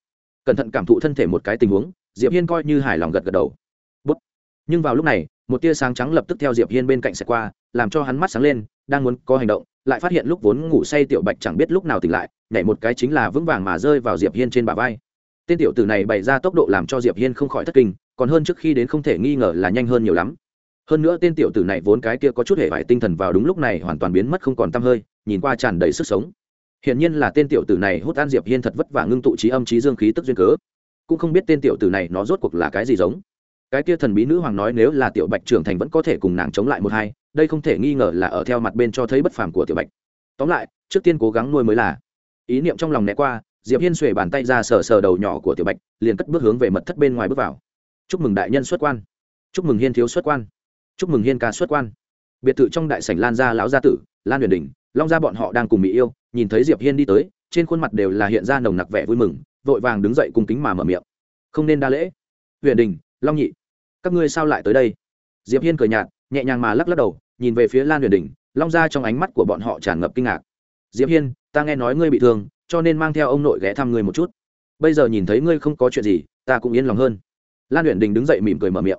Cẩn thận cảm thụ thân thể một cái tình huống, diệp hiên coi như hài lòng gật gật đầu. Bút. nhưng vào lúc này, một tia sáng trắng lập tức theo diệp hiên bên cạnh sẽ qua, làm cho hắn mắt sáng lên, đang muốn có hành động, lại phát hiện lúc vốn ngủ say tiểu bạch chẳng biết lúc nào tỉnh lại nhảy một cái chính là vững vàng mà rơi vào diệp hiên trên bả vai. Tên tiểu tử này bày ra tốc độ làm cho diệp hiên không khỏi thất kinh, còn hơn trước khi đến không thể nghi ngờ là nhanh hơn nhiều lắm. Hơn nữa tên tiểu tử này vốn cái kia có chút hệ vải tinh thần vào đúng lúc này hoàn toàn biến mất không còn tăm hơi, nhìn qua tràn đầy sức sống. Hiển nhiên là tên tiểu tử này hút an diệp hiên thật vất vả ngưng tụ trí âm trí dương khí tức duyên cớ. Cũng không biết tên tiểu tử này nó rốt cuộc là cái gì giống. Cái kia thần bí nữ hoàng nói nếu là tiểu bạch trưởng thành vẫn có thể cùng nàng chống lại một hai, đây không thể nghi ngờ là ở theo mặt bên cho thấy bất phàm của tiểu bạch. Tóm lại, trước tiên cố gắng nuôi mới là ý niệm trong lòng né qua, diệp hiên xuề bàn tay ra sờ sờ đầu nhỏ của tiểu bạch, liền cất bước hướng về mật thất bên ngoài bước vào. Chúc mừng đại nhân xuất quan. Chúc mừng hiên thiếu xuất quan. Chúc mừng hiên ca xuất quan. Biệt thự trong đại sảnh lan gia lão gia tử, lan huyền đình, long gia bọn họ đang cùng mỹ yêu, nhìn thấy diệp hiên đi tới, trên khuôn mặt đều là hiện ra nồng nặc vẻ vui mừng, vội vàng đứng dậy cung kính mà mở miệng. Không nên đa lễ. Huyền đình, long nhị, các ngươi sao lại tới đây? Diệp hiên cười nhạt, nhẹ nhàng mà lắc lắc đầu, nhìn về phía lan huyền đình, long gia trong ánh mắt của bọn họ tràn ngập kinh ngạc diệp hiên, ta nghe nói ngươi bị thương, cho nên mang theo ông nội ghé thăm ngươi một chút. Bây giờ nhìn thấy ngươi không có chuyện gì, ta cũng yên lòng hơn. Lan luyện đình đứng dậy mỉm cười mở miệng.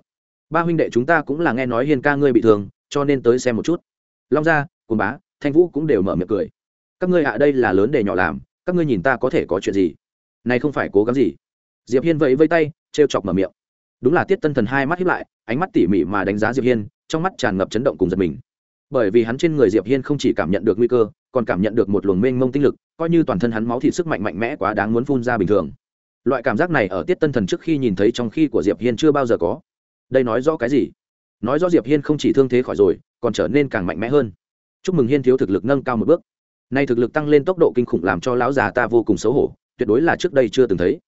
Ba huynh đệ chúng ta cũng là nghe nói hiên ca ngươi bị thương, cho nên tới xem một chút. Long gia cồn bá, thanh vũ cũng đều mở miệng cười. Các ngươi ạ, đây là lớn để nhỏ làm, các ngươi nhìn ta có thể có chuyện gì? Này không phải cố gắng gì? Diệp hiên vẫy vây tay, trêu chọc mở miệng. Đúng là tiết tân thần hai mắt hiếp lại, ánh mắt tỉ mỉ mà đánh giá diệp hiên, trong mắt tràn ngập chấn động cùng giật mình bởi vì hắn trên người diệp hiên không chỉ cảm nhận được nguy cơ, còn cảm nhận được một luồng mênh mông tinh lực, coi như toàn thân hắn máu thịt sức mạnh mạnh mẽ quá đáng muốn phun ra bình thường. Loại cảm giác này ở tiết tân thần trước khi nhìn thấy trong khi của diệp hiên chưa bao giờ có. Đây nói rõ cái gì? Nói rõ diệp hiên không chỉ thương thế khỏi rồi, còn trở nên càng mạnh mẽ hơn. Chúc mừng hiên thiếu thực lực nâng cao một bước. Nay thực lực tăng lên tốc độ kinh khủng làm cho lão già ta vô cùng xấu hổ, tuyệt đối là trước đây chưa từng thấy.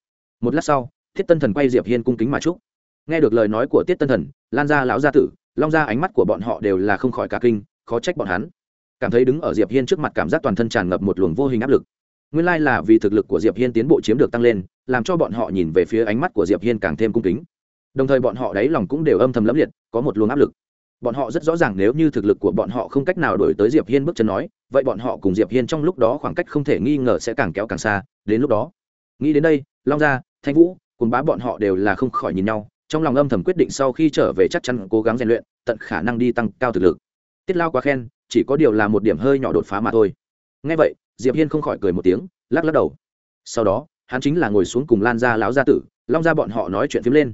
Một lát sau thiết tân thần quay diệp hiên cung kính mà chúc. Nghe được lời nói của tiết tân thần, lan ra lão gia tử, long ra ánh mắt của bọn họ đều là không khỏi cả kinh khó trách bọn hắn. Cảm thấy đứng ở diệp hiên trước mặt cảm giác toàn thân tràn ngập một luồng vô hình áp lực. Nguyên lai là vì thực lực của diệp hiên tiến bộ chiếm được tăng lên, làm cho bọn họ nhìn về phía ánh mắt của diệp hiên càng thêm cung kính. Đồng thời bọn họ đáy lòng cũng đều âm thầm lẫm liệt, có một luồng áp lực. Bọn họ rất rõ ràng nếu như thực lực của bọn họ không cách nào đổi tới diệp hiên bước chân nói, vậy bọn họ cùng diệp hiên trong lúc đó khoảng cách không thể nghi ngờ sẽ càng kéo càng xa, đến lúc đó. Nghĩ đến đây, long gia, thanh vũ, cùng bá bọn họ đều là không khỏi nhìn nhau, trong lòng âm thầm quyết định sau khi trở về chắc chắn cố gắng rèn luyện, tận khả năng đi tăng cao thực lực tiết lao quá khen, chỉ có điều là một điểm hơi nhỏ đột phá mà thôi. Ngay vậy, diệp hiên không khỏi cười một tiếng, lắc lắc đầu. Sau đó, hắn chính là ngồi xuống cùng lan gia láo gia tử, long gia bọn họ nói chuyện phím lên.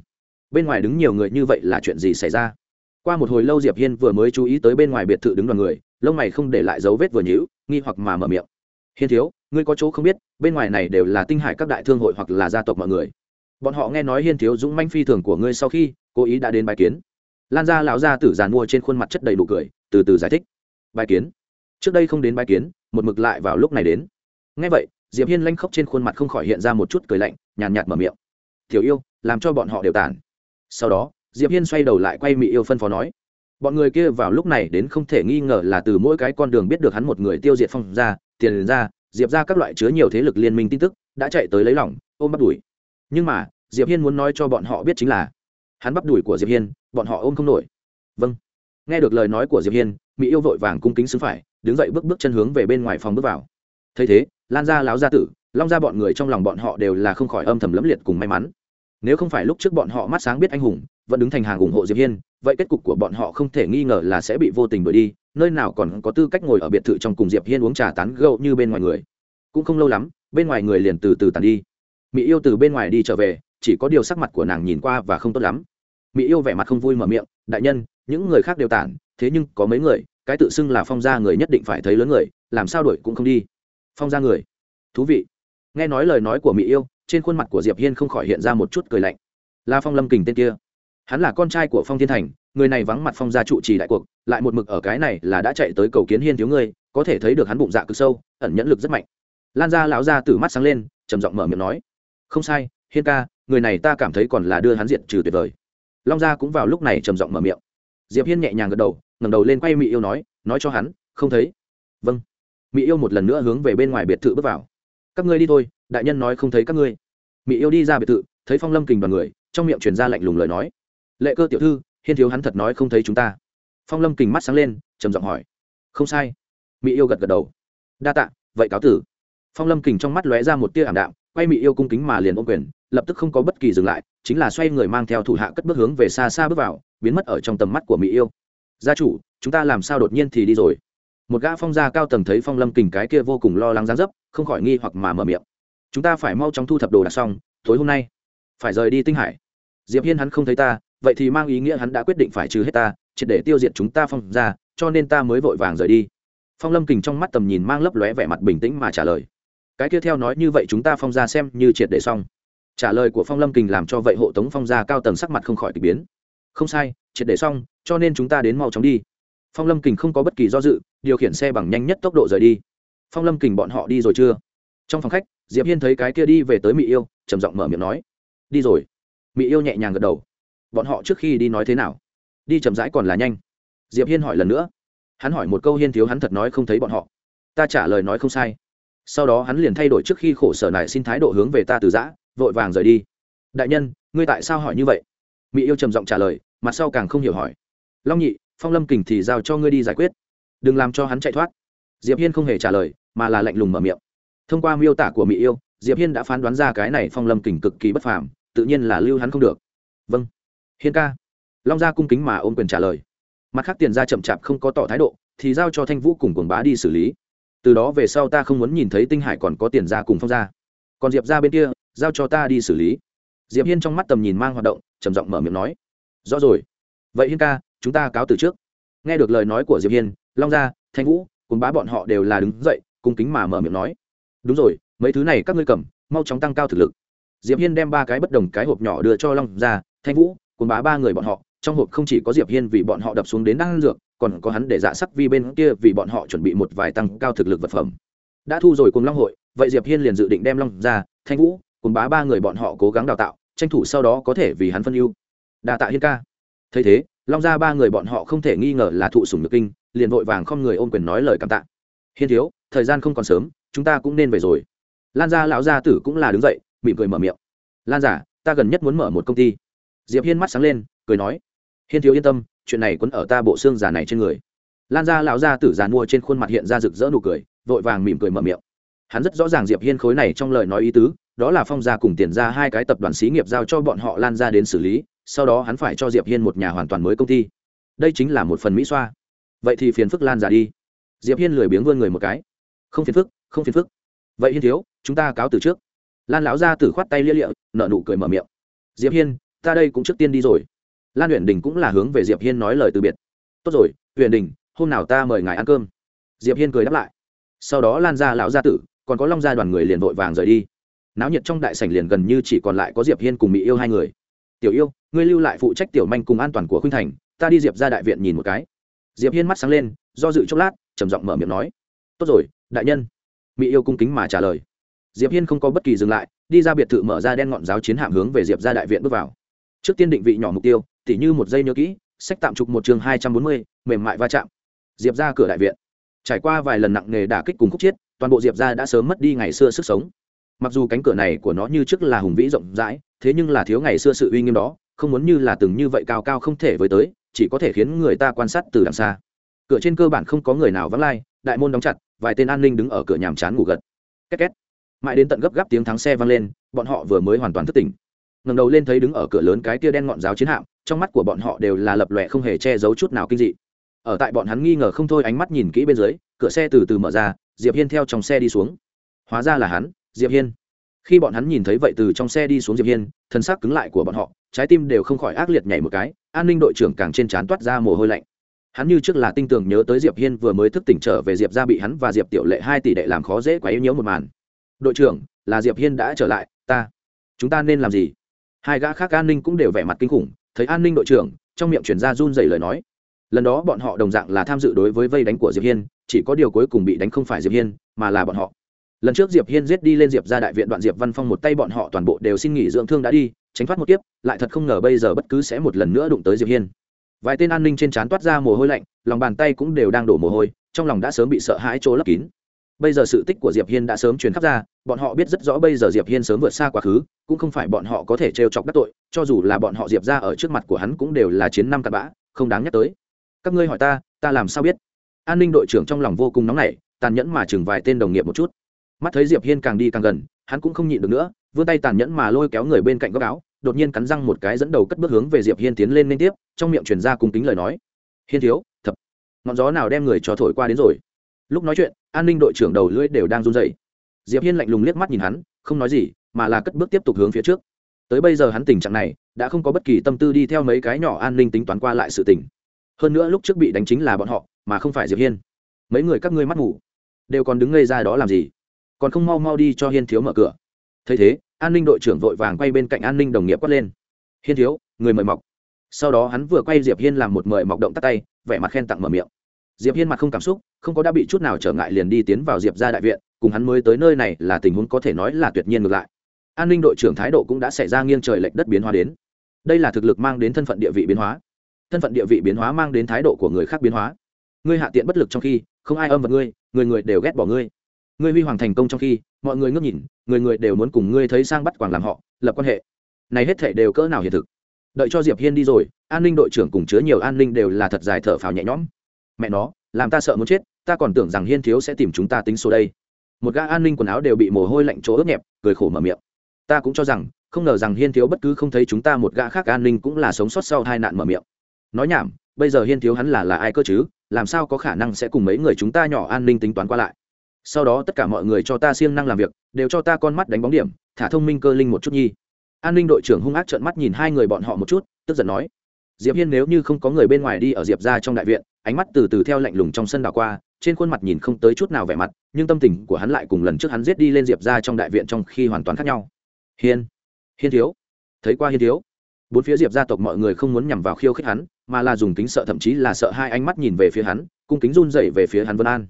Bên ngoài đứng nhiều người như vậy là chuyện gì xảy ra? Qua một hồi lâu diệp hiên vừa mới chú ý tới bên ngoài biệt thự đứng đoàn người, lông mày không để lại dấu vết vừa nhíu, nghi hoặc mà mở miệng. Hiên thiếu, ngươi có chỗ không biết, bên ngoài này đều là tinh hải các đại thương hội hoặc là gia tộc mọi người. Bọn họ nghe nói hiên thiếu dũng manh phi thường của ngươi sau khi, cố ý đã đến bài kiến. Lan gia lão gia tử giàn mua trên khuôn mặt chất đầy đủ cười từ từ giải thích. Bài kiến. Trước đây không đến bài kiến, một mực lại vào lúc này đến. Nghe vậy, diệp hiên lanh khóc trên khuôn mặt không khỏi hiện ra một chút cười lạnh, nhàn nhạt mở miệng. Tiểu yêu, làm cho bọn họ đều tản. Sau đó, diệp hiên xoay đầu lại quay Mị yêu phân phó nói, bọn người kia vào lúc này đến không thể nghi ngờ là từ mỗi cái con đường biết được hắn một người tiêu diệt phong ra, tiền ra, diệp ra các loại chứa nhiều thế lực liên minh tin tức, đã chạy tới lấy lòng, ôm bắt đuổi. Nhưng mà, diệp hiên muốn nói cho bọn họ biết chính là, hắn bắp đuổi của diệp hiên, bọn họ ôm không nổi. Vâng nghe được lời nói của diệp hiên, mỹ yêu vội vàng cung kính xứng phải, đứng dậy bước bước chân hướng về bên ngoài phòng bước vào. Thấy thế, lan ra láo gia tử, long ra bọn người trong lòng bọn họ đều là không khỏi âm thầm lẫm liệt cùng may mắn. Nếu không phải lúc trước bọn họ mắt sáng biết anh hùng, vẫn đứng thành hàng ủng hộ diệp hiên, vậy kết cục của bọn họ không thể nghi ngờ là sẽ bị vô tình đuổi đi, nơi nào còn có tư cách ngồi ở biệt thự trong cùng diệp hiên uống trà tán gẫu như bên ngoài người. Cũng không lâu lắm, bên ngoài người liền từ từ tàn đi. Mỹ yêu từ bên ngoài đi trở về, chỉ có điều sắc mặt của nàng nhìn qua và không tốt lắm. Mỹ yêu vẻ mặt không vui mở miệng, đại nhân những người khác đều tản, thế nhưng có mấy người, cái tự xưng là phong gia người nhất định phải thấy lớn người, làm sao đuổi cũng không đi. Phong gia người. Thú vị. Nghe nói lời nói của mỹ yêu, trên khuôn mặt của diệp hiên không khỏi hiện ra một chút cười lạnh. Là phong lâm kình tên kia. Hắn là con trai của phong thiên thành, người này vắng mặt phong gia trụ trì đại cuộc, lại một mực ở cái này là đã chạy tới cầu kiến hiên thiếu ngươi, có thể thấy được hắn bụng dạ cực sâu, ẩn nhẫn lực rất mạnh. Lan gia lão gia từ mắt sáng lên, trầm giọng mở miệng nói. Không sai, hiên ca, người này ta cảm thấy còn là đưa hắn diện trừ tuyệt vời. Long gia cũng vào lúc này trầm giọng mở miệng diệp hiên nhẹ nhàng gật đầu, ngẩng đầu lên quay mỹ yêu nói nói cho hắn, không thấy. Vâng. Mỹ yêu một lần nữa hướng về bên ngoài biệt thự bước vào. Các ngươi đi thôi, đại nhân nói không thấy các ngươi. Mỹ yêu đi ra biệt thự, thấy phong lâm kình đoàn người, trong miệng truyền ra lạnh lùng lời nói. Lệ cơ tiểu thư, hiên thiếu hắn thật nói không thấy chúng ta. Phong lâm kình mắt sáng lên, trầm giọng hỏi. Không sai. Mỹ yêu gật gật đầu. Đa tạ, vậy cáo tử. Phong lâm kình trong mắt lóe ra một tia ảm đạm, quay mỹ yêu cung kính mà liền ôm quyền, lập tức không có bất kỳ dừng lại, chính là xoay người mang theo thủ hạ cất bước hướng về xa xa bước vào biến mất ở trong tầm mắt của mỹ yêu. Gia chủ, chúng ta làm sao đột nhiên thì đi rồi? Một gã phong gia cao tầng thấy phong lâm kình cái kia vô cùng lo lắng gián dấp, không khỏi nghi hoặc mà mở miệng. Chúng ta phải mau chóng thu thập đồ đạc xong, tối hôm nay phải rời đi tinh hải. Diệp hiên hắn không thấy ta, vậy thì mang ý nghĩa hắn đã quyết định phải trừ hết ta, triệt để tiêu diệt chúng ta phong ra cho nên ta mới vội vàng rời đi. Phong lâm kình trong mắt tầm nhìn mang lấp lóe vẻ mặt bình tĩnh mà trả lời. Cái kia theo nói như vậy chúng ta phong ra xem như triệt để xong. Trả lời của phong lâm kình làm cho vậy hộ tống phong gia cao tầng sắc mặt không khỏi k ỳ biến không sai, triệt để xong, cho nên chúng ta đến mau chóng đi. Phong lâm kình không có bất kỳ do dự, điều khiển xe bằng nhanh nhất tốc độ rời đi. Phong lâm kình bọn họ đi rồi chưa? Trong phòng khách, diệp hiên thấy cái kia đi về tới mỹ yêu, trầm giọng mở miệng nói. Đi rồi. Mỹ yêu nhẹ nhàng gật đầu. Bọn họ trước khi đi nói thế nào? Đi chậm rãi còn là nhanh. Diệp hiên hỏi lần nữa. Hắn hỏi một câu hiên thiếu hắn thật nói không thấy bọn họ. Ta trả lời nói không sai. Sau đó hắn liền thay đổi trước khi khổ sở này xin thái độ hướng về ta từ giã, vội vàng rời đi. Đại nhân, ngươi tại sao hỏi như vậy? Mỹ yêu trầm giọng trả lời, mặt sau càng không hiểu hỏi. Long nhị, phong lâm kình thì giao cho ngươi đi giải quyết. Đừng làm cho hắn chạy thoát. Diệp hiên không hề trả lời, mà là lạnh lùng mở miệng. Thông qua miêu tả của mỹ yêu, diệp hiên đã phán đoán ra cái này phong lâm kình cực kỳ bất phàm, tự nhiên là lưu hắn không được. Vâng. Hiên ca. Long gia cung kính mà ôm quyền trả lời. Mặt khác tiền gia chậm chạp không có tỏ thái độ, thì giao cho thanh vũ cùng cuồng bá đi xử lý. Từ đó về sau ta không muốn nhìn thấy tinh hải còn có tiền gia cùng phong gia. còn diệp gia bên kia, giao cho ta đi xử lý diệp hiên trong mắt tầm nhìn mang hoạt động, trầm giọng mở miệng nói, rõ rồi. Vậy hiên ca, chúng ta cáo từ trước. Nghe được lời nói của diệp hiên, long gia, thanh vũ cùng bá bọn họ đều là đứng dậy, cung kính mà mở miệng nói, đúng rồi, mấy thứ này các ngươi cầm, mau chóng tăng cao thực lực. Diệp hiên đem ba cái bất đồng cái hộp nhỏ đưa cho long gia, thanh vũ cùng bá ba người bọn họ. Trong hộp không chỉ có diệp hiên vì bọn họ đập xuống đến năng dược, còn có hắn để dạ sắc vi bên kia vì bọn họ chuẩn bị một vài tăng cao thực lực vật phẩm. Đã thu rồi cùng long hội, vậy diệp hiên liền dự định đem long ra thanh vũ cùng bá ba người bọn họ cố gắng đào tạo tranh thủ sau đó có thể vì hắn phân ưu. Đa tạ hiên ca. Thấy thế, long ra ba người bọn họ không thể nghi ngờ là thụ sủng nhược kinh, liền vội vàng không người ôm quyền nói lời cảm tạ. Hiên thiếu, thời gian không còn sớm, chúng ta cũng nên về rồi. Lan gia lão gia tử cũng là đứng dậy, mỉm cười mở miệng. Lan giả, ta gần nhất muốn mở một công ty. Diệp hiên mắt sáng lên, cười nói. Hiên thiếu yên tâm, chuyện này quấn ở ta bộ xương già này trên người. Lan ra lão gia tử già mua trên khuôn mặt hiện ra rực rỡ nụ cười, vội vàng mỉm cười mở miệng. Hắn rất rõ ràng diệp hiên khối này trong lời nói ý tứ đó là phong gia cùng tiền ra hai cái tập đoàn xí nghiệp giao cho bọn họ lan ra đến xử lý, sau đó hắn phải cho diệp hiên một nhà hoàn toàn mới công ty. Đây chính là một phần mỹ xoa. Vậy thì phiền phức lan ra đi. Diệp hiên lười biếng vươn người một cái. Không phiền phức, không phiền phức. Vậy hiên thiếu, chúng ta cáo từ trước. Lan lão gia tử khoát tay lia lịa nợ nụ cười mở miệng. Diệp hiên, ta đây cũng trước tiên đi rồi. Lan huyền đình cũng là hướng về diệp hiên nói lời từ biệt. Tốt rồi huyền đình, hôm nào ta mời ngài ăn cơm. Diệp hiên cười đáp lại. Sau đó lan ra lão gia tử, còn có long gia đoàn người liền vội vàng rời đi náo nhiệt trong đại sảnh liền gần như chỉ còn lại có diệp hiên cùng mỹ yêu hai người. Tiểu yêu, ngươi lưu lại phụ trách tiểu manh cùng an toàn của khuynh thành, ta đi diệp ra đại viện nhìn một cái. Diệp hiên mắt sáng lên, do dự chốc lát, trầm giọng mở miệng nói, tốt rồi, đại nhân. Mỹ yêu cung kính mà trả lời. Diệp hiên không có bất kỳ dừng lại, đi ra biệt thự mở ra đen ngọn giáo chiến hạm hướng về diệp ra đại viện bước vào. Trước tiên định vị nhỏ mục tiêu, tỉ như một giây nhớ kỹ, sách tạm trục một chương hai trăm bốn mươi, mềm mại va chạm. Diệp ra cửa đại viện. Trải qua vài lần nặng nề đả kích cùng khúc chiết, toàn bộ diệp ra đã sớm mất đi ngày xưa sức sống mặc dù cánh cửa này của nó như trước là hùng vĩ rộng rãi, thế nhưng là thiếu ngày xưa sự uy nghiêm đó, không muốn như là từng như vậy cao cao không thể với tới, chỉ có thể khiến người ta quan sát từ đằng xa. Cửa trên cơ bản không có người nào vắng lai, đại môn đóng chặt, vài tên an ninh đứng ở cửa nhàm chán ngủ gật. Két két. Mãi đến tận gấp gáp tiếng thắng xe vang lên, bọn họ vừa mới hoàn toàn thức tỉnh. Ngầm đầu lên thấy đứng ở cửa lớn cái tia đen ngọn giáo chiến hạm, trong mắt của bọn họ đều là lập lòe không hề che giấu chút nào kinh dị. Ở tại bọn hắn nghi ngờ không thôi ánh mắt nhìn kỹ bên dưới, cửa xe từ từ mở ra, diệp hiên theo trong xe đi xuống. Hóa ra là hắn diệp hiên. Khi bọn hắn nhìn thấy vậy từ trong xe đi xuống diệp hiên, thân xác cứng lại của bọn họ, trái tim đều không khỏi ác liệt nhảy một cái, an ninh đội trưởng càng trên trán toát ra mồ hôi lạnh. Hắn như trước là tinh tường nhớ tới diệp hiên vừa mới thức tỉnh trở về diệp ra bị hắn và diệp tiểu lệ hai tỷ đệ làm khó dễ quá yếu nhiễu một màn. Đội trưởng, là diệp hiên đã trở lại, ta, chúng ta nên làm gì? Hai gã khác an ninh cũng đều vẻ mặt kinh khủng, thấy an ninh đội trưởng, trong miệng chuyển ra run dày lời nói. Lần đó bọn họ đồng dạng là tham dự đối với vây đánh của diệp hiên, chỉ có điều cuối cùng bị đánh không phải diệp hiên, mà là bọn họ lần trước diệp hiên giết đi lên diệp ra đại viện đoạn diệp văn phong một tay bọn họ toàn bộ đều xin nghỉ dưỡng thương đã đi, tránh thoát một kiếp, lại thật không ngờ bây giờ bất cứ sẽ một lần nữa đụng tới diệp hiên. Vài tên an ninh trên trán toát ra mồ hôi lạnh, lòng bàn tay cũng đều đang đổ mồ hôi, trong lòng đã sớm bị sợ hãi trô lấp kín. Bây giờ sự tích của diệp hiên đã sớm truyền khắp ra, bọn họ biết rất rõ bây giờ diệp hiên sớm vượt xa quá khứ, cũng không phải bọn họ có thể trêu chọc đắc tội, cho dù là bọn họ diệp ra ở trước mặt của hắn cũng đều là chiến năm cặn bã, không đáng nhắc tới. Các ngươi hỏi ta ta làm sao biết? An ninh đội trưởng trong lòng vô cùng nóng nảy, tàn nhẫn mà chừng vài tên đồng nghiệp một chút mắt thấy diệp hiên càng đi càng gần, hắn cũng không nhịn được nữa, vươn tay tàn nhẫn mà lôi kéo người bên cạnh góc áo, đột nhiên cắn răng một cái dẫn đầu cất bước hướng về diệp hiên tiến lên liên tiếp, trong miệng truyền ra cung kính lời nói. Hiên thiếu, thập, ngọn gió nào đem người cho thổi qua đến rồi? Lúc nói chuyện, an ninh đội trưởng đầu lưỡi đều đang run rẩy. Diệp hiên lạnh lùng liếc mắt nhìn hắn, không nói gì, mà là cất bước tiếp tục hướng phía trước. Tới bây giờ hắn tình trạng này, đã không có bất kỳ tâm tư đi theo mấy cái nhỏ an ninh tính toán qua lại sự tình. Hơn nữa lúc trước bị đánh chính là bọn họ, mà không phải diệp hiên. Mấy người các ngươi mắt ngủ đều còn đứng ngây ra đó làm gì? Còn không mau mau đi cho hiên thiếu mở cửa. Thấy thế, an ninh đội trưởng vội vàng quay bên cạnh an ninh đồng nghiệp quát lên. Hiên thiếu, người mời mọc. Sau đó hắn vừa quay diệp hiên làm một mời mọc động tắt tay, vẻ mặt khen tặng mở miệng. Diệp hiên mặt không cảm xúc, không có đã bị chút nào trở ngại liền đi tiến vào diệp ra đại viện, cùng hắn mới tới nơi này là tình huống có thể nói là tuyệt nhiên ngược lại. An ninh đội trưởng thái độ cũng đã xảy ra nghiêng trời lệch đất biến hóa đến. Đây là thực lực mang đến thân phận địa vị biến hóa. Thân phận địa vị biến hóa mang đến thái độ của người khác biến hóa. Ngươi hạ tiện bất lực trong khi, không ai âm vật ngươi, người người đều ghét bỏ ngươi ngươi huy hoàng thành công trong khi, mọi người ngước nhìn, người người đều muốn cùng ngươi thấy sang bắt quảng làm họ, lập quan hệ. Này hết thể đều cỡ nào hiện thực. Đợi cho diệp hiên đi rồi, an ninh đội trưởng cùng chứa nhiều an ninh đều là thật dài thở phào nhẹ nhõm. Mẹ nó, làm ta sợ muốn chết, ta còn tưởng rằng hiên thiếu sẽ tìm chúng ta tính số đây. Một gã an ninh quần áo đều bị mồ hôi lạnh chỗ ướt nhẹp, cười khổ mở miệng. Ta cũng cho rằng, không ngờ rằng hiên thiếu bất cứ không thấy chúng ta một gã khác an ninh cũng là sống sót sau hai nạn mở miệng. Nói nhảm, bây giờ hiên thiếu hắn là là ai cơ chứ, làm sao có khả năng sẽ cùng mấy người chúng ta nhỏ an ninh tính toán qua lại? Sau đó tất cả mọi người cho ta siêng năng làm việc, đều cho ta con mắt đánh bóng điểm, thả thông minh cơ linh một chút nhi. An ninh đội trưởng hung ác trợn mắt nhìn hai người bọn họ một chút, tức giận nói. Diệp hiên nếu như không có người bên ngoài đi ở diệp ra trong đại viện, ánh mắt từ từ theo lạnh lùng trong sân đảo qua, trên khuôn mặt nhìn không tới chút nào vẻ mặt, nhưng tâm tình của hắn lại cùng lần trước hắn giết đi lên diệp ra trong đại viện trong khi hoàn toàn khác nhau. Hiên hiên thiếu. Thấy qua hiên thiếu. Bốn phía diệp gia tộc mọi người không muốn nhằm vào khiêu khích hắn, mà là dùng kính sợ, thậm chí là sợ hai ánh mắt nhìn về phía hắn, cung kính run dậy về phía hắn vân an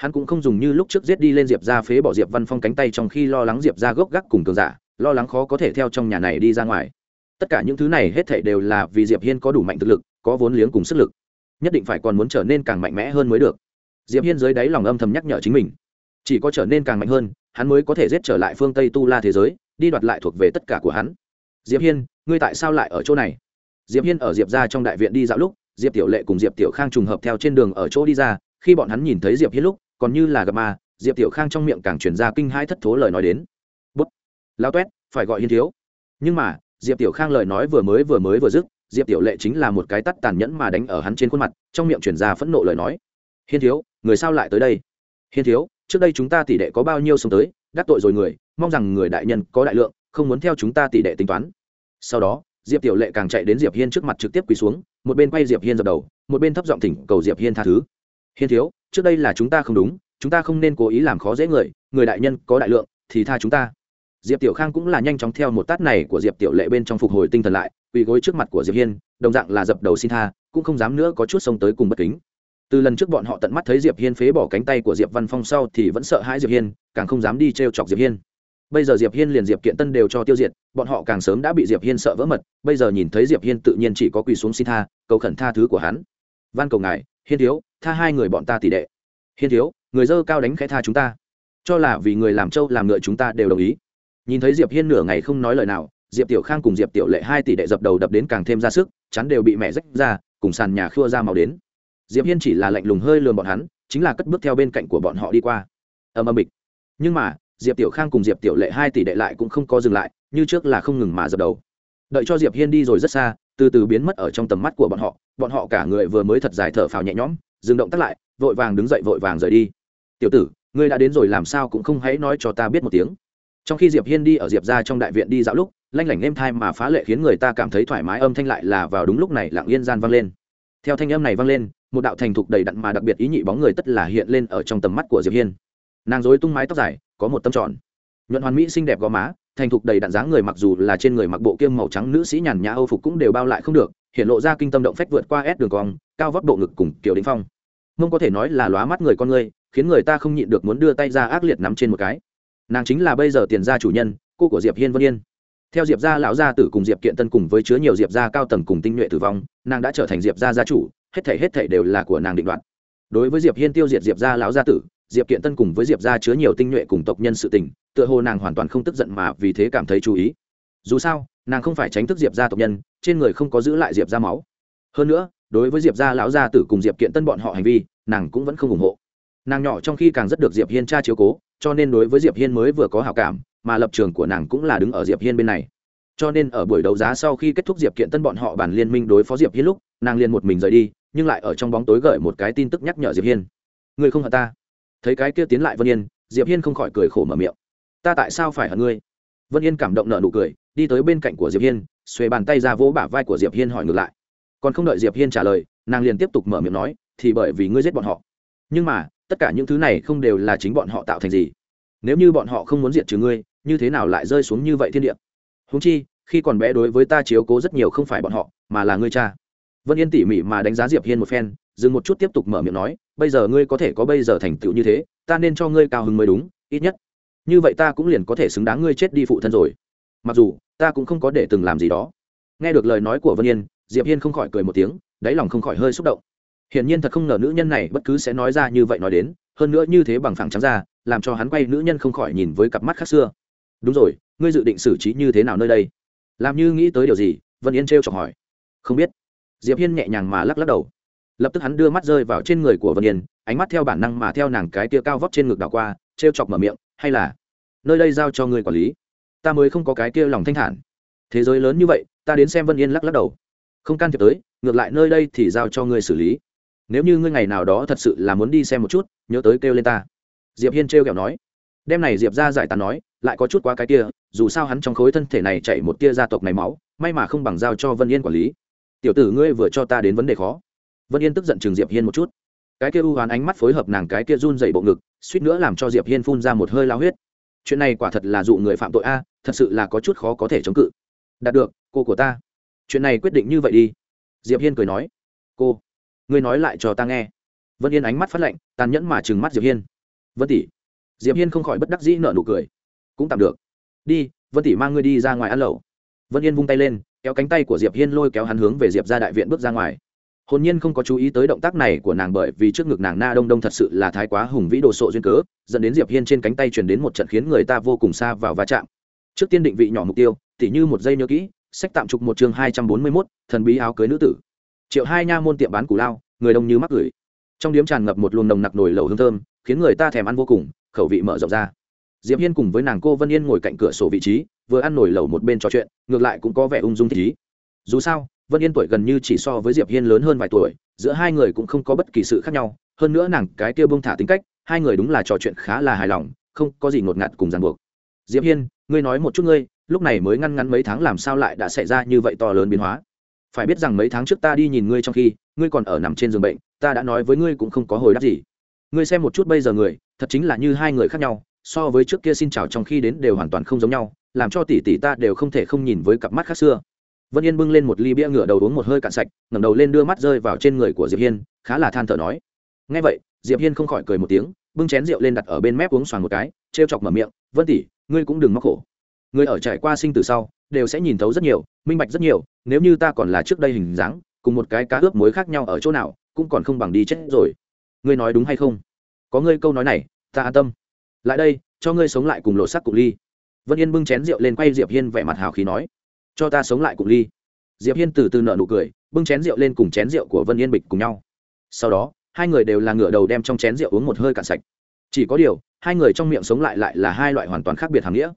hắn cũng không dùng như lúc trước giết đi lên diệp ra phế bỏ diệp văn phong cánh tay trong khi lo lắng diệp ra gốc gác cùng cường giả, lo lắng khó có thể theo trong nhà này đi ra ngoài. Tất cả những thứ này hết thể đều là vì diệp hiên có đủ mạnh thực lực, có vốn liếng cùng sức lực. Nhất định phải còn muốn trở nên càng mạnh mẽ hơn mới được. Diệp hiên dưới đáy lòng âm thầm nhắc nhở chính mình. Chỉ có trở nên càng mạnh hơn, hắn mới có thể giết trở lại phương tây tu la thế giới, đi đoạt lại thuộc về tất cả của hắn. Diệp hiên, ngươi tại sao lại ở chỗ này? Diệp hiên ở diệp ra trong đại viện đi dạo lúc, diệp tiểu lệ cùng diệp tiểu khang trùng hợp theo trên đường ở chỗ đi ra, khi bọn hắn nhìn thấy diệp hiên lúc còn như là gặp ma, diệp tiểu khang trong miệng càng chuyển ra kinh hai thất thố lời nói đến. Bút. Lao toét phải gọi hiên thiếu. Nhưng mà, diệp tiểu khang lời nói vừa mới vừa mới vừa dứt, diệp tiểu lệ chính là một cái tắt tàn nhẫn mà đánh ở hắn trên khuôn mặt, trong miệng chuyển ra phẫn nộ lời nói. Hiên thiếu, người sao lại tới đây? Hiên thiếu, trước đây chúng ta tỷ đệ có bao nhiêu sống tới, đắc tội rồi người, mong rằng người đại nhân có đại lượng, không muốn theo chúng ta tỷ đệ tính toán. Sau đó, diệp tiểu lệ càng chạy đến diệp hiên trước mặt trực tiếp quỳ xuống, một bên quay diệp hiên dập đầu, một bên thấp giọng thỉnh cầu diệp hiên tha thứ hiên thiếu, trước đây là chúng ta không đúng, chúng ta không nên cố ý làm khó dễ người người đại nhân có đại lượng, thì tha chúng ta. Diệp tiểu khang cũng là nhanh chóng theo một tát này của diệp tiểu lệ bên trong phục hồi tinh thần lại, quỳ gối trước mặt của diệp hiên, đồng dạng là dập đầu xin tha, cũng không dám nữa có chút xông tới cùng bất kính. Từ lần trước bọn họ tận mắt thấy diệp hiên phế bỏ cánh tay của diệp văn phong sau thì vẫn sợ hãi diệp hiên, càng không dám đi trêu chọc diệp hiên. Bây giờ diệp hiên liền diệp kiện tân đều cho tiêu diệt, bọn họ càng sớm đã bị diệp hiên sợ vỡ mật, bây giờ nhìn thấy diệp hiên tự nhiên chỉ có quỳ xuống xin tha, cầu khẩn tha thứ của hắn. Van cầu ngài hiên thiếu, tha hai người bọn ta tỷ đệ. Hiên thiếu, người dơ cao đánh khẽ tha chúng ta. Cho là vì người làm trâu làm ngựa chúng ta đều đồng ý. Nhìn thấy diệp hiên nửa ngày không nói lời nào, diệp tiểu khang cùng diệp tiểu lệ hai tỷ đệ dập đầu đập đến càng thêm ra sức, chắn đều bị mẹ rách ra, cùng sàn nhà khua ra màu đến. Diệp hiên chỉ là lạnh lùng hơi lườm bọn hắn, chính là cất bước theo bên cạnh của bọn họ đi qua. Ầm ầm bịch. Nhưng mà, diệp tiểu khang cùng diệp tiểu lệ hai tỷ đệ lại cũng không có dừng lại, như trước là không ngừng mà dập đầu. Đợi cho diệp hiên đi rồi rất xa từ từ biến mất ở trong tầm mắt của bọn họ bọn họ cả người vừa mới thật dài thở phào nhẹ nhõm, dừng động tác lại, vội vàng đứng dậy vội vàng rời đi. Tiểu tử, ngươi đã đến rồi làm sao cũng không hãy nói cho ta biết một tiếng. Trong khi diệp hiên đi ở diệp ra trong đại viện đi dạo lúc, lanh lảnh êm thai mà phá lệ khiến người ta cảm thấy thoải mái âm thanh lại là vào đúng lúc này lặng yên gian vang lên. Theo thanh âm này vang lên, một đạo thành thục đầy đặn mà đặc biệt ý nhị bóng người tất là hiện lên ở trong tầm mắt của diệp hiên. Nàng dối tung mái tóc dài, có một tâm tròn. Nhuận hoàn mỹ xinh đẹp gò má thành thục đầy đặn dáng người mặc dù là trên người mặc bộ kiêm màu trắng nữ sĩ nhàn nhã âu phục cũng đều bao lại không được, hiện lộ ra kinh tâm động phách vượt qua ép đường cong, cao vóc độ ngực cùng kiểu đình phong. Mông có thể nói là lóa mắt người con người, khiến người ta không nhịn được muốn đưa tay ra ác liệt nắm trên một cái. Nàng chính là bây giờ tiền gia chủ nhân, cô của diệp hiên vân yên. Theo diệp gia lão gia tử cùng diệp kiện tân cùng với chứa nhiều diệp gia cao tầng cùng tinh nhuệ tử vong, nàng đã trở thành diệp gia gia chủ, hết thảy hết thảy đều là của nàng định đoạt. Đối với diệp hiên tiêu diệt diệp gia lão gia tử diệp kiện tân cùng với diệp gia chứa nhiều tinh nhuệ cùng tộc nhân sự tình, tựa hồ nàng hoàn toàn không tức giận mà vì thế cảm thấy chú ý. Dù sao, nàng không phải tránh thức diệp gia tộc nhân, trên người không có giữ lại diệp gia máu. Hơn nữa, đối với diệp gia lão gia tử cùng diệp kiện tân bọn họ hành vi, nàng cũng vẫn không ủng hộ. Nàng nhỏ trong khi càng rất được diệp hiên cha chiếu cố, cho nên đối với diệp hiên mới vừa có hảo cảm, mà lập trường của nàng cũng là đứng ở diệp hiên bên này. Cho nên ở buổi đấu giá sau khi kết thúc diệp kiện tân bọn họ bàn liên minh đối phó diệp hiên lúc, nàng liền một mình rời đi, nhưng lại ở trong bóng tối gợi một cái tin tức nhắc nhở diệp hiên. Người không hận ta? Thấy cái kia tiến lại vân yên, diệp hiên không khỏi cười khổ mở miệng. Ta tại sao phải hận ngươi? Vân yên cảm động nở nụ cười, đi tới bên cạnh của diệp hiên, xuề bàn tay ra vỗ bả vai của diệp hiên hỏi ngược lại. Còn không đợi diệp hiên trả lời, nàng liền tiếp tục mở miệng nói, thì bởi vì ngươi giết bọn họ. Nhưng mà, tất cả những thứ này không đều là chính bọn họ tạo thành gì? Nếu như bọn họ không muốn diệt trừ ngươi, như thế nào lại rơi xuống như vậy thiên địa? Húng chi, khi còn bé đối với ta chiếu cố rất nhiều không phải bọn họ, mà là ngươi cha. Vân yên tỉ mỉ mà đánh giá diệp hiên một phen dừng một chút tiếp tục mở miệng nói, bây giờ ngươi có thể có bây giờ thành tựu như thế, ta nên cho ngươi cao hứng mới đúng, ít nhất. Như vậy ta cũng liền có thể xứng đáng ngươi chết đi phụ thân rồi. Mặc dù, ta cũng không có để từng làm gì đó. Nghe được lời nói của vân yên, diệp hiên không khỏi cười một tiếng, đáy lòng không khỏi hơi xúc động. Hiển nhiên thật không ngờ nữ nhân này bất cứ sẽ nói ra như vậy nói đến, hơn nữa như thế bằng phẳng trắng ra, làm cho hắn quay nữ nhân không khỏi nhìn với cặp mắt khác xưa. Đúng rồi, ngươi dự định xử trí như thế nào nơi đây? Làm như nghĩ tới điều gì? Vân yên trêu chọc hỏi. Không biết. Diệp hiên nhẹ nhàng mà lắc lắc đầu lập tức hắn đưa mắt rơi vào trên người của vân yên, ánh mắt theo bản năng mà theo nàng cái tia cao vóc trên ngực đảo qua, trêu chọc mở miệng, hay là nơi đây giao cho người quản lý? Ta mới không có cái kia lòng thanh thản. Thế giới lớn như vậy, ta đến xem vân yên lắc lắc đầu. Không can thiệp tới, ngược lại nơi đây thì giao cho ngươi xử lý. Nếu như ngươi ngày nào đó thật sự là muốn đi xem một chút, nhớ tới kêu lên ta. Diệp hiên trêu kẹo nói. Đêm này diệp ra giải tán nói, lại có chút quá cái kia, dù sao hắn trong khối thân thể này chạy một tia gia tộc này máu, may mà không bằng giao cho vân yên quản lý. Tiểu tử ngươi vừa cho ta đến vấn đề khó vân yên tức giận chừng diệp hiên một chút. Cái kia u hoán ánh mắt phối hợp nàng cái kia run dậy bộ ngực, suýt nữa làm cho diệp hiên phun ra một hơi lao huyết. Chuyện này quả thật là dụ người phạm tội a, thật sự là có chút khó có thể chống cự. Đạt được, cô của ta. Chuyện này quyết định như vậy đi. Diệp hiên cười nói. Cô, ngươi nói lại cho ta nghe. Vân yên ánh mắt phát lạnh, tàn nhẫn mà trừng mắt diệp hiên. Vân tỷ. Diệp hiên không khỏi bất đắc dĩ nợ nụ cười. Cũng tạm được. Đi, vân tỷ mang ngươi đi ra ngoài ăn lẩu. Vân yên vung tay lên, kéo cánh tay của diệp hiên lôi kéo hắn hướng về diệp ra đại viện bước ra ngoài hồn nhiên không có chú ý tới động tác này của nàng bởi vì trước ngực nàng na đông đông thật sự là thái quá hùng vĩ đồ sộ duyên cớ dẫn đến diệp hiên trên cánh tay truyền đến một trận khiến người ta vô cùng xa vào va chạm. Trước tiên định vị nhỏ mục tiêu tỉ như một giây nhớ kỹ sách tạm trục một chương hai trăm bốn mươi 241, thần bí áo cưới nữ tử. Triệu hai nha môn tiệm bán củ lao người đông như mắc gửi trong điếm tràn ngập một luồng nồng nặc nổi lẩu hương thơm khiến người ta thèm ăn vô cùng khẩu vị mở rộng ra. Diệp hiên cùng với nàng cô vân yên ngồi cạnh cửa sổ vị trí vừa ăn nổi lẩu một bên trò chuyện ngược lại cũng có vẻ ung dung thích ý. Dù sao vân yên tuổi gần như chỉ so với diệp hiên lớn hơn vài tuổi, giữa hai người cũng không có bất kỳ sự khác nhau, hơn nữa nàng cái kia bông thả tính cách, hai người đúng là trò chuyện khá là hài lòng, không có gì ngột ngạt cùng ràng buộc. Diệp hiên, ngươi nói một chút ngươi, lúc này mới ngăn ngắn mấy tháng làm sao lại đã xảy ra như vậy to lớn biến hóa? Phải biết rằng mấy tháng trước ta đi nhìn ngươi trong khi, ngươi còn ở nằm trên giường bệnh, ta đã nói với ngươi cũng không có hồi đáp gì. Ngươi xem một chút bây giờ người, thật chính là như hai người khác nhau, so với trước kia xin chào trong khi đến đều hoàn toàn không giống nhau, làm cho tỷ tỷ ta đều không thể không nhìn với cặp mắt khác xưa vân yên bưng lên một ly bia ngửa đầu uống một hơi cạn sạch, ngẩng đầu lên đưa mắt rơi vào trên người của diệp hiên, khá là than thở nói. Ngay vậy, diệp hiên không khỏi cười một tiếng, bưng chén rượu lên đặt ở bên mép uống xoàng một cái, trêu chọc mở miệng, vân tỷ, ngươi cũng đừng mắc khổ. Người ở trải qua sinh từ sau, đều sẽ nhìn thấu rất nhiều, minh bạch rất nhiều, nếu như ta còn là trước đây hình dáng, cùng một cái cá ướp muối khác nhau ở chỗ nào, cũng còn không bằng đi chết rồi. Ngươi nói đúng hay không? Có ngươi câu nói này, ta an tâm. Lại đây, cho ngươi sống lại cùng lộ sắc cụ ly. Vân yên bưng chén rượu lên quay diệp hiên vẻ mặt hào khí nói cho ta sống lại cùng ly. Diệp hiên từ từ nợ nụ cười, bưng chén rượu lên cùng chén rượu của vân yên bịch cùng nhau. Sau đó, hai người đều là ngửa đầu đem trong chén rượu uống một hơi cạn sạch. Chỉ có điều, hai người trong miệng sống lại lại là hai loại hoàn toàn khác biệt hàm nghĩa.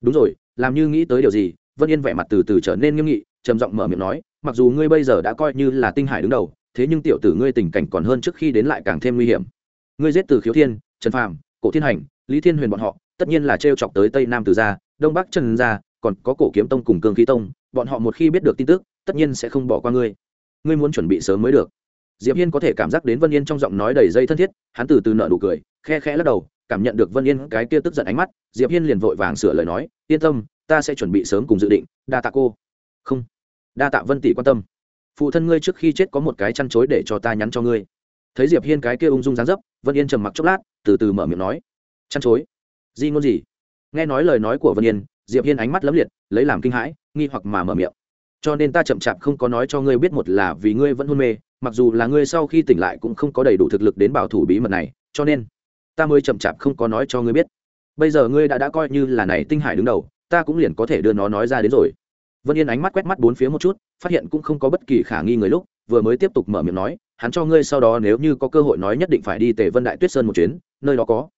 Đúng rồi, làm như nghĩ tới điều gì, vân yên vẻ mặt từ từ trở nên nghiêm nghị, trầm giọng mở miệng nói, mặc dù ngươi bây giờ đã coi như là tinh hải đứng đầu, thế nhưng tiểu tử ngươi tình cảnh còn hơn trước khi đến lại càng thêm nguy hiểm. Ngươi giết từ khiếu thiên, trần phàm, cổ thiên hành, lý thiên huyền bọn họ, tất nhiên là t chọc tới tây nam từ gia, đông bắc trần gia còn có cổ kiếm tông cùng cương khí tông, bọn họ một khi biết được tin tức, tất nhiên sẽ không bỏ qua ngươi. Ngươi muốn chuẩn bị sớm mới được. Diệp hiên có thể cảm giác đến vân yên trong giọng nói đầy dây thân thiết, hắn từ từ nợ nụ cười, khe khẽ lắc đầu, cảm nhận được vân yên cái kia tức giận ánh mắt, diệp hiên liền vội vàng sửa lời nói, yên tâm, ta sẽ chuẩn bị sớm cùng dự định, đa tạ cô. Không. Đa tạ vân tỷ quan tâm. Phụ thân ngươi trước khi chết có một cái chăn chối để cho ta nhắn cho ngươi. Thấy diệp hiên cái kia ung dung dáng dấp, vân yên trầm mặc chốc lát, từ từ mở miệng nói, chăn chối? Di ngôn gì? Nghe nói lời nói của vân yên diệp hiên ánh mắt lấm liệt, lấy làm kinh hãi, nghi hoặc mà mở miệng. Cho nên ta chậm chạp không có nói cho ngươi biết một là vì ngươi vẫn hôn mê, mặc dù là ngươi sau khi tỉnh lại cũng không có đầy đủ thực lực đến bảo thủ bí mật này, cho nên ta mới chậm chạp không có nói cho ngươi biết. Bây giờ ngươi đã đã coi như là này tinh hải đứng đầu, ta cũng liền có thể đưa nó nói ra đến rồi. Vân yên ánh mắt quét mắt bốn phía một chút, phát hiện cũng không có bất kỳ khả nghi người lúc, vừa mới tiếp tục mở miệng nói, hắn cho ngươi sau đó nếu như có cơ hội nói nhất định phải đi tề vân đại tuyết sơn một chuyến, nơi đó có,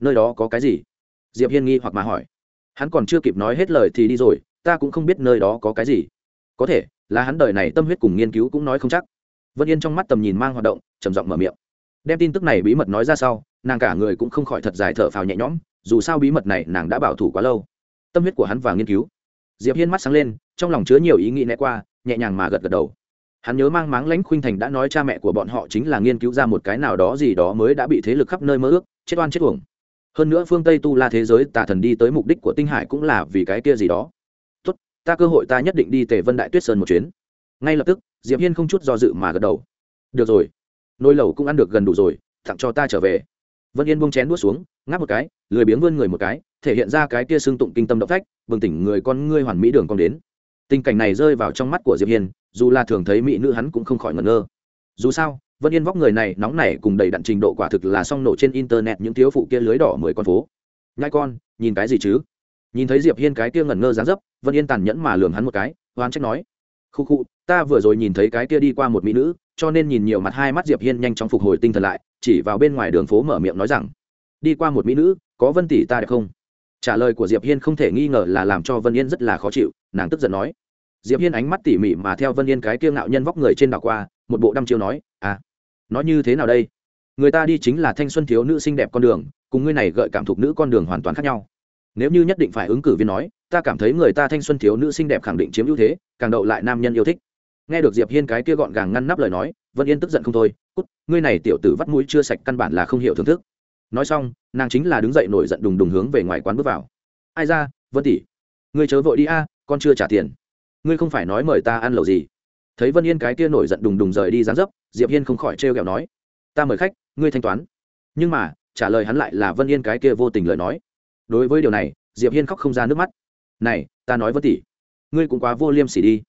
nơi đó có cái gì? Diệp hiên nghi hoặc mà hỏi hắn còn chưa kịp nói hết lời thì đi rồi, ta cũng không biết nơi đó có cái gì. Có thể, là hắn đời này tâm huyết cùng nghiên cứu cũng nói không chắc. Vân yên trong mắt tầm nhìn mang hoạt động, trầm giọng mở miệng. Đem tin tức này bí mật nói ra sau, nàng cả người cũng không khỏi thật dài thở phào nhẹ nhõm, dù sao bí mật này nàng đã bảo thủ quá lâu. Tâm huyết của hắn và nghiên cứu. Diệp hiên mắt sáng lên, trong lòng chứa nhiều ý nghĩ né qua, nhẹ nhàng mà gật gật đầu. Hắn nhớ mang máng lãnh khuynh thành đã nói cha mẹ của bọn họ chính là nghiên cứu ra một cái nào đó gì đó mới đã bị thế lực khắp nơi mơ ước, chết oan chết uổng hơn nữa phương tây tu la thế giới, tà thần đi tới mục đích của tinh hải cũng là vì cái kia gì đó. Tốt, ta cơ hội ta nhất định đi tề vân đại tuyết sơn một chuyến. Ngay lập tức, diệp hiên không chút do dự mà gật đầu. Được rồi, nồi lẩu cũng ăn được gần đủ rồi tặng cho ta trở về. Vân yên buông chén nuốt xuống, ngáp một cái, lười biếng vươn người một cái, thể hiện ra cái kia xương tụng kinh tâm động phách, bừng tỉnh người con ngươi hoàn mỹ đường con đến. Tình cảnh này rơi vào trong mắt của diệp hiên, dù là thường thấy mỹ nữ hắn cũng không khỏi ngẩn ngơ. Dù sao vân yên vóc người này nóng nảy cùng đầy đặn trình độ quả thực là song nổ trên internet những thiếu phụ kia lưới đỏ mười con phố. Nhai con, nhìn cái gì chứ? Nhìn thấy diệp hiên cái kia ngẩn ngơ dáng dấp, vân yên tàn nhẫn mà lường hắn một cái hoán trách nói. Khu khu, ta vừa rồi nhìn thấy cái kia đi qua một mỹ nữ, cho nên nhìn nhiều mặt hai mắt diệp hiên nhanh chóng phục hồi tinh thần lại, chỉ vào bên ngoài đường phố mở miệng nói rằng, đi qua một mỹ nữ, có vân tỷ ta đẹp không? Trả lời của diệp hiên không thể nghi ngờ là làm cho vân yên rất là khó chịu, nàng tức giận nói. Diệp hiên ánh mắt tỉ mỉ mà theo vân yên cái kia ngạo nhân vóc người trên đảo qua, một bộ đăm chiêu nói à nó như thế nào đây? Người ta đi chính là thanh xuân thiếu nữ xinh đẹp con đường, cùng ngươi này gợi cảm thục nữ con đường hoàn toàn khác nhau. Nếu như nhất định phải ứng cử viên nói, ta cảm thấy người ta thanh xuân thiếu nữ xinh đẹp khẳng định chiếm ưu thế, càng đậu lại nam nhân yêu thích. Nghe được diệp hiên cái kia gọn gàng ngăn nắp lời nói, vân yên tức giận không thôi, cút, ngươi này tiểu tử vắt mũi chưa sạch căn bản là không hiểu thưởng thức. Nói xong, nàng chính là đứng dậy nổi giận đùng đùng hướng về ngoài quán bước vào. Ai ra, vân tỷ? Ngươi chớ vội đi a, con chưa trả tiền. Ngươi không phải nói mời ta ăn lẩu gì? Thấy vân yên cái kia nổi giận đùng đùng rời đi dán dấp, diệp hiên không khỏi trêu ghẹo nói, ta mời khách, ngươi thanh toán. Nhưng mà, trả lời hắn lại là vân yên cái kia vô tình lời nói. Đối với điều này, diệp hiên khóc không ra nước mắt. Này, ta nói vân tỷ, ngươi cũng quá vô liêm sỉ đi.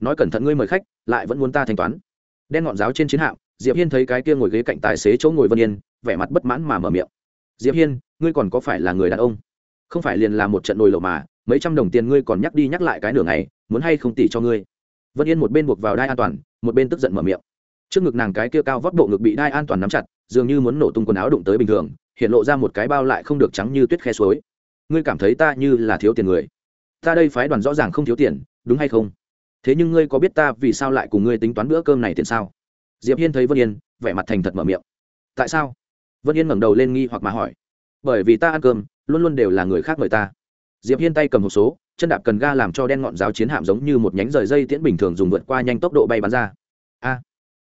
Nói cẩn thận ngươi mời khách, lại vẫn muốn ta thanh toán. Đen ngọn giáo trên chiến hạm, diệp hiên thấy cái kia ngồi ghế cạnh tài xế chỗ ngồi vân yên, vẻ mặt bất mãn mà mở miệng. Diệp hiên, ngươi còn có phải là người đàn ông? Không phải liền là một trận nồi lẩu mà, mấy trăm đồng tiền ngươi còn nhắc đi nhắc lại cái nửa ngày, muốn hay không tỷ cho ngươi? Vân yên một bên buộc vào đai an toàn, một bên tức giận mở miệng. Trước ngực nàng cái kia cao vóc bộ ngực bị đai an toàn nắm chặt, dường như muốn nổ tung quần áo đụng tới bình thường, hiện lộ ra một cái bao lại không được trắng như tuyết khe suối. Ngươi cảm thấy ta như là thiếu tiền người? Ta đây phái đoàn rõ ràng không thiếu tiền, đúng hay không? Thế nhưng ngươi có biết ta vì sao lại cùng ngươi tính toán bữa cơm này tiền sao? Diệp hiên thấy vân yên, vẻ mặt thành thật mở miệng. Tại sao? Vân yên ngẩng đầu lên nghi hoặc mà hỏi. Bởi vì ta ăn cơm, luôn luôn đều là người khác mời ta. Diệp hiên tay cầm hộp số chân đạp cần ga làm cho đen ngọn giáo chiến hạm giống như một nhánh rời dây tiễn bình thường dùng vượt qua nhanh tốc độ bay bắn ra. A,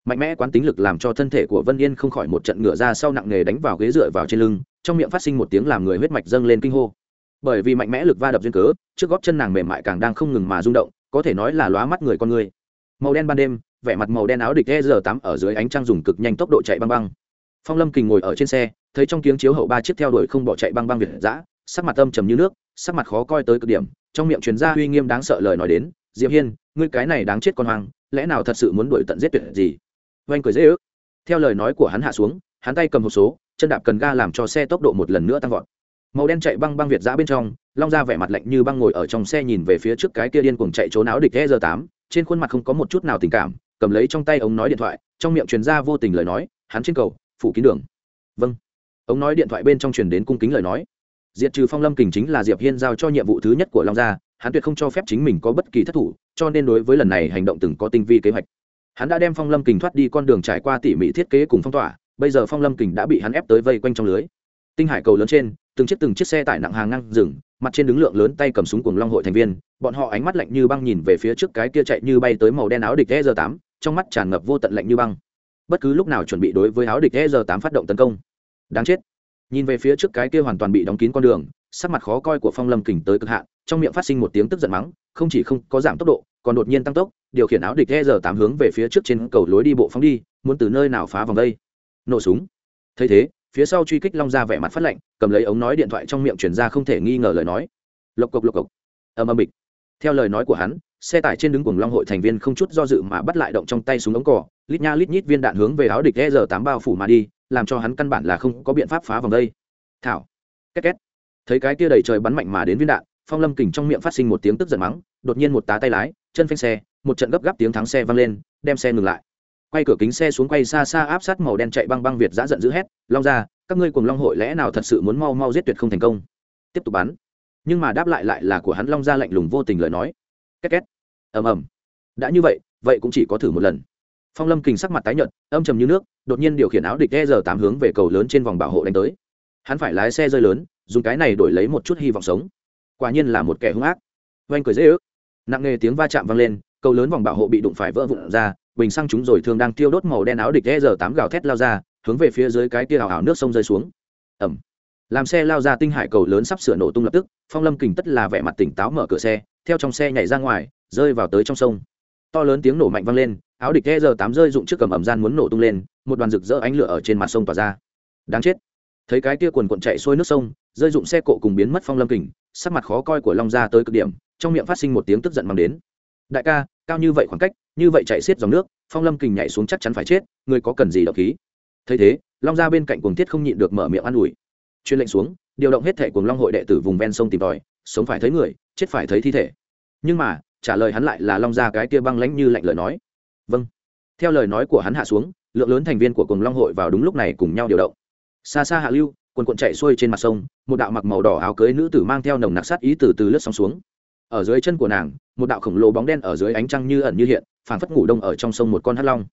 mạnh mẽ quán tính lực làm cho thân thể của vân yên không khỏi một trận ngựa ra sau nặng nghề đánh vào ghế dựa vào trên lưng, trong miệng phát sinh một tiếng làm người huyết mạch dâng lên kinh hô. Bởi vì mạnh mẽ lực va đập duyên cớ, trước góp chân nàng mềm mại càng đang không ngừng mà rung động, có thể nói là lóa mắt người con người. Màu đen ban đêm, vẻ mặt màu đen áo địch e r tám ở dưới ánh trăng dùng cực nhanh tốc độ chạy băng băng. Phong lâm kình ngồi ở trên xe, thấy trong tiếng chiếu hậu ba chiếc theo đuổi không bỏ chạy băng băng việt giã sắc mặt âm trầm như nước, sắc mặt khó coi tới cực điểm trong miệng truyền ra uy nghiêm đáng sợ lời nói đến, diệp hiên, ngươi cái này đáng chết con hoang, lẽ nào thật sự muốn đuổi tận giết tuyệt gì? Oanh cười dễ ước. Theo lời nói của hắn hạ xuống, hắn tay cầm một số, chân đạp cần ga làm cho xe tốc độ một lần nữa tăng vọt. Màu đen chạy băng băng việt giã bên trong, long ra vẻ mặt lạnh như băng ngồi ở trong xe nhìn về phía trước cái kia điên cuồng chạy trốn áo địch e giờ tám, trên khuôn mặt không có một chút nào tình cảm, cầm lấy trong tay ống nói điện thoại, trong miệng truyền ra vô tình lời nói, hắn trên cầu, phủ kín đường. Vâng. Ống nói điện thoại bên trong truyền đến cung kính lời nói diệt trừ phong lâm kình chính là diệp hiên giao cho nhiệm vụ thứ nhất của long gia, hắn tuyệt không cho phép chính mình có bất kỳ thất thủ, cho nên đối với lần này hành động từng có tinh vi kế hoạch. Hắn đã đem phong lâm kình thoát đi con đường trải qua tỉ mỉ thiết kế cùng phong tỏa, bây giờ phong lâm kình đã bị hắn ép tới vây quanh trong lưới. Tinh hải cầu lớn trên, từng chiếc từng chiếc xe tải nặng hàng ngang rừng mặt trên đứng lượng lớn tay cầm súng cùng long hội thành viên, bọn họ ánh mắt lạnh như băng nhìn về phía trước cái kia chạy như bay tới màu đen áo địch e r tám, trong mắt tràn ngập vô tận lạnh như băng. Bất cứ lúc nào chuẩn bị đối với áo địch e r tám phát động tấn công. Đáng chết nhìn về phía trước cái kia hoàn toàn bị đóng kín con đường, sắc mặt khó coi của phong lâm kình tới cực hạn, trong miệng phát sinh một tiếng tức giận mắng, không chỉ không có giảm tốc độ, còn đột nhiên tăng tốc, điều khiển áo địch e r tám hướng về phía trước trên cầu lối đi bộ phóng đi, muốn từ nơi nào phá vòng đây? Nổ súng. Thấy thế, phía sau truy kích long ra vẻ mặt phát lạnh, cầm lấy ống nói điện thoại trong miệng chuyển ra không thể nghi ngờ lời nói. Lộc cộc lộc cộc. Ầm ầm bịch. Theo lời nói của hắn, xe tải trên đứng cùng long hội thành viên không chút do dự mà bắt lại động trong tay súng ống cỏ lít nha lít nhít viên đạn hướng về áo địch e r tám bao phủ mà đi làm cho hắn căn bản là không có biện pháp phá vòng đây. Thảo, két két. Thấy cái kia đầy trời bắn mạnh mà đến viên đạn, phong lâm kình trong miệng phát sinh một tiếng tức giận mắng, đột nhiên một tá tay lái, chân phanh xe, một trận gấp gáp tiếng thắng xe vang lên, đem xe ngừng lại. Quay cửa kính xe xuống quay xa xa áp sát màu đen chạy băng băng việt giã giận dữ hét, long ra các ngươi cùng long hội lẽ nào thật sự muốn mau mau giết tuyệt không thành công? Tiếp tục bắn. Nhưng mà đáp lại lại là của hắn long ra lạnh lùng vô tình lời nói. Két két. Ầm ầm. Đã như vậy vậy cũng chỉ có thử một lần. Phong lâm kình sắc mặt tái nhợt, âm trầm như nước đột nhiên điều khiển áo địch e r tám hướng về cầu lớn trên vòng bảo hộ đánh tới. Hắn phải lái xe rơi lớn, dùng cái này đổi lấy một chút hy vọng sống. Quả nhiên là một kẻ hung ác. Oanh cười dễ ước. Nặng nề tiếng va chạm vang lên, cầu lớn vòng bảo hộ bị đụng phải vỡ vụn ra, bình xăng chúng rồi thường đang tiêu đốt màu đen áo địch e r tám gào thét lao ra, hướng về phía dưới cái kia hào hào nước sông rơi xuống. Ẩm làm xe lao ra tinh hải cầu lớn sắp sửa nổ tung lập tức, phong lâm kình tất là vẻ mặt tỉnh táo mở cửa xe, theo trong xe nhảy ra ngoài, rơi vào tới trong sông. To lớn tiếng nổ mạnh vang lên, áo địch e r tám rơi dụng trước cầm ẩm gian muốn nổ tung lên một đoàn rực rỡ ánh lửa ở trên mặt sông tỏa ra. Đáng chết. Thấy cái kia quần quận chạy xuôi nước sông, rơi dụng xe cộ cùng biến mất phong lâm kình, sắc mặt khó coi của long ra tới cực điểm, trong miệng phát sinh một tiếng tức giận mang đến. Đại ca, cao như vậy khoảng cách, như vậy chạy xiết dòng nước, phong lâm kình nhảy xuống chắc chắn phải chết, người có cần gì độc khí? Thấy thế, long ra bên cạnh cuồng thiết không nhịn được mở miệng an ủi. Chuyên lệnh xuống, điều động hết thể cuồng long hội đệ tử vùng ven sông tìm tòi, sống phải thấy người, chết phải thấy thi thể. Nhưng mà, trả lời hắn lại là long ra cái kia băng lãnh như lạnh lời nói. Vâng. Theo lời nói của hắn hạ xuống lượng lớn thành viên của cùng long hội vào đúng lúc này cùng nhau điều động. Xa xa hạ lưu, quần quận chạy xuôi trên mặt sông, một đạo mặc màu đỏ áo cưới nữ tử mang theo nồng nặc sát ý từ từ lướt sóng xuống. Ở dưới chân của nàng, một đạo khổng lồ bóng đen ở dưới ánh trăng như ẩn như hiện, phảng phất ngủ đông ở trong sông một con hắt long.